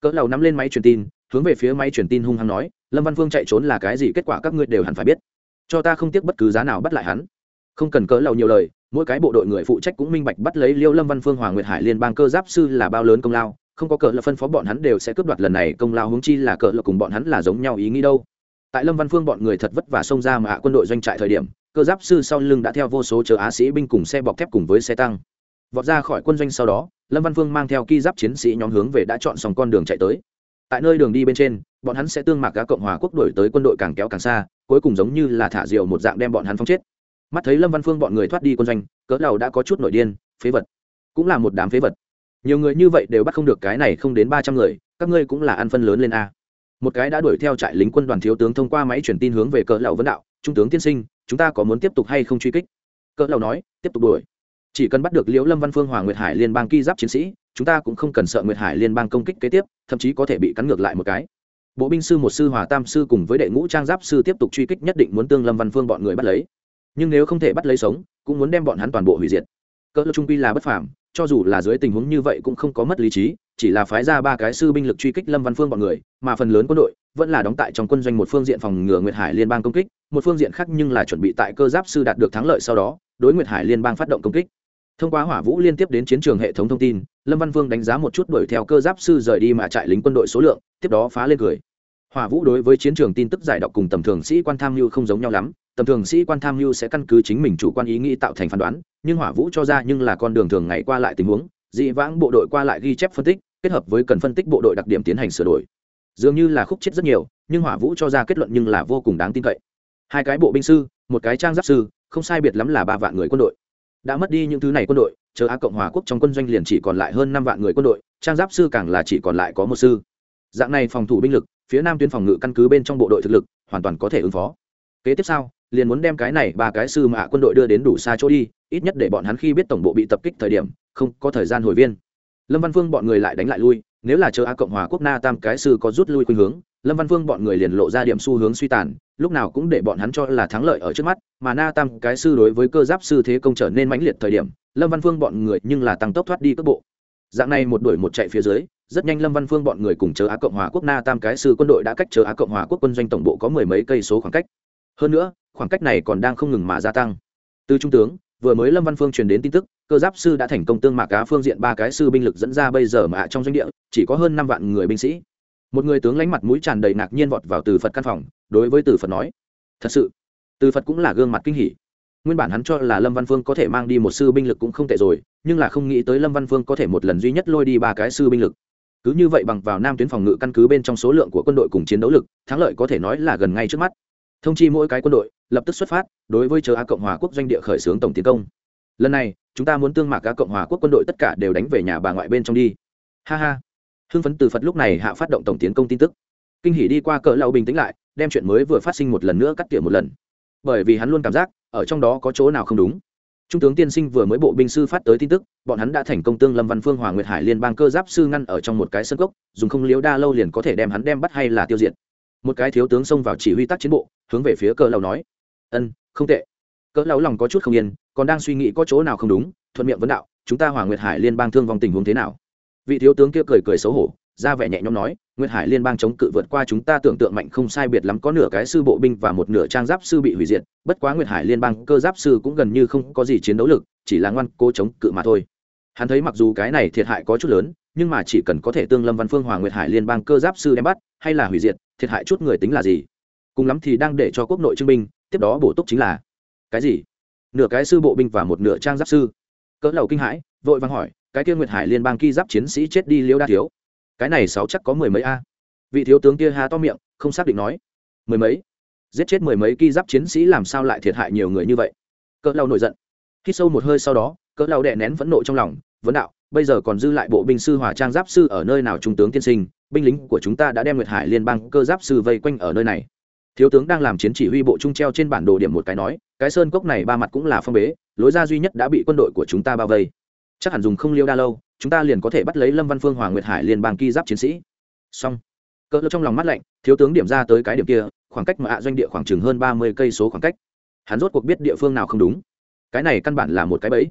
Cỡ lầu nắm lên máy truyền tin, hướng về phía máy truyền tin hung hăng nói, lâm văn phương chạy trốn là cái gì, kết quả các ngươi đều hẳn phải biết. Cho ta không tiếc bất cứ giá nào bắt lại hắn. Không cần cỡ lầu nhiều lời, mỗi cái bộ đội người phụ trách cũng minh bạch bắt lấy liêu lâm văn phương hoàng nguyệt hải liên bang cơ giáp sư là bao lớn công lao không có cờ là phân phó bọn hắn đều sẽ cướp đoạt lần này, công lao hướng chi là cờ là cùng bọn hắn là giống nhau ý nghĩ đâu. Tại lâm văn phương bọn người thật vất vả xông ra mà hạ quân đội doanh trại thời điểm, cơ giáp sư sau lưng đã theo vô số chờ á sĩ binh cùng xe bọc thép cùng với xe tăng. Vọt ra khỏi quân doanh sau đó, lâm văn phương mang theo ki giáp chiến sĩ nhóm hướng về đã chọn xong con đường chạy tới. Tại nơi đường đi bên trên, bọn hắn sẽ tương mạc cá cộng hòa quốc đổi tới quân đội càng kéo càng xa, cuối cùng giống như là thả diều một dạng đem bọn hắn phóng chết. Mắt thấy lâm văn phương bọn người thoát đi quân doanh, cỡ đầu đã có chút nội điên, phế vật. Cũng là một đám phế vật nhiều người như vậy đều bắt không được cái này không đến ba trăm người, các ngươi cũng là ăn phân lớn lên a. Một cái đã đuổi theo trại lính quân đoàn thiếu tướng thông qua máy truyền tin hướng về cỡ lầu vấn đạo, trung tướng tiên sinh, chúng ta có muốn tiếp tục hay không truy kích? Cỡ lầu nói, tiếp tục đuổi. Chỉ cần bắt được liễu lâm văn phương hoàng nguyệt hải liên bang ki giáp chiến sĩ, chúng ta cũng không cần sợ nguyệt hải liên bang công kích kế tiếp, thậm chí có thể bị cắn ngược lại một cái. Bộ binh sư một sư hòa tam sư cùng với đệ ngũ trang giáp sư tiếp tục truy kích nhất định muốn tương lâm văn phương bọn người bắt lấy. Nhưng nếu không thể bắt lấy sống, cũng muốn đem bọn hắn toàn bộ hủy diệt. Cỡ trung quy là bất phàm cho dù là dưới tình huống như vậy cũng không có mất lý trí, chỉ là phái ra ba cái sư binh lực truy kích lâm văn phương bọn người, mà phần lớn quân đội vẫn là đóng tại trong quân doanh một phương diện phòng ngừa nguyệt hải liên bang công kích, một phương diện khác nhưng là chuẩn bị tại cơ giáp sư đạt được thắng lợi sau đó, đối nguyệt hải liên bang phát động công kích. Thông qua hỏa vũ liên tiếp đến chiến trường hệ thống thông tin, lâm văn vương đánh giá một chút đuổi theo cơ giáp sư rời đi mà trại lính quân đội số lượng, tiếp đó phá lên cười. Hỏa vũ đối với chiến trường tin tức giải đọc cùng tầm thường sĩ quan tham mưu không giống nhau lắm tầm thường sĩ quan tham mưu sẽ căn cứ chính mình chủ quan ý nghĩ tạo thành phán đoán, nhưng hỏa vũ cho ra nhưng là con đường thường ngày qua lại tình huống, dị vãng bộ đội qua lại ghi chép phân tích, kết hợp với cần phân tích bộ đội đặc điểm tiến hành sửa đổi. Dường như là khúc chết rất nhiều, nhưng hỏa vũ cho ra kết luận nhưng là vô cùng đáng tin cậy. Hai cái bộ binh sư, một cái trang giáp sư, không sai biệt lắm là ba vạn người quân đội. Đã mất đi những thứ này quân đội, chờ á cộng hòa quốc trong quân doanh liền chỉ còn lại hơn năm vạn người quân đội, trang giáp sư càng là chỉ còn lại có một sư. Dạng này phòng thủ binh lực, phía nam tuyến phòng ngự căn cứ bên trong bộ đội thực lực, hoàn toàn có thể ứng phó kế tiếp sau liền muốn đem cái này ba cái sư mạ quân đội đưa đến đủ xa chỗ đi, ít nhất để bọn hắn khi biết tổng bộ bị tập kích thời điểm, không có thời gian hồi viên. Lâm văn phương bọn người lại đánh lại lui, nếu là chờ á cộng hòa quốc na tam cái sư có rút lui khuynh hướng, lâm văn phương bọn người liền lộ ra điểm xu hướng suy tàn, lúc nào cũng để bọn hắn cho là thắng lợi ở trước mắt, mà na tam cái sư đối với cơ giáp sư thế công trở nên mãnh liệt thời điểm, lâm văn phương bọn người nhưng là tăng tốc thoát đi cước bộ. Dạng này một đuổi một chạy phía dưới, rất nhanh lâm văn phương bọn người cùng chờ á cộng hòa quốc na tam cái sư quân đội đã cách chờ á cộng hòa quốc quân doanh tổng bộ có mười mấy cây số khoảng cách hơn nữa, khoảng cách này còn đang không ngừng mà gia tăng. Từ trung tướng, vừa mới lâm văn phương truyền đến tin tức, cơ giáp sư đã thành công tương mạc cá phương diện ba cái sư binh lực dẫn ra bây giờ mà trong doanh địa, chỉ có hơn năm vạn người binh sĩ. Một người tướng lánh mặt mũi tràn đầy ngạc nhiên vọt vào từ phật căn phòng, đối với từ phật nói, thật sự, từ phật cũng là gương mặt kinh hỉ. Nguyên bản hắn cho là lâm văn phương có thể mang đi một sư binh lực cũng không tệ rồi, nhưng là không nghĩ tới lâm văn phương có thể một lần duy nhất lôi đi ba cái sư binh lực. Cứ như vậy bằng vào nam tuyến phòng ngự căn cứ bên trong số lượng của quân đội cùng chiến đấu lực, thắng lợi có thể nói là gần ngay trước mắt thông chi mỗi cái quân đội, lập tức xuất phát, đối với chờ á cộng hòa quốc doanh địa khởi xướng tổng tiến công. Lần này, chúng ta muốn tương mạc á cộng hòa quốc quân đội tất cả đều đánh về nhà bà ngoại bên trong đi. Ha ha. Hưng phấn từ phật lúc này hạ phát động tổng tiến công tin tức. Kinh hỉ đi qua cỡ lão bình tĩnh lại, đem chuyện mới vừa phát sinh một lần nữa cắt tỉa một lần. Bởi vì hắn luôn cảm giác, ở trong đó có chỗ nào không đúng. Trung tướng tiên sinh vừa mới bộ binh sư phát tới tin tức, bọn hắn đã thành công tương lâm văn phương Hòa nguyệt hải liên bang cơ giáp sư ngăn ở trong một cái sân gốc dùng không liếu đa lâu liền có thể đem hắn đem bắt hay là tiêu diệt một cái thiếu tướng xông vào chỉ huy tác chiến bộ, hướng về phía cỡ lão nói. Ân, không tệ. Cỡ lão lòng có chút không yên, còn đang suy nghĩ có chỗ nào không đúng, thuận miệng vấn đạo, chúng ta hoàng nguyệt hải liên bang thương vong tình huống thế nào? Vị thiếu tướng kia cười cười xấu hổ, ra vẻ nhẹ nhõm nói, nguyệt hải liên bang chống cự vượt qua chúng ta tưởng tượng mạnh không sai biệt lắm có nửa cái sư bộ binh và một nửa trang giáp sư bị hủy diệt, bất quá nguyệt hải liên bang cơ giáp sư cũng gần như không có gì chiến đấu lực, chỉ là ngoan cố chống cự mà thôi. Hắn thấy mặc dù cái này thiệt hại có chút lớn, nhưng mà chỉ cần có thể tương lâm văn phương hoàng nguyệt hải liên bang cơ giáp sư đem bắt, hay là hủy diệt thiệt hại chút người tính là gì? Cùng lắm thì đang để cho quốc nội chứng minh. tiếp đó bổ túc chính là, cái gì? Nửa cái sư bộ binh và một nửa trang giáp sư. Cỡ lầu kinh hãi, vội vàng hỏi, cái kia nguyệt hải liên bang ki giáp chiến sĩ chết đi liêu đa thiếu. Cái này sáu chắc có mười mấy a? Vị thiếu tướng kia há to miệng, không xác định nói. Mười mấy? Giết chết mười mấy ki giáp chiến sĩ làm sao lại thiệt hại nhiều người như vậy? Cỡ đầu nổi giận. Khi sâu một hơi sau đó, cỡ đầu đè nén phẫn nộ trong lòng, vấn đạo, bây giờ còn dư lại bộ binh sư hỏa trang giáp sư ở nơi nào trung tướng tiên sinh? Binh lính của chúng ta đã đem nguyệt hải liên bang cơ giáp sư vây quanh ở nơi này. Thiếu tướng đang làm chiến chỉ huy bộ trung treo trên bản đồ điểm một cái nói, cái sơn cốc này ba mặt cũng là phong bế, lối ra duy nhất đã bị quân đội của chúng ta bao vây. Chắc hẳn dùng không liêu đa lâu, chúng ta liền có thể bắt lấy lâm văn phương hoàng nguyệt hải liên bang ki giáp chiến sĩ. Xong. Cỡ trong lòng mắt lạnh, thiếu tướng điểm ra tới cái điểm kia, khoảng cách mà ạ doanh địa khoảng chừng hơn ba mươi cây số khoảng cách. Hắn rốt cuộc biết địa phương nào không đúng. Cái này căn bản là một cái bẫy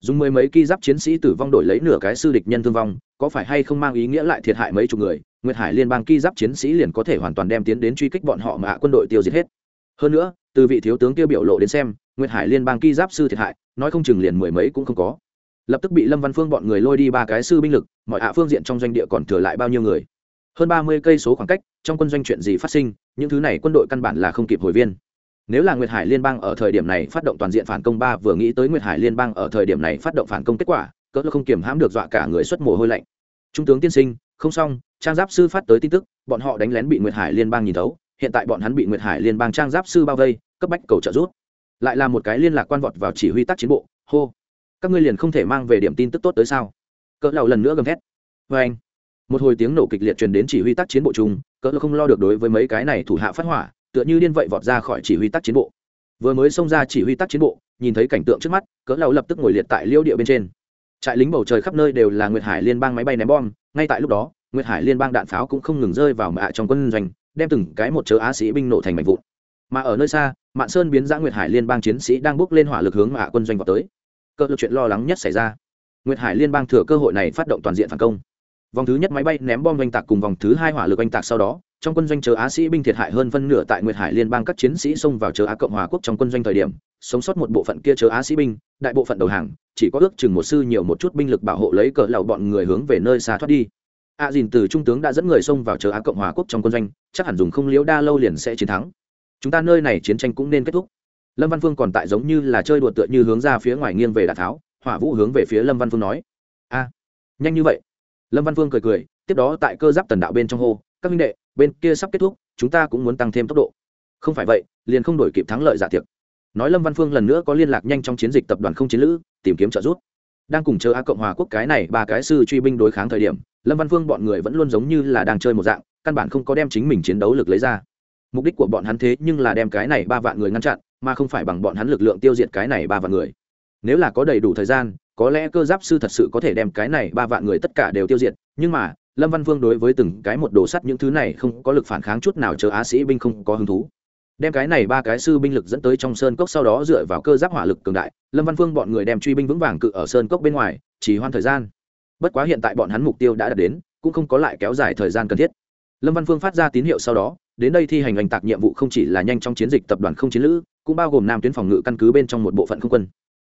dùng mười mấy ki giáp chiến sĩ tử vong đổi lấy nửa cái sư địch nhân thương vong, có phải hay không mang ý nghĩa lại thiệt hại mấy chục người? Nguyệt hải liên bang ki giáp chiến sĩ liền có thể hoàn toàn đem tiến đến truy kích bọn họ mà quân đội tiêu diệt hết. Hơn nữa, từ vị thiếu tướng kia biểu lộ đến xem, nguyệt hải liên bang ki giáp sư thiệt hại, nói không chừng liền mười mấy cũng không có. Lập tức bị lâm văn phương bọn người lôi đi ba cái sư binh lực, mọi hạ phương diện trong doanh địa còn thừa lại bao nhiêu người? Hơn ba mươi cây số khoảng cách, trong quân doanh chuyện gì phát sinh, những thứ này quân đội căn bản là không kịp hồi viên nếu là nguyệt hải liên bang ở thời điểm này phát động toàn diện phản công ba vừa nghĩ tới nguyệt hải liên bang ở thời điểm này phát động phản công kết quả, cỡ không kiềm hãm được dọa cả người xuất mồ hôi lạnh. Trung tướng tiên sinh, không xong, trang giáp sư phát tới tin tức, bọn họ đánh lén bị nguyệt hải liên bang nhìn thấu, hiện tại bọn hắn bị nguyệt hải liên bang trang giáp sư bao vây, cấp bách cầu trợ giúp. Lại là một cái liên lạc quan vọt vào chỉ huy tác chiến bộ, hô. Các ngươi liền không thể mang về điểm tin tức tốt tới sao? Cỡ lầu lần nữa gầm thét. Vê anh, một hồi tiếng nổ kịch liệt truyền đến chỉ huy tác chiến bộ chung, cỡ không lo được đối với mấy cái này thủ hạ phát hỏa tựa như điên vậy vọt ra khỏi chỉ huy tác chiến bộ. Vừa mới xông ra chỉ huy tác chiến bộ, nhìn thấy cảnh tượng trước mắt, cỡ lão lập tức ngồi liệt tại liêu địa bên trên. Trại lính bầu trời khắp nơi đều là nguyệt hải liên bang máy bay ném bom, ngay tại lúc đó, nguyệt hải liên bang đạn pháo cũng không ngừng rơi vào mạ trong quân doanh, đem từng cái một chớ á sĩ binh nổ thành mảnh vụn. Mà ở nơi xa, mạn sơn biến ra nguyệt hải liên bang chiến sĩ đang bước lên hỏa lực hướng mạ quân doanh vào tới. Cơ lực chuyện lo lắng nhất xảy ra. Nguyệt hải liên bang thừa cơ hội này phát động toàn diện phản công. Vòng thứ nhất máy bay ném bom oanh tạc cùng vòng thứ hai hỏa lực oanh tạc sau đó trong quân doanh chờ á sĩ binh thiệt hại hơn phân nửa tại nguyệt hải liên bang các chiến sĩ xông vào chờ á cộng hòa quốc trong quân doanh thời điểm sống sót một bộ phận kia chờ á sĩ binh đại bộ phận đầu hàng chỉ có ước chừng một sư nhiều một chút binh lực bảo hộ lấy cỡ lầu bọn người hướng về nơi xa thoát đi a à, dìn từ trung tướng đã dẫn người xông vào chờ á cộng hòa quốc trong quân doanh chắc hẳn dùng không liễu đa lâu liền sẽ chiến thắng chúng ta nơi này chiến tranh cũng nên kết thúc lâm văn phương còn tại giống như là chơi đùa tựa như hướng ra phía ngoài nghiêng về đạn tháo hỏa vũ hướng về phía lâm văn phương nói a nhanh như vậy lâm văn phương cười cười tiếp đó tại cơ giáp tần đạo bên trong hô các minh đệ bên kia sắp kết thúc, chúng ta cũng muốn tăng thêm tốc độ. Không phải vậy, liền không đổi kịp thắng lợi giả tiệc. Nói lâm văn phương lần nữa có liên lạc nhanh trong chiến dịch tập đoàn không chiến lữ, tìm kiếm trợ giúp. Đang cùng chờ a cộng hòa quốc cái này, ba cái sư truy binh đối kháng thời điểm, lâm văn phương bọn người vẫn luôn giống như là đang chơi một dạng, căn bản không có đem chính mình chiến đấu lực lấy ra. Mục đích của bọn hắn thế nhưng là đem cái này ba vạn người ngăn chặn, mà không phải bằng bọn hắn lực lượng tiêu diệt cái này ba vạn người. Nếu là có đầy đủ thời gian, có lẽ cơ giáp sư thật sự có thể đem cái này ba vạn người tất cả đều tiêu diệt, nhưng mà lâm văn vương đối với từng cái một đồ sắt những thứ này không có lực phản kháng chút nào chờ á sĩ binh không có hứng thú. Đem cái này ba cái sư binh lực dẫn tới trong sơn cốc sau đó dựa vào cơ giáp hỏa lực cường đại, lâm văn phương bọn người đem truy binh vững vàng cự ở sơn cốc bên ngoài, chỉ hoan thời gian. Bất quá hiện tại bọn hắn mục tiêu đã đạt đến, cũng không có lại kéo dài thời gian cần thiết. Lâm văn phương phát ra tín hiệu sau đó, đến đây thi hành hành tạc nhiệm vụ không chỉ là nhanh trong chiến dịch tập đoàn không chiến lữ, cũng bao gồm nam tuyến phòng ngự căn cứ bên trong một bộ phận không quân.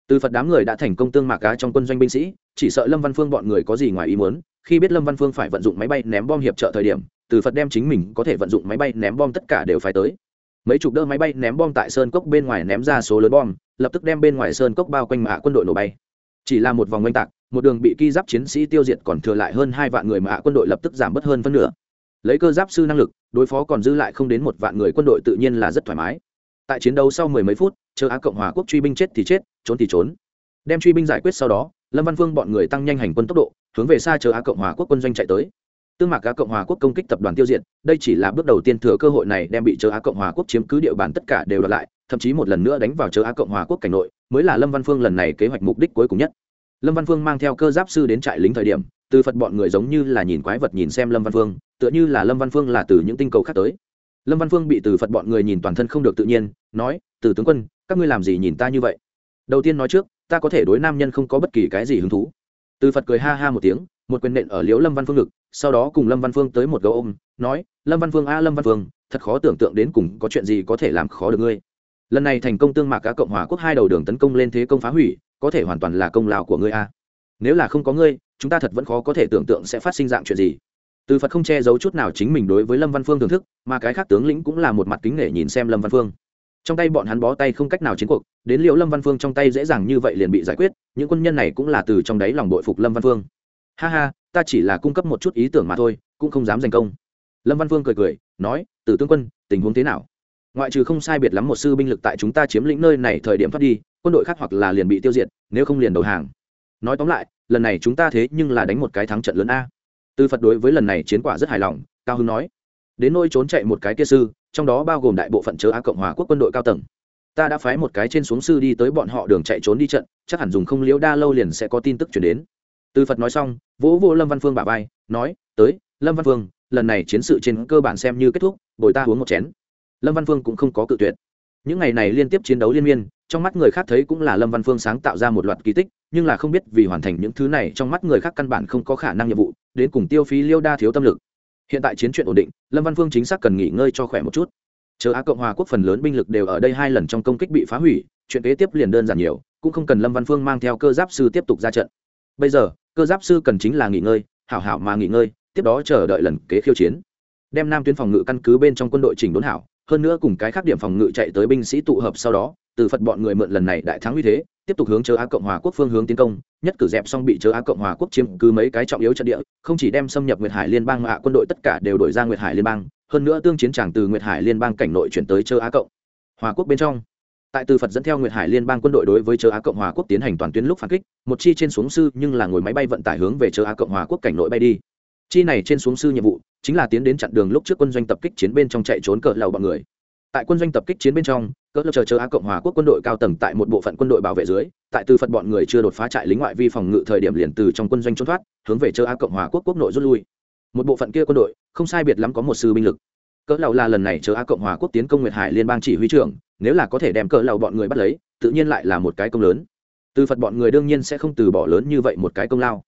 Từ phật đám người đã thành công tương mạc cá trong quân doanh binh sĩ, chỉ sợ lâm văn phương bọn người có gì ngoài ý muốn khi biết lâm văn phương phải vận dụng máy bay ném bom hiệp trợ thời điểm, từ phật đem chính mình có thể vận dụng máy bay ném bom tất cả đều phải tới. Mấy chục đỡ máy bay ném bom tại sơn cốc bên ngoài ném ra số lớn bom, lập tức đem bên ngoài sơn cốc bao quanh mạ quân đội nổ bay. Chỉ là một vòng oanh tạc, một đường bị ki giáp chiến sĩ tiêu diệt còn thừa lại hơn hai vạn người mạ quân đội lập tức giảm bớt hơn phân nửa. Lấy cơ giáp sư năng lực, đối phó còn dư lại không đến một vạn người quân đội tự nhiên là rất thoải mái. Tại chiến đấu sau mười mấy phút, chờ á cộng hòa quốc truy binh chết thì chết, trốn thì trốn. Đem truy binh giải quyết sau đó lâm văn vương bọn người tăng nhanh hành quân tốc độ, hướng về xa chờ á cộng hòa quốc quân doanh chạy tới. Tương mạc á cộng hòa quốc công kích tập đoàn tiêu diệt, đây chỉ là bước đầu tiên thừa cơ hội này đem bị chờ á cộng hòa quốc chiếm cứ địa bàn tất cả đều đoạt lại, thậm chí một lần nữa đánh vào chờ á cộng hòa quốc cảnh nội, mới là lâm văn phương lần này kế hoạch mục đích cuối cùng nhất. Lâm văn phương mang theo cơ giáp sư đến trại lính thời điểm, từ phật bọn người giống như là nhìn quái vật nhìn xem lâm văn phương, tựa như là lâm văn phương là từ những tinh cầu khác tới. Lâm văn phương bị từ phật bọn người nhìn toàn thân không được tự nhiên, nói, từ tướng quân, các ngươi làm gì nhìn ta như vậy? Đầu tiên nói trước ta có thể đối nam nhân không có bất kỳ cái gì hứng thú. Từ phật cười ha ha một tiếng, một quyền nện ở liễu lâm văn phương ngực, sau đó cùng lâm văn phương tới một gấu ôm, nói, lâm văn phương a, lâm văn phương, thật khó tưởng tượng đến cùng có chuyện gì có thể làm khó được ngươi. Lần này thành công tương mạc cá cộng hòa quốc hai đầu đường tấn công lên thế công phá hủy, có thể hoàn toàn là công lao của ngươi a. Nếu là không có ngươi, chúng ta thật vẫn khó có thể tưởng tượng sẽ phát sinh dạng chuyện gì. Từ phật không che giấu chút nào chính mình đối với lâm văn phương thưởng thức, mà cái khác tướng lĩnh cũng là một mặt kính nể nhìn xem lâm văn phương trong tay bọn hắn bó tay không cách nào chiến cuộc, đến liệu lâm văn phương trong tay dễ dàng như vậy liền bị giải quyết, những quân nhân này cũng là từ trong đáy lòng đội phục lâm văn phương. Ha ha, ta chỉ là cung cấp một chút ý tưởng mà thôi, cũng không dám giành công. Lâm văn phương cười cười, nói từ tướng quân, tình huống thế nào? Ngoại trừ không sai biệt lắm một sư binh lực tại chúng ta chiếm lĩnh nơi này thời điểm thoát đi, quân đội khác hoặc là liền bị tiêu diệt, nếu không liền đầu hàng. Nói tóm lại, lần này chúng ta thế nhưng là đánh một cái thắng trận lớn a. Tư phật đối với lần này chiến quả rất hài lòng, cao hưng nói. Đến nôi trốn chạy một cái kia sư trong đó bao gồm đại bộ phận chớ á cộng hòa quốc quân đội cao tầng. Ta đã phái một cái trên xuống sư đi tới bọn họ đường chạy trốn đi trận, chắc hẳn dùng không liễu đa lâu liền sẽ có tin tức chuyển đến. Tư phật nói xong, vỗ vô lâm văn phương bà vai, nói, tới, lâm văn phương, lần này chiến sự trên cơ bản xem như kết thúc, bồi ta uống một chén. Lâm văn phương cũng không có cự tuyệt. Những ngày này liên tiếp chiến đấu liên miên, trong mắt người khác thấy cũng là lâm văn phương sáng tạo ra một loạt kỳ tích, nhưng là không biết vì hoàn thành những thứ này, trong mắt người khác căn bản không có khả năng nhiệm vụ, đến cùng tiêu phí liêu đa thiếu tâm lực hiện tại chiến chuyện ổn định, lâm văn phương chính xác cần nghỉ ngơi cho khỏe một chút. Chờ á cộng hòa quốc phần lớn binh lực đều ở đây hai lần trong công kích bị phá hủy, chuyện kế tiếp liền đơn giản nhiều, cũng không cần lâm văn phương mang theo cơ giáp sư tiếp tục ra trận. Bây giờ, cơ giáp sư cần chính là nghỉ ngơi, hảo hảo mà nghỉ ngơi, tiếp đó chờ đợi lần kế khiêu chiến. Đem nam tuyến phòng ngự căn cứ bên trong quân đội chỉnh đốn hảo hơn nữa cùng cái khác điểm phòng ngự chạy tới binh sĩ tụ hợp sau đó, từ phật bọn người mượn lần này đại thắng uy thế, tiếp tục hướng chớ á cộng hòa quốc phương hướng tiến công, nhất cử dẹp xong bị chớ á cộng hòa quốc chiếm cứ mấy cái trọng yếu trận địa, không chỉ đem xâm nhập nguyệt hải liên bang mà quân đội tất cả đều đổi ra nguyệt hải liên bang, hơn nữa tương chiến tràng từ nguyệt hải liên bang cảnh nội chuyển tới chớ á cộng hòa quốc bên trong. Tại từ phật dẫn theo nguyệt hải liên bang quân đội đối với chớ á cộng hòa quốc tiến hành toàn tuyến lúc phản kích, một chi trên xuống sư nhưng là ngồi máy bay vận tải hướng về chớ á cộng hòa quốc cảnh nội bay đi chi này trên xuống sư nhiệm vụ chính là tiến đến chặn đường lúc trước quân doanh tập kích chiến bên trong chạy trốn cỡ lầu bọn người. Tại quân doanh tập kích chiến bên trong cỡ lầu chờ chờ á cộng hòa quốc quân đội cao tầng tại một bộ phận quân đội bảo vệ dưới, tại từ phật bọn người chưa đột phá trại lính ngoại vi phòng ngự thời điểm liền từ trong quân doanh trốn thoát, hướng về chờ á cộng hòa quốc quốc nội rút lui. Một bộ phận kia quân đội, không sai biệt lắm có một sư binh lực. Cỡ lầu là lần này chờ á cộng hòa quốc tiến công nguyệt hải liên bang chỉ huy trưởng, nếu là có thể đem cỡ lầu bọn người bắt lấy, tự nhiên lại là một cái công lớn. Từ phật bọn người đương nhiên sẽ không từ bỏ lớn như vậy một cái công lao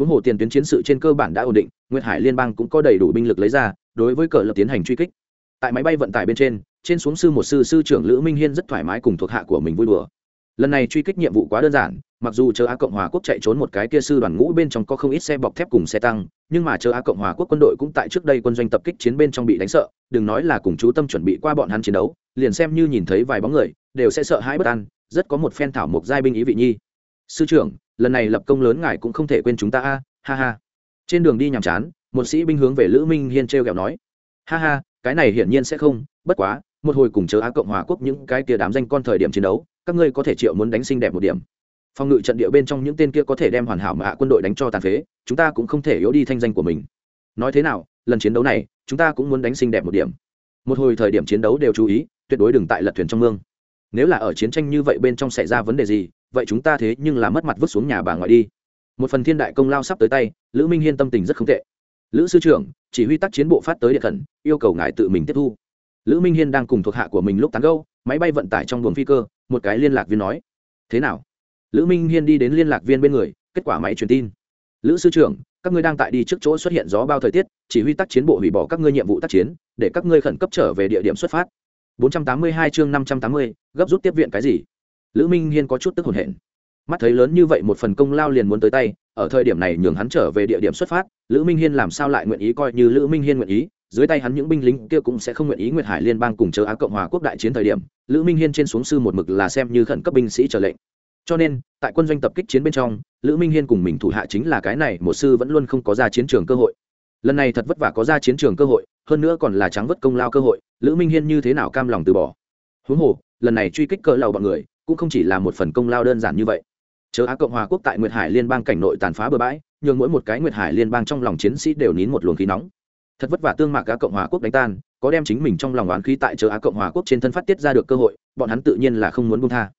huống hồ tiền tuyến chiến sự trên cơ bản đã ổn định, nguyệt hải liên bang cũng có đầy đủ binh lực lấy ra, đối với cờ lập tiến hành truy kích. Tại máy bay vận tải bên trên trên xuống sư một sư sư trưởng lữ minh hiên rất thoải mái cùng thuộc hạ của mình vui đùa. Lần này truy kích nhiệm vụ quá đơn giản, mặc dù chờ á cộng hòa quốc chạy trốn một cái kia sư đoàn ngũ bên trong có không ít xe bọc thép cùng xe tăng, nhưng mà chờ á cộng hòa quốc quân đội cũng tại trước đây quân doanh tập kích chiến bên trong bị đánh sợ, đừng nói là cùng chú tâm chuẩn bị qua bọn hắn chiến đấu, liền xem như nhìn thấy vài bóng người, đều sẽ sợ hãi bất an, rất có một phen thảo mộc giai binh ý vị nhi. Sư trưởng lần này lập công lớn ngài cũng không thể quên chúng ta a, ha ha. Trên đường đi nhàm chán, một sĩ binh hướng về lữ minh hiên t r e o kẹo nói, ha ha, cái này hiển nhiên sẽ không, bất quá, một hồi cùng chờ á cộng hòa quốc những cái kia đám danh con thời điểm chiến đấu, các ngươi có thể triệu muốn đánh xinh đẹp một điểm. Phòng ngự trận địa bên trong những tên kia có thể đem hoàn hảo mà hạ quân đội đánh cho tàn phế, chúng ta cũng không thể yếu đi thanh danh của mình. Nói thế nào, lần chiến đấu này, chúng ta cũng muốn đánh xinh đẹp một điểm. Một hồi thời điểm chiến đấu đều chú ý, tuyệt đối đừng tại lật thuyền trong mương. Nếu là ở chiến tranh như vậy bên trong xảy ra vấn đề gì vậy chúng ta thế nhưng là mất mặt vứt xuống nhà bà ngoại đi. Một phần thiên đại công lao sắp tới tay lữ minh hiên tâm tình rất không tệ. Lữ sư trưởng chỉ huy tác chiến bộ phát tới địa khẩn yêu cầu ngài tự mình tiếp thu. Lữ minh hiên đang cùng thuộc hạ của mình lúc tán gâu máy bay vận tải trong buồng phi cơ một cái liên lạc viên nói thế nào? Lữ minh hiên đi đến liên lạc viên bên người kết quả máy truyền tin. Lữ sư trưởng các ngươi đang tại đi trước chỗ xuất hiện gió bao thời tiết chỉ huy tác chiến bộ hủy bỏ các ngươi nhiệm vụ tác chiến để các ngươi khẩn cấp trở về địa điểm xuất phát. 482 chương 580, gấp rút tiếp viện cái gì? Lữ minh hiên có chút tức hồn hển. Mắt thấy lớn như vậy một phần công lao liền muốn tới tay, ở thời điểm này nhường hắn trở về địa điểm xuất phát, lữ minh hiên làm sao lại nguyện ý coi như lữ minh hiên nguyện ý, dưới tay hắn những binh lính kia cũng sẽ không nguyện ý nguyệt hải liên bang cùng chờ á cộng hòa quốc đại chiến thời điểm, lữ minh hiên trên xuống sư một mực là xem như khẩn cấp binh sĩ trở lệnh. Cho nên, tại quân doanh tập kích chiến bên trong, lữ minh hiên cùng mình thủ hạ chính là cái này, một sư vẫn luôn không có ra chiến trường cơ hội. Lần này thật vất vả có ra chiến trường cơ hội, hơn nữa còn là trắng vất công lao cơ hội, lữ minh hiên như thế nào cam lòng từ bỏ. Huống hồ lần này truy kích cỡ lầu bọn người, cũng không chỉ là một phần công lao đơn giản như vậy. Chớ á cộng hòa quốc tại nguyệt hải liên bang cảnh nội tàn phá bừa bãi, nhường mỗi một cái nguyệt hải liên bang trong lòng chiến sĩ đều nín một luồng khí nóng. Thật vất vả tương mạc á cộng hòa quốc đánh tan, có đem chính mình trong lòng oán khí tại chớ á cộng hòa quốc trên thân phát tiết ra được cơ hội, bọn hắn tự nhiên là không muốn buông tha.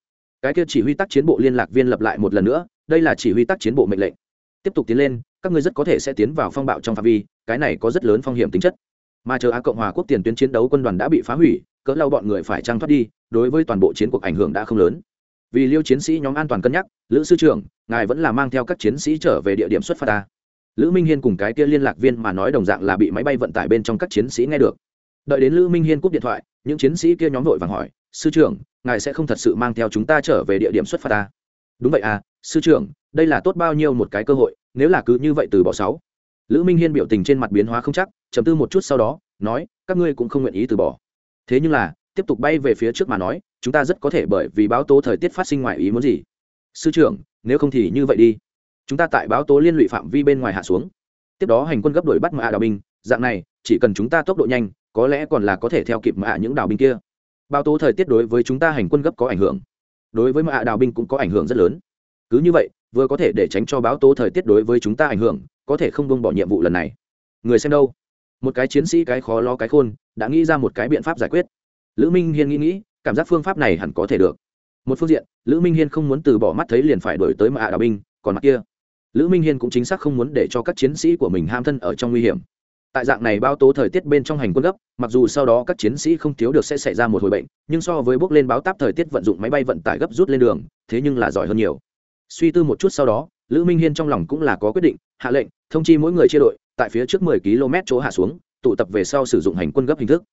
Cái kia chỉ huy tác chiến bộ liên lạc viên lập lại một lần nữa, đây là chỉ huy tác chiến bộ mệnh lệnh. Tiếp tục tiến lên, các ngươi rất có thể sẽ tiến vào phong bạo trong phạm vi, cái này có rất lớn phong hiểm tính chất. Mà chờ á cộng hòa quốc tiền tuyến chiến đấu quân đoàn đã bị phá hủy cỡ lau bọn người phải trăng thoát đi, đối với toàn bộ chiến cuộc ảnh hưởng đã không lớn. Vì liêu chiến sĩ nhóm an toàn cân nhắc, lữ sư trưởng, ngài vẫn là mang theo các chiến sĩ trở về địa điểm xuất phát ta. Lữ minh hiên cùng cái kia liên lạc viên mà nói đồng dạng là bị máy bay vận tải bên trong các chiến sĩ nghe được. Đợi đến lữ minh hiên cúp điện thoại, những chiến sĩ kia nhóm vội vàng hỏi, sư trưởng, ngài sẽ không thật sự mang theo chúng ta trở về địa điểm xuất phát ta? Đúng vậy à sư trưởng, đây là tốt bao nhiêu một cái cơ hội, nếu là cứ như vậy từ bỏ sáu. Lữ minh hiên biểu tình trên mặt biến hóa không chắc chấm tư một chút sau đó, nói, các ngươi cũng không nguyện ý từ bỏ thế nhưng là, tiếp tục bay về phía trước mà nói, chúng ta rất có thể bởi vì báo tố thời tiết phát sinh ngoài ý muốn gì. Sư trưởng, nếu không thì như vậy đi. Chúng ta tại báo tố liên lụy phạm vi bên ngoài hạ xuống. Tiếp đó hành quân gấp đuổi bắt mạ đào binh. Dạng này, chỉ cần chúng ta tốc độ nhanh, có lẽ còn là có thể theo kịp mạ những đào binh kia. Báo tố thời tiết đối với chúng ta hành quân gấp có ảnh hưởng. Đối với mạ đào binh cũng có ảnh hưởng rất lớn. Cứ như vậy, vừa có thể để tránh cho báo tố thời tiết đối với chúng ta ảnh hưởng, có thể không bông bỏ nhiệm vụ lần này. Người xem đâu? Một cái chiến sĩ cái khó lo cái khôn, đã nghĩ ra một cái biện pháp giải quyết. Lữ minh hiên nghĩ nghĩ, cảm giác phương pháp này hẳn có thể được. Một phương diện, lữ minh hiên không muốn từ bỏ mắt thấy liền phải đổi tới mà ạ đào binh, còn mặt kia. Lữ minh hiên cũng chính xác không muốn để cho các chiến sĩ của mình ham thân ở trong nguy hiểm. Tại dạng này bao tố thời tiết bên trong hành quân gấp, mặc dù sau đó các chiến sĩ không thiếu được sẽ xảy ra một hồi bệnh, nhưng so với bước lên báo táp thời tiết vận dụng máy bay vận tải gấp rút lên đường, thế nhưng là giỏi hơn nhiều. Suy tư một chút sau đó, lữ minh hiên trong lòng cũng là có quyết định, hạ lệnh, thông chi mỗi người chia đội tại phía trước 10 km chỗ hạ xuống, tụ tập về sau sử dụng hành quân gấp hình thức.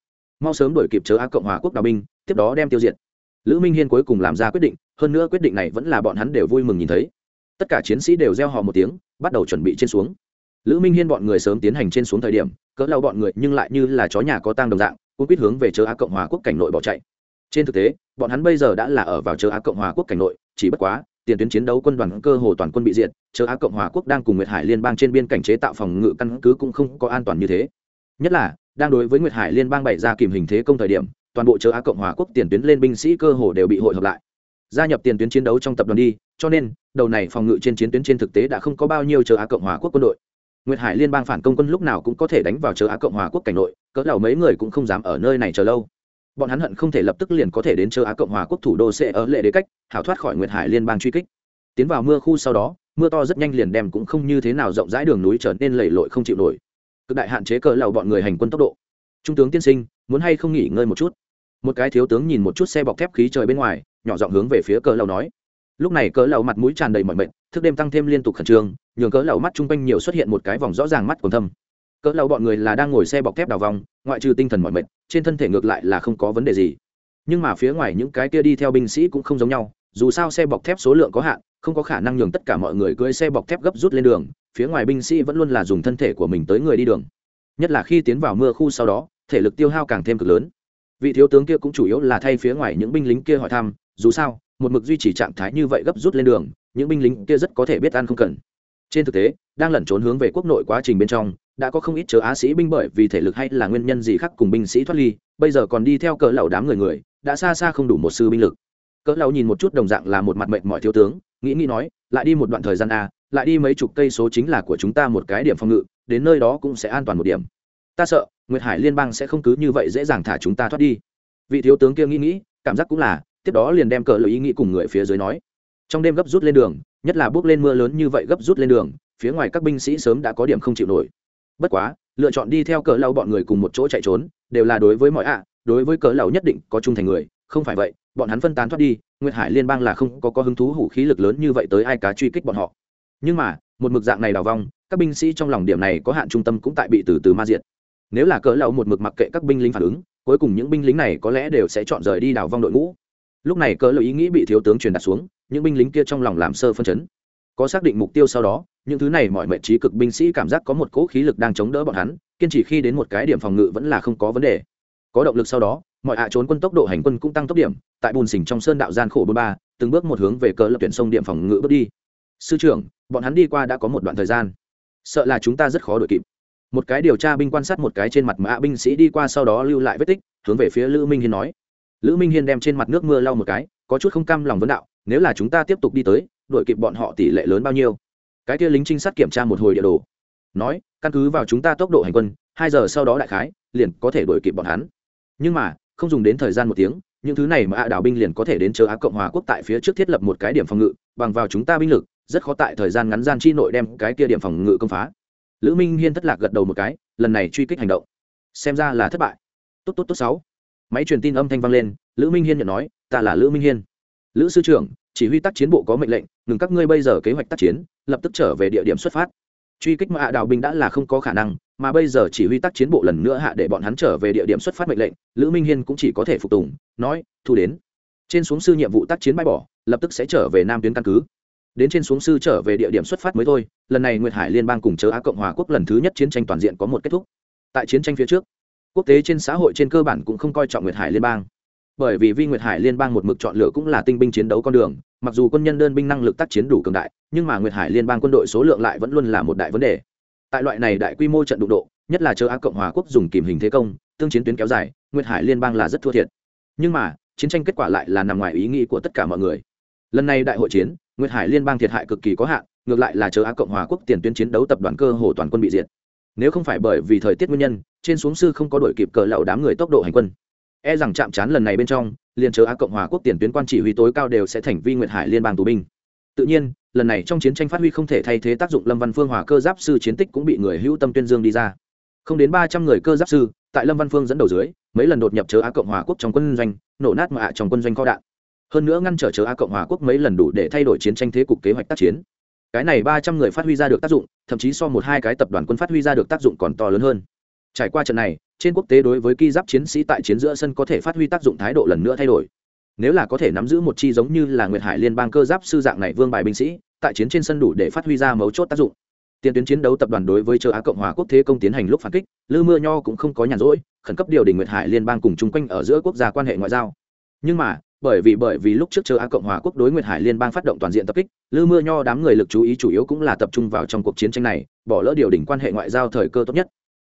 Mau sớm đổi kịp chớ á cộng hòa quốc đào binh, tiếp đó đem tiêu diệt. Lữ minh hiên cuối cùng làm ra quyết định, hơn nữa quyết định này vẫn là bọn hắn đều vui mừng nhìn thấy. Tất cả chiến sĩ đều gieo họ một tiếng, bắt đầu chuẩn bị trên xuống. Lữ minh hiên bọn người sớm tiến hành trên xuống thời điểm, cỡ lâu bọn người nhưng lại như là chó nhà có tang đồng dạng cũng biết hướng về chớ á cộng hòa quốc cảnh nội bỏ chạy. Trên thực tế, bọn hắn bây giờ đã là ở vào chớ á cộng hòa quốc cảnh nội, chỉ bất quá tiền tuyến chiến đấu quân đoàn cơ hồ toàn quân bị diệt, chờ á cộng hòa quốc đang cùng nguyệt hải liên bang trên biên cảnh chế tạo phòng ngự căn cứ cũng không có an toàn như thế. Nhất là, đang đối với nguyệt hải liên bang bày ra kìm hình thế công thời điểm, toàn bộ chờ á cộng hòa quốc tiền tuyến lên binh sĩ cơ hồ đều bị hội hợp lại. Gia nhập tiền tuyến chiến đấu trong tập đoàn đi, cho nên, đầu này phòng ngự trên chiến tuyến trên thực tế đã không có bao nhiêu chờ á cộng hòa quốc quân đội. Nguyệt hải liên bang phản công quân lúc nào cũng có thể đánh vào chờ á cộng hòa quốc cảnh nội, cỡ nào mấy người cũng không dám ở nơi này chờ lâu bọn hắn hận không thể lập tức liền có thể đến chớ á cộng hòa quốc thủ đô sẽ ở lệ đế cách, hảo thoát khỏi nguyệt hải liên bang truy kích. Tiến vào mưa khu sau đó, mưa to rất nhanh liền đem cũng không như thế nào rộng rãi đường núi trở nên lầy lội không chịu nổi. Cực đại hạn chế cỡ lầu bọn người hành quân tốc độ. Trung tướng tiên sinh, muốn hay không nghỉ ngơi một chút? Một cái thiếu tướng nhìn một chút xe bọc thép khí trời bên ngoài, nhỏ giọng hướng về phía cỡ lầu nói. Lúc này cỡ lầu mặt mũi tràn đầy mọi mệt, thức đêm tăng thêm liên tục khẩn trương, nhường cỡ lầu mắt chung quanh nhiều xuất hiện một cái vòng rõ ràng mắt còn thâm cỡ lâu bọn người là đang ngồi xe bọc thép đào vòng, ngoại trừ tinh thần mọi mệnh trên thân thể ngược lại là không có vấn đề gì. Nhưng mà phía ngoài những cái kia đi theo binh sĩ cũng không giống nhau, dù sao xe bọc thép số lượng có hạn, không có khả năng nhường tất cả mọi người cưỡi xe bọc thép gấp rút lên đường, phía ngoài binh sĩ vẫn luôn là dùng thân thể của mình tới người đi đường. Nhất là khi tiến vào mưa khu sau đó, thể lực tiêu hao càng thêm cực lớn. Vị thiếu tướng kia cũng chủ yếu là thay phía ngoài những binh lính kia hỏi thăm, dù sao, một mực duy trì trạng thái như vậy gấp rút lên đường, những binh lính kia rất có thể biết ăn không cần. Trên thực tế, đang lẩn trốn hướng về quốc nội quá trình bên trong đã có không ít chớ á sĩ binh bởi vì thể lực hay là nguyên nhân gì khác cùng binh sĩ thoát ly, bây giờ còn đi theo cỡ lầu đám người người, đã xa xa không đủ một sư binh lực. Cỡ lầu nhìn một chút đồng dạng là một mặt mệnh mọi thiếu tướng, nghĩ nghĩ nói, lại đi một đoạn thời gian a lại đi mấy chục cây số chính là của chúng ta một cái điểm phòng ngự, đến nơi đó cũng sẽ an toàn một điểm. Ta sợ, nguyệt hải liên bang sẽ không cứ như vậy dễ dàng thả chúng ta thoát đi. Vị thiếu tướng kia nghĩ nghĩ, cảm giác cũng là, tiếp đó liền đem cờ lợi ý nghĩ cùng người phía dưới nói. Trong đêm gấp rút lên đường, nhất là bước lên mưa lớn như vậy gấp rút lên đường, phía ngoài các binh sĩ sớm đã có điểm không chịu nổi bất quá, lựa chọn đi theo cỡ lau bọn người cùng một chỗ chạy trốn, đều là đối với mọi ạ, đối với cỡ lau nhất định có trung thành người, không phải vậy, bọn hắn phân tán thoát đi, nguyệt hải liên bang là không có có hứng thú hủ khí lực lớn như vậy tới ai cá truy kích bọn họ. Nhưng mà, một mực dạng này đào vong, các binh sĩ trong lòng điểm này có hạn trung tâm cũng tại bị từ từ ma diệt. Nếu là cỡ lậu một mực mặc kệ các binh lính phản ứng, cuối cùng những binh lính này có lẽ đều sẽ chọn rời đi đào vong đội ngũ. Lúc này cỡ lậu ý nghĩ bị thiếu tướng truyền đặt xuống, những binh lính kia trong lòng làm sơ phân chấn có xác định mục tiêu sau đó, những thứ này mọi mệnh trí cực binh sĩ cảm giác có một cỗ khí lực đang chống đỡ bọn hắn, kiên trì khi đến một cái điểm phòng ngự vẫn là không có vấn đề. Có động lực sau đó, mọi hạ trốn quân tốc độ hành quân cũng tăng tốc điểm, tại bùn xỉnh trong sơn đạo gian khổ bôn ba, từng bước một hướng về cờ lập tuyển sông điểm phòng ngự bước đi. Sư trưởng, bọn hắn đi qua đã có một đoạn thời gian. Sợ là chúng ta rất khó đuổi kịp. Một cái điều tra binh quan sát một cái trên mặt mã binh sĩ đi qua sau đó lưu lại vết tích, hướng về phía lữ minh hiên nói. Lữ minh hiên đem trên mặt nước mưa lau một cái, có chút không cam lòng vấn đạo, nếu là chúng ta tiếp tục đi tới đội kịp bọn họ tỷ lệ lớn bao nhiêu. Cái kia lính trinh sát kiểm tra một hồi địa đồ. Nói, căn cứ vào chúng ta tốc độ hành quân, hai giờ sau đó đại khái, liền có thể đuổi kịp bọn hắn. Nhưng mà, không dùng đến thời gian một tiếng, những thứ này mà ạ đảo binh liền có thể đến chờ á cộng hòa quốc tại phía trước thiết lập một cái điểm phòng ngự, bằng vào chúng ta binh lực, rất khó tại thời gian ngắn gian chi nội đem cái kia điểm phòng ngự công phá. Lữ minh hiên thất lạc gật đầu một cái, lần này truy kích hành động. Xem ra là thất bại. Tốt tốt tốt, sáu. Máy truyền tin âm thanh vang lên, lữ minh hiên nhận nói, ta là lữ minh hiên. Lữ sư trưởng, chỉ huy tác chiến bộ có mệnh lệnh ngừng các ngươi bây giờ kế hoạch tác chiến, lập tức trở về địa điểm xuất phát. Truy kích mà hạ đạo binh đã là không có khả năng, mà bây giờ chỉ huy tác chiến bộ lần nữa hạ để bọn hắn trở về địa điểm xuất phát mệnh lệnh, lữ minh hiên cũng chỉ có thể phục tùng, nói, thu đến. Trên xuống sư nhiệm vụ tác chiến bãi bỏ, lập tức sẽ trở về nam tuyến căn cứ. Đến trên xuống sư trở về địa điểm xuất phát mới thôi, lần này nguyệt hải liên bang cùng chớ á cộng hòa quốc lần thứ nhất chiến tranh toàn diện có một kết thúc. Tại chiến tranh phía trước, quốc tế trên xã hội trên cơ bản cũng không coi trọng nguyệt hải liên bang. Bởi vì vi nguyệt hải liên bang một mực chọn lựa cũng là tinh binh chiến đấu con đường mặc dù quân nhân đơn binh năng lực tác chiến đủ cường đại, nhưng mà nguyệt hải liên bang quân đội số lượng lại vẫn luôn là một đại vấn đề. Tại loại này đại quy mô trận đụng độ, nhất là chờ á cộng hòa quốc dùng kìm hình thế công, tương chiến tuyến kéo dài, nguyệt hải liên bang là rất thua thiệt. Nhưng mà, chiến tranh kết quả lại là nằm ngoài ý nghĩ của tất cả mọi người. Lần này đại hội chiến, nguyệt hải liên bang thiệt hại cực kỳ có hạn, ngược lại là chờ á cộng hòa quốc tiền tuyến chiến đấu tập đoàn cơ hồ toàn quân bị diệt. Nếu không phải bởi vì thời tiết nguyên nhân, trên xuống sư không có đội kịp cờ lậu đám người tốc độ hành quân e rằng chạm trán lần này bên trong, liền chớ á cộng hòa quốc tiền tuyến quan chỉ huy tối cao đều sẽ thành vi nguyệt hải liên bang tù binh. Tự nhiên, lần này trong chiến tranh phát huy không thể thay thế tác dụng lâm văn phương hòa cơ giáp sư chiến tích cũng bị người hữu tâm tuyên dương đi ra. Không đến ba trăm người cơ giáp sư, tại lâm văn phương dẫn đầu dưới, mấy lần đột nhập chớ á cộng hòa quốc trong quân doanh, nổ nát mạ trong quân doanh kho đạn. Hơn nữa ngăn trở chớ á cộng hòa quốc mấy lần đủ để thay đổi chiến tranh thế cục kế hoạch tác chiến. Cái này ba trăm người phát huy ra được tác dụng, thậm chí so một hai cái tập đoàn quân phát huy ra được tác dụng còn to lớn hơn. Trải qua trận này trên quốc tế đối với ki giáp chiến sĩ tại chiến giữa sân có thể phát huy tác dụng thái độ lần nữa thay đổi. Nếu là có thể nắm giữ một chi giống như là nguyệt hải liên bang cơ giáp sư dạng này vương bài binh sĩ, tại chiến trên sân đủ để phát huy ra mấu chốt tác dụng. Tiền tuyến chiến đấu tập đoàn đối với châu á cộng hòa quốc thế công tiến hành lúc phản kích, lư mưa nho cũng không có nhàn rỗi, khẩn cấp điều đình nguyệt hải liên bang cùng chung quanh ở giữa quốc gia quan hệ ngoại giao. Nhưng mà, bởi vì bởi vì lúc trước châu á cộng hòa quốc đối nguyệt hải liên bang phát động toàn diện tập kích, lư mưa nho đám người lực chú ý chủ yếu cũng là tập trung vào trong cuộc chiến tranh này, bỏ lỡ điều đình quan hệ ngoại giao thời cơ tốt nhất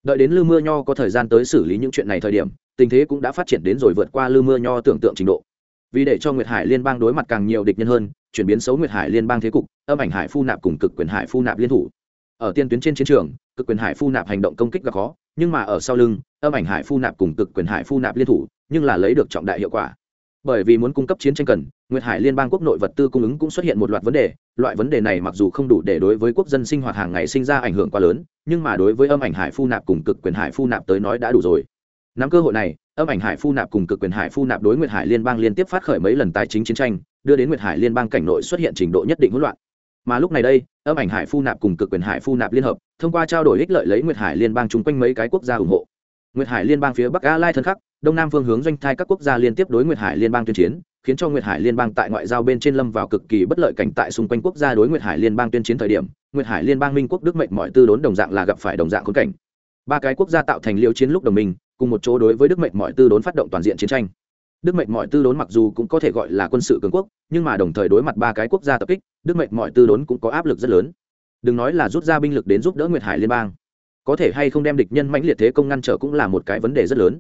đợi đến lư mưa nho có thời gian tới xử lý những chuyện này thời điểm, tình thế cũng đã phát triển đến rồi vượt qua lư mưa nho tưởng tượng trình độ. Vì để cho nguyệt hải liên bang đối mặt càng nhiều địch nhân hơn, chuyển biến xấu nguyệt hải liên bang thế cục, âm ảnh hải phu nạp cùng cực quyền hải phu nạp liên thủ. Ở tiên tuyến trên chiến trường, cực quyền hải phu nạp hành động công kích gặp khó, nhưng mà ở sau lưng, âm ảnh hải phu nạp cùng cực quyền hải phu nạp liên thủ, nhưng là lấy được trọng đại hiệu quả bởi vì muốn cung cấp chiến tranh cần, nguyệt hải liên bang quốc nội vật tư cung ứng cũng xuất hiện một loạt vấn đề. Loại vấn đề này mặc dù không đủ để đối với quốc dân sinh hoạt hàng ngày sinh ra ảnh hưởng quá lớn, nhưng mà đối với âm ảnh hải phu nạp cùng cực quyền hải phu nạp tới nói đã đủ rồi. Nắm cơ hội này, âm ảnh hải phu nạp cùng cực quyền hải phu nạp đối nguyệt hải liên bang liên tiếp phát khởi mấy lần tài chính chiến tranh, đưa đến nguyệt hải liên bang cảnh nội xuất hiện trình độ nhất định hỗn loạn. Mà lúc này đây, âm ảnh hải phu nạp cùng cực quyền hải phu nạp liên hợp, thông qua trao đổi ích lợi lấy nguyệt hải liên bang chung quanh mấy cái quốc gia ủng hộ. Nguyệt hải liên bang phía bắc a lai thân khắc đông nam phương hướng doanh thai các quốc gia liên tiếp đối nguyệt hải liên bang tuyên chiến, khiến cho nguyệt hải liên bang tại ngoại giao bên trên lâm vào cực kỳ bất lợi cảnh tại xung quanh quốc gia đối nguyệt hải liên bang tuyên chiến thời điểm, nguyệt hải liên bang minh quốc đức mệnh mọi tư đốn đồng dạng là gặp phải đồng dạng khốn cảnh. Ba cái quốc gia tạo thành liêu chiến lúc đồng minh, cùng một chỗ đối với đức mệnh mọi tư đốn phát động toàn diện chiến tranh. Đức mệnh mọi tư đốn mặc dù cũng có thể gọi là quân sự cường quốc, nhưng mà đồng thời đối mặt ba cái quốc gia tập kích, đức mệnh mọi tư đốn cũng có áp lực rất lớn. Đừng nói là rút ra binh lực đến giúp đỡ nguyệt hải liên bang, có thể hay không đem địch nhân mãnh liệt thế công ngăn trở cũng là một cái vấn đề rất lớn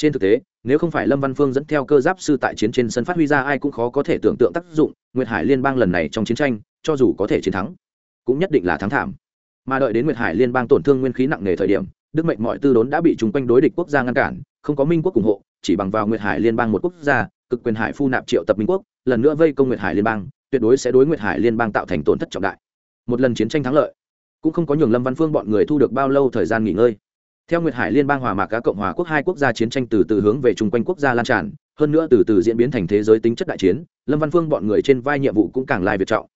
trên thực tế, nếu không phải lâm văn phương dẫn theo cơ giáp sư tại chiến trên sân phát huy ra ai cũng khó có thể tưởng tượng tác dụng, nguyệt hải liên bang lần này trong chiến tranh, cho dù có thể chiến thắng, cũng nhất định là thắng thảm. Mà đợi đến nguyệt hải liên bang tổn thương nguyên khí nặng nề thời điểm, đức mệnh mọi tư đốn đã bị chúng quanh đối địch quốc gia ngăn cản, không có minh quốc ủng hộ, chỉ bằng vào nguyệt hải liên bang một quốc gia, cực quyền hải phu nạp triệu tập minh quốc, lần nữa vây công nguyệt hải liên bang, tuyệt đối sẽ đối nguyệt hải liên bang tạo thành tổn thất trọng đại. Một lần chiến tranh thắng lợi, cũng không có nhường lâm văn phương bọn người thu được bao lâu thời gian nghỉ ngơi theo nguyệt hải liên bang hòa mạc cá cộng hòa quốc hai quốc gia chiến tranh từ từ hướng về chung quanh quốc gia lan tràn, hơn nữa từ từ diễn biến thành thế giới tính chất đại chiến, lâm văn phương bọn người trên vai nhiệm vụ cũng càng lai việt trọng.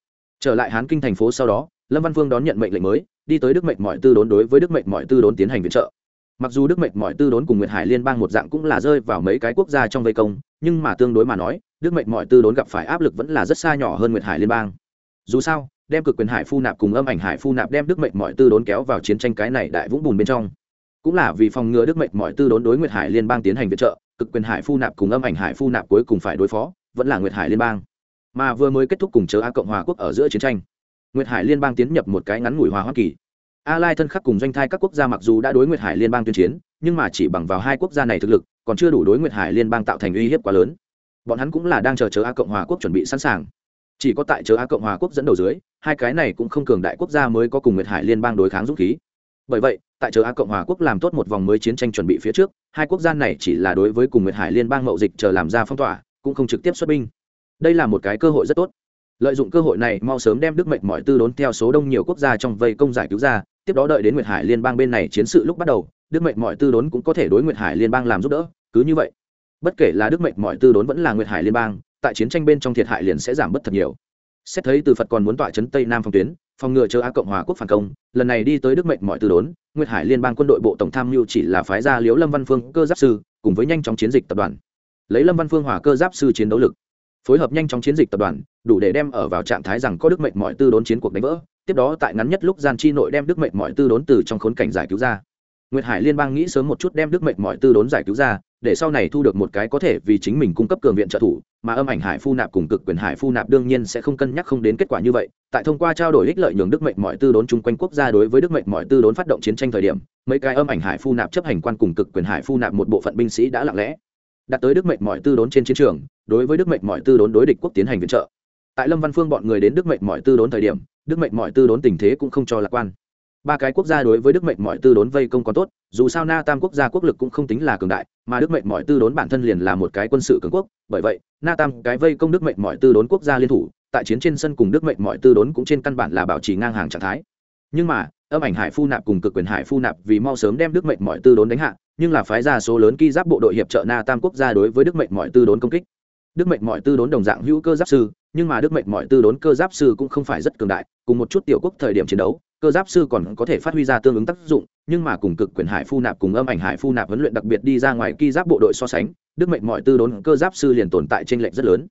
Trở lại hán kinh thành phố sau đó, lâm văn phương đón nhận mệnh lệnh mới, đi tới đức mệnh mọi tư đốn đối với đức mệnh mọi tư đốn tiến hành viện trợ. Mặc dù đức mệnh mọi tư đốn cùng nguyệt hải liên bang một dạng cũng là rơi vào mấy cái quốc gia trong vây công, nhưng mà tương đối mà nói, đức mệnh mọi tư đốn gặp phải áp lực vẫn là rất xa nhỏ hơn nguyệt hải liên bang. Dù sao, đem cực quyền hải phu nạp cùng âm ảnh hải phu nạp đem đức mệnh mọi tư đốn kéo vào chiến tranh cái này đại vũng bùn bên trong cũng là vì phòng ngừa đức mệnh mọi tư đốn đối nguyệt hải liên bang tiến hành viện trợ, cực quyền hải phu nạp cùng âm ảnh hải phu nạp cuối cùng phải đối phó, vẫn là nguyệt hải liên bang. Mà vừa mới kết thúc cùng chớ a cộng hòa quốc ở giữa chiến tranh, nguyệt hải liên bang tiến nhập một cái ngắn ngủi hòa hoa kỳ. A lai thân khắc cùng doanh thai các quốc gia mặc dù đã đối nguyệt hải liên bang tuyên chiến, nhưng mà chỉ bằng vào hai quốc gia này thực lực, còn chưa đủ đối nguyệt hải liên bang tạo thành uy hiếp quá lớn. Bọn hắn cũng là đang chờ chờ a cộng hòa quốc chuẩn bị sẵn sàng. Chỉ có tại chờ a cộng hòa quốc dẫn đầu dưới, hai cái này cũng không cường đại quốc gia mới có cùng nguyệt hải liên bang đối kháng dũng khí bởi vậy, tại chờ a cộng hòa quốc làm tốt một vòng mới chiến tranh chuẩn bị phía trước, hai quốc gia này chỉ là đối với cùng nguyệt hải liên bang mậu dịch chờ làm ra phong tỏa, cũng không trực tiếp xuất binh. Đây là một cái cơ hội rất tốt. Lợi dụng cơ hội này, mau sớm đem đức mệnh mọi tư đốn theo số đông nhiều quốc gia trong vây công giải cứu ra, tiếp đó đợi đến nguyệt hải liên bang bên này chiến sự lúc bắt đầu, đức mệnh mọi tư đốn cũng có thể đối nguyệt hải liên bang làm giúp đỡ, cứ như vậy. Bất kể là đức mệnh mọi tư đốn vẫn là nguyệt hải liên bang, tại chiến tranh bên trong thiệt hại liền sẽ giảm bớt thật nhiều. Xét thấy từ phật còn muốn tọa chấn tây nam phòng tuyến phòng ngừa chờ á cộng hòa quốc phản công, lần này đi tới đức mệnh mọi tư đốn, nguyệt hải liên bang quân đội bộ tổng tham mưu chỉ là phái ra liễu lâm văn phương, cơ giáp sư, cùng với nhanh chóng chiến dịch tập đoàn. Lấy lâm văn phương hòa cơ giáp sư chiến đấu lực, phối hợp nhanh chóng chiến dịch tập đoàn, đủ để đem ở vào trạng thái rằng có đức mệnh mọi tư đốn chiến cuộc đánh vỡ, tiếp đó tại ngắn nhất lúc gian chi nội đem đức mệnh mọi tư đốn từ trong khốn cảnh giải cứu ra. Nguyệt hải liên bang nghĩ sớm một chút đem đức mệnh mọi tư đốn giải cứu ra để sau này thu được một cái có thể vì chính mình cung cấp cường viện trợ thủ, mà âm ảnh hải phu nạp cùng cực quyền hải phu nạp đương nhiên sẽ không cân nhắc không đến kết quả như vậy. Tại thông qua trao đổi ích lợi nhường đức mệnh mọi tư đốn chung quanh quốc gia đối với đức mệnh mọi tư đốn phát động chiến tranh thời điểm, mấy cái âm ảnh hải phu nạp chấp hành quan cùng cực quyền hải phu nạp một bộ phận binh sĩ đã lặng lẽ đặt tới đức mệnh mọi tư đốn trên chiến trường, đối với đức mệnh mọi tư đốn đối địch quốc tiến hành viện trợ. Tại lâm văn phương bọn người đến đức mệnh mọi tư đốn thời điểm, đức mệnh mọi tư đốn tình thế cũng không cho lạc quan ba cái quốc gia đối với đức mệnh mọi tư đốn vây công còn tốt, dù sao na tam quốc gia quốc lực cũng không tính là cường đại, mà đức mệnh mọi tư đốn bản thân liền là một cái quân sự cường quốc, bởi vậy, na tam cái vây công đức mệnh mọi tư đốn quốc gia liên thủ, tại chiến trên sân cùng đức mệnh mọi tư đốn cũng trên căn bản là bảo trì ngang hàng trạng thái. Nhưng mà, âm ảnh hải phu nạp cùng cực quyền hải phu nạp vì mau sớm đem đức mệnh mọi tư đốn đánh hạ, nhưng là phái ra số lớn ki giáp bộ đội hiệp trợ na tam quốc gia đối với đức mệnh mọi tư đốn công kích. Đức mệnh mọi tư đốn đồng dạng hữu cơ giáp sư, nhưng mà đức mệnh mọi tư đốn cơ giáp sư cũng không phải rất cường đại, cùng một chút tiểu quốc thời điểm chiến đấu cơ giáp sư còn có thể phát huy ra tương ứng tác dụng, nhưng mà cùng cực quyền hải phu nạp cùng âm ảnh hải phu nạp huấn luyện đặc biệt đi ra ngoài ki giáp bộ đội so sánh, đức mệnh mọi tư đốn cơ giáp sư liền tồn tại trên lệnh rất lớn.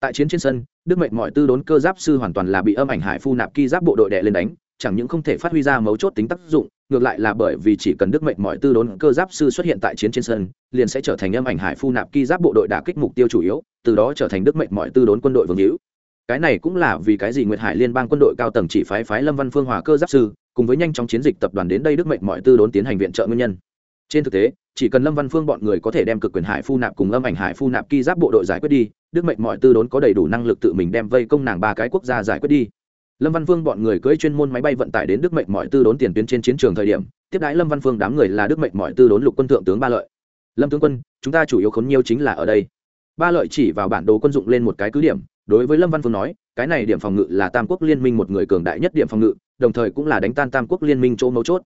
Tại chiến trên sân, đức mệnh mọi tư đốn cơ giáp sư hoàn toàn là bị âm ảnh hải phu nạp ki giáp bộ đội đè lên đánh, chẳng những không thể phát huy ra mấu chốt tính tác dụng, ngược lại là bởi vì chỉ cần đức mệnh mọi tư đốn cơ giáp sư xuất hiện tại chiến trên sân, liền sẽ trở thành âm ảnh hải phu nạp ki giáp bộ đội đả kích mục tiêu chủ yếu, từ đó trở thành đức mệnh mọi tư đốn quân đội vương hữu cái này cũng là vì cái gì nguyệt hải liên bang quân đội cao tầng chỉ phái phái lâm văn phương hòa cơ giáp sư, cùng với nhanh chóng chiến dịch tập đoàn đến đây đức mệnh mọi tư đốn tiến hành viện trợ nguyên nhân. Trên thực tế, chỉ cần lâm văn phương bọn người có thể đem cực quyền hải phu nạp cùng âm ảnh hải phu nạp ki giáp bộ đội giải quyết đi, đức mệnh mọi tư đốn có đầy đủ năng lực tự mình đem vây công nàng ba cái quốc gia giải quyết đi. Lâm văn phương bọn người cưỡi chuyên môn máy bay vận tải đến đức mệnh mọi tư đốn tiền tuyến trên chiến trường thời điểm, tiếp đãi lâm văn phương đám người là đức mệnh mọi tư đốn lục quân thượng tướng ba lợi. Lâm tướng quân, chúng ta chủ yếu khốn nhiều chính là ở đây. Ba lợi chỉ vào bản đồ quân dụng lên một cái cứ điểm đối với lâm văn phương nói, cái này điểm phòng ngự là tam quốc liên minh một người cường đại nhất điểm phòng ngự, đồng thời cũng là đánh tan tam quốc liên minh chỗ mấu chốt.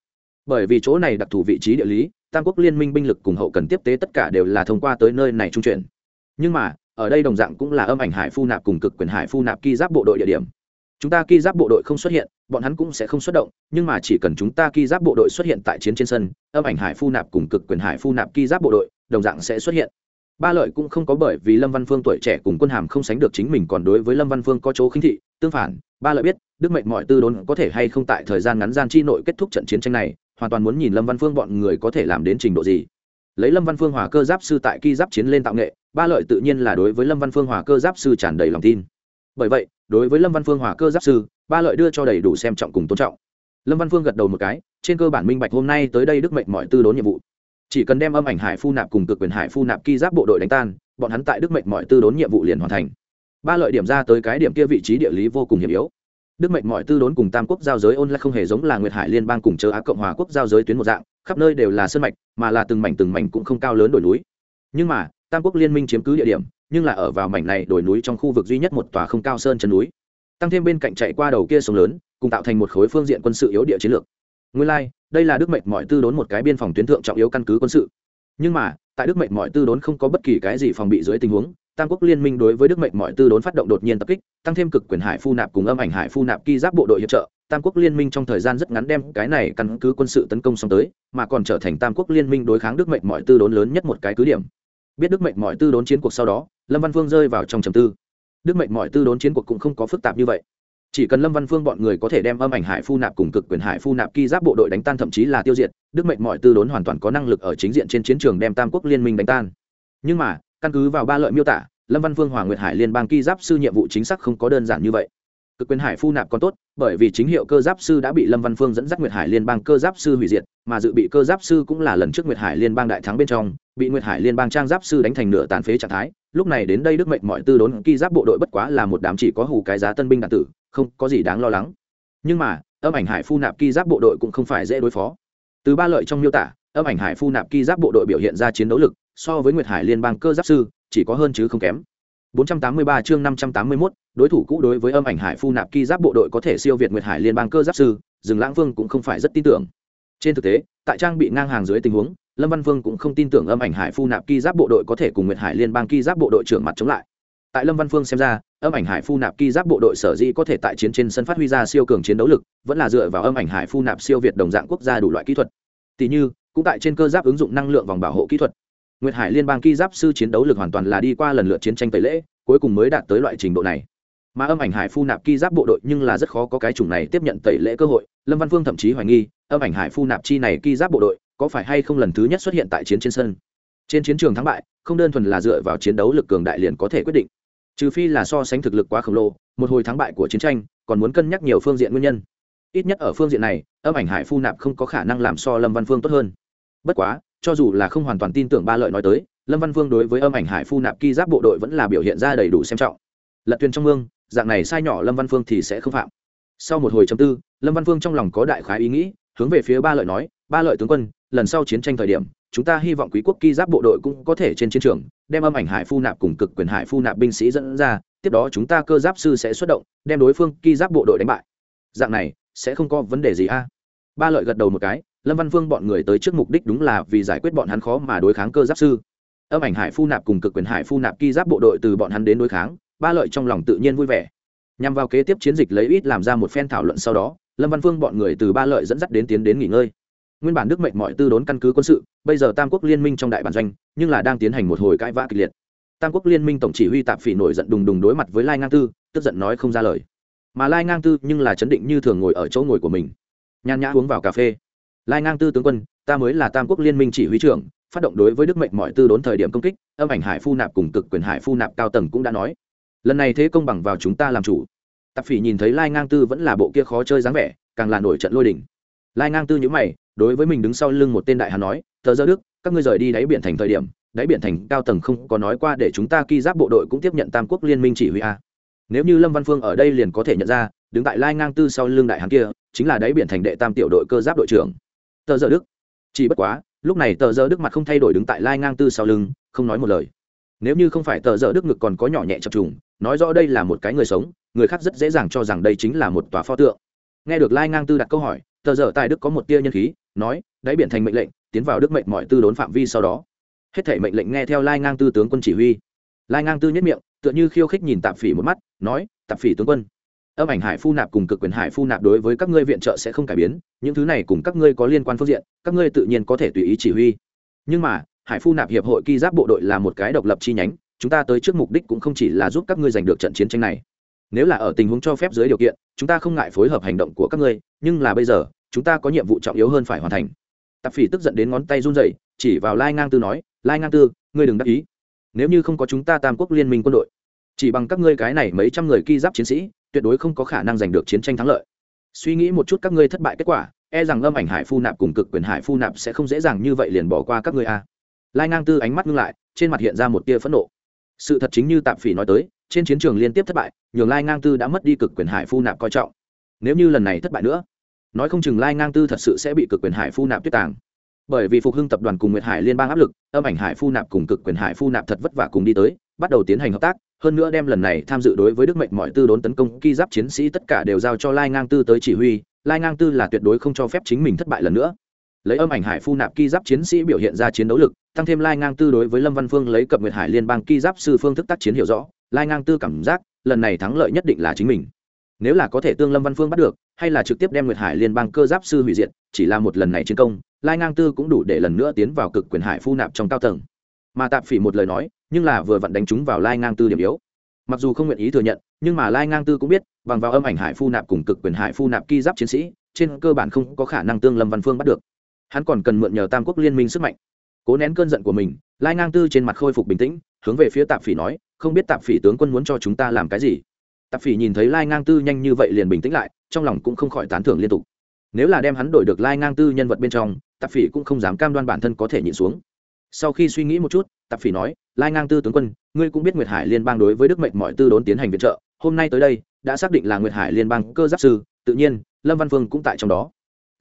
Bởi vì chỗ này đặc thù vị trí địa lý, tam quốc liên minh binh lực cùng hậu cần tiếp tế tất cả đều là thông qua tới nơi này trung chuyển. Nhưng mà, ở đây đồng dạng cũng là âm ảnh hải phu nạp cùng cực quyền hải phu nạp ki giáp bộ đội địa điểm. Chúng ta ki giáp bộ đội không xuất hiện, bọn hắn cũng sẽ không xuất động, nhưng mà chỉ cần chúng ta ki giáp bộ đội xuất hiện tại chiến trên sân, âm ảnh hải phu nạp cùng cực quyền hải phu nạp ki giáp bộ đội đồng dạng sẽ xuất hiện ba lợi cũng không có bởi vì lâm văn phương tuổi trẻ cùng quân hàm không sánh được chính mình còn đối với lâm văn phương có chỗ khinh thị, tương phản, ba lợi biết, đức mệnh mọi tư đốn có thể hay không tại thời gian ngắn gian chi nội kết thúc trận chiến tranh này, hoàn toàn muốn nhìn lâm văn phương bọn người có thể làm đến trình độ gì. Lấy lâm văn phương hòa cơ giáp sư tại ki giáp chiến lên tạo nghệ, ba lợi tự nhiên là đối với lâm văn phương hòa cơ giáp sư tràn đầy lòng tin. Bởi vậy, đối với lâm văn phương hòa cơ giáp sư, ba lợi đưa cho đầy đủ xem trọng cùng tôn trọng. Lâm văn phương gật đầu một cái, trên cơ bản minh bạch hôm nay tới đây đức mệnh mọi tư đốn nhiệm vụ chỉ cần đem âm ảnh hải phu nạp cùng cực quyền hải phu nạp ki giáp bộ đội đánh tan, bọn hắn tại đức mệnh mọi tư đốn nhiệm vụ liền hoàn thành. Ba lợi điểm ra tới cái điểm kia vị trí địa lý vô cùng hiểm yếu. Đức mệnh mọi tư đốn cùng tam quốc giao giới ôn lại không hề giống là nguyệt hải liên bang cùng chờ á cộng hòa quốc giao giới tuyến một dạng, khắp nơi đều là sơn mạch, mà là từng mảnh từng mảnh cũng không cao lớn đồi núi. Nhưng mà, tam quốc liên minh chiếm cứ địa điểm, nhưng là ở vào mảnh này đồi núi trong khu vực duy nhất một tòa không cao sơn chân núi. Tăng thêm bên cạnh chạy qua đầu kia sông lớn, cùng tạo thành một khối phương diện quân sự yếu địa chiến lược nguyên lai、like, đây là đức mệnh mọi tư đốn một cái biên phòng tuyến thượng trọng yếu căn cứ quân sự. Nhưng mà tại đức mệnh mọi tư đốn không có bất kỳ cái gì phòng bị dưới tình huống tam quốc liên minh đối với đức mệnh mọi tư đốn phát động đột nhiên tập kích tăng thêm cực quyền hải phu nạp cùng âm ảnh hải phu nạp ki giáp bộ đội hiệp trợ tam quốc liên minh trong thời gian rất ngắn đem cái này căn cứ quân sự tấn công xong tới mà còn trở thành tam quốc liên minh đối kháng đức mệnh mọi tư đốn lớn nhất một cái cứ điểm. Biết đức mệnh mọi tư đốn chiến cuộc sau đó lâm văn Vương rơi vào trong trầm tư. Đức mệnh mọi tư đốn chiến cuộc cũng không có phức tạp như vậy chỉ cần lâm văn phương bọn người có thể đem âm ảnh hải phu nạp cùng cực quyền hải phu nạp ki giáp bộ đội đánh tan thậm chí là tiêu diệt, đức mệnh mọi tư đốn hoàn toàn có năng lực ở chính diện trên chiến trường đem tam quốc liên minh đánh tan. Nhưng mà, căn cứ vào ba lợi miêu tả, lâm văn phương hoàng nguyệt hải liên bang ki giáp sư nhiệm vụ chính xác không có đơn giản như vậy. Cực quyền hải phu nạp còn tốt, bởi vì chính hiệu cơ giáp sư đã bị lâm văn phương dẫn dắt nguyệt hải liên bang cơ giáp sư hủy diệt, mà dự bị cơ giáp sư cũng là lần trước nguyệt hải liên bang đại thắng bên trong, bị nguyệt hải liên bang trang giáp sư đánh thành nửa tàn phế trạng thái lúc này đến đây đức mệnh mọi tư đốn ki giáp bộ đội bất quá là một đám chỉ có hù cái giá tân binh đạn tử không có gì đáng lo lắng. Nhưng mà âm ảnh hải phu nạp ki giáp bộ đội cũng không phải dễ đối phó. Từ ba lợi trong miêu tả âm ảnh hải phu nạp ki giáp bộ đội biểu hiện ra chiến đấu lực so với nguyệt hải liên bang cơ giáp sư chỉ có hơn chứ không kém. 483 chương 581, đối thủ cũ đối với âm ảnh hải phu nạp ki giáp bộ đội có thể siêu việt nguyệt hải liên bang cơ giáp sư rừng lãng vương cũng không phải rất tin tưởng. Trên thực tế tại trang bị ngang hàng dưới tình huống lâm văn vương cũng không tin tưởng âm ảnh hải phu nạp ki giáp bộ đội có thể cùng nguyệt hải liên bang ki giáp bộ đội trưởng mặt chống lại. Tại lâm văn phương xem ra, âm ảnh hải phu nạp ki giáp bộ đội sở dĩ có thể tại chiến trên sân phát huy ra siêu cường chiến đấu lực, vẫn là dựa vào âm ảnh hải phu nạp siêu việt đồng dạng quốc gia đủ loại kỹ thuật. Tỷ như, cũng tại trên cơ giáp ứng dụng năng lượng vòng bảo hộ kỹ thuật. Nguyệt hải liên bang ki giáp sư chiến đấu lực hoàn toàn là đi qua lần lượt chiến tranh tẩy lễ, cuối cùng mới đạt tới loại trình độ này. Mà âm ảnh hải phu nạp ki giáp bộ đội nhưng là rất khó có cái chủng này tiếp nhận tẩy lễ cơ hội, lâm văn phương thậm chí hoài nghi, âm ảnh hải phu nạp chi này ki giáp bộ đội có phải hay không lần thứ nhất xuất hiện tại chiến trên sân? Trên chiến trường thắng bại, không đơn thuần là dựa vào chiến đấu lực cường đại liền có thể quyết định. Trừ phi là so sánh thực lực quá khổng lồ, một hồi thắng bại của chiến tranh, còn muốn cân nhắc nhiều phương diện nguyên nhân. Ít nhất ở phương diện này, âm ảnh hải phu nạp không có khả năng làm so lâm văn phương tốt hơn. Bất quá, cho dù là không hoàn toàn tin tưởng ba lợi nói tới, lâm văn phương đối với âm ảnh hải phu nạp ki giáp bộ đội vẫn là biểu hiện ra đầy đủ xem trọng. Lật thuyền trong mương, dạng này sai nhỏ lâm văn phương thì sẽ không phạm. Sau một hồi chấm tư, lâm văn phương trong lòng có đại khái ý nghĩ, hướng về phía ba lợi nói ba lợi tướng quân, lần sau chiến tranh thời điểm, chúng ta hy vọng quý quốc ki giáp bộ đội cũng có thể trên chiến trường, đem âm ảnh hải phu nạp cùng cực quyền hải phu nạp binh sĩ dẫn ra, tiếp đó chúng ta cơ giáp sư sẽ xuất động, đem đối phương ki giáp bộ đội đánh bại. Dạng này, sẽ không có vấn đề gì a. Ba lợi gật đầu một cái, lâm văn vương bọn người tới trước mục đích đúng là vì giải quyết bọn hắn khó mà đối kháng cơ giáp sư. Âm ảnh hải phu nạp cùng cực quyền hải phu nạp ki giáp bộ đội từ bọn hắn đến đối kháng, ba lợi trong lòng tự nhiên vui vẻ. Nhằm vào kế tiếp chiến dịch lấy ít làm ra một phen thảo luận sau đó, lâm văn vương bọn người từ ba lợi dẫn dắt đến tiến đến nghỉ ngơi nguyên bản đức mệnh mọi tư đốn căn cứ quân sự, bây giờ tam quốc liên minh trong đại bản doanh, nhưng là đang tiến hành một hồi cãi vã kịch liệt. Tam quốc liên minh tổng chỉ huy tạp phỉ nổi giận đùng đùng đối mặt với lai ngang tư, tức giận nói không ra lời. Mà lai ngang tư nhưng là chấn định như thường ngồi ở chỗ ngồi của mình. Nhàn nhã uống vào cà phê. Lai ngang tư tướng quân, ta mới là tam quốc liên minh chỉ huy trưởng, phát động đối với đức mệnh mọi tư đốn thời điểm công kích, âm ảnh hải phu nạp cùng cực quyền hải phu nạp cao tầng cũng đã nói. Lần này thế công bằng vào chúng ta làm chủ. Tạp phỉ nhìn thấy lai ngang tư vẫn là bộ kia khó chơi dáng vẻ, càng là nổi trận lôi đỉnh lai ngang tư nhữ mày đối với mình đứng sau lưng một tên đại hán nói, tờ giờ đức, các ngươi rời đi đáy biển thành thời điểm, đáy biển thành cao tầng không có nói qua để chúng ta ki giáp bộ đội cũng tiếp nhận tam quốc liên minh chỉ huy a. Nếu như lâm văn phương ở đây liền có thể nhận ra, đứng tại lai ngang tư sau lưng đại hán kia, chính là đáy biển thành đệ tam tiểu đội cơ giáp đội trưởng. Tờ giờ đức. Chỉ bất quá, lúc này tờ giờ đức mặt không thay đổi đứng tại lai ngang tư sau lưng, không nói một lời. Nếu như không phải tờ giờ đức ngực còn có nhỏ nhẹ chập trùng, nói rõ đây là một cái người sống, người khác rất dễ dàng cho rằng đây chính là một tòa pho tượng. Nghe được lai ngang tư đặt câu hỏi, tờ giờ Tài đức có một tia nhân khí nói, đáy biển thành mệnh lệnh, tiến vào đức mệnh mọi tư đốn phạm vi sau đó. Hết thể mệnh lệnh nghe theo lai ngang tư tướng quân chỉ huy. Lai ngang tư nhất miệng, tựa như khiêu khích nhìn tạp phỉ một mắt, nói, tạp phỉ tướng quân, âm ảnh hải phu nạp cùng cực quyền hải phu nạp đối với các ngươi viện trợ sẽ không cải biến, những thứ này cùng các ngươi có liên quan phương diện, các ngươi tự nhiên có thể tùy ý chỉ huy. Nhưng mà, hải phu nạp hiệp hội ki giáp bộ đội là một cái độc lập chi nhánh, chúng ta tới trước mục đích cũng không chỉ là giúp các ngươi giành được trận chiến tranh này. Nếu là ở tình huống cho phép dưới điều kiện, chúng ta không ngại phối hợp hành động của các ngươi, nhưng là bây giờ chúng ta có nhiệm vụ trọng yếu hơn phải hoàn thành. Tạp phỉ tức giận đến ngón tay run rẩy, chỉ vào lai ngang tư nói, lai ngang tư, ngươi đừng đắc ý. Nếu như không có chúng ta tam quốc liên minh quân đội, chỉ bằng các ngươi cái này mấy trăm người ki giáp chiến sĩ, tuyệt đối không có khả năng giành được chiến tranh thắng lợi. Suy nghĩ một chút các ngươi thất bại kết quả e rằng âm ảnh hải phu nạp cùng cực quyền hải phu nạp sẽ không dễ dàng như vậy liền bỏ qua các ngươi a. Lai ngang tư ánh mắt ngưng lại, trên mặt hiện ra một tia phẫn nộ. Sự thật chính như tạp phỉ nói tới, trên chiến trường liên tiếp thất bại, nhường lai ngang tư đã mất đi cực quyền hải phu nạp coi trọng. Nếu như lần này thất bại nữa nói không chừng lai ngang tư thật sự sẽ bị cực quyền hải phu nạp tuyết tàng. Bởi vì phục hưng tập đoàn cùng nguyệt hải liên bang áp lực, âm ảnh hải phu nạp cùng cực quyền hải phu nạp thật vất vả cùng đi tới, bắt đầu tiến hành hợp tác, hơn nữa đem lần này tham dự đối với đức mệnh mọi tư đốn tấn công ki giáp chiến sĩ tất cả đều giao cho lai ngang tư tới chỉ huy, lai ngang tư là tuyệt đối không cho phép chính mình thất bại lần nữa. Lấy âm ảnh hải phu nạp ki giáp chiến sĩ biểu hiện ra chiến đấu lực, tăng thêm lai ngang tư đối với lâm văn phương lấy cập nguyệt hải liên bang ki giáp sư phương thức tác chiến hiểu rõ, lai ngang tư cảm giác, lần này thắng lợi nhất định là chính mình nếu là có thể tương lâm văn phương bắt được, hay là trực tiếp đem nguyệt hải liên bang cơ giáp sư hủy diệt, chỉ là một lần này chiến công, lai ngang tư cũng đủ để lần nữa tiến vào cực quyền hải phu nạp trong cao tầng. Mà tạp phỉ một lời nói, nhưng là vừa vặn đánh chúng vào lai ngang tư điểm yếu. Mặc dù không nguyện ý thừa nhận, nhưng mà lai ngang tư cũng biết, bằng vào âm ảnh hải phu nạp cùng cực quyền hải phu nạp ki giáp chiến sĩ, trên cơ bản không có khả năng tương lâm văn phương bắt được. Hắn còn cần mượn nhờ tam quốc liên minh sức mạnh. Cố nén cơn giận của mình, lai ngang tư trên mặt khôi phục bình tĩnh, hướng về phía tạp phỉ nói, không biết tạp phỉ tướng quân muốn cho chúng ta làm cái gì? Tạp phỉ nhìn thấy lai ngang tư nhanh như vậy liền bình tĩnh lại, trong lòng cũng không khỏi tán thưởng liên tục. Nếu là đem hắn đổi được lai ngang tư nhân vật bên trong, tạp phỉ cũng không dám cam đoan bản thân có thể nhịn xuống. Sau khi suy nghĩ một chút, tạp phỉ nói, lai ngang tư tướng quân, ngươi cũng biết nguyệt hải liên bang đối với đức mệnh mọi tư đốn tiến hành viện trợ, hôm nay tới đây, đã xác định là nguyệt hải liên bang cơ giáp sư, tự nhiên, lâm văn phương cũng tại trong đó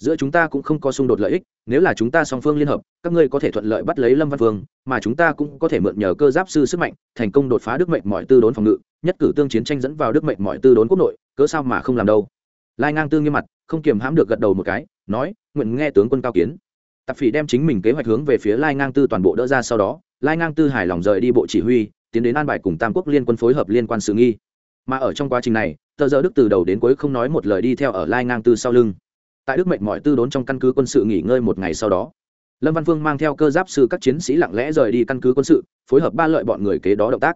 giữa chúng ta cũng không có xung đột lợi ích, nếu là chúng ta song phương liên hợp, các ngươi có thể thuận lợi bắt lấy lâm văn phương mà chúng ta cũng có thể mượn nhờ cơ giáp sư sức mạnh, thành công đột phá đức mệnh mọi tư đốn phòng ngự, nhất cử tương chiến tranh dẫn vào đức mệnh mọi tư đốn quốc nội, cớ sao mà không làm đâu? Lai ngang tương nghiêm mặt, không kiềm hãm được gật đầu một cái, nói, nguyện nghe tướng quân cao kiến. Tạp phỉ đem chính mình kế hoạch hướng về phía lai ngang tư toàn bộ đỡ ra sau đó, lai ngang tư hài lòng rời đi bộ chỉ huy, tiến đến an bài cùng tam quốc liên quân phối hợp liên quan sự nghi. Mà ở trong quá trình này, tờ giờ đức từ đầu đến cuối không nói một lời đi theo ở lai ngang tư sau lưng tại đức mệnh mọi tư đốn trong căn cứ quân sự nghỉ ngơi một ngày sau đó, lâm văn phương mang theo cơ giáp sư các chiến sĩ lặng lẽ rời đi căn cứ quân sự, phối hợp ba lợi bọn người kế đó động tác.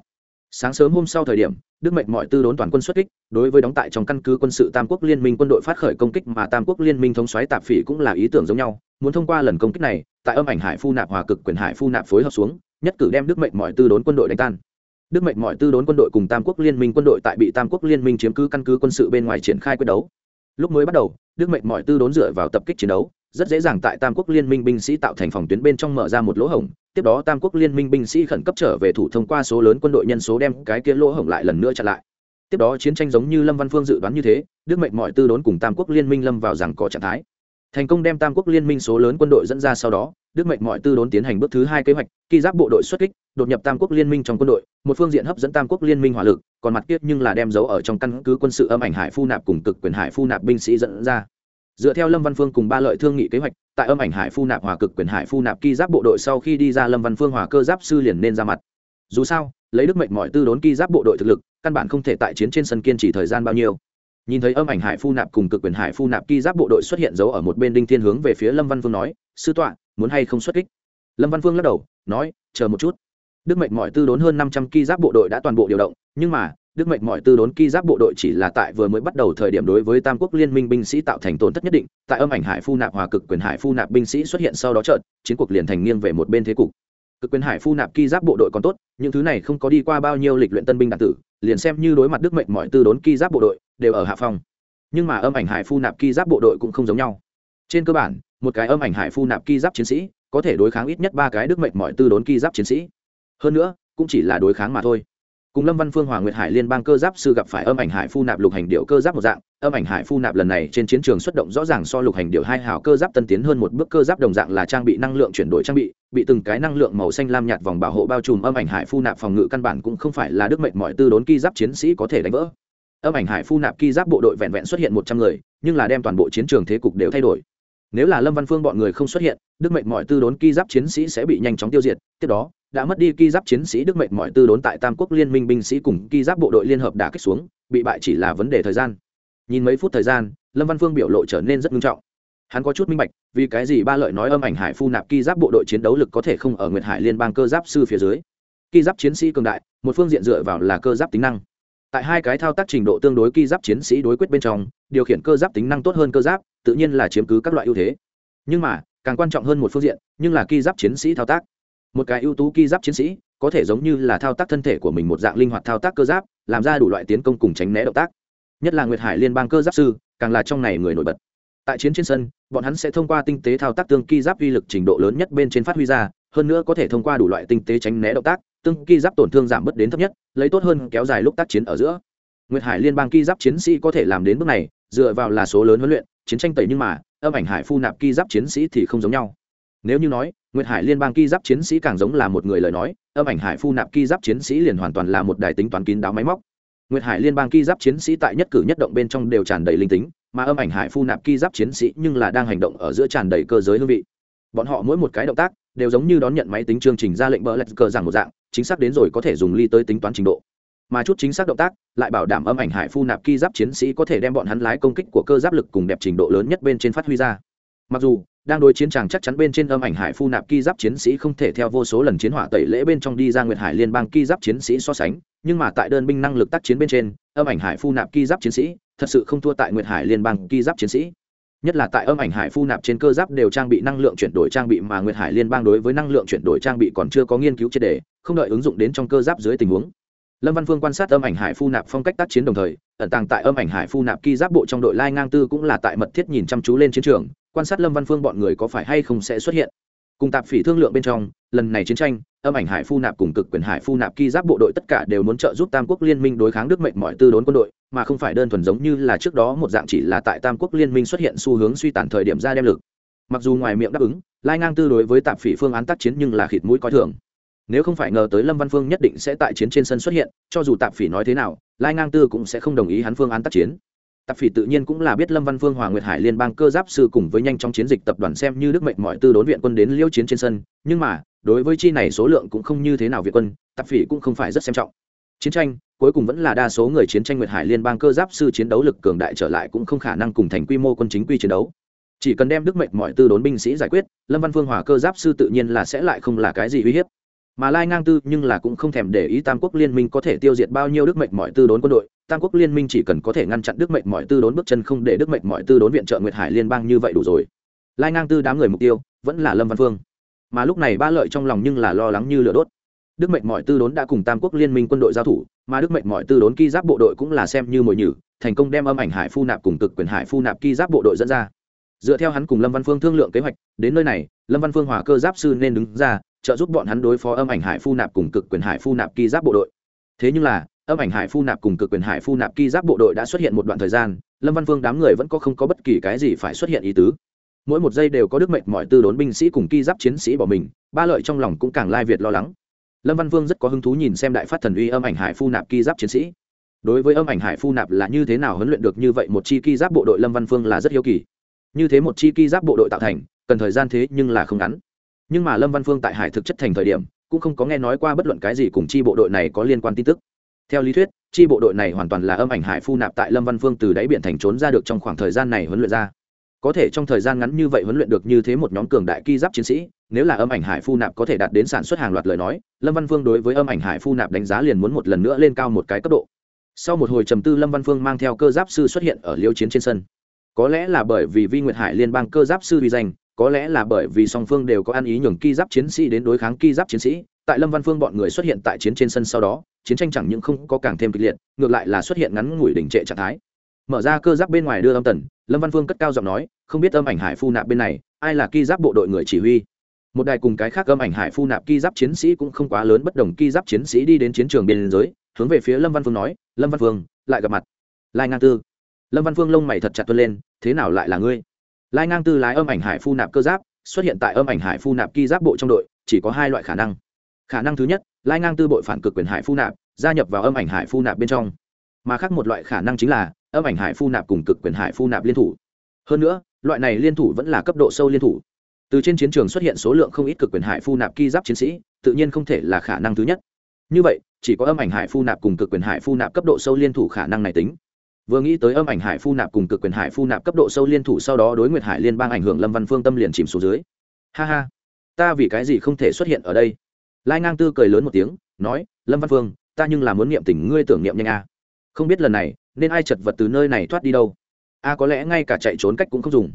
Sáng sớm hôm sau thời điểm, đức mệnh mọi tư đốn toàn quân xuất kích, đối với đóng tại trong căn cứ quân sự tam quốc liên minh quân đội phát khởi công kích mà tam quốc liên minh thống xoáy tạp phỉ cũng là ý tưởng giống nhau, muốn thông qua lần công kích này, tại âm ảnh hải phu nạp hòa cực quyền hải phu nạp phối hợp xuống, nhất cử đem đức mệnh mọi tư đốn quân đội đánh tan. Đức mệnh mọi tư đốn quân đội cùng tam quốc liên minh quân đội tại bị tam quốc liên minh chiếm cứ căn cứ quân sự bên ngoài triển khai quyết đấu. Lúc mới bắt đầu đức mệnh mọi tư đốn dựa vào tập kích chiến đấu, rất dễ dàng tại tam quốc liên minh binh sĩ tạo thành phòng tuyến bên trong mở ra một lỗ hổng, tiếp đó tam quốc liên minh binh sĩ khẩn cấp trở về thủ thông qua số lớn quân đội nhân số đem cái kia lỗ hổng lại lần nữa chặn lại. Tiếp đó chiến tranh giống như lâm văn phương dự đoán như thế, đức mệnh mọi tư đốn cùng tam quốc liên minh lâm vào rằng có trạng thái thành công đem tam quốc liên minh số lớn quân đội dẫn ra sau đó, đức mệnh mọi tư đốn tiến hành bước thứ hai kế hoạch khi giáp bộ đội xuất kích, đột nhập tam quốc liên minh trong quân đội, một phương diện hấp dẫn tam quốc liên minh hỏa lực, còn mặt tiếp nhưng là đem dấu ở trong căn cứ quân sự âm ảnh hải phu nạp cùng cực quyền hải phu nạp binh sĩ dẫn ra. Dựa theo lâm văn phương cùng ba lợi thương nghị kế hoạch, tại âm ảnh hải phu nạp hòa cực quyền hải phu nạp ki giáp bộ đội sau khi đi ra lâm văn phương hòa cơ giáp sư liền nên ra mặt. Dù sao, lấy đức mệnh mọi tư đốn ki giáp bộ đội thực lực, căn bản không thể tại chiến trên sân kiên trì thời gian bao nhiêu nhìn thấy âm ảnh hải phu nạp cùng cực quyền hải phu nạp ki giáp bộ đội xuất hiện giấu ở một bên đinh thiên hướng về phía lâm văn phương nói, sư tọa, muốn hay không xuất kích? Lâm văn phương lắc đầu, nói, chờ một chút. Đức mệnh mọi tư đốn hơn năm trăm ki giáp bộ đội đã toàn bộ điều động, nhưng mà, đức mệnh mọi tư đốn ki giáp bộ đội chỉ là tại vừa mới bắt đầu thời điểm đối với tam quốc liên minh binh sĩ tạo thành tổn thất nhất định, tại âm ảnh hải phu nạp hòa cực quyền hải phu nạp binh sĩ xuất hiện sau đó trợn chiến cuộc liền thành nghiêng về một bên thế cục. Cực quyền hải phu nạp ki giáp bộ đội còn tốt, những thứ này không có đi qua bao nhiêu lịch luyện tân binh đạt tử, liền xem như đối mặt đức mệnh mọi tư đốn ki giáp bộ đội đều ở hạ phong. Nhưng mà âm ảnh hải phu nạp ki giáp bộ đội cũng không giống nhau. Trên cơ bản, một cái âm ảnh hải phu nạp ki giáp chiến sĩ có thể đối kháng ít nhất ba cái đức mệnh mọi tư đốn ki giáp chiến sĩ. Hơn nữa, cũng chỉ là đối kháng mà thôi. Cùng lâm văn phương hòa nguyệt hải liên bang cơ giáp sư gặp phải âm ảnh hải phu nạp lục hành điệu cơ giáp một dạng, âm ảnh hải phu nạp lần này trên chiến trường xuất động rõ ràng so lục hành điệu hai hào cơ giáp tân tiến hơn một bước cơ giáp đồng dạng là trang bị năng lượng chuyển đổi trang bị bị từng cái năng lượng màu xanh lam nhạt vòng bảo hộ bao trùm âm ảnh hải phu nạp phòng ngự căn bản cũng không phải là đức mệnh mọi tư đốn ki giáp chiến sĩ có thể đánh vỡ âm ảnh hải phu nạp ki giáp bộ đội vẹn vẹn xuất hiện một trăm người, nhưng là đem toàn bộ chiến trường thế cục đều thay đổi. Nếu là lâm văn phương bọn người không xuất hiện, đức mệnh mọi tư đốn ki giáp chiến sĩ sẽ bị nhanh chóng tiêu diệt. Tiếp đó, đã mất đi ki giáp chiến sĩ đức mệnh mọi tư đốn tại tam quốc liên minh binh sĩ cùng ki giáp bộ đội liên hợp đả kích xuống, bị bại chỉ là vấn đề thời gian. Nhìn mấy phút thời gian, lâm văn phương biểu lộ trở nên rất nghiêm trọng. Hắn có chút minh bạch, vì cái gì ba lợi nói âm ảnh hải phu nạp ki giáp bộ đội chiến đấu lực có thể không ở nguyệt hải liên bang cơ giáp sư phía dưới. Ki giáp chiến sĩ cường đại, một phương diện dựa vào là cơ giáp tính năng tại hai cái thao tác trình độ tương đối ki giáp chiến sĩ đối quyết bên trong, điều khiển cơ giáp tính năng tốt hơn cơ giáp, tự nhiên là chiếm cứ các loại ưu thế. Nhưng mà, càng quan trọng hơn một phương diện, nhưng là ki giáp chiến sĩ thao tác. Một cái ưu tú ki giáp chiến sĩ, có thể giống như là thao tác thân thể của mình một dạng linh hoạt thao tác cơ giáp, làm ra đủ loại tiến công cùng tránh né động tác. Nhất là nguyệt hải liên bang cơ giáp sư, càng là trong này người nổi bật. Tại chiến trên sân, bọn hắn sẽ thông qua tinh tế thao tác tương ki giáp uy lực trình độ lớn nhất bên trên phát huy ra, hơn nữa có thể thông qua đủ loại tinh tế tránh né động tác tương ki giáp tổn thương giảm bớt đến thấp nhất, lấy tốt hơn kéo dài lúc tác chiến ở giữa. Nguyệt hải liên bang ki giáp chiến sĩ có thể làm đến bước này, dựa vào là số lớn huấn luyện, chiến tranh tẩy nhưng mà, âm ảnh hải phu nạp ki giáp chiến sĩ thì không giống nhau. Nếu như nói, nguyệt hải liên bang ki giáp chiến sĩ càng giống là một người lời nói, âm ảnh hải phu nạp ki giáp chiến sĩ liền hoàn toàn là một đài tính toán kín đáo máy móc. Nguyệt hải liên bang ki giáp chiến sĩ tại nhất cử nhất động bên trong đều tràn đầy linh tính, mà âm ảnh hải phu nạp ki giáp chiến sĩ nhưng là đang hành động ở giữa tràn đầy cơ giới hương vị. Bọn họ mỗi một cái động tác đều giống như đón nhận máy tính chương trình ra lệnh bờ lạch cờ rằng một dạng, chính xác đến rồi có thể dùng ly tới tính toán trình độ. Mà chút chính xác động tác, lại bảo đảm âm ảnh hải phu nạp ki giáp chiến sĩ có thể đem bọn hắn lái công kích của cơ giáp lực cùng đẹp trình độ lớn nhất bên trên phát huy ra. Mặc dù, đang đối chiến tràng chắc chắn bên trên âm ảnh hải phu nạp ki giáp chiến sĩ không thể theo vô số lần chiến hỏa tẩy lễ bên trong đi ra nguyệt hải liên bang ki giáp chiến sĩ so sánh, nhưng mà tại đơn binh năng lực tác chiến bên trên, âm ảnh hải phu nạp ki giáp chiến sĩ thật sự không thua tại nguyệt hải liên bang ki giáp chiến sĩ nhất là tại âm ảnh hải phu nạp trên cơ giáp đều trang bị năng lượng chuyển đổi trang bị mà nguyệt hải liên bang đối với năng lượng chuyển đổi trang bị còn chưa có nghiên cứu triệt đề, không đợi ứng dụng đến trong cơ giáp dưới tình huống. Lâm văn phương quan sát âm ảnh hải phu nạp phong cách tác chiến đồng thời, ẩn tàng tại âm ảnh hải phu nạp ki giáp bộ trong đội lai ngang tư cũng là tại mật thiết nhìn chăm chú lên chiến trường, quan sát lâm văn phương bọn người có phải hay không sẽ xuất hiện cùng tạp phỉ thương lượng bên trong, lần này chiến tranh, âm ảnh hải phu nạp cùng cực quyền hải phu nạp ki giáp bộ đội tất cả đều muốn trợ giúp tam quốc liên minh đối kháng đức mệnh mọi tư đốn quân đội, mà không phải đơn thuần giống như là trước đó một dạng chỉ là tại tam quốc liên minh xuất hiện xu hướng suy tàn thời điểm ra đem lực. Mặc dù ngoài miệng đáp ứng, lai ngang tư đối với tạp phỉ phương án tác chiến nhưng là khịt mũi coi thường. Nếu không phải ngờ tới lâm văn phương nhất định sẽ tại chiến trên sân xuất hiện, cho dù tạp phỉ nói thế nào, lai ngang tư cũng sẽ không đồng ý hắn phương án tác chiến tạp phỉ tự nhiên cũng là biết lâm văn phương, hòa nguyệt hải liên bang cơ giáp sư cùng với nhanh trong chiến dịch tập đoàn xem như đức mệnh mọi tư đốn viện quân đến liêu chiến trên sân. Nhưng mà, đối với chi này số lượng cũng không như thế nào viện quân, tạp phỉ cũng không phải rất xem trọng. Chiến tranh, cuối cùng vẫn là đa số người chiến tranh nguyệt hải liên bang cơ giáp sư chiến đấu lực cường đại trở lại cũng không khả năng cùng thành quy mô quân chính quy chiến đấu. Chỉ cần đem đức mệnh mọi tư đốn binh sĩ giải quyết, lâm văn phương, hòa cơ giáp sư tự nhiên là sẽ lại không là cái gì uy hiếp mà lai ngang tư nhưng là cũng không thèm để ý tam quốc liên minh có thể tiêu diệt bao nhiêu đức mệnh mọi tư đốn quân đội. Tam quốc liên minh chỉ cần có thể ngăn chặn đức mệnh mọi tư đốn bước chân không để đức mệnh mọi tư đốn viện trợ nguyệt hải liên bang như vậy đủ rồi. Lai ngang tư đám người mục tiêu vẫn là lâm văn phương. Mà lúc này ba lợi trong lòng nhưng là lo lắng như lửa đốt. Đức mệnh mọi tư đốn đã cùng tam quốc liên minh quân đội giao thủ, mà đức mệnh mọi tư đốn ki giáp bộ đội cũng là xem như mồi nhử, thành công đem âm ảnh hải phu nạp cùng cực quyền hải phu nạp ki giáp bộ đội dẫn ra. Dựa theo hắn cùng lâm văn phương thương lượng kế hoạch, đến nơi này, lâm văn phương hòa cơ giáp sư nên đứng ra trợ giúp bọn hắn đối phó âm ảnh hải phu nạp cùng cực quyền hải phu nạp ki giáp bộ đội. Thế nhưng là, âm ảnh hải phu nạp cùng cực quyền hải phu nạp ki giáp bộ đội đã xuất hiện một đoạn thời gian, lâm văn vương đám người vẫn có không có bất kỳ cái gì phải xuất hiện ý tứ. Mỗi một giây đều có đức mệnh mọi tư đốn binh sĩ cùng ki giáp chiến sĩ bỏ mình, ba lợi trong lòng cũng càng lai việt lo lắng. Lâm văn vương rất có hứng thú nhìn xem đại phát thần uy âm ảnh hải phu nạp ki giáp chiến sĩ. Đối với âm ảnh hải phu nạp là như thế nào huấn luyện được như vậy một chi ki giáp bộ đội lâm văn phương là rất hiếu kỳ. Như thế một chi ki giáp bộ đội tạo thành, cần thời gian thế nhưng là không ngắn nhưng mà lâm văn phương tại hải thực chất thành thời điểm, cũng không có nghe nói qua bất luận cái gì cùng chi bộ đội này có liên quan tin tức. Theo lý thuyết, chi bộ đội này hoàn toàn là âm ảnh hải phu nạp tại lâm văn phương từ đáy biển thành trốn ra được trong khoảng thời gian này huấn luyện ra. Có thể trong thời gian ngắn như vậy huấn luyện được như thế một nhóm cường đại ki giáp chiến sĩ, nếu là âm ảnh hải phu nạp có thể đạt đến sản xuất hàng loạt lời nói, lâm văn phương đối với âm ảnh hải phu nạp đánh giá liền muốn một lần nữa lên cao một cái cấp độ. Sau một hồi trầm tư, lâm văn phương mang theo cơ giáp sư xuất hiện ở liêu chiến trên sân. Có lẽ là bởi vì vi nguyệt hải liên bang cơ giáp sư vi danh có lẽ là bởi vì song phương đều có ăn ý nhường ki giáp chiến sĩ đến đối kháng ki giáp chiến sĩ, tại lâm văn phương bọn người xuất hiện tại chiến trên sân sau đó, chiến tranh chẳng những không có càng thêm kịch liệt, ngược lại là xuất hiện ngắn ngủi đỉnh trệ trạng thái. Mở ra cơ giáp bên ngoài đưa âm tần, lâm văn phương cất cao giọng nói, không biết âm ảnh hải phu nạp bên này, ai là ki giáp bộ đội người chỉ huy? Một đài cùng cái khác âm ảnh hải phu nạp ki giáp chiến sĩ cũng không quá lớn bất đồng, ki giáp chiến sĩ đi đến chiến trường biên giới, hướng về phía lâm văn phương nói, lâm văn phương, lại gặp mặt. Lai ngang tư, lâm văn phương lông mày thật chặt tuân lên, thế nào lại là ngươi? Lai ngang tư lái âm ảnh hải phu nạp cơ giáp xuất hiện tại âm ảnh hải phu nạp ki giáp bộ trong đội, chỉ có hai loại khả năng. Khả năng thứ nhất, lai ngang tư bội phản cực quyền hải phu nạp, gia nhập vào âm ảnh hải phu nạp bên trong. Mà khác một loại khả năng chính là, âm ảnh hải phu nạp cùng cực quyền hải phu nạp liên thủ. Hơn nữa, loại này liên thủ vẫn là cấp độ sâu liên thủ. Từ trên chiến trường xuất hiện số lượng không ít cực quyền hải phu nạp ki giáp chiến sĩ, tự nhiên không thể là khả năng thứ nhất. Như vậy, chỉ có âm ảnh hải phu nạp cùng cực quyền hải phu nạp cấp độ sâu liên thủ khả năng này tính vừa nghĩ tới âm ảnh hải phu nạp cùng cực quyền hải phu nạp cấp độ sâu liên thủ sau đó đối nguyệt hải liên bang ảnh hưởng lâm văn phương tâm liền chìm xuống dưới. Ha ha, ta vì cái gì không thể xuất hiện ở đây? Lai ngang tư cười lớn một tiếng, nói, lâm văn phương, ta nhưng là muốn niệm tình ngươi tưởng niệm nhanh a. Không biết lần này, nên ai chật vật từ nơi này thoát đi đâu? A có lẽ ngay cả chạy trốn cách cũng không dùng.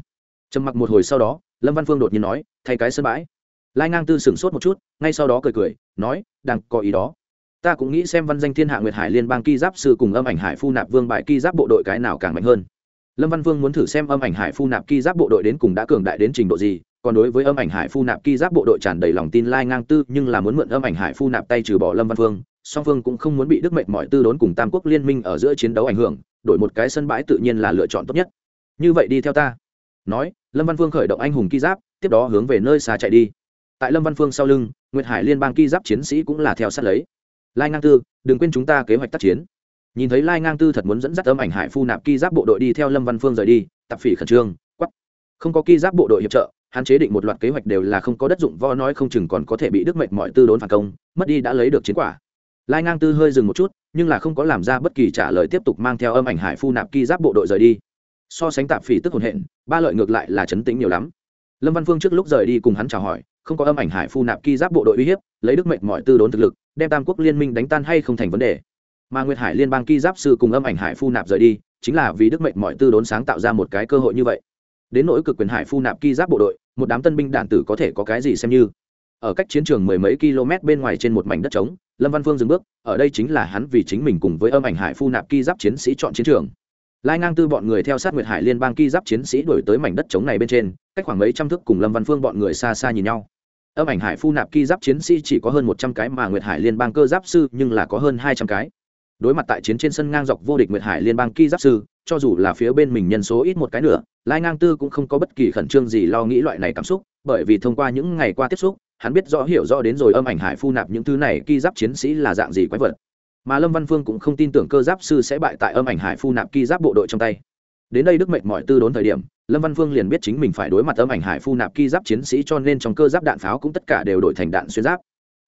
Trầm mặc một hồi sau đó, lâm văn phương đột nhiên nói, thay cái sân bãi. Lai ngang tư sửng sốt một chút, ngay sau đó cười cười, nói đang có ý đó ta cũng nghĩ xem văn danh thiên hạ nguyệt hải liên bang ki giáp sư cùng âm ảnh hải phu nạp vương bại ki giáp bộ đội cái nào càng mạnh hơn. Lâm văn vương muốn thử xem âm ảnh hải phu nạp ki giáp bộ đội đến cùng đã cường đại đến trình độ gì, còn đối với âm ảnh hải phu nạp ki giáp bộ đội tràn đầy lòng tin lai ngang tư, nhưng là muốn mượn âm ảnh hải phu nạp tay trừ bỏ lâm văn vương, song phương cũng không muốn bị đức mệnh mọi tư đốn cùng tam quốc liên minh ở giữa chiến đấu ảnh hưởng, đổi một cái sân bãi tự nhiên là lựa chọn tốt nhất. Như vậy đi theo ta. Nói, lâm văn vương khởi động anh hùng ki giáp, tiếp đó hướng về nơi xa chạy đi. Tại lâm văn phương sau lưng, nguyệt hải liên bang ki giáp chiến sĩ cũng là theo sát lấy lai ngang tư, đừng quên chúng ta kế hoạch tác chiến. Nhìn thấy lai ngang tư thật muốn dẫn dắt âm ảnh hải phu nạp ki giáp bộ đội đi theo lâm văn phương rời đi, Tạp phỉ khẩn trương quắp không có ki giáp bộ đội hiệp trợ hắn chế định một loạt kế hoạch đều là không có đất dụng vo nói không chừng còn có thể bị đức mệnh mọi tư đốn phản công, mất đi đã lấy được chiến quả. Lai ngang tư hơi dừng một chút, nhưng là không có làm ra bất kỳ trả lời tiếp tục mang theo âm ảnh hải phu nạp ki giáp bộ đội rời đi. So sánh tạp phỉ tức hồn hện, ba lợi ngược lại là chấn tĩnh nhiều lắm. Lâm văn phương trước lúc rời đi cùng hắn chào hỏi không có âm ảnh hải phu nạp ki giáp bộ đội uy hiếp, lấy đức mệnh mọi tư đốn thực lực, đem tam quốc liên minh đánh tan hay không thành vấn đề. Mà nguyệt hải liên bang ki giáp sư cùng âm ảnh hải phu nạp rời đi, chính là vì đức mệnh mọi tư đốn sáng tạo ra một cái cơ hội như vậy. Đến nỗi cực quyền hải phu nạp ki giáp bộ đội, một đám tân binh đạn tử có thể có cái gì xem như. Ở cách chiến trường mười mấy km bên ngoài trên một mảnh đất trống, lâm văn phương dừng bước, ở đây chính là hắn vì chính mình cùng với âm ảnh hải phu nạp ki giáp chiến sĩ chọn chiến trường lai ngang tư bọn người theo sát nguyệt hải liên bang ki giáp chiến sĩ đổi tới mảnh đất trống này bên trên, cách khoảng mấy trăm thước cùng lâm văn phương bọn người xa xa nhìn nhau. Âm ảnh hải phu nạp ki giáp chiến sĩ chỉ có hơn một trăm cái mà nguyệt hải liên bang cơ giáp sư nhưng là có hơn hai trăm cái. Đối mặt tại chiến trên sân ngang dọc vô địch nguyệt hải liên bang ki giáp sư, cho dù là phía bên mình nhân số ít một cái nữa, lai ngang tư cũng không có bất kỳ khẩn trương gì lo nghĩ loại này cảm xúc, bởi vì thông qua những ngày qua tiếp xúc, hắn biết rõ hiểu rõ đến rồi âm ảnh hải phu nạp những thứ này ki giáp chiến sĩ là dạng gì quái vật mà lâm văn phương cũng không tin tưởng cơ giáp sư sẽ bại tại âm ảnh hải phu nạp ki giáp bộ đội trong tay. Đến đây đức mệnh mọi tư đốn thời điểm, lâm văn phương liền biết chính mình phải đối mặt âm ảnh hải phu nạp ki giáp chiến sĩ cho nên trong cơ giáp đạn pháo cũng tất cả đều đổi thành đạn xuyên giáp.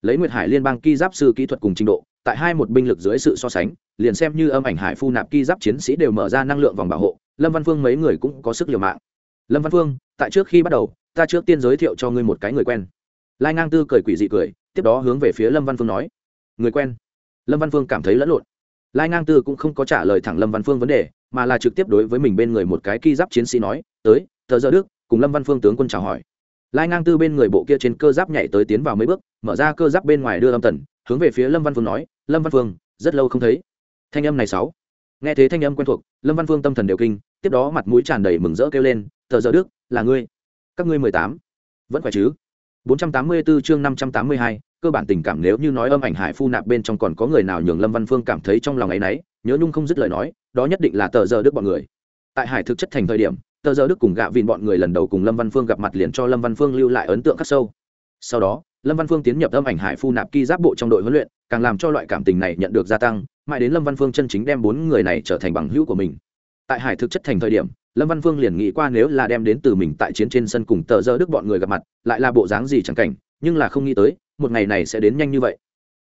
Lấy nguyệt hải liên bang ki giáp sư kỹ thuật cùng trình độ, tại hai một binh lực dưới sự so sánh, liền xem như âm ảnh hải phu nạp ki giáp chiến sĩ đều mở ra năng lượng vòng bảo hộ, lâm văn phương mấy người cũng có sức liều mạng. Lâm văn phương, tại trước khi bắt đầu, ta trước tiên giới thiệu cho ngươi một cái người quen. Lai ngang tư cười quỷ dị cười, tiếp đó hướng về phía lâm văn phương nói, người quen? Lâm văn phương cảm thấy lẫn lộn. Lai ngang tư cũng không có trả lời thẳng lâm văn phương vấn đề mà là trực tiếp đối với mình bên người một cái ki giáp chiến sĩ nói tới tờ giờ đức cùng lâm văn phương tướng quân chào hỏi. Lai ngang tư bên người bộ kia trên cơ giáp nhảy tới tiến vào mấy bước mở ra cơ giáp bên ngoài đưa âm tần hướng về phía lâm văn phương nói lâm văn phương rất lâu không thấy. Thanh âm này sáu. Nghe thấy thanh âm quen thuộc lâm văn phương tâm thần đều kinh tiếp đó mặt mũi tràn đầy mừng rỡ kêu lên tờ giờ đức là ngươi. Các ngươi mười tám. Vẫn khỏe chứ? 484 chương 582, cơ bản tình cảm nếu như nói âm ảnh hải phu nạp bên trong còn có người nào nhường lâm văn phương cảm thấy trong lòng ấy nấy, nhớ nhung không dứt lời nói, đó nhất định là tờ giờ đức bọn người. Tại hải thực chất thành thời điểm, tờ giờ đức cùng gạ vịn bọn người lần đầu cùng lâm văn phương gặp mặt liền cho lâm văn phương lưu lại ấn tượng khắc sâu. Sau đó, lâm văn phương tiến nhập âm ảnh hải phu nạp ky giáp bộ trong đội huấn luyện, càng làm cho loại cảm tình này nhận được gia tăng, mãi đến lâm văn phương chân chính đem bốn người này trở thành bằng hữu của mình. Tại hải thực chất thành thời điểm, lâm văn phương liền nghĩ qua nếu là đem đến từ mình tại chiến trên sân cùng tờ dơ đức bọn người gặp mặt, lại là bộ dáng gì chẳng cảnh, nhưng là không nghĩ tới một ngày này sẽ đến nhanh như vậy.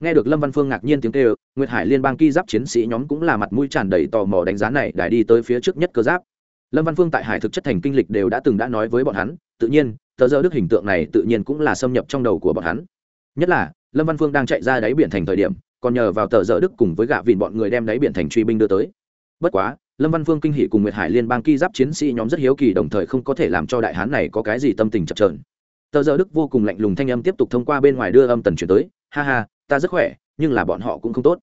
Nghe được lâm văn phương ngạc nhiên tiếng kêu, nguyệt hải liên bang ki giáp chiến sĩ nhóm cũng là mặt mũi tràn đầy tò mò đánh giá này đài đi tới phía trước nhất cơ giáp. Lâm văn phương tại hải thực chất thành kinh lịch đều đã từng đã nói với bọn hắn, tự nhiên, tờ dơ đức hình tượng này tự nhiên cũng là xâm nhập trong đầu của bọn hắn. Nhất là, lâm văn phương đang chạy ra đáy biển thành thời điểm, còn nhờ vào tờ dơ đức cùng với gạ vịn bọn người đem đáy biển thành truy binh đưa tới. Bất quá, lâm văn phương kinh hỷ cùng nguyệt hải liên bang ki giáp chiến sĩ nhóm rất hiếu kỳ, đồng thời không có thể làm cho đại hán này có cái gì tâm tình chập trờn tờ giờ đức vô cùng lạnh lùng thanh âm tiếp tục thông qua bên ngoài đưa âm tần chuyển tới, ha ha, ta rất khỏe, nhưng là bọn họ cũng không tốt.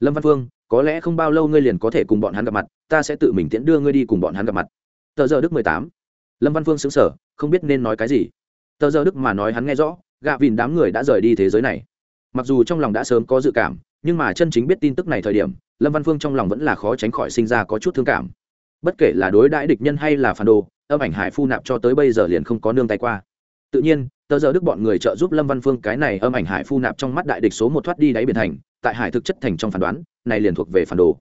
Lâm văn phương, có lẽ không bao lâu ngươi liền có thể cùng bọn hắn gặp mặt, ta sẽ tự mình tiễn đưa ngươi đi cùng bọn hắn gặp mặt. Tờ giờ đức mười tám. Lâm văn phương xứng sở không biết nên nói cái gì. Tờ giờ đức mà nói hắn nghe rõ, gạ vìn đám người đã rời đi thế giới này. Mặc dù trong lòng đã sớm có dự cảm, nhưng mà chân chính biết tin tức này thời điểm, lâm văn phương trong lòng vẫn là khó tránh khỏi sinh ra có chút thương cảm. Bất kể là đối đãi địch nhân hay là phản đồ, âm ảnh hải phu nạp cho tới bây giờ liền không có nương tay qua tự nhiên, tờ giờ đức bọn người trợ giúp lâm văn phương cái này âm ảnh hải phu nạp trong mắt đại địch số một thoát đi đáy biển thành, tại hải thực chất thành trong phán đoán, này liền thuộc về phản đồ.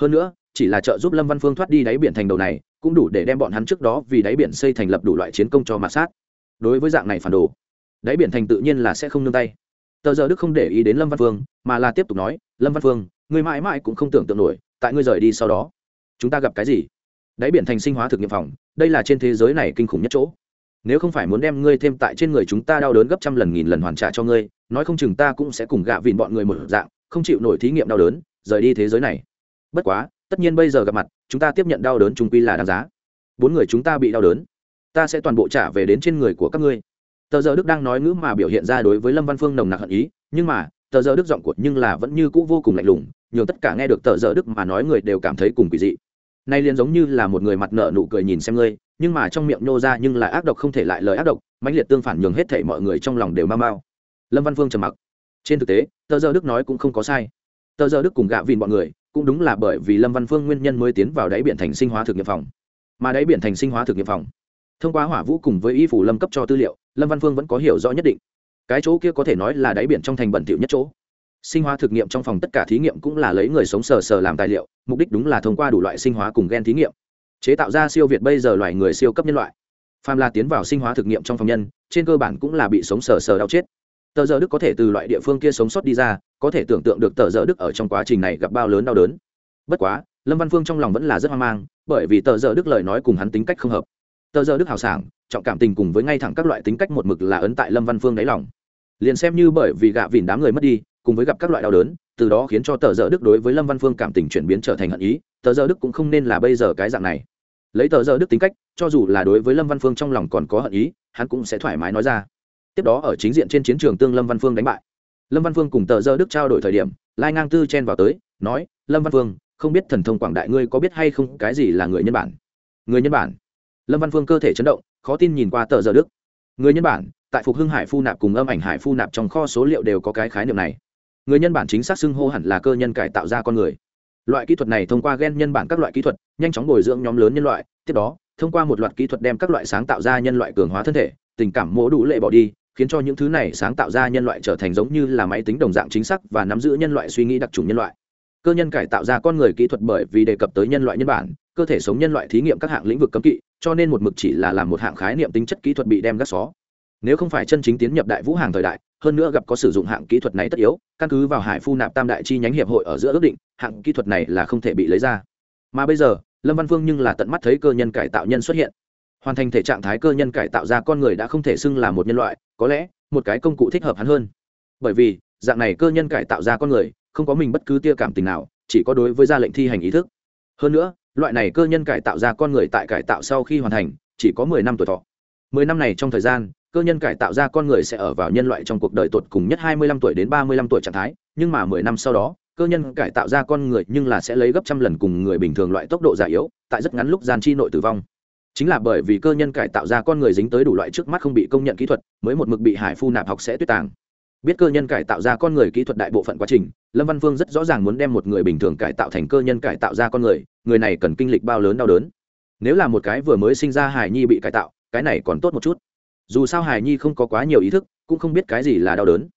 Hơn nữa, chỉ là trợ giúp lâm văn phương thoát đi đáy biển thành đầu này, cũng đủ để đem bọn hắn trước đó vì đáy biển xây thành lập đủ loại chiến công cho mạt sát. Đối với dạng này phản đồ, đáy biển thành tự nhiên là sẽ không nương tay. Tờ giờ đức không để ý đến lâm văn phương, mà là tiếp tục nói, lâm văn phương, người mãi mãi cũng không tưởng tượng nổi, tại ngươi rời đi sau đó, chúng ta gặp cái gì? Đáy biển thành sinh hóa thực nghiệm phòng, đây là trên thế giới này kinh khủng nhất chỗ nếu không phải muốn đem ngươi thêm tại trên người chúng ta đau đớn gấp trăm lần nghìn lần hoàn trả cho ngươi, nói không chừng ta cũng sẽ cùng gạ vịn bọn người một dạng, không chịu nổi thí nghiệm đau đớn, rời đi thế giới này. Bất quá, tất nhiên bây giờ gặp mặt, chúng ta tiếp nhận đau đớn trung quy là đáng giá. Bốn người chúng ta bị đau đớn, ta sẽ toàn bộ trả về đến trên người của các ngươi. Tờ giờ đức đang nói ngữ mà biểu hiện ra đối với lâm văn phương nồng nặc hận ý, nhưng mà, tờ giờ đức giọng của nhưng là vẫn như cũ vô cùng lạnh lùng, nhường tất cả nghe được tờ giờ đức mà nói người đều cảm thấy cùng quỷ dị. Nay liền giống như là một người mặt nợ nụ cười nhìn xem ngươi nhưng mà trong miệng nô ra nhưng là ác độc không thể lại lời ác độc, mãnh liệt tương phản nhường hết thể mọi người trong lòng đều mau mau. Lâm văn phương trầm mặc. Trên thực tế, tờ giờ đức nói cũng không có sai. Tờ giờ đức cùng gạ vìn bọn người, cũng đúng là bởi vì lâm văn phương nguyên nhân mới tiến vào đáy biển thành sinh hóa thực nghiệm phòng. Mà đáy biển thành sinh hóa thực nghiệm phòng, thông qua hỏa vũ cùng với y phủ lâm cấp cho tư liệu, lâm văn phương vẫn có hiểu rõ nhất định. Cái chỗ kia có thể nói là đáy biển trong thành bẩn thỉu nhất chỗ. Sinh hóa thực nghiệm trong phòng tất cả thí nghiệm cũng là lấy người sống sờ sờ làm tài liệu, mục đích đúng là thông qua đủ loại sinh hóa cùng gen thí nghiệm chế tạo ra siêu việt bây giờ loài người siêu cấp nhân loại. Phàm là tiến vào sinh hóa thực nghiệm trong phòng nhân, trên cơ bản cũng là bị sống sờ sờ đau chết. Tờ giờ đức có thể từ loại địa phương kia sống sót đi ra, có thể tưởng tượng được tờ giờ đức ở trong quá trình này gặp bao lớn đau đớn. Bất quá, lâm văn phương trong lòng vẫn là rất hoang mang, bởi vì tờ giờ đức lời nói cùng hắn tính cách không hợp. Tờ giờ đức hào sảng, trọng cảm tình cùng với ngay thẳng các loại tính cách một mực là ấn tại lâm văn phương đáy lòng. Liền xem như bởi vì gạ vìn đám người mất đi, cùng với gặp các loại đau đớn từ đó khiến cho tờ giờ đức đối với lâm văn phương cảm tình chuyển biến trở thành hận ý, tờ giờ đức cũng không nên là bây giờ cái dạng này. Lấy tờ giờ đức tính cách, cho dù là đối với lâm văn phương trong lòng còn có hận ý, hắn cũng sẽ thoải mái nói ra. Tiếp đó ở chính diện trên chiến trường tương lâm văn phương đánh bại. Lâm văn phương cùng tờ dơ đức trao đổi thời điểm, lai ngang tư chen vào tới, nói, lâm văn phương, không biết thần thông quảng đại ngươi có biết hay không, cái gì là người nhân bản? Người nhân bản? Lâm văn phương cơ thể chấn động, khó tin nhìn qua tờ dơ đức. Người nhân bản, tại phục hưng hải phu nạp cùng âm ảnh hải phu nạp trong kho số liệu đều có cái khái niệm này người nhân bản chính xác xưng hô hẳn là cơ nhân cải tạo ra con người. Loại kỹ thuật này thông qua g e n nhân bản các loại kỹ thuật, nhanh chóng bồi dưỡng nhóm lớn nhân loại, tiếp đó, thông qua một loạt kỹ thuật đem các loại sáng tạo ra nhân loại cường hóa thân thể, tình cảm mỗ đủ lệ bỏ đi, khiến cho những thứ này sáng tạo ra nhân loại trở thành giống như là máy tính đồng dạng chính xác và nắm giữ nhân loại suy nghĩ đặc trùng nhân loại. Cơ nhân cải tạo ra con người kỹ thuật bởi vì đề cập tới nhân loại nhân bản, cơ thể sống nhân loại thí nghiệm các hạng lĩnh vực cấm kỵ, cho nên một mực chỉ là làm một hạng khái niệm tính chất kỹ thuật bị đem gác xó. Nếu không phải chân chính tiến nhập đại vũ hàng thời đại hơn nữa gặp có sử dụng hạng kỹ thuật này tất yếu, căn cứ vào hải phu nạp tam đại chi nhánh hiệp hội ở giữa ước định, hạng kỹ thuật này là không thể bị lấy ra. Mà bây giờ, lâm văn phương nhưng là tận mắt thấy cơ nhân cải tạo nhân xuất hiện. Hoàn thành thể trạng thái cơ nhân cải tạo ra con người đã không thể xưng là một nhân loại, có lẽ, một cái công cụ thích hợp hắn hơn. Bởi vì, dạng này cơ nhân cải tạo ra con người, không có mình bất cứ tia cảm tình nào, chỉ có đối với ra lệnh thi hành ý thức. Hơn nữa, loại này cơ nhân cải tạo ra con người tại cải tạo sau khi hoàn thành, chỉ có mười năm tuổi thọ. Mười năm này trong thời gian cơ nhân cải tạo ra con người sẽ ở vào nhân loại trong cuộc đời tột cùng nhất hai mươi lăm tuổi đến ba mươi lăm tuổi trạng thái, nhưng mà mười năm sau đó, cơ nhân cải tạo ra con người nhưng là sẽ lấy gấp trăm lần cùng người bình thường loại tốc độ già yếu, tại rất ngắn lúc gian chi nội tử vong. Chính là bởi vì cơ nhân cải tạo ra con người dính tới đủ loại trước mắt không bị công nhận kỹ thuật, mới một mực bị hải phu nạp học sẽ tuyết tàng. Biết cơ nhân cải tạo ra con người kỹ thuật đại bộ phận quá trình, lâm văn phương rất rõ ràng muốn đem một người bình thường cải tạo thành cơ nhân cải tạo ra con người người này cần kinh lịch bao lớn đau đớn. Nếu là một cái vừa mới sinh ra hải nhi bị cải tạo, cái này còn tốt một chút dù sao hải nhi không có quá nhiều ý thức, cũng không biết cái gì là đau đớn.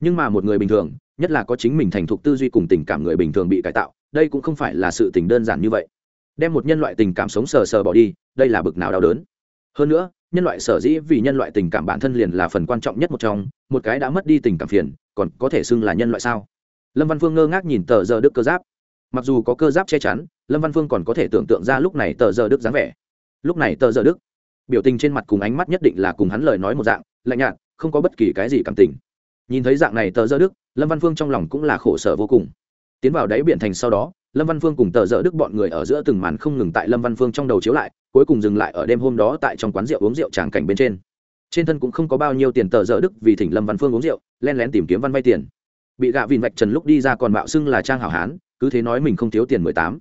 Nhưng mà một người bình thường, nhất là có chính mình thành thục tư duy cùng tình cảm người bình thường bị cải tạo, đây cũng không phải là sự tình đơn giản như vậy. Đem một nhân loại tình cảm sống sờ sờ bỏ đi, đây là bực nào đau đớn. Hơn nữa, nhân loại sở dĩ vì nhân loại tình cảm bản thân liền là phần quan trọng nhất một trong, một cái đã mất đi tình cảm phiền, còn có thể xưng là nhân loại sao? Lâm văn phương ngơ ngác nhìn tờ giờ đức cơ giáp. Mặc dù có cơ giáp che chắn, lâm văn phương còn có thể tưởng tượng ra lúc này tờ giờ đức dáng vẻ. Lúc này tờ giờ đức biểu tình trên mặt cùng ánh mắt nhất định là cùng hắn lời nói một dạng, lạnh nhạt, không có bất kỳ cái gì cảm tình. Nhìn thấy dạng này tờ Dơ đức, lâm văn phương trong lòng cũng là khổ sở vô cùng. Tiến vào đáy biển thành sau đó, lâm văn phương cùng tờ Dơ đức bọn người ở giữa từng màn không ngừng tại lâm văn phương trong đầu chiếu lại, cuối cùng dừng lại ở đêm hôm đó tại trong quán rượu uống rượu tràng cảnh bên trên. Trên thân cũng không có bao nhiêu tiền tờ Dơ đức vì thỉnh lâm văn phương uống rượu, len lén tìm kiếm văn vay tiền. Bị gạ vìn vạch trần lúc đi ra còn bạo xưng là trang hảo hán, cứ thế nói mình không thiếu tiền mười tám.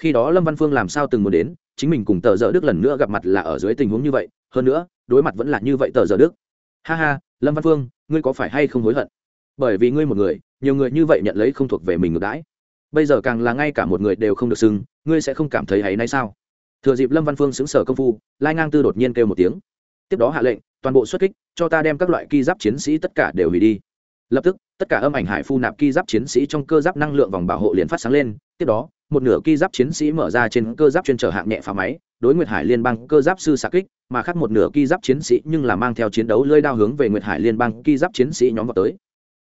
Khi đó lâm văn phương làm sao từng muốn đến chính mình cùng tờ dở đức lần nữa gặp mặt là ở dưới tình huống như vậy, hơn nữa, đối mặt vẫn là như vậy tờ dở đức. Ha ha, lâm văn phương, ngươi có phải hay không hối hận? Bởi vì ngươi một người, nhiều người như vậy nhận lấy không thuộc về mình ngược đãi. Bây giờ càng là ngay cả một người đều không được xưng, ngươi sẽ không cảm thấy hay nay sao? Thừa dịp lâm văn phương xứng sở công phu, lai ngang tư đột nhiên kêu một tiếng. Tiếp đó hạ lệnh, toàn bộ xuất kích, cho ta đem các loại ki giáp chiến sĩ tất cả đều hủy đi. Lập tức, tất cả âm ảnh hải phu nạp ki giáp chiến sĩ trong cơ giáp năng lượng vòng bảo hộ liền phát sáng lên, tiếp đó một nửa ki giáp chiến sĩ mở ra trên cơ giáp chuyên trở hạng nhẹ phá máy, đối nguyệt hải liên bang cơ giáp sư xạ kích, mà khác một nửa ki giáp chiến sĩ nhưng là mang theo chiến đấu lơi đao hướng về nguyệt hải liên bang ki giáp chiến sĩ nhóm vào tới.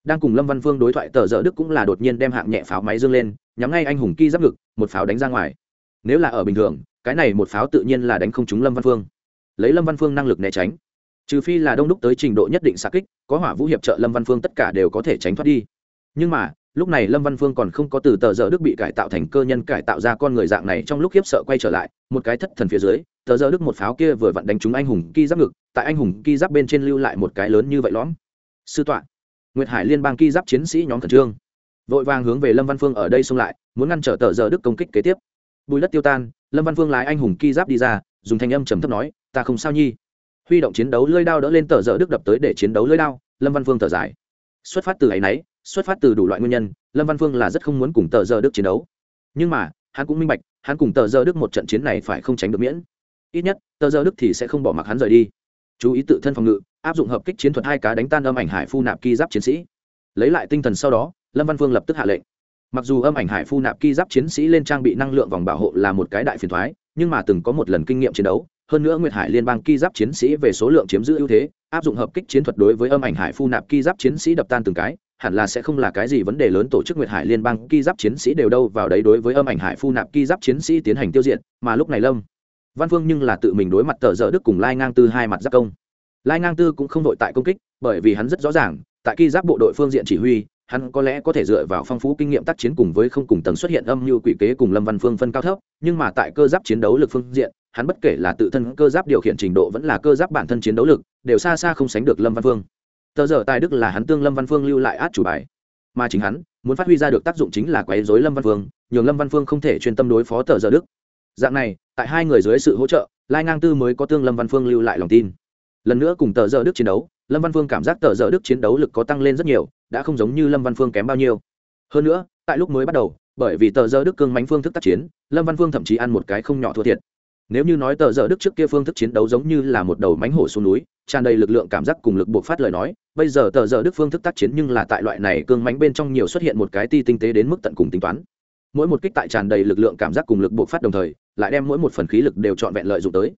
Đang cùng lâm văn phương đối thoại, tờ dở đức cũng là đột nhiên đem hạng nhẹ pháo máy dương lên, nhắm ngay anh hùng ki giáp ngực, một pháo đánh ra ngoài. Nếu là ở bình thường, cái này một pháo tự nhiên là đánh không trúng lâm văn phương. Lấy lâm văn phương năng lực né tránh. Trừ phi là đông đúc tới trình độ nhất định xạ kích, có hỏa vũ hiệp trợ lâm văn phương tất cả đều có thể tránh thoát đi nhưng mà, lúc này lâm văn phương còn không có từ tờ giờ đức bị cải tạo thành cơ nhân cải tạo ra con người dạng này, trong lúc khiếp sợ quay trở lại, một cái thất thần phía dưới, tờ giờ đức một pháo kia vừa vặn đánh trúng anh hùng ki giáp ngực, tại anh hùng ki giáp bên trên lưu lại một cái lớn như vậy lõm. Sư tọa, nguyệt hải liên bang ki giáp chiến sĩ nhóm khẩn trương. Vội vàng hướng về lâm văn phương ở đây xông lại, muốn ngăn trở tờ giờ đức công kích kế tiếp. Bùi đất tiêu tan, lâm văn phương lái anh hùng ki giáp đi ra, dùng thanh âm trầm thấp nói, ta không sao nhi. Huy động chiến đấu lơi đao đỡ lên tờ giờ đức đập tới để chiến đấu lơi đao, lâm văn phương thở dài. Xuất phát từ ấ y n ấ y xuất phát từ đủ loại nguyên nhân, lâm văn phương là rất không muốn cùng tờ giờ đức chiến đấu. Nhưng mà, hắn cũng minh bạch, hắn cùng tờ giờ đức một trận chiến này phải không tránh được miễn. Ít nhất, tờ giờ đức thì sẽ không bỏ mặc hắn rời đi. Chú ý tự thân phòng ngự, áp dụng hợp kích chiến thuật hai cá đánh tan âm ảnh hải phu nạp ki giáp chiến sĩ. Lấy lại tinh thần sau đó, lâm văn phương lập tức hạ lệnh. Mặc dù âm ảnh hải phu nạp ki giáp chiến sĩ lên trang bị năng lượng vòng bảo hộ là một cái đại phiền thoái, nhưng mà từng có một lần kinh nghiệm chiến đấu, hơn nữa nguyệt hải liên bang ki giáp chiến sĩ về số lượng chiếm giữ ưu thế, áp dụng hợp kích chiến thuật đối với âm ảnh hải phu nạp ki giáp chiến sĩ đập tan từng cái hẳn là sẽ không là cái gì vấn đề lớn tổ chức nguyệt hải liên bang ki giáp chiến sĩ đều đâu vào đấy đối với âm ảnh hải phu nạp ki giáp chiến sĩ tiến hành tiêu diệt, mà lúc này lâm văn phương nhưng là tự mình đối mặt tờ dở đức cùng lai ngang tư hai mặt giáp công. Lai ngang tư cũng không đội tại công kích, bởi vì hắn rất rõ ràng, tại ki giáp bộ đội phương diện chỉ huy, hắn có lẽ có thể dựa vào phong phú kinh nghiệm tác chiến cùng với không cùng tầng xuất hiện âm như quỷ kế cùng lâm văn phương phân cao thấp, nhưng mà tại cơ giáp chiến đấu lực phương diện, hắn bất kể là tự thân cơ giáp điều khiển trình độ vẫn là cơ giáp bản thân chiến đấu lực, đều xa xa không sánh được lâm văn phương tờ giờ tài đức là hắn tương lâm văn phương lưu lại át chủ bài. Mà chính hắn, muốn phát huy ra được tác dụng chính là quấy dối lâm văn phương, nhường lâm văn phương không thể chuyên tâm đối phó tờ giờ đức. Dạng này, tại hai người dưới sự hỗ trợ, lai ngang tư mới có tương lâm văn phương lưu lại lòng tin. Lần nữa cùng tờ giờ đức chiến đấu, lâm văn phương cảm giác tờ giờ đức chiến đấu lực có tăng lên rất nhiều, đã không giống như lâm văn phương kém bao nhiêu. Hơn nữa, tại lúc mới bắt đầu, bởi vì tờ giờ đức cương mánh phương thức tác chiến, lâm văn phương thậm chí ăn một cái không nhỏ thua thiệt nếu như nói tờ giờ đức trước kia phương thức chiến đấu giống như là một đầu mánh hổ xuống núi, tràn đầy lực lượng cảm giác cùng lực buộc phát lời nói, bây giờ tờ giờ đức phương thức tác chiến nhưng là tại loại này cương mánh bên trong nhiều xuất hiện một cái ti tinh tế đến mức tận cùng tính toán. Mỗi một kích tại tràn đầy lực lượng cảm giác cùng lực buộc phát đồng thời, lại đem mỗi một phần khí lực đều trọn vẹn lợi dụng tới.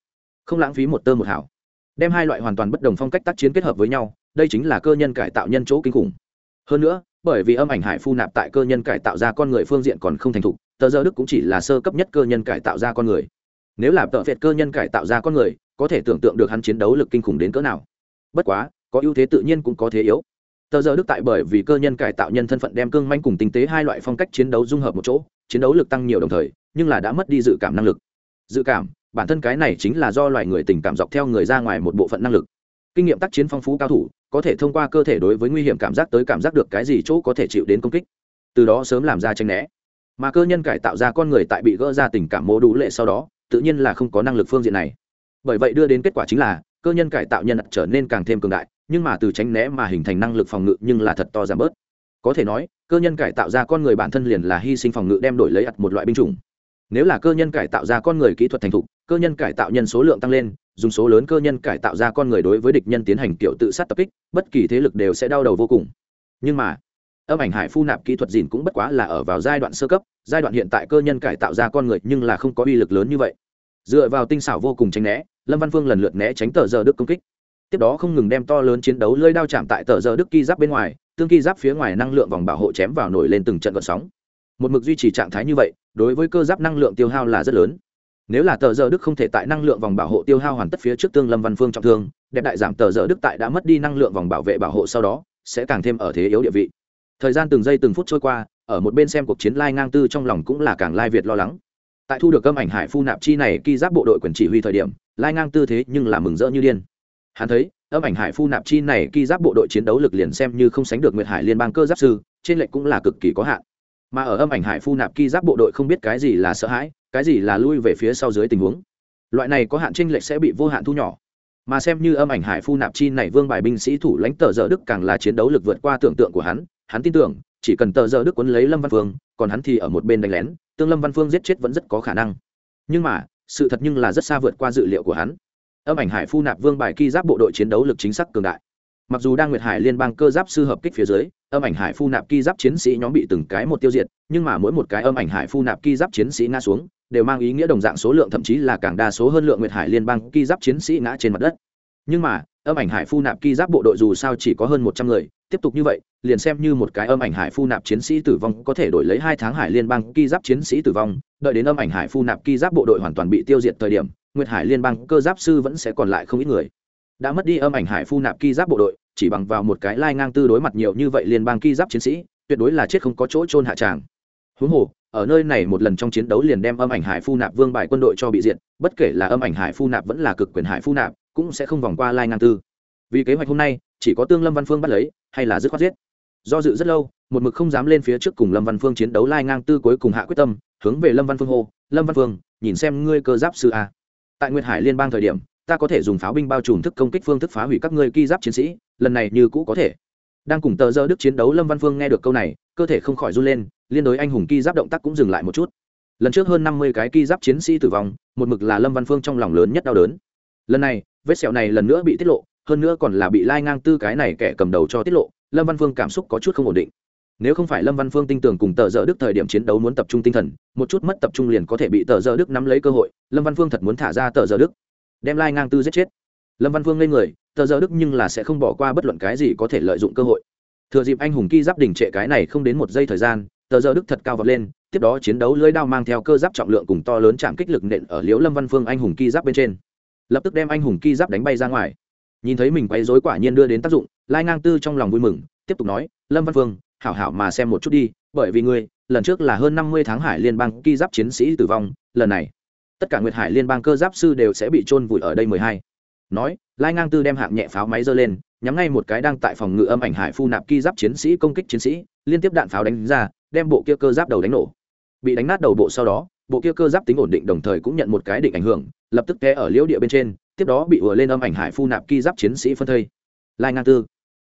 Không lãng phí một tơ một hảo đem hai loại hoàn toàn bất đồng phong cách tác chiến kết hợp với nhau, đây chính là cơ nhân cải tạo nhân chỗ kinh khủng. Hơn nữa, bởi vì âm ảnh hải phu nạp tại cơ nhân cải tạo ra con người phương diện còn không thành thục, tờ giờ đức cũng chỉ là sơ cấp nhất cơ nhân cải tạo ra con người nếu là tợ vẹt cơ nhân cải tạo ra con người, có thể tưởng tượng được hắn chiến đấu lực kinh khủng đến cỡ nào. Bất quá, có ưu thế tự nhiên cũng có thế yếu. Tờ giờ đức tại bởi vì cơ nhân cải tạo nhân thân phận đem cương manh cùng tinh tế hai loại phong cách chiến đấu dung hợp một chỗ, chiến đấu lực tăng nhiều đồng thời, nhưng là đã mất đi dự cảm năng lực. Dự cảm, bản thân cái này chính là do loài người tình cảm dọc theo người ra ngoài một bộ phận năng lực. Kinh nghiệm tác chiến phong phú cao thủ, có thể thông qua cơ thể đối với nguy hiểm cảm giác tới cảm giác được cái gì chỗ có thể chịu đến công kích. Từ đó sớm làm ra tranh né. Mà cơ nhân cải tạo ra con người tại bị gỡ ra tình cảm mô đủ lệ sau đó tự nhiên là không có năng lực phương diện này. Bởi vậy đưa đến kết quả chính là, cơ nhân cải tạo nhân trở nên càng thêm cường đại, nhưng mà từ tránh né mà hình thành năng lực phòng ngự nhưng là thật to giảm bớt. Có thể nói, cơ nhân cải tạo ra con người bản thân liền là hy sinh phòng ngự đem đổi lấy ặt một loại binh chủng. Nếu là cơ nhân cải tạo ra con người kỹ thuật thành thục, cơ nhân cải tạo nhân số lượng tăng lên, dùng số lớn cơ nhân cải tạo ra con người đối với địch nhân tiến hành kiểu tự sát tập kích, bất kỳ thế lực đều sẽ đau đầu vô cùng. Nhưng mà âm ảnh hải phu nạp kỹ thuật dìn cũng bất quá là ở vào giai đoạn sơ cấp, giai đoạn hiện tại cơ nhân cải tạo ra con người nhưng là không có uy lực lớn như vậy. Dựa vào tinh xảo vô cùng tránh né, lâm văn phương lần lượt né tránh tờ giờ đức công kích. Tiếp đó không ngừng đem to lớn chiến đấu lơi đao chạm tại tờ giờ đức ki giáp bên ngoài, tương ki giáp phía ngoài năng lượng vòng bảo hộ chém vào nổi lên từng trận gợn sóng. Một mực duy trì trạng thái như vậy, đối với cơ giáp năng lượng tiêu hao là rất lớn. Nếu là tờ giờ đức không thể tại năng lượng vòng bảo hộ tiêu hao hoàn tất phía trước tương lâm văn phương trọng thương, đẹp đại giảm tờ giờ đức tại đã mất đi năng lượng vòng bảo vệ bảo hộ sau đó, sẽ càng thêm ở thế yếu địa vị thời gian từng giây từng phút trôi qua, ở một bên xem cuộc chiến lai ngang tư trong lòng cũng là càng lai việt lo lắng. Tại thu được âm ảnh hải phu nạp chi này khi giáp bộ đội quyền chỉ huy thời điểm, lai ngang tư thế nhưng là mừng rỡ như điên. Hắn thấy, âm ảnh hải phu nạp chi này khi giáp bộ đội chiến đấu lực liền xem như không sánh được nguyệt hải liên bang cơ giáp sư, trên lệnh cũng là cực kỳ có hạn. Mà ở âm ảnh hải phu nạp khi giáp bộ đội không biết cái gì là sợ hãi, cái gì là lui về phía sau dưới tình huống. Loại này có hạn tranh lệch sẽ bị vô hạn thu nhỏ. Mà xem như âm ảnh hải phu nạp chi này vương bài binh sĩ thủ lãnh tờ giờ đức càng là chiến đấu lực vượt qua tưởng tượng của hắn hắn tin tưởng, chỉ cần tờ giờ đức quấn lấy lâm văn phương, còn hắn thì ở một bên đánh lén, tương lâm văn phương giết chết vẫn rất có khả năng. Nhưng mà, sự thật nhưng là rất xa vượt qua dự liệu của hắn. Âm ảnh hải phu nạp vương bài ki giáp bộ đội chiến đấu lực chính xác cường đại. Mặc dù đang nguyệt hải liên bang cơ giáp sư hợp kích phía dưới, âm ảnh hải phu nạp ki giáp chiến sĩ nhóm bị từng cái một tiêu diệt, nhưng mà mỗi một cái âm ảnh hải phu nạp ki giáp chiến sĩ ngã xuống, đều mang ý nghĩa đồng dạng số lượng, thậm chí là càng đa số hơn lượng nguyệt hải liên bang ki giáp chiến sĩ ngã trên mặt đất. Nhưng mà âm ảnh hải phu nạp ki giáp bộ đội dù sao chỉ có hơn một trăm người, tiếp tục như vậy, liền xem như một cái âm ảnh hải phu nạp chiến sĩ tử vong có thể đổi lấy hai tháng hải liên bang ki giáp chiến sĩ tử vong. Đợi đến âm ảnh hải phu nạp ki giáp bộ đội hoàn toàn bị tiêu diệt thời điểm, nguyệt hải liên bang cơ giáp sư vẫn sẽ còn lại không ít người. Đã mất đi âm ảnh hải phu nạp ki giáp bộ đội, chỉ bằng vào một cái lai ngang tư đối mặt nhiều như vậy liên bang ki giáp chiến sĩ, tuyệt đối là chết không có chỗ trôn hạ tràng. Huống hồ, ở nơi này một lần trong chiến đấu liền đem âm ảnh hải phu nạp vương bài quân đội cho bị diệt, bất kể là âm ảnh hải phu nạp vẫn là cực quyền hải phu nạp cũng sẽ không vòng qua lai ngang tư. Vì kế hoạch hôm nay, chỉ có tương lâm văn phương bắt lấy, hay là dứt khoát giết. Do dự rất lâu, một mực không dám lên phía trước cùng lâm văn phương chiến đấu lai ngang tư cuối cùng hạ quyết tâm, hướng về lâm văn phương hô, lâm văn phương, nhìn xem ngươi cơ giáp sư a. Tại nguyệt hải liên bang thời điểm, ta có thể dùng pháo binh bao trùm thức công kích phương thức phá hủy các ngươi ki giáp chiến sĩ, lần này như cũ có thể. Đang cùng tờ dơ đức chiến đấu, lâm văn phương nghe được câu này, cơ thể không khỏi run lên, liên đối anh hùng ki giáp động tác cũng dừng lại một chút. Lần trước hơn năm mươi cái ki giáp chiến sĩ tử vong, một mực là lâm văn phương trong lòng lớn nhất đau đớn. Lần này vết sẹo này lần nữa bị tiết lộ, hơn nữa còn là bị lai ngang tư cái này kẻ cầm đầu cho tiết lộ, lâm văn phương cảm xúc có chút không ổn định. Nếu không phải lâm văn phương tin tưởng cùng tờ dỡ đức thời điểm chiến đấu muốn tập trung tinh thần, một chút mất tập trung liền có thể bị tờ dỡ đức nắm lấy cơ hội, lâm văn phương thật muốn thả ra tờ dỡ đức, đem lai ngang tư giết chết. Lâm văn phương lên người, tờ dỡ đức nhưng là sẽ không bỏ qua bất luận cái gì có thể lợi dụng cơ hội. Thừa dịp anh hùng ki giáp đỉnh trệ cái này không đến một giây thời gian, tờ dỡ đức thật cao vọt lên, tiếp đó chiến đấu lưới đao mang theo cơ giáp trọng lượng cùng to lớn chạm kích lực nện ở liễu lâm văn phương anh hùng ki giáp bên trên lập tức đem anh hùng ki giáp đánh bay ra ngoài. Nhìn thấy mình quấy rối quả nhiên đưa đến tác dụng, lai ngang tư trong lòng vui mừng, tiếp tục nói, lâm văn phương, hảo hảo mà xem một chút đi, bởi vì ngươi, lần trước là hơn năm mươi tháng hải liên bang ki giáp chiến sĩ tử vong, lần này, tất cả nguyệt hải liên bang cơ giáp sư đều sẽ bị trôn vùi ở đây mười hai. Nói, lai ngang tư đem hạng nhẹ pháo máy giơ lên, nhắm ngay một cái đang tại phòng ngự âm ảnh hải phu nạp ki giáp chiến sĩ công kích chiến sĩ, liên tiếp đạn pháo đánh ra, đem bộ kia cơ giáp đầu đánh nổ. Bị đánh nát đầu bộ sau đó, bộ kia cơ giáp tính ổn định đồng thời cũng nhận một cái định ảnh hưởng lập tức té ở liễu địa bên trên, tiếp đó bị ùa lên âm ảnh hải phu nạp ki giáp chiến sĩ phân thây. Lai ngang tư,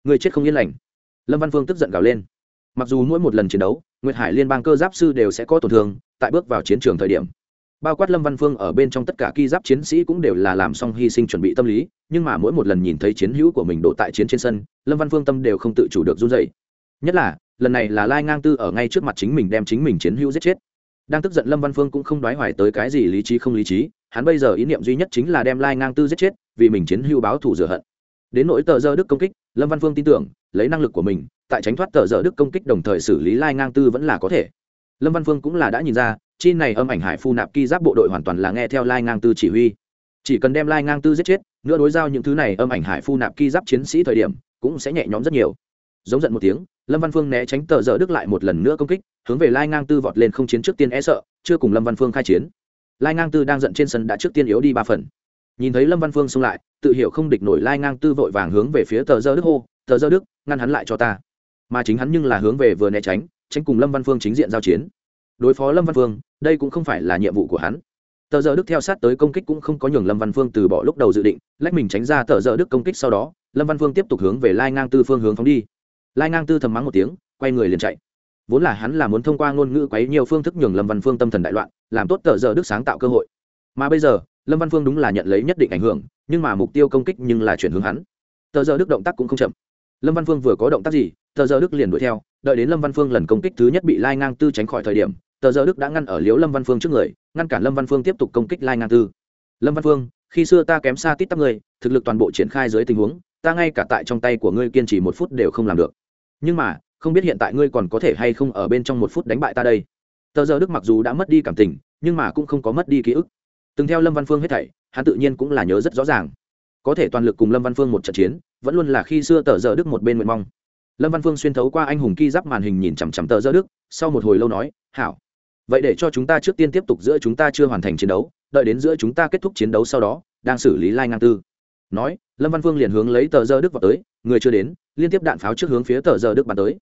người chết không yên lành. Lâm văn phương tức giận gào lên. Mặc dù mỗi một lần chiến đấu, nguyệt hải liên bang cơ giáp sư đều sẽ có tổn thương, tại bước vào chiến trường thời điểm, bao quát lâm văn phương ở bên trong tất cả ki giáp chiến sĩ cũng đều là làm xong hy sinh chuẩn bị tâm lý, nhưng mà mỗi một lần nhìn thấy chiến hữu của mình đổ tại chiến trên sân, lâm văn phương tâm đều không tự chủ được run dậy nhất là, lần này là lai ngang tư ở ngay trước mặt chính mình đem chính mình chiến hữu giết chết. Đang tức giận lâm văn phương cũng không đoái hoài tới cái gì lý trí không lý trí hắn bây giờ ý niệm duy nhất chính là đem lai ngang tư giết chết, vì mình chiến hưu báo thù rửa hận. Đến nỗi tờ dơ đức công kích, lâm văn phương tin tưởng, lấy năng lực của mình, tại tránh thoát tờ dơ đức công kích đồng thời xử lý lai ngang tư vẫn là có thể. Lâm văn phương cũng là đã nhìn ra, chi này âm ảnh hải phu nạp ki giáp bộ đội hoàn toàn là nghe theo lai ngang tư chỉ huy. Chỉ cần đem lai ngang tư giết chết, nữa đối giao những thứ này âm ảnh hải phu nạp ki giáp chiến sĩ thời điểm, cũng sẽ nhẹ nhõm rất nhiều. Giống giận một tiếng, lâm văn phương né tránh tờ giờ đức lại một lần nữa công kích, hướng về lai ngang tư vọt lên không chiến trước tiên e sợ, chưa cùng lâm văn phương khai chiến lai ngang tư đang giận trên sân đã trước tiên yếu đi ba phần. Nhìn thấy lâm văn phương xung lại, tự hiểu không địch nổi lai ngang tư vội vàng hướng về phía tờ dơ đức hô, tờ dơ đức, ngăn hắn lại cho ta. Mà chính hắn nhưng là hướng về vừa né tránh tránh cùng lâm văn phương chính diện giao chiến. Đối phó lâm văn phương, đây cũng không phải là nhiệm vụ của hắn. Tờ giờ đức theo sát tới công kích cũng không có nhường lâm văn phương từ bỏ lúc đầu dự định, lách mình tránh ra tờ giờ đức công kích sau đó, lâm văn phương tiếp tục hướng về lai ngang tư phương hướng phóng đi. Lai ngang tư thầm mắng một tiếng, quay người liền chạy. Vốn là hắn là muốn thông qua ngôn ngữ quấy nhiều phương thức nhường lâm văn phương tâm thần đại loạn làm tốt tờ giờ đức sáng tạo cơ hội. Mà bây giờ, lâm văn phương đúng là nhận lấy nhất định ảnh hưởng, nhưng mà mục tiêu công kích nhưng là chuyển hướng hắn. Tờ giờ đức động tác cũng không chậm. Lâm văn phương vừa có động tác gì, tờ giờ đức liền đuổi theo, đợi đến lâm văn phương lần công kích thứ nhất bị lai ngang tư tránh khỏi thời điểm, tờ giờ đức đã ngăn ở liếu lâm văn phương trước người, ngăn cản lâm văn phương tiếp tục công kích lai ngang tư. Lâm văn phương, khi xưa ta kém xa tít tắp người thực lực toàn bộ triển khai dưới tình huống, ta ngay cả tại trong tay của ngươi kiên trì một phút đều không làm được. Nhưng mà, không biết hiện tại ngươi còn có thể hay không ở bên trong một phút đánh bại ta đây? Tờ giờ đức mặc dù đã mất đi cảm tình, nhưng mà cũng không có mất đi ký ức. Từng theo lâm văn phương hết thảy, hắn tự nhiên cũng là nhớ rất rõ ràng. Có thể toàn lực cùng lâm văn phương một trận chiến, vẫn luôn là khi xưa tờ giờ đức một bên nguyện mong. Lâm văn phương xuyên thấu qua anh hùng ki giáp màn hình nhìn chằm chằm tờ giờ đức, sau một hồi lâu nói, hảo. Vậy để cho chúng ta trước tiên tiếp tục giữa chúng ta chưa hoàn thành chiến đấu, đợi đến giữa chúng ta kết thúc chiến đấu sau đó, đang xử lý lai ngang tư. Nói, lâm văn phương liền hướng lấy tờ giờ đức vào tới, người chưa đến, liên tiếp đạn pháo trước hướng phía tờ giờ đức bắn tới.